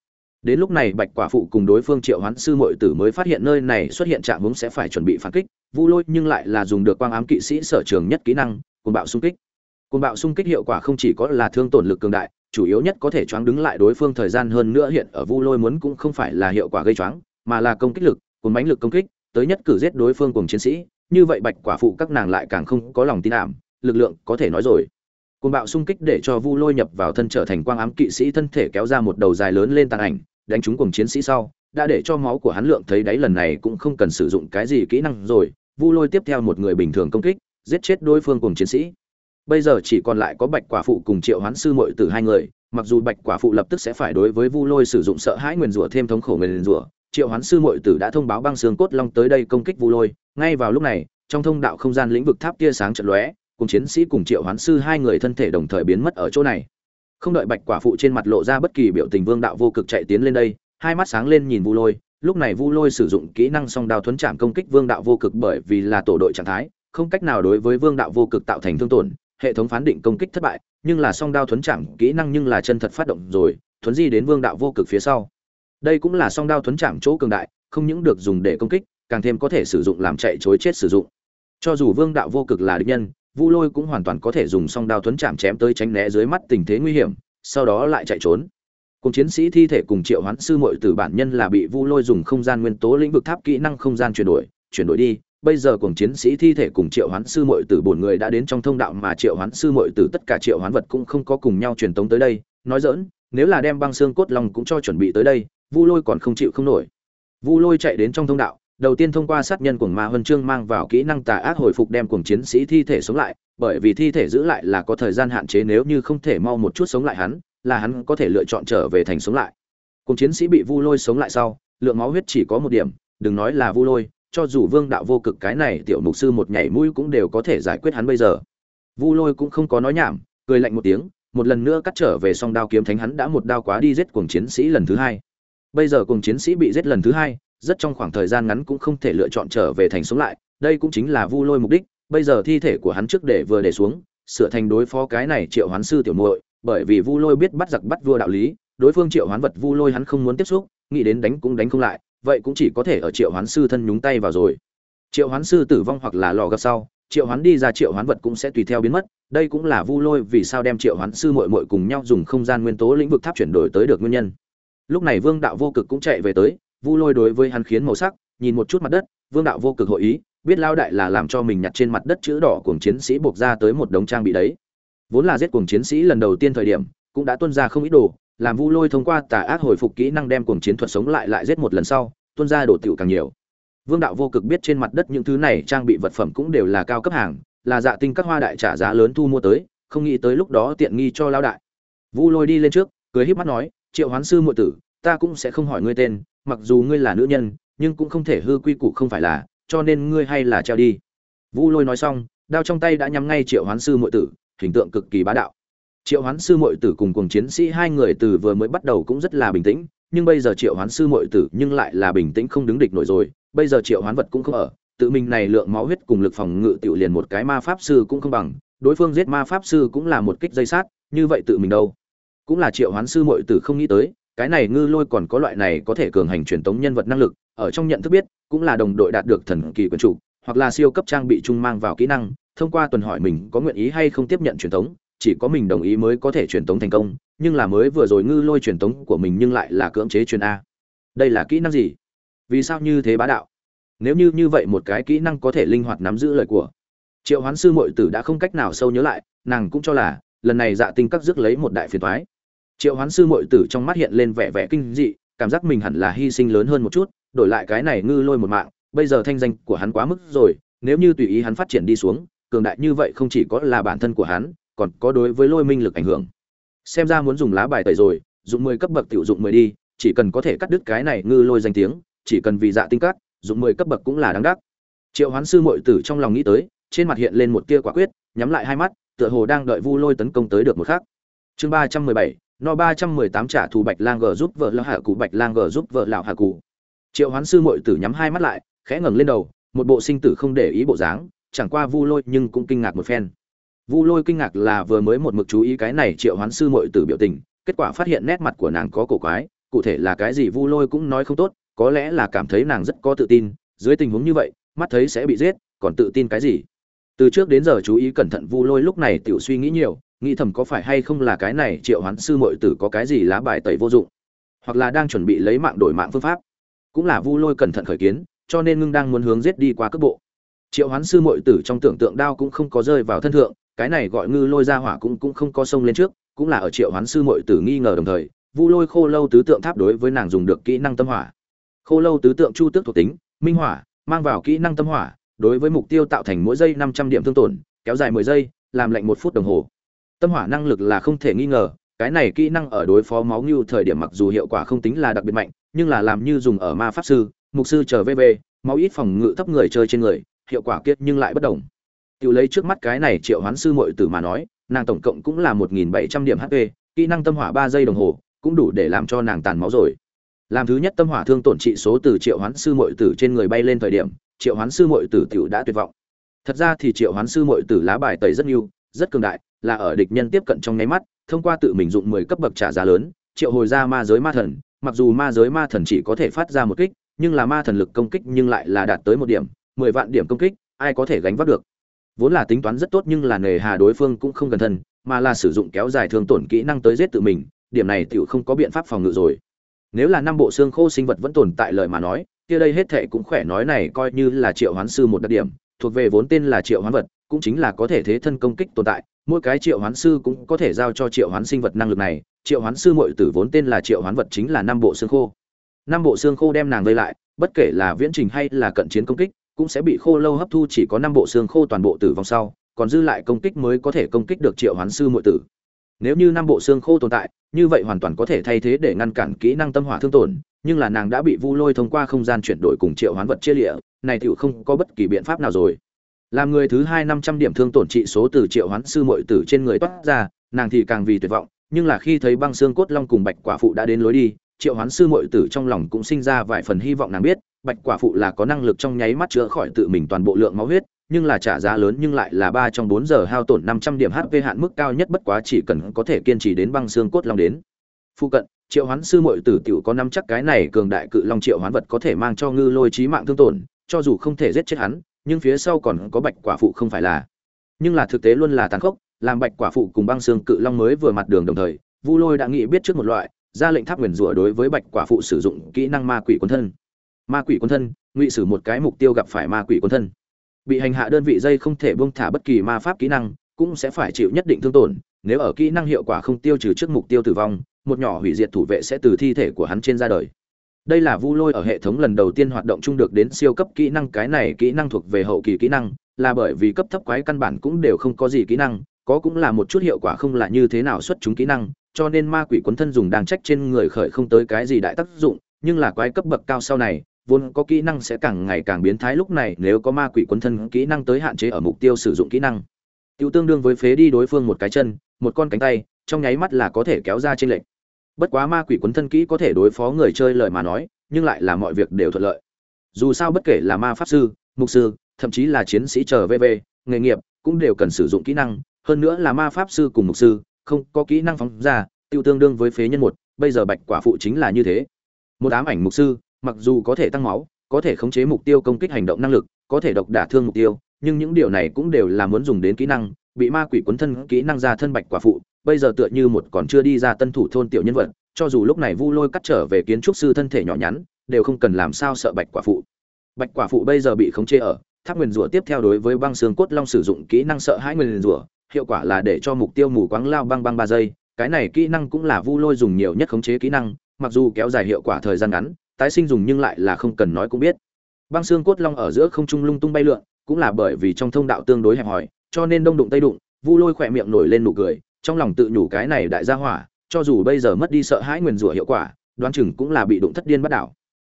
[SPEAKER 1] đến lúc này bạch quả phụ cùng đối phương triệu hoán sư mội tử mới phát hiện nơi này xuất hiện trạng hướng sẽ phải chuẩn bị phản kích, vu lôi nhưng lại là dùng được quang ám kỵ sĩ sở trường nhất kỹ năng cùng bạo xung kích. Cùng bạo xung kích hiệu quả không chỉ có là thương tổn lực cường đại, chủ yếu nhất có thể choáng đứng lại đối phương thời gian hơn nữa hiện ở vu lôi muốn cũng không phải là hiệu quả gây choáng, mà là công kích lực cồn bánh lực công kích, tới nhất cử giết đối phương cùng chiến sĩ. Như vậy bạch quả phụ các nàng lại càng không có lòng tin ảm, lực lượng có thể nói rồi. Cùng bạo xung kích để cho vu lôi nhập vào thân trở thành quang ám kỵ sĩ thân thể kéo ra một đầu dài lớn lên tàn ảnh đánh trúng cùng chiến sĩ sau, đã để cho máu của hắn lượng thấy đáy lần này cũng không cần sử dụng cái gì kỹ năng rồi, vu lôi tiếp theo một người bình thường công kích, giết chết đối phương cùng chiến sĩ. Bây giờ chỉ còn lại có bạch quả phụ cùng triệu hoán sư mội từ hai người, mặc dù bạch quả phụ lập tức sẽ phải đối với vu lôi sử dụng sợ hãi nguyền rủa thêm thống khổ nguyền rủa, triệu hoán sư mội tử đã thông báo băng xương cốt long tới đây công kích vu lôi, ngay vào lúc này, trong thông đạo không gian lĩnh vực tháp tia sáng trận lóe cùng chiến sĩ cùng triệu hoán sư hai người thân thể đồng thời biến mất ở chỗ này không đợi bạch quả phụ trên mặt lộ ra bất kỳ biểu tình vương đạo vô cực chạy tiến lên đây, hai mắt sáng lên nhìn vu lôi. Lúc này vu lôi sử dụng kỹ năng song đao thuấn chạm công kích vương đạo vô cực bởi vì là tổ đội trạng thái, không cách nào đối với vương đạo vô cực tạo thành thương tổn, hệ thống phán định công kích thất bại, nhưng là song đao thuấn chạm kỹ năng nhưng là chân thật phát động rồi, thuấn di đến vương đạo vô cực phía sau. Đây cũng là song đao thuấn chạm chỗ cường đại, không những được dùng để công kích, càng thêm có thể sử dụng làm chạy chối chết sử dụng. Cho dù vương đạo vô cực là địch nhân vu lôi cũng hoàn toàn có thể dùng song đao thuấn chạm chém tới tránh né dưới mắt tình thế nguy hiểm, sau đó lại chạy trốn. Cùng chiến sĩ thi thể cùng triệu hoán sư muội từ bản nhân là bị vu lôi dùng không gian nguyên tố lĩnh vực tháp kỹ năng không gian chuyển đổi chuyển đổi đi. Bây giờ cùng chiến sĩ thi thể cùng triệu hoán sư muội từ bổn người đã đến trong thông đạo mà triệu hoán sư muội từ tất cả triệu hoán vật cũng không có cùng nhau truyền tống tới đây. Nói dỡn nếu là đem băng xương cốt long cũng cho chuẩn bị tới đây, vu lôi còn không chịu không nổi. Vu lôi chạy đến trong thông đạo đầu tiên thông qua sát nhân của ma huân chương mang vào kỹ năng tà ác hồi phục đem cùng chiến sĩ thi thể sống lại, bởi vì thi thể giữ lại là có thời gian hạn chế nếu như không thể mau một chút sống lại hắn, là hắn có thể lựa chọn trở về thành sống lại. Cùng chiến sĩ bị vu lôi sống lại sau, lượng máu huyết chỉ có một điểm, đừng nói là vu lôi, cho dù vương đạo vô cực cái này tiểu mục sư một nhảy mũi cũng đều có thể giải quyết hắn bây giờ. Vu lôi cũng không có nói nhảm, cười lạnh một tiếng, một lần nữa cắt trở về song đao kiếm thánh hắn đã một đao quá đi giết cùng chiến sĩ lần thứ hai. Bây giờ cùng chiến sĩ bị giết lần thứ hai rất trong khoảng thời gian ngắn cũng không thể lựa chọn trở về thành sống lại, đây cũng chính là vu lôi mục đích, bây giờ thi thể của hắn trước để vừa để xuống, sửa thành đối phó cái này triệu hoán sư tiểu muội, bởi vì vu lôi biết bắt giặc bắt vua đạo lý, đối phương triệu hoán vật vu lôi hắn không muốn tiếp xúc, nghĩ đến đánh cũng đánh không lại, vậy cũng chỉ có thể ở triệu hoán sư thân nhúng tay vào rồi. Triệu hoán sư tử vong hoặc là lò gặp sau, triệu hoán đi ra triệu hoán vật cũng sẽ tùy theo biến mất, đây cũng là vu lôi vì sao đem triệu hoán sư muội muội cùng nhau dùng không gian nguyên tố lĩnh vực tháp chuyển đổi tới được nguyên nhân. Lúc này vương đạo vô cực cũng chạy về tới vu lôi đối với hắn khiến màu sắc, nhìn một chút mặt đất, vương đạo vô cực hội ý, biết lao đại là làm cho mình nhặt trên mặt đất chữ đỏ cùng chiến sĩ buộc ra tới một đống trang bị đấy. Vốn là giết cùng chiến sĩ lần đầu tiên thời điểm, cũng đã tuân ra không ít đồ, làm vu lôi thông qua tà ác hồi phục kỹ năng đem cùng chiến thuật sống lại lại giết một lần sau, tuân ra đồ tiểu càng nhiều. Vương đạo vô cực biết trên mặt đất những thứ này trang bị vật phẩm cũng đều là cao cấp hàng, là dạ tinh các hoa đại trả giá lớn thu mua tới, không nghĩ tới lúc đó tiện nghi cho lao đại. Vu lôi đi lên trước, cười híp mắt nói, triệu hoán sư muội tử, ta cũng sẽ không hỏi ngươi tên mặc dù ngươi là nữ nhân, nhưng cũng không thể hư quy củ không phải là, cho nên ngươi hay là treo đi. Vu lôi nói xong, đao trong tay đã nhắm ngay triệu hoán sư mọi tử, hình tượng cực kỳ bá đạo. Triệu hoán sư mọi tử cùng cùng chiến sĩ hai người từ vừa mới bắt đầu cũng rất là bình tĩnh, nhưng bây giờ triệu hoán sư mọi tử nhưng lại là bình tĩnh không đứng địch nổi rồi, bây giờ triệu hoán vật cũng không ở, tự mình này lượng máu huyết cùng lực phòng ngự tiểu liền một cái ma pháp sư cũng không bằng, đối phương giết ma pháp sư cũng là một kích dây sát, như vậy tự mình đâu? Cũng là triệu hoán sư mọi tử không nghĩ tới cái này ngư lôi còn có loại này có thể cường hành truyền tống nhân vật năng lực, ở trong nhận thức biết, cũng là đồng đội đạt được thần kỳ quyền chủ, hoặc là siêu cấp trang bị trung mang vào kỹ năng, thông qua tuần hỏi mình có nguyện ý hay không tiếp nhận truyền tống, chỉ có mình đồng ý mới có thể truyền tống thành công, nhưng là mới vừa rồi ngư lôi truyền tống của mình nhưng lại là cưỡng chế truyền a. Đây là kỹ năng gì? Vì sao như thế bá đạo? Nếu như như vậy một cái kỹ năng có thể linh hoạt nắm giữ lời của triệu hoán sư mội tử đã không cách nào sâu nhớ lại, nàng cũng cho là, lần này dạ tinh cắt rước lấy một đại phiền thoái triệu hoán sư mội tử trong mắt hiện lên vẻ vẻ kinh dị, cảm giác mình hẳn là hy sinh lớn hơn một chút, đổi lại cái này ngư lôi một mạng, bây giờ thanh danh của hắn quá mức rồi, nếu như tùy ý hắn phát triển đi xuống, cường đại như vậy không chỉ có là bản thân của hắn, còn có đối với lôi minh lực ảnh hưởng. Xem ra muốn dùng lá bài tẩy rồi, dùng mười cấp bậc tiểu dụng mười đi, chỉ cần có thể cắt đứt cái này ngư lôi danh tiếng, chỉ cần vì dạ tinh cắt dùng mười cấp bậc cũng là đáng đắc. Triệu hoán sư mội tử trong lòng nghĩ tới, trên mặt hiện lên một tia quả quyết, nhắm lại hai mắt, tựa hồ đang đợi vu lôi tấn công tới được một khắc. Chương ba trăm mười bảy no ba trăm mười tám trả thù bạch lang g giúp vợ lão hạ cụ, bạch lang g giúp vợ lão hạ cụ. Triệu hoán sư muội tử nhắm hai mắt lại, khẽ ngẩng lên đầu, một bộ sinh tử không để ý bộ dáng, chẳng qua vu lôi nhưng cũng kinh ngạc một phen. Vu lôi kinh ngạc là vừa mới một mực chú ý cái này triệu hoán sư muội tử biểu tình, kết quả phát hiện nét mặt của nàng có cổ quái, cụ thể là cái gì vu lôi cũng nói không tốt, có lẽ là cảm thấy nàng rất có tự tin, dưới tình huống như vậy, mắt thấy sẽ bị giết, còn tự tin cái gì? Từ trước đến giờ chú ý cẩn thận vu lôi lúc này tiểu suy nghĩ nhiều nghĩ thầm có phải hay không là cái này triệu hoán sư mội tử có cái gì lá bài tẩy vô dụng, hoặc là đang chuẩn bị lấy mạng đổi mạng phương pháp. Cũng là vu lôi cẩn thận khởi kiến, cho nên ngưng đang muốn hướng giết đi qua cước bộ. Triệu hoán sư mội tử trong tưởng tượng đao cũng không có rơi vào thân thượng, cái này gọi ngư lôi ra hỏa cũng cũng không có sông lên trước, cũng là ở triệu hoán sư mội tử nghi ngờ đồng thời, vu lôi khô lâu tứ tượng tháp đối với nàng dùng được kỹ năng tâm hỏa. Khô lâu tứ tượng chu tước thuộc tính, minh hỏa, mang vào kỹ năng tâm hỏa, đối với mục tiêu tạo thành mỗi giây năm trăm điểm thương tổn, kéo dài mười giây, làm lạnh một phút đồng hồ tâm hỏa năng lực là không thể nghi ngờ, cái này kỹ năng ở đối phó máu ngưu thời điểm mặc dù hiệu quả không tính là đặc biệt mạnh, nhưng là làm như dùng ở ma pháp sư, mục sư trở vv máu ít phòng ngự thấp người chơi trên người, hiệu quả kiết nhưng lại bất đồng. Tự lấy trước mắt cái này triệu hoán sư muội tử mà nói, nàng tổng cộng cũng là một nghìn bảy trăm điểm hp kỹ năng tâm hỏa ba giây đồng hồ, cũng đủ để làm cho nàng tàn máu rồi. Làm thứ nhất tâm hỏa thương tổn trị số từ triệu hoán sư muội tử trên người bay lên thời điểm, triệu hoán sư muội tử tiểu đã tuyệt vọng. Thật ra thì triệu hoán sư muội tử lá bài tẩy rất nhiều, rất cường đại là ở địch nhân tiếp cận trong nháy mắt, thông qua tự mình dụng mười cấp bậc trả giá lớn, triệu hồi ra ma giới ma thần. Mặc dù ma giới ma thần chỉ có thể phát ra một kích, nhưng là ma thần lực công kích nhưng lại là đạt tới một điểm, mười vạn điểm công kích, ai có thể gánh vác được? Vốn là tính toán rất tốt nhưng là nề hà đối phương cũng không gần thân mà là sử dụng kéo dài thương tổn kỹ năng tới giết tự mình, điểm này tiểu không có biện pháp phòng ngự rồi. Nếu là năm bộ xương khô sinh vật vẫn tồn tại lời mà nói, kia đây hết thệ cũng khỏe nói này coi như là triệu hoán sư một đặc điểm, thuộc về vốn tên là triệu hoán vật cũng chính là có thể thế thân công kích tồn tại, mỗi cái triệu hoán sư cũng có thể giao cho triệu hoán sinh vật năng lực này, triệu hoán sư muội tử vốn tên là triệu hoán vật chính là năm bộ xương khô. Năm bộ xương khô đem nàng vây lại, bất kể là viễn trình hay là cận chiến công kích, cũng sẽ bị khô lâu hấp thu chỉ có năm bộ xương khô toàn bộ tử vong sau, còn dư lại công kích mới có thể công kích được triệu hoán sư muội tử. Nếu như năm bộ xương khô tồn tại, như vậy hoàn toàn có thể thay thế để ngăn cản kỹ năng tâm hỏa thương tổn, nhưng là nàng đã bị vu lôi thông qua không gian chuyển đổi cùng triệu hoán vật chia lịa, này tựu không có bất kỳ biện pháp nào rồi làm người thứ hai năm trăm điểm thương tổn trị số từ triệu hoán sư muội tử trên người toát ra nàng thì càng vì tuyệt vọng nhưng là khi thấy băng xương cốt long cùng bạch quả phụ đã đến lối đi triệu hoán sư muội tử trong lòng cũng sinh ra vài phần hy vọng nàng biết bạch quả phụ là có năng lực trong nháy mắt chữa khỏi tự mình toàn bộ lượng máu huyết nhưng là trả giá lớn nhưng lại là ba trong bốn giờ hao tổn năm trăm điểm HP hạn mức cao nhất bất quá chỉ cần có thể kiên trì đến băng xương cốt long đến. Phụ cận, Triệu Hoán sư muội tử tiểu có năm chắc cái này cường đại cự long triệu hoán vật có thể mang cho ngư lôi trí mạng thương tổn, cho dù không thể giết chết hắn, nhưng phía sau còn có bạch quả phụ không phải là. Nhưng là thực tế luôn là tàn khốc, làm bạch quả phụ cùng băng xương cự long mới vừa mặt đường đồng thời, Vu Lôi đã nghĩ biết trước một loại, ra lệnh tháp nguyền rủa đối với bạch quả phụ sử dụng kỹ năng ma quỷ quân thân. Ma quỷ quân thân, ngụy sử một cái mục tiêu gặp phải ma quỷ quân thân bị hành hạ đơn vị dây không thể buông thả bất kỳ ma pháp kỹ năng cũng sẽ phải chịu nhất định thương tổn nếu ở kỹ năng hiệu quả không tiêu trừ trước mục tiêu tử vong một nhỏ hủy diệt thủ vệ sẽ từ thi thể của hắn trên ra đời đây là vu lôi ở hệ thống lần đầu tiên hoạt động chung được đến siêu cấp kỹ năng, cái này kỹ năng thuộc về hậu kỳ kỹ năng, là bởi vì cấp thấp quái căn bản cũng đều không có gì kỹ năng, có cũng là một chút hiệu quả không là như thế nào xuất chúng kỹ năng, cho nên ma quỷ quấn thân dùng đang trách trên người khởi không tới cái gì đại tác dụng, nhưng là quái cấp bậc cao sau này, vốn có kỹ năng sẽ càng ngày càng biến thái lúc này, nếu có ma quỷ quấn thân kỹ năng tới hạn chế ở mục tiêu sử dụng kỹ năng. Tiêu tương đương với phế đi đối phương một cái chân, một con cánh tay, trong nháy mắt là có thể kéo ra trên lệnh bất quá ma quỷ quấn thân kỹ có thể đối phó người chơi lời mà nói, nhưng lại là mọi việc đều thuận lợi. Dù sao bất kể là ma pháp sư, mục sư, thậm chí là chiến sĩ chờ vv nghề nghiệp, cũng đều cần sử dụng kỹ năng. Hơn nữa là ma pháp sư cùng mục sư, không có kỹ năng phóng ra, tiêu tương đương với phế nhân một, bây giờ bạch quả phụ chính là như thế. Một ám ảnh mục sư, mặc dù có thể tăng máu, có thể khống chế mục tiêu công kích hành động năng lực, có thể độc đả thương mục tiêu, nhưng những điều này cũng đều là muốn dùng đến kỹ năng bị ma quỷ cuốn thân kỹ năng ra thân bạch quả phụ, bây giờ tựa như một còn chưa đi ra tân thủ thôn tiểu nhân vật, cho dù lúc này vu lôi cắt trở về kiến trúc sư thân thể nhỏ nhắn, đều không cần làm sao sợ bạch quả phụ. Bạch quả phụ bây giờ bị khống chế ở tháp nguyên rủa tiếp theo đối với băng xương cốt long sử dụng kỹ năng sợ hãi nguyên rủa hiệu quả là để cho mục tiêu mù quáng lao băng băng ba giây. Cái này kỹ năng cũng là vu lôi dùng nhiều nhất khống chế kỹ năng, mặc dù kéo dài hiệu quả thời gian ngắn, tái sinh dùng nhưng lại là không cần nói cũng biết. Băng xương cốt long ở giữa không trung lung tung bay lượn, cũng là bởi vì trong thông đạo tương đối hẹp hòi cho nên đông đụng tây đụng, vu lôi khỏe miệng nổi lên nụ cười, trong lòng tự nhủ cái này đại gia hỏa, cho dù bây giờ mất đi sợ hãi nguyền rủa hiệu quả, đoán chừng cũng là bị đụng thất điên bắt đảo.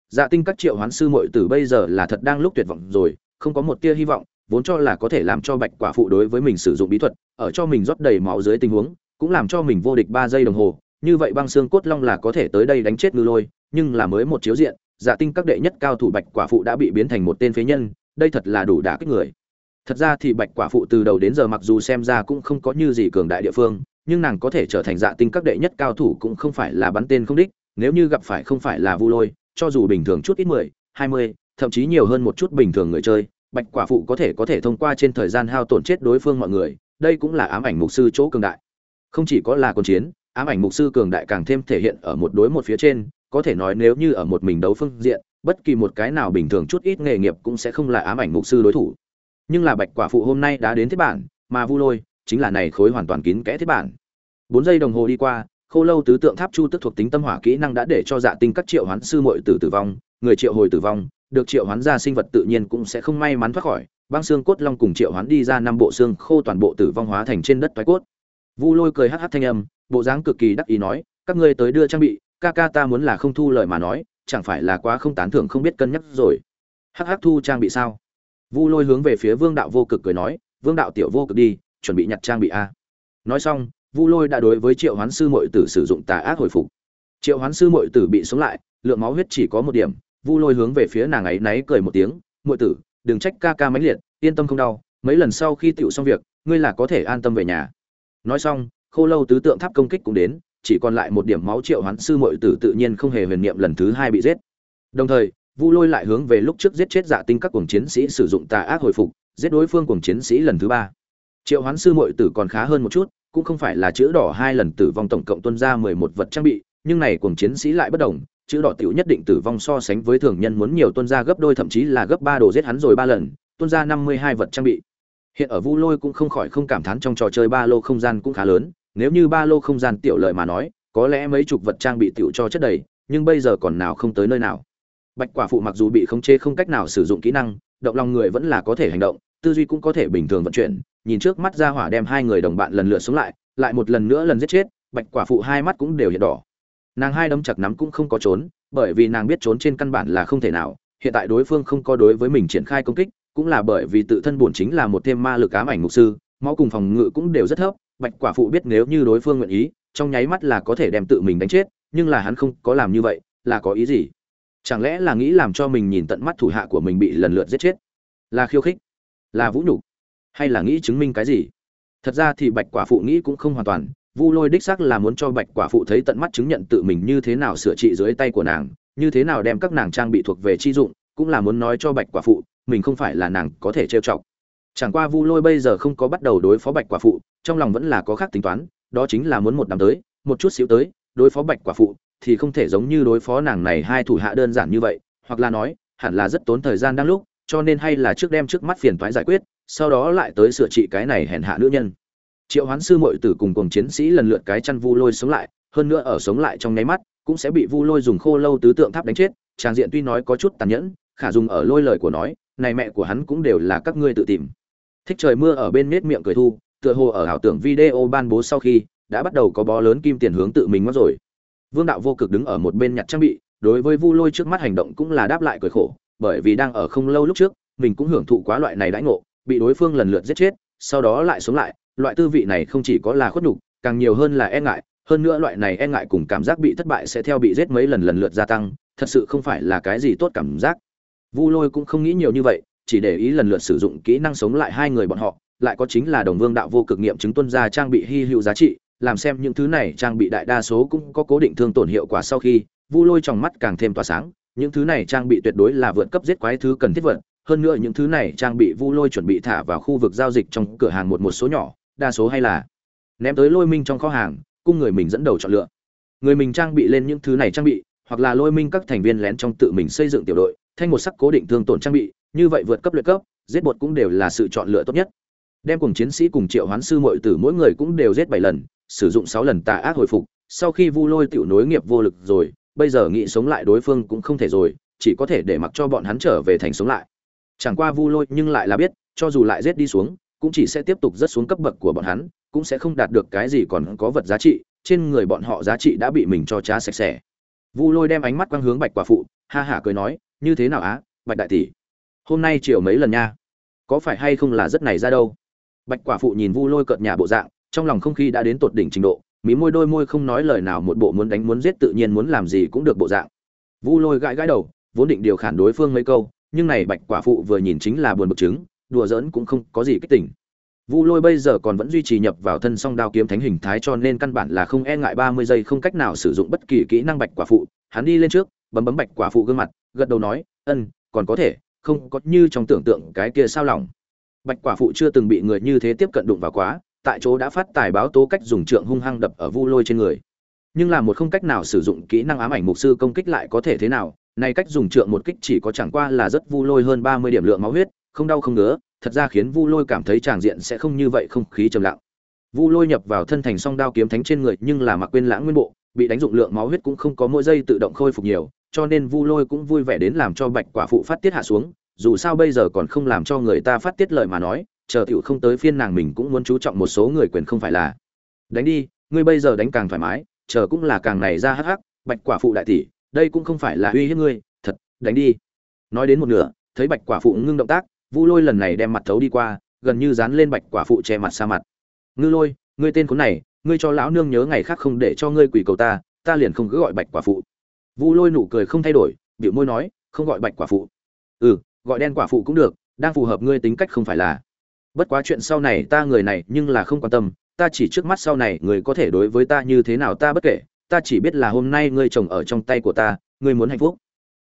[SPEAKER 1] Dạ tinh các triệu hoán sư mội tử bây giờ là thật đang lúc tuyệt vọng rồi, không có một tia hy vọng, vốn cho là có thể làm cho bạch quả phụ đối với mình sử dụng bí thuật, ở cho mình rót đầy máu dưới tình huống, cũng làm cho mình vô địch ba giây đồng hồ, như vậy băng xương cốt long là có thể tới đây đánh chết ngư lôi, nhưng là mới một chiếu diện dạ tinh các đệ nhất cao thủ bạch quả phụ đã bị biến thành một tên phế nhân, đây thật là đủ đả kích người thật ra thì bạch quả phụ từ đầu đến giờ mặc dù xem ra cũng không có như gì cường đại địa phương, nhưng nàng có thể trở thành dạ tinh các đệ nhất cao thủ cũng không phải là bắn tên không đích, nếu như gặp phải không phải là vu lôi, cho dù bình thường chút ít mười, hai mươi, thậm chí nhiều hơn một chút bình thường người chơi, bạch quả phụ có thể có thể thông qua trên thời gian hao tổn chết đối phương mọi người, đây cũng là ám ảnh mục sư chỗ cường đại. Không chỉ có là quân chiến, ám ảnh mục sư cường đại càng thêm thể hiện ở một đối một phía trên, có thể nói nếu như ở một mình đấu phương diện, bất kỳ một cái nào bình thường chút ít nghề nghiệp cũng sẽ không là ám ảnh mục sư đối thủ nhưng là bạch quả phụ hôm nay đã đến thiết bản, mà vu lôi, chính là này khối hoàn toàn kín kẽ thiết bản. Bốn giây đồng hồ đi qua, khô lâu tứ tượng tháp chu tức thuộc tính tâm hỏa kỹ năng đã để cho dạ tinh các triệu hoán sư mội tử tử vong, người triệu hồi tử vong, được triệu hoán ra sinh vật tự nhiên cũng sẽ không may mắn thoát khỏi. Băng xương cốt long cùng triệu hoán đi ra năm bộ xương khô toàn bộ tử vong hóa thành trên đất thoái cốt. Vu lôi cười hắc hắc thanh âm, bộ dáng cực kỳ đắc ý nói, các ngươi tới đưa trang bị, ca ca ta muốn là không thu lời mà nói, chẳng phải là quá không tán thưởng không biết cân nhắc rồi. Hắc hắc thu trang bị sao? Vu lôi hướng về phía vương đạo vô cực cười nói, vương đạo tiểu vô cực đi, chuẩn bị nhặt trang bị a. Nói xong, vu lôi đã đối với triệu hoán sư mội tử sử dụng tà ác hồi phục. Triệu hoán sư mội tử bị sống lại, lượng máu huyết chỉ có một điểm, vu lôi hướng về phía nàng ấy náy cười một tiếng mội tử, đừng trách ca ca mãnh liệt, yên tâm không đau, mấy lần sau khi tựu xong việc, ngươi là có thể an tâm về nhà. Nói xong, khô lâu tứ tượng tháp công kích cũng đến, chỉ còn lại một điểm máu triệu hoán sư mội tử tự nhiên không hề huyền niệm lần thứ hai bị giết. Đồng thời vu lôi lại hướng về lúc trước giết chết dạ tinh các cuồng chiến sĩ sử dụng tà ác hồi phục, giết đối phương cuồng chiến sĩ lần thứ ba. Triệu hoán sư mội tử còn khá hơn một chút, cũng không phải là chữ đỏ hai lần tử vong tổng cộng tuân ra mười một vật trang bị, nhưng này cuồng chiến sĩ lại bất đồng, chữ đỏ tiểu nhất định tử vong so sánh với thường nhân muốn nhiều tuân ra gấp đôi, thậm chí là gấp ba đồ giết hắn rồi ba lần, tuân ra năm mươi hai vật trang bị. Hiện ở vu lôi cũng không khỏi không cảm thán trong trò chơi ba lô không gian cũng khá lớn, nếu như ba lô không gian tiểu lợi mà nói, có lẽ mấy chục vật trang bị tiểu cho chất đầy, nhưng bây giờ còn nào không tới nơi nào bạch quả phụ mặc dù bị khống chế không cách nào sử dụng kỹ năng, động lòng người vẫn là có thể hành động, tư duy cũng có thể bình thường vận chuyển. Nhìn trước mắt ra hỏa đem hai người đồng bạn lần lượt xuống lại lại một lần nữa lần giết chết, bạch quả phụ hai mắt cũng đều hiện đỏ. Nàng hai đấm chặt nắm cũng không có trốn, bởi vì nàng biết trốn trên căn bản là không thể nào. Hiện tại đối phương không có đối với mình triển khai công kích, cũng là bởi vì tự thân bổn chính là một thêm ma lực ám ảnh mục sư, máu cùng phòng ngự cũng đều rất thấp. Bạch quả phụ biết nếu như đối phương nguyện ý, trong nháy mắt là có thể đem tự mình đánh chết, nhưng là hắn không có làm như vậy, là có ý gì? Chẳng lẽ là nghĩ làm cho mình nhìn tận mắt thủ hạ của mình bị lần lượt giết chết? Là khiêu khích? Là vũ nhục? Hay là nghĩ chứng minh cái gì? Thật ra thì bạch quả phụ nghĩ cũng không hoàn toàn. Vu lôi đích xác là muốn cho bạch quả phụ thấy tận mắt chứng nhận tự mình như thế nào sửa trị dưới tay của nàng, như thế nào đem các nàng trang bị thuộc về chi dụng, cũng là muốn nói cho bạch quả phụ, mình không phải là nàng có thể trêu chọc. Chẳng qua vu lôi bây giờ không có bắt đầu đối phó bạch quả phụ, trong lòng vẫn là có khác tính toán, đó chính là muốn một năm tới, một chút xíu tới đối phó bạch quả phụ thì không thể giống như đối phó nàng này hai thủ hạ đơn giản như vậy, hoặc là nói, hẳn là rất tốn thời gian đang lúc, cho nên hay là trước đem trước mắt phiền toái giải quyết, sau đó lại tới sửa trị cái này hèn hạ nữ nhân. Triệu hoán sư muội tử cùng cùng chiến sĩ lần lượt cái chăn vu lôi sống lại, hơn nữa ở sống lại trong nháy mắt, cũng sẽ bị vu lôi dùng khô lâu tứ tượng tháp đánh chết trang diện tuy nói có chút tàn nhẫn, khả dùng ở lôi lời của nói, này mẹ của hắn cũng đều là các ngươi tự tìm. Thích trời mưa ở bên nết miệng cười thu, tựa hồ ở ảo tưởng video ban bố sau khi đã bắt đầu có bó lớn kim tiền hướng tự mình mất rồi. Vương đạo vô cực đứng ở một bên nhặt trang bị, đối với vu lôi trước mắt hành động cũng là đáp lại cười khổ, bởi vì đang ở không lâu lúc trước, mình cũng hưởng thụ quá loại này đãi ngộ, bị đối phương lần lượt giết chết, sau đó lại sống lại, loại tư vị này không chỉ có là khuất nhục, càng nhiều hơn là e ngại, hơn nữa loại này e ngại cùng cảm giác bị thất bại sẽ theo bị giết mấy lần lần lượt gia tăng, thật sự không phải là cái gì tốt cảm giác. Vu lôi cũng không nghĩ nhiều như vậy, chỉ để ý lần lượt sử dụng kỹ năng sống lại hai người bọn họ, lại có chính là đồng vương đạo vô cực nghiệm chứng tuân ra trang bị hy hữu giá trị làm xem những thứ này trang bị đại đa số cũng có cố định thương tổn hiệu quả sau khi vu lôi trong mắt càng thêm tỏa sáng. Những thứ này trang bị tuyệt đối là vượt cấp giết quái thứ cần thiết vật. Hơn nữa những thứ này trang bị vu lôi chuẩn bị thả vào khu vực giao dịch trong cửa hàng một một số nhỏ, đa số hay là ném tới lôi minh trong kho hàng, cung người mình dẫn đầu chọn lựa. Người mình trang bị lên những thứ này trang bị, hoặc là lôi minh các thành viên lén trong tự mình xây dựng tiểu đội, thanh một sắc cố định thương tổn trang bị, như vậy vượt cấp luyện cấp, giết bột cũng đều là sự chọn lựa tốt nhất. Đem cùng chiến sĩ cùng triệu hoán sư mọi tử mỗi người cũng đều giết bảy lần sử dụng sáu lần tà ác hồi phục, sau khi vu lôi tiểu nối nghiệp vô lực rồi, bây giờ nghĩ sống lại đối phương cũng không thể rồi, chỉ có thể để mặc cho bọn hắn trở về thành sống lại. Chẳng qua vu lôi nhưng lại là biết, cho dù lại giết đi xuống, cũng chỉ sẽ tiếp tục rất xuống cấp bậc của bọn hắn, cũng sẽ không đạt được cái gì còn có vật giá trị, trên người bọn họ giá trị đã bị mình cho trá sạch sẽ. Vu lôi đem ánh mắt quang hướng bạch quả phụ, ha hả cười nói, như thế nào á, bạch đại tỷ? Hôm nay chiều mấy lần nha? Có phải hay không là rất này ra đâu? Bạch quả phụ nhìn vu lôi cợt nhà bộ dạng trong lòng không khí đã đến tột đỉnh trình độ, mí môi đôi môi không nói lời nào một bộ muốn đánh muốn giết tự nhiên muốn làm gì cũng được bộ dạng. Vu lôi gãi gãi đầu, vốn định điều khản đối phương mấy câu, nhưng này bạch quả phụ vừa nhìn chính là buồn bực chứng, đùa giỡn cũng không có gì kích tỉnh vu lôi bây giờ còn vẫn duy trì nhập vào thân song đao kiếm thánh hình thái cho nên căn bản là không e ngại ba mươi giây không cách nào sử dụng bất kỳ kỹ năng bạch quả phụ. Hắn đi lên trước, bấm bấm bạch quả phụ gương mặt, gật đầu nói, ân, còn có thể, không có như trong tưởng tượng cái kia sao lòng. Bạch quả phụ chưa từng bị người như thế tiếp cận đụng vào quá tại chỗ đã phát tài báo tố cách dùng trượng hung hăng đập ở vu lôi trên người. Nhưng là một không cách nào sử dụng kỹ năng ám ảnh mục sư công kích lại có thể thế nào, này cách dùng trượng một kích chỉ có chẳng qua là rất vu lôi hơn ba mươi điểm lượng máu huyết, không đau không ngứa, thật ra khiến vu lôi cảm thấy tràng diện sẽ không như vậy không khí trầm lặng. Vu lôi nhập vào thân thành song đao kiếm thánh trên người nhưng là mặc quên lãng nguyên bộ, bị đánh dụng lượng máu huyết cũng không có mỗi giây tự động khôi phục nhiều, cho nên vu lôi cũng vui vẻ đến làm cho bạch quả phụ phát tiết hạ xuống, dù sao bây giờ còn không làm cho người ta phát tiết lời mà nói chờ tiểu không tới phiên nàng mình cũng muốn chú trọng một số người quyền không phải là. Đánh đi, ngươi bây giờ đánh càng thoải mái, chờ cũng là càng này ra hắc hắc, bạch quả phụ đại tỷ, đây cũng không phải là uy hiếp ngươi, thật, đánh đi. Nói đến một nửa, thấy bạch quả phụ ngưng động tác, vu lôi lần này đem mặt thấu đi qua, gần như dán lên bạch quả phụ che mặt xa mặt. Ngư lôi, ngươi tên khốn này, ngươi cho lão nương nhớ ngày khác không để cho ngươi quỳ cầu ta ta liền không cứ gọi bạch quả phụ. Vu lôi nụ cười không thay đổi, biểu môi nói, không gọi bạch quả phụ. Ừ gọi đen quả phụ cũng được, đang phù hợp ngươi tính cách không phải là bất quá chuyện sau này ta người này nhưng là không quan tâm, ta chỉ trước mắt sau này người có thể đối với ta như thế nào ta bất kể, ta chỉ biết là hôm nay ngươi chồng ở trong tay của ta, ngươi muốn hạnh phúc.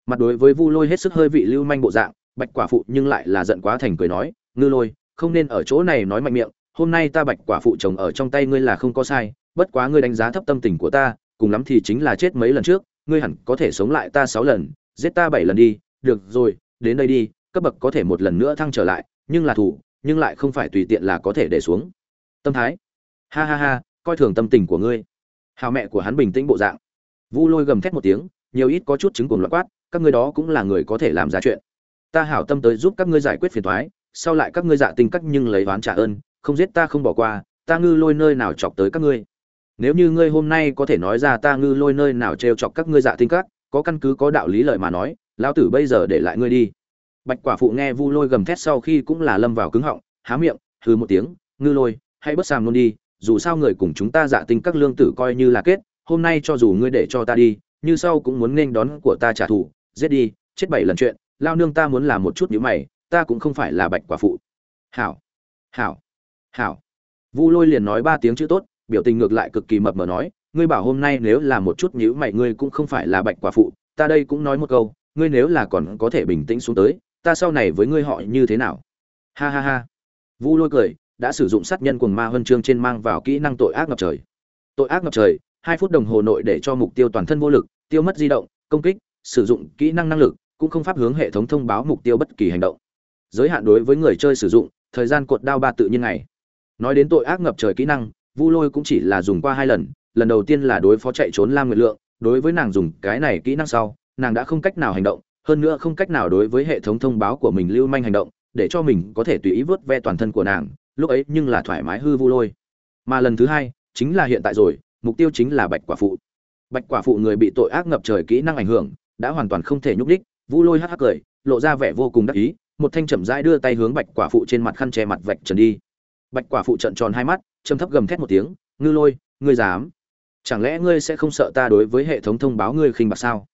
[SPEAKER 1] Mặt đối với vu lôi hết sức hơi vị lưu manh bộ dạng, bạch quả phụ nhưng lại là giận quá thành cười nói, ngư lôi, không nên ở chỗ này nói mạnh miệng, hôm nay ta bạch quả phụ chồng ở trong tay ngươi là không có sai, bất quá ngươi đánh giá thấp tâm tình của ta, cùng lắm thì chính là chết mấy lần trước, ngươi hẳn có thể sống lại ta sáu lần, giết ta bảy lần đi, được rồi, đến đây đi, cấp bậc có thể một lần nữa thăng trở lại, nhưng là thủ nhưng lại không phải tùy tiện là có thể để xuống. Tâm thái. Ha ha ha, coi thường tâm tình của ngươi. Hào mẹ của hắn bình tĩnh bộ dạng. Vu lôi gầm thét một tiếng, nhiều ít có chút chứng cuồng loạn quát, các ngươi đó cũng là người có thể làm ra chuyện. Ta hảo tâm tới giúp các ngươi giải quyết phiền toái, sau lại các ngươi dạ tình cách nhưng lấy oán trả ơn, không giết ta không bỏ qua, ta ngư lôi nơi nào chọc tới các ngươi. Nếu như ngươi hôm nay có thể nói ra ta ngư lôi nơi nào trêu chọc các ngươi dạ tinh các, có căn cứ có đạo lý lợi mà nói, lão tử bây giờ để lại ngươi đi bạch quả phụ nghe vu lôi gầm thét sau khi cũng là lâm vào cứng họng, há miệng, hừ một tiếng, ngư lôi, hãy bớt sàm luôn đi, dù sao người cùng chúng ta dạ tinh các lương tử coi như là kết, hôm nay cho dù ngươi để cho ta đi, như sau cũng muốn nên đón của ta trả thù, giết đi, chết bảy lần chuyện, lao nương ta muốn làm một chút nhíu mày, ta cũng không phải là bạch quả phụ. Hảo hảo hảo. Vu lôi liền nói ba tiếng chữ tốt, biểu tình ngược lại cực kỳ mập mờ nói, ngươi bảo hôm nay nếu là một chút nhíu mày ngươi cũng không phải là bạch quả phụ, ta đây cũng nói một câu, ngươi nếu là còn có thể bình tĩnh xuống tới ta sau này với ngươi họ như thế nào? Ha ha ha. Vu lôi cười, đã sử dụng sát nhân cuồng ma huân chương trên mang vào kỹ năng tội ác ngập trời. Tội ác ngập trời, hai phút đồng hồ nội để cho mục tiêu toàn thân vô lực, tiêu mất di động, công kích, sử dụng kỹ năng năng lực, cũng không pháp hướng hệ thống thông báo mục tiêu bất kỳ hành động. Giới hạn đối với người chơi sử dụng, thời gian cột đao ba tự nhiên này. nói đến tội ác ngập trời kỹ năng, vu lôi cũng chỉ là dùng qua hai lần lần đầu tiên là đối phó chạy trốn lam nguyệt lượng, đối với nàng dùng cái này kỹ năng sau, nàng đã không cách nào hành động hơn nữa không cách nào đối với hệ thống thông báo của mình lưu manh hành động, để cho mình có thể tùy ý vớt ve toàn thân của nàng, lúc ấy nhưng là thoải mái hư vu lôi. Mà lần thứ hai, chính là hiện tại rồi, mục tiêu chính là bạch quả phụ. Bạch quả phụ người bị tội ác ngập trời kỹ năng ảnh hưởng, đã hoàn toàn không thể nhúc đích vu lôi hắc hắc cười, lộ ra vẻ vô cùng đắc ý, một thanh chậm rãi đưa tay hướng bạch quả phụ trên mặt khăn che mặt vạch trần đi. Bạch quả phụ trận tròn hai mắt châm thấp gầm thét một tiếng, ngư lôi, ngươi dám? Chẳng lẽ ngươi sẽ không sợ ta đối với hệ thống thông báo ngươi khinh bạc sao?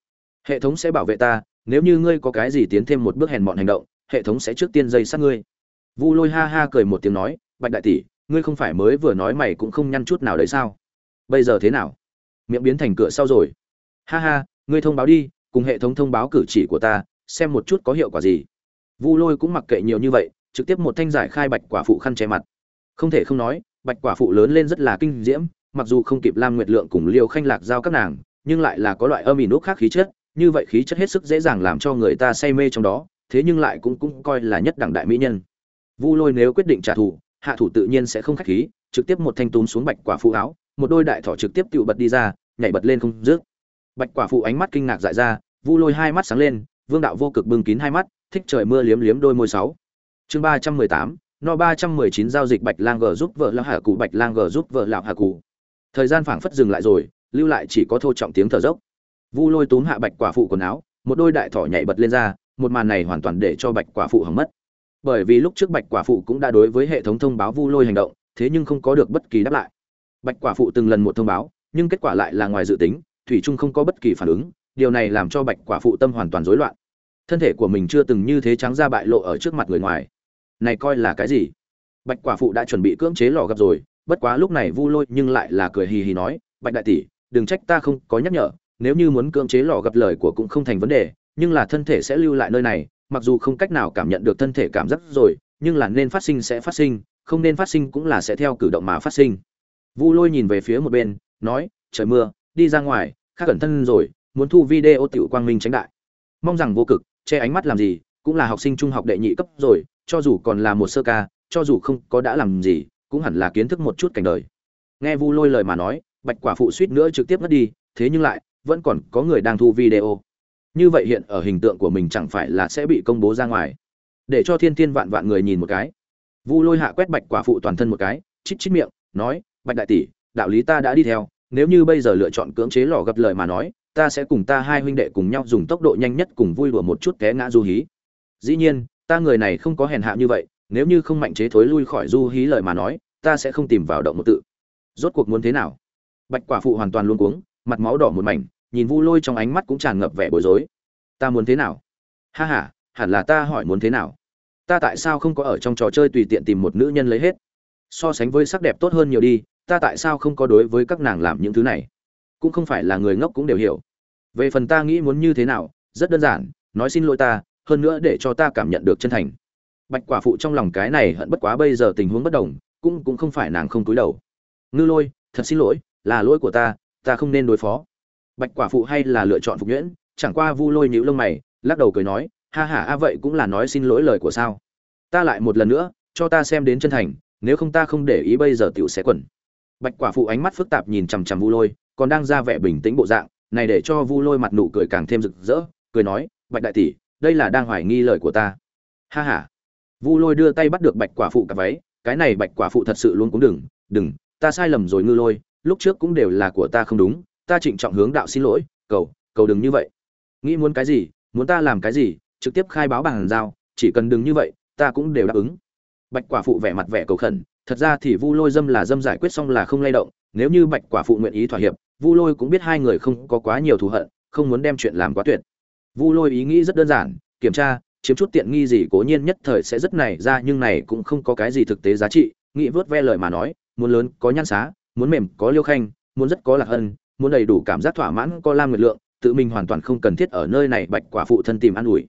[SPEAKER 1] Hệ thống sẽ bảo vệ ta nếu như ngươi có cái gì tiến thêm một bước hèn mọn hành động, hệ thống sẽ trước tiên dây sát ngươi. Vu lôi ha ha cười một tiếng nói, bạch đại tỷ, ngươi không phải mới vừa nói mày cũng không nhăn chút nào đấy sao? Bây giờ thế nào? Miệng biến thành cửa sau rồi. Ha ha, ngươi thông báo đi, cùng hệ thống thông báo cử chỉ của ta, xem một chút có hiệu quả gì. Vu lôi cũng mặc kệ nhiều như vậy, trực tiếp một thanh giải khai bạch quả phụ khăn che mặt. Không thể không nói, bạch quả phụ lớn lên rất là kinh diễm, mặc dù không kịp lam nguyệt lượng cùng liêu khanh lạc giao các nàng, nhưng lại là có loại âm ỉ nút khác khí chất như vậy khí chất hết sức dễ dàng làm cho người ta say mê trong đó, thế nhưng lại cũng cũng coi là nhất đẳng đại mỹ nhân. Vu lôi nếu quyết định trả thù, hạ thủ tự nhiên sẽ không khách khí, trực tiếp một thanh túm xuống bạch quả phụ áo, một đôi đại thỏ trực tiếp tự bật đi ra, nhảy bật lên không rước bạch quả phụ ánh mắt kinh ngạc dại ra, vu lôi hai mắt sáng lên, vương đạo vô cực bưng kín hai mắt, thích trời mưa liếm liếm đôi môi sáu. Chương ba trăm mười tám, no ba trăm mười chín giao dịch bạch lang g giúp vợ lão hạ cụ bạch lang g giúp vợ lão hạ cụ thời gian phảng phất dừng lại rồi, lưu lại chỉ có thô trọng tiếng thở dốc vu lôi túm hạ bạch quả phụ quần áo, một đôi đại thỏ nhảy bật lên ra, một màn này hoàn toàn để cho bạch quả phụ hỏng mất. Bởi vì lúc trước bạch quả phụ cũng đã đối với hệ thống thông báo vu lôi hành động, thế nhưng không có được bất kỳ đáp lại. Bạch quả phụ từng lần một thông báo, nhưng kết quả lại là ngoài dự tính, thủy trung không có bất kỳ phản ứng, điều này làm cho bạch quả phụ tâm hoàn toàn rối loạn. Thân thể của mình chưa từng như thế trắng ra bại lộ ở trước mặt người ngoài. Này coi là cái gì? Bạch quả phụ đã chuẩn bị cưỡng chế lò gặp rồi, bất quá lúc này vu lôi nhưng lại là cười hì hì nói, bạch đại tỷ, đừng trách ta không có nhắc nhở nếu như muốn cưỡng chế lò gặp lời của cũng không thành vấn đề, nhưng là thân thể sẽ lưu lại nơi này, mặc dù không cách nào cảm nhận được thân thể cảm giác rồi, nhưng là nên phát sinh sẽ phát sinh, không nên phát sinh cũng là sẽ theo cử động mà phát sinh. Vu lôi nhìn về phía một bên, nói, trời mưa, đi ra ngoài, khác cẩn thân rồi, muốn thu video tiểu quang minh tránh đại. Mong rằng vô cực, che ánh mắt làm gì, cũng là học sinh trung học đệ nhị cấp rồi, cho dù còn là một sơ ca, cho dù không có đã làm gì, cũng hẳn là kiến thức một chút cảnh đời. Nghe vu lôi lời mà nói, bạch quả phụ suýt nữa trực tiếp mất đi, thế nhưng lại vẫn còn có người đang thu video. Như vậy hiện ở hình tượng của mình chẳng phải là sẽ bị công bố ra ngoài. Để cho thiên thiên vạn vạn người nhìn một cái. Vu lôi hạ quét bạch quả phụ toàn thân một cái, chít chít miệng, nói, bạch đại tỷ, đạo lý ta đã đi theo. Nếu như bây giờ lựa chọn cưỡng chế lò gặp lời mà nói, ta sẽ cùng ta hai huynh đệ cùng nhau dùng tốc độ nhanh nhất cùng vui đùa một chút té ngã du hí. Dĩ nhiên, ta người này không có hèn hạ như vậy, nếu như không mạnh chế thối lui khỏi du hí lời mà nói, ta sẽ không tìm vào động một tự. Rốt cuộc muốn thế nào? Bạch quả phụ hoàn toàn luôn cuống mặt máu đỏ một mảnh, nhìn vu lôi trong ánh mắt cũng tràn ngập vẻ bối rối. Ta muốn thế nào? Ha h a hẳn là ta hỏi muốn thế nào? Ta tại sao không có ở trong trò chơi tùy tiện tìm một nữ nhân lấy hết? So sánh với sắc đẹp tốt hơn nhiều đi, ta tại sao không có đối với các nàng làm những thứ này? Cũng không phải là người ngốc cũng đều hiểu. Về phần ta nghĩ muốn như thế nào, rất đơn giản, nói xin lỗi ta, hơn nữa để cho ta cảm nhận được chân thành. Bạch quả phụ trong lòng cái này hận bất quá bây giờ tình huống bất đồng, cũng cũng không phải nàng không túi đầu. Ngư lôi, thật xin lỗi, là lỗi của ta ta không nên đối phó. Bạch quả phụ hay là lựa chọn phục nhuyễn, chẳng qua vu lôi nhíu lông mày, lắc đầu cười nói, ha ha, a vậy cũng là nói xin lỗi lời của sao. Ta lại một lần nữa, cho ta xem đến chân thành, nếu không ta không để ý bây giờ tiểu sẽ quẩn. Bạch quả phụ ánh mắt phức tạp nhìn chằm chằm vu lôi, còn đang ra vẻ bình tĩnh bộ dạng, này để cho vu lôi mặt nụ cười càng thêm rực rỡ, cười nói, bạch đại tỷ, đây là đang hoài nghi lời của ta. Ha ha. Vu lôi đưa tay bắt được bạch quả phụ cả váy, cái này bạch quả phụ thật sự luôn cũng đừng đừng, ta sai lầm rồi ngư lôi lúc trước cũng đều là của ta không đúng, ta trịnh trọng hướng đạo xin lỗi, cầu cầu đừng như vậy. Nghĩ muốn cái gì, muốn ta làm cái gì, trực tiếp khai báo bằng giao, chỉ cần đừng như vậy, ta cũng đều đáp ứng. Bạch quả phụ vẻ mặt vẻ cầu khẩn, thật ra thì vu lôi dâm là dâm giải quyết xong là không lay động, nếu như bạch quả phụ nguyện ý thỏa hiệp, vu lôi cũng biết hai người không có quá nhiều thù hận, không muốn đem chuyện làm quá tuyệt. Vu lôi ý nghĩ rất đơn giản, kiểm tra, chiếm chút tiện nghi gì cố nhiên nhất thời sẽ rất này ra nhưng này cũng không có cái gì thực tế giá trị, nghĩ vớt ve lời mà nói, muốn lớn có nhan xá muốn mềm, có liêu khanh, muốn rất có lạc ân, muốn đầy đủ cảm giác thỏa mãn, có lam nguyệt lượng, tự mình hoàn toàn không cần thiết ở nơi này bạch quả phụ thân tìm an ủi.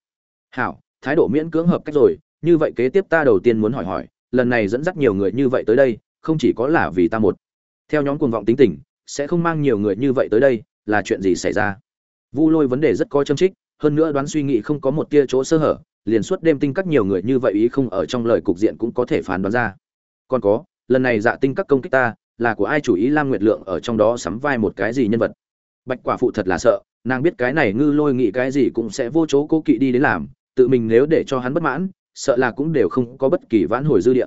[SPEAKER 1] Hảo, thái độ miễn cưỡng hợp cách rồi, như vậy kế tiếp ta đầu tiên muốn hỏi hỏi, lần này dẫn dắt nhiều người như vậy tới đây, không chỉ có là vì ta một. Theo nhóm cuồng vọng tính tình, sẽ không mang nhiều người như vậy tới đây, là chuyện gì xảy ra? Vu lôi vấn đề rất có châm trích, hơn nữa đoán suy nghĩ không có một tia chỗ sơ hở, liền suốt đêm tinh các nhiều người như vậy ý không ở trong lời cục diện cũng có thể phán đoán ra. Còn có, lần này dạ tinh các công kích ta là của ai chủ ý lam nguyệt lượng ở trong đó sắm vai một cái gì nhân vật? Bạch quả phụ thật là sợ, nàng biết cái này ngư lôi nghĩ cái gì cũng sẽ vô chỗ cố kỵ đi đến làm, tự mình nếu để cho hắn bất mãn, sợ là cũng đều không có bất kỳ vãn hồi dư địa.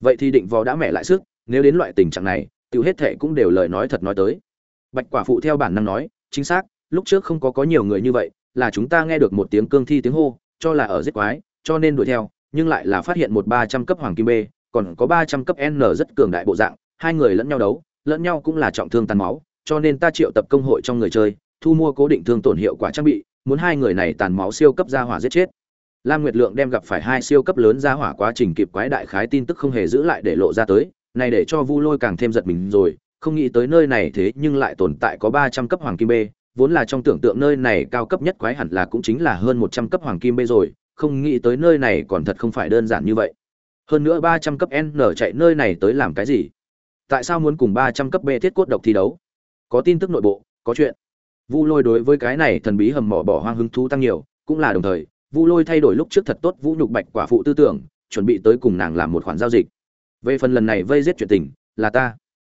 [SPEAKER 1] Vậy thì định vò đã mẹ lại sức, nếu đến loại tình trạng này tự hết thệ cũng đều lời nói thật nói tới. Bạch quả phụ theo bản năng nói, chính xác, lúc trước không có có nhiều người như vậy, là chúng ta nghe được một tiếng cương thi tiếng hô, cho là ở giết quái, cho nên đuổi theo, nhưng lại là phát hiện một ba trăm cấp hoàng kim b còn có ba trăm cấp n rất cường đại bộ dạng hai người lẫn nhau đấu, lẫn nhau cũng là trọng thương tàn máu, cho nên ta triệu tập công hội trong người chơi, thu mua cố định thương tổn hiệu quả trang bị, muốn hai người này tàn máu siêu cấp ra hỏa giết chết. Lam nguyệt lượng đem gặp phải hai siêu cấp lớn ra hỏa quá trình kịp quái đại khái tin tức không hề giữ lại để lộ ra tới, này để cho vu lôi càng thêm giật mình rồi, không nghĩ tới nơi này thế nhưng lại tồn tại có ba trăm cấp hoàng kim b vốn là trong tưởng tượng nơi này cao cấp nhất quái hẳn là cũng chính là hơn một trăm cấp hoàng kim b rồi, không nghĩ tới nơi này còn thật không phải đơn giản như vậy. Hơn nữa ba trăm cấp n chạy nơi này tới làm cái gì? Tại sao muốn cùng ba trăm cấp b thiết cốt độc thi đấu? Có tin tức nội bộ, có chuyện. Vu lôi đối với cái này thần bí hầm mỏ bỏ hoang hứng thú tăng nhiều, cũng là đồng thời, vu lôi thay đổi lúc trước thật tốt vũ nhục bạch quả phụ tư tưởng, chuẩn bị tới cùng nàng làm một khoản giao dịch. Về phần lần này vây giết chuyện tình, là ta.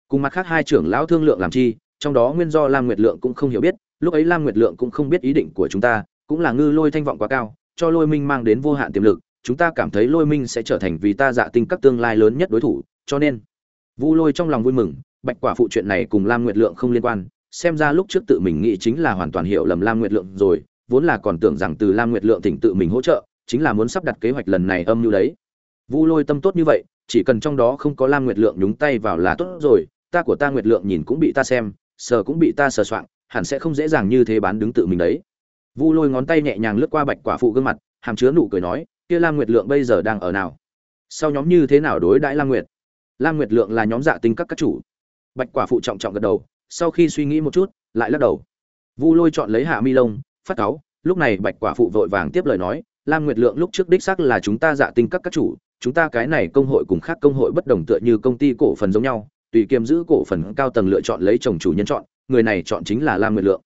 [SPEAKER 1] Cùng mặt khác hai trưởng lão thương lượng làm chi, trong đó nguyên do lam nguyệt lượng cũng không hiểu biết, lúc ấy lam nguyệt lượng cũng không biết ý định của chúng ta, cũng là ngư lôi thanh vọng quá cao, cho lôi minh mang đến vô hạn tiềm lực, chúng ta cảm thấy lôi minh sẽ trở thành vì ta dạ tinh các tương lai lớn nhất đối thủ, cho nên vu lôi trong lòng vui mừng, bạch quả phụ chuyện này cùng lam nguyệt lượng không liên quan, xem ra lúc trước tự mình nghĩ chính là hoàn toàn hiểu lầm lam nguyệt lượng rồi, vốn là còn tưởng rằng từ lam nguyệt lượng thỉnh tự mình hỗ trợ, chính là muốn sắp đặt kế hoạch lần này âm như đấy. Vu lôi tâm tốt như vậy, chỉ cần trong đó không có lam nguyệt lượng nhúng tay vào là tốt rồi, ta của ta nguyệt lượng nhìn cũng bị ta xem, sờ cũng bị ta sờ soạng, hẳn sẽ không dễ dàng như thế bán đứng tự mình đấy. Vu lôi ngón tay nhẹ nhàng lướt qua bạch quả phụ gương mặt, hàm chứa nụ cười nói, kia lam nguyệt lượng bây giờ đang ở nào? Sau nhóm như thế nào đối đãi lam nguyệt? Lam nguyệt lượng là nhóm dạ tinh các các chủ bạch quả phụ trọng trọng gật đầu, sau khi suy nghĩ một chút, lại lắc đầu vu lôi chọn lấy hạ mi lông, phát cáo. lúc này bạch quả phụ vội vàng tiếp lời nói, lam nguyệt lượng lúc trước đích xác là chúng ta dạ tinh các các chủ, chúng ta cái này công hội cùng khác công hội bất đồng tựa như công ty cổ phần giống nhau, tùy kiêm giữ cổ phần cao tầng lựa chọn lấy chồng chủ nhân chọn, người này chọn chính là lam nguyệt lượng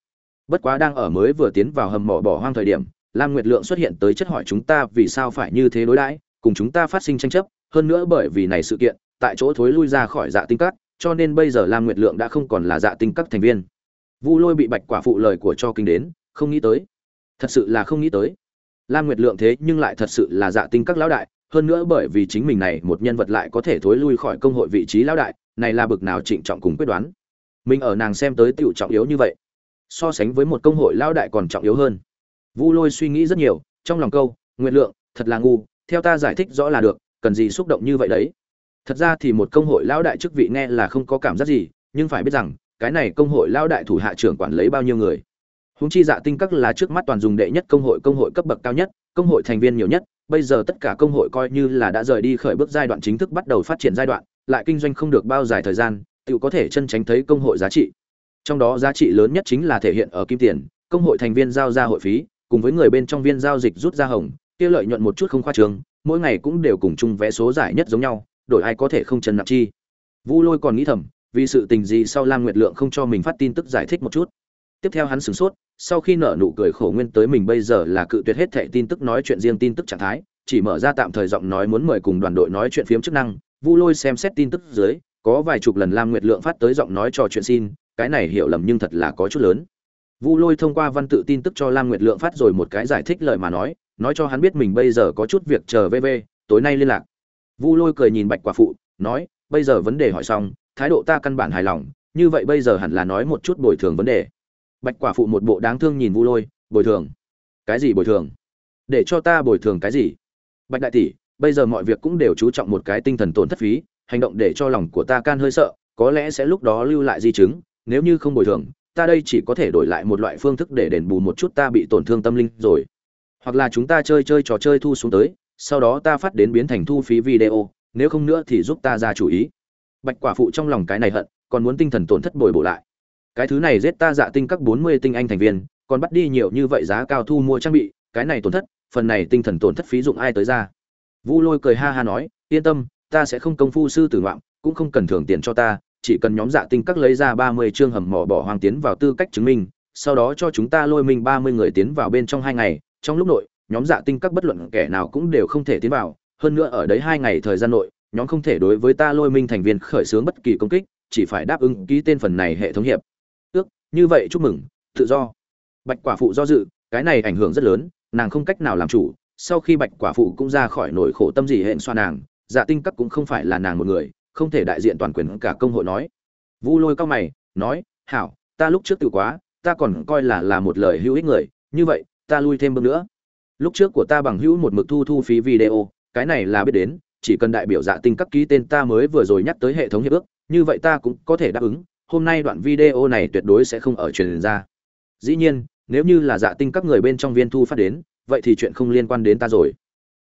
[SPEAKER 1] bất quá đang ở mới vừa tiến vào hầm mỏ bỏ hoang thời điểm, lam nguyệt lượng xuất hiện tới chất hỏi chúng ta vì sao phải như thế đối đãi, cùng chúng ta phát sinh tranh chấp, hơn nữa bởi vì này sự kiện tại chỗ thối lui ra khỏi dạ tinh các, cho nên bây giờ lam nguyệt lượng đã không còn là dạ tinh các thành viên. Vu lôi bị bạch quả phụ lời của cho kinh đến, không nghĩ tới. Thật sự là không nghĩ tới. Lam nguyệt lượng thế nhưng lại thật sự là dạ tinh các lão đại, hơn nữa bởi vì chính mình này một nhân vật lại có thể thối lui khỏi công hội vị trí lão đại, này là bực nào trịnh trọng cùng quyết đoán. Mình ở nàng xem tới tiểu trọng yếu như vậy, so sánh với một công hội lão đại còn trọng yếu hơn. Vu lôi suy nghĩ rất nhiều, trong lòng câu nguyện lượng, thật là ngu, theo ta giải thích rõ là được, cần gì xúc động như vậy đấy? Thật ra thì một công hội lão đại chức vị nghe là không có cảm giác gì nhưng phải biết rằng cái này công hội lão đại thủ hạ trưởng quản lấy bao nhiêu người. Húng chi dạ tinh các là trước mắt toàn dùng đệ nhất công hội công hội cấp bậc cao nhất công hội thành viên nhiều nhất bây giờ tất cả công hội coi như là đã rời đi khởi bước giai đoạn chính thức bắt đầu phát triển giai đoạn lại kinh doanh không được bao dài thời gian tự có thể chân tránh thấy công hội giá trị. Trong đó giá trị lớn nhất chính là thể hiện ở kim tiền công hội thành viên giao ra hội phí cùng với người bên trong viên giao dịch rút ra hồng kia lợi nhuận một chút không khoa trường, mỗi ngày cũng đều cùng chung vé số giải nhất giống nhau đổi ai có thể không trần nặng chi. Vu lôi còn nghĩ thầm, vì sự tình gì sau lam nguyệt lượng không cho mình phát tin tức giải thích một chút. Tiếp theo hắn sửng sốt, sau khi nở nụ cười khổ nguyên tới mình bây giờ là cự tuyệt hết thệ tin tức nói chuyện riêng tin tức trạng thái, chỉ mở ra tạm thời giọng nói muốn mời cùng đoàn đội nói chuyện phiếm chức năng, vu lôi xem xét tin tức dưới, có vài chục lần lam nguyệt lượng phát tới giọng nói trò chuyện xin, cái này hiểu lầm nhưng thật là có chút lớn. Vu lôi thông qua văn tự tin tức cho lam nguyệt lượng phát rồi một cái giải thích lời mà nói nói cho hắn biết mình bây giờ có chút việc chờ vv tối nay liên lạc vu lôi cười nhìn bạch quả phụ, nói, bây giờ vấn đề hỏi xong, thái độ ta căn bản hài lòng, như vậy bây giờ hẳn là nói một chút bồi thường vấn đề. Bạch quả phụ một bộ đáng thương nhìn vu lôi, bồi thường? Cái gì bồi thường? Để cho ta bồi thường cái gì? Bạch đại tỷ, bây giờ mọi việc cũng đều chú trọng một cái tinh thần tổn thất phí, hành động để cho lòng của ta can hơi sợ, có lẽ sẽ lúc đó lưu lại di chứng, nếu như không bồi thường, ta đây chỉ có thể đổi lại một loại phương thức để đền bù một chút ta bị tổn thương tâm linh rồi. Hoặc là chúng ta chơi chơi trò chơi thu xuống tới sau đó ta phát đến biến thành thu phí video, nếu không nữa thì giúp ta ra chủ ý. Bạch quả phụ trong lòng cái này hận, còn muốn tinh thần tổn thất bồi bổ lại. Cái thứ này giết ta dạ tinh các bốn mươi tinh anh thành viên, còn bắt đi nhiều như vậy giá cao thu mua trang bị, cái này tổn thất, phần này tinh thần tổn thất phí dụng ai tới ra? Vu lôi cười ha ha nói, yên tâm, ta sẽ không công phu sư tử ngoạm, cũng không cần thưởng tiền cho ta, chỉ cần nhóm dạ tinh các lấy ra ba mươi chương hầm mỏ bỏ hoang tiến vào tư cách chứng minh, sau đó cho chúng ta lôi mình ba mươi người tiến vào bên trong hai ngày, trong lúc nội nhóm dạ tinh các bất luận kẻ nào cũng đều không thể tiến vào. Hơn nữa ở đấy hai ngày thời gian nội, nhóm không thể đối với ta lôi minh thành viên khởi xướng bất kỳ công kích, chỉ phải đáp ứng ký tên phần này hệ thống hiệp. Ước, như vậy chúc mừng, tự do. Bạch quả phụ do dự, cái này ảnh hưởng rất lớn, nàng không cách nào làm chủ. Sau khi bạch quả phụ cũng ra khỏi nỗi khổ tâm gì hẹn xoa nàng dạ tinh các cũng không phải là nàng một người, không thể đại diện toàn quyền cả công hội nói. Vu lôi cao mày, nói, hảo, ta lúc trước tự quá, ta còn coi là là một lời hữu ích người, như vậy, ta lui thêm bước nữa lúc trước của ta bằng hữu một mực thu thu phí video, cái này là biết đến, chỉ cần đại biểu dạ tinh các ký tên ta mới vừa rồi nhắc tới hệ thống hiệp ước, như vậy ta cũng có thể đáp ứng, hôm nay đoạn video này tuyệt đối sẽ không ở truyền ra. Dĩ nhiên, nếu như là dạ tinh các người bên trong viên thu phát đến, vậy thì chuyện không liên quan đến ta rồi.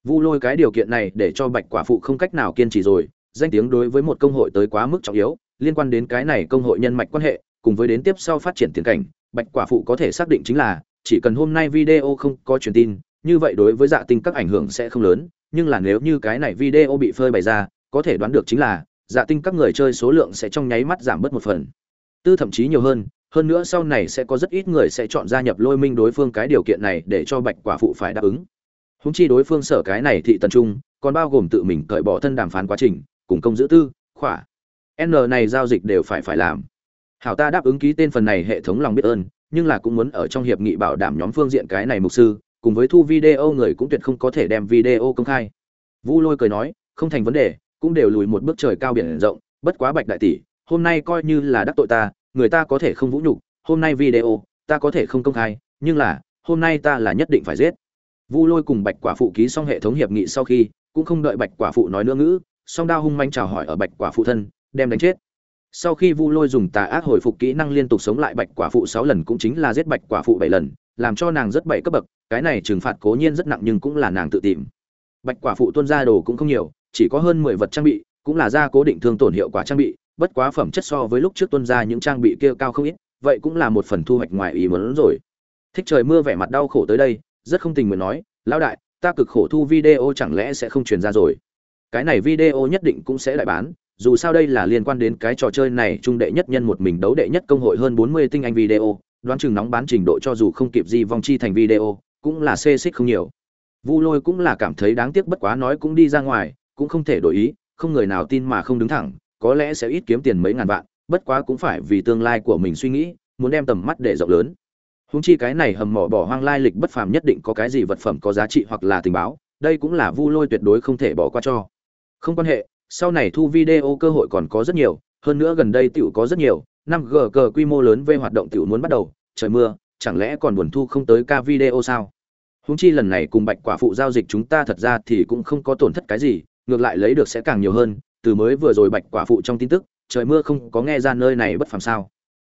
[SPEAKER 1] Vu lôi cái điều kiện này để cho bạch quả phụ không cách nào kiên trì rồi, danh tiếng đối với một công hội tới quá mức trọng yếu, liên quan đến cái này công hội nhân mạch quan hệ, cùng với đến tiếp sau phát triển tiền cảnh, bạch quả phụ có thể xác định chính là, chỉ cần hôm nay video không có truyền tin như vậy đối với dạ tinh các ảnh hưởng sẽ không lớn, nhưng là nếu như cái này video bị phơi bày ra, có thể đoán được chính là dạ tinh các người chơi số lượng sẽ trong nháy mắt giảm bớt một phần. Tư thậm chí nhiều hơn hơn nữa sau này sẽ có rất ít người sẽ chọn gia nhập lôi minh đối phương cái điều kiện này để cho bạch quả phụ phải đáp ứng. Húng chi đối phương sở cái này thị tần trung, còn bao gồm tự mình cởi bỏ thân đàm phán quá trình, cùng công giữ tư, khỏa. N này giao dịch đều phải phải làm. Hảo ta đáp ứng ký tên phần này hệ thống lòng biết ơn, nhưng là cũng muốn ở trong hiệp nghị bảo đảm nhóm phương diện cái này mục sư cùng với thu video người cũng tuyệt không có thể đem video công khai. Vu lôi cười nói, không thành vấn đề, cũng đều lùi một bước trời cao biển rộng, bất quá bạch đại tỷ, hôm nay coi như là đắc tội ta, người ta có thể không vũ nhục, hôm nay video, ta có thể không công khai, nhưng là, hôm nay ta là nhất định phải giết. Vu lôi cùng bạch quả phụ ký xong hệ thống hiệp nghị sau khi, cũng không đợi bạch quả phụ nói nữa ngữ, song đao hung manh chào hỏi ở bạch quả phụ thân, đem đánh chết. Sau khi vu lôi dùng tà ác hồi phục kỹ năng liên tục sống lại bạch quả phụ sáu lần cũng chính là giết bạch quả phụ bảy lần làm cho nàng rất bảy cấp bậc cái này trừng phạt cố nhiên rất nặng nhưng cũng là nàng tự tìm. Bạch quả phụ tuân ra đồ cũng không nhiều chỉ có hơn mười vật trang bị cũng là ra cố định thương tổn hiệu quả trang bị bất quá phẩm chất so với lúc trước tuân ra những trang bị kia cao không ít vậy cũng là một phần thu hoạch ngoài ý muốn rồi. Thích trời mưa vẻ mặt đau khổ tới đây rất không tình nguyện nói lão đại ta cực khổ thu video chẳng lẽ sẽ không truyền ra rồi? Cái này video nhất định cũng sẽ lại bán dù sao đây là liên quan đến cái trò chơi này trung đệ nhất nhân một mình đấu đệ nhất công hội hơn 40 tinh anh video, đoán chừng nóng bán trình độ cho dù không kịp gì vòng chi thành video, cũng là xê xích không nhiều. Vu Lôi cũng là cảm thấy đáng tiếc bất quá nói cũng đi ra ngoài, cũng không thể đổi ý, không người nào tin mà không đứng thẳng, có lẽ sẽ ít kiếm tiền mấy ngàn vạn, bất quá cũng phải vì tương lai của mình suy nghĩ, muốn đem tầm mắt để rộng lớn. Húng chi cái này hầm mỏ bỏ hoang lai lịch bất phàm nhất định có cái gì vật phẩm có giá trị hoặc là tình báo, đây cũng là Vu Lôi tuyệt đối không thể bỏ qua cho. Không quan hệ, sau này thu video cơ hội còn có rất nhiều, hơn nữa gần đây tiểu có rất nhiều, Năm g cờ quy mô lớn về hoạt động tiểu muốn bắt đầu, trời mưa, chẳng lẽ còn buồn thu không tới ca video sao? Huống chi lần này cùng Bạch Quả phụ giao dịch chúng ta thật ra thì cũng không có tổn thất cái gì, ngược lại lấy được sẽ càng nhiều hơn, từ mới vừa rồi Bạch Quả phụ trong tin tức, trời mưa không có nghe ra nơi này bất phàm sao?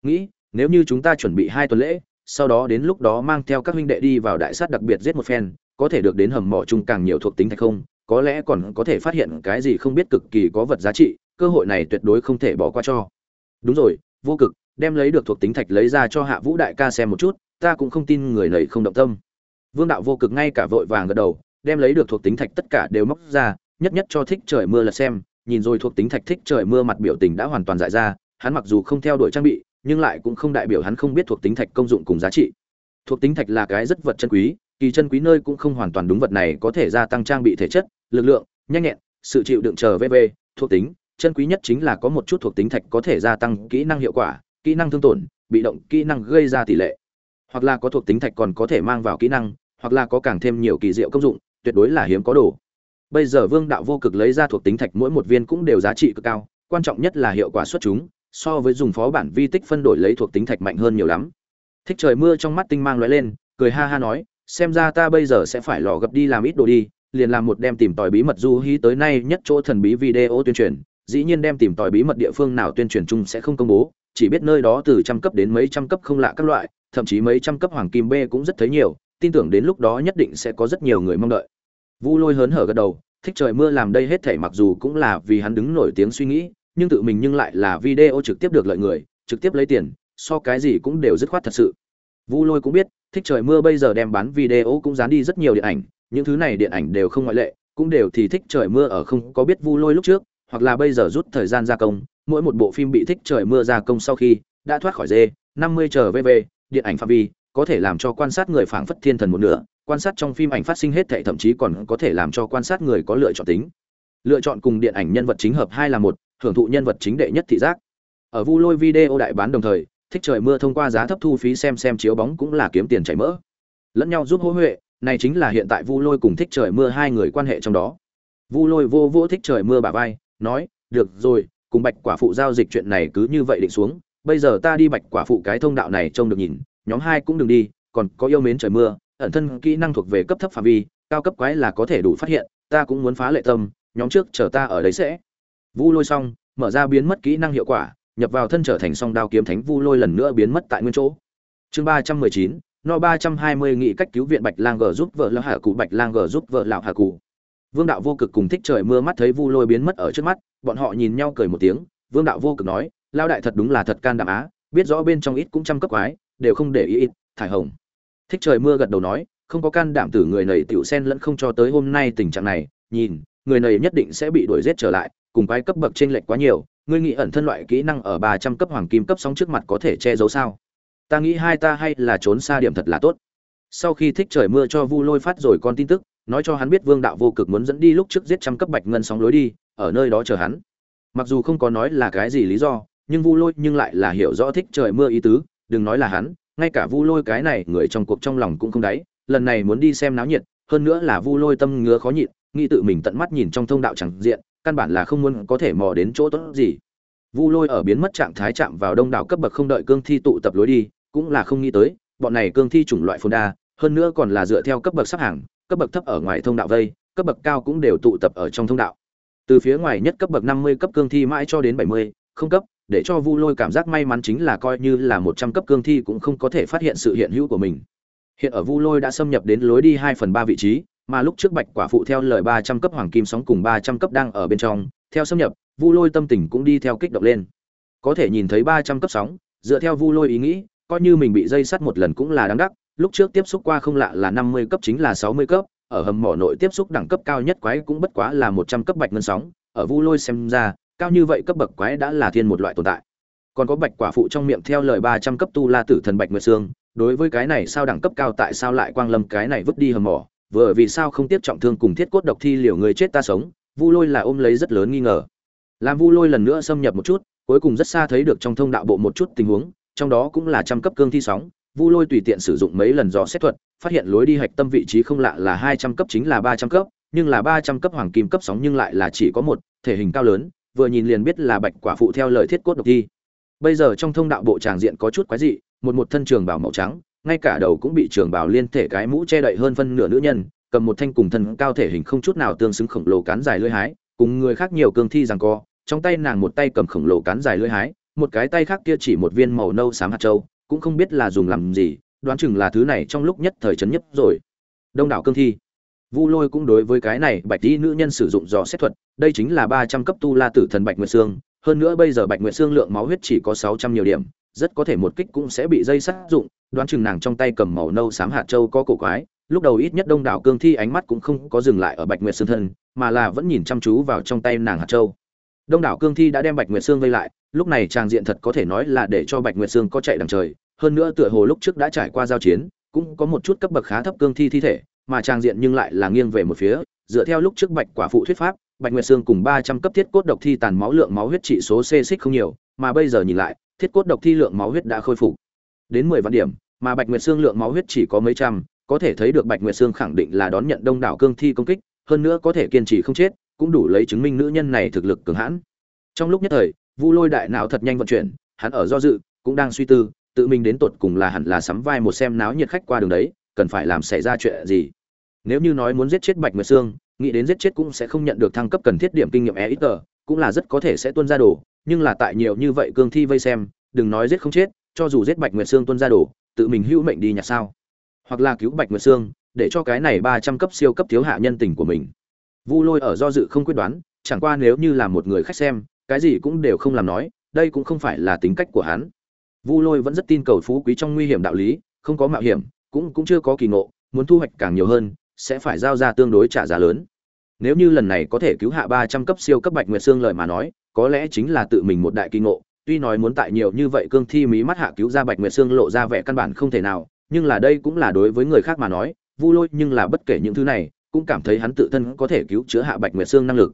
[SPEAKER 1] Nghĩ, nếu như chúng ta chuẩn bị hai tuần lễ, sau đó đến lúc đó mang theo các huynh đệ đi vào đại sát đặc biệt giết một phen, có thể được đến hầm mỏ chung càng nhiều thuộc tính thạch không? có lẽ còn có thể phát hiện cái gì không biết cực kỳ có vật giá trị cơ hội này tuyệt đối không thể bỏ qua cho đúng rồi vô cực, đem lấy được thuộc tính thạch lấy ra cho hạ vũ đại ca xem một chút, ta cũng không tin người này không động tâm. Vương đạo vô cực ngay cả vội vàng gật đầu, đem lấy được thuộc tính thạch tất cả đều móc ra, nhất nhất cho thích trời mưa là xem, nhìn rồi thuộc tính thạch thích trời mưa mặt biểu tình đã hoàn toàn giải ra, hắn mặc dù không theo đuổi trang bị, nhưng lại cũng không đại biểu hắn không biết thuộc tính thạch công dụng cùng giá trị. Thuộc tính thạch là cái rất vật chân quý, kỳ chân quý nơi cũng không hoàn toàn đúng vật này có thể gia tăng trang bị thể chất, lực lượng, nhanh nhẹn, sự chịu đựng chờ vv thuộc tính chân quý nhất chính là có một chút thuộc tính thạch có thể gia tăng kỹ năng hiệu quả, kỹ năng thương tổn, bị động kỹ năng gây ra tỷ lệ. Hoặc là có thuộc tính thạch còn có thể mang vào kỹ năng, hoặc là có càng thêm nhiều kỳ diệu công dụng, tuyệt đối là hiếm có đồ. Bây giờ vương đạo vô cực lấy ra thuộc tính thạch mỗi một viên cũng đều giá trị cực cao, quan trọng nhất là hiệu quả xuất chúng, so với dùng phó bản vi tích phân đổi lấy thuộc tính thạch mạnh hơn nhiều lắm. Thích trời mưa trong mắt tinh mang lóe lên, cười ha ha nói, xem ra ta bây giờ sẽ phải lò gập đi làm ít đồ đi, liền làm một đem tìm tòi bí mật du hí tới nay nhất chỗ thần bí video tuyên truyền dĩ nhiên đem tìm tòi bí mật địa phương nào tuyên truyền chung sẽ không công bố, chỉ biết nơi đó từ trăm cấp đến mấy trăm cấp không lạ các loại, thậm chí mấy trăm cấp hoàng kim b cũng rất thấy nhiều, tin tưởng đến lúc đó nhất định sẽ có rất nhiều người mong đợi. Vu lôi hớn hở gật đầu, thích trời mưa làm đây hết thể mặc dù cũng là vì hắn đứng nổi tiếng suy nghĩ, nhưng tự mình nhưng lại là video trực tiếp được lợi người, trực tiếp lấy tiền, so cái gì cũng đều dứt khoát thật sự. Vu lôi cũng biết, thích trời mưa bây giờ đem bán video cũng dán đi rất nhiều điện ảnh, những thứ này điện ảnh đều không ngoại lệ, cũng đều thì thích trời mưa ở không có biết vu lôi lúc trước hoặc là bây giờ rút thời gian gia công mỗi một bộ phim bị thích trời mưa gia công sau khi đã thoát khỏi dê, 50 trở về về, điện ảnh phạm vi có thể làm cho quan sát người phảng phất thiên thần một nửa quan sát trong phim ảnh phát sinh hết thảy thậm chí còn có thể làm cho quan sát người có lựa chọn tính. Lựa chọn cùng điện ảnh nhân vật chính hợp hai là một hưởng thụ nhân vật chính đệ nhất thị giác. Ở vu lôi video đại bán đồng thời thích trời mưa thông qua giá thấp thu phí xem xem chiếu bóng cũng là kiếm tiền chảy mỡ. Lẫn nhau giúp hỗ huệ này chính là hiện tại vu lôi cùng thích trời mưa hai người quan hệ trong đó. Vu lôi vô vô thích trời mưa bà vai nói, được rồi, cùng bạch quả phụ giao dịch chuyện này cứ như vậy định xuống, bây giờ ta đi bạch quả phụ cái thông đạo này trông được nhìn, nhóm hai cũng đừng đi, còn có yêu mến trời mưa, ẩn thân kỹ năng thuộc về cấp thấp phạm vi, cao cấp quái là có thể đủ phát hiện, ta cũng muốn phá lệ tâm, nhóm trước chờ ta ở đấy sẽ. Vu lôi xong, mở ra biến mất kỹ năng hiệu quả, nhập vào thân trở thành song đao kiếm thánh vu lôi lần nữa biến mất tại nguyên chỗ. Chương ba trăm mười chín, no ba trăm hai mươi nghị cách cứu viện bạch lang g giúp vợ lão hà cụ, bạch lang g giúp vợ lão hà cụ vương đạo vô cực cùng thích trời mưa mắt thấy vu lôi biến mất ở trước mắt, bọn họ nhìn nhau cười một tiếng, vương đạo vô cực nói lao đại thật đúng là thật can đảm á, biết rõ bên trong ít cũng trăm cấp quái, đều không để ý ít, thải hồng. Thích trời mưa gật đầu nói, không có can đảm tử người nầy tiểu sen lẫn không cho tới hôm nay tình trạng này, nhìn, người này nhất định sẽ bị đuổi giết trở lại, cùng quái cấp bậc trên lệch quá nhiều, ngươi nghĩ ẩn thân loại kỹ năng ở ba trăm cấp hoàng kim cấp sóng trước mặt có thể che giấu sao? Ta nghĩ hai ta hay là trốn xa điểm thật là tốt. Sau khi thích trời mưa cho vu lôi phát rồi con tin tức nói cho hắn biết vương đạo vô cực muốn dẫn đi lúc trước giết trăm cấp bạch ngân sóng lối đi, ở nơi đó chờ hắn. Mặc dù không có nói là cái gì lý do, nhưng vu lôi nhưng lại là hiểu rõ thích trời mưa ý tứ, đừng nói là hắn, ngay cả vu lôi cái này người trong cuộc trong lòng cũng không đáy, lần này muốn đi xem náo nhiệt, hơn nữa là vu lôi tâm ngứa khó nhịn, nghĩ tự mình tận mắt nhìn trong thông đạo chẳng diện, căn bản là không muốn có thể mò đến chỗ tốt gì. Vu lôi ở biến mất trạng thái chạm vào đông đảo cấp bậc không đợi cương thi tụ tập lối đi, cũng là không nghĩ tới, bọn này cương thi chủng loại phồn đa, hơn nữa còn là dựa theo cấp bậc sắp hàng cấp bậc thấp ở ngoài thông đạo vây, cấp bậc cao cũng đều tụ tập ở trong thông đạo. Từ phía ngoài nhất cấp bậc năm mươi cấp cương thi mãi cho đến bảy mươi, không cấp, để cho vu lôi cảm giác may mắn chính là coi như là một trăm cấp cương thi cũng không có thể phát hiện sự hiện hữu của mình. Hiện ở vu lôi đã xâm nhập đến lối đi hai phần ba vị trí, mà lúc trước bạch quả phụ theo lời ba trăm cấp hoàng kim sóng cùng ba trăm cấp đang ở bên trong, theo xâm nhập, vu lôi tâm tình cũng đi theo kích động lên. Có thể nhìn thấy ba trăm cấp sóng, dựa theo vu lôi ý nghĩ, coi như mình bị dây sắt một lần cũng là đáng đắc lúc trước tiếp xúc qua không lạ là năm mươi cấp chính là sáu mươi cấp, ở hầm mỏ nội tiếp xúc đẳng cấp cao nhất quái cũng bất quá là một trăm cấp bạch ngân sóng, ở vu lôi xem ra, cao như vậy cấp bậc quái đã là thiên một loại tồn tại. Còn có bạch quả phụ trong miệng theo lời ba trăm cấp tu la tử thần bạch nguyệt xương, đối với cái này sao đẳng cấp cao tại sao lại quang lâm cái này vứt đi hầm mỏ, vừa vì sao không tiếp trọng thương cùng thiết cốt độc thi liều người chết ta sống, vu lôi là ôm lấy rất lớn nghi ngờ. Làm vu lôi lần nữa xâm nhập một chút, cuối cùng rất xa thấy được trong thông đạo bộ một chút tình huống, trong đó cũng là trăm cấp cương thi sóng vu lôi tùy tiện sử dụng mấy lần dò xét thuật, phát hiện lối đi hạch tâm vị trí không lạ là hai trăm cấp chính là ba trăm cấp, nhưng là ba trăm cấp hoàng kim cấp sóng nhưng lại là chỉ có một, thể hình cao lớn, vừa nhìn liền biết là bạch quả phụ theo lời thiết cốt độc thi. Bây giờ trong thông đạo bộ tràng diện có chút quái dị, một một thân trường bảo màu trắng, ngay cả đầu cũng bị trường bảo liên thể cái mũ che đậy hơn phân nửa nữ nhân, cầm một thanh cùng thân cao thể hình không chút nào tương xứng khổng lồ cán dài lưỡi hái, cùng người khác nhiều cương thi rằng co, trong tay nàng một tay cầm khổng lồ cán dài lưỡi hái, một cái tay khác kia chỉ một viên màu nâu xám hạt châu cũng không biết là dùng làm gì, đoán chừng là thứ này trong lúc nhất thời chấn nhất rồi. Đông đảo cương thi. Vu lôi cũng đối với cái này, bạch y nữ nhân sử dụng dò xét thuật, đây chính là ba trăm cấp tu la tử thần bạch nguyệt xương hơn nữa bây giờ bạch nguyệt xương lượng máu huyết chỉ có sáu trăm nhiều điểm, rất có thể một kích cũng sẽ bị dây sát dụng, đoán chừng nàng trong tay cầm màu nâu xám hạt châu có cổ quái. Lúc đầu ít nhất đông đảo cương thi ánh mắt cũng không có dừng lại ở bạch nguyệt xương thân, mà là vẫn nhìn chăm chú vào trong tay nàng hạt châu. Đông đảo cương thi đã đem bạch nguyệt xương vây lại lúc này trang diện thật có thể nói là để cho bạch nguyệt sương có chạy đằng trời, hơn nữa tựa hồ lúc trước đã trải qua giao chiến, cũng có một chút cấp bậc khá thấp cương thi thi thể, mà trang diện nhưng lại là nghiêng về một phía, dựa theo lúc trước bạch quả phụ thuyết pháp, bạch nguyệt sương cùng ba trăm cấp thiết cốt độc thi tàn máu lượng máu huyết trị số c xích không nhiều, mà bây giờ nhìn lại, thiết cốt độc thi lượng máu huyết đã khôi phục đến mười vạn điểm, mà bạch nguyệt sương lượng máu huyết chỉ có mấy trăm, có thể thấy được bạch nguyệt sương khẳng định là đón nhận đông đảo cương thi công kích, hơn nữa có thể kiên trì không chết, cũng đủ lấy chứng minh nữ nhân này thực lực cường hãn. Trong lúc nhất thời vu lôi đại não thật nhanh vận chuyển hắn ở do dự cũng đang suy tư tự mình đến tột cùng là hẳn là sắm vai một xem náo nhiệt khách qua đường đấy cần phải làm xảy ra chuyện gì. Nếu như nói muốn giết chết bạch nguyệt Sương, nghĩ đến giết chết cũng sẽ không nhận được thăng cấp cần thiết điểm kinh nghiệm e ít tờ cũng là rất có thể sẽ tuân ra đồ nhưng là tại nhiều như vậy cương thi vây xem đừng nói giết không chết cho dù giết bạch nguyệt Sương tuân ra đồ tự mình hữu mệnh đi nhặt sao? Hoặc là cứu bạch nguyệt Sương, để cho cái này ba trăm cấp siêu cấp thiếu hạ nhân tình của mình. Vu lôi ở do dự không quyết đoán chẳng qua nếu như là một người khách xem cái gì cũng đều không làm nói, đây cũng không phải là tính cách của hắn. Vu lôi vẫn rất tin cầu phú quý trong nguy hiểm đạo lý, không có mạo hiểm, cũng cũng chưa có kỳ ngộ, muốn thu hoạch càng nhiều hơn, sẽ phải giao ra tương đối trả giá lớn. Nếu như lần này có thể cứu hạ ba trăm cấp siêu cấp bạch nguyệt xương lợi mà nói, có lẽ chính là tự mình một đại kỳ ngộ, tuy nói muốn tại nhiều như vậy cương thi mí mắt hạ cứu ra bạch nguyệt xương lộ ra vẻ căn bản không thể nào, nhưng là đây cũng là đối với người khác mà nói, vu lôi nhưng là bất kể những thứ này, cũng cảm thấy hắn tự thân có thể cứu chữa hạ bạch nguyệt xương năng lực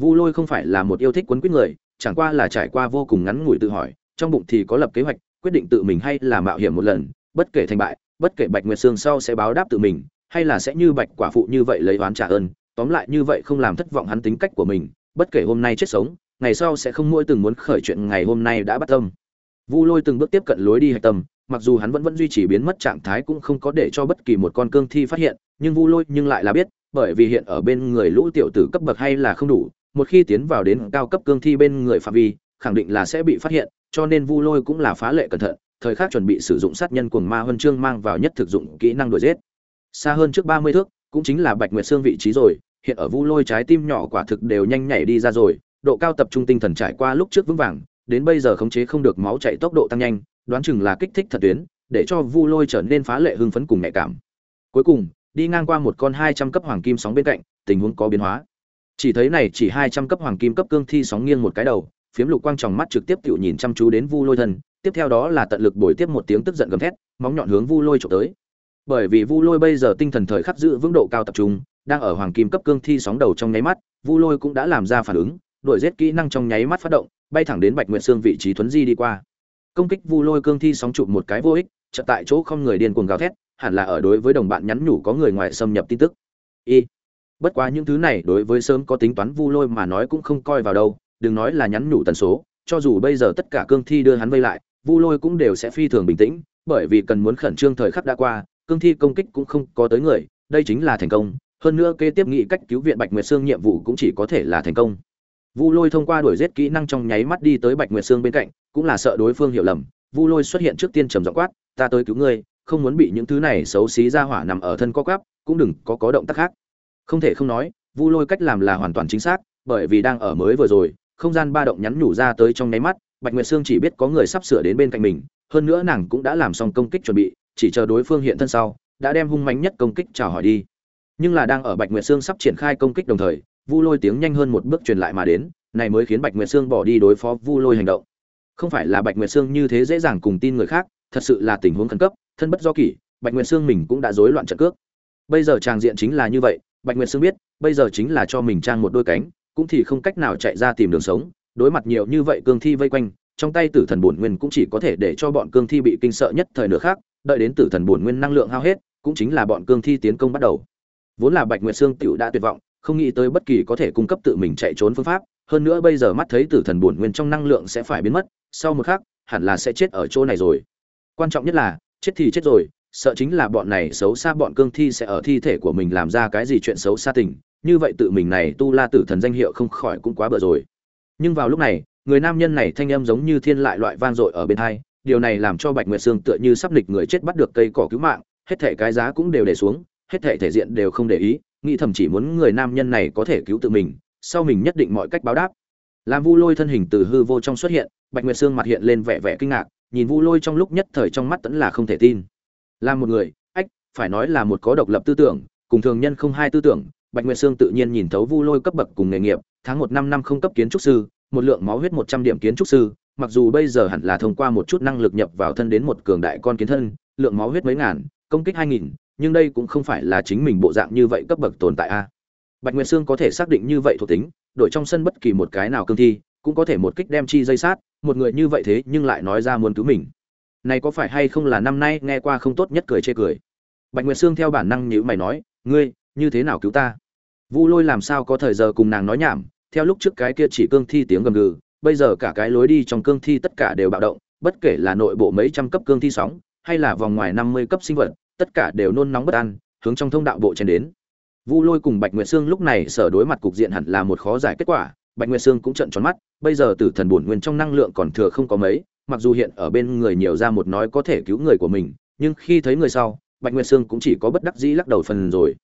[SPEAKER 1] vu lôi không phải là một yêu thích quấn quýt người, chẳng qua là trải qua vô cùng ngắn ngủi tự hỏi, trong bụng thì có lập kế hoạch, quyết định tự mình hay là mạo hiểm một lần, bất kể thành bại, bất kể bạch nguyệt sương sau sẽ báo đáp tự mình, hay là sẽ như bạch quả phụ như vậy lấy oán trả ơn, tóm lại như vậy không làm thất vọng hắn tính cách của mình, bất kể hôm nay chết sống, ngày sau sẽ không mỗi từng muốn khởi chuyện ngày hôm nay đã bắt tâm. Vu lôi từng bước tiếp cận lối đi hạch tâm, mặc dù hắn vẫn vẫn duy trì biến mất trạng thái cũng không có để cho bất kỳ một con cương thi phát hiện, nhưng vu lôi nhưng lại là biết, bởi vì hiện ở bên người lũ tiểu tử cấp bậc hay là không đủ một khi tiến vào đến cao cấp cương thi bên người phạm vi, khẳng định là sẽ bị phát hiện, cho nên vu lôi cũng là phá lệ cẩn thận, thời khắc chuẩn bị sử dụng sát nhân cuồng ma huân chương mang vào nhất thực dụng kỹ năng đuổi giết. Xa hơn trước ba mươi thước, cũng chính là bạch nguyệt xương vị trí rồi, hiện ở vu lôi trái tim nhỏ quả thực đều nhanh nhảy đi ra rồi, độ cao tập trung tinh thần trải qua lúc trước vững vàng, đến bây giờ khống chế không được máu chạy tốc độ tăng nhanh, đoán chừng là kích thích thật tuyến, để cho vu lôi trở nên phá lệ hưng phấn cùng nhạy cảm. Cuối cùng, đi ngang qua một con hai trăm cấp hoàng kim sóng bên cạnh, tình huống có biến hóa chỉ thấy này chỉ hai trăm cấp hoàng kim cấp cương thi sóng nghiêng một cái đầu, phiếm lục quang tròng mắt trực tiếp tự nhìn chăm chú đến vu lôi thân tiếp theo đó là tận lực bồi tiếp một tiếng tức giận gầm thét, móng nhọn hướng vu lôi trộm tới. Bởi vì vu lôi bây giờ tinh thần thời khắc giữ vững độ cao tập trung, đang ở hoàng kim cấp cương thi sóng đầu trong nháy mắt, vu lôi cũng đã làm ra phản ứng, đội giết kỹ năng trong nháy mắt phát động, bay thẳng đến bạch nguyệt xương vị trí thuấn di đi qua. Công kích vu lôi cương thi sóng chụp một cái vô ích, chợt tại chỗ không người điên cuồng gào thét, hẳn là ở đối với đồng bạn nhắn nhủ có người ngoài xâm nhập tin tức. Y bất quá những thứ này đối với sớm có tính toán vu lôi mà nói cũng không coi vào đâu, đừng nói là nhắn nhủ tần số, cho dù bây giờ tất cả cương thi đưa hắn vây lại, vu lôi cũng đều sẽ phi thường bình tĩnh, bởi vì cần muốn khẩn trương thời khắc đã qua, cương thi công kích cũng không có tới người, đây chính là thành công, hơn nữa kế tiếp nghị cách cứu viện bạch nguyệt sương nhiệm vụ cũng chỉ có thể là thành công. Vu lôi thông qua đuổi giết kỹ năng trong nháy mắt đi tới bạch nguyệt sương bên cạnh, cũng là sợ đối phương hiểu lầm, vu lôi xuất hiện trước tiên trầm giọng quát, ta tới cứu ngươi, không muốn bị những thứ này xấu xí ra hỏa nằm ở thân co cắp cũng đừng có có động tác khác không thể không nói, vu lôi cách làm là hoàn toàn chính xác, bởi vì đang ở mới vừa rồi, không gian ba động nhắn nhủ ra tới trong nháy mắt, bạch nguyệt sương chỉ biết có người sắp sửa đến bên cạnh mình, hơn nữa nàng cũng đã làm xong công kích chuẩn bị, chỉ chờ đối phương hiện thân sau, đã đem hung mãnh nhất công kích chào hỏi đi. Nhưng là đang ở bạch nguyệt sương sắp triển khai công kích đồng thời, vu lôi tiếng nhanh hơn một bước truyền lại mà đến, này mới khiến bạch nguyệt sương bỏ đi đối phó vu lôi hành động. Không phải là bạch nguyệt sương như thế dễ dàng cùng tin người khác, thật sự là tình huống khẩn cấp, thân bất do kỷ, bạch nguyệt sương mình cũng đã rối loạn trận cước. Bây giờ tràng diện chính là như vậy bạch nguyệt sương biết, bây giờ chính là cho mình trang một đôi cánh, cũng thì không cách nào chạy ra tìm đường sống, đối mặt nhiều như vậy cương thi vây quanh, trong tay tử thần bổn nguyên cũng chỉ có thể để cho bọn cương thi bị kinh sợ nhất thời nữa khác đợi đến tử thần bổn nguyên năng lượng hao hết, cũng chính là bọn cương thi tiến công bắt đầu. Vốn là bạch nguyệt sương tiểu đã tuyệt vọng, không nghĩ tới bất kỳ có thể cung cấp tự mình chạy trốn phương pháp, hơn nữa bây giờ mắt thấy tử thần bổn nguyên trong năng lượng sẽ phải biến mất, sau một khắc, hẳn là sẽ chết ở chỗ này rồi. Quan trọng nhất là, chết thì chết rồi sợ chính là bọn này xấu xa bọn cương thi sẽ ở thi thể của mình làm ra cái gì chuyện xấu xa tình, như vậy tự mình này tu la tử thần danh hiệu không khỏi cũng quá bựa rồi. Nhưng vào lúc này, người nam nhân này thanh âm giống như thiên lại loại vang dội ở bên hai, điều này làm cho bạch nguyệt sương tựa như sắp nịch người chết bắt được cây cỏ cứu mạng, hết thể cái giá cũng đều để xuống, hết thể thể diện đều không để ý, nghĩ thầm chỉ muốn người nam nhân này có thể cứu tự mình, sau mình nhất định mọi cách báo đáp. Làm vu lôi thân hình từ hư vô trong xuất hiện, bạch nguyệt sương mặt hiện lên vẻ vẻ kinh ngạc, nhìn vu lôi trong lúc nhất thời trong mắt tẫn là không thể tin là một người, ách, phải nói là một có độc lập tư tưởng, cùng thường nhân không hai tư tưởng, bạch nguyệt sương tự nhiên nhìn thấu vu lôi cấp bậc cùng nghề nghiệp, tháng một năm năm không cấp kiến trúc sư, một lượng máu huyết một trăm điểm kiến trúc sư, mặc dù bây giờ hẳn là thông qua một chút năng lực nhập vào thân đến một cường đại con kiến thân, lượng máu huyết mấy ngàn, công kích hai nghìn, nhưng đây cũng không phải là chính mình bộ dạng như vậy cấp bậc tồn tại a. Bạch nguyệt sương có thể xác định như vậy thuộc tính, đổi trong sân bất kỳ một cái nào cương thi, cũng có thể một kích đem chi dây sát, một người như vậy thế nhưng lại nói ra muốn cứu mình này có phải hay không là năm nay nghe qua không tốt nhất cười chê cười? Bạch nguyệt sương theo bản năng nhữ mày nói, ngươi, như thế nào cứu ta? Vu lôi làm sao có thời giờ cùng nàng nói nhảm, theo lúc trước cái kia chỉ cương thi tiếng gầm gừ, bây giờ cả cái lối đi trong cương thi tất cả đều bạo động, bất kể là nội bộ mấy trăm cấp cương thi sóng, hay là vòng ngoài năm mươi cấp sinh vật, tất cả đều nôn nóng bất an, hướng trong thông đạo bộ chen đến. Vu lôi cùng bạch nguyệt sương lúc này sở đối mặt cục diện hẳn là một khó giải kết quả bạch nguyệt sương cũng trợn tròn mắt, bây giờ tử thần bổn nguyên trong năng lượng còn thừa không có mấy, mặc dù hiện ở bên người nhiều ra một nói có thể cứu người của mình, nhưng khi thấy người sau, bạch nguyệt sương cũng chỉ có bất đắc dĩ lắc đầu phần rồi.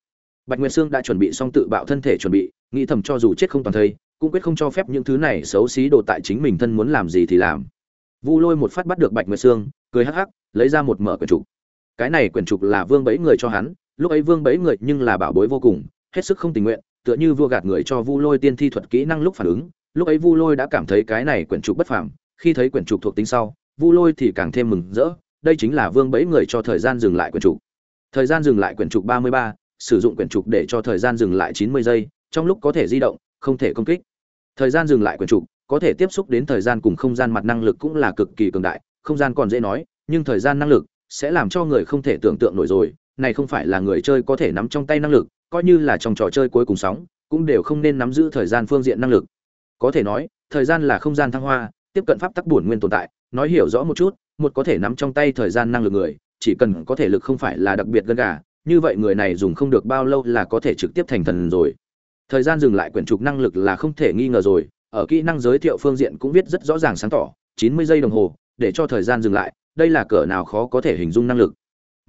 [SPEAKER 1] Bạch nguyệt sương đã chuẩn bị xong tự bạo thân thể chuẩn bị, nghĩ thầm cho dù chết không toàn thây, cũng quyết không cho phép những thứ này xấu xí đồ tại chính mình thân muốn làm gì thì làm. Vu lôi một phát bắt được bạch nguyệt sương, cười hắc hắc, lấy ra một mở quyển trục. Cái này quyển trục là vương bẫy người cho hắn, lúc ấy vương bẫy người nhưng là bảo bối vô cùng, hết sức không tình nguyện tựa như vua gạt người cho vu lôi tiên thi thuật kỹ năng lúc phản ứng, lúc ấy vu lôi đã cảm thấy cái này quyển trục bất phàm, khi thấy quyển trục thuộc tính sau, vu lôi thì càng thêm mừng rỡ, đây chính là vương bẫy người cho thời gian dừng lại quyển trục. Thời gian dừng lại quyển trục ba mươi ba, sử dụng quyển trục để cho thời gian dừng lại chín mươi giây, trong lúc có thể di động, không thể công kích. Thời gian dừng lại quyển trục, có thể tiếp xúc đến thời gian cùng không gian mặt năng lực cũng là cực kỳ cường đại, không gian còn dễ nói, nhưng thời gian năng lực sẽ làm cho người không thể tưởng tượng nổi rồi này không phải là người chơi có thể nắm trong tay năng lực, coi như là trong trò chơi cuối cùng sóng, cũng đều không nên nắm giữ thời gian phương diện năng lực. Có thể nói, thời gian là không gian thăng hoa, tiếp cận pháp tắc bổn nguyên tồn tại, nói hiểu rõ một chút, một có thể nắm trong tay thời gian năng lực người, chỉ cần có thể lực không phải là đặc biệt gần gà, như vậy người này dùng không được bao lâu là có thể trực tiếp thành thần rồi. Thời gian dừng lại quyển trục năng lực là không thể nghi ngờ rồi, ở kỹ năng giới thiệu phương diện cũng viết rất rõ ràng sáng tỏ 90 giây đồng hồ, để cho thời gian dừng lại, đây là cỡ nào khó có thể hình dung năng lực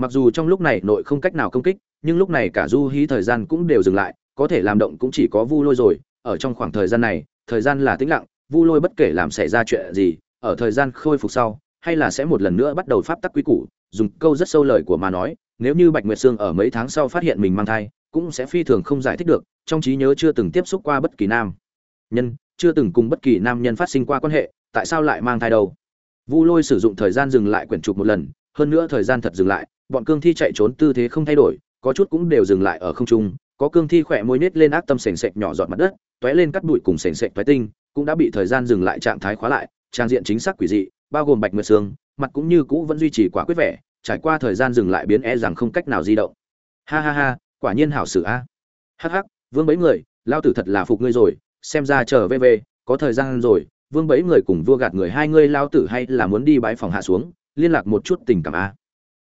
[SPEAKER 1] mặc dù trong lúc này nội không cách nào công kích, nhưng lúc này cả du hí thời gian cũng đều dừng lại, có thể làm động cũng chỉ có vu lôi rồi. Ở trong khoảng thời gian này, thời gian là tĩnh lặng, vu lôi bất kể làm xảy ra chuyện gì, ở thời gian khôi phục sau, hay là sẽ một lần nữa bắt đầu pháp tắc quy củ. Dùng câu rất sâu lời của mà nói, nếu như bạch nguyệt sương ở mấy tháng sau phát hiện mình mang thai, cũng sẽ phi thường không giải thích được, trong trí nhớ chưa từng tiếp xúc qua bất kỳ nam nhân, chưa từng cùng bất kỳ nam nhân phát sinh qua quan hệ, tại sao lại mang thai đâu? Vu lôi sử dụng thời gian dừng lại quyển trục một lần, hơn nữa thời gian thật dừng lại bọn cương thi chạy trốn tư thế không thay đổi, có chút cũng đều dừng lại ở không trung, có cương thi khỏe môi nết lên ác tâm sền sệt nhỏ giọt mặt đất, tóe lên cắt bụi cùng sền sệt tóe tinh, cũng đã bị thời gian dừng lại trạng thái khóa lại, trang diện chính xác quỷ dị, bao gồm bạch nguyệt sương mặt cũng như cũ vẫn duy trì quả quyết vẻ, trải qua thời gian dừng lại biến e rằng không cách nào di động. Ha ha ha, quả nhiên hảo sử a. Hắc hắc, vương bấy người, lao tử thật là phục ngươi rồi, xem ra chờ về về có thời gian rồi, vương bấy người cùng vua gạt người hai ngươi, lao tử hay là muốn đi bãi phòng hạ xuống, liên lạc một chút tình cảm a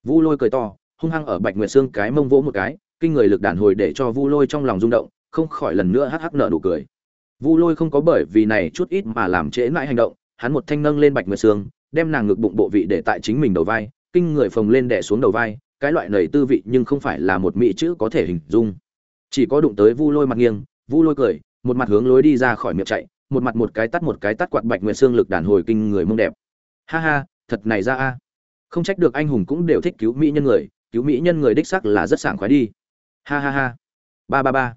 [SPEAKER 1] vu lôi cười to hung hăng ở bạch nguyệt sương cái mông vỗ một cái kinh người lực đàn hồi để cho vu lôi trong lòng rung động không khỏi lần nữa hắc hắc nở nụ cười. Vu lôi không có bởi vì này chút ít mà làm trễ mãi hành động hắn một thanh nâng lên bạch nguyệt sương, đem nàng ngực bụng bộ vị để tại chính mình đầu vai kinh người phồng lên đè xuống đầu vai cái loại nảy tư vị nhưng không phải là một mỹ chữ có thể hình dung. Chỉ có đụng tới vu lôi mặt nghiêng vu lôi cười một mặt hướng lối đi ra khỏi miệng chạy một mặt một cái tắt một cái tắt quạt bạch nguyệt sương lực đàn hồi kinh người mông đẹp. Ha ha thật này ra a không trách được anh hùng cũng đều thích cứu mỹ nhân người, cứu mỹ nhân người đích sắc là rất sảng khoái đi. Ha ha ha. Ba ba ba.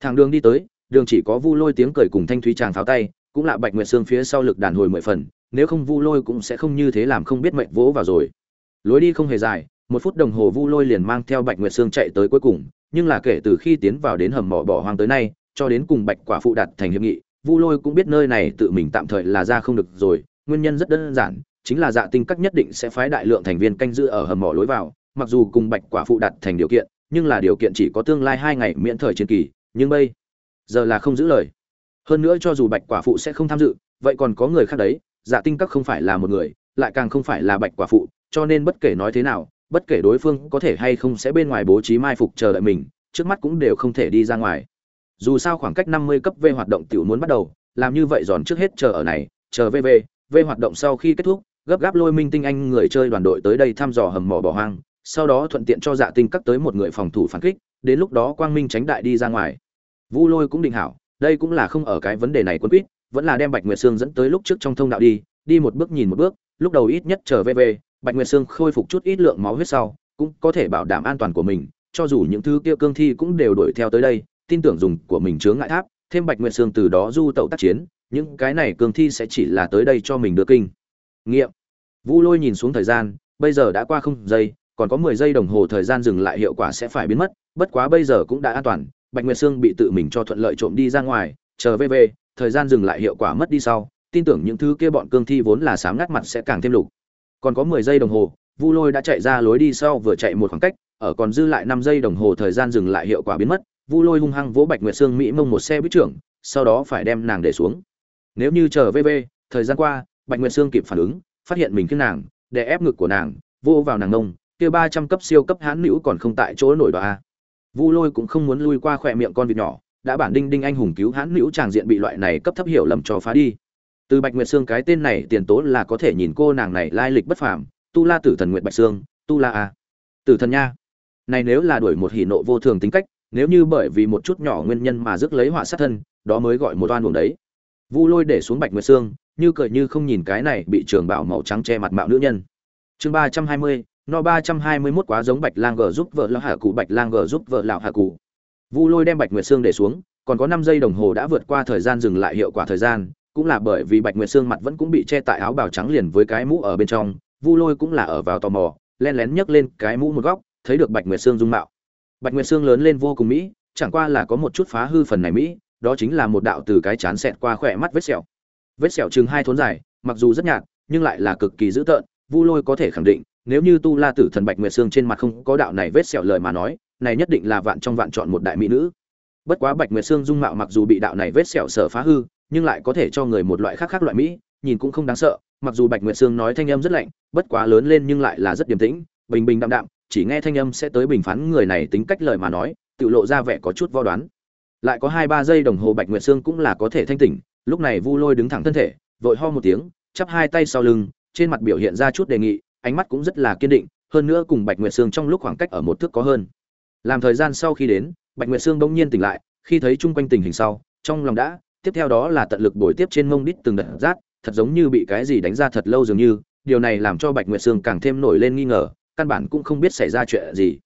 [SPEAKER 1] Thằng đường đi tới, đường chỉ có vu lôi tiếng cười cùng thanh thúy chàng pháo tay, cũng là bạch nguyệt xương phía sau lực đàn hồi mười phần, nếu không vu lôi cũng sẽ không như thế làm không biết mệnh vỗ vào rồi. Lối đi không hề dài, một phút đồng hồ vu lôi liền mang theo bạch nguyệt sương chạy tới cuối cùng, nhưng là kể từ khi tiến vào đến hầm mỏ bỏ hoang tới nay, cho đến cùng bạch quả phụ đặt thành hiệp nghị, vu lôi cũng biết nơi này tự mình tạm thời là ra không được rồi, nguyên nhân rất đơn giản chính là dạ tinh các nhất định sẽ phái đại lượng thành viên canh giữ ở hầm mỏ lối vào, mặc dù cùng bạch quả phụ đặt thành điều kiện, nhưng là điều kiện chỉ có tương lai hai ngày miễn thời chiến kỳ, nhưng bây giờ là không giữ lời. Hơn nữa cho dù bạch quả phụ sẽ không tham dự, vậy còn có người khác đấy dạ tinh các không phải là một người, lại càng không phải là bạch quả phụ, cho nên bất kể nói thế nào, bất kể đối phương có thể hay không sẽ bên ngoài bố trí mai phục chờ đợi mình, trước mắt cũng đều không thể đi ra ngoài. Dù sao khoảng cách năm mươi cấp V hoạt động tiểu muốn bắt đầu, làm như vậy giòn trước hết chờ ở này, chờ VV V hoạt động sau khi kết thúc gấp gáp lôi minh tinh anh người chơi đoàn đội tới đây thăm dò hầm mỏ bỏ hoang sau đó thuận tiện cho dạ tinh cắt tới một người phòng thủ phản kích đến lúc đó quang minh tránh đại đi ra ngoài vu lôi cũng định hảo đây cũng là không ở cái vấn đề này quân quýt vẫn là đem bạch nguyệt sương dẫn tới lúc trước trong thông đạo đi đi một bước nhìn một bước lúc đầu ít nhất trở về về Bạch Nguyệt Sương khôi phục chút ít lượng máu huyết sau, cũng có thể bảo đảm an toàn của mình, cho dù những thứ kia cương thi cũng đều đuổi theo tới đây, tin tưởng dùng của mình chướng ngại tháp, thêm Bạch Nguyệt Sương từ đó du tẩu tác chiến, những cái này cương thi sẽ chỉ là tới đây cho mình đưa kinh. Nghiệm. Vu Lôi nhìn xuống thời gian, bây giờ đã qua không giây, còn có 10 giây đồng hồ thời gian dừng lại hiệu quả sẽ phải biến mất, bất quá bây giờ cũng đã an toàn, Bạch Nguyệt Sương bị tự mình cho thuận lợi trộm đi ra ngoài, chờ về về, thời gian dừng lại hiệu quả mất đi sau, tin tưởng những thứ kia bọn cương thi vốn là sáng ngắt mặt sẽ càng thêm lục còn có mười giây đồng hồ vu lôi đã chạy ra lối đi sau vừa chạy một khoảng cách ở còn dư lại năm giây đồng hồ thời gian dừng lại hiệu quả biến mất vu lôi hung hăng vỗ bạch nguyệt sương mỹ mông một xe buýt trưởng sau đó phải đem nàng để xuống nếu như chờ vv thời gian qua bạch nguyệt sương kịp phản ứng, phát hiện mình khiến nàng để ép ngực của nàng, vô vào nàng ngông, kia ba trăm cấp siêu cấp hãn nữ còn không tại chỗ nổi đoạ. Vu lôi cũng không muốn lui qua khỏe miệng con vịt nhỏ, đã bản đinh đinh anh hùng cứu hãn nữ tràng diện bị loại này cấp thấp hiểu lầm cho phá đi. Từ bạch nguyệt sương cái tên này, tiền tố là có thể nhìn cô nàng này lai lịch bất phàm, tu la tử thần nguyệt bạch sương, tu la a. Tử thần nha. Này nếu là đuổi một hỉ nộ vô thường tính cách, nếu như bởi vì một chút nhỏ nguyên nhân mà rước lấy họa sát thân, đó mới gọi một oan buồn đấy. Vu lôi để xuống bạch nguyệt sương như cười như không nhìn cái này bị trường bảo màu trắng che mặt mạo nữ nhân. Chương ba trăm hai mươi, no ba trăm hai mươi mốt quá giống bạch lang gờ giúp vợ lão hạ cụ, bạch lang gờ giúp vợ lão hạ cụ. Vu lôi đem bạch nguyệt sương để xuống, còn có năm giây đồng hồ đã vượt qua thời gian dừng lại hiệu quả thời gian, cũng là bởi vì bạch nguyệt xương mặt vẫn cũng bị che tại áo bào trắng liền với cái mũ ở bên trong, vu lôi cũng là ở vào tò mò len lén nhấc lên cái mũ một góc, thấy được bạch nguyệt xương dung mạo. Bạch nguyệt xương lớn lên vô cùng mỹ, chẳng qua là có một chút phá hư phần này mỹ, đó chính là một đạo từ cái chán xẹt qua khỏe mắt vết sẹo vết sẹo chừng hai thốn dài, mặc dù rất nhạt, nhưng lại là cực kỳ dữ tợn, vu lôi có thể khẳng định, nếu như tu la tử thần bạch nguyệt xương trên mặt không có đạo này vết sẹo lời mà nói, này nhất định là vạn trong vạn chọn một đại mỹ nữ. Bất quá bạch nguyệt xương dung mạo mặc dù bị đạo này vết sẹo sở phá hư, nhưng lại có thể cho người một loại khác khác loại mỹ, nhìn cũng không đáng sợ, mặc dù bạch nguyệt sương nói thanh âm rất lạnh, bất quá lớn lên nhưng lại là rất điềm tĩnh, bình bình đạm đạm, chỉ nghe thanh âm sẽ tới bình phán người này tính cách lời mà nói, tự lộ ra vẻ có chút vo đoán. Lại có hai ba giây đồng hồ bạch nguyệt sương cũng là có thể thanh tỉnh lúc này vu lôi đứng thẳng thân thể, vội ho một tiếng, chắp hai tay sau lưng, trên mặt biểu hiện ra chút đề nghị, ánh mắt cũng rất là kiên định, hơn nữa cùng bạch nguyệt sương trong lúc khoảng cách ở một thước có hơn. Làm thời gian sau khi đến, bạch nguyệt sương bỗng nhiên tỉnh lại, khi thấy chung quanh tình hình sau, trong lòng đã, tiếp theo đó là tận lực bồi tiếp trên mông đít từng đợt rát, thật giống như bị cái gì đánh ra thật lâu dường như, điều này làm cho bạch nguyệt sương càng thêm nổi lên nghi ngờ, căn bản cũng không biết xảy ra chuyện gì.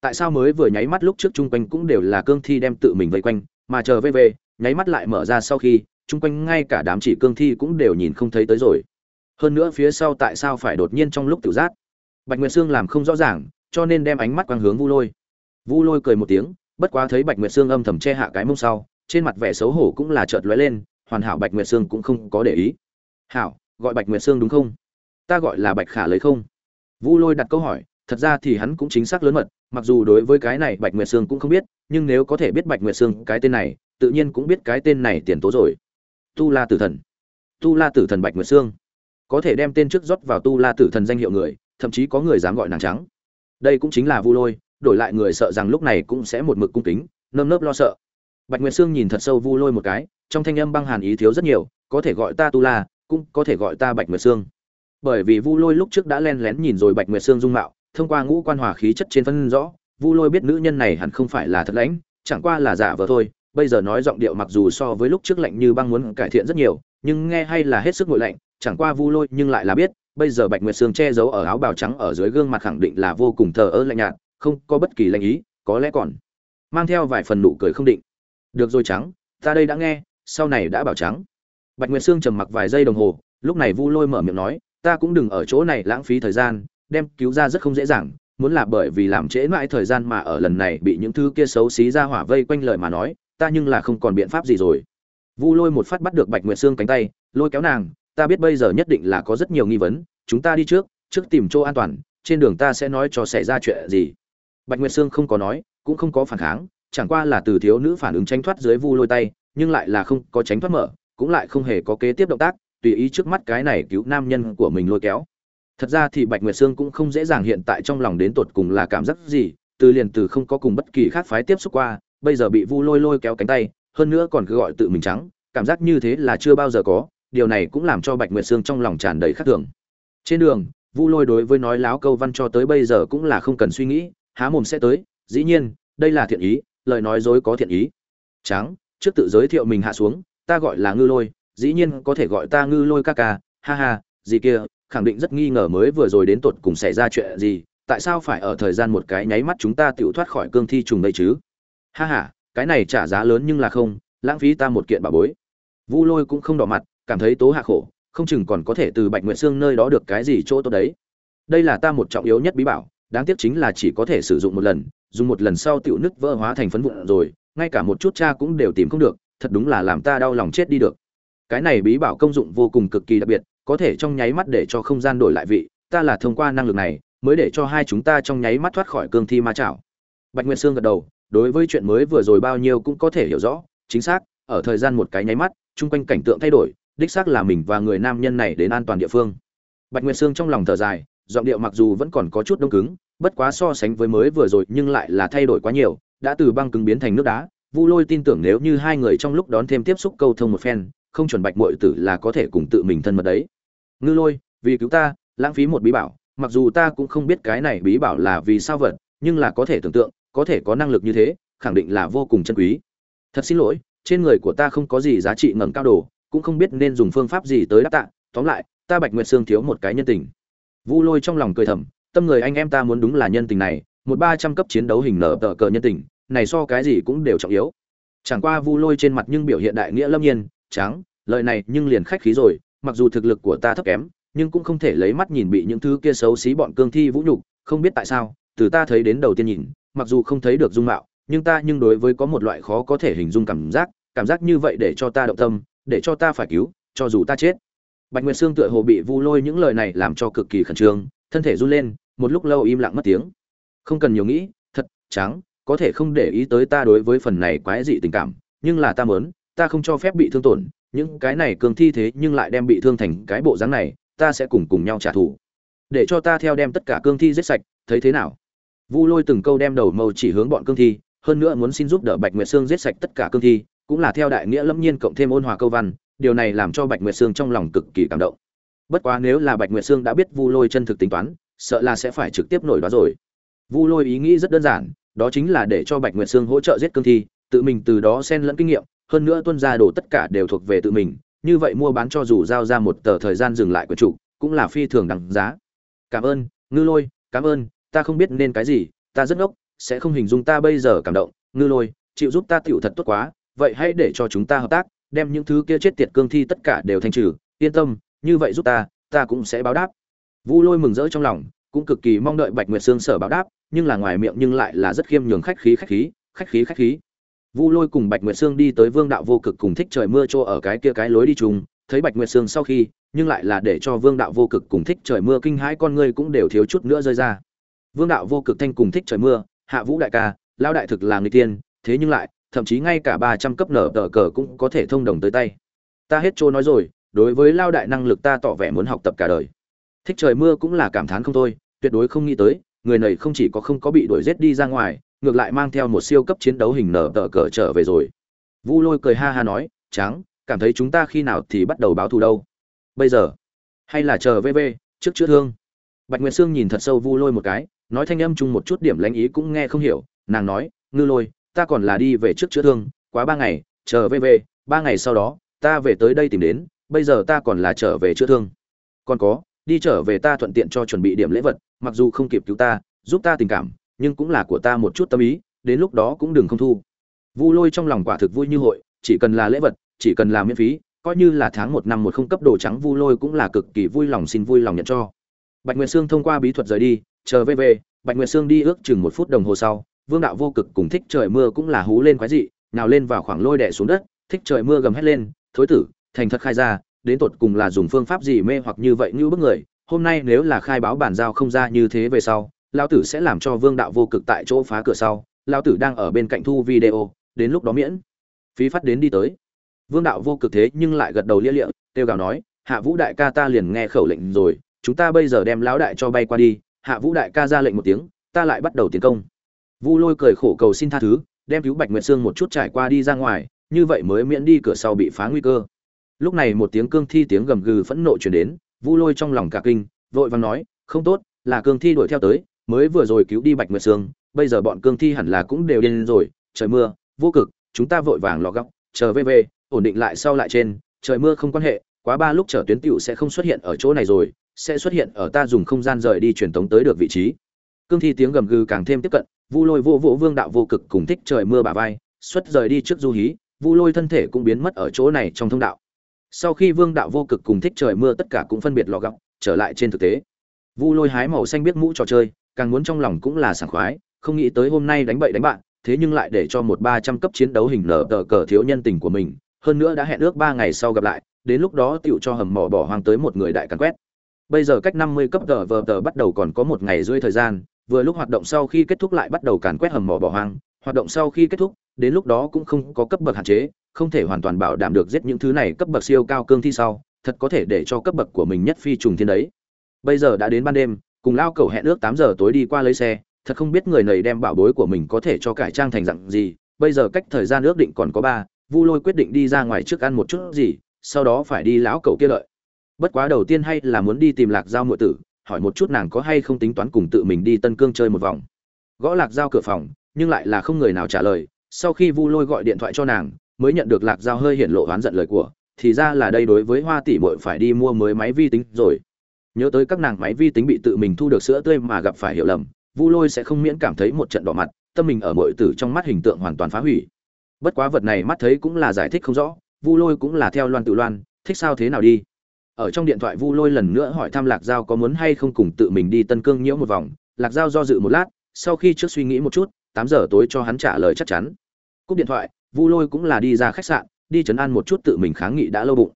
[SPEAKER 1] Tại sao mới vừa nháy mắt lúc trước chung quanh cũng đều là cương thi đem tự mình vây quanh, mà chờ vê vê nháy mắt lại mở ra sau khi chung quanh ngay cả đám chỉ cương thi cũng đều nhìn không thấy tới rồi. Hơn nữa phía sau tại sao phải đột nhiên trong lúc tự giác? Bạch nguyệt sương làm không rõ ràng, cho nên đem ánh mắt quang hướng vu lôi. Vu lôi cười một tiếng, bất quá thấy bạch nguyệt sương âm thầm che hạ cái mông sau, trên mặt vẻ xấu hổ cũng là chợt lóe lên, hoàn hảo bạch nguyệt sương cũng không có để ý. Hảo, gọi bạch nguyệt sương đúng không? Ta gọi là bạch khả lấy không? Vu lôi đặt câu hỏi, thật ra thì hắn cũng chính xác lớn mật, mặc dù đối với cái này bạch nguyệt sương cũng không biết, nhưng nếu có thể biết bạch nguyệt sương cái tên này, tự nhiên cũng biết cái tên này tiền tố rồi tu la tử thần. Tu la tử thần bạch nguyệt sương có thể đem tên trước rót vào tu la tử thần danh hiệu người, thậm chí có người dám gọi nàng trắng. Đây cũng chính là vu lôi, đổi lại người sợ rằng lúc này cũng sẽ một mực cung kính, nơm nớp lo sợ. Bạch nguyệt sương nhìn thật sâu vu lôi một cái, trong thanh âm băng hàn ý thiếu rất nhiều, có thể gọi ta tu la, cũng có thể gọi ta bạch nguyệt sương bởi vì vu lôi lúc trước đã len lén nhìn rồi bạch nguyệt sương dung mạo, thông qua ngũ quan hòa khí chất trên phân rõ, vu lôi biết nữ nhân này hẳn không phải là thật lãnh, chẳng qua là giả vờ thôi bây giờ nói giọng điệu mặc dù so với lúc trước lạnh như băng muốn cải thiện rất nhiều, nhưng nghe hay là hết sức ngội lạnh, chẳng qua vu lôi, nhưng lại là biết, bây giờ bạch nguyệt sương che giấu ở áo bào trắng ở dưới gương mặt khẳng định là vô cùng thờ ơ lạnh nhạt, không có bất kỳ lạnh ý, có lẽ còn mang theo vài phần nụ cười không định. Được rồi trắng, ta đây đã nghe, sau này đã bảo trắng. Bạch nguyệt sương trầm mặc vài giây đồng hồ, lúc này vu lôi mở miệng nói, ta cũng đừng ở chỗ này lãng phí thời gian, đem cứu ra rất không dễ dàng, muốn là bởi vì làm trễ mãi thời gian mà ở lần này bị những thứ kia xấu xí ra hỏa vây quanh lời mà nói ta nhưng là không còn biện pháp gì rồi. Vu lôi một phát bắt được bạch nguyệt sương cánh tay, lôi kéo nàng, ta biết bây giờ nhất định là có rất nhiều nghi vấn, chúng ta đi trước trước tìm chỗ an toàn, trên đường ta sẽ nói cho xảy ra chuyện gì. Bạch nguyệt sương không có nói, cũng không có phản kháng, chẳng qua là từ thiếu nữ phản ứng tránh thoát dưới vu lôi tay, nhưng lại là không có tránh thoát mở, cũng lại không hề có kế tiếp động tác, tùy ý trước mắt cái này cứu nam nhân của mình lôi kéo. Thật ra thì bạch nguyệt sương cũng không dễ dàng hiện tại trong lòng đến tột cùng là cảm giác gì, từ liền từ không có cùng bất kỳ khác phái tiếp xúc qua bây giờ bị vu lôi lôi kéo cánh tay, hơn nữa còn cứ gọi tự mình trắng, cảm giác như thế là chưa bao giờ có, điều này cũng làm cho bạch nguyệt sương trong lòng tràn đầy khắc thường. Trên đường, vu lôi đối với nói láo câu văn cho tới bây giờ cũng là không cần suy nghĩ, há mồm sẽ tới, dĩ nhiên, đây là thiện ý, lời nói dối có thiện ý. Trắng, trước tự giới thiệu mình hạ xuống, ta gọi là ngư lôi, dĩ nhiên có thể gọi ta ngư lôi ca ca, ha ha, gì kia, khẳng định rất nghi ngờ mới vừa rồi đến tột cùng xảy ra chuyện gì, tại sao phải ở thời gian một cái nháy mắt chúng ta tự thoát khỏi cương thi trùng đây chứ? Ha ha, cái này trả giá lớn nhưng là không, lãng phí ta một kiện bà bối. Vu lôi cũng không đỏ mặt, cảm thấy tố hạ khổ, không chừng còn có thể từ bạch nguyện xương nơi đó được cái gì chỗ tốt đấy. Đây là ta một trọng yếu nhất bí bảo, đáng tiếc chính là chỉ có thể sử dụng một lần, dùng một lần sau tiểu nứt vỡ hóa thành phấn vụn rồi, ngay cả một chút cha cũng đều tìm không được, thật đúng là làm ta đau lòng chết đi được. Cái này bí bảo công dụng vô cùng cực kỳ đặc biệt, có thể trong nháy mắt để cho không gian đổi lại vị, ta là thông qua năng lực này, mới để cho hai chúng ta trong nháy mắt thoát khỏi cương thi ma chảo. Bạch nguyệt sương gật đầu đối với chuyện mới vừa rồi bao nhiêu cũng có thể hiểu rõ, chính xác, ở thời gian một cái nháy mắt, chung quanh cảnh tượng thay đổi, đích xác là mình và người nam nhân này đến an toàn địa phương. Bạch nguyệt sương trong lòng thở dài, giọng điệu mặc dù vẫn còn có chút đông cứng, bất quá so sánh với mới vừa rồi nhưng lại là thay đổi quá nhiều, đã từ băng cứng biến thành nước đá. Vu lôi tin tưởng nếu như hai người trong lúc đón thêm tiếp xúc câu thông một phen, không chuẩn bạch muội tử là có thể cùng tự mình thân mật đấy. Ngư lôi, vì cứu ta, lãng phí một bí bảo, mặc dù ta cũng không biết cái này bí bảo là vì sao vật, nhưng là có thể tưởng tượng có thể có năng lực như thế khẳng định là vô cùng chân quý. Thật xin lỗi trên người của ta không có gì giá trị ngẩng cao đồ cũng không biết nên dùng phương pháp gì tới đáp tạ. Tóm lại ta bạch nguyệt sương thiếu một cái nhân tình. Vu lôi trong lòng cười thầm tâm người anh em ta muốn đúng là nhân tình này một ba trăm cấp chiến đấu hình nở tờ cờ nhân tình này so cái gì cũng đều trọng yếu. Chẳng qua vu lôi trên mặt nhưng biểu hiện đại nghĩa lâm nhiên tráng, lời này nhưng liền khách khí rồi mặc dù thực lực của ta thấp kém nhưng cũng không thể lấy mắt nhìn bị những thứ kia xấu xí bọn cương thi vũ nhục không biết tại sao từ ta thấy đến đầu tiên nhìn mặc dù không thấy được dung mạo, nhưng ta nhưng đối với có một loại khó có thể hình dung cảm giác cảm giác như vậy để cho ta động tâm, để cho ta phải cứu, cho dù ta chết. Bạch nguyệt sương tựa hồ bị vu lôi những lời này làm cho cực kỳ khẩn trương, thân thể run lên, một lúc lâu im lặng mất tiếng. Không cần nhiều nghĩ, thật, trắng, có thể không để ý tới ta đối với phần này quái dị tình cảm, nhưng là ta mớn ta không cho phép bị thương tổn, những cái này cường thi thế nhưng lại đem bị thương thành cái bộ dáng này, ta sẽ cùng cùng nhau trả thù. Để cho ta theo đem tất cả cương thi giết sạch, thấy thế nào? Vu lôi từng câu đem đầu mâu chỉ hướng bọn cương thi, hơn nữa muốn xin giúp đỡ bạch nguyệt sương giết sạch tất cả cương thi, cũng là theo đại nghĩa lâm nhiên cộng thêm ôn hòa câu văn, điều này làm cho bạch nguyệt sương trong lòng cực kỳ cảm động. Bất quá nếu là bạch nguyệt sương đã biết vu lôi chân thực tính toán, sợ là sẽ phải trực tiếp nổi đó rồi. Vu lôi ý nghĩ rất đơn giản, đó chính là để cho bạch nguyệt sương hỗ trợ giết cương thi, tự mình từ đó xen lẫn kinh nghiệm, hơn nữa tuân gia đồ tất cả đều thuộc về tự mình, như vậy mua bán cho dù giao ra một tờ thời gian dừng lại của chủ, cũng là phi thường đằng giá. Cảm ơn, ngư lôi, cảm ơn ta không biết nên cái gì, ta rất ngốc, sẽ không hình dung ta bây giờ cảm động, ngư lôi, chịu giúp ta tiểu thật tốt quá, vậy hãy để cho chúng ta hợp tác, đem những thứ kia chết tiệt cương thi tất cả đều thanh trừ, yên tâm, như vậy giúp ta ta cũng sẽ báo đáp. Vu lôi mừng rỡ trong lòng, cũng cực kỳ mong đợi bạch nguyệt sương sở báo đáp, nhưng là ngoài miệng nhưng lại là rất khiêm nhường khách khí khách khí khách khí khách khí. Vu lôi cùng bạch nguyệt sương đi tới vương đạo vô cực cùng thích trời mưa chỗ ở cái kia cái lối đi chung, thấy bạch nguyệt sương sau khi, nhưng lại là để cho vương đạo vô cực cùng thích trời mưa kinh hãi con ngươi cũng đều thiếu chút nữa rơi ra vương đạo vô cực thanh cùng thích trời mưa hạ vũ đại ca lao đại thực là người tiên thế nhưng lại thậm chí ngay cả ba trăm cấp nở tờ cờ cũng có thể thông đồng tới tay. Ta hết chỗ nói rồi đối với lao đại năng lực ta tỏ vẻ muốn học tập cả đời. Thích trời mưa cũng là cảm thán không thôi tuyệt đối không nghĩ tới người này không chỉ có không có bị đuổi giết đi ra ngoài ngược lại mang theo một siêu cấp chiến đấu hình nở tờ cờ trở về rồi. Vu lôi cười ha ha nói Tráng, cảm thấy chúng ta khi nào thì bắt đầu báo thù đâu? Bây giờ? Hay là chờ vv trước chữa thương? Bạch nguyệt sương nhìn thật sâu vu lôi một cái nói thanh âm chung một chút điểm lãnh ý cũng nghe không hiểu, nàng nói, ngư lôi, ta còn là đi về trước chữa thương, quá ba ngày chờ về về, ba ngày sau đó, ta về tới đây tìm đến, bây giờ ta còn là trở về chữa thương. Còn có, đi trở về ta thuận tiện cho chuẩn bị điểm lễ vật, mặc dù không kịp cứu ta, giúp ta tình cảm, nhưng cũng là của ta một chút tâm ý, đến lúc đó cũng đừng không thu. Vu lôi trong lòng quả thực vui như hội, chỉ cần là lễ vật, chỉ cần là miễn phí, coi như là tháng một năm một không cấp đồ trắng, vu lôi cũng là cực kỳ vui lòng xin vui lòng nhận cho. Bạch nguyệt sương thông qua bí thuật rời đi chờ về về bạch nguyệt sương đi ước chừng một phút đồng hồ sau, vương đạo vô cực cùng thích trời mưa cũng là hú lên quái dị, nào lên vào khoảng lôi đẻ xuống đất, thích trời mưa gầm hét lên, thối tử, thành thật khai ra, đến tột cùng là dùng phương pháp gì mê hoặc như vậy như bức người, hôm nay nếu là khai báo bản giao không ra như thế về sau, lão tử sẽ làm cho vương đạo vô cực tại chỗ phá cửa sau, lão tử đang ở bên cạnh thu video, đến lúc đó miễn phí phát đến đi tới. Vương đạo vô cực thế nhưng lại gật đầu lia lịa, kêu gào nói, hạ vũ đại ca ta liền nghe khẩu lệnh rồi, chúng ta bây giờ đem lão đại cho bay qua đi hạ vũ đại ca ra lệnh một tiếng, ta lại bắt đầu tiến công. Vu lôi cười khổ cầu xin tha thứ, đem cứu bạch nguyệt sương một chút trải qua đi ra ngoài, như vậy mới miễn đi cửa sau bị phá nguy cơ. Lúc này một tiếng cương thi tiếng gầm gừ phẫn nộ chuyển đến, vu lôi trong lòng cả kinh, vội vàng nói, không tốt, là cương thi đuổi theo tới, mới vừa rồi cứu đi bạch nguyệt sương, bây giờ bọn cương thi hẳn là cũng đều điên rồi, trời mưa, vô cực, chúng ta vội vàng lò góc, chờ về về, ổn định lại sau lại trên, trời mưa không quan hệ, quá ba lúc trở tuyến tiểu sẽ không xuất hiện ở chỗ này rồi sẽ xuất hiện ở ta dùng không gian rời đi truyền tống tới được vị trí. Cương thi tiếng gầm gừ càng thêm tiếp cận, vu lôi vô vỗ vương đạo vô cực cùng thích trời mưa bà vai, xuất rời đi trước du hí, vu lôi thân thể cũng biến mất ở chỗ này trong thông đạo. Sau khi vương đạo vô cực cùng thích trời mưa tất cả cũng phân biệt lò gọng, trở lại trên thực tế. Vu lôi hái màu xanh biết mũ trò chơi, càng muốn trong lòng cũng là sảng khoái, không nghĩ tới hôm nay đánh bậy đánh bạn, thế nhưng lại để cho một ba trăm cấp chiến đấu hình nở tờ cờ thiếu nhân tình của mình, hơn nữa đã hẹn ước ba ngày sau gặp lại, đến lúc đó tựu cho hầm mỏ bỏ hoang tới một người đại càn quét bây giờ cách năm mươi cấp tờ vờ tờ bắt đầu còn có một ngày rưỡi thời gian, vừa lúc hoạt động sau khi kết thúc lại bắt đầu càn quét hầm mỏ bỏ hoang. Hoạt động sau khi kết thúc, đến lúc đó cũng không có cấp bậc hạn chế, không thể hoàn toàn bảo đảm được giết những thứ này cấp bậc siêu cao cương thi sau, thật có thể để cho cấp bậc của mình nhất phi trùng thiên đấy. Bây giờ đã đến ban đêm, cùng lao cầu hẹn ước tám giờ tối đi qua lấy xe, thật không biết người này đem bảo bối của mình có thể cho cải trang thành dạng gì. Bây giờ cách thời gian ước định còn có ba, vu lôi quyết định đi ra ngoài trước ăn một chút gì, sau đó phải đi lão cầu kia lợi bất quá đầu tiên hay là muốn đi tìm lạc giao muội tử, hỏi một chút nàng có hay không tính toán cùng tự mình đi tân cương chơi một vòng. Gõ lạc giao cửa phòng, nhưng lại là không người nào trả lời, sau khi vu lôi gọi điện thoại cho nàng, mới nhận được lạc giao hơi hiện lộ oán giận lời của, thì ra là đây đối với hoa tỷ muội phải đi mua mới máy vi tính rồi. Nhớ tới các nàng máy vi tính bị tự mình thu được sữa tươi mà gặp phải hiểu lầm, vu lôi sẽ không miễn cảm thấy một trận đỏ mặt, tâm mình ở bội tử trong mắt hình tượng hoàn toàn phá hủy. Bất quá vật này mắt thấy cũng là giải thích không rõ, vu lôi cũng là theo loan tự loan, thích sao thế nào đi? Ở trong điện thoại vu lôi lần nữa hỏi thăm lạc giao có muốn hay không cùng tự mình đi tân cương nhiễu một vòng. Lạc giao do dự một lát, sau khi trước suy nghĩ một chút, tám giờ tối cho hắn trả lời chắc chắn. Cúp điện thoại, vu lôi cũng là đi ra khách sạn, đi chấn ăn một chút tự mình kháng nghị đã lâu bụng.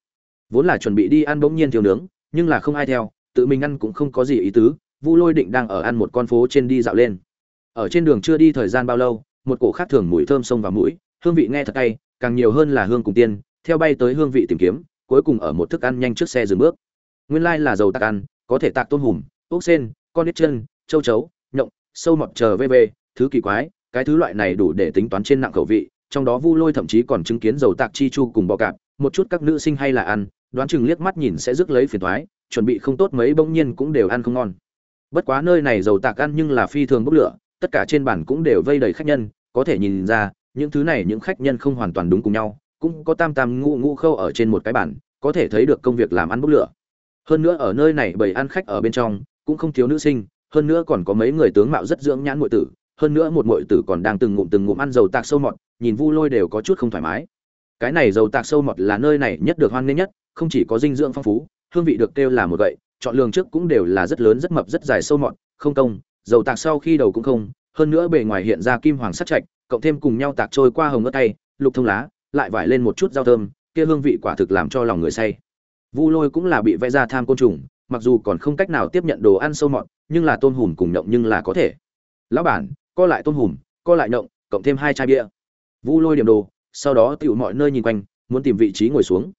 [SPEAKER 1] Vốn là chuẩn bị đi ăn bỗng nhiên thiếu nướng, nhưng là không ai theo, tự mình ăn cũng không có gì ý tứ, vu lôi định đang ở ăn một con phố trên đi dạo lên. Ở trên đường chưa đi thời gian bao lâu, một cổ khác thường mùi thơm sông vào mũi, hương vị nghe thật cay, càng nhiều hơn là hương cùng tiên, theo bay tới hương vị tìm kiếm cuối cùng ở một thức ăn nhanh trước xe dừng bước. Nguyên lai là dầu tạc ăn, có thể tạc tôm hùm, ốc sen, con nít chân, châu chấu, nhộng, sâu mọt chờ vv thứ kỳ quái, cái thứ loại này đủ để tính toán trên nặng khẩu vị, trong đó vu lôi thậm chí còn chứng kiến dầu tạc chi chu cùng bò cạp, một chút các nữ sinh hay là ăn, đoán chừng liếc mắt nhìn sẽ rước lấy phiền thoái chuẩn bị không tốt mấy bỗng nhiên cũng đều ăn không ngon. Bất quá nơi này dầu tạc ăn nhưng là phi thường bốc lửa, tất cả trên bàn cũng đều vây đầy khách nhân, có thể nhìn ra, những thứ này những khách nhân không hoàn toàn đúng cùng nhau cũng có tam tam ngũ ngũ khâu ở trên một cái bàn có thể thấy được công việc làm ăn bốc lửa. Hơn nữa ở nơi này bầy ăn khách ở bên trong cũng không thiếu nữ sinh hơn nữa còn có mấy người tướng mạo rất dưỡng nhãn muội tử hơn nữa một muội tử còn đang từng ngụm từng ngụm ăn dầu tạc sâu mọt nhìn vu lôi đều có chút không thoải mái. Cái này dầu tạc sâu mọt là nơi này nhất được hoan nghênh nhất không chỉ có dinh dưỡng phong phú hương vị được kêu là một gậy chọn lường trước cũng đều là rất lớn rất mập rất dài sâu mọt không công dầu tạc sau khi đầu cũng không hơn nữa bề ngoài hiện ra kim hoàng sắt trạch, cộng thêm cùng nhau tạc trôi qua hồng ngất tay lục thông lá lại vải lên một chút rau thơm, kia hương vị quả thực làm cho lòng người say. Vu lôi cũng là bị vẽ ra tham côn trùng, mặc dù còn không cách nào tiếp nhận đồ ăn sâu mọt, nhưng là tôm hùm cùng nhộng nhưng là có thể. Lão bản, co lại tôm hùm, co lại nhộng, cộng thêm hai chai bia. Vu lôi điểm đồ, sau đó tựu mọi nơi nhìn quanh, muốn tìm vị trí ngồi xuống.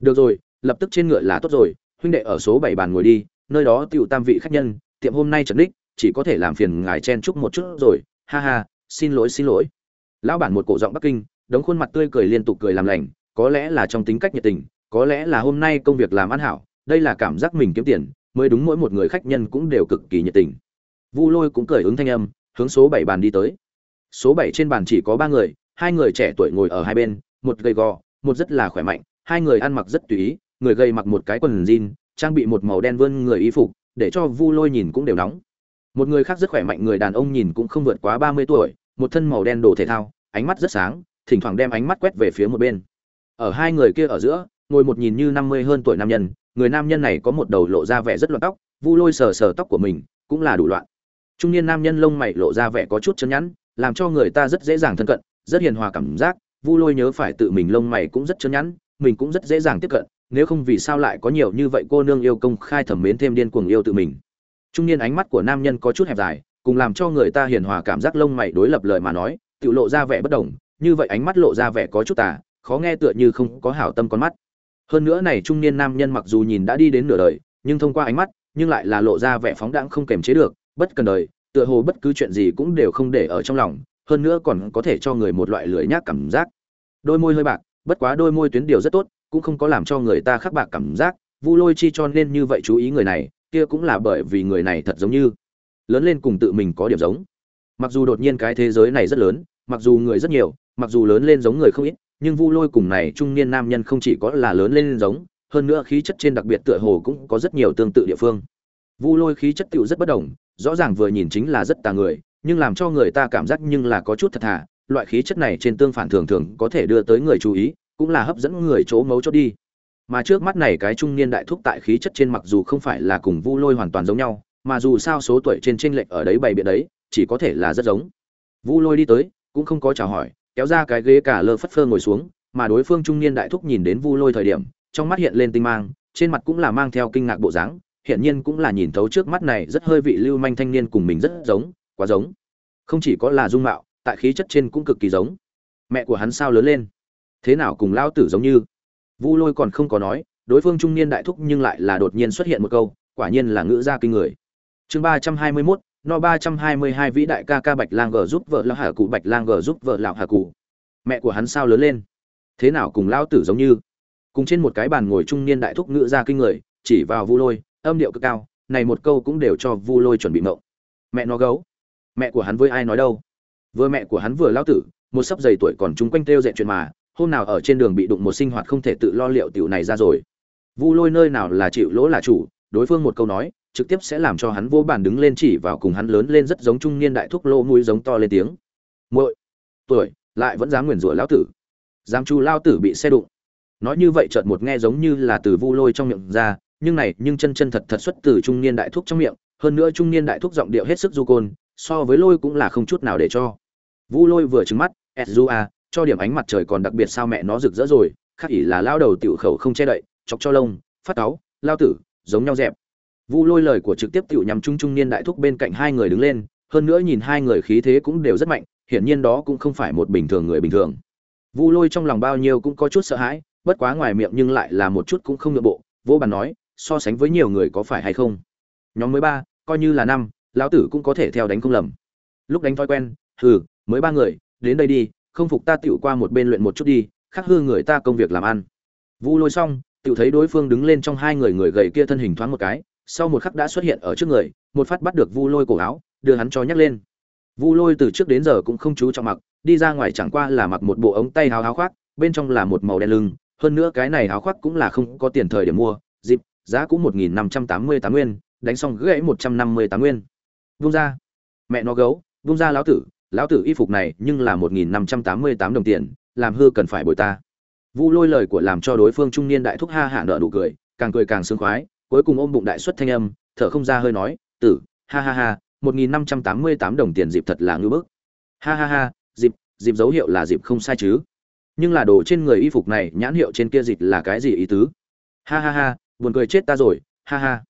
[SPEAKER 1] Được rồi, lập tức trên ngựa là tốt rồi, huynh đệ ở số bảy bàn ngồi đi, nơi đó tựu tam vị khách nhân, tiệm hôm nay trần đích, chỉ có thể làm phiền ngài chen chúc một chút rồi. Ha ha, xin lỗi xin lỗi. Lão bản một cổ giọng bắc kinh đống khuôn mặt tươi cười liên tục cười làm lành, có lẽ là trong tính cách nhiệt tình, có lẽ là hôm nay công việc làm ăn hảo, đây là cảm giác mình kiếm tiền, mới đúng mỗi một người khách nhân cũng đều cực kỳ nhiệt tình. Vu lôi cũng cười ứng thanh âm, hướng số bảy bàn đi tới. Số bảy trên bàn chỉ có ba người, hai người trẻ tuổi ngồi ở hai bên, một gầy gò, một rất là khỏe mạnh, hai người ăn mặc rất tùy ý, người gầy mặc một cái quần jean, trang bị một màu đen vươn người y phục, để cho vu lôi nhìn cũng đều nóng. Một người khác rất khỏe mạnh, người đàn ông nhìn cũng không vượt quá ba mươi tuổi, một thân màu đen đồ thể thao, ánh mắt rất sáng thỉnh thoảng đem ánh mắt quét về phía một bên. Ở hai người kia ở giữa, ngồi một nhìn như năm mươi hơn tuổi nam nhân, người nam nhân này có một đầu lộ ra vẻ rất loạn tóc, vu lôi sờ sờ tóc của mình, cũng là đủ loạn. Trung niên nam nhân lông mày lộ ra vẻ có chút chân nhẵn, làm cho người ta rất dễ dàng thân cận, rất hiền hòa cảm giác, vu lôi nhớ phải tự mình lông mày cũng rất chân nhẵn, mình cũng rất dễ dàng tiếp cận, nếu không vì sao lại có nhiều như vậy cô nương yêu công khai thẩm mến thêm điên cuồng yêu tự mình. Trung niên ánh mắt của nam nhân có chút hẹp dài, cùng làm cho người ta hiền hòa cảm giác lông mày đối lập lời mà nói, tự lộ ra vẻ bất đồng như vậy ánh mắt lộ ra vẻ có chút tà, khó nghe tựa như không có hảo tâm con mắt. Hơn nữa này trung niên nam nhân mặc dù nhìn đã đi đến nửa đời, nhưng thông qua ánh mắt, nhưng lại là lộ ra vẻ phóng đãng không kềm chế được, bất cần đời, tựa hồ bất cứ chuyện gì cũng đều không để ở trong lòng, hơn nữa còn có thể cho người một loại lưỡi nhác cảm giác. Đôi môi hơi bạc, bất quá đôi môi tuyến điều rất tốt, cũng không có làm cho người ta khắc bạc cảm giác, vu lôi chi cho nên như vậy chú ý người này, kia cũng là bởi vì người này thật giống như lớn lên cùng tự mình có điểm giống. Mặc dù đột nhiên cái thế giới này rất lớn, mặc dù người rất nhiều mặc dù lớn lên giống người không ít, nhưng vu lôi cùng này trung niên nam nhân không chỉ có là lớn lên giống, hơn nữa khí chất trên đặc biệt tựa hồ cũng có rất nhiều tương tự địa phương. Vu lôi khí chất tựu rất bất đồng, rõ ràng vừa nhìn chính là rất tà người, nhưng làm cho người ta cảm giác nhưng là có chút thật thà, loại khí chất này trên tương phản thường thường có thể đưa tới người chú ý, cũng là hấp dẫn người chỗ mấu chốt đi. Mà trước mắt này cái trung niên đại thúc tại khí chất trên mặc dù không phải là cùng vu lôi hoàn toàn giống nhau, mà dù sao số tuổi trên tranh lệch ở đấy bày biện đấy, chỉ có thể là rất giống. Vu lôi đi tới, cũng không có chào hỏi kéo ra cái ghế cả lơ phất phơ ngồi xuống, mà đối phương trung niên đại thúc nhìn đến vu lôi thời điểm, trong mắt hiện lên tinh mang, trên mặt cũng là mang theo kinh ngạc bộ dáng hiện nhiên cũng là nhìn thấu trước mắt này rất hơi vị lưu manh thanh niên cùng mình rất giống, quá giống. Không chỉ có là dung mạo, tại khí chất trên cũng cực kỳ giống. Mẹ của hắn sao lớn lên? Thế nào cùng lao tử giống như? Vu lôi còn không có nói, đối phương trung niên đại thúc nhưng lại là đột nhiên xuất hiện một câu, quả nhiên là ngữ gia kinh người. Chương ba trăm hai mươi mốt no ba trăm hai mươi hai vĩ đại ca ca bạch lang g giúp vợ lão hà cụ, bạch lang g giúp vợ lão hà cụ. Mẹ của hắn sao lớn lên? Thế nào cùng lao tử giống như? Cùng trên một cái bàn ngồi trung niên đại thúc ngựa ra kinh người, chỉ vào vu lôi, âm điệu cực cao, này một câu cũng đều cho vu lôi chuẩn bị mộng. Mẹ nó gấu, mẹ của hắn với ai nói đâu? Vừa mẹ của hắn vừa lao tử, một sắp dày tuổi còn chúng quanh têu dệt chuyện mà, hôm nào ở trên đường bị đụng một sinh hoạt không thể tự lo liệu tiểu này ra rồi. Vu lôi nơi nào là chịu lỗ là chủ, đối phương một câu nói trực tiếp sẽ làm cho hắn vô bản đứng lên chỉ vào cùng hắn lớn lên rất giống trung niên đại thúc lô mũi giống to lên tiếng. Muội, tuổi, lại vẫn dám nguyền rủa lão tử. Dám chu lao tử bị xe đụng. Nói như vậy chợt một nghe giống như là từ vu lôi trong miệng ra, nhưng này, nhưng chân chân thật thật xuất từ trung niên đại thúc trong miệng, hơn nữa trung niên đại thúc giọng điệu hết sức du côn, so với lôi cũng là không chút nào để cho. Vu lôi vừa trứng mắt ezu cho điểm ánh mặt trời còn đặc biệt sao mẹ nó rực rỡ rồi, khác ỷ là lao đầu tiểu khẩu không che đậy, chọc cho lông, phát táo lao tử, giống nhau dẹp vu lôi lời của trực tiếp tiểu nhằm trung trung niên đại thúc bên cạnh hai người đứng lên, hơn nữa nhìn hai người khí thế cũng đều rất mạnh, hiển nhiên đó cũng không phải một bình thường người bình thường. Vu lôi trong lòng bao nhiêu cũng có chút sợ hãi, bất quá ngoài miệng nhưng lại là một chút cũng không nhượng bộ, vô bàn nói, so sánh với nhiều người có phải hay không? Nhóm mới ba, coi như là năm, lão tử cũng có thể theo đánh không lầm. Lúc đánh thói quen, hừ, mới ba người, đến đây đi, không phục ta tựu qua một bên luyện một chút đi, khắc hư người ta công việc làm ăn. Vu lôi xong tựu thấy đối phương đứng lên trong hai người người gầy kia thân hình thoáng một cái sau một khắc đã xuất hiện ở trước người, một phát bắt được vu lôi cổ áo, đưa hắn cho nhắc lên. Vu lôi từ trước đến giờ cũng không chú trọng mặc, đi ra ngoài chẳng qua là mặc một bộ ống tay áo áo khoác, bên trong là một màu đen lưng, hơn nữa cái này áo khoác cũng là không có tiền thời để mua, dịp, giá cũng một nghìn năm trăm tám mươi tám nguyên, đánh xong gãy một trăm năm mươi tám nguyên. Vung ra. Mẹ nó gấu, vung ra lão tử lão tử y phục này nhưng là một nghìn năm trăm tám mươi tám đồng tiền, làm hư cần phải bồi ta. Vu lôi lời của làm cho đối phương trung niên đại thúc ha hạ nợ nụ cười, càng cười càng sướng khoái cuối cùng ôm bụng đại xuất thanh âm, thở không ra hơi nói, tử, ha ha ha, một nghìn năm trăm tám mươi tám đồng tiền dịp thật là ngư bức. Ha ha ha, dịp dịp dấu hiệu là dịp không sai chứ. Nhưng là đồ trên người y phục này, nhãn hiệu trên kia dịp là cái gì ý tứ? Ha ha ha, buồn cười chết ta rồi, ha ha.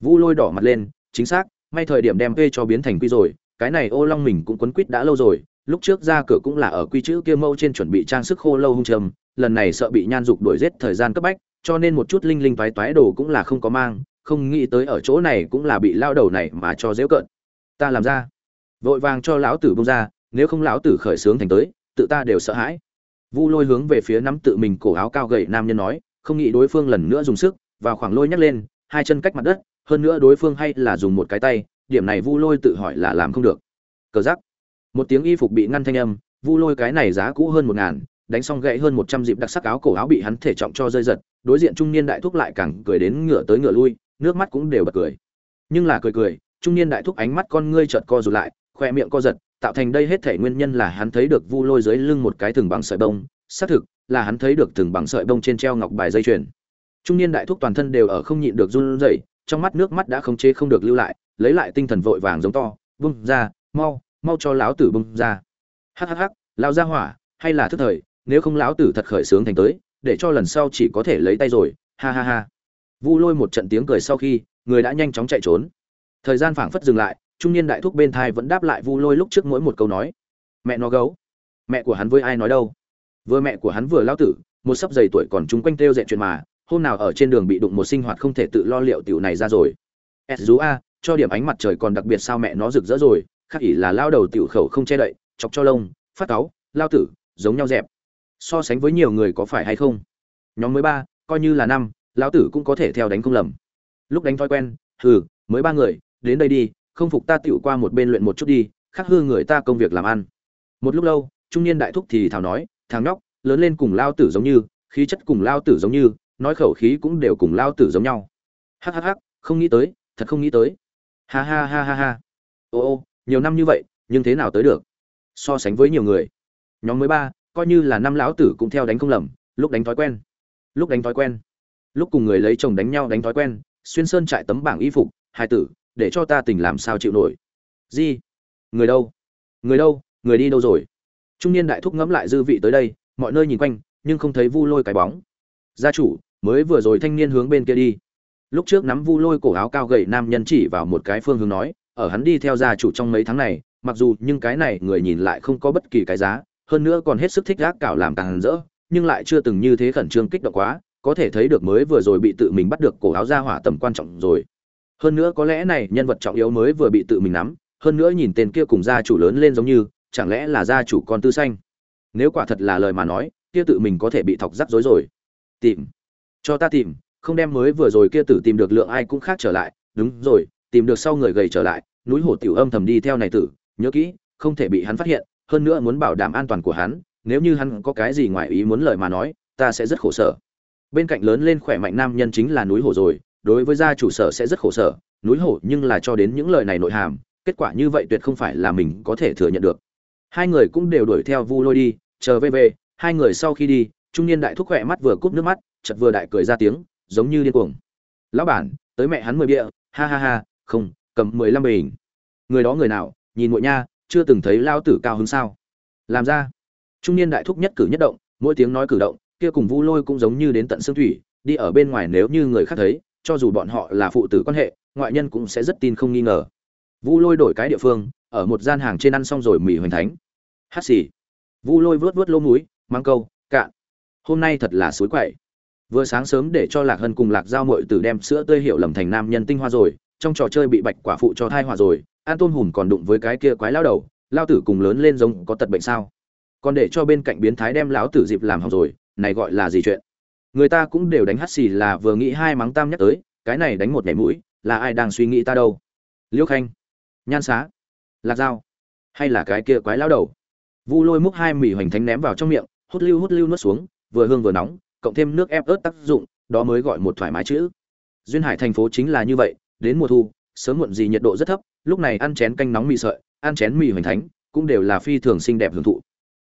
[SPEAKER 1] Vu lôi đỏ mặt lên, chính xác, may thời điểm đem p cho biến thành quy rồi, cái này ô long mình cũng quấn quýt đã lâu rồi, lúc trước ra cửa cũng là ở quy chữ kia mâu trên chuẩn bị trang sức khô lâu hung trầm, lần này sợ bị nhan dục đuổi giết thời gian cấp bách cho nên một chút linh linh toái toái đồ cũng là không có mang, không nghĩ tới ở chỗ này cũng là bị lao đầu này mà cho dễ cợt. Ta làm ra. Vội vàng cho lão tử bông ra, nếu không lão tử khởi sướng thành tới, tự ta đều sợ hãi. Vu lôi hướng về phía nắm tự mình cổ áo cao gầy nam nhân nói, không nghĩ đối phương lần nữa dùng sức, vào khoảng lôi nhắc lên, hai chân cách mặt đất, hơn nữa đối phương hay là dùng một cái tay, điểm này vu lôi tự hỏi là làm không được. Cờ giắc một tiếng y phục bị ngăn thanh âm, vu lôi cái này giá cũ hơn một ngàn đánh xong gãy hơn một trăm dịp đặc sắc áo cổ áo bị hắn thể trọng cho rơi giật, đối diện trung niên đại thúc lại càng cười đến ngửa tới ngửa lui, nước mắt cũng đều bật cười. Nhưng là cười cười, trung niên đại thúc ánh mắt con ngươi chợt co rụt lại, khoe miệng co giật, tạo thành đây hết thể nguyên nhân là hắn thấy được vu lôi dưới lưng một cái thừng bằng sợi bông, xác thực là hắn thấy được thừng bằng sợi bông trên treo ngọc bài dây chuyền. Trung niên đại thúc toàn thân đều ở không nhịn được run rẩy, trong mắt nước mắt đã không chế không được lưu lại, lấy lại tinh thần vội vàng giống to, bung ra, mau mau cho lão tử bung ra. Hắc hắc hắc, lão gia hỏa, hay là thức thời nếu không lão tử thật khởi sướng thành tới, để cho lần sau chỉ có thể lấy tay rồi, ha ha ha. Vu lôi một trận tiếng cười sau khi, người đã nhanh chóng chạy trốn. Thời gian phảng phất dừng lại, trung niên đại thúc bên thai vẫn đáp lại vu lôi lúc trước mỗi một câu nói. Mẹ nó gấu, mẹ của hắn với ai nói đâu? Vừa mẹ của hắn vừa lao tử, một sắp dày tuổi còn chúng quanh têu dệt chuyện mà, hôm nào ở trên đường bị đụng một sinh hoạt không thể tự lo liệu tiểu này ra rồi. S rú a, cho điểm ánh mặt trời còn đặc biệt sao mẹ nó rực rỡ rồi, khác ỷ là lao đầu tiểu khẩu không che đậy, chọc cho lông, phát cáu, lao tử, giống nhau dẹp so sánh với nhiều người có phải hay không? Nhóm mới ba, coi như là năm, lão tử cũng có thể theo đánh không lầm. Lúc đánh thói quen, hừ, mới ba người, đến đây đi, không phục ta tựu qua một bên luyện một chút đi khắc hư người ta công việc làm ăn. Một lúc lâu, trung niên đại thúc thì thảo nói, thằng nhóc, lớn lên cùng lao tử giống như, khí chất cùng lao tử giống như, nói khẩu khí cũng đều cùng lao tử giống nhau. Hắc hắc hắc, không nghĩ tới, thật không nghĩ tới. Ha ha ha ha ha. Ô ô, nhiều năm như vậy, nhưng thế nào tới được? So sánh với nhiều người. Nhóm mới ba coi như là năm lão tử cũng theo đánh không lầm, lúc đánh thói quen, lúc đánh thói quen, lúc cùng người lấy chồng đánh nhau đánh thói quen, xuyên sơn trại tấm bảng y phục hai tử, để cho ta tình làm sao chịu nổi. Gì người đâu? Người đâu? Người đi đâu rồi? Trung niên đại thúc ngẫm lại dư vị tới đây, mọi nơi nhìn quanh, nhưng không thấy vu lôi cái bóng. Gia chủ, mới vừa rồi thanh niên hướng bên kia đi. Lúc trước nắm vu lôi cổ áo cao gầy nam nhân chỉ vào một cái phương hướng nói, ở hắn đi theo gia chủ trong mấy tháng này, mặc dù nhưng cái này người nhìn lại không có bất kỳ cái giá hơn nữa còn hết sức thích gác cảo làm càng rỡ, nhưng lại chưa từng như thế khẩn trương kích động quá, có thể thấy được mới vừa rồi bị tự mình bắt được cổ áo ra hỏa tầm quan trọng rồi. Hơn nữa có lẽ này nhân vật trọng yếu mới vừa bị tự mình nắm, hơn nữa nhìn tên kia cùng gia chủ lớn lên giống như, chẳng lẽ là gia chủ con tư xanh? Nếu quả thật là lời mà nói, kia tự mình có thể bị thọc rắc rối rồi. Tìm. Cho ta tìm, không đem mới vừa rồi kia tử tìm được lượng ai cũng khác trở lại. Đúng rồi, tìm được sau người gầy trở lại, núi hổ tiểu âm thầm đi theo này tử, nhớ kỹ, không thể bị hắn phát hiện hơn nữa muốn bảo đảm an toàn của hắn, nếu như hắn có cái gì ngoài ý muốn lời mà nói, ta sẽ rất khổ sở. Bên cạnh lớn lên khỏe mạnh nam nhân chính là núi hổ rồi, đối với gia chủ sở sẽ rất khổ sở, núi hổ nhưng là cho đến những lời này nội hàm, kết quả như vậy tuyệt không phải là mình có thể thừa nhận được. Hai người cũng đều đuổi theo vu lôi đi, chờ về về, hai người sau khi đi, trung niên đại thúc khỏe mắt vừa cúp nước mắt chật vừa đại cười ra tiếng, giống như điên cuồng. Lão bản, tới mẹ hắn mười bịa, ha ha ha, không, cầm mười lăm bình. Người đó người nào, nhìn muội nha chưa từng thấy lao tử cao hứng sao? Làm ra. Trung niên đại thúc nhất cử nhất động, mỗi tiếng nói cử động, kia cùng vu lôi cũng giống như đến tận xương thủy, đi ở bên ngoài nếu như người khác thấy, cho dù bọn họ là phụ tử quan hệ, ngoại nhân cũng sẽ rất tin không nghi ngờ. Vu lôi đổi cái địa phương, ở một gian hàng trên ăn xong rồi mì hoành thánh. Hát xì. Vu lôi vớt vớt lỗ múi mang câu, cạn. Hôm nay thật là suối quậy. Vừa sáng sớm để cho lạc hân cùng lạc giao mội tử đem sữa tươi hiệu lầm thành nam nhân tinh hoa rồi, trong trò chơi bị bạch quả phụ cho thai hoa rồi an tôn hùm còn đụng với cái kia quái lao đầu, lao tử cùng lớn lên giống có tật bệnh sao? Còn để cho bên cạnh biến thái đem lão tử dịp làm hỏng rồi, này gọi là gì chuyện? Người ta cũng đều đánh hắt xì là vừa nghĩ hai mắng tam nhắc tới, cái này đánh một nhảy mũi, là ai đang suy nghĩ ta đâu? Liễu khanh, nhan xá, lạc dao hay là cái kia quái lao đầu? Vu lôi múc hai mì hoành thánh ném vào trong miệng, hút lưu hút lưu nuốt xuống, vừa hương vừa nóng, cộng thêm nước ép ớt tác dụng, đó mới gọi một thoải mái chữ duyên hải thành phố chính là như vậy, đến mùa thu sớm muộn gì nhiệt độ rất thấp, lúc này ăn chén canh nóng mì sợi, ăn chén mì hoành thánh, cũng đều là phi thường xinh đẹp hưởng thụ.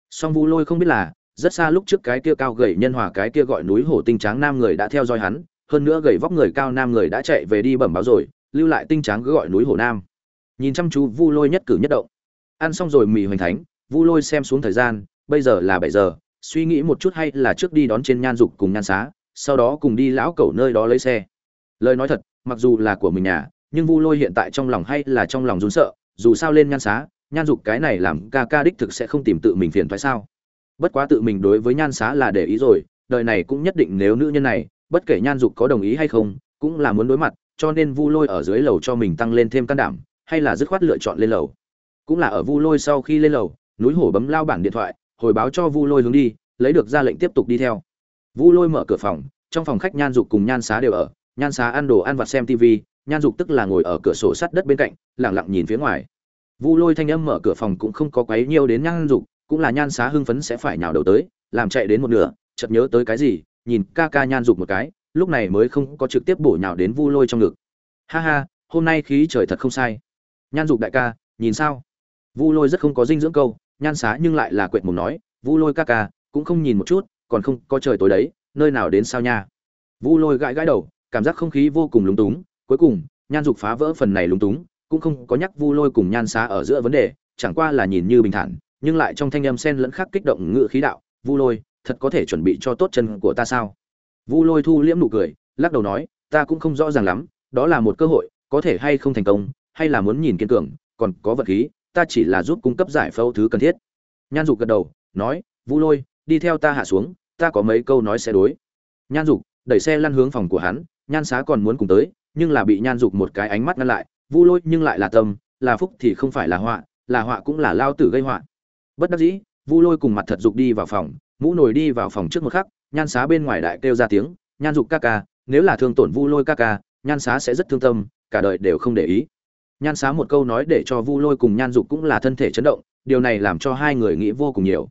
[SPEAKER 1] Song vu lôi không biết là, rất xa lúc trước cái kia cao gầy nhân hòa cái kia gọi núi hổ tinh tráng nam người đã theo dõi hắn, hơn nữa gầy vóc người cao nam người đã chạy về đi bẩm báo rồi, lưu lại tinh tráng cứ gọi núi hổ nam. Nhìn chăm chú vu lôi nhất cử nhất động. Ăn xong rồi mì hoành thánh, vu lôi xem xuống thời gian, bây giờ là bảy giờ, suy nghĩ một chút hay là trước đi đón trên nhan dục cùng nhan xá, sau đó cùng đi lão cẩu nơi đó lấy xe. Lời nói thật, mặc dù là của mình nhà nhưng vu lôi hiện tại trong lòng hay là trong lòng run sợ, dù sao lên nhan xá, nhan dục cái này làm ca ca đích thực sẽ không tìm tự mình phiền thoái sao. Bất quá tự mình đối với nhan xá là để ý rồi, đời này cũng nhất định nếu nữ nhân này, bất kể nhan dục có đồng ý hay không, cũng là muốn đối mặt, cho nên vu lôi ở dưới lầu cho mình tăng lên thêm can đảm, hay là dứt khoát lựa chọn lên lầu. Cũng là ở vu lôi sau khi lên lầu, núi hổ bấm lao bảng điện thoại, hồi báo cho vu lôi hướng đi, lấy được ra lệnh tiếp tục đi theo. Vu lôi mở cửa phòng, trong phòng khách nhan dục cùng nhan xá đều ở, nhan xá ăn đồ ăn vặt xem tv nhan dục tức là ngồi ở cửa sổ sắt đất bên cạnh, lẳng lặng nhìn phía ngoài. Vu lôi thanh âm mở cửa phòng cũng không có quấy nhiều đến nhan dục, cũng là nhan xá hưng phấn sẽ phải nhào đầu tới, làm chạy đến một nửa, chợt nhớ tới cái gì, nhìn ca ca nhan dục một cái, lúc này mới không có trực tiếp bổ nhào đến vu lôi trong ngực. Ha ha, hôm nay khí trời thật không sai. Nhan dục đại ca, nhìn sao? Vu lôi rất không có dinh dưỡng câu, nhan xá nhưng lại là quệt mồm nói, vu lôi ca ca, cũng không nhìn một chút, còn không, có trời tối đấy, nơi nào đến sao nha? Vu lôi gãi gãi đầu, cảm giác không khí vô cùng lúng túng cuối cùng, nhan dục phá vỡ phần này lúng túng, cũng không có nhắc vu lôi cùng nhan xá ở giữa vấn đề, chẳng qua là nhìn như bình thản, nhưng lại trong thanh âm sen lẫn khắc kích động ngự khí đạo, vu lôi, thật có thể chuẩn bị cho tốt chân của ta sao? Vu lôi thu liễm nụ cười, lắc đầu nói, ta cũng không rõ ràng lắm, đó là một cơ hội, có thể hay không thành công, hay là muốn nhìn kiên cường, còn có vật khí, ta chỉ là giúp cung cấp giải phẫu thứ cần thiết. Nhan dục gật đầu, nói, vu lôi, đi theo ta hạ xuống, ta có mấy câu nói sẽ đối. Nhan dục đẩy xe lăn hướng phòng của hắn, nhan xá còn muốn cùng tới nhưng là bị nhan dục một cái ánh mắt ngăn lại, vu lôi nhưng lại là tâm, là phúc thì không phải là họa là họa cũng là lao tử gây họa. Bất đắc dĩ, vu lôi cùng mặt thật dục đi vào phòng, mũ nổi đi vào phòng trước một khắc, nhan xá bên ngoài đại kêu ra tiếng, nhan dục ca ca, nếu là thương tổn vu lôi ca ca, nhan xá sẽ rất thương tâm, cả đời đều không để ý. Nhan xá một câu nói để cho vu lôi cùng nhan dục cũng là thân thể chấn động, điều này làm cho hai người nghĩ vô cùng nhiều.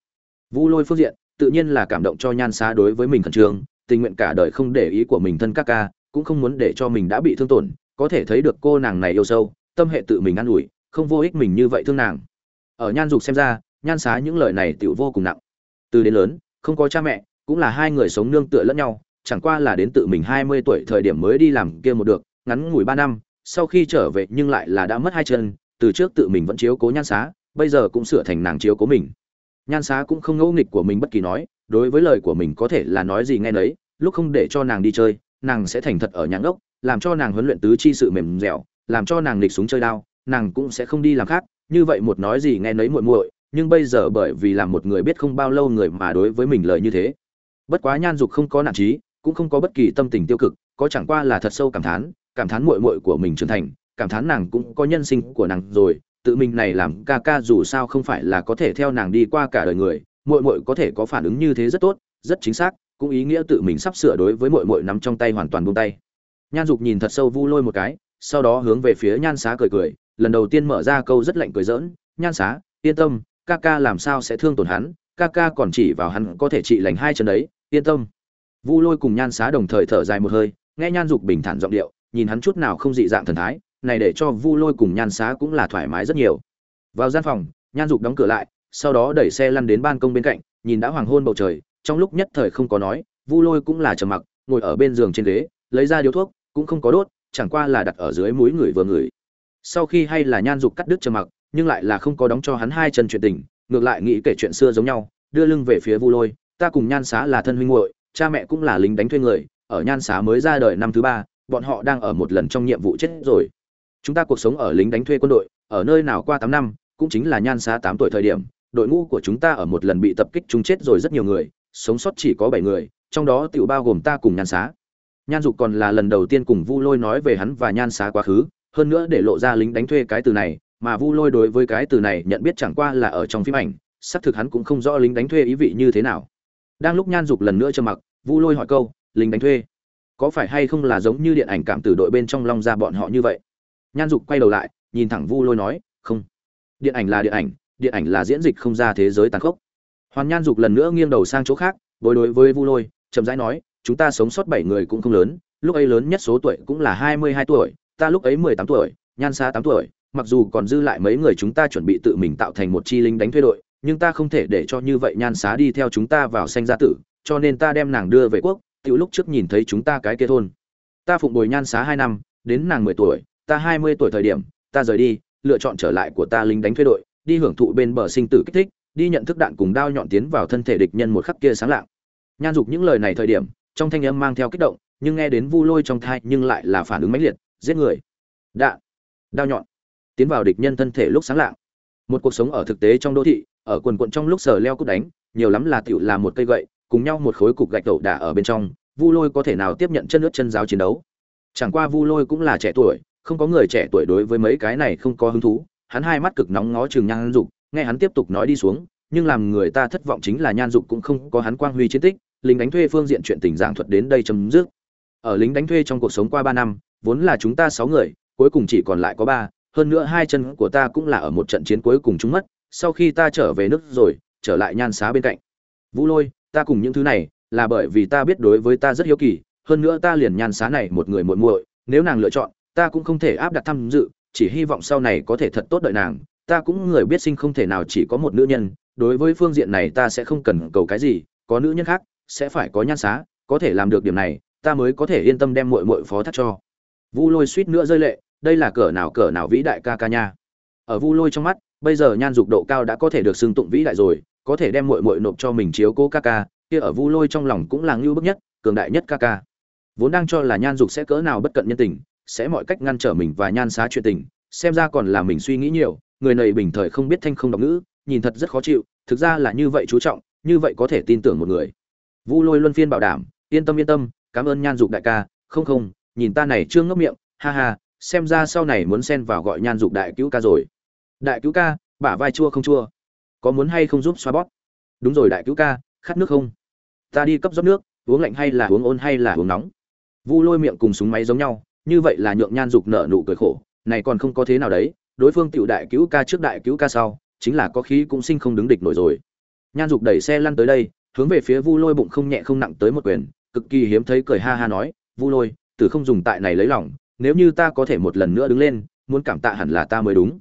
[SPEAKER 1] Vu lôi phương diện, tự nhiên là cảm động cho nhan xá đối với mình khẩn trương, tình nguyện cả đời không để ý của mình thân ca ca cũng không muốn để cho mình đã bị thương tổn, có thể thấy được cô nàng này yêu sâu, tâm hệ tự mình ă n ủi, không vô ích mình như vậy thương nàng. Ở nhan dục xem ra, nhan xá những lời này tựu vô cùng nặng. Từ đến lớn, không có cha mẹ, cũng là hai người sống nương tựa lẫn nhau, chẳng qua là đến tự mình hai mươi tuổi thời điểm mới đi làm kia một được, ngắn ngủi ba năm, sau khi trở về nhưng lại là đã mất hai chân, từ trước tự mình vẫn chiếu cố nhan xá, bây giờ cũng sửa thành nàng chiếu cố mình. Nhan xá cũng không ngẫu nghịch của mình bất kỳ nói, đối với lời của mình có thể là nói gì nghe nấy, lúc không để cho nàng đi chơi nàng sẽ thành thật ở nhà ngốc, làm cho nàng huấn luyện tứ chi sự mềm dẻo, làm cho nàng nghịch súng chơi đao, nàng cũng sẽ không đi làm khác, như vậy một nói gì nghe nấy muội muội, nhưng bây giờ bởi vì làm một người biết không bao lâu người mà đối với mình lời như thế. Bất quá nhan dục không có nản trí, cũng không có bất kỳ tâm tình tiêu cực, có chẳng qua là thật sâu cảm thán cảm thán muội muội của mình trưởng thành, cảm thán nàng cũng có nhân sinh của nàng rồi, tự mình này làm ca ca dù sao không phải là có thể theo nàng đi qua cả đời người, muội muội có thể có phản ứng như thế rất tốt, rất chính xác cũng ý nghĩa tự mình sắp sửa đối với mội mội nắm trong tay hoàn toàn buông tay. Nhan dục nhìn thật sâu vu lôi một cái, sau đó hướng về phía nhan xá cười cười, lần đầu tiên mở ra câu rất lạnh cười giỡn, nhan xá, yên tâm, ca ca làm sao sẽ thương tổn hắn, ca ca còn chỉ vào hắn có thể trị lành hai chân đấy, yên tâm. Vu lôi cùng nhan xá đồng thời thở dài một hơi, nghe nhan dục bình thản giọng điệu, nhìn hắn chút nào không dị dạng thần thái, này để cho vu lôi cùng nhan xá cũng là thoải mái rất nhiều. Vào gian phòng, nhan dục đóng cửa lại, sau đó đẩy xe lăn đến ban công bên cạnh, nhìn đã hoàng hôn bầu trời trong lúc nhất thời không có nói, vu lôi cũng là trầm mặc, ngồi ở bên giường trên ghế, lấy ra điếu thuốc, cũng không có đốt, chẳng qua là đặt ở dưới mũi người vừa ngửi. Sau khi hay là nhan dục cắt đứt trầm mặc, nhưng lại là không có đóng cho hắn hai chân chuyện tình, ngược lại nghĩ kể chuyện xưa giống nhau, đưa lưng về phía vu lôi, ta cùng nhan xá là thân huynh muội, cha mẹ cũng là lính đánh thuê người, ở nhan xá mới ra đời năm thứ ba, bọn họ đang ở một lần trong nhiệm vụ chết rồi. Chúng ta cuộc sống ở lính đánh thuê quân đội, ở nơi nào qua tám năm, cũng chính là nhan xá tám tuổi thời điểm, đội ngũ của chúng ta ở một lần bị tập kích chúng chết rồi rất nhiều người sống sót chỉ có bảy người, trong đó tiểu bao gồm ta cùng nhan xá. Nhan dục còn là lần đầu tiên cùng vu lôi nói về hắn và nhan xá quá khứ, hơn nữa để lộ ra lính đánh thuê cái từ này, mà vu lôi đối với cái từ này nhận biết chẳng qua là ở trong phim ảnh, xác thực hắn cũng không rõ lính đánh thuê ý vị như thế nào. Đang lúc nhan dục lần nữa trầm mặc, vu lôi hỏi câu, lính đánh thuê, có phải hay không là giống như điện ảnh cảm tử đội bên trong long ra bọn họ như vậy? Nhan dục quay đầu lại, nhìn thẳng vu lôi nói, không. Điện ảnh là điện ảnh điện ảnh là diễn dịch không ra thế giới tàn khốc hoàn nhan dục lần nữa nghiêng đầu sang chỗ khác, đối đối với vu lôi, chậm rãi nói, chúng ta sống sót bảy người cũng không lớn, lúc ấy lớn nhất số tuổi cũng là hai mươi hai tuổi, ta lúc ấy mười tám tuổi, nhan xa tám tuổi, mặc dù còn dư lại mấy người chúng ta chuẩn bị tự mình tạo thành một chi lính đánh thuê đội, nhưng ta không thể để cho như vậy nhan xá đi theo chúng ta vào sanh gia tử, cho nên ta đem nàng đưa về quốc, tiểu lúc trước nhìn thấy chúng ta cái kia thôn. Ta phụng bồi nhan xá hai năm, đến nàng mười tuổi, ta hai mươi tuổi thời điểm, ta rời đi, lựa chọn trở lại của ta lính đánh thuê đội, đi hưởng thụ bên bờ sinh tử kích thích đi nhận thức đạn cùng đao nhọn tiến vào thân thể địch nhân một khắc kia sáng lạng. Nhan dục những lời này thời điểm, trong thanh âm mang theo kích động, nhưng nghe đến vu lôi trong thai nhưng lại là phản ứng mãnh liệt, giết người. Đạn, đao nhọn, tiến vào địch nhân thân thể lúc sáng lạng. Một cuộc sống ở thực tế trong đô thị, ở quần quận trong lúc sờ leo cút đánh, nhiều lắm là tiểu là một cây gậy, cùng nhau một khối cục gạch đậu đả ở bên trong, vu lôi có thể nào tiếp nhận chân nước chân giáo chiến đấu? Chẳng qua vu lôi cũng là trẻ tuổi, không có người trẻ tuổi đối với mấy cái này không có hứng thú, hắn hai mắt cực nóng ngó chừng nhan dục nghe hắn tiếp tục nói đi xuống, nhưng làm người ta thất vọng chính là nhan dục cũng không có hắn quang huy chiến tích, lính đánh thuê phương diện chuyện tình giảng thuật đến đây chấm dứt. Ở lính đánh thuê trong cuộc sống qua ba năm, vốn là chúng ta sáu người, cuối cùng chỉ còn lại có ba, hơn nữa hai chân của ta cũng là ở một trận chiến cuối cùng chúng mất, sau khi ta trở về nước rồi, trở lại nhan xá bên cạnh. Vũ lôi, ta cùng những thứ này, là bởi vì ta biết đối với ta rất hiếu kỳ, hơn nữa ta liền nhan xá này một người muội muội, nếu nàng lựa chọn, ta cũng không thể áp đặt tham dự, chỉ hy vọng sau này có thể thật tốt đợi nàng ta cũng người biết sinh không thể nào chỉ có một nữ nhân, đối với phương diện này ta sẽ không cần cầu cái gì, có nữ nhân khác, sẽ phải có nhan xá, có thể làm được điểm này, ta mới có thể yên tâm đem muội muội phó thác cho. Vu lôi suýt nữa rơi lệ, đây là cỡ nào cỡ nào vĩ đại ca ca nha. Ở vu lôi trong mắt, bây giờ nhan dục độ cao đã có thể được xưng tụng vĩ đại rồi, có thể đem muội muội nộp cho mình chiếu cố ca ca, kia ở vu lôi trong lòng cũng là ngưu bức nhất, cường đại nhất ca ca. Vốn đang cho là nhan dục sẽ cỡ nào bất cận nhân tình, sẽ mọi cách ngăn trở mình và nhan xá chuyện tình, xem ra còn là mình suy nghĩ nhiều người này bình thời không biết thanh không đọc ngữ, nhìn thật rất khó chịu, thực ra là như vậy chú trọng, như vậy có thể tin tưởng một người. Vu lôi luân phiên bảo đảm, yên tâm yên tâm, cảm ơn nhan dục đại ca, không không, nhìn ta này chưa ngấp miệng, ha ha, xem ra sau này muốn xen vào gọi nhan dục đại cứu ca rồi. Đại cứu ca, bả vai chua không chua? Có muốn hay không giúp xoa bót đúng rồi đại cứu ca, khát nước không? Ta đi cấp rót nước, uống lạnh hay là uống ôn hay là uống nóng? Vu lôi miệng cùng súng máy giống nhau, như vậy là nhượng nhan dục nở nụ cười khổ, này còn không có thế nào đấy đối phương tiểu đại cứu ca trước đại cứu ca sau, chính là có khí cũng sinh không đứng địch nổi rồi. Nhan dục đẩy xe lăn tới đây, hướng về phía vu lôi bụng không nhẹ không nặng tới một quyền, cực kỳ hiếm thấy cười ha ha nói, vu lôi, tử không dùng tại này lấy lòng, nếu như ta có thể một lần nữa đứng lên, muốn cảm tạ hẳn là ta mới đúng.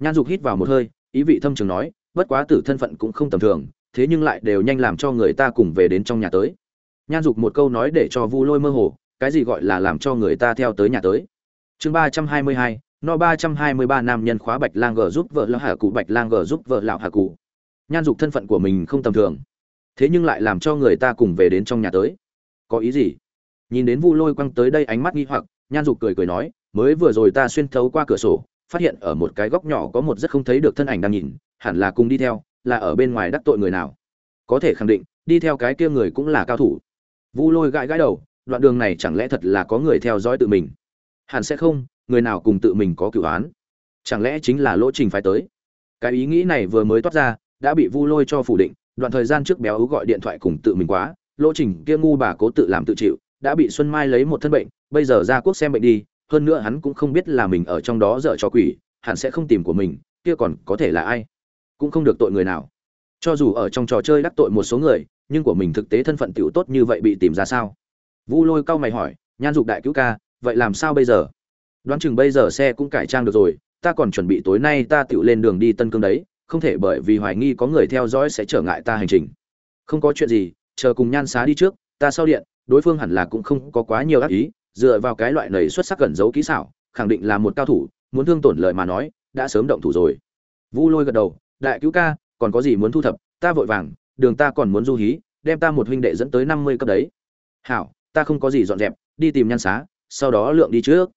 [SPEAKER 1] Nhan dục hít vào một hơi, ý vị thâm trường nói, bất quá tử thân phận cũng không tầm thường, thế nhưng lại đều nhanh làm cho người ta cùng về đến trong nhà tới. Nhan dục một câu nói để cho vu lôi mơ hồ, cái gì gọi là làm cho người ta theo tới nhà tới? Chương ba trăm hai mươi hai no ba trăm hai mươi ba nam nhân khóa bạch lang g giúp vợ lão hà cụ, bạch lang g giúp vợ lão hà cụ. Nhan dục thân phận của mình không tầm thường, thế nhưng lại làm cho người ta cùng về đến trong nhà tới. Có ý gì? Nhìn đến vu lôi quăng tới đây ánh mắt nghi hoặc, nhan dục cười cười nói, mới vừa rồi ta xuyên thấu qua cửa sổ, phát hiện ở một cái góc nhỏ có một rất không thấy được thân ảnh đang nhìn, hẳn là cùng đi theo, là ở bên ngoài đắc tội người nào. Có thể khẳng định, đi theo cái kia người cũng là cao thủ. Vu lôi gãi gãi đầu, đoạn đường này chẳng lẽ thật là có người theo dõi tự mình? Hẳn sẽ không người nào cùng tự mình có cửu án? Chẳng lẽ chính là lỗ trình phải tới? Cái ý nghĩ này vừa mới toát ra, đã bị vu lôi cho phủ định, đoạn thời gian trước béo ú gọi điện thoại cùng tự mình quá, lỗ trình kia ngu bà cố tự làm tự chịu, đã bị xuân mai lấy một thân bệnh, bây giờ ra quốc xem bệnh đi, hơn nữa hắn cũng không biết là mình ở trong đó dở cho quỷ, hẳn sẽ không tìm của mình, kia còn có thể là ai? Cũng không được tội người nào. Cho dù ở trong trò chơi đắc tội một số người, nhưng của mình thực tế thân phận tiểu tốt như vậy bị tìm ra sao? Vu lôi cau mày hỏi, nhan dục đại cứu ca, vậy làm sao bây giờ? Đoán chừng bây giờ xe cũng cải trang được rồi, ta còn chuẩn bị tối nay ta tiểu lên đường đi tân cương đấy, không thể bởi vì hoài nghi có người theo dõi sẽ trở ngại ta hành trình. Không có chuyện gì, chờ cùng nhan xá đi trước, ta sau điện, đối phương hẳn là cũng không có quá nhiều ác ý, dựa vào cái loại này xuất sắc gần giấu kỹ xảo, khẳng định là một cao thủ, muốn thương tổn lời mà nói, đã sớm động thủ rồi. Vu lôi gật đầu, đại cứu ca, còn có gì muốn thu thập, ta vội vàng, đường ta còn muốn du hí, đem ta một huynh đệ dẫn tới năm mươi cấp đấy. Hảo, ta không có gì dọn dẹp, đi tìm nhan xá, sau đó lượng đi trước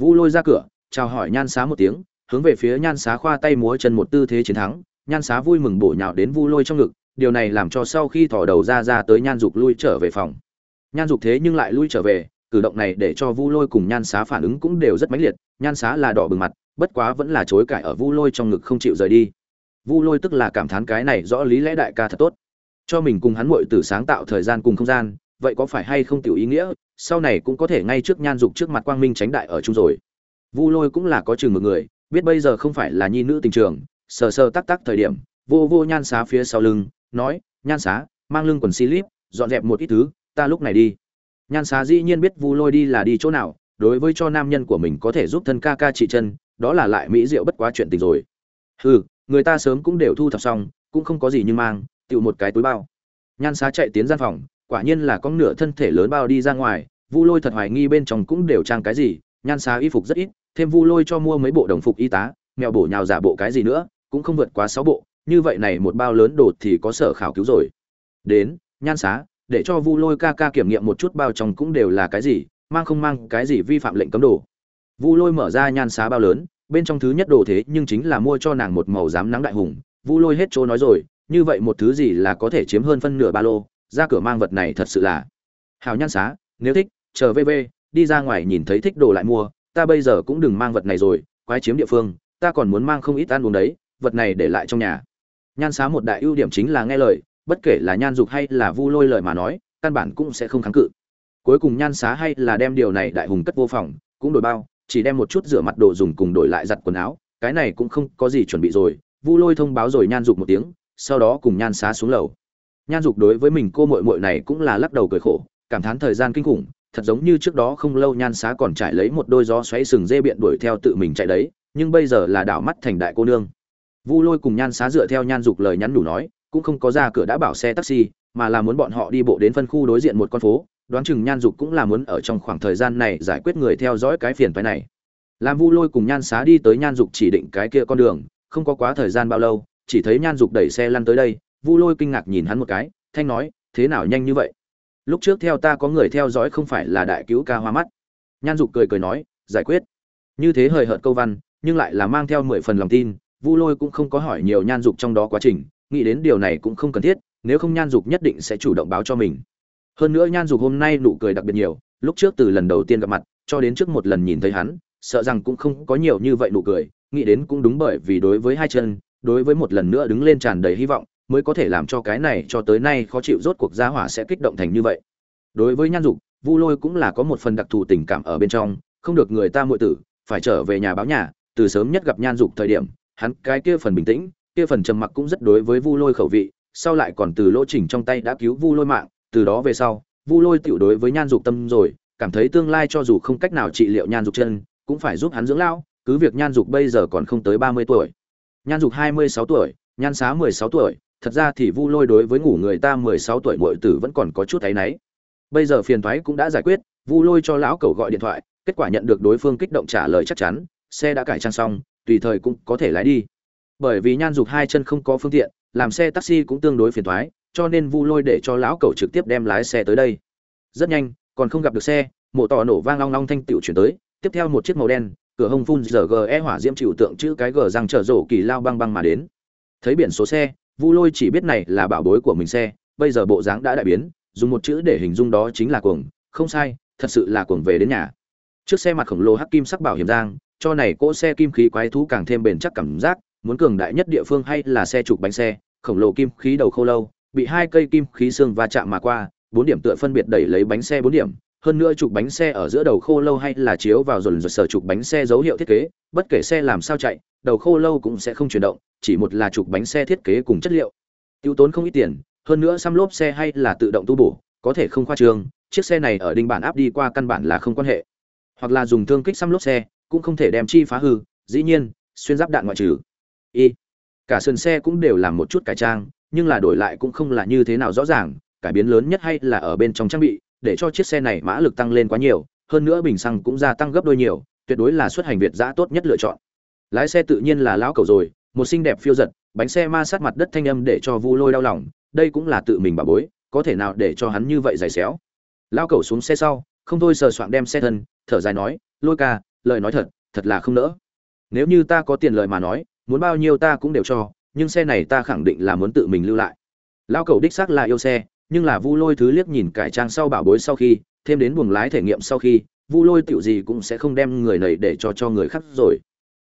[SPEAKER 1] vu lôi ra cửa, chào hỏi nhan xá một tiếng, hướng về phía nhan xá khoa tay múa chân một tư thế chiến thắng. Nhan xá vui mừng bổ nhào đến vu lôi trong ngực, điều này làm cho sau khi thỏ đầu ra ra tới nhan dục lui trở về phòng. Nhan dục thế nhưng lại lui trở về, cử động này để cho vu lôi cùng nhan xá phản ứng cũng đều rất mãnh liệt. Nhan xá là đỏ bừng mặt, bất quá vẫn là chối cãi ở vu lôi trong ngực không chịu rời đi. Vu lôi tức là cảm thán cái này rõ lý lẽ đại ca thật tốt. Cho mình cùng hắn muội tử sáng tạo thời gian cùng không gian, vậy có phải hay không tiểu ý nghĩa? Sau này cũng có thể ngay trước nhan dục trước mặt quang minh tránh đại ở chung rồi. Vu lôi cũng là có chừng một người, biết bây giờ không phải là nhi nữ tình trường, sờ sờ tắc tắc thời điểm, vô vô nhan xá phía sau lưng, nói, nhan xá, mang lưng quần xi lip dọn dẹp một ít thứ, ta lúc này đi. Nhan xá dĩ nhiên biết vu lôi đi là đi chỗ nào, đối với cho nam nhân của mình có thể giúp thân ca ca trị chân, đó là lại mỹ diệu bất quá chuyện tình rồi. Ừ người ta sớm cũng đều thu thập xong, cũng không có gì nhưng mang, tựu một cái túi bao. Nhan xá chạy tiến gian phòng quả nhiên là có nửa thân thể lớn bao đi ra ngoài, vu lôi thật hoài nghi bên trong cũng đều trang cái gì, nhan xá y phục rất ít, thêm vu lôi cho mua mấy bộ đồng phục y tá, mèo bổ nhào giả bộ cái gì nữa, cũng không vượt quá sáu bộ, như vậy này một bao lớn đột thì có sở khảo cứu rồi. Đến, nhan xá, để cho vu lôi ca ca kiểm nghiệm một chút bao trong cũng đều là cái gì, mang không mang cái gì vi phạm lệnh cấm đồ. Vu lôi mở ra nhan xá bao lớn, bên trong thứ nhất đồ thế nhưng chính là mua cho nàng một màu dám nắng đại hùng, vu lôi hết chỗ nói rồi, như vậy một thứ gì là có thể chiếm hơn phân nửa ba lô ra cửa mang vật này thật sự là. Hào nhan xá, nếu thích, chờ vv đi ra ngoài nhìn thấy thích đồ lại mua, ta bây giờ cũng đừng mang vật này rồi, quái chiếm địa phương, ta còn muốn mang không ít ăn uống đấy, vật này để lại trong nhà. Nhan xá một đại ưu điểm chính là nghe lời, bất kể là nhan dục hay là vu lôi lời mà nói, căn bản cũng sẽ không kháng cự. Cuối cùng nhan xá hay là đem điều này đại hùng cất vô phòng, cũng đổi bao, chỉ đem một chút rửa mặt đồ dùng cùng đổi lại giặt quần áo, cái này cũng không có gì chuẩn bị rồi. Vu lôi thông báo rồi nhan dục một tiếng, sau đó cùng nhan xá xuống lầu nhan dục đối với mình cô mội mội này cũng là lắc đầu cười khổ, cảm thán thời gian kinh khủng, thật giống như trước đó không lâu nhan xá còn trải lấy một đôi gió xoáy sừng dê biện đuổi theo tự mình chạy đấy, nhưng bây giờ là đảo mắt thành đại cô nương. Vu lôi cùng nhan xá dựa theo nhan dục lời nhắn đủ nói, cũng không có ra cửa đã bảo xe taxi, mà là muốn bọn họ đi bộ đến phân khu đối diện một con phố, đoán chừng nhan dục cũng là muốn ở trong khoảng thời gian này giải quyết người theo dõi cái phiền phái này. Làm vu lôi cùng nhan xá đi tới nhan dục chỉ định cái kia con đường, không có quá thời gian bao lâu, chỉ thấy nhan dục đẩy xe lăn tới đây vu lôi kinh ngạc nhìn hắn một cái, thanh nói, thế nào nhanh như vậy? Lúc trước theo ta có người theo dõi không phải là đại cứu ca hoa mắt. Nhan dục cười cười nói, giải quyết. Như thế hời hợt câu văn, nhưng lại là mang theo mười phần lòng tin, vu lôi cũng không có hỏi nhiều nhan dục trong đó quá trình, nghĩ đến điều này cũng không cần thiết, nếu không nhan dục nhất định sẽ chủ động báo cho mình. Hơn nữa nhan dục hôm nay nụ cười đặc biệt nhiều, lúc trước từ lần đầu tiên gặp mặt, cho đến trước một lần nhìn thấy hắn, sợ rằng cũng không có nhiều như vậy nụ cười, nghĩ đến cũng đúng bởi vì đối với hai chân, đối với một lần nữa đứng lên tràn đầy hy vọng mới có thể làm cho cái này cho tới nay khó chịu rốt cuộc gia hỏa sẽ kích động thành như vậy. Đối với nhan dục, vu lôi cũng là có một phần đặc thù tình cảm ở bên trong, không được người ta muội tử, phải trở về nhà báo nhà, từ sớm nhất gặp nhan dục thời điểm, hắn cái kia phần bình tĩnh, kia phần trầm mặc cũng rất đối với vu lôi khẩu vị, sau lại còn từ lỗ trình trong tay đã cứu vu lôi mạng, từ đó về sau, vu lôi tiểu đối với nhan dục tâm rồi, cảm thấy tương lai cho dù không cách nào trị liệu nhan dục chân, cũng phải giúp hắn dưỡng lão, cứ việc nhan dục bây giờ còn không tới ba mươi tuổi. Nhan dục hai mươi sáu tuổi, nhan xá mười sáu tuổi thật ra thì vu lôi đối với ngủ người ta mười sáu tuổi muội tử vẫn còn có chút thấy nấy. bây giờ phiền thoái cũng đã giải quyết, vu lôi cho lão cầu gọi điện thoại, kết quả nhận được đối phương kích động trả lời chắc chắn, xe đã cải trang xong, tùy thời cũng có thể lái đi. Bởi vì nhan dục hai chân không có phương tiện, làm xe taxi cũng tương đối phiền thoái, cho nên vu lôi để cho lão cầu trực tiếp đem lái xe tới đây. Rất nhanh, còn không gặp được xe, mộ tỏ nổ vang long long thanh tựu chuyển tới, tiếp theo một chiếc màu đen, cửa hông phun giờ ge hỏa diễm chịu tượng chữ cái gờ răng trở rổ kỳ lao băng băng mà đến. Thấy biển số xe vu lôi chỉ biết này là bảo bối của mình xe, bây giờ bộ dáng đã đại biến, dùng một chữ để hình dung đó chính là cuồng. Không sai, thật sự là cuồng về đến nhà. Trước xe mặt khổng lồ hắc kim sắc bảo hiểm giang, cho này cỗ xe kim khí quái thú càng thêm bền chắc cảm giác, muốn cường đại nhất địa phương hay là xe trục bánh xe, khổng lồ kim khí đầu khâu lâu, bị hai cây kim khí xương va chạm mà qua, bốn điểm tựa phân biệt đẩy lấy bánh xe bốn điểm hơn nữa trục bánh xe ở giữa đầu khô lâu hay là chiếu vào dồn dồn sở trục bánh xe dấu hiệu thiết kế, bất kể xe làm sao chạy, đầu khô lâu cũng sẽ không chuyển động, chỉ một là trục bánh xe thiết kế cùng chất liệu. Tiêu tốn không ít tiền, hơn nữa xăm lốp xe hay là tự động tu bổ, có thể không khoa trương, chiếc xe này ở đinh bản áp đi qua căn bản là không quan hệ. Hoặc là dùng thương kích xăm lốp xe, cũng không thể đem chi phá hư, dĩ nhiên, xuyên giáp đạn ngoại trừ. Y, cả sườn xe cũng đều làm một chút cải trang, nhưng là đổi lại cũng không là như thế nào rõ ràng, cải biến lớn nhất hay là ở bên trong trang bị để cho chiếc xe này mã lực tăng lên quá nhiều, hơn nữa bình xăng cũng gia tăng gấp đôi nhiều, tuyệt đối là xuất hành việt giã tốt nhất lựa chọn. Lái xe tự nhiên là lão cầu rồi, một xinh đẹp phiêu giật, bánh xe ma sát mặt đất thanh âm để cho vu lôi đau lòng, đây cũng là tự mình bà bối, có thể nào để cho hắn như vậy giày xéo. Lão cầu xuống xe sau, không thôi sờ soạng đem xe thân, thở dài nói, lôi ca, lời nói thật thật là không nỡ. Nếu như ta có tiền lời mà nói, muốn bao nhiêu ta cũng đều cho, nhưng xe này ta khẳng định là muốn tự mình lưu lại. Lão cầu đích xác là yêu xe nhưng là vu lôi thứ liếc nhìn cải trang sau bảo bối sau khi, thêm đến buồng lái thể nghiệm sau khi, vu lôi tiểu gì cũng sẽ không đem người này để cho cho người khác rồi.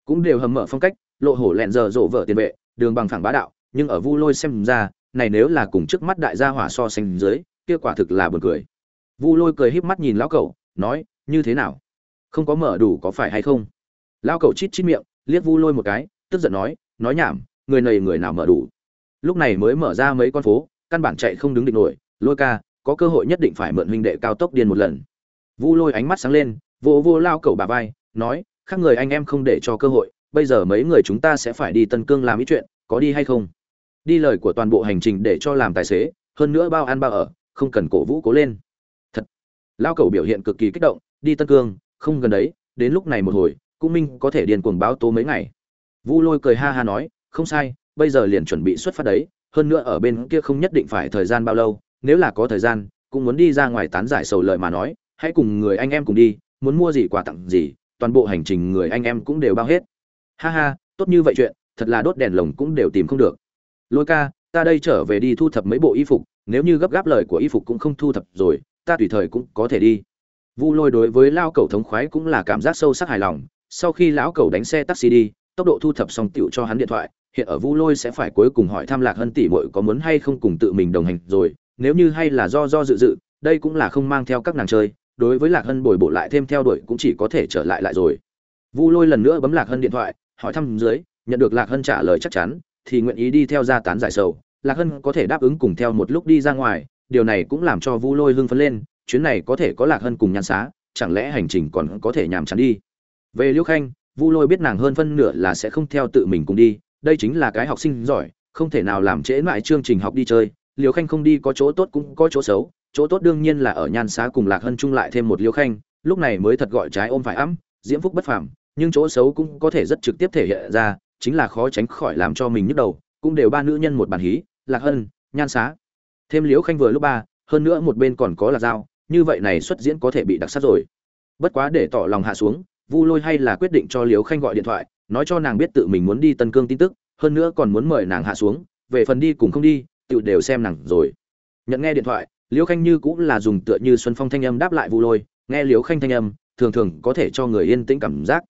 [SPEAKER 1] Cũng đều hầm mở phong cách, lộ hổ lẹn giờ rộ vợ tiền vệ, đường bằng phẳng bá đạo, nhưng ở vu lôi xem ra, này nếu là cùng trước mắt đại gia hỏa so sánh dưới, kia quả thực là buồn cười. Vu lôi cười híp mắt nhìn lão Cậu nói, như thế nào? Không có mở đủ có phải hay không? Lão Cậu chít chít miệng, liếc vu lôi một cái, tức giận nói nói nhảm, người này người nào mở đủ? Lúc này mới mở ra mấy con phố căn bản chạy không đứng định nổi, lôi ca, có cơ hội nhất định phải mượn huynh đệ cao tốc điên một lần. Vu lôi ánh mắt sáng lên vô vô lao cầu bà vai, nói, khác người anh em không để cho cơ hội, bây giờ mấy người chúng ta sẽ phải đi tân cương làm ý chuyện, có đi hay không? Đi lời của toàn bộ hành trình để cho làm tài xế, hơn nữa bao ăn bao ở, không cần cổ vũ cố lên. Thật. Lao cầu biểu hiện cực kỳ kích động, đi tân cương, không gần đấy, đến lúc này một hồi, cũng minh có thể điền cuồng báo tố mấy ngày. Vu lôi cười ha ha nói, không sai, bây giờ liền chuẩn bị xuất phát đấy hơn nữa ở bên kia không nhất định phải thời gian bao lâu, nếu là có thời gian, cũng muốn đi ra ngoài tán giải sầu lợi mà nói, hãy cùng người anh em cùng đi, muốn mua gì quà tặng gì, toàn bộ hành trình người anh em cũng đều bao hết. Ha ha, tốt như vậy chuyện, thật là đốt đèn lồng cũng đều tìm không được. Lôi ca, ta đây trở về đi thu thập mấy bộ y phục, nếu như gấp gáp lời của y phục cũng không thu thập rồi, ta tùy thời cũng có thể đi. Vu lôi đối với lao cầu thống khoái cũng là cảm giác sâu sắc hài lòng, sau khi lão cầu đánh xe taxi đi, tốc độ thu thập xong tựu cho hắn điện thoại hiện ở vu lôi sẽ phải cuối cùng hỏi thăm lạc hân tỷ muội có muốn hay không cùng tự mình đồng hành rồi, nếu như hay là do do dự dự, đây cũng là không mang theo các nàng chơi, đối với lạc hân bồi bổ lại thêm theo đuổi cũng chỉ có thể trở lại lại rồi. Vu lôi lần nữa bấm lạc hân điện thoại, hỏi thăm dưới, nhận được lạc hân trả lời chắc chắn, thì nguyện ý đi theo gia tán giải sầu. Lạc hân có thể đáp ứng cùng theo một lúc đi ra ngoài, điều này cũng làm cho vu lôi hưng phấn lên, chuyến này có thể có lạc hân cùng nhan xá, chẳng lẽ hành trình còn có thể nhàm chán đi? Về liễu khanh, vu lôi biết nàng hơn phân nửa là sẽ không theo tự mình cùng đi đây chính là cái học sinh giỏi, không thể nào làm trễ mãi chương trình học đi chơi. Liều khanh không đi có chỗ tốt cũng có chỗ xấu, chỗ tốt đương nhiên là ở nhan xá cùng lạc hân chung lại thêm một liều khanh, lúc này mới thật gọi trái ôm phải ấm, diễm phúc bất phàm, nhưng chỗ xấu cũng có thể rất trực tiếp thể hiện ra, chính là khó tránh khỏi làm cho mình nhức đầu, cũng đều ba nữ nhân một bàn hí, lạc hân, nhan xá. Thêm liễu khanh vừa lúc ba, hơn nữa một bên còn có là dao như vậy này xuất diễn có thể bị đặc sắc rồi. Bất quá để tỏ lòng hạ xuống, vu lôi hay là quyết định cho liễu khanh gọi điện thoại nói cho nàng biết tự mình muốn đi tân cương tin tức, hơn nữa còn muốn mời nàng hạ xuống, về phần đi cùng không đi tự đều xem nàng rồi. Nhận nghe điện thoại, liễu khanh như cũng là dùng tựa như xuân phong thanh âm đáp lại vu lôi, nghe liễu khanh thanh âm, thường thường có thể cho người yên tĩnh cảm giác.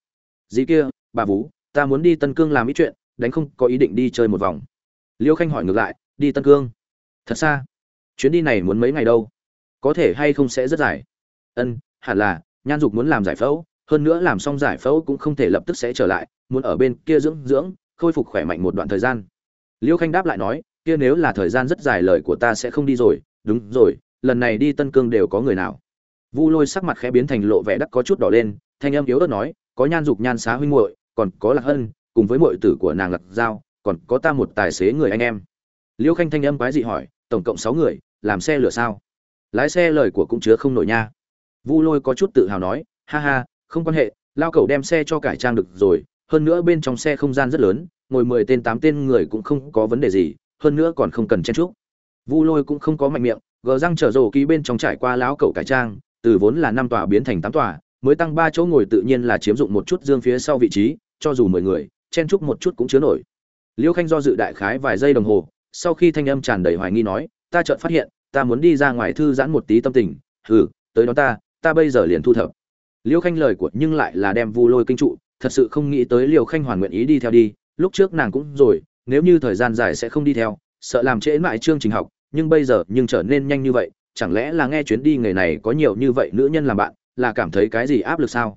[SPEAKER 1] Dĩ kia, bà vú, ta muốn đi tân cương làm ít chuyện, đánh không có ý định đi chơi một vòng. Liễu khanh hỏi ngược lại, đi tân cương? Thật xa? Chuyến đi này muốn mấy ngày đâu? Có thể hay không sẽ rất dài? Ân, hẳn là, nhan dục muốn làm giải phẫu, hơn nữa làm xong giải phẫu cũng không thể lập tức sẽ trở lại muốn ở bên kia dưỡng dưỡng, khôi phục khỏe mạnh một đoạn thời gian. Liêu khanh đáp lại nói, kia nếu là thời gian rất dài lời của ta sẽ không đi rồi. Đúng rồi, lần này đi tân cương đều có người nào? Vu lôi sắc mặt khẽ biến thành lộ vẻ đắc có chút đỏ lên, thanh âm yếu ớt nói, có nhan dục, nhan xá huynh muội, còn có lạc hân, cùng với muội tử của nàng lạc giao, còn có ta một tài xế người anh em. Liêu khanh thanh âm quái dị hỏi, tổng cộng sáu người, làm xe lửa sao? Lái xe lời của cũng chứa không nổi nha. Vu lôi có chút tự hào nói, ha ha, không quan hệ, lao cẩu đem xe cho cải trang được rồi hơn nữa bên trong xe không gian rất lớn, ngồi mười tên tám tên người cũng không có vấn đề gì, hơn nữa còn không cần chen chúc. Vu lôi cũng không có mạnh miệng, gờ răng trở rồ ký bên trong trải qua lão cậu cải trang, từ vốn là năm tòa biến thành tám tòa, mới tăng ba chỗ ngồi tự nhiên là chiếm dụng một chút dương phía sau vị trí, cho dù mười người, chen chúc một chút cũng chứa nổi. Liêu khanh do dự đại khái vài giây đồng hồ, sau khi thanh âm tràn đầy hoài nghi nói, ta chợt phát hiện, ta muốn đi ra ngoài thư giãn một tí tâm tình, hừ, tới đó ta ta bây giờ liền thu thập. Liêu khanh lời của nhưng lại là đem vu lôi kinh trụ thật sự không nghĩ tới liêu khanh hoàn nguyện ý đi theo đi, lúc trước nàng cũng rồi, nếu như thời gian dài sẽ không đi theo, sợ làm trễ mãi chương trình học, nhưng bây giờ nhưng trở nên nhanh như vậy, chẳng lẽ là nghe chuyến đi nghề này có nhiều như vậy nữ nhân làm bạn, là cảm thấy cái gì áp lực sao?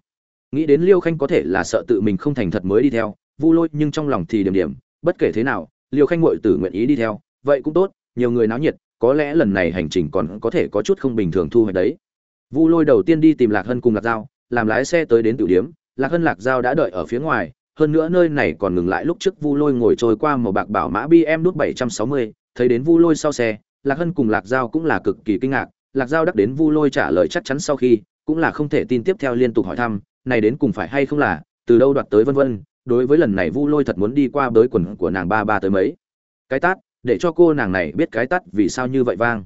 [SPEAKER 1] Nghĩ đến liêu khanh có thể là sợ tự mình không thành thật mới đi theo, vu lôi nhưng trong lòng thì điểm điểm, bất kể thế nào, liêu khanh ngội tử nguyện ý đi theo, vậy cũng tốt, nhiều người náo nhiệt, có lẽ lần này hành trình còn có thể có chút không bình thường thu hoạch đấy. Vu lôi đầu tiên đi tìm lạc hân cùng lạc giao, làm lái xe tới đến tiểu điếm lạc hân lạc giao đã đợi ở phía ngoài hơn nữa nơi này còn ngừng lại lúc trước vu lôi ngồi trôi qua một bạc bảo mã bm đút 760, thấy đến vu lôi sau xe lạc hân cùng lạc giao cũng là cực kỳ kinh ngạc. Lạc giao đắc đến vu lôi trả lời chắc chắn sau khi cũng là không thể tin tiếp theo liên tục hỏi thăm này đến cùng phải hay không là từ đâu đoạt tới vân vân đối với lần này vu lôi thật muốn đi qua bới quần của nàng ba ba tới mấy. Cái tát để cho cô nàng này biết cái tát vì sao như vậy vang.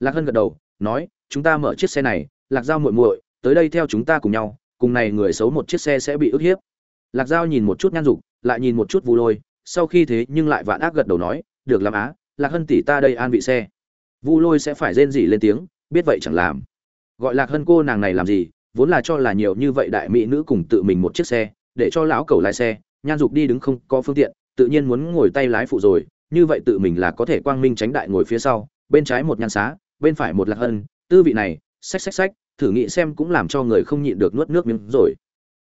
[SPEAKER 1] Lạc hân gật đầu nói chúng ta mở chiếc xe này. Lạc giao muội muội tới đây theo chúng ta cùng nhau cùng này người xấu một chiếc xe sẽ bị ức hiếp. Lạc giao nhìn một chút nhan dục, lại nhìn một chút vu lôi, sau khi thế nhưng lại vạn ác gật đầu nói, được làm á, lạc hân tỷ ta đây an vị xe. Vu lôi sẽ phải rên rỉ lên tiếng, biết vậy chẳng làm. Gọi lạc hân cô nàng này làm gì, vốn là cho là nhiều như vậy đại mỹ nữ cùng tự mình một chiếc xe, để cho lão cầu lái xe, nhan dục đi đứng không có phương tiện, tự nhiên muốn ngồi tay lái phụ rồi, như vậy tự mình là có thể quang minh tránh đại ngồi phía sau, bên trái một nhan xá, bên phải một lạc hân, tư vị này, xách xách xách thử nghĩ xem cũng làm cho người không nhịn được nuốt nước miếng rồi.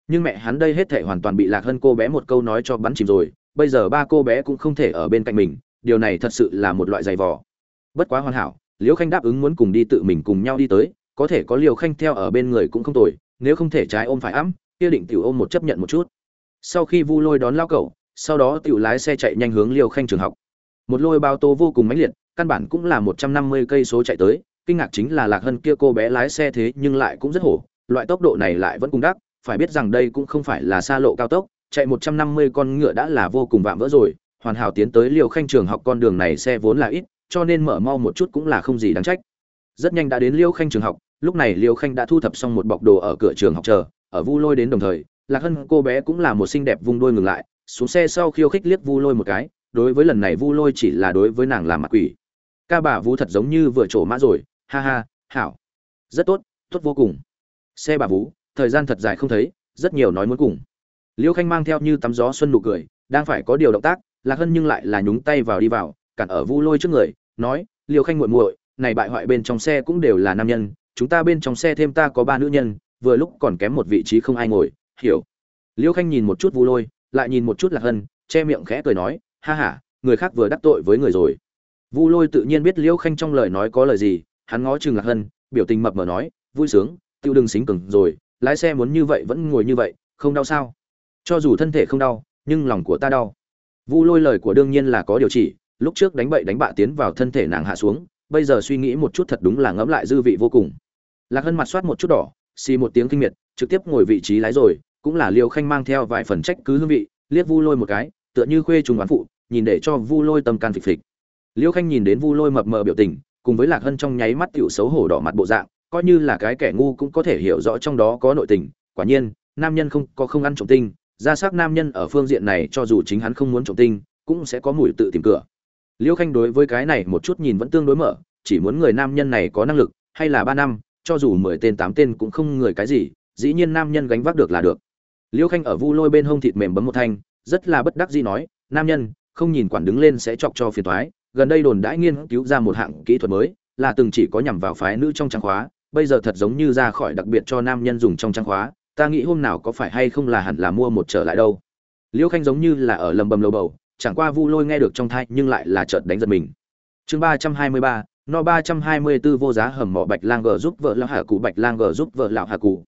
[SPEAKER 1] Nhưng mẹ hắn đây hết thể hoàn toàn bị lạc hân cô bé một câu nói cho bắn chìm rồi, bây giờ ba cô bé cũng không thể ở bên cạnh mình, điều này thật sự là một loại giày vò. Bất quá hoàn hảo, liễu khanh đáp ứng muốn cùng đi tự mình cùng nhau đi tới, có thể có liều khanh theo ở bên người cũng không tồi, nếu không thể trái ôm phải ấm, kia định tiểu ôm một chấp nhận một chút. Sau khi vu lôi đón lao cậu, sau đó tiểu lái xe chạy nhanh hướng liều khanh trường học. Một lôi bao tô vô cùng mãnh liệt, căn bản cũng là một trăm năm mươi cây số chạy tới kinh ngạc chính là lạc hân kia cô bé lái xe thế nhưng lại cũng rất hổ, loại tốc độ này lại vẫn cung đắc, phải biết rằng đây cũng không phải là xa lộ cao tốc, chạy một trăm năm mươi con ngựa đã là vô cùng vạm vỡ rồi, hoàn hảo tiến tới liều khanh trường học con đường này xe vốn là ít, cho nên mở mau một chút cũng là không gì đáng trách. Rất nhanh đã đến liêu khanh trường học, lúc này liêu khanh đã thu thập xong một bọc đồ ở cửa trường học chờ, ở vu lôi đến đồng thời, lạc hân cô bé cũng là một xinh đẹp vung đôi ngừng lại, xuống xe sau khiêu khích liếc vu lôi một cái, đối với lần này vu lôi chỉ là đối với nàng làm mặt quỷ. Ca bà vu thật giống như vừa trổ mã rồi ha ha, hảo. Rất tốt tốt vô cùng. Xe bà vú, thời gian thật dài không thấy, rất nhiều nói muốn cùng. Liêu khanh mang theo như tắm gió xuân nụ cười, đang phải có điều động tác, lạc hân nhưng lại là nhúng tay vào đi vào, cản ở vu lôi trước người, nói, liêu khanh muội muội, này bại hoại bên trong xe cũng đều là nam nhân, chúng ta bên trong xe thêm ta có ba nữ nhân, vừa lúc còn kém một vị trí không ai ngồi, hiểu. Liêu khanh nhìn một chút vu lôi, lại nhìn một chút lạc hân, che miệng khẽ cười nói, ha ha, người khác vừa đắc tội với người rồi. Vu lôi tự nhiên biết liêu khanh trong lời nói có lời gì hắn ngó chừng lạc hân, biểu tình mập mờ nói, vui sướng tiêu đừng xính cứng rồi, lái xe muốn như vậy vẫn ngồi như vậy, không đau sao? Cho dù thân thể không đau, nhưng lòng của ta đau. Vu lôi lời của đương nhiên là có điều chỉ, lúc trước đánh bậy đánh bạ tiến vào thân thể nàng hạ xuống, bây giờ suy nghĩ một chút thật đúng là ngẫm lại dư vị vô cùng. Lạc hân mặt soát một chút đỏ, xì một tiếng kinh miệt, trực tiếp ngồi vị trí lái rồi, cũng là liều khanh mang theo vài phần trách cứ hương vị, liếc vu lôi một cái, tựa như khuê trùng oán phụ, nhìn để cho vu lôi tâm can phịch phịch. Liêu khanh nhìn đến vu lôi mập mờ biểu tình cùng với lạc hân trong nháy mắt tiểu xấu hổ đỏ mặt bộ dạng, coi như là cái kẻ ngu cũng có thể hiểu rõ trong đó có nội tình. Quả nhiên, nam nhân không có không ăn trộm tinh, ra sắc nam nhân ở phương diện này cho dù chính hắn không muốn trộm tinh, cũng sẽ có mùi tự tìm cửa. Liêu khanh đối với cái này một chút nhìn vẫn tương đối mở, chỉ muốn người nam nhân này có năng lực, hay là ba năm, cho dù mười tên tám tên cũng không người cái gì, dĩ nhiên nam nhân gánh vác được là được. Liêu khanh ở vu lôi bên hông thịt mềm bấm một thanh, rất là bất đắc dĩ nói, nam nhân, không nhìn quản đứng lên sẽ chọc cho phiền toái gần đây đồn đãi nghiên cứu ra một hạng kỹ thuật mới, là từng chỉ có nhằm vào phái nữ trong trang khóa, bây giờ thật giống như ra khỏi đặc biệt cho nam nhân dùng trong trang khóa, ta nghĩ hôm nào có phải hay không là hẳn là mua một trở lại đâu. Liễu khanh giống như là ở lầm bầm lầu bầu, chẳng qua vu lôi nghe được trong thai nhưng lại là chợt đánh giật mình. Chương ba trăm hai mươi ba, no ba trăm hai mươi 324 vô giá hầm mỏ bạch lang g giúp vợ lão hà cụ, bạch lang g giúp vợ lão hà cụ.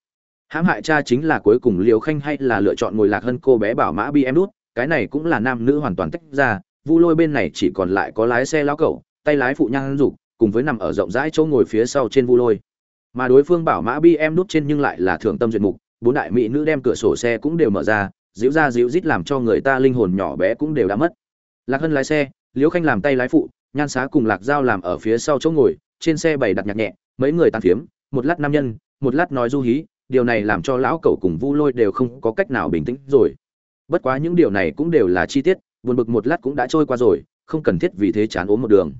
[SPEAKER 1] Hãm hại cha chính là cuối cùng liều khanh hay là lựa chọn ngồi lạc hơn cô bé bảo mã bm đút, cái này cũng là nam nữ hoàn toàn tách ra vu lôi bên này chỉ còn lại có lái xe lão cẩu, tay lái phụ nhang dục, cùng với nằm ở rộng rãi chỗ ngồi phía sau trên vu lôi. Mà đối phương bảo mã Bi em đút trên nhưng lại là thượng tâm duyệt mục, bốn đại mỹ nữ đem cửa sổ xe cũng đều mở ra, dịu ra dịu rít làm cho người ta linh hồn nhỏ bé cũng đều đã mất. Lạc hân lái xe, liễu khanh làm tay lái phụ, nhan xá cùng lạc dao làm ở phía sau chỗ ngồi, trên xe bày đặt nhạc nhẹ, mấy người tàn phiếm, một lát nam nhân, một lát nói du hí, điều này làm cho lão cẩu cùng vu lôi đều không có cách nào bình tĩnh rồi. Bất quá những điều này cũng đều là chi tiết buồn bực một lát cũng đã trôi qua rồi, không cần thiết vì thế chán ốm một đường.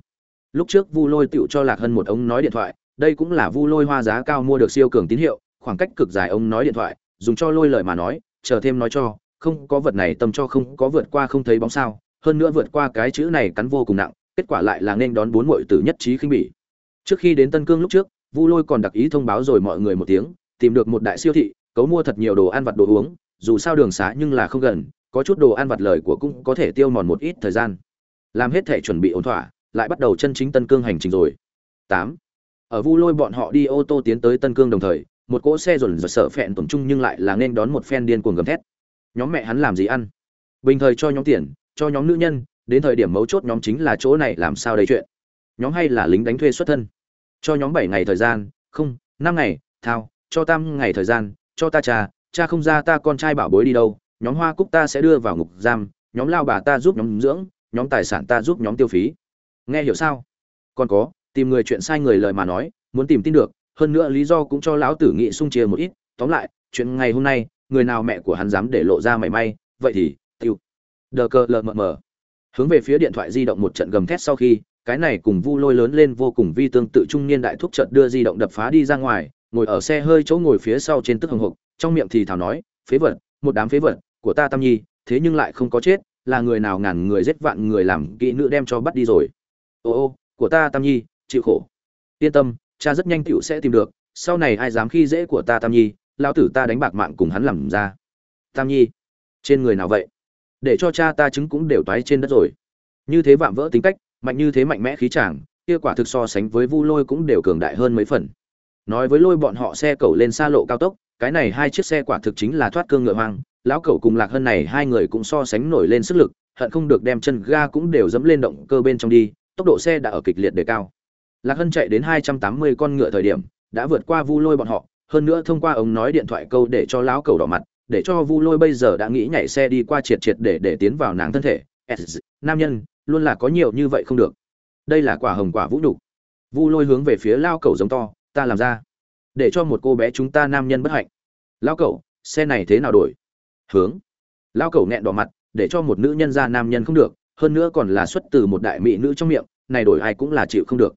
[SPEAKER 1] Lúc trước vu lôi tựu cho lạc hân một ống nói điện thoại, đây cũng là vu lôi hoa giá cao mua được siêu cường tín hiệu, khoảng cách cực dài ống nói điện thoại, dùng cho lôi lời mà nói, chờ thêm nói cho, không có vật này tâm cho không có vượt qua không thấy bóng sao, hơn nữa vượt qua cái chữ này cắn vô cùng nặng, kết quả lại là nên đón bốn muội tử nhất trí khinh bỉ. Trước khi đến tân cương lúc trước, vu lôi còn đặc ý thông báo rồi mọi người một tiếng, tìm được một đại siêu thị, cấu mua thật nhiều đồ ăn vặt đồ uống, dù sao đường xá nhưng là không gần có chút đồ ăn vặt lời của cũng có thể tiêu mòn một ít thời gian. Làm hết thể chuẩn bị ổn thỏa, lại bắt đầu chân chính tân cương hành trình rồi. Tám. Ở vu lôi bọn họ đi ô tô tiến tới tân cương đồng thời, một cỗ xe dồn rợn sợ phẹn tổn trung nhưng lại là nên đón một phen điên cuồng gầm thét. Nhóm mẹ hắn làm gì ăn? Bình thời cho nhóm tiền, cho nhóm nữ nhân, đến thời điểm mấu chốt nhóm chính là chỗ này làm sao đây chuyện? Nhóm hay là lính đánh thuê xuất thân? Cho nhóm bảy ngày thời gian, không, năm ngày, thao, cho tam ngày thời gian, cho ta cha cha không ra ta con trai bảo bối đi đâu nhóm hoa cúc ta sẽ đưa vào ngục giam, nhóm lao bà ta giúp nhóm dưỡng, nhóm tài sản ta giúp nhóm tiêu phí. Nghe hiểu sao? Còn có, tìm người chuyện sai người lời mà nói, muốn tìm tin được, hơn nữa lý do cũng cho lão tử nghị sung chia một ít. Tóm lại, chuyện ngày hôm nay, người nào mẹ của hắn dám để lộ ra mảy may, vậy thì, tiêu. Đờ cờ lờ mờ mờ. Hướng về phía điện thoại di động một trận gầm thét sau khi, cái này cùng vu lôi lớn lên vô cùng vi tương tự trung niên đại thúc trận đưa di động đập phá đi ra ngoài, ngồi ở xe hơi chỗ ngồi phía sau trên tức hồng hộc, trong miệng thì thảo nói, phế vật một đám phế vật, của ta tam nhi, thế nhưng lại không có chết, là người nào ngàn người giết vạn người làm kỹ nữ đem cho bắt đi rồi. Ô ô, của ta tam nhi, chịu khổ. Yên tâm, cha rất nhanh tựu sẽ tìm được, sau này ai dám khi dễ của ta tam nhi lao tử ta đánh bạc mạng cùng hắn làm ra. Tam nhi, trên người nào vậy? Để cho cha ta chứng cũng đều toái trên đất rồi. Như thế vạm vỡ tính cách, mạnh như thế mạnh mẽ khí chàng, kia quả thực so sánh với vu lôi cũng đều cường đại hơn mấy phần. Nói với lôi bọn họ xe cầu lên xa lộ cao tốc cái này hai chiếc xe quả thực chính là thoát cương ngựa hoang, lão cẩu cùng lạc hân này hai người cũng so sánh nổi lên sức lực, hận không được đem chân ga cũng đều dẫm lên động cơ bên trong đi, tốc độ xe đã ở kịch liệt đề cao. Lạc hân chạy đến hai trăm tám mươi con ngựa thời điểm, đã vượt qua vu lôi bọn họ, hơn nữa thông qua ống nói điện thoại câu để cho lão cẩu đỏ mặt, để cho vu lôi bây giờ đã nghĩ nhảy xe đi qua triệt triệt để để tiến vào nàng thân thể. Nam nhân, luôn là có nhiều như vậy không được. Đây là quả hồng quả vũ nhục. Vu lôi hướng về phía lao cẩu giống to, ta làm ra để cho một cô bé chúng ta nam nhân bất hạnh. Lao cậu, xe này thế nào đổi? Hướng. Lao cậu nghẹn đỏ mặt để cho một nữ nhân ra nam nhân không được hơn nữa còn là xuất từ một đại mỹ nữ trong miệng này đổi ai cũng là chịu không được.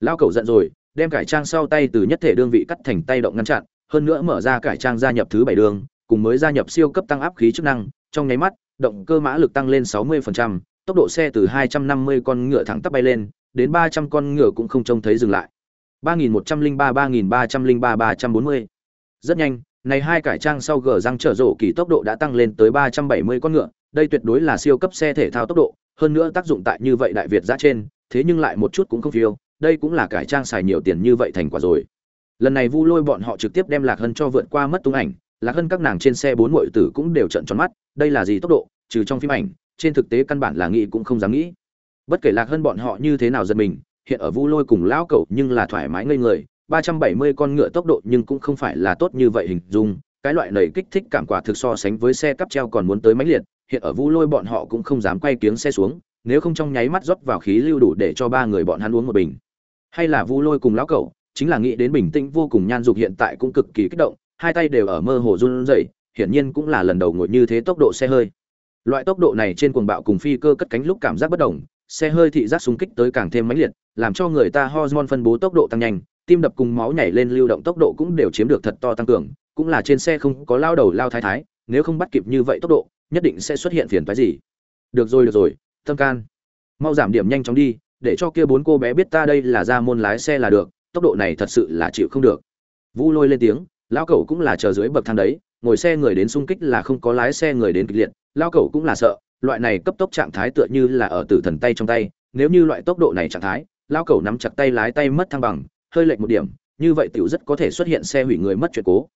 [SPEAKER 1] Lao cậu giận rồi đem cải trang sau tay từ nhất thể đương vị cắt thành tay động ngăn chặn hơn nữa mở ra cải trang gia nhập thứ bảy đường cùng mới gia nhập siêu cấp tăng áp khí chức năng trong nháy mắt động cơ mã lực tăng lên 60%, tốc độ xe từ 250 con ngựa thẳng tắp bay lên đến 300 con ngựa cũng không trông thấy dừng lại. 3103 3303 340 rất nhanh, này hai cải trang sau gờ răng trở rổ kỳ tốc độ đã tăng lên tới 370 con ngựa. Đây tuyệt đối là siêu cấp xe thể thao tốc độ, hơn nữa tác dụng tại như vậy đại việt giá trên, thế nhưng lại một chút cũng không phiêu. Đây cũng là cải trang xài nhiều tiền như vậy thành quả rồi. Lần này vu lôi bọn họ trực tiếp đem lạc hân cho vượt qua mất tung ảnh. Lạc hân các nàng trên xe bốn muội tử cũng đều trận tròn mắt. Đây là gì tốc độ? Trừ trong phim ảnh, trên thực tế căn bản là nghĩ cũng không dám nghĩ. Bất kể lạc hân bọn họ như thế nào giật mình hiện ở vu lôi cùng lão cẩu nhưng là thoải mái ngây người, ba trăm bảy mươi con ngựa tốc độ nhưng cũng không phải là tốt như vậy hình dung, cái loại này kích thích cảm quả thực so sánh với xe cắp treo còn muốn tới mãnh liệt, hiện ở vu lôi bọn họ cũng không dám quay kiếng xe xuống, nếu không trong nháy mắt rót vào khí lưu đủ để cho ba người bọn hắn uống một bình. Hay là vu lôi cùng lão cẩu, chính là nghĩ đến bình tĩnh vô cùng nhan dục hiện tại cũng cực kỳ kích động, hai tay đều ở mơ hồ run rẩy, hiển nhiên cũng là lần đầu ngồi như thế tốc độ xe hơi. Loại tốc độ này trên cuồng bạo cùng phi cơ cất cánh lúc cảm giác bất đồng xe hơi thị giác xung kích tới càng thêm mãnh liệt, làm cho người ta hormone phân bố tốc độ tăng nhanh, tim đập cùng máu nhảy lên lưu động tốc độ cũng đều chiếm được thật to tăng cường, cũng là trên xe không có lao đầu lao thái thái, nếu không bắt kịp như vậy tốc độ, nhất định sẽ xuất hiện phiền toái gì. Được rồi được rồi, tâm can. Mau giảm điểm nhanh chóng đi, để cho kia bốn cô bé biết ta đây là ra môn lái xe là được, tốc độ này thật sự là chịu không được. Vu lôi lên tiếng, lão cẩu cũng là chờ dưới bậc thang đấy, ngồi xe người đến xung kích là không có lái xe người đến kịch liệt, lão cẩu cũng là sợ loại này cấp tốc trạng thái tựa như là ở tử thần tay trong tay, nếu như loại tốc độ này trạng thái, lão cẩu nắm chặt tay lái tay mất thăng bằng, hơi lệch một điểm, như vậy tiểu rất có thể xuất hiện xe hủy người mất chuyện cố.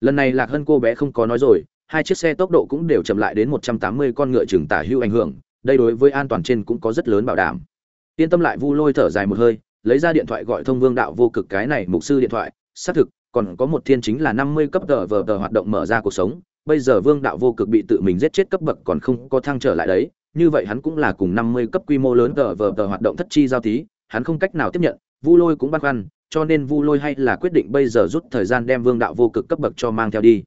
[SPEAKER 1] Lần này lạc hân cô bé không có nói rồi, hai chiếc xe tốc độ cũng đều chậm lại đến 180 con ngựa chừng tả hữu ảnh hưởng, đây đối với an toàn trên cũng có rất lớn bảo đảm. Yên tâm lại vu lôi thở dài một hơi, lấy ra điện thoại gọi thông vương đạo vô cực cái này mục sư điện thoại, xác thực, còn có một thiên chính là 50 cấp tờ vờ tờ hoạt động mở ra cuộc sống bây giờ vương đạo vô cực bị tự mình giết chết cấp bậc còn không có thăng trở lại đấy, như vậy hắn cũng là cùng 50 cấp quy mô lớn tờ vờ tờ hoạt động thất chi giao tí hắn không cách nào tiếp nhận, vu lôi cũng băn khoăn, cho nên vu lôi hay là quyết định bây giờ rút thời gian đem vương đạo vô cực cấp bậc cho mang theo đi.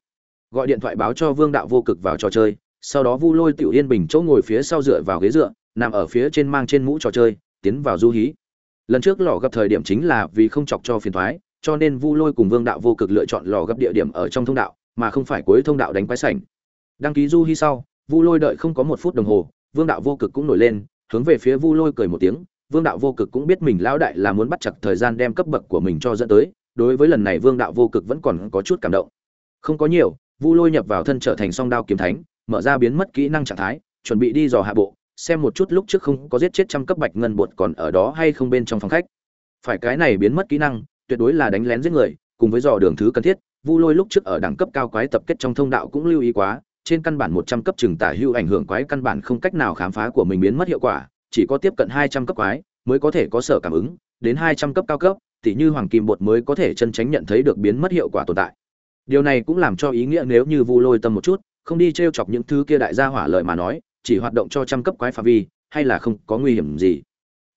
[SPEAKER 1] Gọi điện thoại báo cho vương đạo vô cực vào trò chơi, sau đó vu lôi tiểu yên bình chỗ ngồi phía sau dựa vào ghế dựa, nằm ở phía trên mang trên mũ trò chơi, tiến vào du hí. Lần trước lò gặp thời điểm chính là vì không chọc cho phiền thoái, cho nên vu lôi cùng vương đạo vô cực lựa chọn lò gặp địa điểm ở trong thông đạo mà không phải cuối thông đạo đánh quái sảnh. Đăng ký du hi sau, vu lôi đợi không có một phút đồng hồ, vương đạo vô cực cũng nổi lên, hướng về phía vu lôi cười một tiếng, vương đạo vô cực cũng biết mình lão đại là muốn bắt chặt thời gian đem cấp bậc của mình cho dẫn tới, đối với lần này vương đạo vô cực vẫn còn có chút cảm động. Không có nhiều, vu lôi nhập vào thân trở thành song đao kiếm thánh, mở ra biến mất kỹ năng trạng thái, chuẩn bị đi dò hạ bộ, xem một chút lúc trước không có giết chết trăm cấp bạch ngân bột còn ở đó hay không bên trong phòng khách. Phải cái này biến mất kỹ năng, tuyệt đối là đánh lén giết người, cùng với dò đường thứ cần thiết vu lôi lúc trước ở đẳng cấp cao quái tập kết trong thông đạo cũng lưu ý quá, trên căn bản một trăm cấp trừng tả hưu ảnh hưởng quái căn bản không cách nào khám phá của mình biến mất hiệu quả, chỉ có tiếp cận hai trăm cấp quái mới có thể có sở cảm ứng, đến hai trăm cấp cao cấp, tỉ như hoàng kim bột mới có thể chân tránh nhận thấy được biến mất hiệu quả tồn tại. Điều này cũng làm cho ý nghĩa nếu như vu lôi tâm một chút, không đi t r e o chọc những thứ kia đại gia hỏa lợi mà nói, chỉ hoạt động cho trăm cấp quái phạm vi, hay là không có nguy hiểm gì.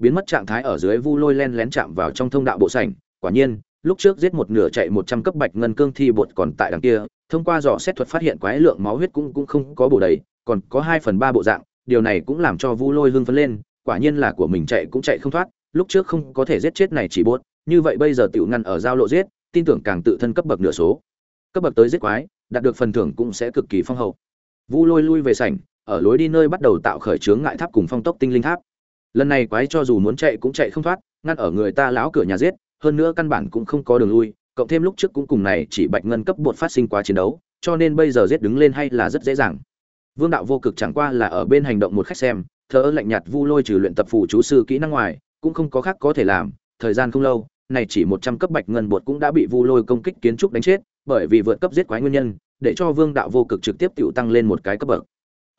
[SPEAKER 1] Biến mất trạng thái ở dưới vu lôi len lén chạm vào trong thông đạo bộ sảnh, quả nhiên lúc trước giết một nửa chạy một trăm cấp bạch ngân cương thi bột còn tại đằng kia thông qua dò xét thuật phát hiện quái lượng máu huyết cũng cũng không có bổ đầy còn có hai phần ba bộ dạng điều này cũng làm cho vu lôi hưng phấn lên quả nhiên là của mình chạy cũng chạy không thoát lúc trước không có thể giết chết này chỉ bột, như vậy bây giờ tiểu ngăn ở giao lộ giết tin tưởng càng tự thân cấp bậc nửa số. Cấp bậc tới giết quái đạt được phần thưởng cũng sẽ cực kỳ phong hậu. Vu lôi lui về sảnh ở lối đi nơi bắt đầu tạo khởi chướng ngại tháp cùng phong tốc tinh linh tháp. Lần này quái cho dù muốn chạy cũng chạy không thoát ngăn ở người ta lão cửa nhà giết hơn nữa căn bản cũng không có đường lui, cộng thêm lúc trước cũng cùng này chỉ bạch ngân cấp bột phát sinh quá chiến đấu, cho nên bây giờ giết đứng lên hay là rất dễ dàng. Vương đạo vô cực chẳng qua là ở bên hành động một khách xem, thờ lạnh nhạt vu lôi trừ luyện tập phù chú sư kỹ năng ngoài, cũng không có khác có thể làm, thời gian không lâu, này chỉ một trăm cấp bạch ngân bột cũng đã bị vu lôi công kích kiến trúc đánh chết, bởi vì vượt cấp giết quái nguyên nhân, để cho vương đạo vô cực trực tiếp tự tăng lên một cái cấp bậc.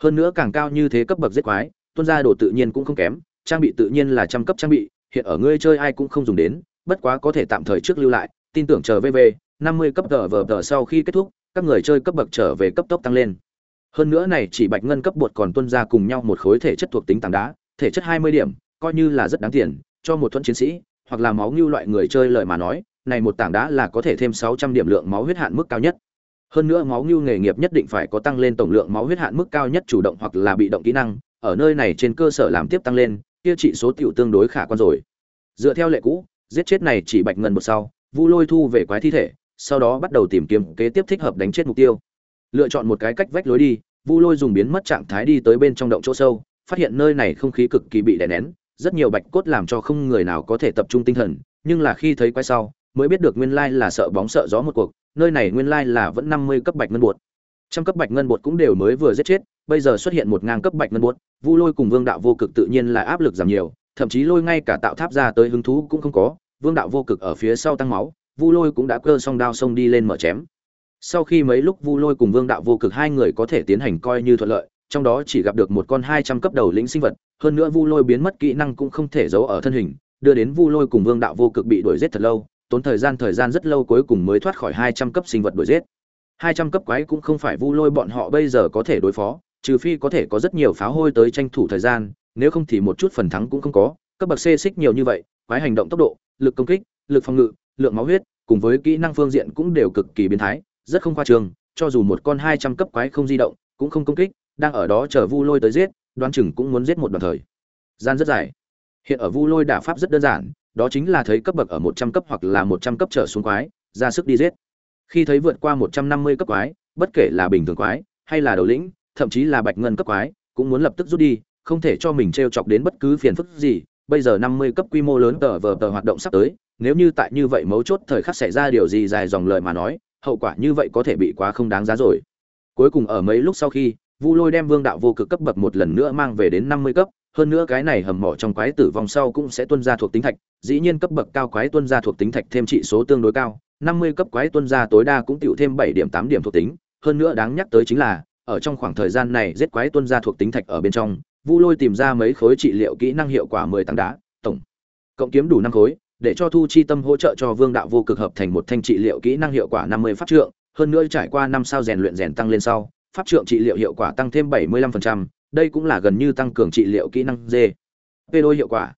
[SPEAKER 1] Hơn nữa càng cao như thế cấp bậc giết quái, tuân ra đồ tự nhiên cũng không kém, trang bị tự nhiên là trăm cấp trang bị, hiện ở ngươi chơi ai cũng không dùng đến bất quá có thể tạm thời trước lưu lại, tin tưởng chờ vv năm mươi cấp tờ vờ tờ sau khi kết thúc, các người chơi cấp bậc trở về cấp tốc tăng lên. Hơn nữa này chỉ bạch ngân cấp bột còn tuân ra cùng nhau một khối thể chất thuộc tính tảng đá, thể chất hai mươi điểm, coi như là rất đáng tiền, cho một thuẫn chiến sĩ, hoặc là máu như loại người chơi lời mà nói, này một tảng đá là có thể thêm sáu trăm điểm lượng máu huyết hạn mức cao nhất. Hơn nữa máu như nghề nghiệp nhất định phải có tăng lên tổng lượng máu huyết hạn mức cao nhất chủ động hoặc là bị động kỹ năng, ở nơi này trên cơ sở làm tiếp tăng lên, kia trị số tiểu tương đối khả quan rồi. Dựa theo lệ cũ giết chết này chỉ bạch ngân một sau, vu lôi thu về quái thi thể, sau đó bắt đầu tìm kiếm kế tiếp thích hợp đánh chết mục tiêu. Lựa chọn một cái cách vách lối đi, vu lôi dùng biến mất trạng thái đi tới bên trong động chỗ sâu, phát hiện nơi này không khí cực kỳ bị đè nén, rất nhiều bạch cốt làm cho không người nào có thể tập trung tinh thần, nhưng là khi thấy quái sau, mới biết được nguyên lai là sợ bóng sợ gió một cuộc, nơi này nguyên lai là vẫn năm mươi cấp bạch ngân bột. Trăm cấp bạch ngân bột cũng đều mới vừa giết chết, bây giờ xuất hiện một ngang cấp bạch ngân bột, vu lôi cùng vương đạo vô cực tự nhiên là áp lực giảm nhiều thậm chí lôi ngay cả tạo tháp ra tới hứng thú cũng không có, vương đạo vô cực ở phía sau tăng máu, vu lôi cũng đã cơ song đao xông đi lên mở chém. Sau khi mấy lúc vu lôi cùng vương đạo vô cực hai người có thể tiến hành coi như thuận lợi, trong đó chỉ gặp được một con hai trăm cấp đầu lĩnh sinh vật, hơn nữa vu lôi biến mất kỹ năng cũng không thể giấu ở thân hình, đưa đến vu lôi cùng vương đạo vô cực bị đuổi giết thật lâu, tốn thời gian thời gian rất lâu cuối cùng mới thoát khỏi hai trăm cấp sinh vật đuổi giết. Hai trăm cấp quái cũng không phải vu lôi bọn họ bây giờ có thể đối phó, trừ phi có thể có rất nhiều pháo hôi tới tranh thủ thời gian nếu không thì một chút phần thắng cũng không có. Cấp bậc xê xích nhiều như vậy, quái hành động tốc độ, lực công kích, lực phòng ngự, lượng máu huyết, cùng với kỹ năng phương diện cũng đều cực kỳ biến thái, rất không khoa trương cho dù một con hai trăm cấp quái không di động, cũng không công kích, đang ở đó chờ vu lôi tới giết, đoán chừng cũng muốn giết một đoạn thời. Gian rất dài. Hiện ở vu lôi đả pháp rất đơn giản, đó chính là thấy cấp bậc ở một trăm cấp hoặc là một trăm cấp trở xuống quái, ra sức đi giết. Khi thấy vượt qua một trăm năm mươi cấp quái, bất kể là bình thường quái, hay là đầu lĩnh, thậm chí là bạch ngân cấp quái, cũng muốn lập tức rút đi không thể cho mình t chọc đến bất cứ phiền phức gì, bây giờ năm mươi cấp quy mô lớn tờ vờ tờ hoạt động sắp tới, nếu như tại như vậy mấu chốt thời khắc xảy ra điều gì dài dòng lời mà nói, hậu quả như vậy có thể bị quá không đáng giá rồi. Cuối cùng ở mấy lúc sau khi, vu lôi đem vương đạo vô cực cấp bậc một lần nữa mang về đến năm mươi cấp, hơn nữa cái này hầm mỏ trong quái tử vong sau cũng sẽ tuân ra thuộc tính thạch, dĩ nhiên cấp bậc cao quái tuân ra thuộc tính thạch thêm trị số tương đối cao, năm mươi cấp quái tuân ra tối đa cũng tiểu thêm bảy điểm, tám điểm thuộc tính, hơn nữa đáng nhắc tới chính là, ở trong khoảng thời gian này giết quái tuân ra thuộc tính thạch ở bên trong vu lôi tìm ra mấy khối trị liệu kỹ năng hiệu quả mười tăng đá, tổng cộng kiếm đủ năm khối, để cho thu chi tâm hỗ trợ cho vương đạo vô cực hợp thành một thanh trị liệu kỹ năng hiệu quả năm mươi pháp trượng, hơn nữa trải qua năm sao rèn luyện rèn tăng lên sau, pháp trượng trị liệu hiệu quả tăng thêm bảy mươi lăm phần trăm, đây cũng là gần như tăng cường trị liệu kỹ năng d. P đôi hiệu quả.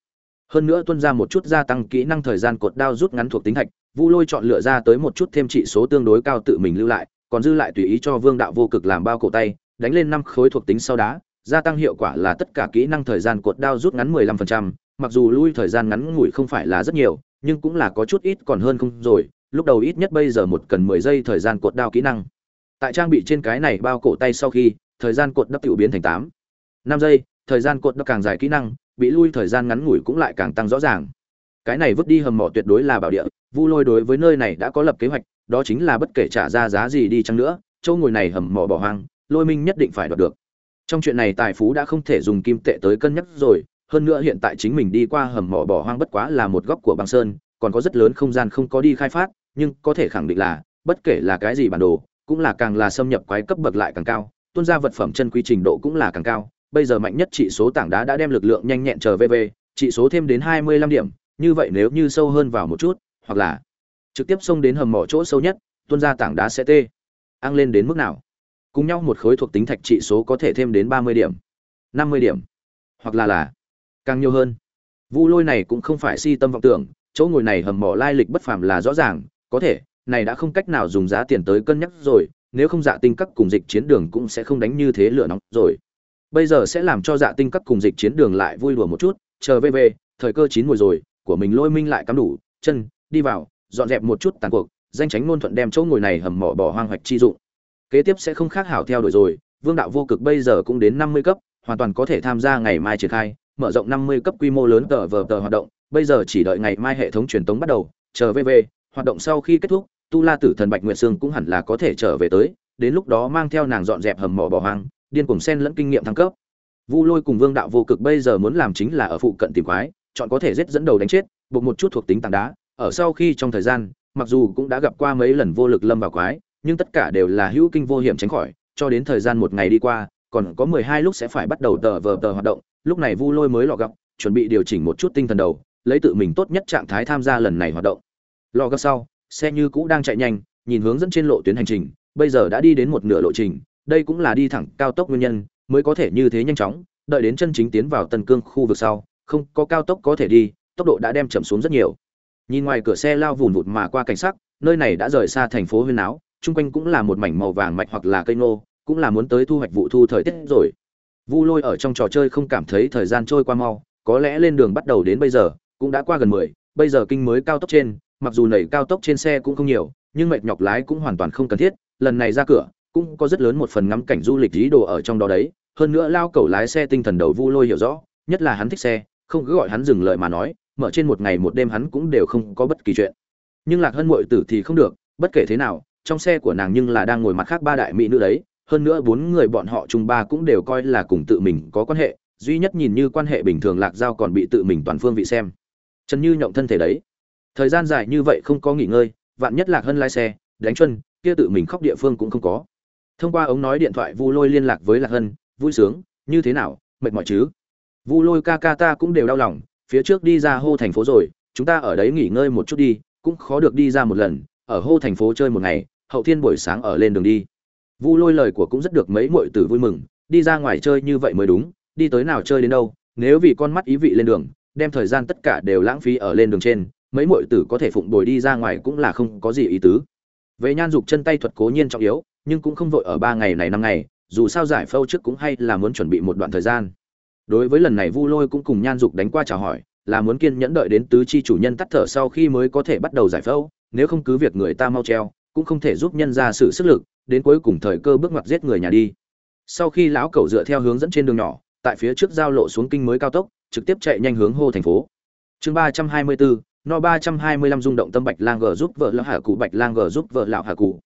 [SPEAKER 1] Hơn nữa tuân ra một chút gia tăng kỹ năng thời gian cột đao rút ngắn thuộc tính thạch, vu lôi chọn lựa ra tới một chút thêm trị số tương đối cao tự mình lưu lại, còn dư lại tùy ý cho vương đạo vô cực làm bao cổ tay, đánh lên năm khối thuộc tính sau đá gia tăng hiệu quả là tất cả kỹ năng thời gian cột đao rút ngắn 15%, mặc dù lui thời gian ngắn ngủi không phải là rất nhiều, nhưng cũng là có chút ít còn hơn không rồi, lúc đầu ít nhất bây giờ một cần 10 giây thời gian cột đao kỹ năng. Tại trang bị trên cái này bao cổ tay sau khi, thời gian cột đắp tiểu biến thành 8. 5 giây, thời gian cột đao càng dài kỹ năng, bị lui thời gian ngắn ngủi cũng lại càng tăng rõ ràng. Cái này vứt đi hầm mỏ tuyệt đối là bảo địa, Vu Lôi đối với nơi này đã có lập kế hoạch, đó chính là bất kể trả ra giá gì đi chăng nữa, chỗ ngồi này hầm mỏ bỏ hoang, Lôi Minh nhất định phải đoạt được trong chuyện này tài phú đã không thể dùng kim tệ tới cân nhắc rồi, hơn nữa hiện tại chính mình đi qua hầm mỏ bỏ hoang bất quá là một góc của băng sơn, còn có rất lớn không gian không có đi khai phát, nhưng có thể khẳng định là, bất kể là cái gì bản đồ, cũng là càng là xâm nhập quái cấp bậc lại càng cao, tuôn ra vật phẩm chân quy trình độ cũng là càng cao. Bây giờ mạnh nhất trị số tảng đá đã đem lực lượng nhanh nhẹn chờ vv, trị số thêm đến hai mươi lăm điểm, như vậy nếu như sâu hơn vào một chút, hoặc là trực tiếp xông đến hầm mỏ chỗ sâu nhất, tuôn ra tảng đá sẽ tê. Ăn lên đến mức nào? Cùng nhau một khối thuộc tính thạch trị số có thể thêm đến ba mươi điểm, năm mươi điểm, hoặc là là càng nhiều hơn. Vu lôi này cũng không phải si tâm vọng tưởng, chỗ ngồi này hầm mỏ lai lịch bất phàm là rõ ràng, có thể, này đã không cách nào dùng giá tiền tới cân nhắc rồi, nếu không dạ tinh các cùng dịch chiến đường cũng sẽ không đánh như thế lửa nóng rồi. Bây giờ sẽ làm cho dạ tinh các cùng dịch chiến đường lại vui đùa một chút, chờ về về, thời cơ chín mùi rồi, của mình lôi minh lại cắm đủ, chân, đi vào, dọn dẹp một chút tàn cuộc, danh tránh ngôn thuận đem chỗ ngồi này hầm mỏ bỏ hoang hoạch chi dụng kế tiếp sẽ không khác hảo theo đuổi rồi, vương đạo vô cực bây giờ cũng đến năm mươi cấp, hoàn toàn có thể tham gia ngày mai triển khai, mở rộng năm mươi cấp quy mô lớn tờ vờ tờ hoạt động, bây giờ chỉ đợi ngày mai hệ thống truyền tống bắt đầu, chờ về về. hoạt động sau khi kết thúc, tu la tử thần bạch nguyệt sương cũng hẳn là có thể trở về tới, đến lúc đó mang theo nàng dọn dẹp hầm mỏ bỏ hoang, điên cùng sen lẫn kinh nghiệm thăng cấp vu lôi cùng vương đạo vô cực bây giờ muốn làm chính là ở phụ cận tìm quái, chọn có thể giết dẫn đầu đánh chết, buộc một chút thuộc tính tảng đá, ở sau khi trong thời gian, mặc dù cũng đã gặp qua mấy lần vô lực lâm vào quái nhưng tất cả đều là hữu kinh vô hiểm tránh khỏi, cho đến thời gian một ngày đi qua, còn có mười hai lúc sẽ phải bắt đầu tờ vờ tờ hoạt động, lúc này vu lôi mới lọ gặp, chuẩn bị điều chỉnh một chút tinh thần đầu, lấy tự mình tốt nhất trạng thái tham gia lần này hoạt động. Lọ gấp sau, xe như cũ đang chạy nhanh, nhìn hướng dẫn trên lộ tuyến hành trình, bây giờ đã đi đến một nửa lộ trình, đây cũng là đi thẳng cao tốc nguyên nhân, mới có thể như thế nhanh chóng, đợi đến chân chính tiến vào tân cương khu vực sau, không có cao tốc có thể đi, tốc độ đã đem chậm xuống rất nhiều. Nhìn ngoài cửa xe lao vùn vụt mà qua cảnh sắc, nơi này đã rời xa thành phố huyên áo chung quanh cũng là một mảnh màu vàng mạch hoặc là cây nô cũng là muốn tới thu hoạch vụ thu thời tiết rồi. Vu lôi ở trong trò chơi không cảm thấy thời gian trôi qua mau, có lẽ lên đường bắt đầu đến bây giờ, cũng đã qua gần mười, bây giờ kinh mới cao tốc trên, mặc dù nảy cao tốc trên xe cũng không nhiều, nhưng mệt nhọc lái cũng hoàn toàn không cần thiết, lần này ra cửa, cũng có rất lớn một phần ngắm cảnh du lịch ý đồ ở trong đó đấy. Hơn nữa lao cầu lái xe tinh thần đầu vu lôi hiểu rõ, nhất là hắn thích xe, không cứ gọi hắn dừng lợi mà nói, mở trên một ngày một đêm hắn cũng đều không có bất kỳ chuyện. Nhưng lạc hân muội tử thì không được, bất kể thế nào trong xe của nàng nhưng là đang ngồi mặt khác ba đại mỹ nữ đấy, hơn nữa bốn người bọn họ chung ba cũng đều coi là cùng tự mình có quan hệ, duy nhất nhìn như quan hệ bình thường lạc giao còn bị tự mình toàn phương vị xem. Trần như nhộng thân thể đấy. Thời gian dài như vậy không có nghỉ ngơi, vạn nhất lạc hân lái xe, đánh chân, kia tự mình khóc địa phương cũng không có. Thông qua ống nói điện thoại vu lôi liên lạc với lạc hân, vui sướng, như thế nào, mệt mỏi chứ? Vu lôi ca ca ta cũng đều đau lòng, phía trước đi ra hô thành phố rồi, chúng ta ở đấy nghỉ ngơi một chút đi, cũng khó được đi ra một lần, ở hô thành phố chơi một ngày hậu thiên buổi sáng ở lên đường đi. Vu lôi lời của cũng rất được mấy muội tử vui mừng, đi ra ngoài chơi như vậy mới đúng, đi tới nào chơi đến đâu, nếu vì con mắt ý vị lên đường, đem thời gian tất cả đều lãng phí ở lên đường trên, mấy muội tử có thể phụng bồi đi ra ngoài cũng là không có gì ý tứ. Về nhan dục chân tay thuật cố nhiên trọng yếu, nhưng cũng không vội ở ba ngày này năm ngày, dù sao giải phâu trước cũng hay là muốn chuẩn bị một đoạn thời gian. Đối với lần này vu lôi cũng cùng nhan dục đánh qua chào hỏi, là muốn kiên nhẫn đợi đến tứ chi chủ nhân tắt thở sau khi mới có thể bắt đầu giải phẫu nếu không cứ việc người ta mau treo cũng không thể giúp nhân ra sự sức lực, đến cuối cùng thời cơ bước ngoặt giết người nhà đi. Sau khi lão cẩu dựa theo hướng dẫn trên đường nhỏ, tại phía trước giao lộ xuống kinh mới cao tốc, trực tiếp chạy nhanh hướng hô thành phố. Chương ba trăm hai mươi bốn no ba trăm hai mươi lăm rung động tâm bạch lang g giúp vợ lão hà cụ, bạch lang g giúp vợ lão hà cụ.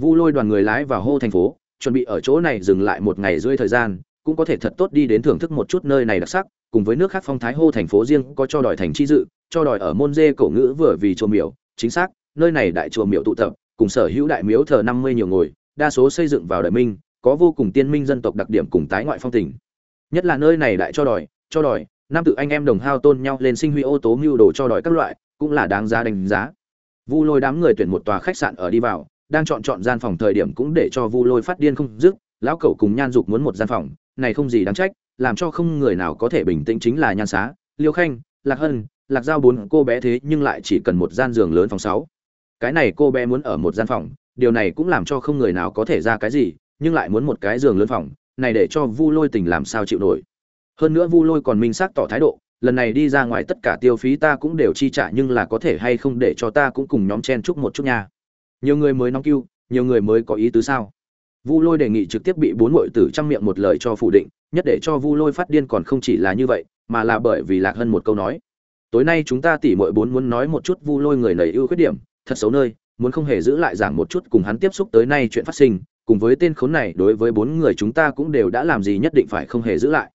[SPEAKER 1] Vu lôi đoàn người lái vào hô thành phố, chuẩn bị ở chỗ này dừng lại một ngày rưỡi thời gian, cũng có thể thật tốt đi đến thưởng thức một chút nơi này đặc sắc, cùng với nước khác phong thái hô thành phố riêng có cho đòi thành chi dự, cho đòi ở môn dê cổ ngữ vừa vì chùa miểu, chính xác, nơi này đại chùa miểu tụ tập cùng sở hữu đại miếu thờ năm mươi nhiều ngồi, đa số xây dựng vào đại minh, có vô cùng tiên minh dân tộc đặc điểm cùng tái ngoại phong tình. Nhất là nơi này đại cho đòi cho đòi nam tự anh em đồng hao tôn nhau lên sinh huy ô tố mưu đồ cho đòi các loại, cũng là đáng giá đánh giá. Vu lôi đám người tuyển một tòa khách sạn ở đi vào, đang chọn chọn gian phòng thời điểm cũng để cho vu lôi phát điên không dứt, lão cẩu cùng nhan dục muốn một gian phòng, này không gì đáng trách, làm cho không người nào có thể bình tĩnh chính là nhan xá, liêu khanh, lạc hân, lạc giao bốn cô bé thế nhưng lại chỉ cần một gian giường lớn phòng sáu cái này cô bé muốn ở một gian phòng, điều này cũng làm cho không người nào có thể ra cái gì, nhưng lại muốn một cái giường lớn phòng, này để cho vu lôi tình làm sao chịu nổi. Hơn nữa vu lôi còn minh xác tỏ thái độ, lần này đi ra ngoài tất cả tiêu phí ta cũng đều chi trả nhưng là có thể hay không để cho ta cũng cùng nhóm chen chúc một chút nha. Nhiều người mới nóng cưu nhiều người mới có ý tứ sao? Vu lôi đề nghị trực tiếp bị bốn muội tử trăm miệng một lời cho phủ định, nhất để cho vu lôi phát điên còn không chỉ là như vậy, mà là bởi vì lạc hơn một câu nói. Tối nay chúng ta tỉ muội bốn muốn nói một chút vu lôi người nầy ưu khuyết điểm thật xấu nơi, muốn không hề giữ lại giảng một chút cùng hắn tiếp xúc tới nay chuyện phát sinh, cùng với tên khốn này đối với bốn người chúng ta cũng đều đã làm gì nhất định phải không hề giữ lại.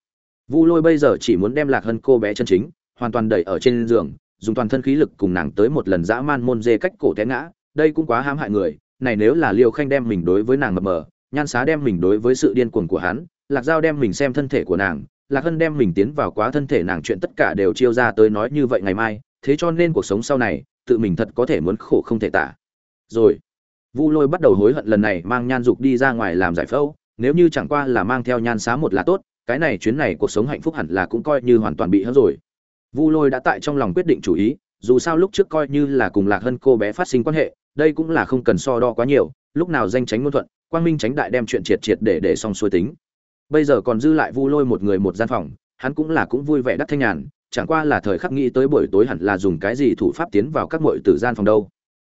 [SPEAKER 1] Vu lôi bây giờ chỉ muốn đem lạc hân cô bé chân chính, hoàn toàn đẩy ở trên giường, dùng toàn thân khí lực cùng nàng tới một lần dã man môn dê cách cổ té ngã, đây cũng quá hãm hại người, này nếu là liêu khanh đem mình đối với nàng mập mờ, nhan xá đem mình đối với sự điên cuồng của hắn, lạc giao đem mình xem thân thể của nàng, lạc hân đem mình tiến vào quá thân thể nàng chuyện tất cả đều chiêu ra tới nói như vậy ngày mai, thế cho nên cuộc sống sau này tự mình thật có thể muốn khổ không thể tả. Rồi, vu lôi bắt đầu hối hận lần này mang nhan dục đi ra ngoài làm giải phẫu, nếu như chẳng qua là mang theo nhan xá một là tốt, cái này chuyến này cuộc sống hạnh phúc hẳn là cũng coi như hoàn toàn bị hớ rồi. Vu lôi đã tại trong lòng quyết định chủ ý, dù sao lúc trước coi như là cùng lạc hân cô bé phát sinh quan hệ, đây cũng là không cần so đo quá nhiều, lúc nào danh tránh ngôn thuận, quang minh tránh đại đem chuyện triệt triệt để để xong xuôi tính. Bây giờ còn dư lại vu lôi một người một gian phòng, hắn cũng là cũng vui vẻ đắc thanh nhàn chẳng qua là thời khắc nghĩ tới buổi tối hẳn là dùng cái gì thủ pháp tiến vào các mọi tử gian phòng đâu.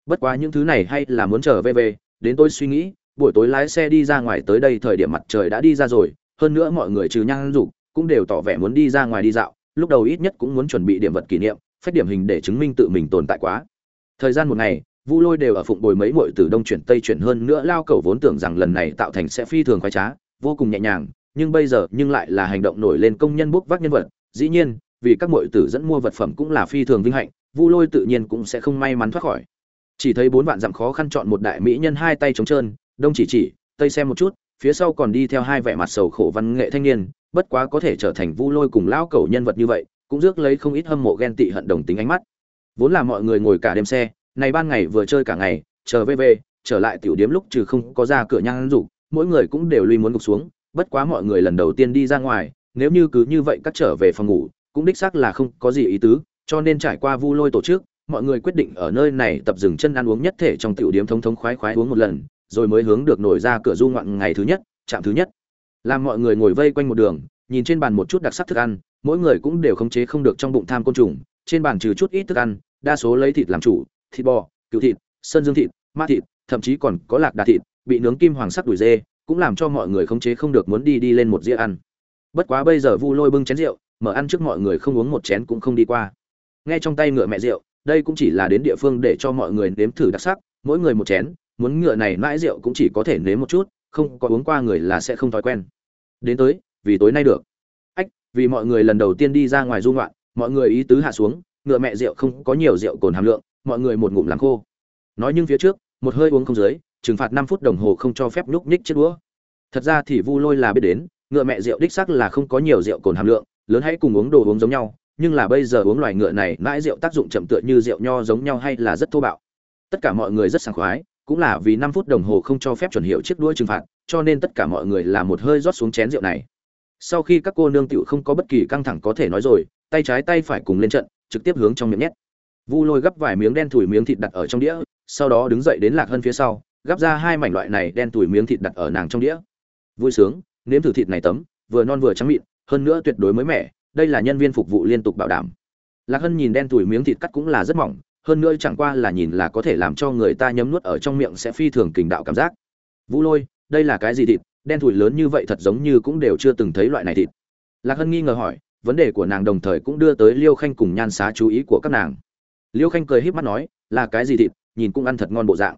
[SPEAKER 1] Bất quá những thứ này hay là muốn chờ về về, đến tôi suy nghĩ, buổi tối lái xe đi ra ngoài tới đây thời điểm mặt trời đã đi ra rồi, hơn nữa mọi người trừ nhang dục cũng đều tỏ vẻ muốn đi ra ngoài đi dạo, lúc đầu ít nhất cũng muốn chuẩn bị điểm vật kỷ niệm, phách điểm hình để chứng minh tự mình tồn tại quá. Thời gian một ngày, vu lôi đều ở phụng bồi mấy muội từ đông chuyển tây chuyển hơn nữa lao cầu vốn tưởng rằng lần này tạo thành sẽ phi thường khoái trá, vô cùng nhẹ nhàng, nhưng bây giờ nhưng lại là hành động nổi lên công nhân bốc vác nhân vật, dĩ nhiên vì các muội tử dẫn mua vật phẩm cũng là phi thường vinh hạnh, vu lôi tự nhiên cũng sẽ không may mắn thoát khỏi. Chỉ thấy bốn vạn dặm khó khăn chọn một đại mỹ nhân hai tay trống trơn, đông chỉ chỉ, tây xem một chút, phía sau còn đi theo hai vẻ mặt sầu khổ văn nghệ thanh niên, bất quá có thể trở thành vu lôi cùng lão cầu nhân vật như vậy, cũng rước lấy không ít hâm mộ ghen tị hận đồng tính ánh mắt. Vốn là mọi người ngồi cả đêm xe, này ban ngày vừa chơi cả ngày, chờ về về, trở lại tiểu điếm lúc trừ không có ra cửa nhang rủ mỗi người cũng đều lui muốn ngục xuống, bất quá mọi người lần đầu tiên đi ra ngoài, nếu như cứ như vậy cắt trở về phòng ngủ cũng đích xác là không có gì ý tứ, cho nên trải qua vu lôi tổ chức, mọi người quyết định ở nơi này tập dừng chân ăn uống nhất thể trong tiểu điểm thống thống khoái khoái uống một lần, rồi mới hướng được nổi ra cửa du ngoạn ngày thứ nhất, trạm thứ nhất. Làm mọi người ngồi vây quanh một đường, nhìn trên bàn một chút đặc sắc thức ăn, mỗi người cũng đều khống chế không được trong bụng tham côn trùng, trên bàn trừ chút ít thức ăn, đa số lấy thịt làm chủ, thịt bò, cừu thịt, sơn dương thịt, ma thịt, thậm chí còn có lạc đà thịt, bị nướng kim hoàng sắc đùi dê, cũng làm cho mọi người khống chế không được muốn đi đi lên một dĩa ăn. Bất quá bây giờ vu lôi bưng chén rượu mở ăn trước mọi người không uống một chén cũng không đi qua. Nghe trong tay ngựa mẹ rượu, đây cũng chỉ là đến địa phương để cho mọi người nếm thử đặc sắc, mỗi người một chén, muốn ngựa này mãi rượu cũng chỉ có thể nếm một chút, không có uống qua người là sẽ không thói quen. Đến tới, vì tối nay được. Ách, vì mọi người lần đầu tiên đi ra ngoài du ngoạn, mọi người ý tứ hạ xuống, ngựa mẹ rượu không có nhiều rượu cồn hàm lượng, mọi người một ngụm làm khô. Nói nhưng phía trước, một hơi uống không dưới, trừng phạt năm phút đồng hồ không cho phép nhúc nhích chiếc đũa. Thật ra thì vu lôi là biết đến, ngựa mẹ rượu đích sắc là không có nhiều rượu cồn hàm lượng lớn hãy cùng uống đồ uống giống nhau, nhưng là bây giờ uống loài ngựa này mãi rượu tác dụng chậm tựa như rượu nho giống nhau hay là rất thô bạo. Tất cả mọi người rất sảng khoái, cũng là vì năm phút đồng hồ không cho phép chuẩn hiệu chiếc đuôi trừng phạt, cho nên tất cả mọi người là một hơi rót xuống chén rượu này. Sau khi các cô nương tiểu không có bất kỳ căng thẳng có thể nói rồi, tay trái tay phải cùng lên trận, trực tiếp hướng trong miệng nhét. Vu lôi gấp vài miếng đen thủi miếng thịt đặt ở trong đĩa, sau đó đứng dậy đến lạc hơn phía sau, gắp ra hai mảnh loại này đen thủi miếng thịt đặt ở nàng trong đĩa. Vui sướng, nếm thử thịt này tấm, vừa non vừa trắng mịn hơn nữa tuyệt đối mới mẻ, đây là nhân viên phục vụ liên tục bảo đảm. Lạc hân nhìn đen tủi miếng thịt cắt cũng là rất mỏng, hơn nữa chẳng qua là nhìn là có thể làm cho người ta nhấm nuốt ở trong miệng sẽ phi thường kình đạo cảm giác. Vũ lôi, đây là cái gì thịt? Đen thủi lớn như vậy thật giống như cũng đều chưa từng thấy loại này thịt. Lạc hân nghi ngờ hỏi, vấn đề của nàng đồng thời cũng đưa tới liêu khanh cùng nhan xá chú ý của các nàng. Liêu khanh cười híp mắt nói, là cái gì thịt? Nhìn cũng ăn thật ngon bộ dạng.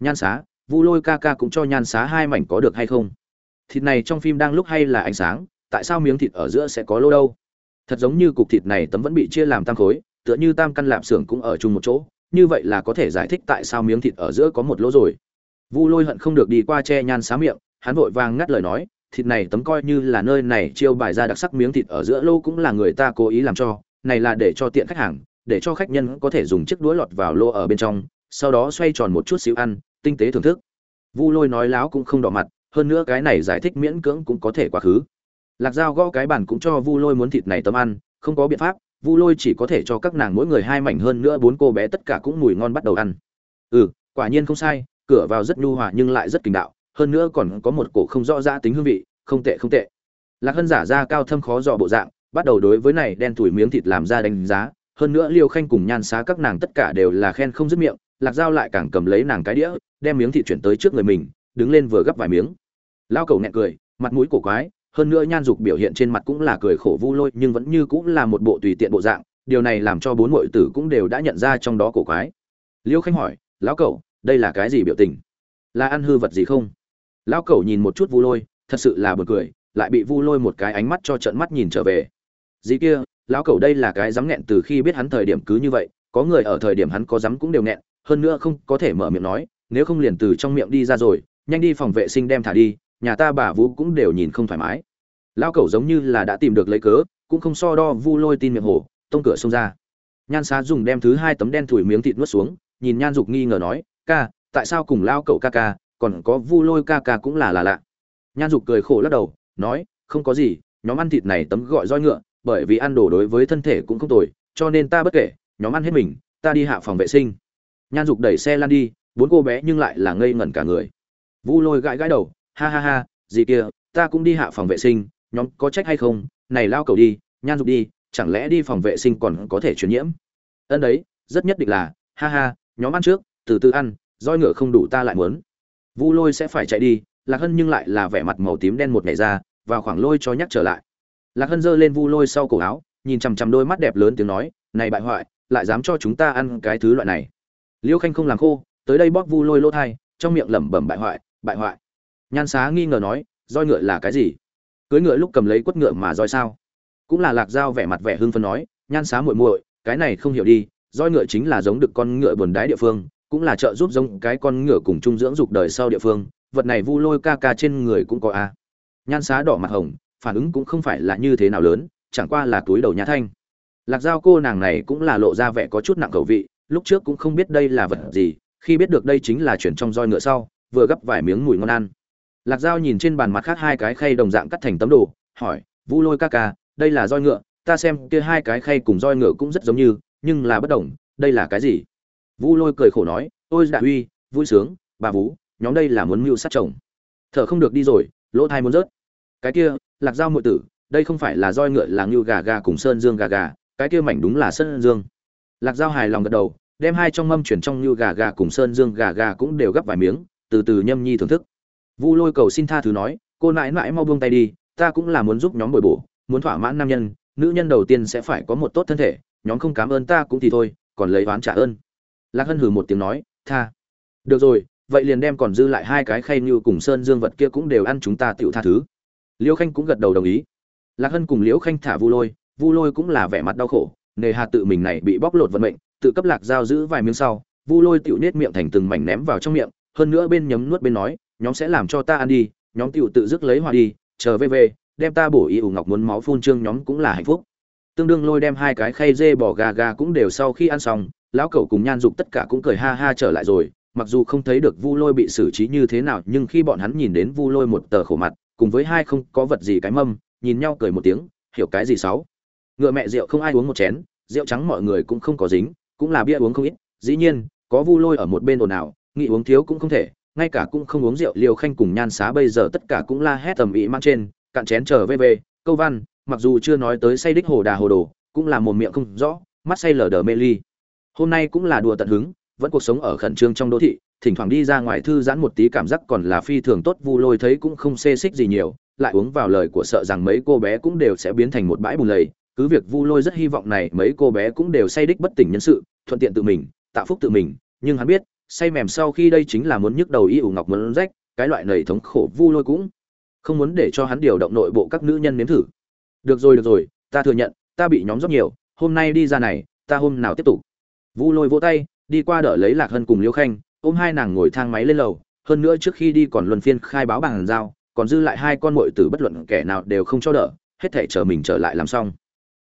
[SPEAKER 1] Nhan xá vu lôi ca ca cũng cho nhan xá hai mảnh có được hay không? Thịt này trong phim đang lúc hay là ánh sáng? Tại sao miếng thịt ở giữa sẽ có lô đâu? Thật giống như cục thịt này tấm vẫn bị chia làm tam khối, tựa như tam căn lạp xưởng cũng ở chung một chỗ, như vậy là có thể giải thích tại sao miếng thịt ở giữa có một lỗ rồi. Vu lôi hận không được đi qua che nhan xá miệng, hắn vội vàng ngắt lời nói, thịt này tấm coi như là nơi này chiêu bài ra đặc sắc miếng thịt ở giữa lô cũng là người ta cố ý làm cho, này là để cho tiện khách hàng, để cho khách nhân có thể dùng chiếc đũa lọt vào lô ở bên trong, sau đó xoay tròn một chút xíu ăn, tinh tế thưởng thức. Vu lôi nói láo cũng không đỏ mặt, hơn nữa cái này giải thích miễn cưỡng cũng có thể quá khứ lạc dao gõ cái bản cũng cho vu lôi muốn thịt này tấm ăn, không có biện pháp, vu lôi chỉ có thể cho các nàng mỗi người hai mảnh hơn nữa bốn cô bé tất cả cũng mùi ngon bắt đầu ăn. Ừ quả nhiên không sai, cửa vào rất nhu hòa nhưng lại rất kinh đạo, hơn nữa còn có một cổ không rõ ra tính hương vị, không tệ không tệ. Lạc hân giả ra cao thâm khó dò bộ dạng, bắt đầu đối với này đen tuổi miếng thịt làm ra đánh giá, hơn nữa liêu khanh cùng nhan xá các nàng tất cả đều là khen không dứt miệng, lạc dao lại càng cầm lấy nàng cái đĩa, đem miếng thịt chuyển tới trước người mình, đứng lên vừa gấp vài miếng. Lao cầu nghẹn cười, mặt mũi cổ quái hơn nữa nhan dục biểu hiện trên mặt cũng là cười khổ vu lôi, nhưng vẫn như cũng là một bộ tùy tiện bộ dạng, điều này làm cho bốn muội tử cũng đều đã nhận ra trong đó cổ quái. Liêu khanh hỏi, lão cẩu, đây là cái gì biểu tình? Là ăn hư vật gì không? Lão cẩu nhìn một chút vu lôi, thật sự là buồn cười, lại bị vu lôi một cái ánh mắt cho trận mắt nhìn trở về. Gì kia, lão cẩu đây là cái dám nghẹn từ khi biết hắn thời điểm cứ như vậy, có người ở thời điểm hắn có dám cũng đều nghẹn, hơn nữa không có thể mở miệng nói, nếu không liền từ trong miệng đi ra rồi, nhanh đi phòng vệ sinh đem thả đi nhà ta bà vũ cũng đều nhìn không thoải mái. Lao cẩu giống như là đã tìm được lấy cớ, cũng không so đo vu lôi tin miệng hồ, tông cửa xông ra. Nhan xá dùng đem thứ hai tấm đen thủi miếng thịt nuốt xuống, nhìn nhan dục nghi ngờ nói, ca, tại sao cùng lao cậu ca ca, còn có vu lôi ca ca cũng là là lạ? Nhan dục cười khổ lắc đầu, nói, không có gì, nhóm ăn thịt này tấm gọi roi ngựa, bởi vì ăn đồ đối với thân thể cũng không tồi, cho nên ta bất kể, nhóm ăn hết mình, ta đi hạ phòng vệ sinh. Nhan dục đẩy xe lan đi, bốn cô bé nhưng lại là ngây ngẩn cả người. Vu lôi gãi gãi đầu ha ha ha, gì kia ta cũng đi hạ phòng vệ sinh, nhóm có trách hay không? Này lao cầu đi, nhan dục đi, chẳng lẽ đi phòng vệ sinh còn có thể truyền nhiễm? Ân đấy, rất nhất định là, ha ha, nhóm ăn trước, từ từ ăn, roi ngựa không đủ ta lại muốn. Vu lôi sẽ phải chạy đi, lạc hân nhưng lại là vẻ mặt màu tím đen một ngày ra và khoảng lôi cho nhắc trở lại. Lạc hân giơ lên vu lôi sau cổ áo, nhìn chằm chằm đôi mắt đẹp lớn tiếng nói, này bại hoại, lại dám cho chúng ta ăn cái thứ loại này. Liêu khanh không làm khô, tới đây bóp vu lôi lỗ thai, trong miệng lẩm bẩm bại hoại bại hoại nhan xá nghi ngờ nói, roi ngựa là cái gì? Cưới ngựa lúc cầm lấy quất ngựa mà roi sao? Cũng là lạc dao vẻ mặt vẻ hưng phấn nói, nhan xá muội muội, cái này không hiểu đi, roi ngựa chính là giống được con ngựa buồn đái địa phương, cũng là trợ giúp giống cái con ngựa cùng chung dưỡng dục đời sau địa phương, vật này vu lôi ca ca trên người cũng có a. Nhan xá đỏ mặt hồng, phản ứng cũng không phải là như thế nào lớn, chẳng qua là túi đầu nhã thanh. Lạc giao cô nàng này cũng là lộ ra vẻ có chút nặng khẩu vị, lúc trước cũng không biết đây là vật gì, khi biết được đây chính là chuyển trong roi ngựa sau, vừa gấp vài miếng mùi ngon ăn lạc giao nhìn trên bàn mặt khác hai cái khay đồng dạng cắt thành tấm đồ, hỏi, vu lôi ca ca, đây là roi ngựa, ta xem kia hai cái khay cùng roi ngựa cũng rất giống như, nhưng là bất đồng, đây là cái gì? Vu lôi cười khổ nói ôi dạ uy, vui sướng, bà vú, nhóm đây là muốn mưu sát chồng. Thở không được đi rồi, lỗ thai muốn rớt. Cái kia, lạc giao muội tử, đây không phải là roi ngựa là ngưu gà gà cùng sơn dương gà gà, cái kia mảnh đúng là sơn dương. Lạc giao hài lòng gật đầu, đem hai trong mâm chuyển trong ngưu gà gà cùng sơn dương gà gà cũng đều gấp vài miếng, từ từ nhâm nhi thưởng thức vu lôi cầu xin tha thứ nói, cô nãi nãi mau buông tay đi, ta cũng là muốn giúp nhóm bồi bổ, muốn thỏa mãn nam nhân, nữ nhân đầu tiên sẽ phải có một tốt thân thể, nhóm không cảm ơn ta cũng thì thôi, còn lấy oán trả ơn. Lạc hân hừ một tiếng nói, tha. Được rồi, vậy liền đem còn dư lại hai cái khay như cùng sơn dương vật kia cũng đều ăn chúng ta tựu tha thứ. Liễu khanh cũng gật đầu đồng ý. Lạc hân cùng liễu khanh thả vu lôi vu lôi cũng là vẻ mặt đau khổ, nề hà tự mình này bị bóc lột vận mệnh, tự cấp lạc giao giữ vài miếng sau, vu lôi tựu nết miệng thành từng mảnh ném vào trong miệng, hơn nữa bên nhấm nuốt bên nói nhóm sẽ làm cho ta ăn đi, nhóm tựu tự dứt lấy hòa đi, chờ về về, đem ta bổ y ủ ngọc muốn máu phun trương nhóm cũng là hạnh phúc. Tương đương lôi đem hai cái khay dê bò gà gà cũng đều sau khi ăn xong, lão cẩu cùng nhan dục tất cả cũng cười ha ha trở lại rồi, mặc dù không thấy được vu lôi bị xử trí như thế nào, nhưng khi bọn hắn nhìn đến vu lôi một tờ khổ mặt, cùng với hai không có vật gì cái mâm, nhìn nhau cười một tiếng, hiểu cái gì sáu? Ngựa mẹ rượu không ai uống một chén, rượu trắng mọi người cũng không có dính, cũng là bia uống không ít, dĩ nhiên, có vu lôi ở một bên ồn ào nghị uống thiếu cũng không thể ngay cả cũng không uống rượu liều khanh cùng nhan xá bây giờ tất cả cũng la hét tầm ý mang trên, cạn chén trở về về câu văn, mặc dù chưa nói tới say đích hồ đà hồ đồ, cũng là một miệng không rõ, mắt say lờ đờ mê ly. Hôm nay cũng là đùa tận hứng, vẫn cuộc sống ở khẩn trương trong đô thị, thỉnh thoảng đi ra ngoài thư giãn một tí cảm giác còn là phi thường tốt, vu lôi thấy cũng không xê xích gì nhiều, lại uống vào lời của sợ rằng mấy cô bé cũng đều sẽ biến thành một bãi bùn lầy. Cứ việc vu lôi rất hy vọng này mấy cô bé cũng đều say đích bất tỉnh nhân sự, thuận tiện tự mình, tạo phúc tự mình, nhưng hắn biết say mềm sau khi đây chính là muốn nhức đầu y ủ ngọc muốn rách, cái loại nầy thống khổ vu lôi cũng. Không muốn để cho hắn điều động nội bộ các nữ nhân nếm thử. Được rồi được rồi, ta thừa nhận, ta bị nhóm rất nhiều, hôm nay đi ra này, ta hôm nào tiếp tục. Vu lôi vỗ tay, đi qua đỡ lấy lạc hân cùng liêu khanh, ôm hai nàng ngồi thang máy lên lầu. Hơn nữa trước khi đi còn luân phiên khai báo bằng giao, còn dư lại hai con muội tử bất luận kẻ nào đều không cho đỡ, hết thể chờ mình trở lại làm xong.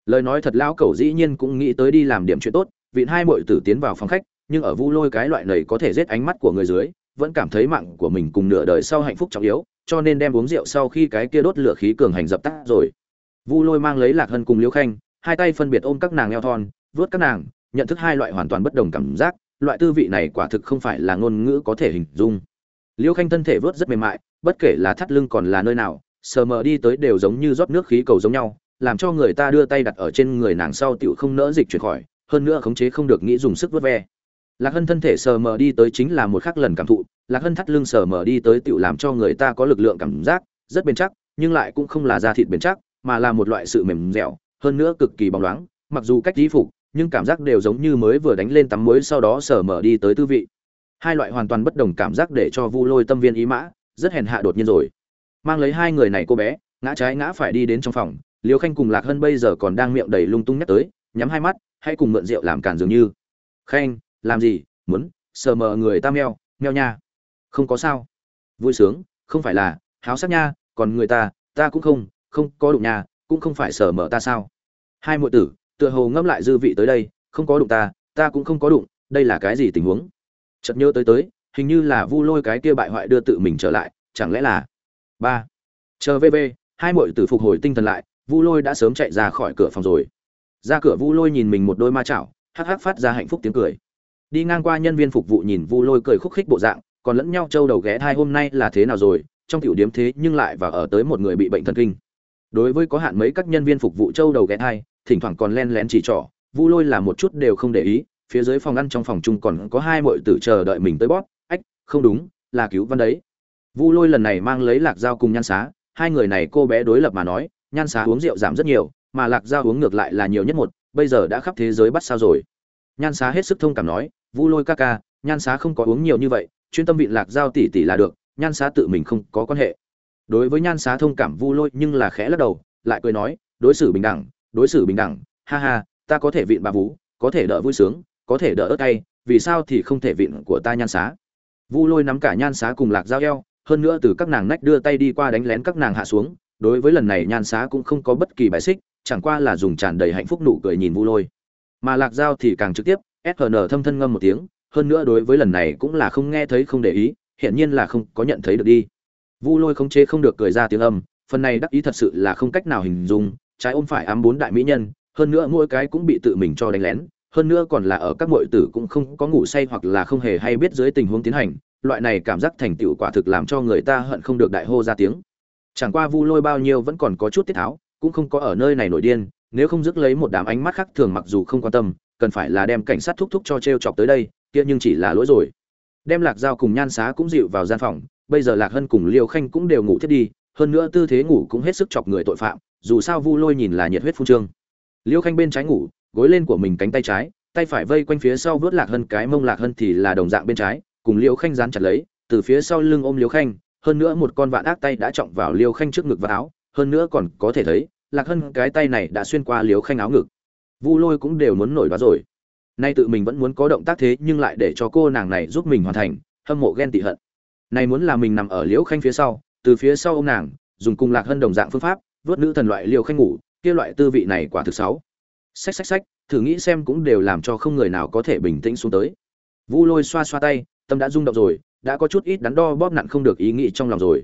[SPEAKER 1] Lời nói thật, lão cẩu dĩ nhiên cũng nghĩ tới đi làm điểm chuyện tốt, vịn hai muội tử tiến vào phòng khách nhưng ở vu lôi cái loại này có thể giết ánh mắt của người dưới, vẫn cảm thấy mạng của mình cùng nửa đời sau hạnh phúc trọng yếu, cho nên đem uống rượu sau khi cái kia đốt lửa khí cường hành dập tắt rồi. Vu lôi mang lấy lạc hân cùng liễu khanh, hai tay phân biệt ôm các nàng eo thon vớt các nàng, nhận thức hai loại hoàn toàn bất đồng cảm giác, loại tư vị này quả thực không phải là ngôn ngữ có thể hình dung. Liễu khanh thân thể vớt rất mềm mại, bất kể là thắt lưng còn là nơi nào, sờ mờ đi tới đều giống như rót nước khí cầu giống nhau, làm cho người ta đưa tay đặt ở trên người nàng sau tiểu không nỡ dịch chuyển khỏi, hơn nữa khống chế không được nghĩ dùng sức vớt ve lạc hân thân thể sờ mờ đi tới chính là một khắc lần cảm thụ, lạc hân thắt lưng sờ mờ đi tới tiểu làm cho người ta có lực lượng cảm giác, rất bền chắc, nhưng lại cũng không là da thịt bền chắc, mà là một loại sự mềm dẻo, hơn nữa cực kỳ bóng loáng, mặc dù cách di phục, nhưng cảm giác đều giống như mới vừa đánh lên tắm muối sau đó sờ mờ đi tới tư vị. Hai loại hoàn toàn bất đồng cảm giác để cho vu lôi tâm viên ý mã, rất hèn hạ đột nhiên rồi. Mang lấy hai người này cô bé, ngã trái ngã phải đi đến trong phòng liều khanh cùng lạc hân bây giờ còn đang miệng đầy lung tung nhắc tới, nhắm hai mắt, hãy cùng mượn rượu làm cản dường như. Khanh làm gì, muốn, sờ mờ người ta meo meo nha. Không có sao. Vui sướng, không phải là, háo sắc nha, còn người ta ta cũng không không có đụng nha, cũng không phải sờ mờ ta sao. Hai muội tử, tựa hồ ngâm lại dư vị tới đây, không có đụng ta ta cũng không có đụng, đây là cái gì tình huống? Chợt nhớ tới tới, hình như là vu lôi cái kia bại hoại đưa tự mình trở lại, chẳng lẽ là ba? Chờ vv hai muội tử phục hồi tinh thần lại, vu lôi đã sớm chạy ra khỏi cửa phòng rồi. Ra cửa vu lôi nhìn mình một đôi ma chảo, hắc hắc phát ra hạnh phúc tiếng cười đi ngang qua nhân viên phục vụ nhìn vu lôi cười khúc khích bộ dạng, còn lẫn nhau trâu đầu ghé thai hôm nay là thế nào rồi, trong tiểu điếm thế nhưng lại và ở tới một người bị bệnh thần kinh đối với có hạn mấy các nhân viên phục vụ trâu đầu ghé thai, thỉnh thoảng còn len lén chỉ trỏ, vu lôi là một chút đều không để ý, phía dưới phòng ăn trong phòng chung còn có hai muội tử chờ đợi mình tới bót. ách, không đúng, là cứu văn đấy vu lôi lần này mang lấy lạc dao cùng nhan xá, hai người này cô bé đối lập mà nói, nhan xá uống rượu giảm rất nhiều, mà lạc dao uống ngược lại là nhiều nhất một, bây giờ đã khắp thế giới bắt sao rồi nhan xá hết sức thông cảm nói vu lôi ca ca, nhan xá không có uống nhiều như vậy, chuyên tâm vị lạc giao tỷ tỷ là được, nhan xá tự mình không có quan hệ. Đối với nhan xá thông cảm vu lôi nhưng là khẽ lắc đầu, lại cười nói, đối xử bình đẳng, đối xử bình đẳng, ha ha, ta có thể vịn bà vú, có thể đỡ vui sướng, có thể đỡ ớt tay vì sao thì không thể vịn của ta nhan xá? Vu lôi nắm cả nhan xá cùng lạc dao eo, hơn nữa từ các nàng nách đưa tay đi qua đánh lén các nàng hạ xuống, đối với lần này nhan xá cũng không có bất kỳ bài xích, chẳng qua là dùng tràn đầy hạnh phúc nụ cười nhìn vu lôi. Mà lạc dao thì càng trực tiếp sn thâm thân ngâm một tiếng, hơn nữa đối với lần này cũng là không nghe thấy không để ý, hiển nhiên là không có nhận thấy được đi. Vu lôi không chế không được cười ra tiếng âm, phần này đắc ý thật sự là không cách nào hình dung, trái ôm phải ám bốn đại mỹ nhân, hơn nữa mỗi cái cũng bị tự mình cho đánh lén, hơn nữa còn là ở các muội tử cũng không có ngủ say hoặc là không hề hay biết dưới tình huống tiến hành, loại này cảm giác thành tựu quả thực làm cho người ta hận không được đại hô ra tiếng. Chẳng qua vu lôi bao nhiêu vẫn còn có chút tiết tháo, cũng không có ở nơi này nổi điên, nếu không dứt lấy một đám ánh mắt khác thường mặc dù không quan tâm cần phải là đem cảnh sát thúc thúc cho t r e o chọc tới đây, kia nhưng chỉ là lỗi rồi. Đem lạc dao cùng nhan xá cũng dịu vào gian phòng, bây giờ lạc hân cùng liêu khanh cũng đều ngủ thiết đi, hơn nữa tư thế ngủ cũng hết sức chọc người tội phạm, dù sao vu lôi nhìn là nhiệt huyết phu trương. Liêu khanh bên trái ngủ, gối lên của mình cánh tay trái, tay phải vây quanh phía sau vớt lạc hân cái mông lạc hân thì là đồng dạng bên trái, cùng liêu khanh dán chặt lấy, từ phía sau lưng ôm liêu khanh, hơn nữa một con vạn ác tay đã trọng vào liêu khanh trước ngực và áo, hơn nữa còn có thể thấy, lạc hân cái tay này đã xuyên qua liêu khanh áo ngực vu lôi cũng đều muốn nổi đó rồi. Nay tự mình vẫn muốn có động tác thế nhưng lại để cho cô nàng này giúp mình hoàn thành, hâm mộ ghen tị hận. Này muốn là mình nằm ở liễu khanh phía sau, từ phía sau ô m nàng, dùng cùng lạc hân đồng dạng phương pháp, vớt nữ thần loại liều khanh ngủ, kia loại tư vị này quả thực sáu xách xách xách, thử nghĩ xem cũng đều làm cho không người nào có thể bình tĩnh xuống tới. Vu lôi xoa xoa tay, tâm đã rung động rồi, đã có chút ít đắn đo bóp nặn không được ý nghĩ trong lòng rồi.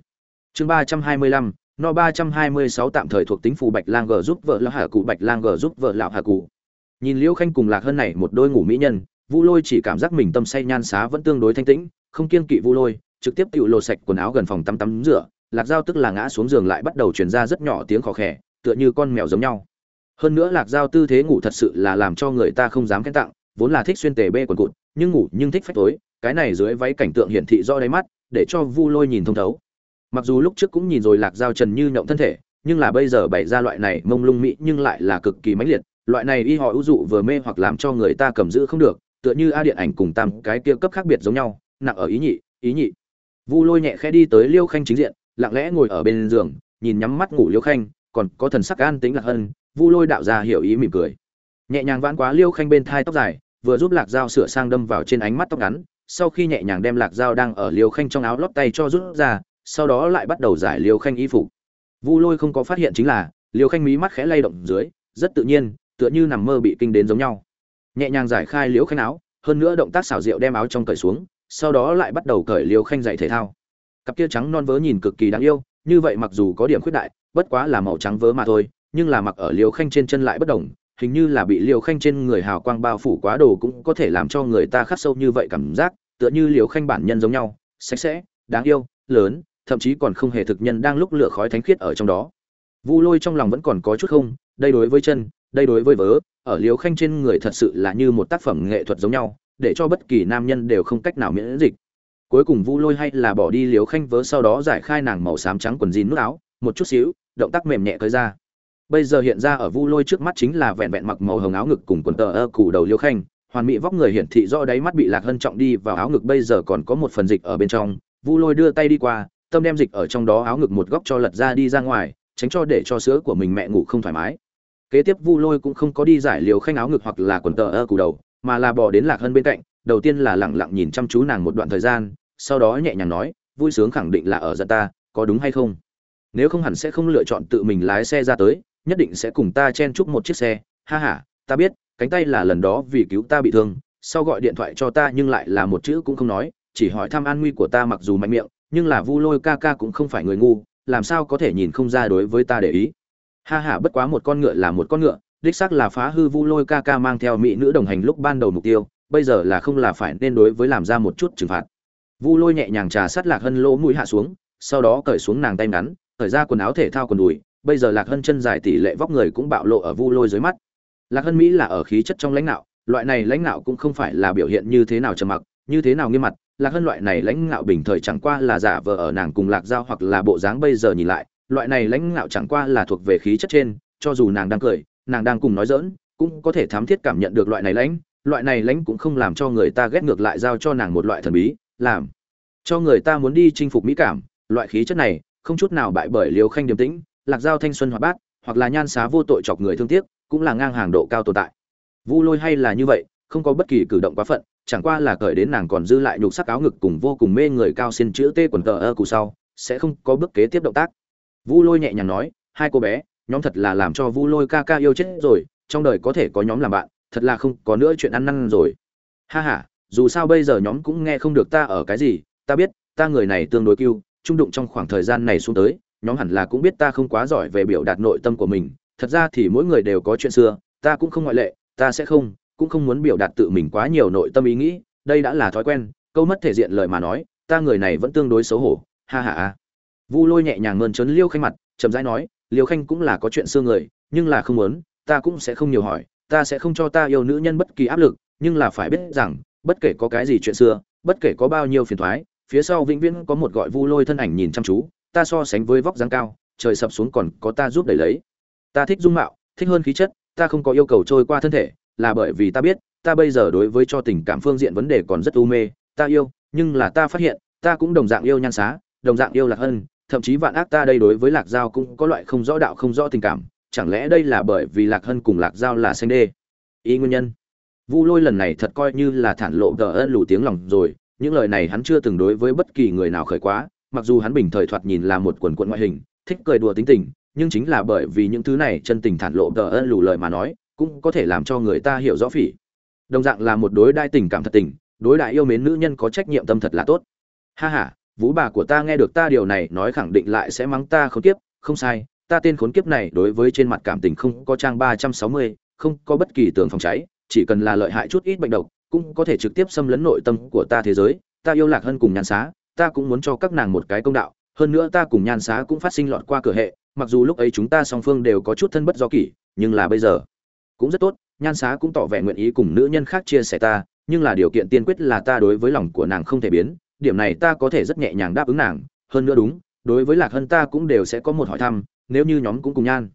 [SPEAKER 1] Chương ba trăm hai mươi lăm no ba trăm hai mươi sáu tạm thời thuộc tính phù bạch lang g giúp vợ lão hà cụ, bạch lang g giúp vợ lão hà cụ. Nhìn liễu khanh cùng lạc hơn này một đôi ngủ mỹ nhân, vu lôi chỉ cảm giác mình tâm say nhan xá vẫn tương đối thanh tĩnh, không kiên kỵ vu lôi, trực tiếp tự lột sạch quần áo gần phòng tắm tắm rửa, lạc Giao tức là ngã xuống giường lại bắt đầu truyền ra rất nhỏ tiếng khò khè, tựa như con mèo giống nhau. Hơn nữa lạc Giao tư thế ngủ thật sự là làm cho người ta không dám khen tặng, vốn là thích xuyên tề bê quần cụt, nhưng ngủ nhưng thích phách tối, cái này dưới váy cảnh tượng hiển thị rõ đáy mắt, để cho vu lôi nhìn thông thấu mặc dù lúc trước cũng nhìn rồi lạc giao trần như nhộng thân thể, nhưng là bây giờ bày ra loại này mông lung mỹ nhưng lại là cực kỳ mãnh liệt. Loại này y họ ưu dụ vừa mê hoặc làm cho người ta cầm giữ không được, tựa như a điện ảnh cùng tam cái kia cấp khác biệt giống nhau, nặng ở ý nhị ý nhị. Vu lôi nhẹ khẽ đi tới liêu khanh chính diện, lặng lẽ ngồi ở bên giường, nhìn nhắm mắt ngủ liêu khanh, còn có thần sắc an tính lạc ân vu lôi đạo ra hiểu ý mỉm cười. Nhẹ nhàng vãn quá liêu khanh bên thai tóc dài, vừa giúp lạc dao sửa sang đâm vào trên ánh mắt tóc ngắn, sau khi nhẹ nhàng đem lạc dao đang ở liêu khanh trong áo lót tay cho rút ra sau đó lại bắt đầu giải liều khanh y phục. Vu lôi không có phát hiện chính là liều khanh mí mắt khẽ lay động dưới, rất tự nhiên, tựa như nằm mơ bị kinh đến giống nhau. Nhẹ nhàng giải khai liễu khanh áo, hơn nữa động tác xảo diệu đem áo trong cởi xuống, sau đó lại bắt đầu cởi liều khanh dạy thể thao. Cặp kia trắng non vớ nhìn cực kỳ đáng yêu, như vậy mặc dù có điểm khuyết đại, bất quá là màu trắng vớ mà thôi, nhưng là mặc ở liều khanh trên chân lại bất đồng, hình như là bị liều khanh trên người hào quang bao phủ quá đồ cũng có thể làm cho người ta khắc sâu như vậy cảm giác, tựa như liều khanh bản nhân giống nhau, sạch sẽ, đáng yêu, lớn thậm chí còn không hề thực nhân đang lúc lửa khói thánh khiết ở trong đó. Vu lôi trong lòng vẫn còn có chút không, đây đối với chân, đây đối với vớ, ở liều khanh trên người thật sự là như một tác phẩm nghệ thuật giống nhau, để cho bất kỳ nam nhân đều không cách nào miễn dịch. Cuối cùng vu lôi hay là bỏ đi liều khanh vớ, sau đó giải khai nàng màu xám trắng quần jean nút áo, một chút xíu, động tác mềm nhẹ tới ra. Bây giờ hiện ra ở vu lôi trước mắt chính là vẹn vẹn mặc màu hồng áo ngực cùng quần tờ ơ củ đầu liêu khanh, hoàn mỹ vóc người hiển thị do đáy mắt bị lạc hân trọng đi vào áo ngực bây giờ còn có một phần dịch ở bên trong. Vu lôi đưa tay đi qua tâm đem dịch ở trong đó áo ngực một góc cho lật ra đi ra ngoài, tránh cho để cho sữa của mình mẹ ngủ không thoải mái. Kế tiếp vu lôi cũng không có đi giải liều khanh áo ngực hoặc là quần tờ ơ cù đầu, mà là bỏ đến lạc hơn bên cạnh, đầu tiên là lẳng lặng nhìn chăm chú nàng một đoạn thời gian, sau đó nhẹ nhàng nói, vui sướng khẳng định là ở giận ta, có đúng hay không? Nếu không hẳn sẽ không lựa chọn tự mình lái xe ra tới, nhất định sẽ cùng ta chen chúc một chiếc xe. Ha ha, ta biết, cánh tay là lần đó vì cứu ta bị thương, sau gọi điện thoại cho ta nhưng lại là một chữ cũng không nói, chỉ hỏi thăm an nguy của ta mặc dù mạnh miệng nhưng là vu lôi ca ca cũng không phải người ngu, làm sao có thể nhìn không ra đối với ta để ý? Ha ha, bất quá một con ngựa là một con ngựa, đích xác là phá hư vu lôi ca ca mang theo mỹ nữ đồng hành lúc ban đầu mục tiêu, bây giờ là không là phải nên đối với làm ra một chút trừng phạt. Vu lôi nhẹ nhàng trà sát lạc hân lỗ mũi hạ xuống, sau đó cởi xuống nàng tay ngắn, cởi ra quần áo thể thao quần đùi, bây giờ lạc hân chân dài tỷ lệ vóc người cũng bạo lộ ở vu lôi dưới mắt. Lạc hân mỹ là ở khí chất trong lãnh đạo, loại này lãnh đạo cũng không phải là biểu hiện như thế nào trầm mặc, như thế nào nghiêm mặt lạc hân loại này lãnh ngạo bình thời chẳng qua là giả vờ ở nàng cùng lạc giao hoặc là bộ dáng bây giờ nhìn lại, loại này lãnh ngạo chẳng qua là thuộc về khí chất trên, cho dù nàng đang cười, nàng đang cùng nói dỡn cũng có thể thám thiết cảm nhận được loại này lãnh, loại này lãnh cũng không làm cho người ta ghét ngược lại giao cho nàng một loại thần bí, làm cho người ta muốn đi chinh phục mỹ cảm, loại khí chất này, không chút nào bại bởi liều khanh điềm tĩnh, lạc giao thanh xuân hoạt bát, hoặc là nhan xá vô tội chọc người thương tiếc, cũng là ngang hàng độ cao tồn tại. Vu lôi hay là như vậy, không có bất kỳ cử động quá phận chẳng qua là cởi đến nàng còn dư lại nhục sắc áo ngực cùng vô cùng mê người cao xin chữ t quần tờ ơ cụ sau, sẽ không có bước kế tiếp động tác. Vu lôi nhẹ nhàng nói, hai cô bé, nhóm thật là làm cho vu lôi ca ca yêu chết rồi, trong đời có thể có nhóm làm bạn, thật là không có nữa chuyện ăn năn rồi. Ha ha, dù sao bây giờ nhóm cũng nghe không được ta ở cái gì, ta biết, ta người này tương đối cưu trung đụng trong khoảng thời gian này xuống tới, nhóm hẳn là cũng biết ta không quá giỏi về biểu đạt nội tâm của mình, thật ra thì mỗi người đều có chuyện xưa, ta cũng không ngoại lệ, ta sẽ không cũng không muốn biểu đạt tự mình quá nhiều nội tâm ý nghĩ, đây đã là thói quen, câu mất thể diện lời mà nói, ta người này vẫn tương đối xấu hổ, ha ha ha. Vu lôi nhẹ nhàng mơn trớn liêu khanh mặt, chậm rãi nói, liêu khanh cũng là có chuyện xưa người, nhưng là không muốn, ta cũng sẽ không nhiều hỏi, ta sẽ không cho ta yêu nữ nhân bất kỳ áp lực, nhưng là phải biết rằng, bất kể có cái gì chuyện xưa, bất kể có bao nhiêu phiền thoái, phía sau vĩnh viễn có một gọi vu lôi thân ảnh nhìn chăm chú, ta so sánh với vóc dáng cao, trời sập xuống còn có ta giúp đẩy lấy. Ta thích dung mạo, thích hơn khí chất, ta không có yêu cầu trôi qua thân thể là bởi vì ta biết, ta bây giờ đối với cho tình cảm phương diện vấn đề còn rất u mê, ta yêu, nhưng là ta phát hiện, ta cũng đồng dạng yêu nhan xá, đồng dạng yêu lạc hân thậm chí vạn ác ta đây đối với lạc giao cũng có loại không rõ đạo không rõ tình cảm, chẳng lẽ đây là bởi vì lạc hân cùng lạc giao là xanh đê? Ý nguyên nhân. Vu lôi lần này thật coi như là thản lộ tờ ân lù tiếng lòng rồi, những lời này hắn chưa từng đối với bất kỳ người nào khởi quá, mặc dù hắn bình thời thoạt nhìn là một quần quần ngoại hình, thích cười đùa tính tình, nhưng chính là bởi vì những thứ này chân tình thản lộ tờ ân lù lời mà nói cũng có thể làm cho người ta hiểu rõ phỉ. Đồng dạng là một đối đại tình cảm thật tình, đối đại yêu mến nữ nhân có trách nhiệm tâm thật là tốt. Ha ha, vũ bà của ta nghe được ta điều này nói khẳng định lại sẽ mắng ta khốn kiếp, không sai, ta tên khốn kiếp này đối với trên mặt cảm tình không có trang ba trăm sáu mươi, không có bất kỳ tường phòng cháy, chỉ cần là lợi hại chút ít bệnh độc, cũng có thể trực tiếp xâm lấn nội tâm của ta thế giới, ta yêu lạc hơn cùng nhan xá, ta cũng muốn cho các nàng một cái công đạo, hơn nữa ta cùng nhan xá cũng phát sinh lọt qua cửa hệ, mặc dù lúc ấy chúng ta song phương đều có chút thân bất do kỷ, nhưng là bây giờ cũng rất tốt, nhan xá cũng tỏ vẻ nguyện ý cùng nữ nhân khác chia sẻ ta, nhưng là điều kiện tiên quyết là ta đối với lòng của nàng không thể biến, điểm này ta có thể rất nhẹ nhàng đáp ứng nàng. Hơn nữa đúng, đối với lạc hân ta cũng đều sẽ có một hỏi thăm, nếu như nhóm cũng cùng nhan.